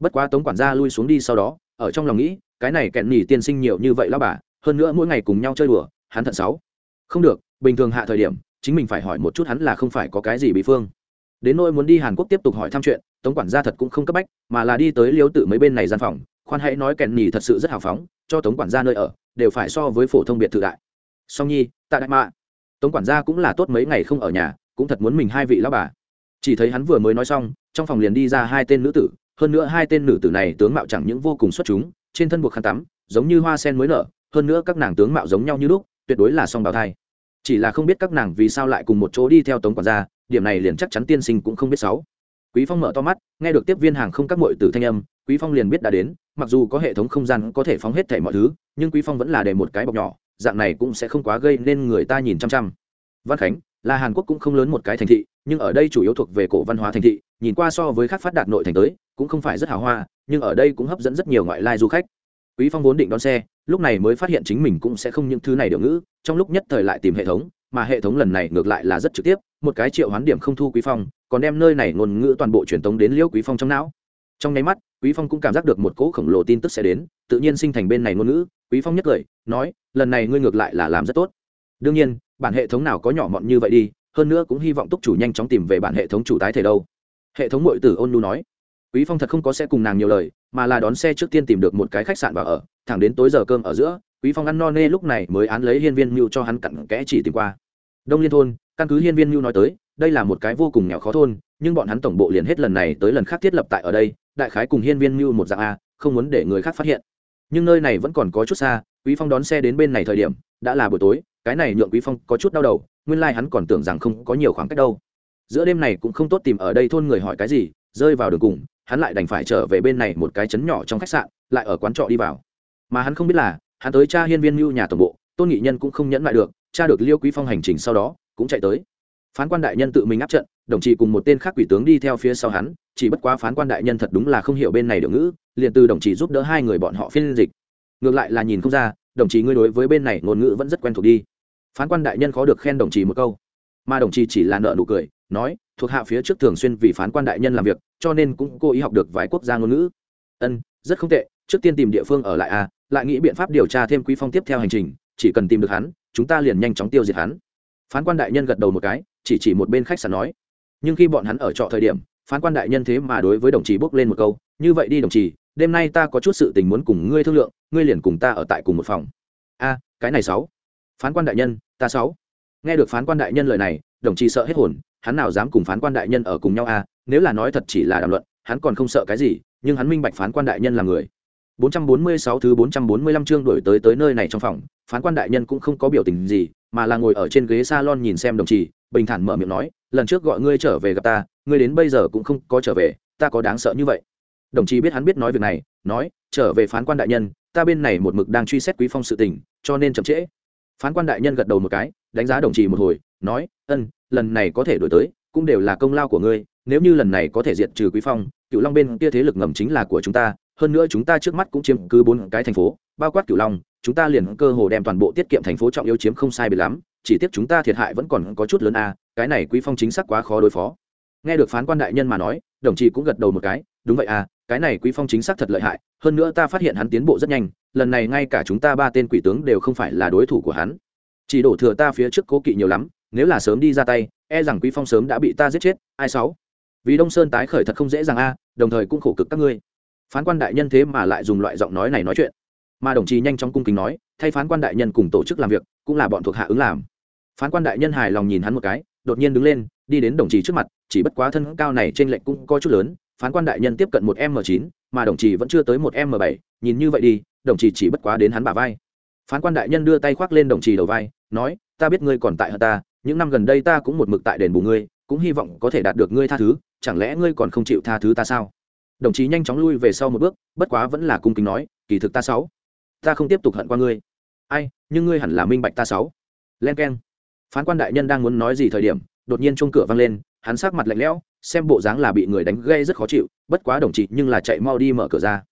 Bất quá tống quản gia lui xuống đi sau đó, ở trong lòng nghĩ, cái này kẹn nhỉ tiên sinh nhiều như vậy lão bà, hơn nữa mỗi ngày cùng nhau chơi đùa, hắn thận sáu. Không được, bình thường hạ thời điểm, chính mình phải hỏi một chút hắn là không phải có cái gì bị phương. Đến nỗi muốn đi hàn quốc tiếp tục hỏi thăm chuyện, tống quản gia thật cũng không cấp bách, mà là đi tới liêu tự mấy bên này gian phòng khoan hãy nói kèn nhì thật sự rất hào phóng, cho tống quản gia nơi ở, đều phải so với phổ thông biệt thự đại. Song nhi, tạ đại mạ. Tống quản gia cũng là tốt mấy ngày không ở nhà, cũng thật muốn mình hai vị lão bà. Chỉ thấy hắn vừa mới nói xong, trong phòng liền đi ra hai tên nữ tử, hơn nữa hai tên nữ tử này tướng mạo chẳng những vô cùng xuất chúng, trên thân buộc khăn tắm, giống như hoa sen mới nở, hơn nữa các nàng tướng mạo giống nhau như lúc, tuyệt đối là song bào thai. Chỉ là không biết các nàng vì sao lại cùng một chỗ đi theo tống quản gia, điểm này liền chắc chắn tiên sinh cũng không biết sáu quý phong mở to mắt, nghe được tiếp viên hàng không các muội tử thanh âm quý phong liền biết đã đến, mặc dù có hệ thống không gian có thể phóng hết thảy mọi thứ, nhưng quý phong vẫn là để một cái bọc nhỏ, dạng này cũng sẽ không quá gây nên người ta nhìn chăm chăm. Văn khánh, là hàn quốc cũng không lớn một cái thành thị, nhưng ở đây chủ yếu thuộc về cổ văn hóa thành thị, nhìn qua so với các phát đạt nội thành tới, cũng không phải rất hào hoa, nhưng ở đây cũng hấp dẫn rất nhiều ngoại lai du khách. Quý phong vốn định đón xe, lúc này mới phát hiện chính mình cũng sẽ không những thứ này điều ngữ, trong lúc nhất thời lại tìm hệ thống, mà hệ thống lần này ngược lại là rất trực tiếp, một cái triệu hoán điểm không thu quý phong, còn đem nơi này ngôn ngữ toàn bộ truyền tống đến liễu quý phong trong não trong nháy mắt, quý phong cũng cảm giác được một cỗ khổng lồ tin tức sẽ đến, tự nhiên sinh thành bên này ngôn ngữ. Quý phong nhất cười, nói, lần này ngươi ngược lại là làm rất tốt. Đương nhiên, bản hệ thống nào có nhỏ mọn như vậy đi, hơn nữa cũng hy vọng túc chủ nhanh chóng tìm về bản hệ thống chủ tái thể đâu. Hệ thống mội tử ôn nu nói. Quý phong thật không có sẽ cùng nàng nhiều lời, mà là đón xe trước tiên tìm được một cái khách sạn và ở, thẳng đến tối giờ cơm ở giữa, quý phong ăn no nê lúc này mới án lấy hiên viên mưu cho hắn cặn kẽ chỉ tìm qua. Đông liên thôn, căn cứ hiên viên mưu nói tới, đây là một cái vô cùng nghèo khó thôn, nhưng bọn hắn tổng bộ liền hết lần này tới lần khác thiết lập tại ở đây đại khái cùng hiên viên mưu một dạng a, không muốn để người khác phát hiện. Nhưng nơi này vẫn còn có chút xa, quý phong đón xe đến bên này thời điểm, đã là buổi tối, cái này nhượng quý phong có chút đau đầu, nguyên lai like hắn còn tưởng rằng không có nhiều khoảng cách đâu. Giữa đêm này cũng không tốt tìm ở đây thôn người hỏi cái gì, rơi vào đường cùng, hắn lại đành phải trở về bên này một cái chấn nhỏ trong khách sạn, lại ở quán trọ đi vào. Mà hắn không biết là, hắn tới cha hiên viên mưu nhà tổng bộ, tôn nghị nhân cũng không nhẫn lại được, cha được liêu quý phong hành trình sau đó, cũng chạy tới phán quan đại nhân tự mình áp trận đồng chí cùng một tên khác quỷ tướng đi theo phía sau hắn chỉ bất quá phán quan đại nhân thật đúng là không hiểu bên này được ngữ liền từ đồng chí giúp đỡ hai người bọn họ phiên dịch. Ngược lại là nhìn không ra đồng chí ngươi đối với bên này ngôn ngữ vẫn rất quen thuộc đi. Phán quan đại nhân khó được khen đồng chí một câu. Mà đồng chí chỉ là nợ nụ cười nói thuộc hạ phía trước thường xuyên vì phán quan đại nhân làm việc cho nên cũng cố ý học được vài quốc gia ngôn ngữ. Ân rất không tệ trước tiên tìm địa phương ở lại a à, lại nghĩ biện pháp điều tra thêm quý phong tiếp theo hành trình chỉ cần tìm được hắn chúng ta liền nhanh chóng tiêu diệt hắn. Phán quan đại nhân gật đầu một cái chỉ chỉ một bên khách sạn nói. Nhưng khi bọn hắn ở trọ thời điểm phán quan đại nhân thế mà đối với đồng chí bốc lên một câu như vậy đi đồng chí đêm nay ta có chút sự tình muốn cùng ngươi thương lượng ngươi liền cùng ta ở tại cùng một phòng. A cái này sáu. Phán quan đại nhân ta sáu. Nghe được phán quan đại nhân lời này đồng chí sợ hết hồn hắn nào dám cùng phán quan đại nhân ở cùng nhau a nếu là nói thật chỉ là đàm luận hắn còn không sợ cái gì nhưng hắn minh bạch phán quan đại nhân là người. 446 thứ 445 chương đổi tới tới nơi này trong phòng, phán quan đại nhân cũng không có biểu tình gì, mà là ngồi ở trên ghế salon nhìn xem đồng chí, bình thản mở miệng nói, lần trước gọi ngươi trở về gặp ta, ngươi đến bây giờ cũng không có trở về, ta có đáng sợ như vậy? Đồng chí biết hắn biết nói việc này, nói, trở về phán quan đại nhân, ta bên này một mực đang truy xét quý phong sự tình, cho nên chậm trễ. Phán quan đại nhân gật đầu một cái, đánh giá đồng chí một hồi, nói, ân, lần này có thể đổi tới, cũng đều là công lao của ngươi, nếu như lần này có thể diệt trừ quý phong, cựu long bên kia thế lực ngầm chính là của chúng ta hơn nữa chúng ta trước mắt cũng chiếm cứ bốn cái thành phố bao quát cửu long chúng ta liền cơ hồ đem toàn bộ tiết kiệm thành phố trọng yếu chiếm không sai biệt lắm chỉ tiếc chúng ta thiệt hại vẫn còn có chút lớn a cái này quý phong chính xác quá khó đối phó. Nghe được phán quan đại nhân mà nói, đồng chí cũng gật đầu một cái, đúng vậy à cái này quý phong chính xác thật lợi hại, hơn nữa ta phát hiện hắn tiến bộ rất nhanh, lần này ngay cả chúng ta ba tên quỷ tướng đều không phải là đối thủ của hắn. Chỉ đổ thừa ta phía trước cố kỵ nhiều lắm, nếu là sớm đi ra tay e rằng quý phong sớm đã bị ta giết chết, ai sáu? Vì đông sơn tái khởi thật không dễ dàng a đồng thời cũng khổ cực các ngươi. Phán quan đại nhân thế mà lại dùng loại giọng nói này nói chuyện. Mà đồng chí nhanh chóng cung kính nói, thay phán quan đại nhân cùng tổ chức làm việc, cũng là bọn thuộc hạ ứng làm phán quan đại nhân hài lòng nhìn hắn một cái, đột nhiên đứng lên, đi đến đồng chí trước mặt, chỉ bất quá thân cao này trên lệnh cũng có chút lớn, phán quan đại nhân tiếp cận một m chín, mà đồng chí vẫn chưa tới một m bảy, nhìn như vậy đi, đồng chí chỉ bất quá đến hắn bả vai. Phán quan đại nhân đưa tay khoác lên đồng chí đầu vai, nói, ta biết ngươi còn tại hơn ta, những năm gần đây ta cũng một mực tại đền bù ngươi, cũng hy vọng có thể đạt được ngươi tha thứ, chẳng lẽ ngươi còn không chịu tha thứ ta sao? Đồng chí nhanh chóng lui về sau một bước, bất quá vẫn là cung kính nói, kỳ thực ta sáu, ta không tiếp tục hận qua ngươi. Ai, nhưng ngươi hẳn là minh bạch ta sáu. Len k e n phán quan đại nhân đang muốn nói gì thời điểm, đột nhiên chung cửa văng lên, hắn sát mặt lạnh lẽo, xem bộ dáng là bị người đánh gây rất khó chịu, bất quá đồng chí nhưng là chạy mau đi mở cửa ra.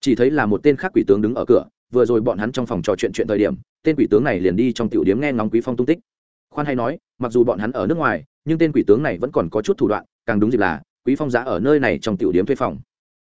Chỉ thấy là một tên khác quỷ tướng đứng ở cửa, vừa rồi bọn hắn trong phòng trò chuyện chuyện thời điểm, tên quỷ tướng này liền đi trong tiểu điếm nghe ngóng quý phong tung tích. Khoan hay nói, mặc dù bọn hắn ở nước ngoài, nhưng tên quỷ tướng này vẫn còn có chút thủ đoạn, càng đúng dịp là, quý phong giá ở nơi này trong tiểu điếm thuê phòng.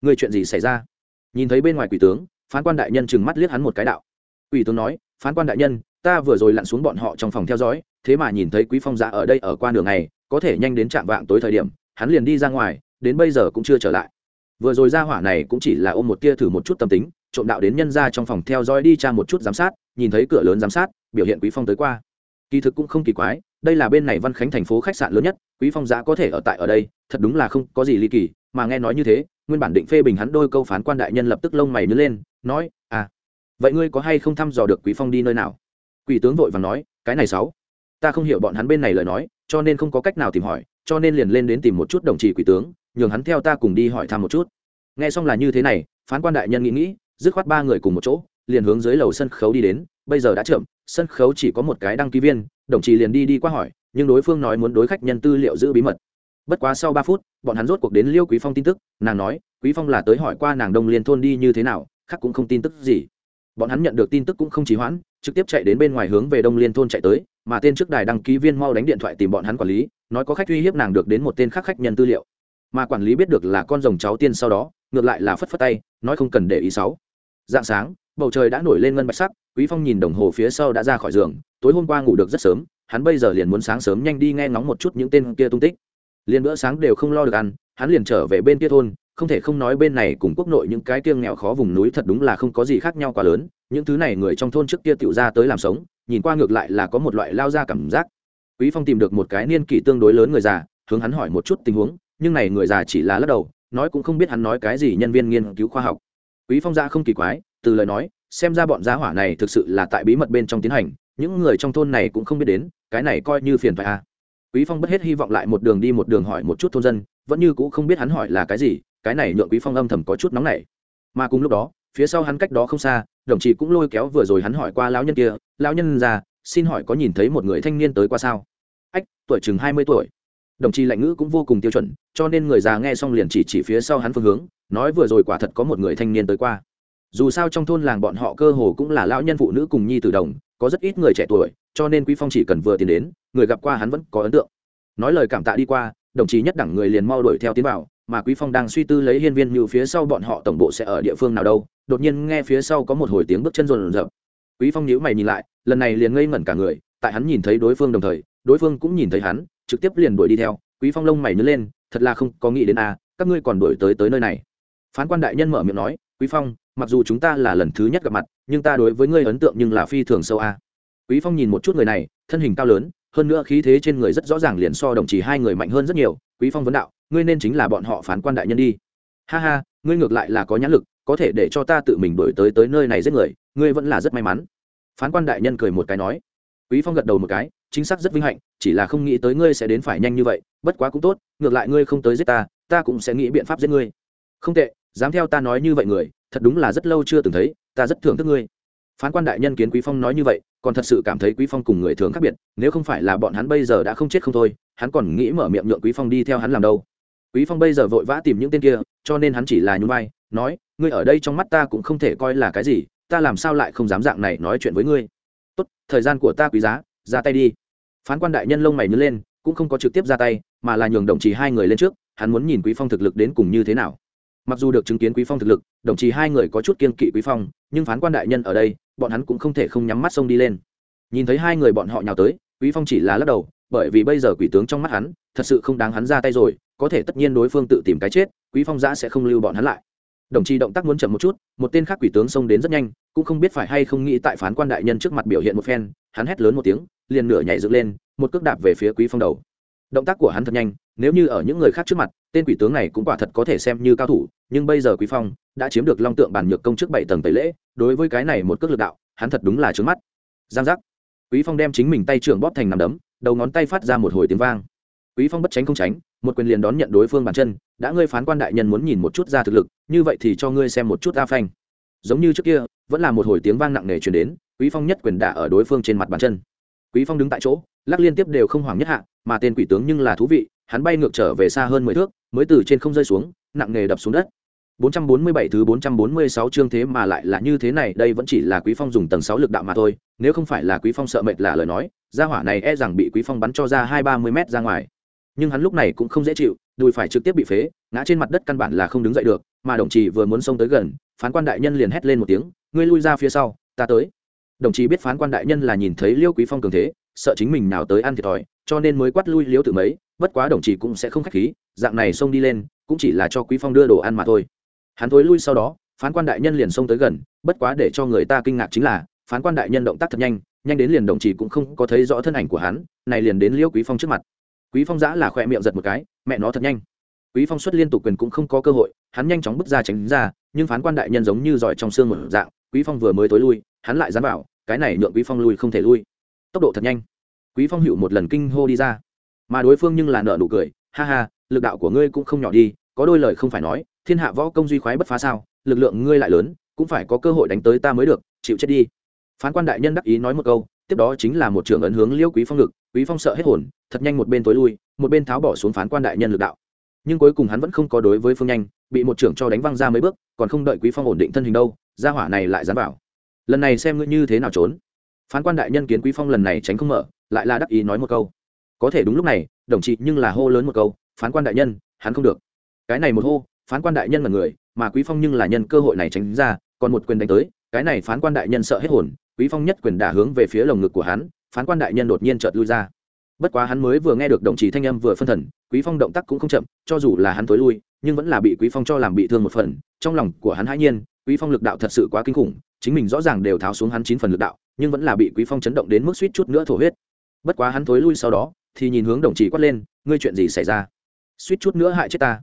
Người chuyện gì xảy ra? Nhìn thấy bên ngoài quỷ tướng, phán quan đại nhân chừng mắt liếc hắn một cái đạo. Quỷ tướng nói, phán quan đại nhân, ta vừa rồi lặn xuống bọn họ trong phòng theo dõi thế mà nhìn thấy quý phong dạ ở đây ở qua đường này có thể nhanh đến trạm vạng tối thời điểm, hắn liền đi ra ngoài, đến bây giờ cũng chưa trở lại. Vừa rồi ra hỏa này cũng chỉ là ôm một tia thử một chút tâm tính, trộm đạo đến nhân ra trong phòng theo dõi đi tra một chút giám sát, nhìn thấy cửa lớn giám sát, biểu hiện quý phong tới qua. Kỳ thực cũng không kỳ quái, đây là bên này văn khánh thành phố khách sạn lớn nhất, quý phong giá có thể ở tại ở đây, thật đúng là không có gì ly kỳ, mà nghe nói như thế, nguyên bản định phê bình hắn đôi câu phán quan đại nhân lập tức lông mày nhướng lên, nói à vậy ngươi có hay không thăm dò được quý phong đi nơi nào? Quỷ tướng vội vàng nói, cái này sáu ta không hiểu bọn hắn bên này lời nói, cho nên không có cách nào tìm hỏi, cho nên liền lên đến tìm một chút đồng chí quỷ tướng, nhường hắn theo ta cùng đi hỏi thăm một chút. Nghe xong là như thế này, phán quan đại nhân nghĩ nghĩ, dứt khoát ba người cùng một chỗ, liền hướng dưới lầu sân khấu đi đến, bây giờ đã chậm, sân khấu chỉ có một cái đăng ký viên, đồng chí liền đi đi qua hỏi, nhưng đối phương nói muốn đối khách nhân tư liệu giữ bí mật. Bất quá sau ba phút, bọn hắn rốt cuộc đến liêu quý phong tin tức, nàng nói, quý phong là tới hỏi qua nàng đông liên thôn đi như thế nào, khác cũng không tin tức gì. Bọn hắn nhận được tin tức cũng không trì hoãn, trực tiếp chạy đến bên ngoài hướng về đông liên thôn chạy tới mà tên trước đài đăng ký viên mau đánh điện thoại tìm bọn hắn quản lý, nói có khách uy hiếp nàng được đến một tên khác khách nhân tư liệu. Mà quản lý biết được là con rồng cháu tiên sau đó, ngược lại là phất phất tay, nói không cần để ý sáu dạng sáng, bầu trời đã nổi lên ngân bạch sắc, quý phong nhìn đồng hồ phía sau đã ra khỏi giường, tối hôm qua ngủ được rất sớm, hắn bây giờ liền muốn sáng sớm nhanh đi nghe ngóng một chút những tên kia tung tích. Liền bữa sáng đều không lo được ăn, hắn liền trở về bên kia thôn không thể không nói bên này cùng quốc nội những cái tiêng nghèo khó vùng núi thật đúng là không có gì khác nhau quá lớn, những thứ này người trong thôn trước kia tựu ra tới làm sống, nhìn qua ngược lại là có một loại lao ra cảm giác. Quý phong tìm được một cái niên kỷ tương đối lớn người già, hướng hắn hỏi một chút tình huống, nhưng này người già chỉ là lắc đầu, nói cũng không biết hắn nói cái gì nhân viên nghiên cứu khoa học. Quý phong ra không kỳ quái, từ lời nói, xem ra bọn giá hỏa này thực sự là tại bí mật bên trong tiến hành, những người trong thôn này cũng không biết đến, cái này coi như phiền phải à. Quý phong bất hết hy vọng lại một đường đi một đường hỏi một chút thôn dân, vẫn như cũng không biết hắn hỏi là cái gì cái này nhượng quý phong âm thầm có chút nóng nảy. Mà cùng lúc đó phía sau hắn cách đó không xa đồng chí cũng lôi kéo vừa rồi hắn hỏi qua lão nhân kia lão nhân già, xin hỏi có nhìn thấy một người thanh niên tới qua sao? Ách tuổi chừng hai mươi tuổi. Đồng chí lạnh ngữ cũng vô cùng tiêu chuẩn cho nên người già nghe xong liền chỉ chỉ phía sau hắn phương hướng nói vừa rồi quả thật có một người thanh niên tới qua. Dù sao trong thôn làng bọn họ cơ hồ cũng là lão nhân phụ nữ cùng nhi tử đồng có rất ít người trẻ tuổi cho nên quý phong chỉ cần vừa tiến đến người gặp qua hắn vẫn có ấn tượng. Nói lời cảm tạ đi qua đồng chí nhất đẳng người liền mau đuổi theo tiến vào mà quý phong đang suy tư lấy hiên viên như phía sau bọn họ tổng bộ sẽ ở địa phương nào đâu, đột nhiên nghe phía sau có một hồi tiếng bước chân rồn rập. Quý phong nhíu mày nhìn lại, lần này liền ngây ngẩn cả người, tại hắn nhìn thấy đối phương đồng thời, đối phương cũng nhìn thấy hắn, trực tiếp liền đuổi đi theo. Quý phong lông mày nhớ lên, thật là không có nghĩ đến a các ngươi còn đuổi tới tới nơi này. Phán quan đại nhân mở miệng nói, quý phong, mặc dù chúng ta là lần thứ nhất gặp mặt, nhưng ta đối với ngươi ấn tượng nhưng là phi thường sâu a. Quý phong nhìn một chút người này, thân hình cao lớn hơn nữa khí thế trên người rất rõ ràng liền so đồng chí hai người mạnh hơn rất nhiều, quý phong vấn đạo, ngươi nên chính là bọn họ phán quan đại nhân đi. Ha ha, ngươi ngược lại là có nhãn lực, có thể để cho ta tự mình đổi tới tới nơi này giết người, ngươi vẫn là rất may mắn. Phán quan đại nhân cười một cái nói. Quý phong gật đầu một cái, chính xác rất vinh hạnh, chỉ là không nghĩ tới ngươi sẽ đến phải nhanh như vậy, bất quá cũng tốt, ngược lại ngươi không tới giết ta ta cũng sẽ nghĩ biện pháp giết ngươi. Không tệ, dám theo ta nói như vậy người, thật đúng là rất lâu chưa từng thấy, ta rất thưởng thức ngươi. Phán quan đại nhân kiến quý phong nói như vậy còn thật sự cảm thấy quý phong cùng người thường khác biệt, nếu không phải là bọn hắn bây giờ đã không chết không thôi, hắn còn nghĩ mở miệng nhượng quý phong đi theo hắn làm đâu. Quý phong bây giờ vội vã tìm những tên kia, cho nên hắn chỉ là nhún vai, nói, ngươi ở đây trong mắt ta cũng không thể coi là cái gì, ta làm sao lại không dám dạng này nói chuyện với ngươi? Tốt, thời gian của ta quý giá, ra tay đi. Phán quan đại nhân lông mày nhớ lên, cũng không có trực tiếp ra tay, mà là nhường đồng chí hai người lên trước, hắn muốn nhìn quý phong thực lực đến cùng như thế nào mặc dù được chứng kiến quý phong thực lực, đồng chí hai người có chút kiên kỵ quý phong, nhưng phán quan đại nhân ở đây, bọn hắn cũng không thể không nhắm mắt sông đi lên. Nhìn thấy hai người bọn họ nhào tới, quý phong chỉ là lắc đầu, bởi vì bây giờ quỷ tướng trong mắt hắn, thật sự không đáng hắn ra tay rồi, có thể tất nhiên đối phương tự tìm cái chết, quý phong giã sẽ không lưu bọn hắn lại. Đồng chí động tác muốn chậm một chút, một tên khác quỷ tướng xông đến rất nhanh, cũng không biết phải hay không nghĩ tại phán quan đại nhân trước mặt biểu hiện một phen, hắn hét lớn một tiếng, liền nửa nhảy dựng lên, một cước đạp về phía quý phong đầu. Động tác của hắn thật nhanh nếu như ở những người khác trước mặt, tên quỷ tướng này cũng quả thật có thể xem như cao thủ, nhưng bây giờ quý phong đã chiếm được long tượng bản nhược công trước bảy tầng tẩy lễ, đối với cái này một cước lực đạo, hắn thật đúng là trướng mắt. Giang giác. Quý phong đem chính mình tay trưởng bóp thành nằm đấm, đầu ngón tay phát ra một hồi tiếng vang. Quý phong bất tránh không tránh, một quyền liền đón nhận đối phương bàn chân, đã ngươi phán quan đại nhân muốn nhìn một chút ra thực lực, như vậy thì cho ngươi xem một chút a phanh. Giống như trước kia, vẫn là một hồi tiếng vang nặng nề truyền đến, quý phong nhất quyền đả ở đối phương trên mặt bàn chân. Quý phong đứng tại chỗ, lắc liên tiếp đều không hoảng nhất hạ, mà tên quỷ tướng nhưng là thú vị hắn bay ngược trở về xa hơn mười thước mới từ trên không rơi xuống nặng nề đập xuống đất 447 thứ 446 chương thế mà lại là như thế này, đây vẫn chỉ là Quý Phong dùng tầng 6 lực đạo mà thôi, nếu không phải là Quý Phong sợ mệt là lời nói, gia hỏa này e rằng bị Quý Phong bắn cho ra 2-30 mét ra ngoài. Nhưng hắn lúc này cũng không dễ chịu, đùi phải trực tiếp bị phế, ngã trên mặt đất căn bản là không đứng dậy được, mà đồng chí vừa muốn xông tới gần, phán quan đại nhân liền hét lên một tiếng, ngươi lui ra phía sau, ta tới. Đồng chí biết phán quan đại nhân là nhìn thấy Liêu Quý Phong cường thế, sợ chính mình nào tới ăn thiệt thòi, cho nên mới quát lui liếu tự mấy, bất quá đồng chí cũng sẽ không khách khí, dạng này xông đi lên, cũng chỉ là cho Quý Phong đưa đồ ăn mà thôi. Hắn thối lui sau đó phán quan đại nhân liền xông tới gần bất quá để cho người ta kinh ngạc chính là phán quan đại nhân động tác thật nhanh nhanh đến liền đồng chí cũng không có thấy rõ thân ảnh của hắn này liền đến liễu quý phong trước mặt. Quý phong giã là khỏe miệng giật một cái mẹ nó thật nhanh. Quý phong xuất liên tục quyền cũng không có cơ hội hắn nhanh chóng bước ra tránh ra nhưng phán quan đại nhân giống như giỏi trong xương một dạng quý phong vừa mới tối lui hắn lại dám bảo, cái này nhượng quý phong lui không thể lui. Tốc độ thật nhanh quý phong hữu một lần kinh hô đi ra. Mà đối phương nhưng là nợ nụ cười, ha ha, lực đạo của ngươi cũng không nhỏ đi, có đôi lời không phải nói, thiên hạ võ công duy khoái bất phá sao, lực lượng ngươi lại lớn, cũng phải có cơ hội đánh tới ta mới được, chịu chết đi. Phán quan đại nhân đắc ý nói một câu, tiếp đó chính là một trưởng ấn hướng liêu quý phong lực quý phong sợ hết hồn, thật nhanh một bên tối lui, một bên tháo bỏ xuống phán quan đại nhân lực đạo. Nhưng cuối cùng hắn vẫn không có đối với phương nhanh, bị một trưởng cho đánh văng ra mấy bước, còn không đợi quý phong ổn định thân hình đâu, gia hỏa này lại dám vào. Lần này xem ngươi như thế nào trốn. Phán quan đại nhân kiến quý phong lần này tránh không mở lại là đắc ý nói một câu. Có thể đúng lúc này, đồng chí nhưng là hô lớn một câu, phán quan đại nhân, hắn không được. Cái này một hô, phán quan đại nhân là người, mà quý phong nhưng là nhân cơ hội này tránh ra, còn một quyền đánh tới, cái này phán quan đại nhân sợ hết hồn, quý phong nhất quyền đả hướng về phía lồng ngực của hắn, phán quan đại nhân đột nhiên chợt lui ra. Bất quá hắn mới vừa nghe được đồng chí thanh âm vừa phân thần, quý phong động tác cũng không chậm, cho dù là hắn tối lui, nhưng vẫn là bị quý phong cho làm bị thương một phần, trong lòng của hắn hãi nhiên, quý phong lực đạo thật sự quá kinh khủng, chính mình rõ ràng đều tháo xuống hắn chín phần lực đạo, nhưng vẫn là bị quý phong chấn động đến mức suýt chút nữa thổ huyết bất quá hắn thối lui sau đó, thì nhìn hướng đồng chí quát lên, ngươi chuyện gì xảy ra? Suýt chút nữa hại chết ta.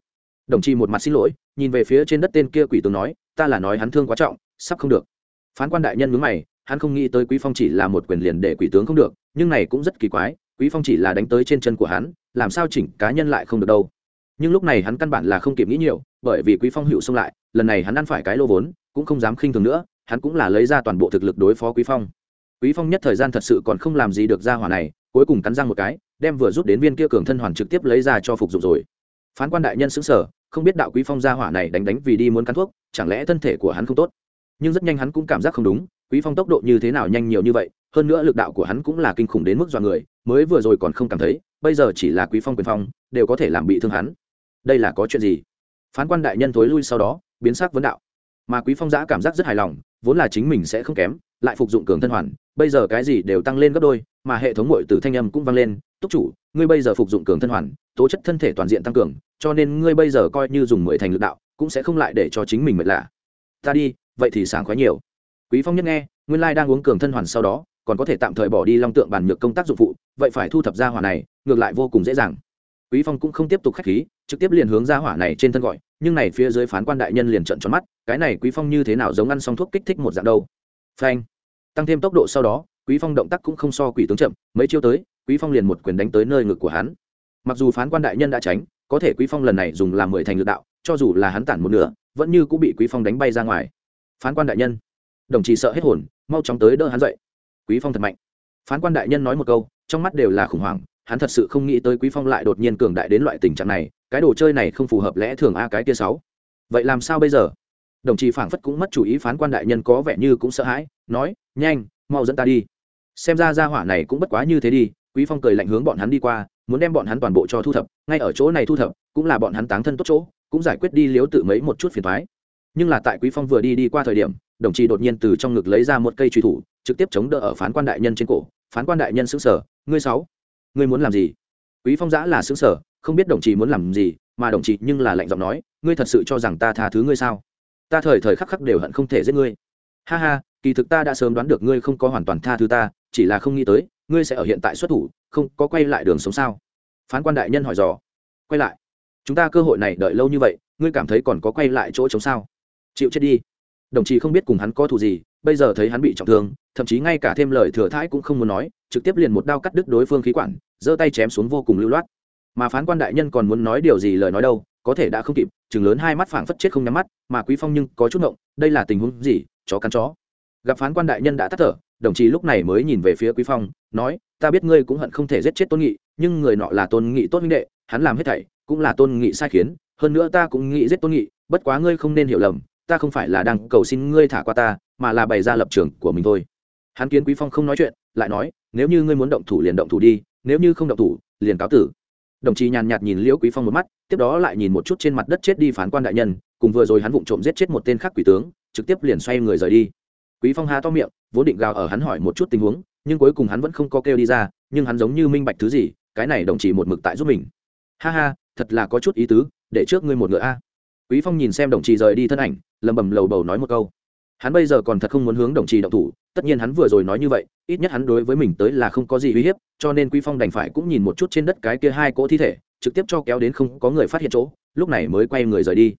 Đồng chí một mặt xin lỗi, nhìn về phía trên đất tên kia quỷ tướng nói, ta là nói hắn thương quá trọng, sắp không được. Phán quan đại nhân mướn mày, hắn không nghĩ tới quý phong chỉ là một quyền liền để quỷ tướng không được, nhưng này cũng rất kỳ quái, quý phong chỉ là đánh tới trên chân của hắn, làm sao chỉnh cá nhân lại không được đâu. Nhưng lúc này hắn căn bản là không kịp nghĩ nhiều, bởi vì quý phong hữu xông lại, lần này hắn ăn phải cái lô vốn, cũng không dám khinh thường nữa, hắn cũng là lấy ra toàn bộ thực lực đối phó quý phong quý phong nhất thời gian thật sự còn không làm gì được ra hỏa này, cuối cùng cắn răng một cái, đem vừa rút đến viên kia cường thân hoàn trực tiếp lấy ra cho phục dụng rồi. Phán quan đại nhân sững sờ, không biết đạo quý phong ra hỏa này đánh đánh vì đi muốn cắn thuốc, chẳng lẽ thân thể của hắn không tốt? Nhưng rất nhanh hắn cũng cảm giác không đúng, quý phong tốc độ như thế nào nhanh nhiều như vậy, hơn nữa lực đạo của hắn cũng là kinh khủng đến mức dọa người, mới vừa rồi còn không cảm thấy, bây giờ chỉ là quý phong quyền phong, đều có thể làm bị thương hắn. Đây là có chuyện gì? Phán quan đại nhân thối lui sau đó, biến sắc vấn đạo. Mà quý phong giã cảm giác rất hài lòng vốn là chính mình sẽ không kém, lại phục dụng cường thân hoàn, bây giờ cái gì đều tăng lên gấp đôi, mà hệ thống muội tử thanh âm cũng vang lên, túc chủ, ngươi bây giờ phục dụng cường thân hoàn, tố chất thân thể toàn diện tăng cường, cho nên ngươi bây giờ coi như dùng mười thành lực đạo, cũng sẽ không lại để cho chính mình mệt lạ. Ta đi, vậy thì sáng khoái nhiều. Quý phong nhất nghe, nguyên lai đang uống cường thân hoàn sau đó, còn có thể tạm thời bỏ đi long tượng bàn nhược công tác dụng phụ, vậy phải thu thập ra hỏa này, ngược lại vô cùng dễ dàng. Quý phong cũng không tiếp tục khách khí, trực tiếp liền hướng ra hỏa này trên thân gọi nhưng này phía dưới phán quan đại nhân liền trợn tròn mắt, cái này quý phong như thế nào giống ăn xong thuốc kích thích một dạng đâu? Phanh. Tăng thêm tốc độ sau đó, quý phong động tác cũng không so quỷ tướng chậm, mấy chiêu tới, quý phong liền một quyền đánh tới nơi ngực của hắn. Mặc dù phán quan đại nhân đã tránh, có thể quý phong lần này dùng làm mười thành lực đạo, cho dù là hắn tản một nửa, vẫn như cũng bị quý phong đánh bay ra ngoài. Phán quan đại nhân. Đồng chí sợ hết hồn, mau chóng tới đỡ hắn dậy. Quý phong thật mạnh. Phán quan đại nhân nói một câu, trong mắt đều là khủng hoảng hắn thật sự không nghĩ tới quý phong lại đột nhiên cường đại đến loại tình trạng này, cái đồ chơi này không phù hợp lẽ thường a cái kia sáu. Vậy làm sao bây giờ? Đồng chí phảng phất cũng mất chủ ý phán quan đại nhân có vẻ như cũng sợ hãi, nói, nhanh, mau dẫn ta đi. Xem ra gia hỏa này cũng bất quá như thế đi, quý phong cười lạnh hướng bọn hắn đi qua, muốn đem bọn hắn toàn bộ cho thu thập, ngay ở chỗ này thu thập, cũng là bọn hắn táng thân tốt chỗ, cũng giải quyết đi liếu tự mấy một chút phiền thoái nhưng là tại quý phong vừa đi đi qua thời điểm, đồng chí đột nhiên từ trong ngực lấy ra một cây truy thủ, trực tiếp chống đỡ ở phán quan đại nhân trên cổ. Phán quan đại nhân sững sờ, ngươi sáu ngươi muốn làm gì? Quý phong giã là xứng sở, không biết đồng chí muốn làm gì, mà đồng chí nhưng là lạnh giọng nói, ngươi thật sự cho rằng ta tha thứ ngươi sao? Ta thời thời khắc khắc đều hận không thể giết ngươi. Ha ha, kỳ thực ta đã sớm đoán được ngươi không có hoàn toàn tha thứ ta, chỉ là không nghĩ tới, ngươi sẽ ở hiện tại xuất thủ, không có quay lại đường sống sao? Phán quan đại nhân hỏi dò. Quay lại. Chúng ta cơ hội này đợi lâu như vậy, ngươi cảm thấy còn có quay lại chỗ chống sao? Chịu chết đi. Đồng chí không biết cùng hắn có thù gì, bây giờ thấy hắn bị trọng thương, thậm chí ngay cả thêm lời thừa thãi cũng không muốn nói trực tiếp liền một đao cắt đứt đối phương khí quản, giơ tay chém xuống vô cùng lưu loát. Mà phán quan đại nhân còn muốn nói điều gì lời nói đâu, có thể đã không kịp, chừng lớn hai mắt phảng phất chết không nhắm mắt, mà quý phong nhưng có chút ngộng, đây là tình huống gì, chó cắn chó. Gặp phán quan đại nhân đã tắt thở, đồng chí lúc này mới nhìn về phía quý phong, nói, ta biết ngươi cũng hận không thể giết chết tôn nghị, nhưng người nọ là tôn nghị tốt huynh đệ, hắn làm hết thảy cũng là tôn nghị sai khiến, hơn nữa ta cũng nghĩ giết tôn nghị, bất quá ngươi không nên hiểu lầm, ta không phải là đang cầu xin ngươi thả qua ta, mà là bày ra lập trường của mình thôi. Hắn kiến quý phong không nói chuyện, lại nói nếu như ngươi muốn động thủ liền động thủ đi, nếu như không động thủ, liền cáo tử. Đồng chí nhàn nhạt nhìn liễu quý phong một mắt, tiếp đó lại nhìn một chút trên mặt đất chết đi phán quan đại nhân, cùng vừa rồi hắn vụng trộm giết chết một tên khác quỷ tướng, trực tiếp liền xoay người rời đi. Quý phong há to miệng, vốn định gào ở hắn hỏi một chút tình huống, nhưng cuối cùng hắn vẫn không có kêu đi ra, nhưng hắn giống như minh bạch thứ gì, cái này đồng chí một mực tại giúp mình. Ha ha, thật là có chút ý tứ, để trước ngươi một ngựa a. Quý phong nhìn xem đồng chí rời đi thân ảnh lầm bầm lầu bầu nói một câu. Hắn bây giờ còn thật không muốn hướng đồng chí động thủ tất nhiên hắn vừa rồi nói như vậy, ít nhất hắn đối với mình tới là không có gì uy hiếp, cho nên quý phong đành phải cũng nhìn một chút trên đất cái kia hai cỗ thi thể, trực tiếp cho kéo đến không có người phát hiện chỗ, lúc này mới quay người rời đi.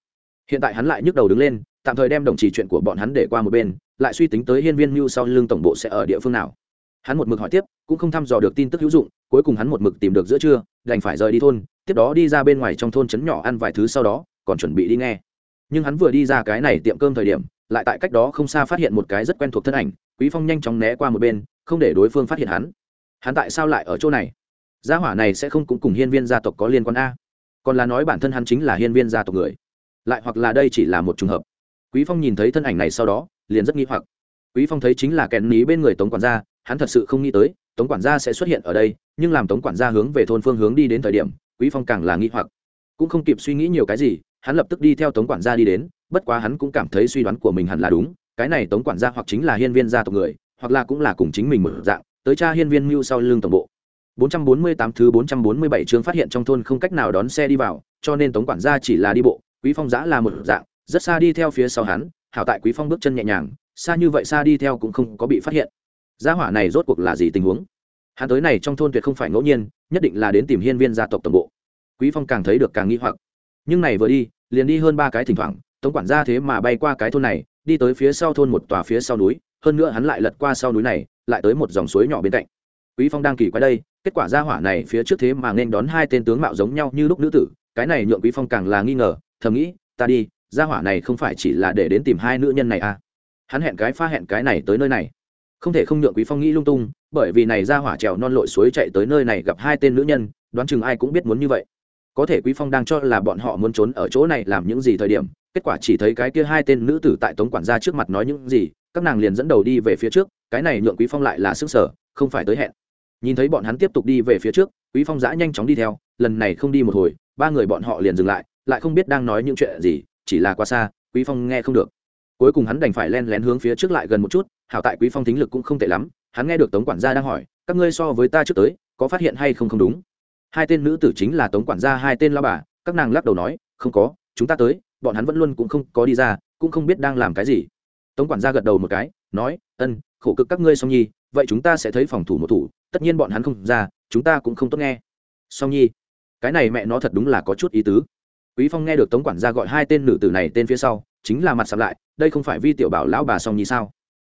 Hiện tại hắn lại nhức đầu đứng lên, tạm thời đem đồng chỉ chuyện của bọn hắn để qua một bên, lại suy tính tới hiên viên mưu sau lưng tổng bộ sẽ ở địa phương nào. Hắn một mực hỏi tiếp, cũng không thăm dò được tin tức hữu dụng, cuối cùng hắn một mực tìm được giữa trưa, đành phải rời đi thôn, tiếp đó đi ra bên ngoài trong thôn trấn nhỏ ăn vài thứ sau đó, còn chuẩn bị đi nghe. Nhưng hắn vừa đi ra cái này tiệm cơm thời điểm, lại tại cách đó không xa phát hiện một cái rất quen thuộc thân ảnh quý phong nhanh chóng né qua một bên, không để đối phương phát hiện hắn. Hắn tại sao lại ở chỗ này? Gia hỏa này sẽ không cũng cùng hiên viên gia tộc có liên quan a. Còn là nói bản thân hắn chính là hiên viên gia tộc người. Lại hoặc là đây chỉ là một trùng hợp. Quý phong nhìn thấy thân ảnh này sau đó, liền rất nghi hoặc. Quý phong thấy chính là Kẹn ní bên người tống quản gia, hắn thật sự không nghĩ tới, tống quản gia sẽ xuất hiện ở đây, nhưng làm tống quản gia hướng về thôn phương hướng đi đến thời điểm, quý phong càng là nghi hoặc. Cũng không kịp suy nghĩ nhiều cái gì, hắn lập tức đi theo tống quản gia đi đến, bất quá hắn cũng cảm thấy suy đoán của mình hẳn là đúng cái này tống quản gia hoặc chính là hiên viên gia tộc người hoặc là cũng là cùng chính mình mở dạng tới cha hiên viên mưu sau lưng tổng bộ 448 thứ 447 chương phát hiện trong thôn không cách nào đón xe đi vào, cho nên Tống quản gia chỉ là đi bộ, Quý Phong giã là một dạng, rất xa đi theo phía sau hắn, hảo tại Quý Phong bước chân nhẹ nhàng, xa như vậy xa đi theo cũng không có bị phát hiện. Gia hỏa này rốt cuộc là gì tình huống? Hắn tới này trong thôn tuyệt không phải ngẫu nhiên, nhất định là đến tìm hiên viên gia tộc tổng bộ. Quý Phong càng thấy được càng nghi hoặc. Nhưng này vừa đi, liền đi hơn ba cái thỉnh thoảng, Tống quản gia thế mà bay qua cái thôn này, đi tới phía sau thôn một tòa phía sau núi, hơn nữa hắn lại lật qua sau núi này, lại tới một dòng suối nhỏ bên cạnh. Quý Phong đang kỳ quái đây, kết quả gia hỏa này phía trước thế mà nên đón hai tên tướng mạo giống nhau như lúc nữ tử cái này nhượng quý phong càng là nghi ngờ thầm nghĩ ta đi gia hỏa này không phải chỉ là để đến tìm hai nữ nhân này à? Hắn hẹn cái pha hẹn cái này tới nơi này. Không thể không nhượng quý phong nghĩ lung tung bởi vì này gia hỏa trèo non lội suối chạy tới nơi này gặp hai tên nữ nhân đoán chừng ai cũng biết muốn như vậy. Có thể quý phong đang cho là bọn họ muốn trốn ở chỗ này làm những gì thời điểm kết quả chỉ thấy cái kia hai tên nữ tử tại tống quản gia trước mặt nói những gì, các nàng liền dẫn đầu đi về phía trước, cái này nhượng quý phong lại là sức sở, không phải tới hẹn. Nhìn thấy bọn hắn tiếp tục đi về phía trước, quý phong giã nhanh chóng đi theo, lần này không đi một hồi, ba người bọn họ liền dừng lại lại không biết đang nói những chuyện gì, chỉ là quá xa, quý phong nghe không được. Cuối cùng hắn đành phải len lén hướng phía trước lại gần một chút, hảo tại quý phong thính lực cũng không tệ lắm, hắn nghe được tống quản gia đang hỏi, các ngươi so với ta trước tới, có phát hiện hay không không đúng? Hai tên nữ tử chính là tống quản gia, hai tên lao bà, các nàng lắc đầu nói, không có, chúng ta tới bọn hắn vẫn luôn cũng không có đi ra, cũng không biết đang làm cái gì. Tống quản gia gật đầu một cái, nói, ân, khổ cực các ngươi song nhi, vậy chúng ta sẽ thấy phòng thủ một thủ, tất nhiên bọn hắn không ra, chúng ta cũng không tốt nghe. Song nhi, cái này mẹ nó thật đúng là có chút ý tứ. Quý phong nghe được tống quản gia gọi hai tên nữ tử này tên phía sau, chính là mặt sạp lại, đây không phải vi tiểu bảo lão bà song nhi sao?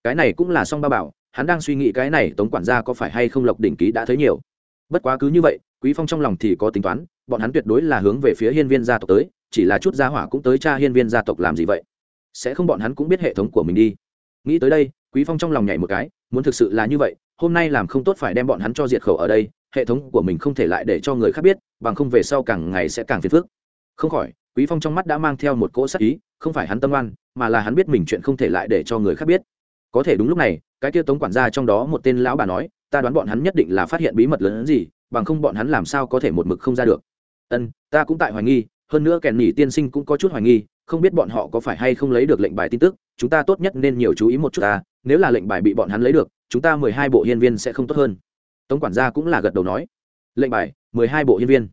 Cái này cũng là song ba bảo, hắn đang suy nghĩ cái này tống quản gia có phải hay không lộc đỉnh ký đã thấy nhiều. Bất quá cứ như vậy, quý phong trong lòng thì có tính toán, bọn hắn tuyệt đối là hướng về phía hiên viên gia tộc tới chỉ là chút gia hỏa cũng tới cha hiên viên gia tộc làm gì vậy? Sẽ không bọn hắn cũng biết hệ thống của mình đi. Nghĩ tới đây, quý phong trong lòng nhảy một cái, muốn thực sự là như vậy, hôm nay làm không tốt phải đem bọn hắn cho diệt khẩu ở đây, hệ thống của mình không thể lại để cho người khác biết, bằng không về sau càng ngày sẽ càng phiền phức. Không khỏi, quý phong trong mắt đã mang theo một cỗ sắc ý, không phải hắn tâm oan, mà là hắn biết mình chuyện không thể lại để cho người khác biết. Có thể đúng lúc này, cái kia tống quản gia trong đó một tên lão bà nói, ta đoán bọn hắn nhất định là phát hiện bí mật lớn hơn gì, bằng không bọn hắn làm sao có thể một mực không ra được. Ân, ta cũng tại hoài nghi hơn nữa kèn nỉ tiên sinh cũng có chút hoài nghi, không biết bọn họ có phải hay không lấy được lệnh bài tin tức, chúng ta tốt nhất nên nhiều chú ý một chút ta, nếu là lệnh bài bị bọn hắn lấy được, chúng ta mười hai bộ hiên viên sẽ không tốt hơn. Tống quản gia cũng là gật đầu nói. Lệnh bài, mười hai bộ hiên viên.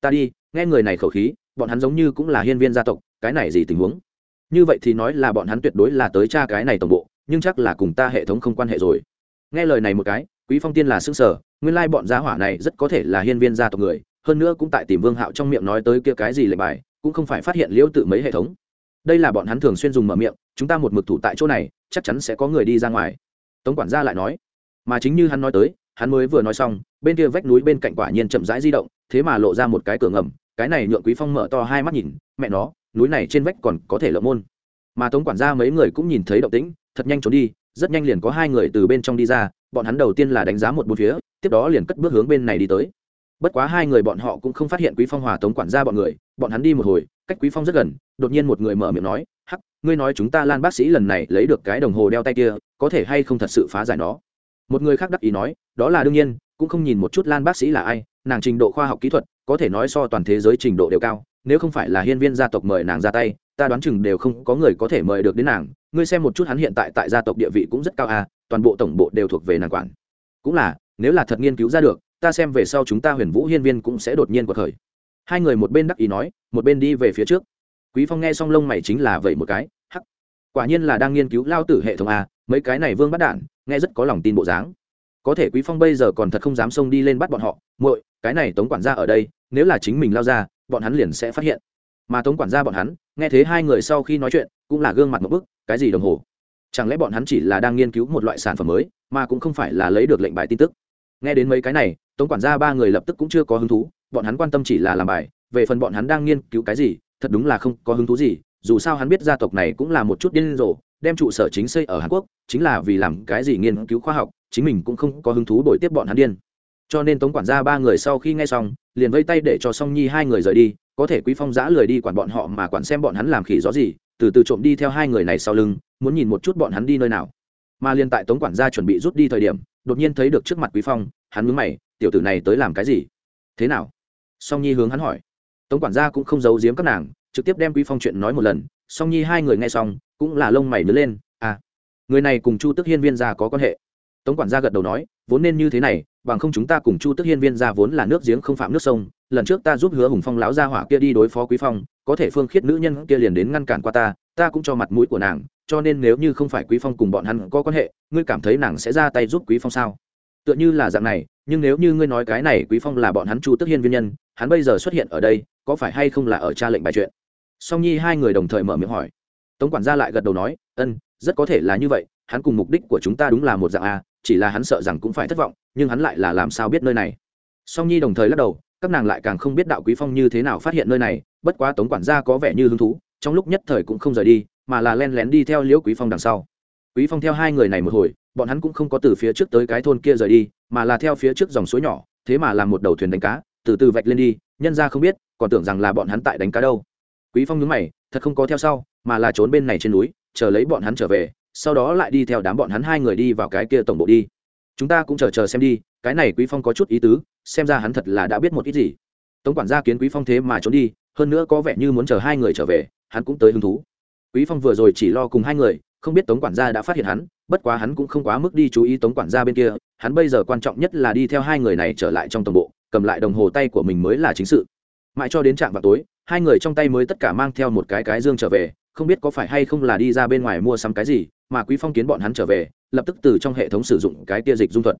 Ta đi, nghe người này khẩu khí, bọn hắn giống như cũng là hiên viên gia tộc, cái này gì tình huống? Như vậy thì nói là bọn hắn tuyệt đối là tới cha cái này tổng bộ, nhưng chắc là cùng ta hệ thống không quan hệ rồi. Nghe lời này một cái, quý phong tiên là xương sở nguyên lai bọn gia hỏa này rất có thể là hiên viên gia tộc người hơn nữa cũng tại tìm vương hạo trong miệng nói tới kia cái gì lệnh bài, cũng không phải phát hiện liễu tự mấy hệ thống. Đây là bọn hắn thường xuyên dùng mở miệng, chúng ta một mực thủ tại chỗ này, chắc chắn sẽ có người đi ra ngoài. Tống quản gia lại nói. Mà chính như hắn nói tới, hắn mới vừa nói xong, bên kia vách núi bên cạnh quả nhiên chậm rãi di động, thế mà lộ ra một cái cửa ngầm, cái này nhượng quý phong mở to hai mắt nhìn, mẹ nó, núi này trên vách còn có thể lộng môn. Mà tống quản gia mấy người cũng nhìn thấy động tĩnh, thật nhanh trốn đi, rất nhanh liền có hai người từ bên trong đi ra, bọn hắn đầu tiên là đánh giá một bốn phía, tiếp đó liền cất bước hướng bên này đi tới bất quá hai người bọn họ cũng không phát hiện quý phong hòa tống quản gia bọn người, bọn hắn đi một hồi, cách quý phong rất gần, đột nhiên một người mở miệng nói, hắc, ngươi nói chúng ta lan bác sĩ lần này lấy được cái đồng hồ đeo tay kia, có thể hay không thật sự phá giải nó? Một người khác đắc ý nói, đó là đương nhiên, cũng không nhìn một chút lan bác sĩ là ai, nàng trình độ khoa học kỹ thuật, có thể nói so toàn thế giới trình độ đều cao, nếu không phải là hiên viên gia tộc mời nàng ra tay, ta đoán chừng đều không có người có thể mời được đến nàng. Ngươi xem một chút hắn hiện tại tại gia tộc địa vị cũng rất cao à toàn bộ tổng bộ đều thuộc về nàng quản. Cũng là, nếu là thật nghiên cứu ra được ta xem về sau chúng ta huyền vũ hiên viên cũng sẽ đột nhiên cuộc khởi. Hai người một bên đắc ý nói, một bên đi về phía trước. Quý phong nghe xong lông mày chính là vậy một cái, hắc. Quả nhiên là đang nghiên cứu lao tử hệ thống a, mấy cái này vương bắt đản nghe rất có lòng tin bộ dáng. Có thể quý phong bây giờ còn thật không dám xông đi lên bắt bọn họ, muội, cái này tống quản gia ở đây, nếu là chính mình lao ra, bọn hắn liền sẽ phát hiện. Mà tống quản gia bọn hắn, nghe thấy hai người sau khi nói chuyện, cũng là gương mặt một bức, cái gì đồng hồ? Chẳng lẽ bọn hắn chỉ là đang nghiên cứu một loại sản phẩm mới, mà cũng không phải là lấy được lệnh bài tin tức? Nghe đến mấy cái này, tống quản gia ba người lập tức cũng chưa có hứng thú, bọn hắn quan tâm chỉ là làm bài, về phần bọn hắn đang nghiên cứu cái gì, thật đúng là không có hứng thú gì, dù sao hắn biết gia tộc này cũng là một chút điên rồ, đem trụ sở chính xây ở hàn quốc, chính là vì làm cái gì nghiên cứu khoa học, chính mình cũng không có hứng thú đổi tiếp bọn hắn điên. Cho nên tống quản gia ba người sau khi nghe xong, liền vây tay để cho song nhi hai người rời đi, có thể quý phong giã lười đi quản bọn họ mà quản xem bọn hắn làm khỉ gió gì, từ từ trộm đi theo hai người này sau lưng, muốn nhìn một chút bọn hắn đi nơi nào. Mà liền tại tống quản gia chuẩn bị rút đi thời điểm đột nhiên thấy được trước mặt quý phong, hắn mướn mày, tiểu tử này tới làm cái gì? Thế nào? Song nhi hướng hắn hỏi. Tống quản gia cũng không giấu giếm các nàng, trực tiếp đem quý phong chuyện nói một lần. Song nhi hai người nghe xong, cũng là lông mày nứa lên. À người này cùng chu tức hiên viên gia có quan hệ. Tống quản gia gật đầu nói, vốn nên như thế này, bằng không chúng ta cùng chu tức hiên viên gia vốn là nước giếng không phạm nước sông, lần trước ta giúp hứa hùng phong láo gia hỏa kia đi đối phó quý phong, có thể phương khiết nữ nhân kia liền đến ngăn cản qua ta ta cũng cho mặt mũi của nàng cho nên nếu như không phải quý phong cùng bọn hắn có quan hệ, ngươi cảm thấy nàng sẽ ra tay giúp quý phong sao? Tựa như là dạng này, nhưng nếu như ngươi nói cái này quý phong là bọn hắn chu tức hiên viên nhân, hắn bây giờ xuất hiện ở đây, có phải hay không là ở tra lệnh bài chuyện? Song nhi hai người đồng thời mở miệng hỏi. Tống quản gia lại gật đầu nói, ân, rất có thể là như vậy, hắn cùng mục đích của chúng ta đúng là một dạng a, chỉ là hắn sợ rằng cũng phải thất vọng, nhưng hắn lại là làm sao biết nơi này? Song nhi đồng thời lắc đầu, các nàng lại càng không biết đạo quý phong như thế nào phát hiện nơi này, bất quá tống quản gia có vẻ như hứng thú, trong lúc nhất thời cũng không rời đi mà là len lén đi theo liễu quý phong đằng sau. Quý phong theo hai người này một hồi, bọn hắn cũng không có từ phía trước tới cái thôn kia rời đi, mà là theo phía trước dòng suối nhỏ, thế mà làm một đầu thuyền đánh cá, từ từ vạch lên đi, nhân ra không biết, còn tưởng rằng là bọn hắn tại đánh cá đâu. Quý phong nhướng mày, thật không có theo sau, mà là trốn bên này trên núi, chờ lấy bọn hắn trở về, sau đó lại đi theo đám bọn hắn hai người đi vào cái kia tổng bộ đi. Chúng ta cũng chờ chờ xem đi, cái này quý phong có chút ý tứ, xem ra hắn thật là đã biết một ít gì. Tống quản gia kiến quý phong thế mà trốn đi, hơn nữa có vẻ như muốn chờ hai người trở về, hắn cũng tới hứng thú quý phong vừa rồi chỉ lo cùng hai người, không biết tống quản gia đã phát hiện hắn, bất quá hắn cũng không quá mức đi chú ý tống quản gia bên kia, hắn bây giờ quan trọng nhất là đi theo hai người này trở lại trong tổng bộ, cầm lại đồng hồ tay của mình mới là chính sự. Mãi cho đến trạm vào tối, hai người trong tay mới tất cả mang theo một cái cái dương trở về, không biết có phải hay không là đi ra bên ngoài mua sắm cái gì, mà quý phong kiến bọn hắn trở về, lập tức từ trong hệ thống sử dụng cái tia dịch dung thuật.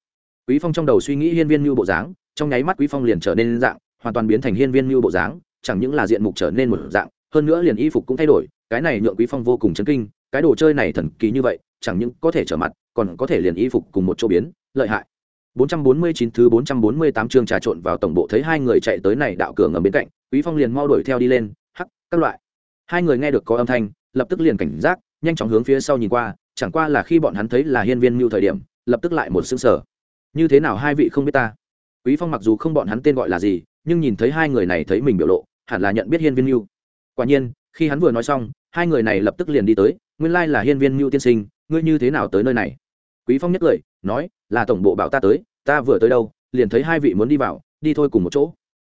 Quý phong trong đầu suy nghĩ hiên viên mưu bộ dáng, trong nháy mắt quý phong liền trở nên dạng, hoàn toàn biến thành hiên viên mưu bộ dáng, chẳng những là diện mục trở nên một dạng, hơn nữa liền y phục cũng thay đổi cái này nhượng quý phong vô cùng chấn kinh, cái đồ chơi này thần kỳ như vậy, chẳng những có thể trở mặt, còn có thể liền y phục cùng một chỗ biến, lợi hại. 449 thứ 448 chương trà trộn vào tổng bộ thấy hai người chạy tới này đạo cửa ở bên cạnh, quý phong liền mau đuổi theo đi lên, hắc, các loại. Hai người nghe được có âm thanh, lập tức liền cảnh giác, nhanh chóng hướng phía sau nhìn qua, chẳng qua là khi bọn hắn thấy là hiên viên mưu thời điểm, lập tức lại một xương sở như thế nào hai vị không biết ta? Quý phong mặc dù không bọn hắn tên gọi là gì, nhưng nhìn thấy hai người này thấy mình biểu lộ, hẳn là nhận biết hiên viên mưu. Quả nhiên, khi hắn vừa nói xong hai người này lập tức liền đi tới, nguyên lai là hiên viên mưu tiên sinh, ngươi như thế nào tới nơi này? Quý phong nhất cười, nói, là tổng bộ bảo ta tới, ta vừa tới đâu, liền thấy hai vị muốn đi vào, đi thôi cùng một chỗ.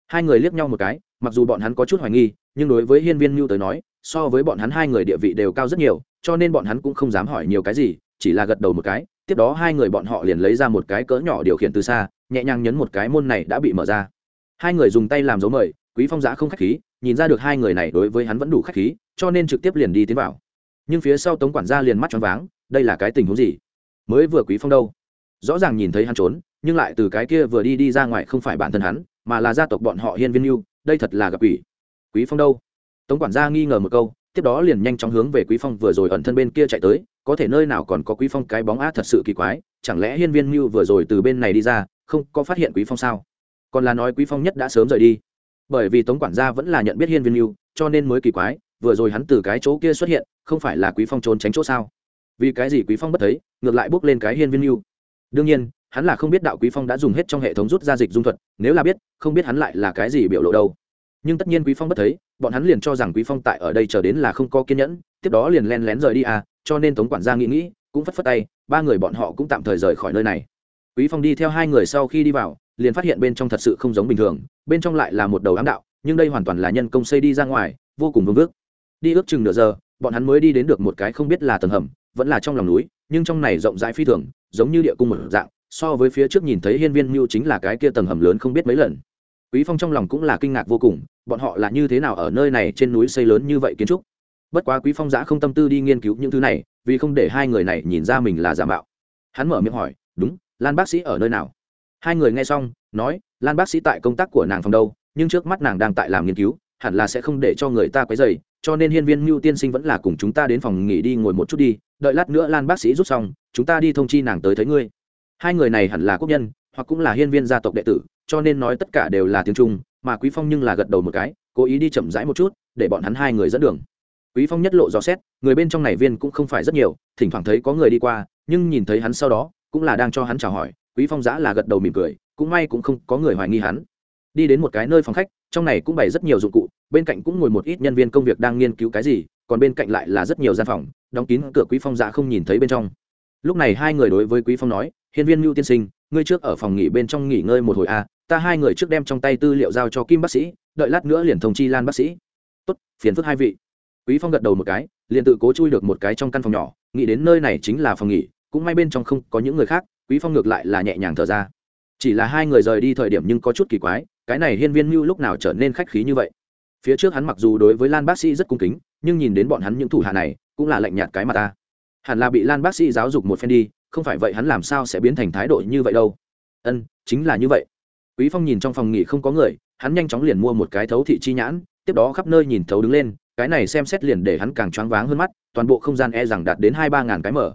Hai người liếc nhau một cái, mặc dù bọn hắn có chút hoài nghi, nhưng đối với hiên viên mưu tới nói, so với bọn hắn hai người địa vị đều cao rất nhiều, cho nên bọn hắn cũng không dám hỏi nhiều cái gì, chỉ là gật đầu một cái, tiếp đó hai người bọn họ liền lấy ra một cái cỡ nhỏ điều khiển từ xa, nhẹ nhàng nhấn một cái môn này đã bị mở ra. Hai người dùng tay làm dấu mời, quý phong giã không khách khí nhìn ra được hai người này đối với hắn vẫn đủ khách khí, cho nên trực tiếp liền đi tiến vào. Nhưng phía sau tống quản gia liền mắt choáng váng, đây là cái tình huống gì? Mới vừa quý phong đâu? Rõ ràng nhìn thấy hắn trốn, nhưng lại từ cái kia vừa đi đi ra ngoài không phải bản thân hắn, mà là gia tộc bọn họ hiên viên mưu đây thật là gặp quỷ. Quý phong đâu? Tống quản gia nghi ngờ một câu, tiếp đó liền nhanh chóng hướng về quý phong vừa rồi ẩn thân bên kia chạy tới, có thể nơi nào còn có quý phong cái bóng á thật sự kỳ quái, chẳng lẽ hiên viên mưu vừa rồi từ bên này đi ra, không có phát hiện quý phong sao? Còn là nói quý phong nhất đã sớm rời đi bởi vì tống quản gia vẫn là nhận biết hiên viên mưu cho nên mới kỳ quái, vừa rồi hắn từ cái chỗ kia xuất hiện, không phải là quý phong trốn tránh chỗ sao? Vì cái gì quý phong bất thấy, ngược lại bước lên cái hiên viên mưu đương nhiên, hắn là không biết đạo quý phong đã dùng hết trong hệ thống rút ra dịch dung thuật, nếu là biết, không biết hắn lại là cái gì biểu lộ đâu. Nhưng tất nhiên quý phong bất thấy, bọn hắn liền cho rằng quý phong tại ở đây chờ đến là không có kiên nhẫn, tiếp đó liền len lén rời đi à cho nên tống quản gia nghĩ nghĩ, cũng phất phất tay, ba người bọn họ cũng tạm thời rời khỏi nơi này. Quý phong đi theo hai người sau khi đi vào liền phát hiện bên trong thật sự không giống bình thường, bên trong lại là một đầu ám đạo, nhưng đây hoàn toàn là nhân công xây đi ra ngoài, vô cùng vương vước. Đi ước chừng nửa giờ, bọn hắn mới đi đến được một cái không biết là tầng hầm, vẫn là trong lòng núi, nhưng trong này rộng rãi phi thường, giống như địa cung một dạng, so với phía trước nhìn thấy hiên viên mưu chính là cái kia tầng hầm lớn không biết mấy lần. Quý phong trong lòng cũng là kinh ngạc vô cùng, bọn họ là như thế nào ở nơi này trên núi xây lớn như vậy kiến trúc? Bất quá quý phong giã không tâm tư đi nghiên cứu những thứ này, vì không để hai người này nhìn ra mình là giả mạo. Hắn mở miệng hỏi, đúng, lan bác sĩ ở nơi nào? Hai người nghe xong, nói, lan bác sĩ tại công tác của nàng phòng đâu, nhưng trước mắt nàng đang tại làm nghiên cứu, hẳn là sẽ không để cho người ta quấy dày cho nên hiên viên mưu tiên sinh vẫn là cùng chúng ta đến phòng nghỉ đi ngồi một chút đi, đợi lát nữa lan bác sĩ rút xong, chúng ta đi thông chi nàng tới thấy ngươi. Hai người này hẳn là quốc nhân, hoặc cũng là hiên viên gia tộc đệ tử, cho nên nói tất cả đều là tiếng trung, mà quý phong nhưng là gật đầu một cái, cố ý đi chậm rãi một chút, để bọn hắn hai người dẫn đường. Quý phong nhất lộ dò xét, người bên trong này viên cũng không phải rất nhiều, thỉnh thoảng thấy có người đi qua, nhưng nhìn thấy hắn sau đó, cũng là đang cho hắn chào hỏi quý phong giã là gật đầu mỉm cười, cũng may cũng không có người hoài nghi hắn. Đi đến một cái nơi phòng khách, trong này cũng bày rất nhiều dụng cụ, bên cạnh cũng ngồi một ít nhân viên công việc đang nghiên cứu cái gì, còn bên cạnh lại là rất nhiều gian phòng, đóng kín cửa quý phong giã không nhìn thấy bên trong. Lúc này hai người đối với quý phong nói, hiên viên mưu tiên sinh, ngươi trước ở phòng nghỉ bên trong nghỉ ngơi một hồi a ta hai người trước đem trong tay tư liệu giao cho kim bác sĩ, đợi lát nữa liền thông chi lan bác sĩ. Tốt, phiền phức hai vị. Quý phong gật đầu một cái, liền tự cố chui được một cái trong căn phòng nhỏ, nghĩ đến nơi này chính là phòng nghỉ, cũng may bên trong không có những người khác quý phong ngược lại là nhẹ nhàng thở ra. Chỉ là hai người rời đi thời điểm nhưng có chút kỳ quái, cái này hiên viên mưu lúc nào trở nên khách khí như vậy? Phía trước hắn mặc dù đối với lan bác sĩ rất cung kính, nhưng nhìn đến bọn hắn những thủ hạ này, cũng là lạnh nhạt cái mà ta. Hẳn là bị lan bác sĩ giáo dục một phen đi, không phải vậy hắn làm sao sẽ biến thành thái độ như vậy đâu? Ân, chính là như vậy. Quý phong nhìn trong phòng nghỉ không có người, hắn nhanh chóng liền mua một cái thấu thị chi nhãn, tiếp đó khắp nơi nhìn thấu đứng lên, cái này xem xét liền để hắn càng choáng váng hơn mắt, toàn bộ không gian e rằng đạt đến hai ba ngàn cái mở.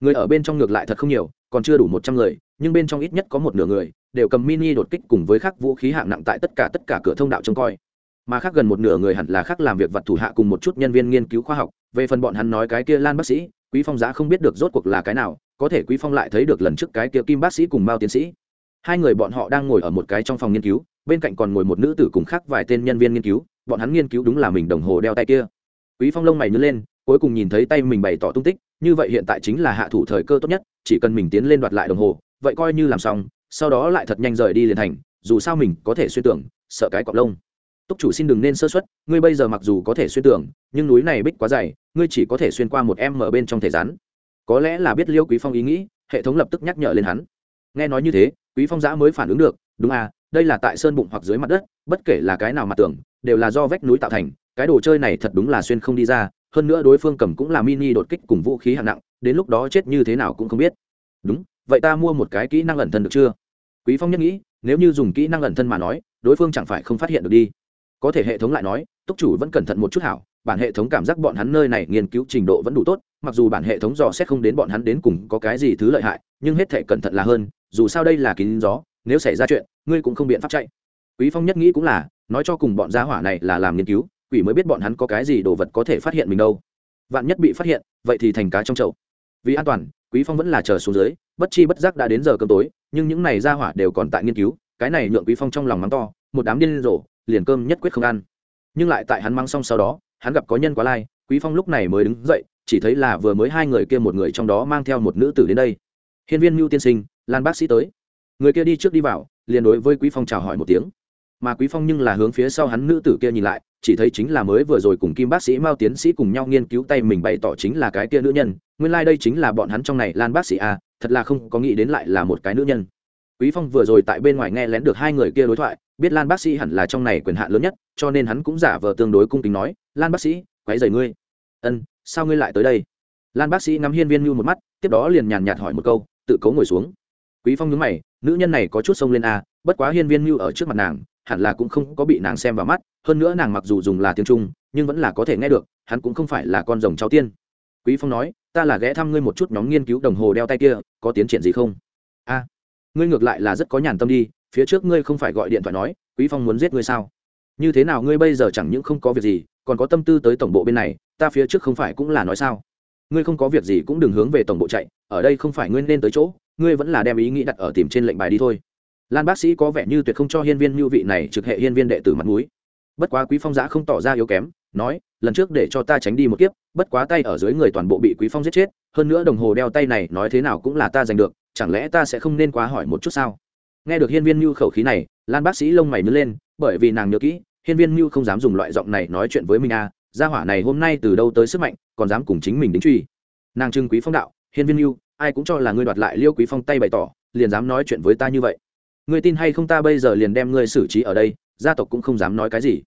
Người ở bên trong ngược lại thật không nhiều còn chưa đủ một trăm người, nhưng bên trong ít nhất có một nửa người đều cầm mini đột kích cùng với các vũ khí hạng nặng tại tất cả tất cả cửa thông đạo trông coi. Mà khác gần một nửa người hẳn là khác làm việc vật thủ hạ cùng một chút nhân viên nghiên cứu khoa học, về phần bọn hắn nói cái kia lan bác sĩ, quý phong giá không biết được rốt cuộc là cái nào, có thể quý phong lại thấy được lần trước cái kia kim bác sĩ cùng mao tiến sĩ. Hai người bọn họ đang ngồi ở một cái trong phòng nghiên cứu, bên cạnh còn ngồi một nữ tử cùng khác vài tên nhân viên nghiên cứu, bọn hắn nghiên cứu đúng là mình đồng hồ đeo tay kia. Quý phong lông mày nhớ lên cuối cùng nhìn thấy tay mình bày tỏ tung tích, như vậy hiện tại chính là hạ thủ thời cơ tốt nhất, chỉ cần mình tiến lên đoạt lại đồng hồ, vậy coi như làm xong, sau đó lại thật nhanh rời đi liền thành, dù sao mình có thể xuyên tưởng, sợ cái cọp lông. Túc chủ xin đừng nên sơ xuất ngươi bây giờ mặc dù có thể xuyên tưởng, nhưng núi này bích quá dày, ngươi chỉ có thể xuyên qua một em mở bên trong thể rắn. Có lẽ là biết liêu quý phong ý nghĩ, hệ thống lập tức nhắc nhở lên hắn. Nghe nói như thế, quý phong giã mới phản ứng được, đúng à đây là tại sơn bụng hoặc dưới mặt đất, bất kể là cái nào mặt tưởng, đều là do vách núi tạo thành, cái đồ chơi này thật đúng là xuyên không đi ra hơn nữa đối phương cầm cũng là mini đột kích cùng vũ khí hạng nặng, đến lúc đó chết như thế nào cũng không biết. Đúng, vậy ta mua một cái kỹ năng ẩn thân được chưa? Quý phong nhất nghĩ, nếu như dùng kỹ năng ẩn thân mà nói, đối phương chẳng phải không phát hiện được đi. Có thể hệ thống lại nói, túc chủ vẫn cẩn thận một chút hảo, bản hệ thống cảm giác bọn hắn nơi này nghiên cứu trình độ vẫn đủ tốt, mặc dù bản hệ thống dò xét không đến bọn hắn đến cùng có cái gì thứ lợi hại, nhưng hết thể cẩn thận là hơn, dù sao đây là kín gió, nếu xảy ra chuyện, ngươi cũng không biện pháp chạy. Quý phong nhất nghĩ cũng là, nói cho cùng bọn gia hỏa này là làm nghiên cứu quỷ mới biết bọn hắn có cái gì đồ vật có thể phát hiện mình đâu. Vạn nhất bị phát hiện, vậy thì thành cá trong chậu. Vì an toàn, quý phong vẫn là chờ xuống dưới, bất chi bất giác đã đến giờ cơm tối, nhưng những này gia hỏa đều còn tại nghiên cứu, cái này nhượng quý phong trong lòng mắng to, một đám điên rồ, liền cơm nhất quyết không ăn. Nhưng lại tại hắn mắng xong sau đó, hắn gặp có nhân quá lai, quý phong lúc này mới đứng dậy, chỉ thấy là vừa mới hai người kia một người trong đó mang theo một nữ tử đến đây. Hiên viên mưu tiên sinh, lan bác sĩ tới. Người kia đi trước đi vào, liền đối với quý phong chào hỏi một tiếng mà quý phong nhưng là hướng phía sau hắn nữ tử kia nhìn lại, chỉ thấy chính là mới vừa rồi cùng kim bác sĩ mao tiến sĩ cùng nhau nghiên cứu tay mình bày tỏ chính là cái kia nữ nhân, nguyên lai like đây chính là bọn hắn trong này lan bác sĩ a thật là không có nghĩ đến lại là một cái nữ nhân. Quý phong vừa rồi tại bên ngoài nghe lén được hai người kia đối thoại, biết lan bác sĩ hẳn là trong này quyền hạn lớn nhất, cho nên hắn cũng giả vờ tương đối cung kính nói, lan bác sĩ, quấy rầy ngươi. Ân, sao ngươi lại tới đây? Lan bác sĩ ngắm hiên viên như một mắt, tiếp đó liền nhàn nhạt hỏi một câu, tự cấu ngồi xuống. Quý phong nhướng mày, nữ nhân này có chút sông lên a bất quá hiên viên như ở trước mặt nàng hẳn là cũng không có bị nàng xem vào mắt, hơn nữa nàng mặc dù dùng là tiếng trung, nhưng vẫn là có thể nghe được, hắn cũng không phải là con rồng cháu tiên. Quý phong nói, ta là ghé thăm ngươi một chút nhóm nghiên cứu đồng hồ đeo tay kia, có tiến triển gì không? A, ngươi ngược lại là rất có nhàn tâm đi, phía trước ngươi không phải gọi điện thoại nói, quý phong muốn giết ngươi sao? Như thế nào ngươi bây giờ chẳng những không có việc gì, còn có tâm tư tới tổng bộ bên này, ta phía trước không phải cũng là nói sao? Ngươi không có việc gì cũng đừng hướng về tổng bộ chạy, ở đây không phải ngươi nên tới chỗ, ngươi vẫn là đem ý nghĩ đặt ở tìm trên lệnh bài đi thôi lan bác sĩ có vẻ như tuyệt không cho hiên viên như vị này trực hệ hiên viên đệ tử mặt mũi. Bất quá quý phong giã không tỏ ra yếu kém, nói, lần trước để cho ta tránh đi một kiếp, bất quá tay ở dưới người toàn bộ bị quý phong giết chết, hơn nữa đồng hồ đeo tay này nói thế nào cũng là ta giành được, chẳng lẽ ta sẽ không nên quá hỏi một chút sao? Nghe được hiên viên như khẩu khí này, lan bác sĩ lông mày nứt lên, bởi vì nàng nhớ kỹ, hiên viên như không dám dùng loại giọng này nói chuyện với mình à gia hỏa này hôm nay từ đâu tới sức mạnh, còn dám cùng chính mình đính truy. Nàng trưng quý phong đạo, hiên viên như, ai cũng cho là ngươi đoạt lại liêu quý phong tay bày tỏ, liền dám nói chuyện với ta như vậy ngươi tin hay không ta bây giờ liền đem ngươi xử trí ở đây, gia tộc cũng không dám nói cái gì.